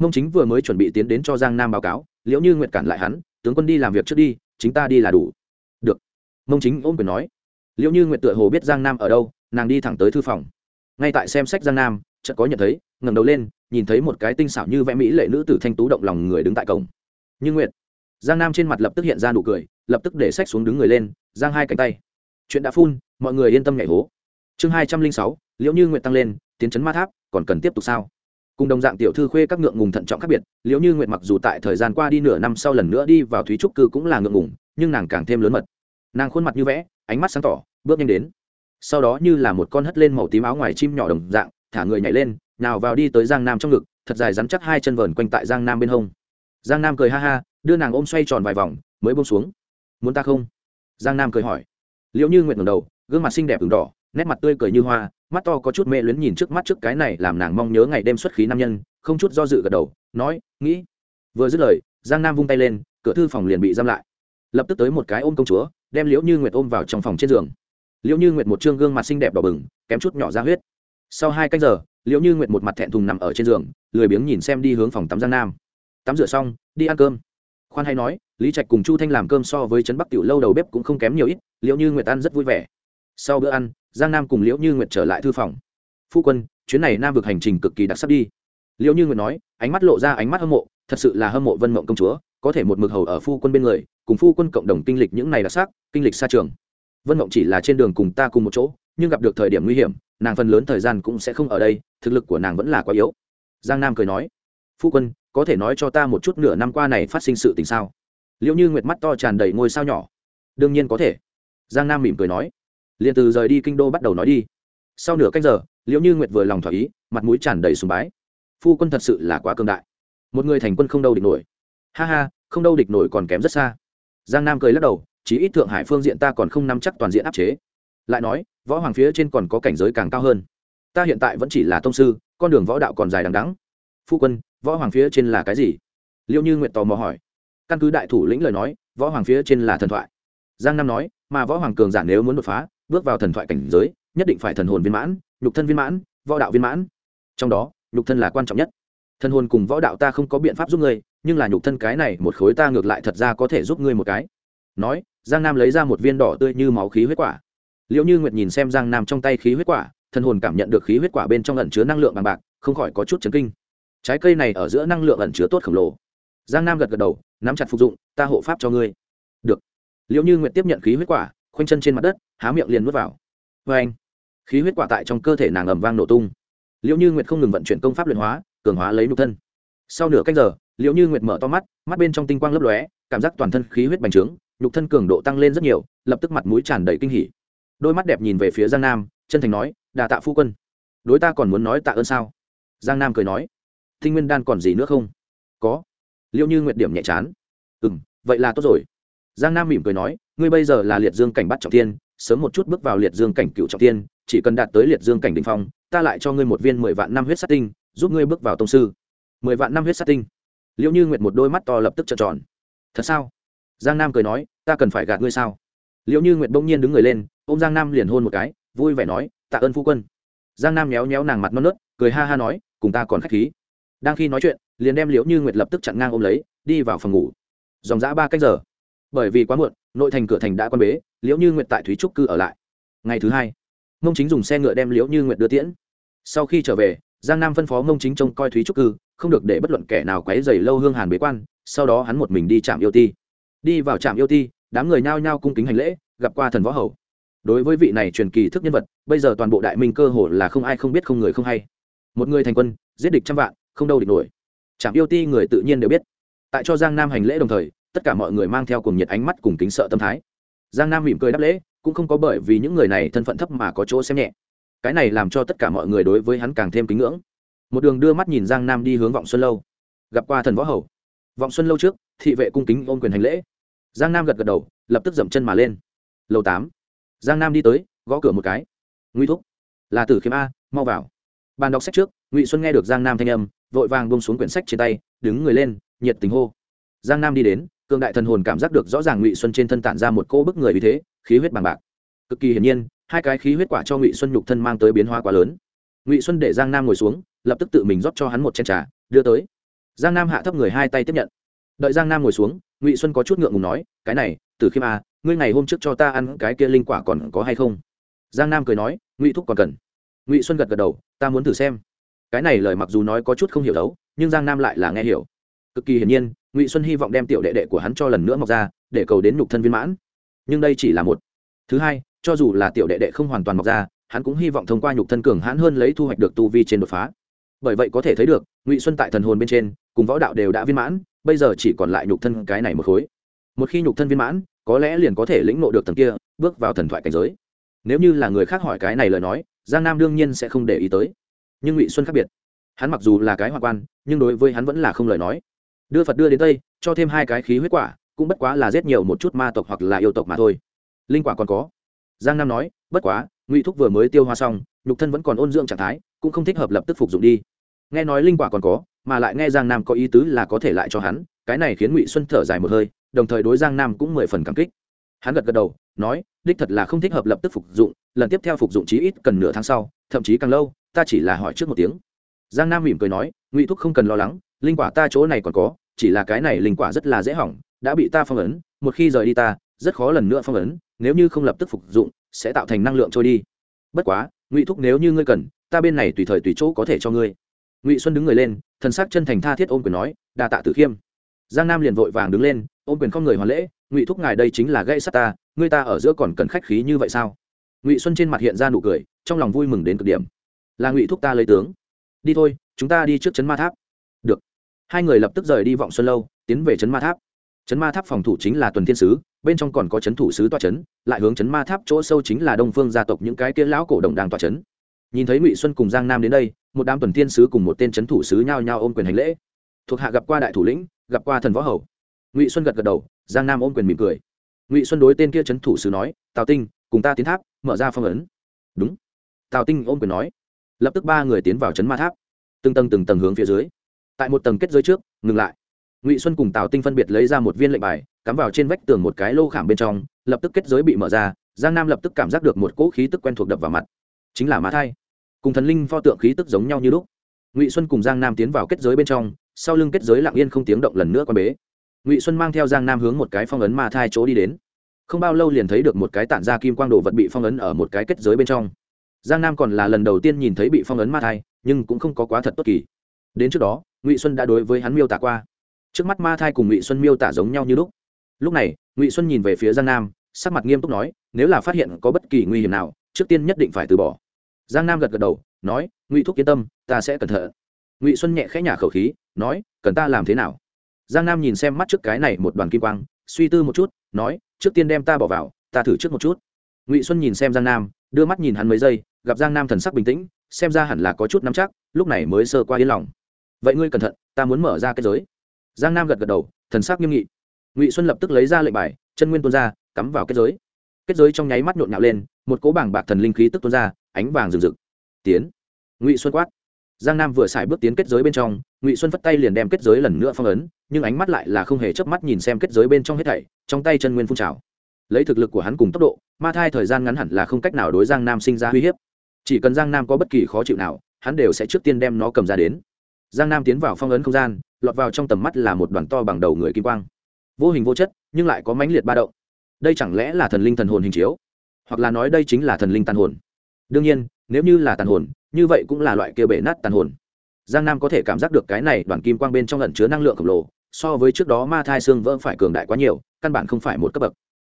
mông chính vừa mới chuẩn bị tiến đến cho giang nam báo cáo, liễu như Nguyệt cản lại hắn, tướng quân đi làm việc trước đi, chính ta đi là đủ. Được. Mông chính ôm quyền nói. Liễu như Nguyệt tựa hồ biết giang nam ở đâu, nàng đi thẳng tới thư phòng. Ngay tại xem sách giang nam, chợt có nhận thấy, ngẩng đầu lên, nhìn thấy một cái tinh xảo như vẽ mỹ lệ nữ tử thanh tú động lòng người đứng tại cổng. Như Nguyệt. giang nam trên mặt lập tức hiện ra nụ cười, lập tức để sách xuống đứng người lên, giang hai cánh tay. Chuyện đã phun, mọi người yên tâm nhảy hố. Chương hai trăm linh sáu, liễu như nguyện tăng lên, tiến chấn ma tháp, còn cần tiếp tục sao? Cùng đồng dạng tiểu thư khuê các ngượng ngùng thận trọng khác biệt, liễu như nguyện mặc dù tại thời gian qua đi nửa năm sau lần nữa đi vào thúy trúc cư cũng là ngượng ngùng, nhưng nàng càng thêm lớn mật. Nàng khuôn mặt như vẽ, ánh mắt sáng tỏ, bước nhanh đến. Sau đó như là một con hất lên màu tím áo ngoài chim nhỏ đồng dạng, thả người nhảy lên, nào vào đi tới giang nam trong ngực, thật dài rắn chắc hai chân vờn quanh tại giang nam bên hông. Giang nam cười ha ha, đưa nàng ôm xoay tròn vài vòng, mới bông xuống. Muốn ta không? Giang nam cười hỏi. Liệu như nguyện ngầm đầu, gương mặt xinh đẹp ửng đỏ, nét mặt tươi cười như hoa mắt to có chút mê luyến nhìn trước mắt trước cái này làm nàng mong nhớ ngày đêm xuất khí nam nhân, không chút do dự gật đầu, nói, nghĩ. Vừa dứt lời, giang nam vung tay lên, cửa thư phòng liền bị giam lại. Lập tức tới một cái ôm công chúa, đem liễu như nguyệt ôm vào trong phòng trên giường. Liễu như nguyệt một trương gương mặt xinh đẹp đỏ bừng, kém chút nhỏ ra huyết. Sau hai canh giờ, liễu như nguyệt một mặt thẹn thùng nằm ở trên giường, lười biếng nhìn xem đi hướng phòng tắm giang nam. Tắm rửa xong, đi ăn cơm. Khoan hay nói, lý trạch cùng chu thanh làm cơm so với trấn bắc tiểu lâu đầu bếp cũng không kém nhiều ít, liễu như nguyệt ăn rất vui vẻ. Sau bữa ăn giang nam cùng liễu như nguyệt trở lại thư phòng. Phu quân, chuyến này nam vực hành trình cực kỳ đặc sắc đi. Liễu như nguyệt nói, ánh mắt lộ ra ánh mắt hâm mộ, thật sự là hâm mộ vân mộng công chúa, có thể một mực hầu ở phu quân bên người, cùng phu quân cộng đồng kinh lịch những này đặc sắc, kinh lịch xa trường. Vân mộng chỉ là trên đường cùng ta cùng một chỗ, nhưng gặp được thời điểm nguy hiểm, nàng phần lớn thời gian cũng sẽ không ở đây, thực lực của nàng vẫn là quá yếu. Giang nam cười nói, phu quân, có thể nói cho ta một chút nửa năm qua này phát sinh sự tình sao? Liệu như nguyệt mắt to tràn đầy ngôi sao nhỏ. Đương nhiên có thể. Giang nam mỉm cười nói liền từ rời đi kinh đô bắt đầu nói đi. Sau nửa cách giờ liệu như nguyệt vừa lòng thỏa ý, mặt mũi tràn đầy sùng bái. Phu quân thật sự là quá cương đại. Một người thành quân không đâu địch nổi. Ha ha, không đâu địch nổi còn kém rất xa. Giang nam cười lắc đầu chỉ ít thượng hải phương diện ta còn không nắm chắc toàn diện áp chế. Lại nói, võ hoàng phía trên còn có cảnh giới càng cao hơn. Ta hiện tại vẫn chỉ là tông sư, con đường võ đạo còn dài đằng đắng phu quân, võ hoàng phía trên là cái gì? Liệu như nguyện tò mò hỏi. Căn cứ đại thủ lĩnh lời nói, võ hoàng phía trên là thần thoại. Giang nam nói, mà võ hoàng cường giả nếu muốn đột phá bước vào thần thoại cảnh giới, nhất định phải thần hồn viên mãn, nhục thân viên mãn, võ đạo viên mãn. Trong đó, nhục thân là quan trọng nhất. Thần hồn cùng võ đạo ta không có biện pháp giúp ngươi, nhưng là nhục thân cái này một khối ta ngược lại thật ra có thể giúp ngươi một cái. Nói, giang nam lấy ra một viên đỏ tươi như máu khí huyết quả. Liệu như nguyệt nhìn xem giang nam trong tay khí huyết quả, thần hồn cảm nhận được khí huyết quả bên trong ẩn chứa năng lượng bằng bạc, không khỏi có chút chấn kinh. Trái cây này ở giữa năng lượng ẩn chứa tốt khổng lồ. Giang nam gật gật đầu, nắm chặt phục dụng, ta hộ pháp cho ngươi. Được. Liệu như nguyệt tiếp nhận khí huyết quả khoanh chân trên mặt đất, há miệng liền nuốt vào. Vê anh, khí huyết quả tại trong cơ thể nàng ầm vang nổ tung. Liệu như nguyệt không ngừng vận chuyển công pháp luyện hóa, cường hóa lấy nhục thân. Sau nửa cách giờ liệu như nguyệt mở to mắt mắt bên trong tinh quang lấp lóe, cảm giác toàn thân khí huyết bành trướng, nhục thân cường độ tăng lên rất nhiều, lập tức mặt mũi tràn đầy kinh hỉ. Đôi mắt đẹp nhìn về phía giang nam, chân thành nói, đà tạ phu quân. Đối ta còn muốn nói tạ ơn sao? Giang nam cười nói, tinh nguyên đan còn gì nữa không? Có. Liệu như nguyệt điểm nhẹ chán. Ừ m vậy là tốt rồi giang nam mỉm cười nói, ngươi bây giờ là liệt dương cảnh bắt trọng tiên sớm một chút bước vào liệt dương cảnh cựu trọng tiên chỉ cần đạt tới liệt dương cảnh đỉnh phong, ta lại cho ngươi một viên mười vạn năm huyết sát tinh, giúp ngươi bước vào tông sư. Mười vạn năm huyết sát tinh? Liệu như nguyệt một đôi mắt to lập tức trợn tròn. Thật sao? Giang nam cười nói, ta cần phải gạt ngươi sao? Liệu như nguyệt bỗng nhiên đứng người lên ô m giang nam liền hôn một cái, vui vẻ nói, tạ ơn phu quân. Giang nam méo méo nàng mặt non nớt, cười ha ha nói, cùng ta còn k h á c h khí. Đang khi nói chuyện, liền đem liễu như nguyệt lập tức chặn ngang ôm lấy, đi vào phòng ngủ. Dòng dã ba cách giờ bởi vì quá muộn, nội thành cửa thành đã quan bế, liễu như nguyệt tại thúy trúc cư ở lại. Ngày thứ hai, mông chính dùng xe ngựa đem liễu như nguyệt đưa tiễn. Sau khi trở về, giang nam phân phó mông chính trông coi thúy trúc cư, không được để bất luận kẻ nào quấy dày lâu hương hàn bế quan, sau đó hắn một mình đi trạm yêu ti. Đi vào trạm yêu ti, đám người nhao nhao cung kính hành lễ, gặp qua thần võ hầu. Đối với vị này truyền kỳ thức nhân vật, bây giờ toàn bộ đại minh cơ hồ là không ai không biết không người không hay. Một người thành quân, giết địch trăm vạn, không đâu địch nổi. Trạm yêu ti người tự nhiên đều biết. Tại cho giang nam hành lễ đồng thời tất cả mọi người mang theo cùng nhiệt ánh mắt cùng kính sợ tâm thái. Giang nam mỉm cười đáp lễ, cũng không có bởi vì những người này thân phận thấp mà có chỗ xem nhẹ. Cái này làm cho tất cả mọi người đối với hắn càng thêm kính ngưỡng. Một đường đưa mắt nhìn giang nam đi hướng vọng xuân lâu. Gặp qua thần võ hầu. Vọng xuân lâu trước, thị vệ cung kính ôm quyền hành lễ. Giang nam gật gật đầu, lập tức dậm chân mà lên. Lầu tám. Giang nam đi tới, gõ cửa một cái. Nguy thúc. Là tử khiêm a, mau vào. Bàn đọc sách trước, ngụy xuân nghe được giang nam thanh âm, vội vàng bông xuống quyển sách trên tay, đứng người lên, nhiệt tình hô. Giang nam đi đến cương đại thần hồn cảm giác được rõ ràng ngụy xuân trên thân tản ra một cô bức người như thế, khí huyết bằng bạc. Cực kỳ hiển nhiên, hai cái khí huyết quả cho ngụy xuân nhục thân mang tới biến hóa quá lớn. Ngụy xuân để giang nam ngồi xuống, lập tức tự mình rót cho hắn một chén trà, đưa tới. Giang nam hạ thấp người hai tay tiếp nhận. Đợi giang nam ngồi xuống, ngụy xuân có chút ngượng ngùng nói, cái này từ khi mà ngươi ngày hôm trước cho ta ăn cái kia linh quả còn có hay không? Giang nam cười nói, ngụy thúc còn cần. Ngụy xuân gật gật đầu, ta muốn thử xem. Cái này lời mặc dù nói có chút không hiểu đấu, nhưng giang nam lại là nghe hiểu cực kỳ hiển nhiên, ngụy xuân hy vọng đem tiểu đệ đệ của hắn cho lần nữa mọc ra, để cầu đến nhục thân viên mãn. Nhưng đây chỉ là một. Thứ hai, cho dù là tiểu đệ đệ không hoàn toàn mọc ra, hắn cũng hy vọng thông qua nhục thân cường hãn hơn lấy thu hoạch được tu vi trên đột phá. Bởi vậy có thể thấy được, ngụy xuân tại thần hồn bên trên, cùng võ đạo đều đã viên mãn, bây giờ chỉ còn lại nhục thân cái này một khối. Một khi nhục thân viên mãn, có lẽ liền có thể lĩnh nộ được thần kia, bước vào thần thoại cảnh giới. Nếu như là người khác hỏi cái này lời nói, giang nam đương nhiên sẽ không để ý tới. Nhưng ngụy xuân khác biệt. Hắn mặc dù là cái hoa quan, nhưng đối với hắn vẫn là không lời nói đưa phật đưa đến tây, cho thêm hai cái khí huyết quả, cũng bất quá là giết nhiều một chút ma tộc hoặc là yêu tộc mà thôi. Linh quả còn có. Giang nam nói, bất quá, ngụy thúc vừa mới tiêu hoa xong, nhục thân vẫn còn ôn dưỡng trạng thái, cũng không thích hợp lập tức phục dụng đi. Nghe nói linh quả còn có, mà lại nghe giang nam có ý tứ là có thể lại cho hắn, cái này khiến ngụy xuân thở dài một hơi, đồng thời đối giang nam cũng mười phần cảm kích. Hắn gật gật đầu, nói, đích thật là không thích hợp lập tức phục dụng, lần tiếp theo phục dụng chí ít cần nửa tháng sau, thậm chí càng lâu, ta chỉ là hỏi trước một tiếng. Giang nam mỉm cười nói, ngụy thúc không cần lo lắng, linh quả ta chỗ này còn có chỉ là cái này linh quả rất là dễ hỏng, đã bị ta phong ấn, một khi rời đi ta, rất khó lần nữa phong ấn, nếu như không lập tức phục dụng, sẽ tạo thành năng lượng trôi đi. Bất quá, ngụy thúc nếu như ngươi cần, ta bên này tùy thời tùy chỗ có thể cho ngươi. Ngụy xuân đứng người lên, thần sắc chân thành tha thiết ôm quyền nói, đa tạ tử khiêm. Giang nam liền vội vàng đứng lên, ôm quyền không người hoàn lễ, ngụy thúc ngài đây chính là gây sắt ta, ngươi ta ở giữa còn cần khách khí như vậy sao? Ngụy xuân trên mặt hiện ra nụ cười, trong lòng vui mừng đến cực điểm. Là ngụy thúc ta lấy tướng. Đi thôi, chúng ta đi trước trấn ma tháp hai người lập tức rời đi vọng xuân lâu, tiến về trấn ma tháp. Trấn ma tháp phòng thủ chính là tuần thiên sứ, bên trong còn có trấn thủ sứ toa trấn, lại hướng trấn ma tháp chỗ sâu chính là đông phương gia tộc những cái kia lão cổ đồng đang toa trấn. Nhìn thấy ngụy xuân cùng giang nam đến đây, một đám tuần thiên sứ cùng một tên trấn thủ sứ nhao nhao ôm quyền hành lễ. Thuộc hạ gặp qua đại thủ lĩnh, gặp qua thần võ hầu. Ngụy xuân gật gật đầu, giang nam ôm quyền mỉm cười. Ngụy xuân đối tên kia trấn thủ sứ nói, tào tinh, cùng ta tiến tháp, mở ra phong ấn. Đúng. Tào tinh ôm quyền nói. Lập tức ba người tiến vào trấn ma tháp. Từng tầng từng tầng hướng phía dưới tại một tầng kết giới trước, ngừng lại. Ngụy xuân cùng tào tinh phân biệt lấy ra một viên lệnh bài, cắm vào trên vách tường một cái lô khảm bên trong, lập tức kết giới bị mở ra, giang nam lập tức cảm giác được một cỗ khí tức quen thuộc đập vào mặt. Chính là mã thai. Cùng thần linh pho tượng khí tức giống nhau như lúc. Ngụy xuân cùng giang nam tiến vào kết giới bên trong, sau lưng kết giới lặng yên không tiếng động lần nữa quan bế. Ngụy xuân mang theo giang nam hướng một cái phong ấn ma thai chỗ đi đến. Không bao lâu liền thấy được một cái tản ra kim quang đồ vật bị phong ấn ở một cái kết giới bên trong. Giang nam còn là lần đầu tiên nhìn thấy bị phong ấn ma thai, nhưng cũng không có quá thật tốt kỳ đến trước đó, ngụy xuân đã đối với hắn miêu tả qua. Trước mắt ma thai cùng ngụy xuân miêu tả giống nhau như lúc. Lúc này, ngụy xuân nhìn về phía giang nam, sắc mặt nghiêm túc nói, nếu là phát hiện có bất kỳ nguy hiểm nào, trước tiên nhất định phải từ bỏ. Giang nam gật gật đầu, nói, ngụy thúc yên tâm, ta sẽ cẩn thận. Ngụy xuân nhẹ khẽ nhả khẩu khí, nói, cần ta làm thế nào? Giang nam nhìn xem mắt trước cái này một đoàn kim quang, suy tư một chút, nói, trước tiên đem ta bỏ vào, ta thử trước một chút. Ngụy xuân nhìn xem giang nam, đưa mắt nhìn hắn mấy giây, gặp giang nam thần sắc bình tĩnh, xem ra hẳn là có chút nắm chắc, lúc này mới sơ qua yên lòng vậy ngươi cẩn thận, ta muốn mở ra kết giới. Giang nam gật gật đầu, thần sắc nghiêm nghị. Ngụy xuân lập tức lấy ra lệnh bài, chân nguyên tuôn ra, cắm vào kết giới. Kết giới trong nháy mắt nhộn nhạo lên, một cỗ bảng bạc thần linh khí tức tuôn ra, ánh vàng rừng rực tiến. Ngụy xuân quát. Giang nam vừa xài bước tiến kết giới bên trong, ngụy xuân phất tay liền đem kết giới lần nữa phong ấn, nhưng ánh mắt lại là không hề chớp mắt nhìn xem kết giới bên trong hết thảy, trong tay chân nguyên phun trào. Lấy thực lực của hắn cùng tốc độ, ma thai thời gian ngắn hẳn là không cách nào đối giang nam sinh ra uy hiếp. Chỉ cần giang nam có bất kỳ khó chịu nào, hắn đều sẽ trước tiên đem nó cầm ra đến giang nam tiến vào phong ấn không gian, lọt vào trong tầm mắt là một đoàn to bằng đầu người kim quang. Vô hình vô chất, nhưng lại có mãnh liệt ba động. Đây chẳng lẽ là thần linh thần hồn hình chiếu? Hoặc là nói đây chính là thần linh tàn hồn? Đương nhiên, nếu như là tàn hồn, như vậy cũng là loại kia bể nát tàn hồn. Giang nam có thể cảm giác được cái này đoàn kim quang bên trong lẩn chứa năng lượng khổng lồ, so với trước đó ma thai xương vỡ phải cường đại quá nhiều, căn bản không phải một cấp bậc.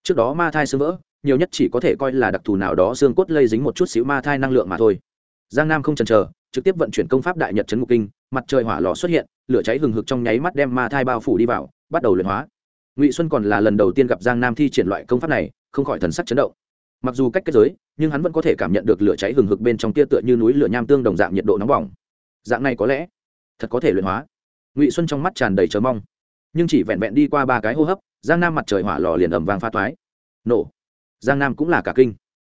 Trước đó ma thai xương vỡ, nhiều nhất chỉ có thể coi là đặc thù nào đó xương cốt lây dính một chút xíu ma thai năng lượng mà thôi. Giang nam không chần chờ, trực tiếp vận chuyển công pháp đại nhật trấn ngục kinh mặt trời hỏa lò xuất hiện, lửa cháy hừng hực trong nháy mắt đem ma thai bao phủ đi vào, bắt đầu luyện hóa. Ngụy xuân còn là lần đầu tiên gặp giang nam thi triển loại công pháp này, không khỏi thần sắc chấn động. Mặc dù cách kết giới, nhưng hắn vẫn có thể cảm nhận được lửa cháy hừng hực bên trong tia tựa như núi lửa nham tương đồng dạng nhiệt độ nóng bỏng. Dạng này có lẽ, thật có thể luyện hóa. Ngụy xuân trong mắt tràn đầy chờ mong. Nhưng chỉ vẹn vẹn đi qua ba cái hô hấp, giang nam mặt trời hỏa lò liền ẩm vàng pha toái. Nổ. Giang nam cũng là cả kinh.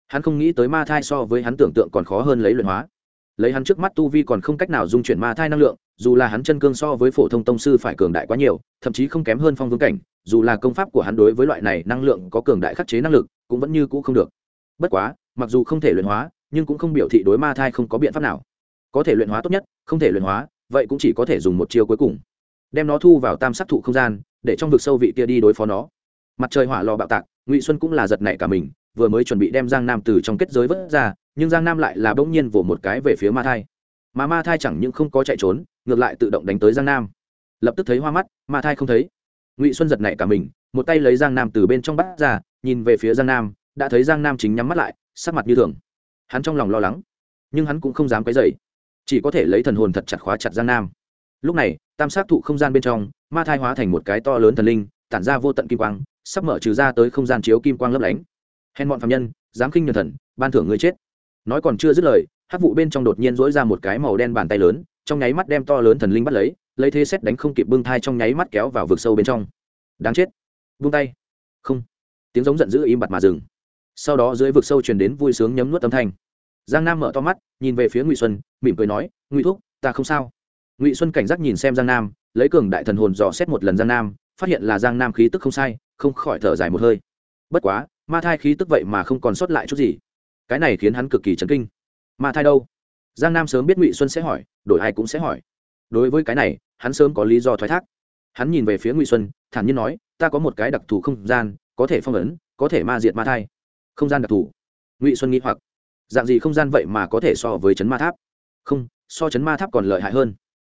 Hắn không nghĩ tới ma thai so với hắn tưởng tượng còn khó hơn lấy luyện hóa lấy hắn trước mắt tu vi còn không cách nào dung chuyển ma thai năng lượng, dù là hắn chân cương so với phổ thông tông sư phải cường đại quá nhiều, thậm chí không kém hơn phong vương cảnh, dù là công pháp của hắn đối với loại này năng lượng có cường đại khắc chế năng lực, cũng vẫn như cũ không được. Bất quá, mặc dù không thể luyện hóa, nhưng cũng không biểu thị đối ma thai không có biện pháp nào. Có thể luyện hóa tốt nhất, không thể luyện hóa, vậy cũng chỉ có thể dùng một chiêu cuối cùng. Đem nó thu vào tam sắc thụ không gian, để trong vực sâu vị kia đi đối phó nó. Mặt trời hỏa lò bạo tạc, ngụy xuân cũng là giật nảy cả mình, vừa mới chuẩn bị đem giang nam từ trong kết giới vớt ra nhưng giang nam lại là bỗng nhiên vỗ một cái về phía ma thai mà ma thai chẳng những không có chạy trốn ngược lại tự động đánh tới giang nam lập tức thấy hoa mắt ma thai không thấy ngụy xuân giật nảy cả mình một tay lấy giang nam từ bên trong bắt ra nhìn về phía giang nam đã thấy giang nam chính nhắm mắt lại sắc mặt như thường hắn trong lòng lo lắng nhưng hắn cũng không dám quấy dậy, chỉ có thể lấy thần hồn thật chặt khóa chặt giang nam lúc này tam sát thụ không gian bên trong ma thai hóa thành một cái to lớn thần linh tản ra vô tận kim quang sắp mở trừ ra tới không gian chiếu kim quang lấp lánh hèn bọn phạm nhân dám khinh nhân thần ban thưởng người chết nói còn chưa dứt lời hát vụ bên trong đột nhiên dỗi ra một cái màu đen bàn tay lớn, trong nháy mắt đem to lớn thần linh bắt lấy lấy thế xét đánh không kịp bưng thai trong nháy mắt kéo vào vực sâu bên trong. Đáng chết. Vung tay. Không. Tiếng giống giận dữ im bặt mà dừng. Sau đó dưới vực sâu truyền đến vui sướng nhấm nuốt âm thanh. Giang nam mở to mắt, nhìn về phía ngụy xuân, mỉm cười nói, ngụy thúc, ta không sao. Ngụy xuân cảnh giác nhìn xem giang nam, lấy cường đại thần hồn dò xét một lần giang nam, phát hiện là giang nam khí tức không sai, không khỏi thở dài một hơi. Bất quá, ma thai khí tức vậy mà không còn sót lại chút gì cái này khiến hắn cực kỳ chấn kinh. Ma thai đâu? Giang nam sớm biết ngụy xuân sẽ hỏi, đổi ai cũng sẽ hỏi. Đối với cái này, hắn sớm có lý do thoái thác. Hắn nhìn về phía ngụy xuân, thản nhiên nói, ta có một cái đặc thù không gian, có thể phong ấn, có thể ma diệt ma thai. Không gian đặc thù? Ngụy xuân nghĩ hoặc. Dạng gì không gian vậy mà có thể so với chấn ma tháp? Không, so chấn ma tháp còn lợi hại hơn.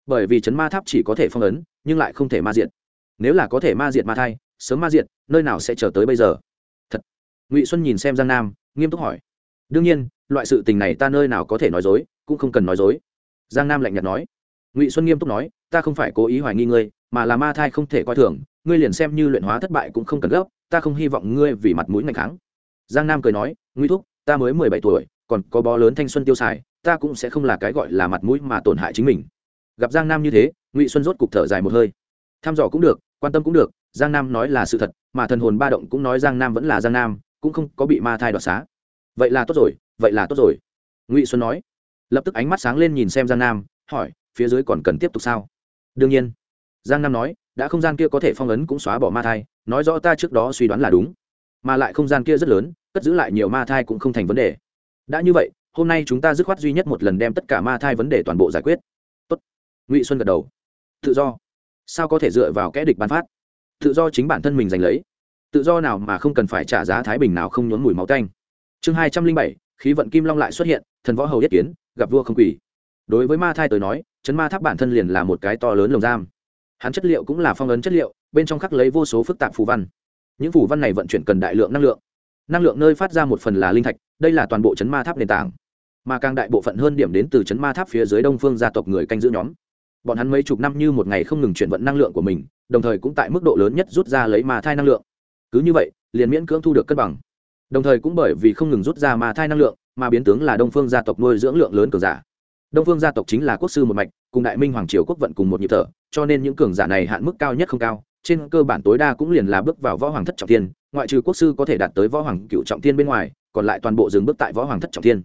Bởi vì chấn ma tháp chỉ có thể phong ấn, nhưng lại không thể ma diệt. Nếu là có thể ma diệt ma thai, sớm ma diệt, nơi nào sẽ chờ tới bây giờ? Thật. Ngụy xuân nhìn xem giang nam, nghiêm túc hỏi đương nhiên, loại sự tình này ta nơi nào có thể nói dối, cũng không cần nói dối. Giang nam lạnh nhạt nói. Ngụy xuân nghiêm túc nói, ta không phải cố ý hoài nghi ngươi, mà là ma thai không thể coi thường, ngươi liền xem như luyện hóa thất bại cũng không cần gấp, ta không hy vọng ngươi vì mặt mũi ngày kháng. Giang nam cười nói, ngụy thúc, ta mới mười bảy tuổi, còn có bó lớn thanh xuân tiêu xài, ta cũng sẽ không là cái gọi là mặt mũi mà tổn hại chính mình. Gặp giang nam như thế, ngụy xuân rốt cục thở dài một hơi. Tham dò cũng được, quan tâm cũng được, giang nam nói là sự thật, mà thần hồn ba động cũng nói giang nam vẫn là giang nam, cũng không có bị ma thai đoạt xá vậy là tốt rồi, vậy là tốt rồi. Ngụy xuân nói. Lập tức ánh mắt sáng lên nhìn xem giang nam, hỏi, phía dưới còn cần tiếp tục sao? Đương nhiên. Giang nam nói, đã không gian kia có thể phong ấn cũng xóa bỏ ma thai, nói rõ ta trước đó suy đoán là đúng. Mà lại không gian kia rất lớn, cất giữ lại nhiều ma thai cũng không thành vấn đề. Đã như vậy, hôm nay chúng ta dứt khoát duy nhất một lần đem tất cả ma thai vấn đề toàn bộ giải quyết. Tốt. ngụy xuân gật đầu. Tự do. Sao có thể dựa vào kẽ địch bán phát? Tự do chính bản thân mình giành lấy. Tự do nào mà không cần phải trả giá thái bình nào không nhốn mùi máu tanh chương hai trăm linh bảy, khí vận kim long lại xuất hiện, thần võ hầu yết kiến, gặp vua không quỷ đối với ma thai tới nói, chấn ma tháp bản thân liền là một cái to lớn lồng giam. Hắn chất liệu cũng là phong ấn chất liệu, bên trong khắc lấy vô số phức tạp phù văn. Những phù văn này vận chuyển cần đại lượng năng lượng. Năng lượng nơi phát ra một phần là linh thạch, đây là toàn bộ chấn ma tháp nền tảng. Mà càng đại bộ phận hơn điểm đến từ chấn ma tháp phía dưới đông phương gia tộc người canh giữ nhóm. Bọn hắn mấy chục năm như một ngày không ngừng chuyển vận năng lượng của mình, đồng thời cũng tại mức độ lớn nhất rút ra lấy ma thai năng lượng. Cứ như vậy, liền miễn cưỡng thu được cân bằng đồng thời cũng bởi vì không ngừng rút ra ma thai năng lượng mà biến tướng là đông phương gia tộc nuôi dưỡng lượng lớn cường giả. Đông phương gia tộc chính là quốc sư một mạch, cùng đại minh hoàng triều quốc vận cùng một nhịp thở, cho nên những cường giả này hạn mức cao nhất không cao, trên cơ bản tối đa cũng liền là bước vào võ hoàng thất trọng thiên, ngoại trừ quốc sư có thể đạt tới võ hoàng cựu trọng thiên bên ngoài, còn lại toàn bộ dừng bước tại võ hoàng thất trọng thiên.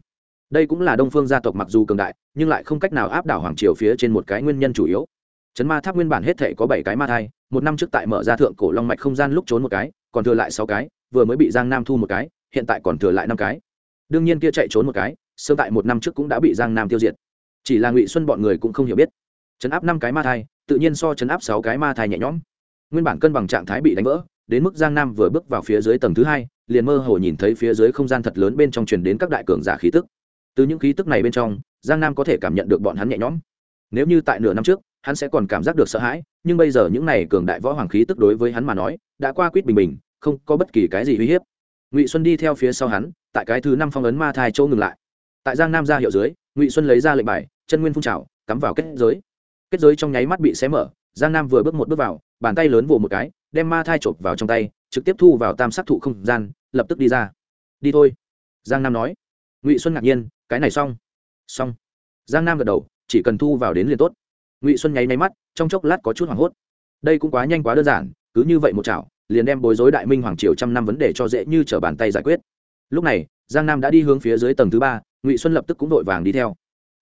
Đây cũng là đông phương gia tộc mặc dù cường đại, nhưng lại không cách nào áp đảo hoàng triều phía trên một cái nguyên nhân chủ yếu. Trấn ma tháp nguyên bản hết thể có bảy cái ma thai, một năm trước tại mở ra thượng cổ long mạch không gian lúc trốn một cái, còn thừa lại sáu cái, vừa mới bị giang nam thu một cái hiện tại còn thừa lại năm cái. Đương nhiên kia chạy trốn một cái, sớm tại một năm trước cũng đã bị giang nam tiêu diệt. Chỉ là ngụy xuân bọn người cũng không hiểu biết. Chấn áp năm cái ma thai, tự nhiên so chấn áp sáu cái ma thai nhẹ nhõm. Nguyên bản cân bằng trạng thái bị đánh vỡ, đến mức giang nam vừa bước vào phía dưới tầng thứ hai, liền mơ hồ nhìn thấy phía dưới không gian thật lớn bên trong truyền đến các đại cường giả khí tức. Từ những khí tức này bên trong, giang nam có thể cảm nhận được bọn hắn nhẹ nhõm. Nếu như tại nửa năm trước, hắn sẽ còn cảm giác được sợ hãi, nhưng bây giờ những này cường đại võ hoàng khí tức đối với hắn mà nói, đã qua quýt bình bình, không có bất kỳ cái gì uy hiếp ngụy xuân đi theo phía sau hắn, tại cái thứ năm phong ấn ma thai châu ngừng lại. Tại giang nam ra hiệu dưới, ngụy xuân lấy ra lệnh bài, chân nguyên phun trào, cắm vào kết giới. Kết giới trong nháy mắt bị xé mở, giang nam vừa bước một bước vào, bàn tay lớn vồ một cái, đem ma thai chộp vào trong tay, trực tiếp thu vào tam sắc thụ không gian, lập tức đi ra. Đi thôi, giang nam nói. Ngụy xuân ngạc nhiên, cái này xong xong. Giang nam gật đầu, chỉ cần thu vào đến liền tốt. Ngụy xuân nháy máy mắt, trong chốc lát có chút hoảng hốt. Đây cũng quá nhanh quá đơn giản, cứ như vậy một chảo liền đem bối rối đại minh hoàng triều trăm năm vấn đề cho dễ như t r ở bàn tay giải quyết. Lúc này, giang nam đã đi hướng phía dưới tầng thứ ba, ngụy xuân lập tức cũng vội vàng đi theo.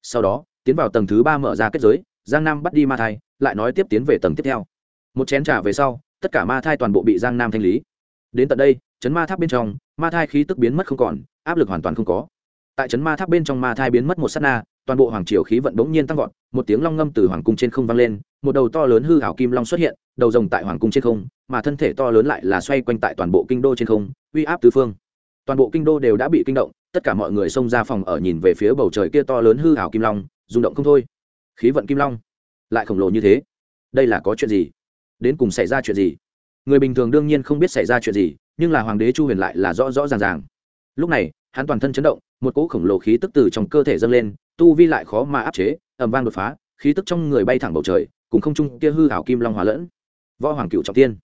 Sau đó, tiến vào tầng thứ ba mở ra kết giới, giang nam bắt đi ma thai, lại nói tiếp tiến về tầng tiếp theo. Một chén t r à về sau, tất cả ma thai toàn bộ bị giang nam thanh lý. Đến tận đây, chấn ma tháp bên trong, ma thai khí tức biến mất không còn, áp lực hoàn toàn không có. Tại chấn ma tháp bên trong ma thai biến mất một s á t na, toàn bộ hoàng triều khí vận bỗng nhiên tăng vọt, một tiếng long ngâm từ hoàng cung trên không vang lên một đầu to lớn hư hảo kim long xuất hiện, đầu rồng tại hoàng cung trên không, mà thân thể to lớn lại là xoay quanh tại toàn bộ kinh đô trên không, uy áp tứ phương. Toàn bộ kinh đô đều đã bị kinh động, tất cả mọi người xông ra phòng ở nhìn về phía bầu trời kia to lớn hư hảo kim long, rung động không thôi. Khí vận kim long, lại khổng lồ như thế. Đây là có chuyện gì? Đến cùng xảy ra chuyện gì? Người bình thường đương nhiên không biết xảy ra chuyện gì, nhưng là hoàng đế chu huyền lại là rõ rõ ràng ràng. Lúc này, hắn toàn thân chấn động, một cỗ khổng lồ khí tức từ trong cơ thể dâng lên, tu vi lại khó mà áp chế ẩm vang đột phá, khí tức trong người bay thẳng bầu trời cùng không trung kia hư hảo kim long hòa lẫn. Võ hoàng cựu trọng tiên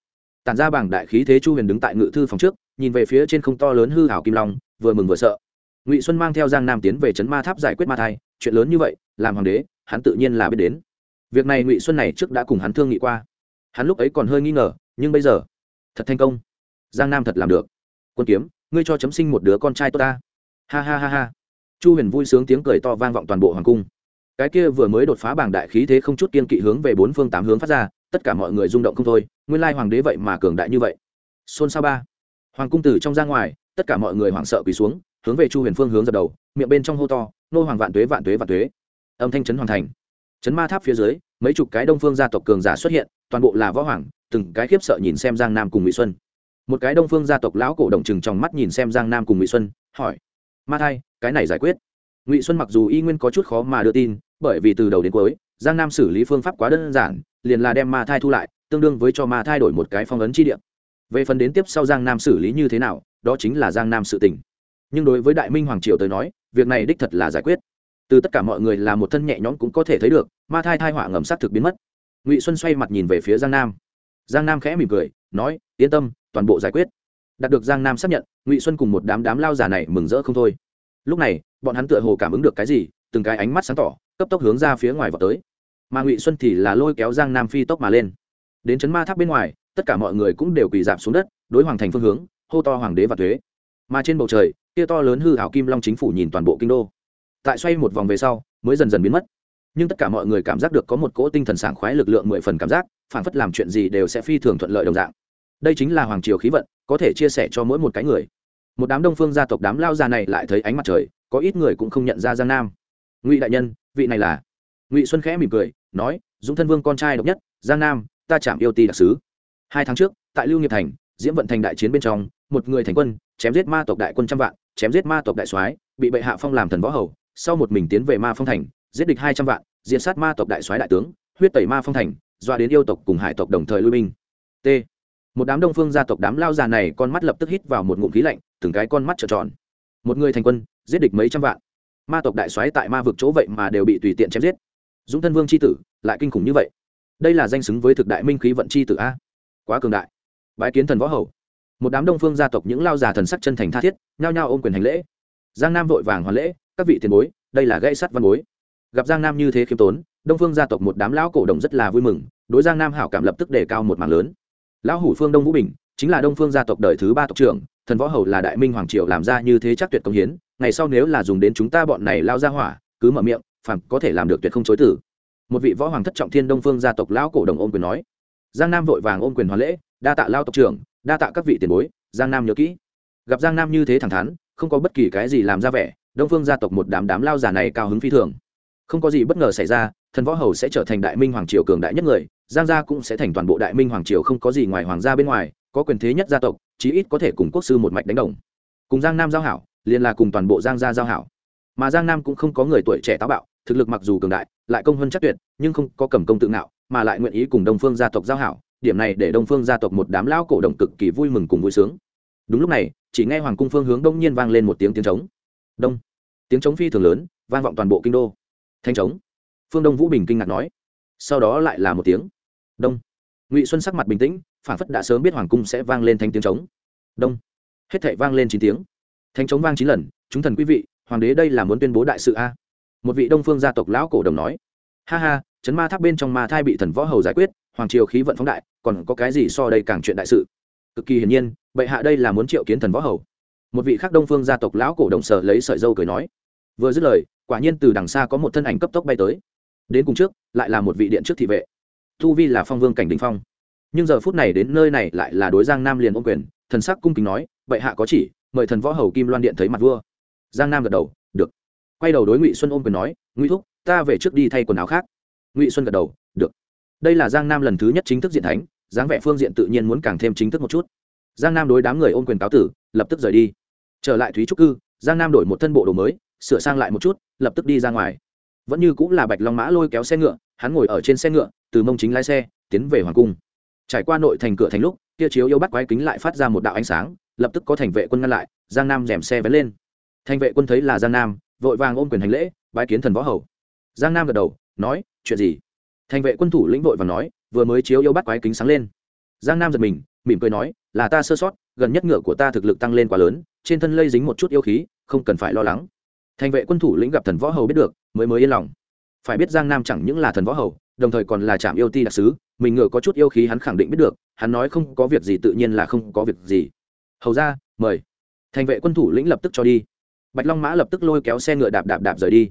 tản ra bảng đại khí thế chu huyền đứng tại ngự thư phòng trước, nhìn về phía trên không to lớn hư hảo kim long, vừa mừng vừa sợ. Ngụy xuân mang theo giang nam tiến về trấn ma tháp giải quyết ma thai, chuyện lớn như vậy, làm hoàng đế, hắn tự nhiên là biết đến. Việc này ngụy xuân này trước đã cùng hắn thương nghị qua. Hắn lúc ấy còn hơi nghi ngờ, nhưng bây giờ, thật thành công. Giang nam thật làm được. Quân kiếm, ngươi cho chấm sinh một đứa con trai tốt ta. Ha ha ha ha. Chu huyền vui sướng tiếng cười to vang vọng toàn bộ hoàng cung cái kia vừa mới đột phá bảng đại khí thế không chút kiên kỵ hướng về bốn phương tám hướng phát ra, tất cả mọi người rung động không thôi, nguyên lai hoàng đế vậy mà cường đại như vậy. Xôn xao ba. Hoàng cung tử trong ra ngoài, tất cả mọi người hoảng sợ quỳ xuống, hướng về chu huyền phương hướng dập đầu, miệng bên trong hô to, nô hoàng vạn tuế vạn tuế vạn tuế. Âm thanh trấn hoàng thành. Trấn ma tháp phía dưới, mấy chục cái đông phương gia tộc cường giả xuất hiện, toàn bộ là võ hoàng, từng cái khiếp sợ nhìn xem giang nam cùng ngụy xuân. Một cái đông phương gia tộc lão cổ động chừng trong mắt nhìn xem giang nam cùng ngụy xuân, hỏi, ma thai, cái này giải quyết? Ngụy xuân mặc dù y nguyên có chút khó mà đưa tin bởi vì từ đầu đến cuối, giang nam xử lý phương pháp quá đơn giản, liền là đem ma thai thu lại, tương đương với cho ma thai đổi một cái phong ấn chi điểm về phần đến tiếp sau giang nam xử lý như thế nào, đó chính là giang nam sự tình. Nhưng đối với đại minh hoàng triều tới nói, việc này đích thật là giải quyết. Từ tất cả mọi người là một thân nhẹ nhõm cũng có thể thấy được, ma thai thai họa ngầm s á t thực biến mất. Ngụy xuân xoay mặt nhìn về phía giang nam. Giang nam khẽ mỉm cười, nói, yên tâm, toàn bộ giải quyết. Đạt được giang nam xác nhận, ngụy xuân cùng một đám đám lao giả này mừng rỡ không thôi. Lúc này, bọn hắn tựa hồ cảm ứng được cái gì, từng cái ánh mắt sáng tỏ cấp tốc hướng ra phía ngoài vào tới. Mà ngụy xuân thì là lôi kéo giang nam phi tốc mà lên. Đến chấn ma tháp bên ngoài, tất cả mọi người cũng đều quỳ giảm xuống đất, đối hoàng thành phương hướng, hô to hoàng đế và thuế. Mà trên bầu trời kia to lớn hư hảo kim long chính phủ nhìn toàn bộ kinh đô. Tại xoay một vòng về sau, mới dần dần biến mất. Nhưng tất cả mọi người cảm giác được có một cỗ tinh thần sảng khoái lực lượng mười phần cảm giác phản phất làm chuyện gì đều sẽ phi thường thuận lợi đồng dạng. Đây chính là hoàng triều khí vận, có thể chia sẻ cho mỗi một cái người. Một đám đông phương gia tộc đám lao già này lại thấy ánh mặt trời, có ít người cũng không nhận ra giang nam. Ngụy đại nhân vị này là ngụy xuân khẽ mỉm cười nói dũng thân vương con trai độc nhất giang nam ta chạm yêu ti đặc sứ hai tháng trước tại lưu nghiệp thành diễm vận thành đại chiến bên trong một người thành quân chém giết ma tộc đại quân trăm vạn chém giết ma tộc đại soái bị bệ hạ phong làm thần võ hầu sau một mình tiến về ma phong thành giết địch hai trăm vạn diện sát ma tộc đại soái đại tướng huyết tẩy ma phong thành doa đến yêu tộc cùng hải tộc đồng thời lui binh t một đám đông phương gia tộc đám lao già này con mắt lập tức hít vào một ngụm khí lạnh từng cái con mắt trợn tròn một người thành quân giết địch mấy trăm vạn ma tộc đại soái tại ma vực chỗ vậy mà đều bị tùy tiện chém giết. Dũng thân vương c h i tử, lại kinh khủng như vậy. Đây là danh xứng với thực đại minh khí vận c h i tử a. Quá cường đại. Bái kiến thần võ hầu. Một đám đông phương gia tộc những lao già thần sắc chân thành tha thiết, nhao nhao ôm quyền hành lễ. Giang nam vội vàng hoàn lễ, các vị tiền bối, đây là gây sắt văn bối. Gặp giang nam như thế khiêm tốn, đông phương gia tộc một đám lão cổ động rất là vui mừng, đối giang nam hảo cảm lập tức đề cao một mảng lớn. Lão hủ phương đông vũ bình, chính là đông phương gia tộc đời thứ ba tộc trưởng, thần võ hầu là đại minh hoàng triều làm ra như thế chắc tuyệt công hiến ngày sau nếu là dùng đến chúng ta bọn này lao ra hỏa, cứ mở miệng, phàm có thể làm được tuyệt không chối tử. Một vị võ hoàng thất trọng thiên đông phương gia tộc lão cổ đồng ôm quyền nói. Giang nam vội vàng ôm quyền hoàn lễ, đa tạ lao tộc trưởng, đa tạ các vị tiền bối, giang nam nhớ kỹ. Gặp giang nam như thế thẳng thắn, không có bất kỳ cái gì làm ra vẻ, đông phương gia tộc một đám đám lao già này cao hứng phi thường. Không có gì bất ngờ xảy ra, thần võ hầu sẽ trở thành đại minh hoàng triều cường đại nhất người, giang gia cũng sẽ thành toàn bộ đại minh hoàng triều không có gì ngoài hoàng gia bên ngoài, có quyền thế nhất gia tộc, chí ít có thể cùng quốc sư một mạch đánh đồng. Cùng giang nam giao hảo liền là cùng toàn bộ giang gia giao hảo. Mà giang nam cũng không có người tuổi trẻ táo bạo, thực lực mặc dù cường đại, lại công hơn chắc tuyệt, nhưng không có cầm công tự ngạo, mà lại nguyện ý cùng đông phương gia tộc giao hảo, điểm này để đông phương gia tộc một đám lão cổ động cực kỳ vui mừng cùng vui sướng. Đúng lúc này, chỉ nghe hoàng cung phương hướng đông nhiên vang lên một tiếng tiếng trống. Đông. Tiếng trống phi thường lớn, vang vọng toàn bộ kinh đô. Thanh trống. Phương đông vũ bình kinh ngạc nói. Sau đó lại là một tiếng. Đông. Ngụy xuân sắc mặt bình tĩnh phản phất đã sớm biết hoàng cung sẽ vang lên thanh tiếng trống. Đông. Hết thảy vang lên chín tiếng thanh trống vang chín lần, chúng thần quý vị, hoàng đế đây là muốn tuyên bố đại sự a. Một vị đông phương gia tộc lão cổ đồng nói. Ha ha, chấn ma tháp bên trong ma thai bị thần võ hầu giải quyết, hoàng triều khí vận phóng đại, còn có cái gì so đây càng chuyện đại sự? Cực kỳ hiển nhiên, bệ hạ đây là muốn triệu kiến thần võ hầu. Một vị khác đông phương gia tộc lão cổ đồng sở lấy sợi dâu cười nói. Vừa dứt lời, quả nhiên từ đằng xa có một thân ảnh cấp tốc bay tới. Đến cùng trước, lại là một vị điện trước thị vệ. Thu vi là phong vương cảnh đình phong. Nhưng giờ phút này đến nơi này lại là đối giang nam liền ôm quyền, thần sắc cung kính nói, bệ hạ có chỉ mời thần võ hầu kim loan điện thấy mặt vua giang nam gật đầu được quay đầu đối ngụy xuân ôm quyền nói ngụy thúc ta về trước đi thay quần áo khác ngụy xuân gật đầu được đây là giang nam lần thứ nhất chính thức diện thánh dáng vẻ phương diện tự nhiên muốn càng thêm chính thức một chút giang nam đối đám người ôm quyền cáo tử lập tức rời đi trở lại thúy trúc cư giang nam đổi một thân bộ đồ mới sửa sang lại một chút lập tức đi ra ngoài vẫn như cũng là bạch long mã lôi kéo xe ngựa hắn ngồi ở trên xe ngựa từ mông chính lái xe tiến về hoàng cung trải qua nội thành cửa thành lúc kia chiếu yêu bắt quái kính lại phát ra một đạo ánh sáng lập tức có thành vệ quân ngăn lại, giang nam rèm xe vén lên. Thành vệ quân thấy là giang nam, vội vàng ôm quyền hành lễ, bái kiến thần võ hầu. Giang nam gật đầu, nói, chuyện gì? Thành vệ quân thủ lĩnh vội và nói, vừa mới chiếu yêu bắt quái kính sáng lên. Giang nam giật mình, mỉm cười nói, là ta sơ sót, gần nhất ngựa của ta thực lực tăng lên quá lớn, trên thân lây dính một chút yêu khí, không cần phải lo lắng. Thành vệ quân thủ lĩnh gặp thần võ hầu biết được, mới mới yên lòng. Phải biết giang nam chẳng những là thần võ hầu, đồng thời còn là trạm yêu ti đặc sứ, mình ngựa có chút yêu khí hắn khẳng định biết được, hắn nói không có việc gì tự nhiên là không có việc gì hầu ra, mời. Thành vệ quân thủ lĩnh lập tức cho đi. Bạch long mã lập tức lôi kéo xe ngựa đạp đạp đạp rời đi.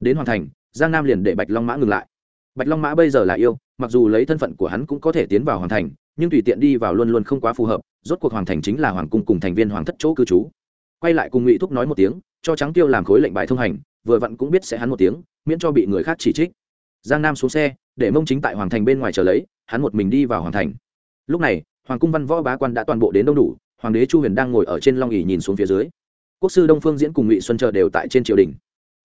Đến hoàn thành, giang nam liền để bạch long mã ngừng lại. Bạch long mã bây giờ là yêu, mặc dù lấy thân phận của hắn cũng có thể tiến vào hoàn thành, nhưng tùy tiện đi vào luôn luôn không quá phù hợp, rốt cuộc hoàng thành chính là hoàng cung cùng thành viên hoàng thất chỗ cư trú. Quay lại cùng ngụy thúc nói một tiếng, cho trắng tiêu làm khối lệnh bài thông hành, vừa vặn cũng biết sẽ hắn một tiếng, miễn cho bị người khác chỉ trích. Giang nam xuống xe, để mông chính tại hoàng thành bên ngoài chờ lấy, hắn một mình đi vào hoàng thành. Lúc này, hoàng cung văn võ bá quan đã toàn bộ đến đông đủ hoàng đế chu huyền đang ngồi ở trên long ỉ nhìn xuống phía dưới quốc sư đông phương diễn cùng ngụy xuân chờ đều tại trên triều đình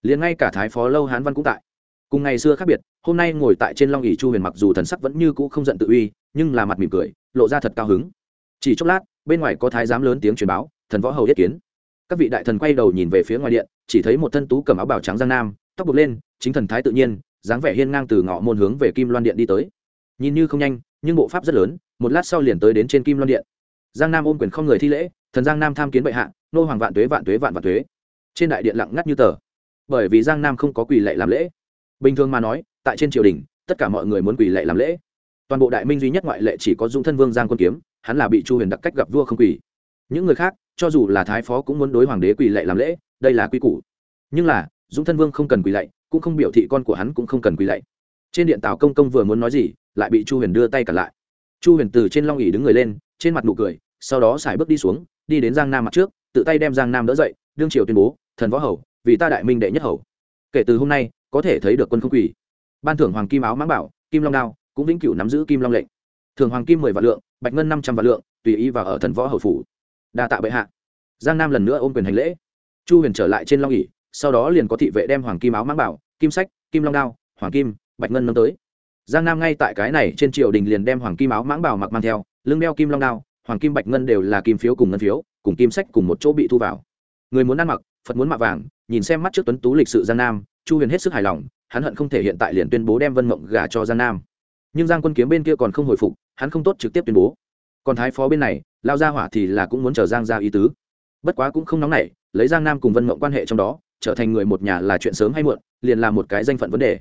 liền ngay cả thái phó lâu hán văn cũng tại cùng ngày xưa khác biệt hôm nay ngồi tại trên long ỉ chu huyền mặc dù thần sắc vẫn như cũ không giận tự uy nhưng là mặt mỉm cười lộ ra thật cao hứng chỉ chốc lát bên ngoài có thái giám lớn tiếng truyền báo thần võ hầu yết kiến các vị đại thần quay đầu nhìn về phía ngoài điện chỉ thấy một thân tú cầm áo bào trắng giang nam tóc buộc lên chính thần thái tự nhiên dáng vẻ hiên ngang từ ngõ môn hướng về kim loan điện đi tới nhìn như không nhanh nhưng bộ pháp rất lớn một lát sau liền tới đến trên kim loan điện giang nam ôm quyền không người thi lễ, thần giang nam tham kiến bệ hạ, nô hoàng vạn tuế vạn tuế, vạn vạn tuế. Trên đại điện lặng ngắt như tờ. Bởi vì giang nam không có quỳ lệ làm lễ. Bình thường mà nói, tại trên triều đình, tất cả mọi người muốn quỳ lệ làm lễ. Toàn bộ đại minh duy nhất ngoại lệ chỉ có dung thân vương giang quân kiếm, hắn là bị chu huyền đặc cách gặp vua không quỳ. Những người khác, cho dù là thái phó cũng muốn đối hoàng đế quỳ lệ làm lễ, đây là quy củ. Nhưng là dũng thân vương không cần quỳ lạy, cũng không biểu thị con của hắn cũng không cần quỳ lạy. Trên điện tào công công vừa muốn nói gì, lại bị chu huyền đưa tay cả lại. Chu huyền từ trên long ỉ đứng người lên trên mặt nụ cười, sau đó xài bước đi xuống, đi đến giang nam mặt trước, tự tay đem giang nam đỡ dậy, đương triều tuyên bố, thần võ hầu, vì ta đại minh đệ nhất hầu. Kể từ hôm nay, có thể thấy được quân không quỷ. ban thưởng hoàng kim áo mãng bảo, kim long đao, cũng vĩnh cửu nắm giữ kim long lệnh. Thường hoàng kim mười vạn lượng, bạch ngân năm trăm vạn lượng, tùy ý vào ở thần võ hầu phủ. Đa tạ bệ hạ. Giang nam lần nữa ôm quyền hành lễ. Chu huyền trở lại trên long ỉ sau đó liền có thị vệ đem hoàng kim áo mãng bảo, kim sách, kim long đao, hoàng kim, bạch ngân nâng tới. Giang nam ngay tại cái này trên triều đình liền đem hoàng kim áo mãng bảo mặc mang theo lưng đeo kim long đao, hoàng kim bạch ngân đều là kim phiếu cùng ngân phiếu, cùng kim sách cùng một chỗ bị thu vào. Người muốn ăn mặc, phật muốn mạ vàng, nhìn xem mắt trước tuấn tú lịch sự giang nam, chu huyền hết sức hài lòng, hắn hận không thể hiện tại liền tuyên bố đem vân mộng gả cho giang nam. Nhưng giang quân kiếm bên kia còn không hồi phục, hắn không tốt trực tiếp tuyên bố. Còn thái phó bên này, lao ra hỏa thì là cũng muốn chờ giang ra ý tứ. Bất quá cũng không nóng nảy, lấy giang nam cùng vân mộng quan hệ trong đó, trở thành người một nhà là chuyện sớm hay muộn, liền là một cái danh phận vấn đề.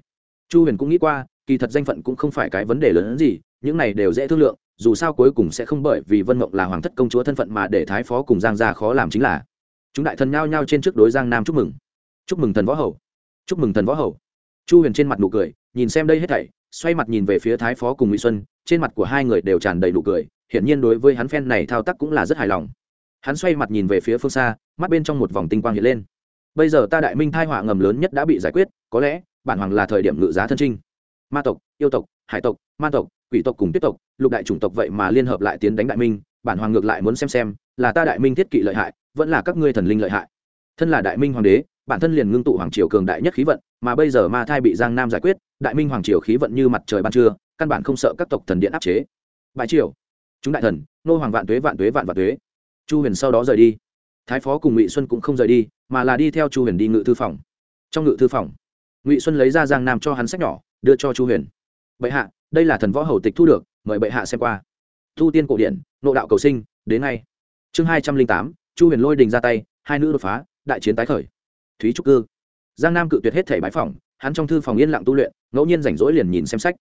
Chu huyền cũng nghĩ qua, kỳ thật danh phận cũng không phải cái vấn đề lớn hơn gì, những này đều dễ thương lượng dù sao cuối cùng sẽ không bởi vì vân mộng là hoàng thất công chúa thân phận mà để thái phó cùng giang gia khó làm chính là. Chúng đại thần nhao nhao trên trước đối giang nam chúc mừng. Chúc mừng thần võ hầu. Chúc mừng thần võ hầu. Chu huyền trên mặt nụ cười, nhìn xem đây hết thảy, xoay mặt nhìn về phía thái phó cùng ngụy xuân, trên mặt của hai người đều tràn đầy nụ cười, hiển nhiên đối với hắn phen này thao tác cũng là rất hài lòng. Hắn xoay mặt nhìn về phía phương xa, mắt bên trong một vòng tinh quang hiện lên. Bây giờ ta đại minh thai họa ngầm lớn nhất đã bị giải quyết, có lẽ bản hoàng là thời điểm ngự giá thân trinh ma tộc, yêu tộc, hải tộc, ma tộc, quỷ tộc cùng tiếp tộc, lục đại chủng tộc vậy mà liên hợp lại tiến đánh đại minh, bản hoàng ngược lại muốn xem xem, là ta đại minh thiết kỵ lợi hại, vẫn là các ngươi thần linh lợi hại. Thân là đại minh hoàng đế, bản thân liền ngưng tụ hoàng triều cường đại nhất khí vận, mà bây giờ ma thai bị giang nam giải quyết, đại minh hoàng triều khí vận như mặt trời ban trưa, căn bản không sợ các tộc thần điện áp chế. Bãi triều. Chúng đại thần, nô hoàng vạn tuế vạn tuế, vạn vạn tuế. Chu huyền sau đó rời đi. Thái phó cùng ngụy xuân cũng không rời đi, mà là đi theo chu huyền đi ngự thư phòng. Trong ngự thư phòng, ngụy xuân lấy ra giang nam cho hắn sách nhỏ đưa cho chu huyền. Bệ hạ, đây là thần võ hầu tịch thu được, mời bệ hạ xem qua. Thu tiên cổ điển, nộ đạo cầu sinh, đến ngay. Chương hai trăm linh tám, chu huyền lôi đình ra tay, hai nữ đột phá, đại chiến tái khởi. Thúy trúc cư. Giang nam cự tuyệt hết thể bãi phòng hắn trong thư phòng yên lặng tu luyện, ngẫu nhiên rảnh rỗi liền nhìn xem sách.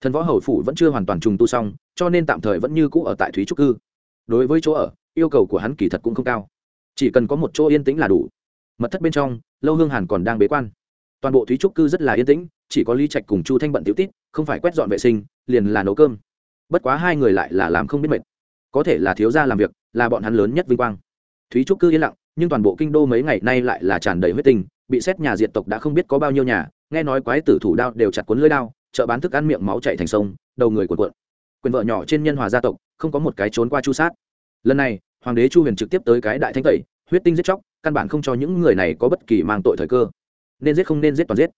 Thần võ hầu phủ vẫn chưa hoàn toàn trùng tu xong, cho nên tạm thời vẫn như cũ ở tại thúy trúc cư. Đối với chỗ ở, yêu cầu của hắn kỳ thật cũng không cao. Chỉ cần có một chỗ yên tĩnh là đủ. Mật thất bên trong, lâu hương hàn còn đang bế quan. Toàn bộ thúy trúc cư rất là yên tĩnh chỉ có lý trạch cùng chu thanh bận tiểu tít không phải quét dọn vệ sinh, liền là nấu cơm. Bất quá hai người lại là làm không biết mệt. Có thể là thiếu gia làm việc, là bọn hắn lớn nhất vinh quang. Thúy trúc cư yên lặng, nhưng toàn bộ kinh đô mấy ngày nay lại là tràn đầy huyết tình bị xét nhà diệt tộc đã không biết có bao nhiêu nhà, nghe nói quái tử thủ đao đều chặt cuốn lưỡi đao, chợ bán thức ăn miệng máu chạy thành sông, đầu người cuộn cuộn. Quyền vợ nhỏ trên nhân hòa gia tộc, không có một cái trốn qua chu sát. Lần này, hoàng đế chu huyền trực tiếp tới cái đại thanh tẩy, huyết tinh giết chóc, căn bản không cho những người này có bất kỳ mang tội thời cơ. Nên giết không nên giết toàn giết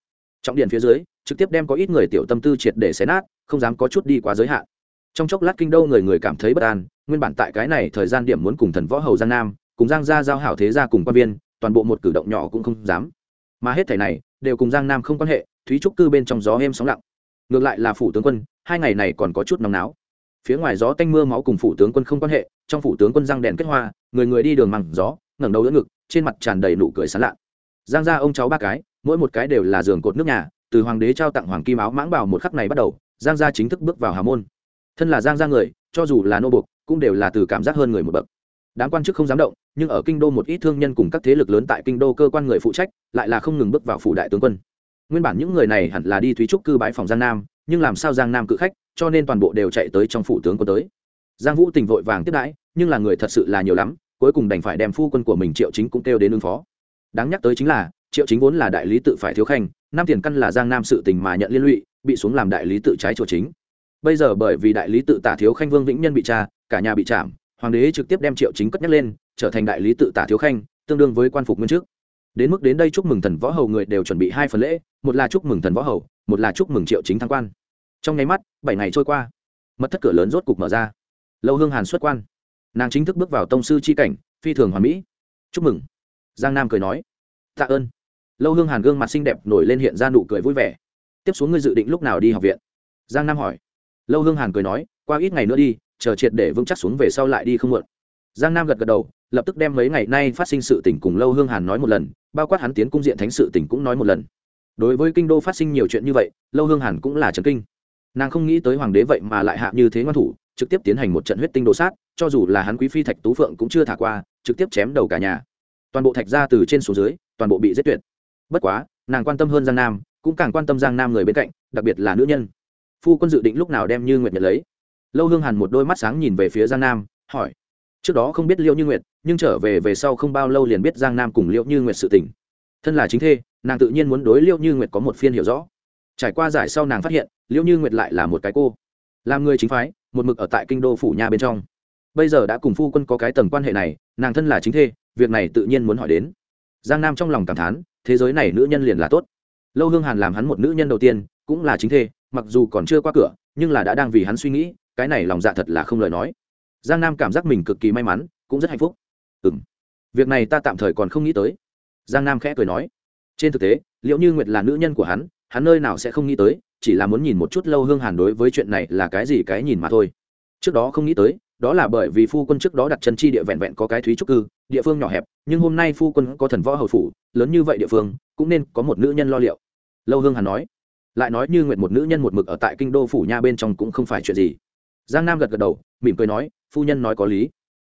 trọng điện phía dưới, trực tiếp đem có ít người tiểu tâm tư triệt để xé nát, không dám có chút đi quá giới hạn. Trong chốc lát kinh đô người người cảm thấy bất an, nguyên bản tại cái này thời gian điểm muốn cùng thần võ hầu giang nam, cùng giang gia giao hảo thế gia cùng quan viên, toàn bộ một cử động nhỏ cũng không dám. Mà hết thảy này, đều cùng giang nam không quan hệ, thúy trúc cư bên trong gió êm sóng lặng. Ngược lại là phủ tướng quân, hai ngày này còn có chút nóng náo. Phía ngoài gió tanh mưa máu cùng phủ tướng quân không quan hệ, trong phủ tướng quân răng đèn kết hoa, người người đi đường mằng gió, ngẩng đầu đỡ ngực, trên mặt tràn đầy nụ cười sán lạ. Giang ra ông cháu ba cái mỗi một cái đều là giường cột nước nhà, từ hoàng đế trao tặng hoàng kim áo mãng bảo một khắc này bắt đầu, giang gia chính thức bước vào hà môn. Thân là giang gia người, cho dù là nô bục cũng đều là từ cảm giác hơn người một bậc. Đám quan chức không dám động, nhưng ở kinh đô một ít thương nhân cùng các thế lực lớn tại kinh đô cơ quan người phụ trách, lại là không ngừng bước vào phủ đại tướng quân. Nguyên bản những người này hẳn là đi thúy trúc cư bãi phòng giang nam, nhưng làm sao giang nam cự khách, cho nên toàn bộ đều chạy tới trong phủ tướng quân tới. Giang vũ tình vội vàng tiếp đãi, nhưng là người thật sự là nhiều lắm, cuối cùng đành phải đem phu quân của mình triệu chính cũng kêu đến ứng phó. Đáng nhắc tới chính là triệu chính vốn là đại lý tự phải thiếu khanh, năm tiền căn là giang nam sự tình mà nhận liên lụy, bị xuống làm đại lý tự trái chỗ chính. Bây giờ bởi vì đại lý tự tả thiếu khanh vương vĩnh nhân bị tra, cả nhà bị chạm hoàng đế trực tiếp đem triệu chính cất nhắc lên, trở thành đại lý tự tả thiếu khanh, tương đương với quan phục nguyên trước đến mức đến đây chúc mừng thần võ hầu người đều chuẩn bị hai phần lễ, một là chúc mừng thần võ hầu, một là chúc mừng triệu chính thăng quan. Trong nháy mắt, bảy ngày trôi qua. Mật thất cửa lớn rốt cục mở ra. Lâu hương hàn xuất quan. Nàng chính thức bước vào tông sư c h i cảnh, phi thường hoàn mỹ. Chúc mừng. Giang nam cười nói. Tạ ơn lâu hương hàn gương mặt xinh đẹp nổi lên hiện ra nụ cười vui vẻ. Tiếp xuống ngươi dự định lúc nào đi học viện? Giang nam hỏi. Lâu hương hàn cười nói, qua ít ngày nữa đi, chờ triệt để vững chắc xuống về sau lại đi không muộn. Giang nam gật gật đầu, lập tức đem mấy ngày nay phát sinh sự tình cùng lâu hương hàn nói một lần, bao quát hắn tiến cung diện thánh sự tình cũng nói một lần. Đối với kinh đô phát sinh nhiều chuyện như vậy, lâu hương hàn cũng là trần kinh. Nàng không nghĩ tới hoàng đế vậy mà lại hạ như thế ngoan thủ, trực tiếp tiến hành một trận huyết tinh đồ sát, cho dù là hắn quý phi thạch tú phượng cũng chưa thả qua, trực tiếp chém đầu cả nhà. Toàn bộ thạch ra từ trên xuống dưới, toàn bộ bị giết tuyệt bất quá, nàng quan tâm hơn giang nam, cũng càng quan tâm giang nam người bên cạnh, đặc biệt là nữ nhân. Phu quân dự định lúc nào đem như nguyệt nhận lấy? Lâu hương hàn một đôi mắt sáng nhìn về phía giang nam, hỏi. Trước đó không biết liệu như nguyệt, nhưng trở về về sau không bao lâu liền biết giang nam cùng liệu như nguyệt sự tình. Thân là chính thê, nàng tự nhiên muốn đối liệu như nguyệt có một phiên hiểu rõ. Trải qua giải sau nàng phát hiện liệu như nguyệt lại là một cái cô. Làm người chính phái, một mực ở tại kinh đô phủ nhà bên trong. Bây giờ đã cùng phu quân có cái tầng quan hệ này, nàng thân là chính thê, việc này tự nhiên muốn hỏi đến. Giang nam trong lòng cảm thán thế giới này nữ nhân liền là tốt. Lâu hương hàn làm hắn một nữ nhân đầu tiên, cũng là chính thê, mặc dù còn chưa qua cửa, nhưng là đã đang vì hắn suy nghĩ, cái này lòng dạ thật là không lời nói. Giang nam cảm giác mình cực kỳ may mắn, cũng rất hạnh phúc. Ừ m việc này ta tạm thời còn không nghĩ tới. Giang nam khẽ cười nói. Trên thực tế, liệu như nguyệt là nữ nhân của hắn hắn nơi nào sẽ không nghĩ tới, chỉ là muốn nhìn một chút lâu hương hàn đối với chuyện này là cái gì cái nhìn mà thôi. Trước đó không nghĩ tới đó là bởi vì phu quân trước đó đặt chân chi địa vẹn vẹn có cái thúy trúc cư, địa phương nhỏ hẹp, nhưng hôm nay phu quân có thần võ hầu phủ, lớn như vậy địa phương, cũng nên có một nữ nhân lo liệu. Lâu hương hàn nói. Lại nói như nguyện một nữ nhân một mực ở tại kinh đô phủ nha bên trong cũng không phải chuyện gì. Giang nam gật gật đầu, mỉm cười nói, phu nhân nói có lý.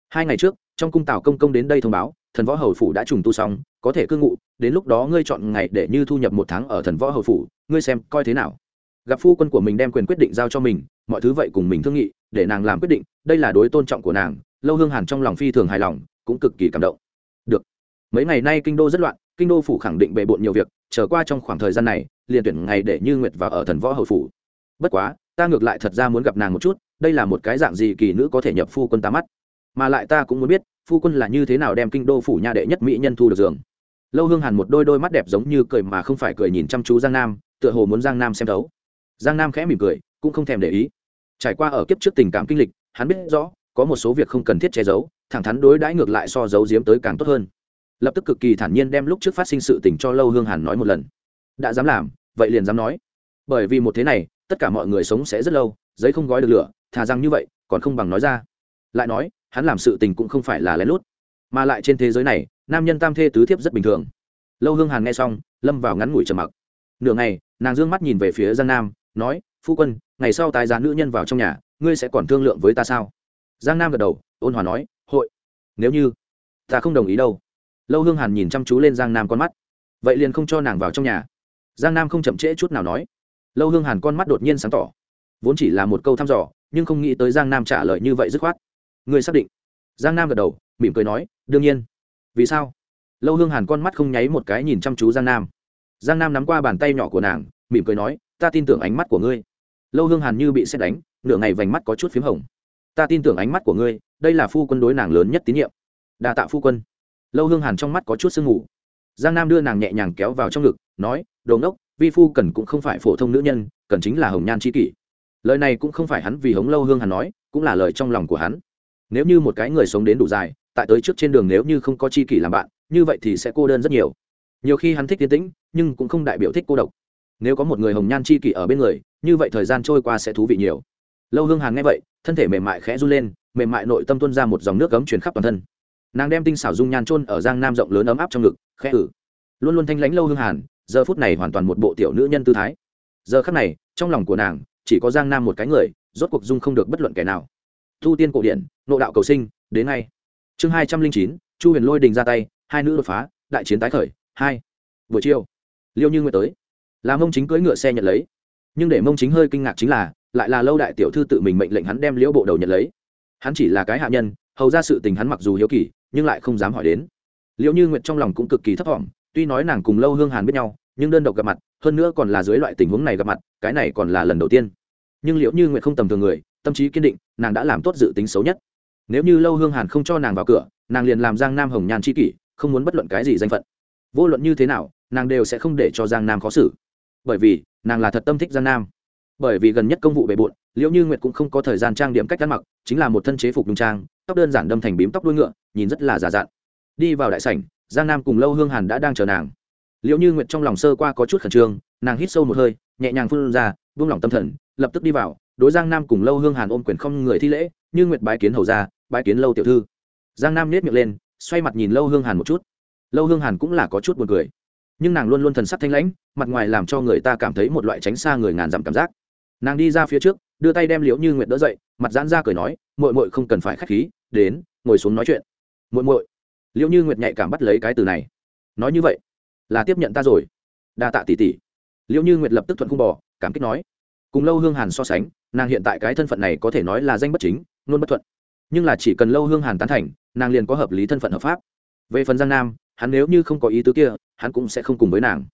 Hai ngày trước, trong cung tào công công đến đây thông báo, thần võ hầu phủ đã trùng tu xong, có thể cư ngụ, đến lúc đó ngươi chọn ngày để như thu nhập một tháng ở thần võ hầu phủ, ngươi xem coi thế nào gặp phu quân của mình đem quyền quyết định giao cho mình, mọi thứ vậy cùng mình thương nghị, để nàng làm quyết định, đây là đối tôn trọng của nàng, lâu hương hàn trong lòng phi thường hài lòng, cũng cực kỳ cảm động. Được. Mấy ngày nay kinh đô rất loạn, kinh đô phủ khẳng định bề bộn nhiều việc trở qua trong khoảng thời gian này, liền tuyển ngày để như nguyệt vào ở thần võ hậu phủ. Bất quá, ta ngược lại thật ra muốn gặp nàng một chút, đây là một cái dạng gì kỳ nữ có thể nhập phu quân ta mắt. Mà lại ta cũng muốn biết, phu quân là như thế nào đem kinh đô phủ nha đệ nhất mỹ nhân thu được giường. Lâu hương hàn một đôi đôi mắt đẹp giống như cười mà không phải cười nhìn chăm chú giang nam, tựa hồ muốn giang nam xem thấu giang nam khẽ mỉm cười, cũng không thèm để ý. Trải qua ở kiếp trước tình cảm kinh lịch, hắn biết rõ, có một số việc không cần thiết che giấu, thẳng thắn đối đãi ngược lại so giấu giếm tới càng tốt hơn. Lập tức cực kỳ thản nhiên đem lúc trước phát sinh sự tình cho lâu hương hàn nói một lần. Đã dám làm, vậy liền dám nói. Bởi vì một thế này, tất cả mọi người sống sẽ rất lâu, giấy không gói được lửa, thà rằng như vậy, còn không bằng nói ra. Lại nói, hắn làm sự tình cũng không phải là lén lút. Mà lại trên thế giới này, nam nhân tam thê tứ thiếp rất bình thường. Lâu hương hàn nghe xong, lâm vào ngắn ngủi trầm mặc. Nửa ngày, nàng d ư ơ n g mắt nhìn về phía giang nam nói, phu quân, ngày sau tái giá nữ nhân vào trong nhà, ngươi sẽ còn thương lượng với ta sao? Giang nam gật đầu, ôn hòa nói, hội. Nếu như ta không đồng ý đâu. Lâu hương hàn nhìn chăm chú lên giang nam con mắt. Vậy liền không cho nàng vào trong nhà. Giang nam không chậm trễ chút nào nói. Lâu hương hàn con mắt đột nhiên sáng tỏ. Vốn chỉ là một câu thăm dò, nhưng không nghĩ tới giang nam trả lời như vậy dứt khoát. Ngươi xác định? Giang nam gật đầu, mỉm cười nói, đương nhiên. Vì sao? Lâu hương hàn con mắt không nháy một cái nhìn chăm chú giang nam. Giang nam nắm qua bàn tay nhỏ của nàng, mỉm cười nói ta tin tưởng ánh mắt của ngươi. Lâu hương hàn như bị xét đánh, nửa ngày vành mắt có chút p h í m hồng. Ta tin tưởng ánh mắt của ngươi, đây là phu quân đối nàng lớn nhất tín nhiệm. Đa tạ phu quân. Lâu hương hàn trong mắt có chút sương ngủ giang nam đưa nàng nhẹ nhàng kéo vào trong ngực, nói, đồ ngốc, vi phu cần cũng không phải phổ thông nữ nhân, cần chính là hồng nhan c kỷ. Lời này cũng không phải hắn vì hống lâu hương hàn nói, cũng là lời trong lòng của hắn. Nếu như một cái người sống đến đủ dài, tại tới trước trên đường nếu như không có chi kỷ làm bạn, như vậy thì sẽ cô đơn rất nhiều. Nhiều khi hắn thích tiến tĩnh, nhưng cũng không đại biểu thích cô độc nếu có một người hồng nhan chi kỷ ở bên người, như vậy thời gian trôi qua sẽ thú vị nhiều. Lâu hương hàn nghe vậy, thân thể mềm mại khẽ run lên, mềm mại nội tâm tuân ra một dòng nước cấm truyền khắp toàn thân. Nàng đem tinh xảo dung nhan trôn ở giang nam rộng lớn ấm áp trong ngực, khẽ ử luôn luôn thanh lãnh lâu hương hàn, giờ phút này hoàn toàn một bộ tiểu nữ nhân tư thái. Giờ khắc này, trong lòng của nàng, chỉ có giang nam một cái người, rốt cuộc dung không được bất luận kẻ nào. Thu tiên cổ điển, nộ đạo cầu sinh, đến ngay. Chương hai trăm linh chín, chu huyền lôi đình ra tay, hai nữ đột phá, đại chiến tái khởi, hai. Buổi chiều, liêu như nguyệt tới là mông chính cưỡi ngựa xe nhận lấy. Nhưng để mông chính hơi kinh ngạc chính là, lại là lâu đại tiểu thư tự mình mệnh lệnh hắn đem liễu bộ đầu nhận lấy. Hắn chỉ là cái hạ nhân, hầu ra sự tình hắn mặc dù hiếu kỳ, nhưng lại không dám hỏi đến. Liễu như nguyệt trong lòng cũng cực kỳ thấp thỏm, tuy nói nàng cùng lâu hương hàn biết nhau, nhưng đơn độc gặp mặt, hơn nữa còn là dưới loại tình huống này gặp mặt, cái này còn là lần đầu tiên. Nhưng liễu như nguyệt không tầm thường người, tâm trí kiên định, nàng đã làm tốt dự tính xấu nhất. Nếu như lâu hương hàn không cho nàng vào cửa, nàng liền làm giang nam hồng nhàn c h i kỷ, không muốn bất luận cái gì danh phận. Vô luận như thế nào, nàng đều sẽ không để cho giang nam khó xử bởi vì nàng là thật tâm thích giang nam. Bởi vì gần nhất công vụ bề bộn, liễu như nguyệt cũng không có thời gian trang điểm cách ăn mặc, chính là một thân chế phục đúng trang, tóc đơn giản đâm thành bím tóc đuôi ngựa, nhìn rất là giả dặn. Đi vào đại sảnh, giang nam cùng lâu hương hàn đã đang chờ nàng. Liễu như nguyệt trong lòng sơ qua có chút khẩn trương, nàng hít sâu một hơi, nhẹ nhàng phun ra, buông lỏng tâm thần, lập tức đi vào, đối giang nam cùng lâu hương hàn ôm quyền không người thi lễ, như nguyệt bái kiến hầu ra bái kiến lâu tiểu thư. Giang nam nết miệng lên, xoay mặt nhìn lâu hương hàn một chút. Lâu hương hàn cũng là có chút buồn cười nhưng nàng luôn luôn thần sắc thanh lãnh mặt ngoài làm cho người ta cảm thấy một loại tránh xa người ngàn dặm cảm giác. Nàng đi ra phía trước đưa tay đem liễu như nguyệt đỡ dậy mặt giãn ra cười nói mội mội không cần phải k h á c h khí đến ngồi xuống nói chuyện. Mội mội liễu như nguyệt nhạy cảm bắt lấy cái từ này. Nói như vậy là tiếp nhận ta rồi. Đa tạ tỷ tỷ. Liễu như nguyệt lập tức thuận không bỏ, cảm kích nói. Cùng lâu hương hàn so sánh nàng hiện tại cái thân phận này có thể nói là danh bất chính luôn bất thuận. Nhưng là chỉ cần lâu hương hàn tán thành nàng liền có hợp lý thân phận hợp pháp. Về phần giang nam hắn nếu như không có ý tứ kia, hắn cũng sẽ không cùng với nàng.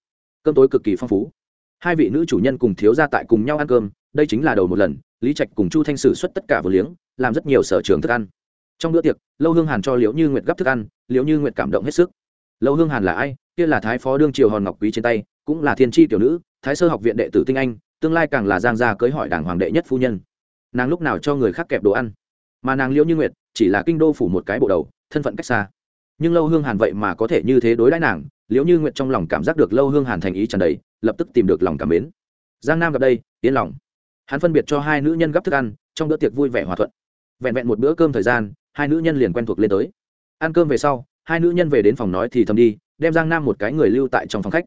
Cơm tối cực kỳ phong phú. Hai vị nữ chủ nhân cùng thiếu gia tại cùng nhau ăn cơm, đây chính là đầu một lần, lý trạch cùng chu thanh sử xuất tất cả vừa liếng, làm rất nhiều sở trường thức ăn. Trong bữa tiệc, lâu hương hàn cho liễu như nguyệt gấp thức ăn, liễu như nguyệt cảm động hết sức. Lâu hương hàn là ai? Kia là thái phó đương triều hòn ngọc quý trên tay, cũng là thiên tri tiểu nữ, thái sơ học viện đệ tử tinh anh, tương lai càng là giang gia cưới hỏi đảng hoàng đệ nhất phu nhân. Nàng lúc nào cho người khác kẹp đồ ăn? Mà nàng liễu như nguyệt, chỉ là kinh đô phủ một cái bộ đầu, thân phận cách xa nhưng lâu hương hàn vậy mà có thể như thế đối đãi nàng liễu như nguyện trong lòng cảm giác được lâu hương hàn thành ý tràn đầy, lập tức tìm được lòng cảm mến. Giang nam gặp đây, yên lòng. Hắn phân biệt cho hai nữ nhân gấp thức ăn, trong bữa tiệc vui vẻ hòa thuận. Vẹn vẹn một bữa cơm thời gian, hai nữ nhân liền quen thuộc lên tới. Ăn cơm về sau, hai nữ nhân về đến phòng nói thì thầm đi, đem giang nam một cái người lưu tại trong phòng khách.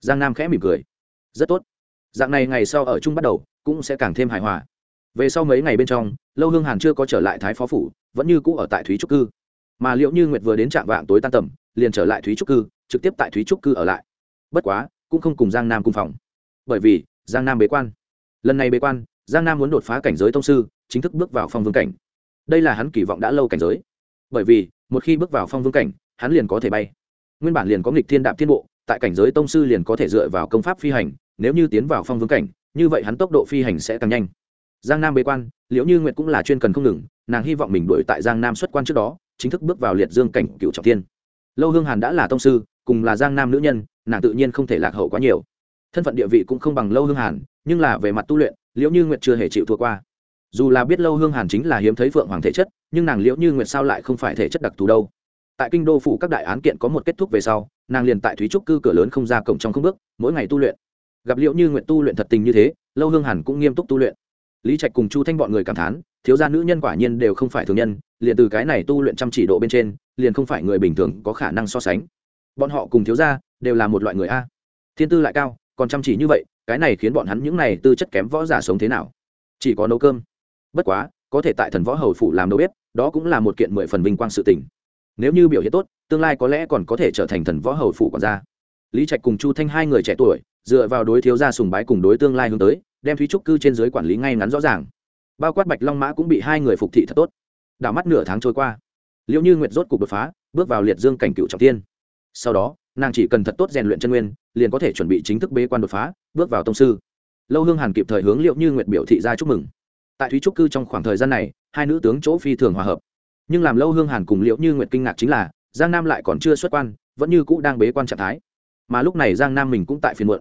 Giang nam khẽ mỉm cười. Rất tốt. Dạng này ngày sau ở chung bắt đầu, cũng sẽ càng thêm hài hòa. Về sau mấy ngày bên trong, lâu hương hàn chưa có trở lại thái phó phủ, vẫn như cũ ở tại thúy trúc cư mà liệu như nguyệt vừa đến trạm vạng tối tan tầm, liền trở lại thúy trúc cư, trực tiếp tại thúy trúc cư ở lại. Bất quá, cũng không cùng giang nam cùng phòng. Bởi vì, giang nam bế quan. Lần này bế quan, giang nam muốn đột phá cảnh giới thông sư, chính thức bước vào phong vương cảnh. Đây là hắn kỳ vọng đã lâu cảnh giới. Bởi vì, một khi bước vào phong vương cảnh, hắn liền có thể bay. Nguyên bản liền có nghịch thiên đạp thiên bộ, tại cảnh giới tông sư liền có thể dựa vào công pháp phi hành, nếu như tiến vào phong vương cảnh, như vậy hắn tốc độ phi hành sẽ càng nhanh. Giang nam bế quan, liệu như nguyệt cũng là chuyên cần không ngừng, nàng hy vọng mình đuổi tại giang nam xuất quan trước đó chính thức bước vào liệt dương cảnh cựu trọng thiên. Lâu hương hàn đã là tông sư, cùng là giang nam nữ nhân, nàng tự nhiên không thể lạc hậu quá nhiều. Thân phận địa vị cũng không bằng lâu hương hàn, nhưng là về mặt tu luyện, liễu như nguyệt chưa hề chịu thua qua. Dù là biết lâu hương hàn chính là hiếm thấy phượng hoàng thể chất, nhưng nàng liễu như nguyệt sao lại không phải thể chất đặc thù đâu. Tại kinh đô phủ các đại án kiện có một kết thúc về sau, nàng liền tại thúy trúc cư cửa lớn không ra cổng trong không bước, mỗi ngày tu luyện. Gặp liễu như nguyện tu luyện thật tình như thế, lâu hương hàn cũng nghiêm túc tu luyện. Lý trạch cùng chu thanh bọn người cảm thán, thiếu gia nữ nhân quả nhiên đều không phải thường nhân liền từ cái này tu luyện chăm chỉ độ bên trên, liền không phải người bình thường có khả năng so sánh. Bọn họ cùng thiếu gia đều là một loại người a. Thiên tư lại cao, còn chăm chỉ như vậy, cái này khiến bọn hắn những này tư chất kém võ giả sống thế nào? Chỉ có nấu cơm. Bất quá, có thể tại thần võ hầu phủ làm đầu bếp đó cũng là một kiện mười phần vinh quang sự tình. Nếu như biểu hiện tốt, tương lai có lẽ còn có thể trở thành thần võ hầu phủ còn gia. Lý trạch cùng chu thanh hai người trẻ tuổi, dựa vào đối thiếu gia sùng bái cùng đối tương lai hướng tới, đem thúy trúc cư trên dưới quản lý ngay ngắn rõ ràng. Bao quát bạch long mã cũng bị hai người phục thị thật tốt đảo mắt nửa tháng trôi qua. Liệu như nguyệt rốt cục đột phá, bước vào liệt dương cảnh cựu trọng tiên sau đó, nàng chỉ cần thật tốt rèn luyện chân nguyên, liền có thể chuẩn bị chính thức bế quan đột phá, bước vào tông sư. Lâu hương hàn kịp thời hướng liệu như nguyệt biểu thị ra chúc mừng. Tại thúy trúc cư trong khoảng thời gian này, hai nữ tướng chỗ phi thường hòa hợp. Nhưng làm lâu hương hàn cùng liệu như nguyệt kinh ngạc chính là, giang nam lại còn chưa xuất quan, vẫn như cũ đang bế quan trạng thái. Mà lúc này giang nam mình cũng tại phiên muộn.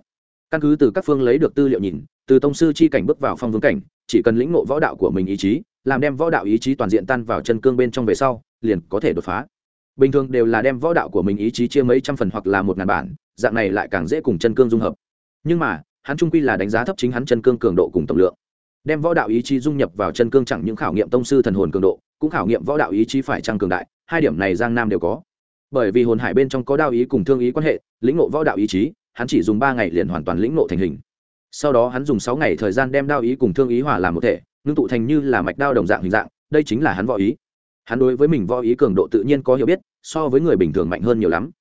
Căn cứ từ các phương lấy được tư liệu nhìn, từ tông sư chi cảnh bước vào phong vương cảnh, chỉ cần lĩnh ngộ võ đạo của mình ý chí làm đem võ đạo ý chí toàn diện tan vào chân cương bên trong về sau, liền có thể đột phá. Bình thường đều là đem võ đạo của mình ý chí chia mấy trăm phần hoặc là một ngàn bản, dạng này lại càng dễ cùng chân cương dung hợp. Nhưng mà, hắn trung quy là đánh giá thấp chính hắn chân cương cường độ cùng tổng lượng. Đem võ đạo ý chí dung nhập vào chân cương chẳng những khảo nghiệm tông sư thần hồn cường độ, cũng khảo nghiệm võ đạo ý chí phải trăng cường đại, hai điểm này giang nam đều có. Bởi vì hồn hải bên trong có đạo ý cùng thương ý quan hệ, lĩnh ngộ võ đạo ý chí, hắn chỉ dùng ba ngày liền hoàn toàn lĩnh ngộ thành hình. Sau đó hắn dùng sáu ngày thời gian đem đạo ý cùng thương ý hòa làm một thể ngưng tụ thành như là mạch đao đồng dạng hình dạng, đây chính là hắn võ ý. Hắn đối với mình võ ý cường độ tự nhiên có hiểu biết, so với người bình thường mạnh hơn nhiều lắm.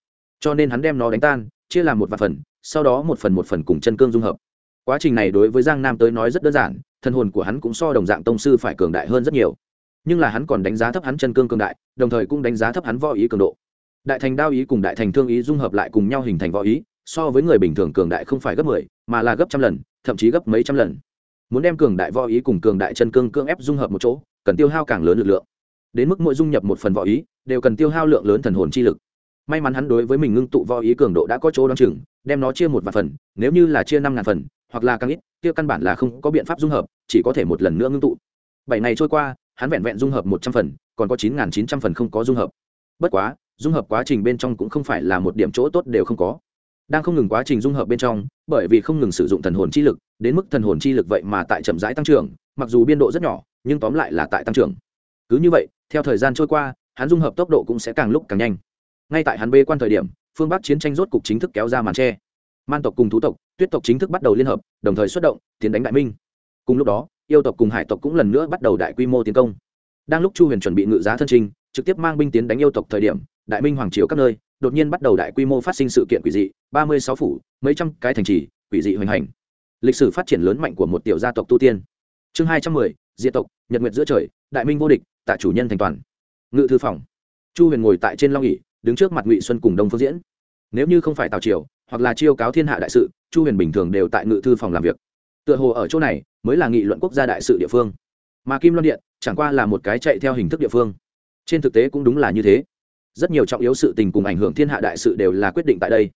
Cho nên hắn đem nó đánh tan, chia làm một vài phần, sau đó một phần một phần cùng chân cương dung hợp. Quá trình này đối với giang nam tới nói rất đơn giản, thân hồn của hắn cũng so đồng dạng tông sư phải cường đại hơn rất nhiều. Nhưng là hắn còn đánh giá thấp hắn chân cương cường đại, đồng thời cũng đánh giá thấp hắn võ ý cường độ. Đại thành đao ý cùng đại thành thương ý dung hợp lại cùng nhau hình thành võ ý, so với người bình thường cường đại không phải gấp mười, mà là gấp trăm lần, thậm chí gấp mấy trăm lần muốn đem cường đại võ ý cùng cường đại chân cương cưỡng ép dung hợp một chỗ, cần tiêu hao càng lớn lực lượng. Đến mức mỗi dung nhập một phần võ ý, đều cần tiêu hao lượng lớn thần hồn chi lực. May mắn hắn đối với mình ngưng tụ võ ý cường độ đã có chỗ đ o chừng, đem nó chia một vài phần, nếu như là chia năm ngàn phần, hoặc là càng ít, kia căn bản là không có biện pháp dung hợp, chỉ có thể một lần nữa ngưng tụ. Bảy ngày trôi qua, hắn vẹn vẹn dung hợp một trăm phần, còn có chín nghìn chín trăm phần không có dung hợp. Bất quá, dung hợp quá trình bên trong cũng không phải là một điểm chỗ tốt đều không có đang không ngừng quá trình dung hợp bên trong bởi vì không ngừng sử dụng thần hồn chi lực đến mức thần hồn chi lực vậy mà tại chậm rãi tăng trưởng mặc dù biên độ rất nhỏ nhưng tóm lại là tại tăng trưởng. Cứ như vậy theo thời gian trôi qua hắn dung hợp tốc độ cũng sẽ càng lúc càng nhanh. Ngay tại hắn bê quan thời điểm phương bắc chiến tranh rốt cục chính thức kéo ra màn tre. Man tộc cùng thú tộc tuyết tộc chính thức bắt đầu liên hợp đồng thời xuất động tiến đánh đại minh. Cùng lúc đó yêu tộc cùng hải tộc cũng lần nữa bắt đầu đại quy mô tiến công. Đang lúc chu huyền chuẩn bị ngự giá thân trình, trực tiếp mang binh tiến đánh yêu tộc thời điểm đại minh hoàng triều các nơi đột nhiên bắt đầu đại quy mô phát sinh sự kiện quỷ dị, ba mươi sáu phủ, mấy trăm cái thành trì, quỷ dị hoành hành. Lịch sử phát triển lớn mạnh của một tiểu gia tộc tu tiên. Chương hai trăm mười, diệt tộc, nhật nguyệt giữa trời, đại minh vô địch tạ chủ nhân thành toàn. Ngự thư phòng. Chu huyền ngồi tại trên long ỉ đứng trước mặt ngụy xuân cùng đông phương diễn. Nếu như không phải tào triều, hoặc là chiêu cáo thiên hạ đại sự, chu huyền bình thường đều tại ngự thư phòng làm việc. Tựa hồ ở chỗ này, mới là nghị luận quốc gia đại sự địa phương. Mà kim loan điện, chẳng qua là một cái chạy theo hình thức địa phương. Trên thực tế cũng đúng là như thế rất nhiều trọng yếu sự tình cùng ảnh hưởng thiên hạ đại sự đều là quyết định tại đây.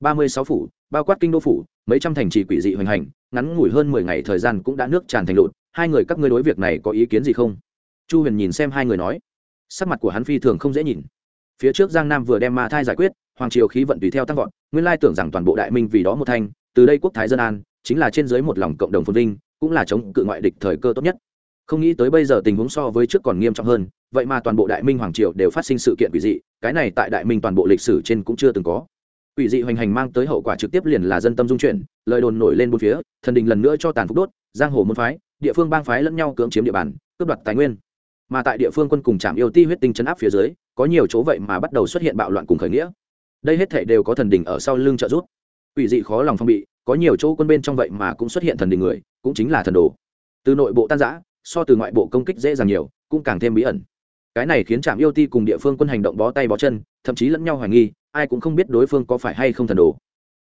Ba mươi sáu phủ, bao quát kinh đô phủ, mấy trăm thành trì quỷ dị hoành hành, ngắn ngủi hơn mười ngày thời gian cũng đã nước tràn thành lụt. Hai người các ngươi đối việc này có ý kiến gì không? Chu huyền nhìn xem hai người nói. Sắc mặt của hắn phi thường không dễ nhìn. Phía trước giang nam vừa đem ma thai giải quyết, hoàng triều khí vận tùy theo tăng vọt, nguyên lai tưởng rằng toàn bộ đại minh vì đó một thanh từ đây quốc thái dân an, chính là trên dưới một lòng cộng đồng phồn vinh, cũng là chống cự ngoại địch thời cơ tốt nhất không nghĩ tới bây giờ tình huống so với trước còn nghiêm trọng hơn, vậy mà toàn bộ đại minh hoàng triều đều phát sinh sự kiện quỷ dị, cái này tại đại minh toàn bộ lịch sử trên cũng chưa từng có. Quỷ dị hoành hành mang tới hậu quả trực tiếp liền là dân tâm dung chuyển, lời đồn nổi lên bốn phía, thần đình lần nữa cho tàn phúc đốt, giang hồ môn phái, địa phương bang phái lẫn nhau cưỡng chiếm địa bàn, cướp đoạt tài nguyên. Mà tại địa phương quân cùng trạm yêu ti huyết tinh chấn áp phía dưới, có nhiều chỗ vậy mà bắt đầu xuất hiện bạo loạn cùng khởi nghĩa. Đây hết thể đều có thần đình ở sau lưng trợ giúp. Ủy dị khó lòng phong bị, có nhiều chỗ quân bên trong vậy mà cũng xuất hiện thần đình người, cũng chính là thần đồ. Từ nội bộ tan giã so từ ngoại bộ công kích dễ dàng nhiều, cũng càng thêm bí ẩn. Cái này khiến trạm yêu ti cùng địa phương quân hành động bó tay bó chân, thậm chí lẫn nhau hoài nghi, ai cũng không biết đối phương có phải hay không thần đồ.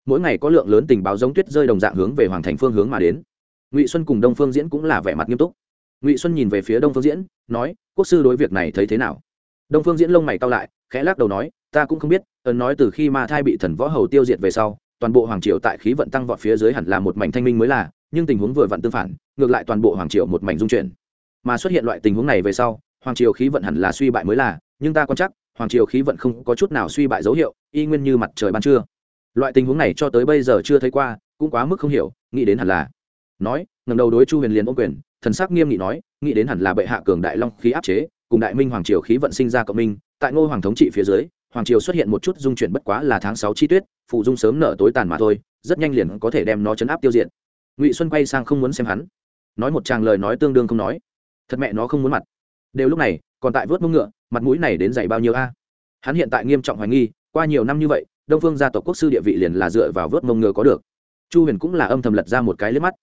Mỗi ngày có lượng lớn tình báo giống tuyết rơi đồng dạng hướng về hoàng thành phương hướng mà đến. Ngụy xuân cùng đông phương diễn cũng là vẻ mặt nghiêm túc. Ngụy xuân nhìn về phía đông phương diễn, nói, quốc sư đối việc này thấy thế nào? Đông phương diễn lông mày cao lại, khẽ lắc đầu nói, ta cũng không biết, ấn nói từ khi ma thai bị thần võ hầu tiêu diệt về sau, toàn bộ hoàng triều tại khí vận tăng vọt phía dưới hẳn là một mảnh thanh minh mới là nhưng tình huống vừa vặn tương phản, ngược lại toàn bộ hoàng triều một mảnh dung chuyển. Mà xuất hiện loại tình huống này về sau, hoàng triều khí vận hẳn là suy bại mới là, nhưng ta quan chắc, hoàng triều khí vận không có chút nào suy bại dấu hiệu, y nguyên như mặt trời ban trưa. Loại tình huống này cho tới bây giờ chưa thấy qua, cũng quá mức không hiểu, nghĩ đến hẳn là. Nói ngầm đầu đối chu huyền liền ô quyền, thần sắc nghiêm nghị nói, nghĩ đến hẳn là bệ hạ cường đại long khí áp chế, cùng đại minh hoàng triều khí vận sinh ra cộng minh, tại ngôi hoàng thống trị phía dưới, hoàng triều xuất hiện một chút dung chuyển bất quá là tháng sáu chi tuyết phụ dung sớm nở tối tàn mà thôi, rất nhanh liền có thể đem nó chấn áp tiêu diệt ngụy xuân quay sang không muốn xem hắn nói một tràng lời nói tương đương không nói thật mẹ nó không muốn mặt đều lúc này còn tại vớt mông ngựa mặt mũi này đến dày bao nhiêu a hắn hiện tại nghiêm trọng hoài nghi qua nhiều năm như vậy đông phương gia tộc quốc sư địa vị liền là dựa vào vớt mông ngựa có được chu huyền cũng là âm thầm lật ra một cái lên mắt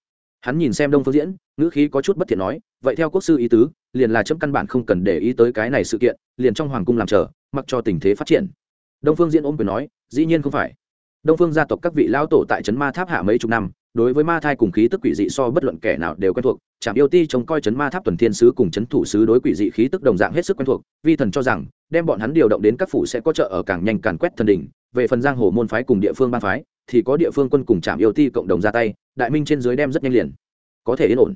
hắn nhìn xem đông phương diễn ngữ khí có chút bất thiện nói vậy theo quốc sư ý tứ liền là chấm căn bản không cần để ý tới cái này sự kiện liền trong hoàng cung làm chờ mặc cho tình thế phát triển đông phương diễn ôm quyền nói dĩ nhiên không phải đông phương gia tộc các vị lão tổ tại trấn ma tháp hạ mấy chục năm, đối với ma thai cùng khí tức quỷ dị so bất luận kẻ nào đều quen thuộc trạm yêu ti trông coi chấn ma tháp tuần thiên sứ cùng chấn thủ sứ đối quỷ dị khí tức đồng dạng hết sức quen thuộc, vi thần cho rằng, đem bọn hắn điều động đến các phủ sẽ có trợ ở càng nhanh càn quét thần đỉnh, về phần giang hồ môn phái cùng địa phương ban phái, thì có địa phương quân cùng trạm yêu ti cộng đồng ra tay, đại minh trên dưới đem rất nhanh liền, có thể yên ổn.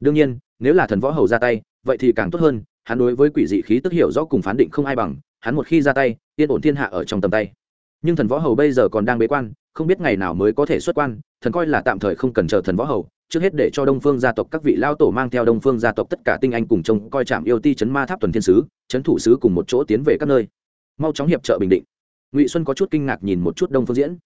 Đương nhiên, nếu là thần võ hầu ra tay, vậy thì càng tốt hơn, hắn đối với quỷ dị khí tức hiểu rõ cùng phán định không ai bằng, hắn một khi ra tay, yên ổn thiên hạ ở trong tầm tay nhưng thần võ hầu bây giờ còn đang bế quan, không biết ngày nào mới có thể xuất quan, thần coi là tạm thời không cần chờ thần võ hầu, trước hết để cho đông phương gia tộc các vị lao tổ mang theo đông phương gia tộc tất cả tinh anh cùng trông coi trạm yêu ti chấn ma tháp tuần thiên sứ, chấn thủ sứ cùng một chỗ tiến về các nơi. Mau chóng hiệp trợ bình định. Ngụy xuân có chút kinh ngạc nhìn một chút đông phương diễn.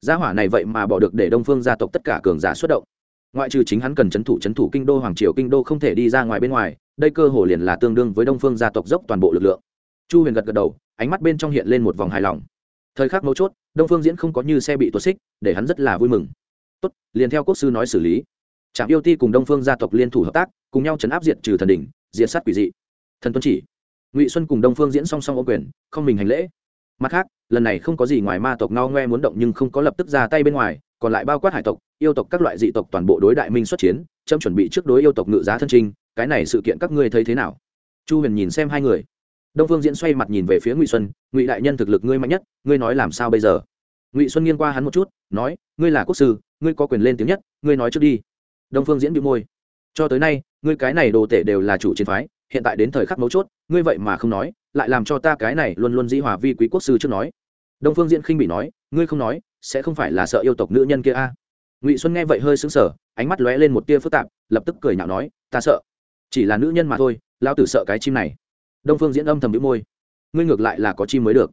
Gia hỏa này vậy mà bỏ được để đông phương gia tộc tất cả cường giả xuất động. Ngoại trừ chính hắn cần chấn thủ chấn thủ kinh đô hoàng triều, kinh đô không thể đi ra ngoài bên ngoài, đây cơ hồ liền là tương đương với đông phương gia tộc dốc toàn bộ lực lượng. Chu huyền gật gật đầu, ánh mắt bên trong hiện lên một vòng hài lòng thời khắc mấu chốt, đông phương diễn không có như xe bị tuột xích, để hắn rất là vui mừng. Tốt, liền theo quốc sư nói xử lý. Trạm yêu ti cùng đông phương gia tộc liên thủ hợp tác, cùng nhau chấn áp diệt trừ thần đỉnh, diệt sát quỷ dị. Thần tuân chỉ, ngụy xuân cùng đông phương diễn song song ô quyền, không mình hành lễ. Mặt khác, lần này không có gì ngoài ma tộc ngao ngoe muốn động nhưng không có lập tức ra tay bên ngoài, còn lại bao quát hải tộc, yêu tộc các loại dị tộc toàn bộ đối đại minh xuất chiến, chấm chuẩn bị trước đối yêu tộc ngự giá thân trinh cái này sự kiện các ngươi thấy thế nào? Chu huyền nhìn xem hai người đông phương diễn xoay mặt nhìn về phía ngụy xuân, ngụy đại nhân thực lực ngươi mạnh nhất, ngươi nói làm sao bây giờ? Ngụy xuân nghiêng qua hắn một chút, nói, ngươi là quốc sư, ngươi có quyền lên tiếng nhất, ngươi nói trước đi. Đông phương diễn bị môi, cho tới nay, ngươi cái này đồ tể đều là chủ chiến phái, hiện tại đến thời khắc mấu chốt, ngươi vậy mà không nói, lại làm cho ta cái này luôn luôn dĩ hòa vi quý quốc sư trước nói. Đông phương diễn khinh bị nói, ngươi không nói, sẽ không phải là sợ yêu tộc nữ nhân kia a? À? ngụy xuân nghe vậy hơi sững sờ, ánh mắt lóe lên một tia phức tạp, lập tức cười nhạo nói, ta sợ, chỉ là nữ nhân mà thôi lao tử sợ cái chim này đông phương diễn âm thầm đĩu môi. Ngươi ngược lại là có chi mới được.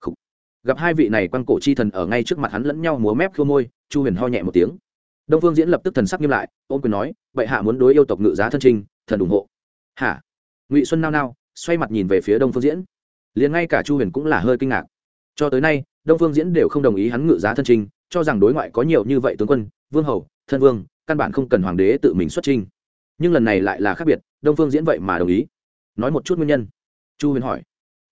Khủ. gặp hai vị này quan cổ chi thần ở ngay trước mặt hắn lẫn nhau múa mép khô môi, chu huyền ho nhẹ một tiếng. Đông phương diễn lập tức thần sắc nghiêm lại ôm quyền nói vậy hạ muốn đối yêu tộc ngự giá thân trinh thần ủng hộ. Hả? Ngụy xuân nao nao, xoay mặt nhìn về phía đông phương diễn. Liền ngay cả chu huyền cũng là hơi kinh ngạc. Cho tới nay, đông phương diễn đều không đồng ý hắn ngự giá thân trinh cho rằng đối ngoại có nhiều như vậy tướng quân, vương hầu, thân vương, căn bản không cần hoàng đế tự mình xuất trinh nhưng lần này lại là khác biệt, đông phương diễn vậy mà đồng ý nói một chút nguyên nhân. Chu huyền hỏi.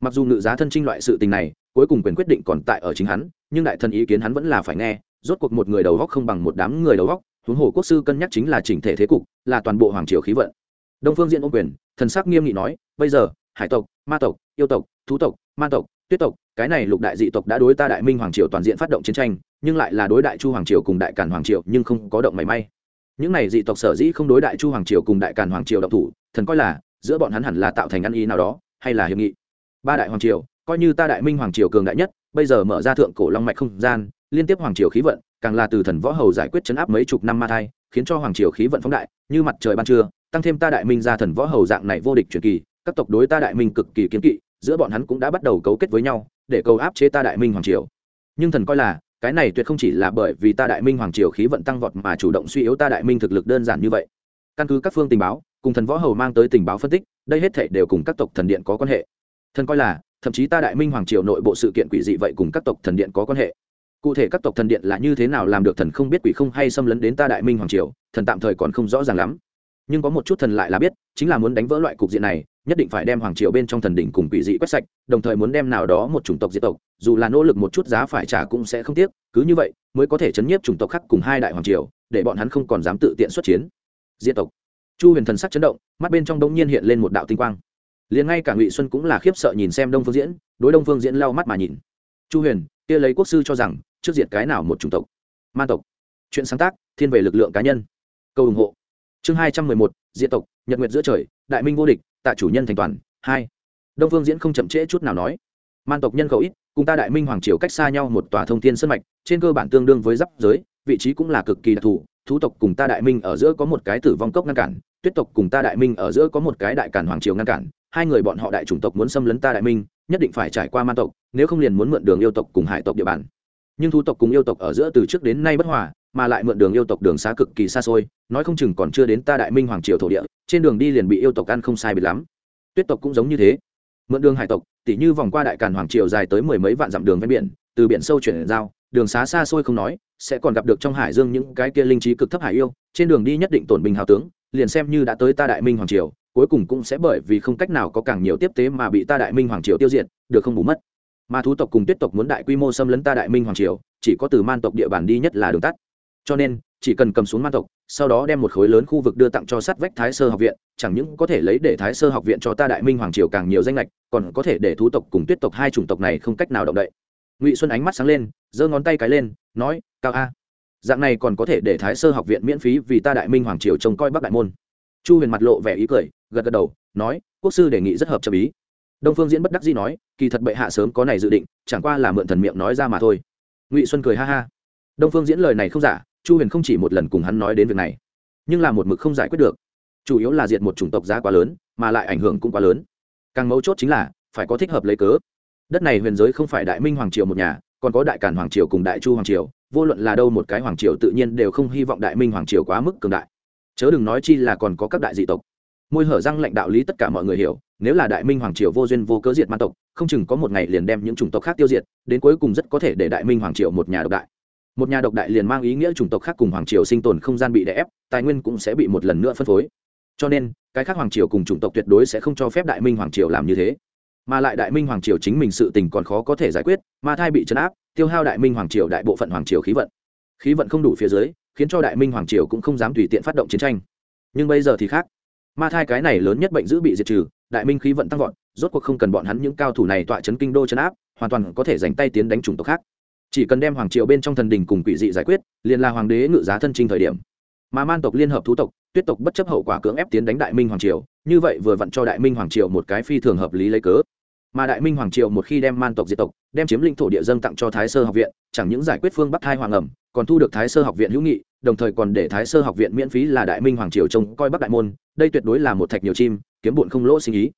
Mặc dù ngự giá thân trinh loại sự tình này, cuối cùng quyền quyết định còn tại ở chính hắn, nhưng đại thần ý kiến hắn vẫn là phải nghe, rốt cuộc một người đầu góc không bằng một đám người đầu góc, huống hồ quốc sư cân nhắc chính là chỉnh thể thế cục, là toàn bộ hoàng triều khí vận. Đông phương diện ô quyền, thần sắc nghiêm nghị nói, bây giờ, hải tộc, ma tộc, yêu tộc, thú tộc, ma tộc, tuyết tộc, cái này lục đại dị tộc đã đối ta đại minh hoàng triều toàn diện phát động chiến tranh, nhưng lại là đối đại chu hoàng triều cùng đại càn hoàng triều, nhưng không có động mảy may. Những này dị tộc sở dĩ không đối đại chu hoàng triều cùng đại càn hoàng triều động thủ, thần coi là giữa bọn hắn hẳn là tạo thành ăn ý nào đó, hay là hiệp nghị. Ba đại hoàng triều, coi như ta đại minh hoàng triều cường đại nhất, bây giờ mở ra thượng cổ long mạch không gian, liên tiếp hoàng triều khí vận, càng là từ thần võ hầu giải quyết chấn áp mấy chục năm ma thai, khiến cho hoàng triều khí vận phóng đại, như mặt trời ban trưa, tăng thêm ta đại minh ra thần võ hầu dạng này vô địch truyền kỳ, các tộc đối ta đại minh cực kỳ kiến kỵ, giữa bọn hắn cũng đã bắt đầu cấu kết với nhau, để cầu áp chế ta đại minh hoàng triều. Nhưng thần coi là, cái này tuyệt không chỉ là bởi vì ta đại minh hoàng triều khí vận tăng vọt mà chủ động suy yếu ta đại minh thực lực đơn giản như vậy. Căn cứ các phương tình báo cùng thần võ hầu mang tới tình báo phân tích, đây hết thể đều cùng các tộc thần điện có quan hệ. Thần coi là, thậm chí ta đại minh hoàng triều nội bộ sự kiện quỷ dị vậy cùng các tộc thần điện có quan hệ. Cụ thể các tộc thần điện là như thế nào làm được thần không biết quỷ không hay xâm lấn đến ta đại minh hoàng triều, thần tạm thời còn không rõ ràng lắm. Nhưng có một chút thần lại là biết, chính là muốn đánh vỡ loại cục diện này, nhất định phải đem hoàng triều bên trong thần đỉnh cùng quỷ dị quét sạch, đồng thời muốn đem nào đó một chủng tộc diệt tộc, dù là nỗ lực một chút giá phải trả cũng sẽ không tiếc, cứ như vậy, mới có thể chấn nhiếp chủng tộc khác cùng hai đại hoàng triều, để bọn hắn không còn dám tự tiện xuất chiến. Diệt tộc chu huyền thần sắc chấn động, mắt bên trong đông nhiên hiện lên một đạo tinh quang. Liền ngay cả ngụy xuân cũng là khiếp sợ nhìn xem đông phương diễn, đối đông phương diễn lau mắt mà nhìn. Chu huyền, kia lấy quốc sư cho rằng, trước diệt cái nào một chủng tộc? Man tộc. Chuyện sáng tác, thiên về lực lượng cá nhân. Câu ủng hộ. Chương hai trăm mười một diện tộc, nhật nguyệt giữa trời, đại minh vô địch, tạ chủ nhân thành toàn, hai. Đông phương diễn không chậm trễ chút nào nói. Man tộc nhân khẩu ít, cùng ta đại minh hoàng triều cách xa nhau một tòa thông thiên sân mạch, trên cơ bản tương đương với giáp giới, vị trí cũng là cực kỳ đặc thù, thú tộc cùng ta đại minh ở giữa có một cái tử vong cốc ngăn cản tuyết tộc cùng ta đại minh ở giữa có một cái đại cản hoàng triều ngăn cản, hai người bọn họ đại chủng tộc muốn xâm lấn ta đại minh, nhất định phải trải qua man tộc, nếu không liền muốn mượn đường yêu tộc cùng hải tộc địa bàn. Nhưng thu tộc cùng yêu tộc ở giữa từ trước đến nay bất hòa, mà lại mượn đường yêu tộc đường xá cực kỳ xa xôi, nói không chừng còn chưa đến ta đại minh hoàng triều thổ địa, trên đường đi liền bị yêu tộc ăn không sai biệt lắm. Tuyết tộc cũng giống như thế. Mượn đường hải tộc, tỉ như vòng qua đại càn hoàng triều dài tới mười mấy vạn dặm đường ven biển, từ biển sâu chuyển giao, đường xá xa xôi không nói, sẽ còn gặp được trong hải dương những cái kia linh trí cực thấp hải yêu, trên đường đi nhất định tổn bình hào tướng liền xem như đã tới ta đại minh hoàng triều, cuối cùng cũng sẽ bởi vì không cách nào có càng nhiều tiếp tế mà bị ta đại minh hoàng triều tiêu diệt, được không bù mất. Mà thú tộc cùng tuyết tộc muốn đại quy mô xâm lấn ta đại minh hoàng triều, chỉ có từ man tộc địa bàn đi nhất là đường tắt. Cho nên, chỉ cần cầm xuống man tộc, sau đó đem một khối lớn khu vực đưa tặng cho sát vách thái sơ học viện, chẳng những có thể lấy để thái sơ học viện cho ta đại minh hoàng triều càng nhiều danh lệch, còn có thể để thú tộc cùng tuyết tộc hai chủng tộc này không cách nào động đậy. Ngụy xuân ánh mắt sáng lên, giơ ngón tay cái lên, nói, cao a dạng này còn có thể để thái sơ học viện miễn phí vì ta đại minh hoàng triều trông coi bắc đại môn. Chu huyền mặt lộ vẻ ý cười, gật gật đầu, nói, quốc sư đề nghị rất hợp trợ ý. Đông phương diễn bất đắc dĩ nói, kỳ thật bệ hạ sớm có này dự định, chẳng qua là mượn thần miệng nói ra mà thôi. Ngụy xuân cười ha ha. Đông phương diễn lời này không giả, chu huyền không chỉ một lần cùng hắn nói đến việc này, nhưng là một mực không giải quyết được. Chủ yếu là diệt một chủng tộc giá quá lớn, mà lại ảnh hưởng cũng quá lớn. Càng mấu chốt chính là, phải có thích hợp lấy cớ. Đất này huyền giới không phải đại minh hoàng triều một nhà còn có đại cản hoàng triều cùng đại chu hoàng triều, vô luận là đâu một cái hoàng triều tự nhiên đều không hy vọng đại minh hoàng triều quá mức cường đại. Chớ đừng nói chi là còn có các đại dị tộc. Môi hở răng lệnh đạo lý tất cả mọi người hiểu, nếu là đại minh hoàng triều vô duyên vô cớ diệt man tộc, không chừng có một ngày liền đem những chủng tộc khác tiêu diệt, đến cuối cùng rất có thể để đại minh hoàng triều một nhà độc đại. Một nhà độc đại liền mang ý nghĩa chủng tộc khác cùng hoàng triều sinh tồn không gian bị đè ép, tài nguyên cũng sẽ bị một lần nữa phân phối. Cho nên, cái khác hoàng triều cùng chủng tộc tuyệt đối sẽ không cho phép đại minh hoàng triều làm như thế mà lại đại minh hoàng triều chính mình sự tình còn khó có thể giải quyết, ma thai bị chấn áp, tiêu hao đại minh hoàng triều đại bộ phận hoàng triều khí vận. Khí vận không đủ phía dưới, khiến cho đại minh hoàng triều cũng không dám tùy tiện phát động chiến tranh. Nhưng bây giờ thì khác. Ma thai cái này lớn nhất bệnh giữ bị diệt trừ, đại minh khí vận tăng vọt, rốt cuộc không cần bọn hắn những cao thủ này tọa chấn kinh đô chấn áp, hoàn toàn có thể dành tay tiến đánh chủng tộc khác. Chỉ cần đem hoàng triều bên trong thần đình cùng quỷ dị giải quyết, liền là hoàng đế ngự giá thân trinh thời điểm. Mà man tộc liên hợp thú tộc, tuyết tộc bất chấp hậu quả cưỡng ép tiến đánh đại minh hoàng triều, như vậy vừa vặn cho đại minh hoàng triều một cái phi thường hợp lý lấy cớ mà đại minh hoàng triều một khi đem man tộc diệt tộc, đem chiếm lĩnh thổ địa dân tặng cho thái sơ học viện, chẳng những giải quyết phương bắc thai hoàng ẩm, còn thu được thái sơ học viện hữu nghị, đồng thời còn để thái sơ học viện miễn phí là đại minh hoàng triều trông coi bắc đại môn, đây tuyệt đối là một thạch nhiều chim, kiếm bụn không lỗ sinh ý.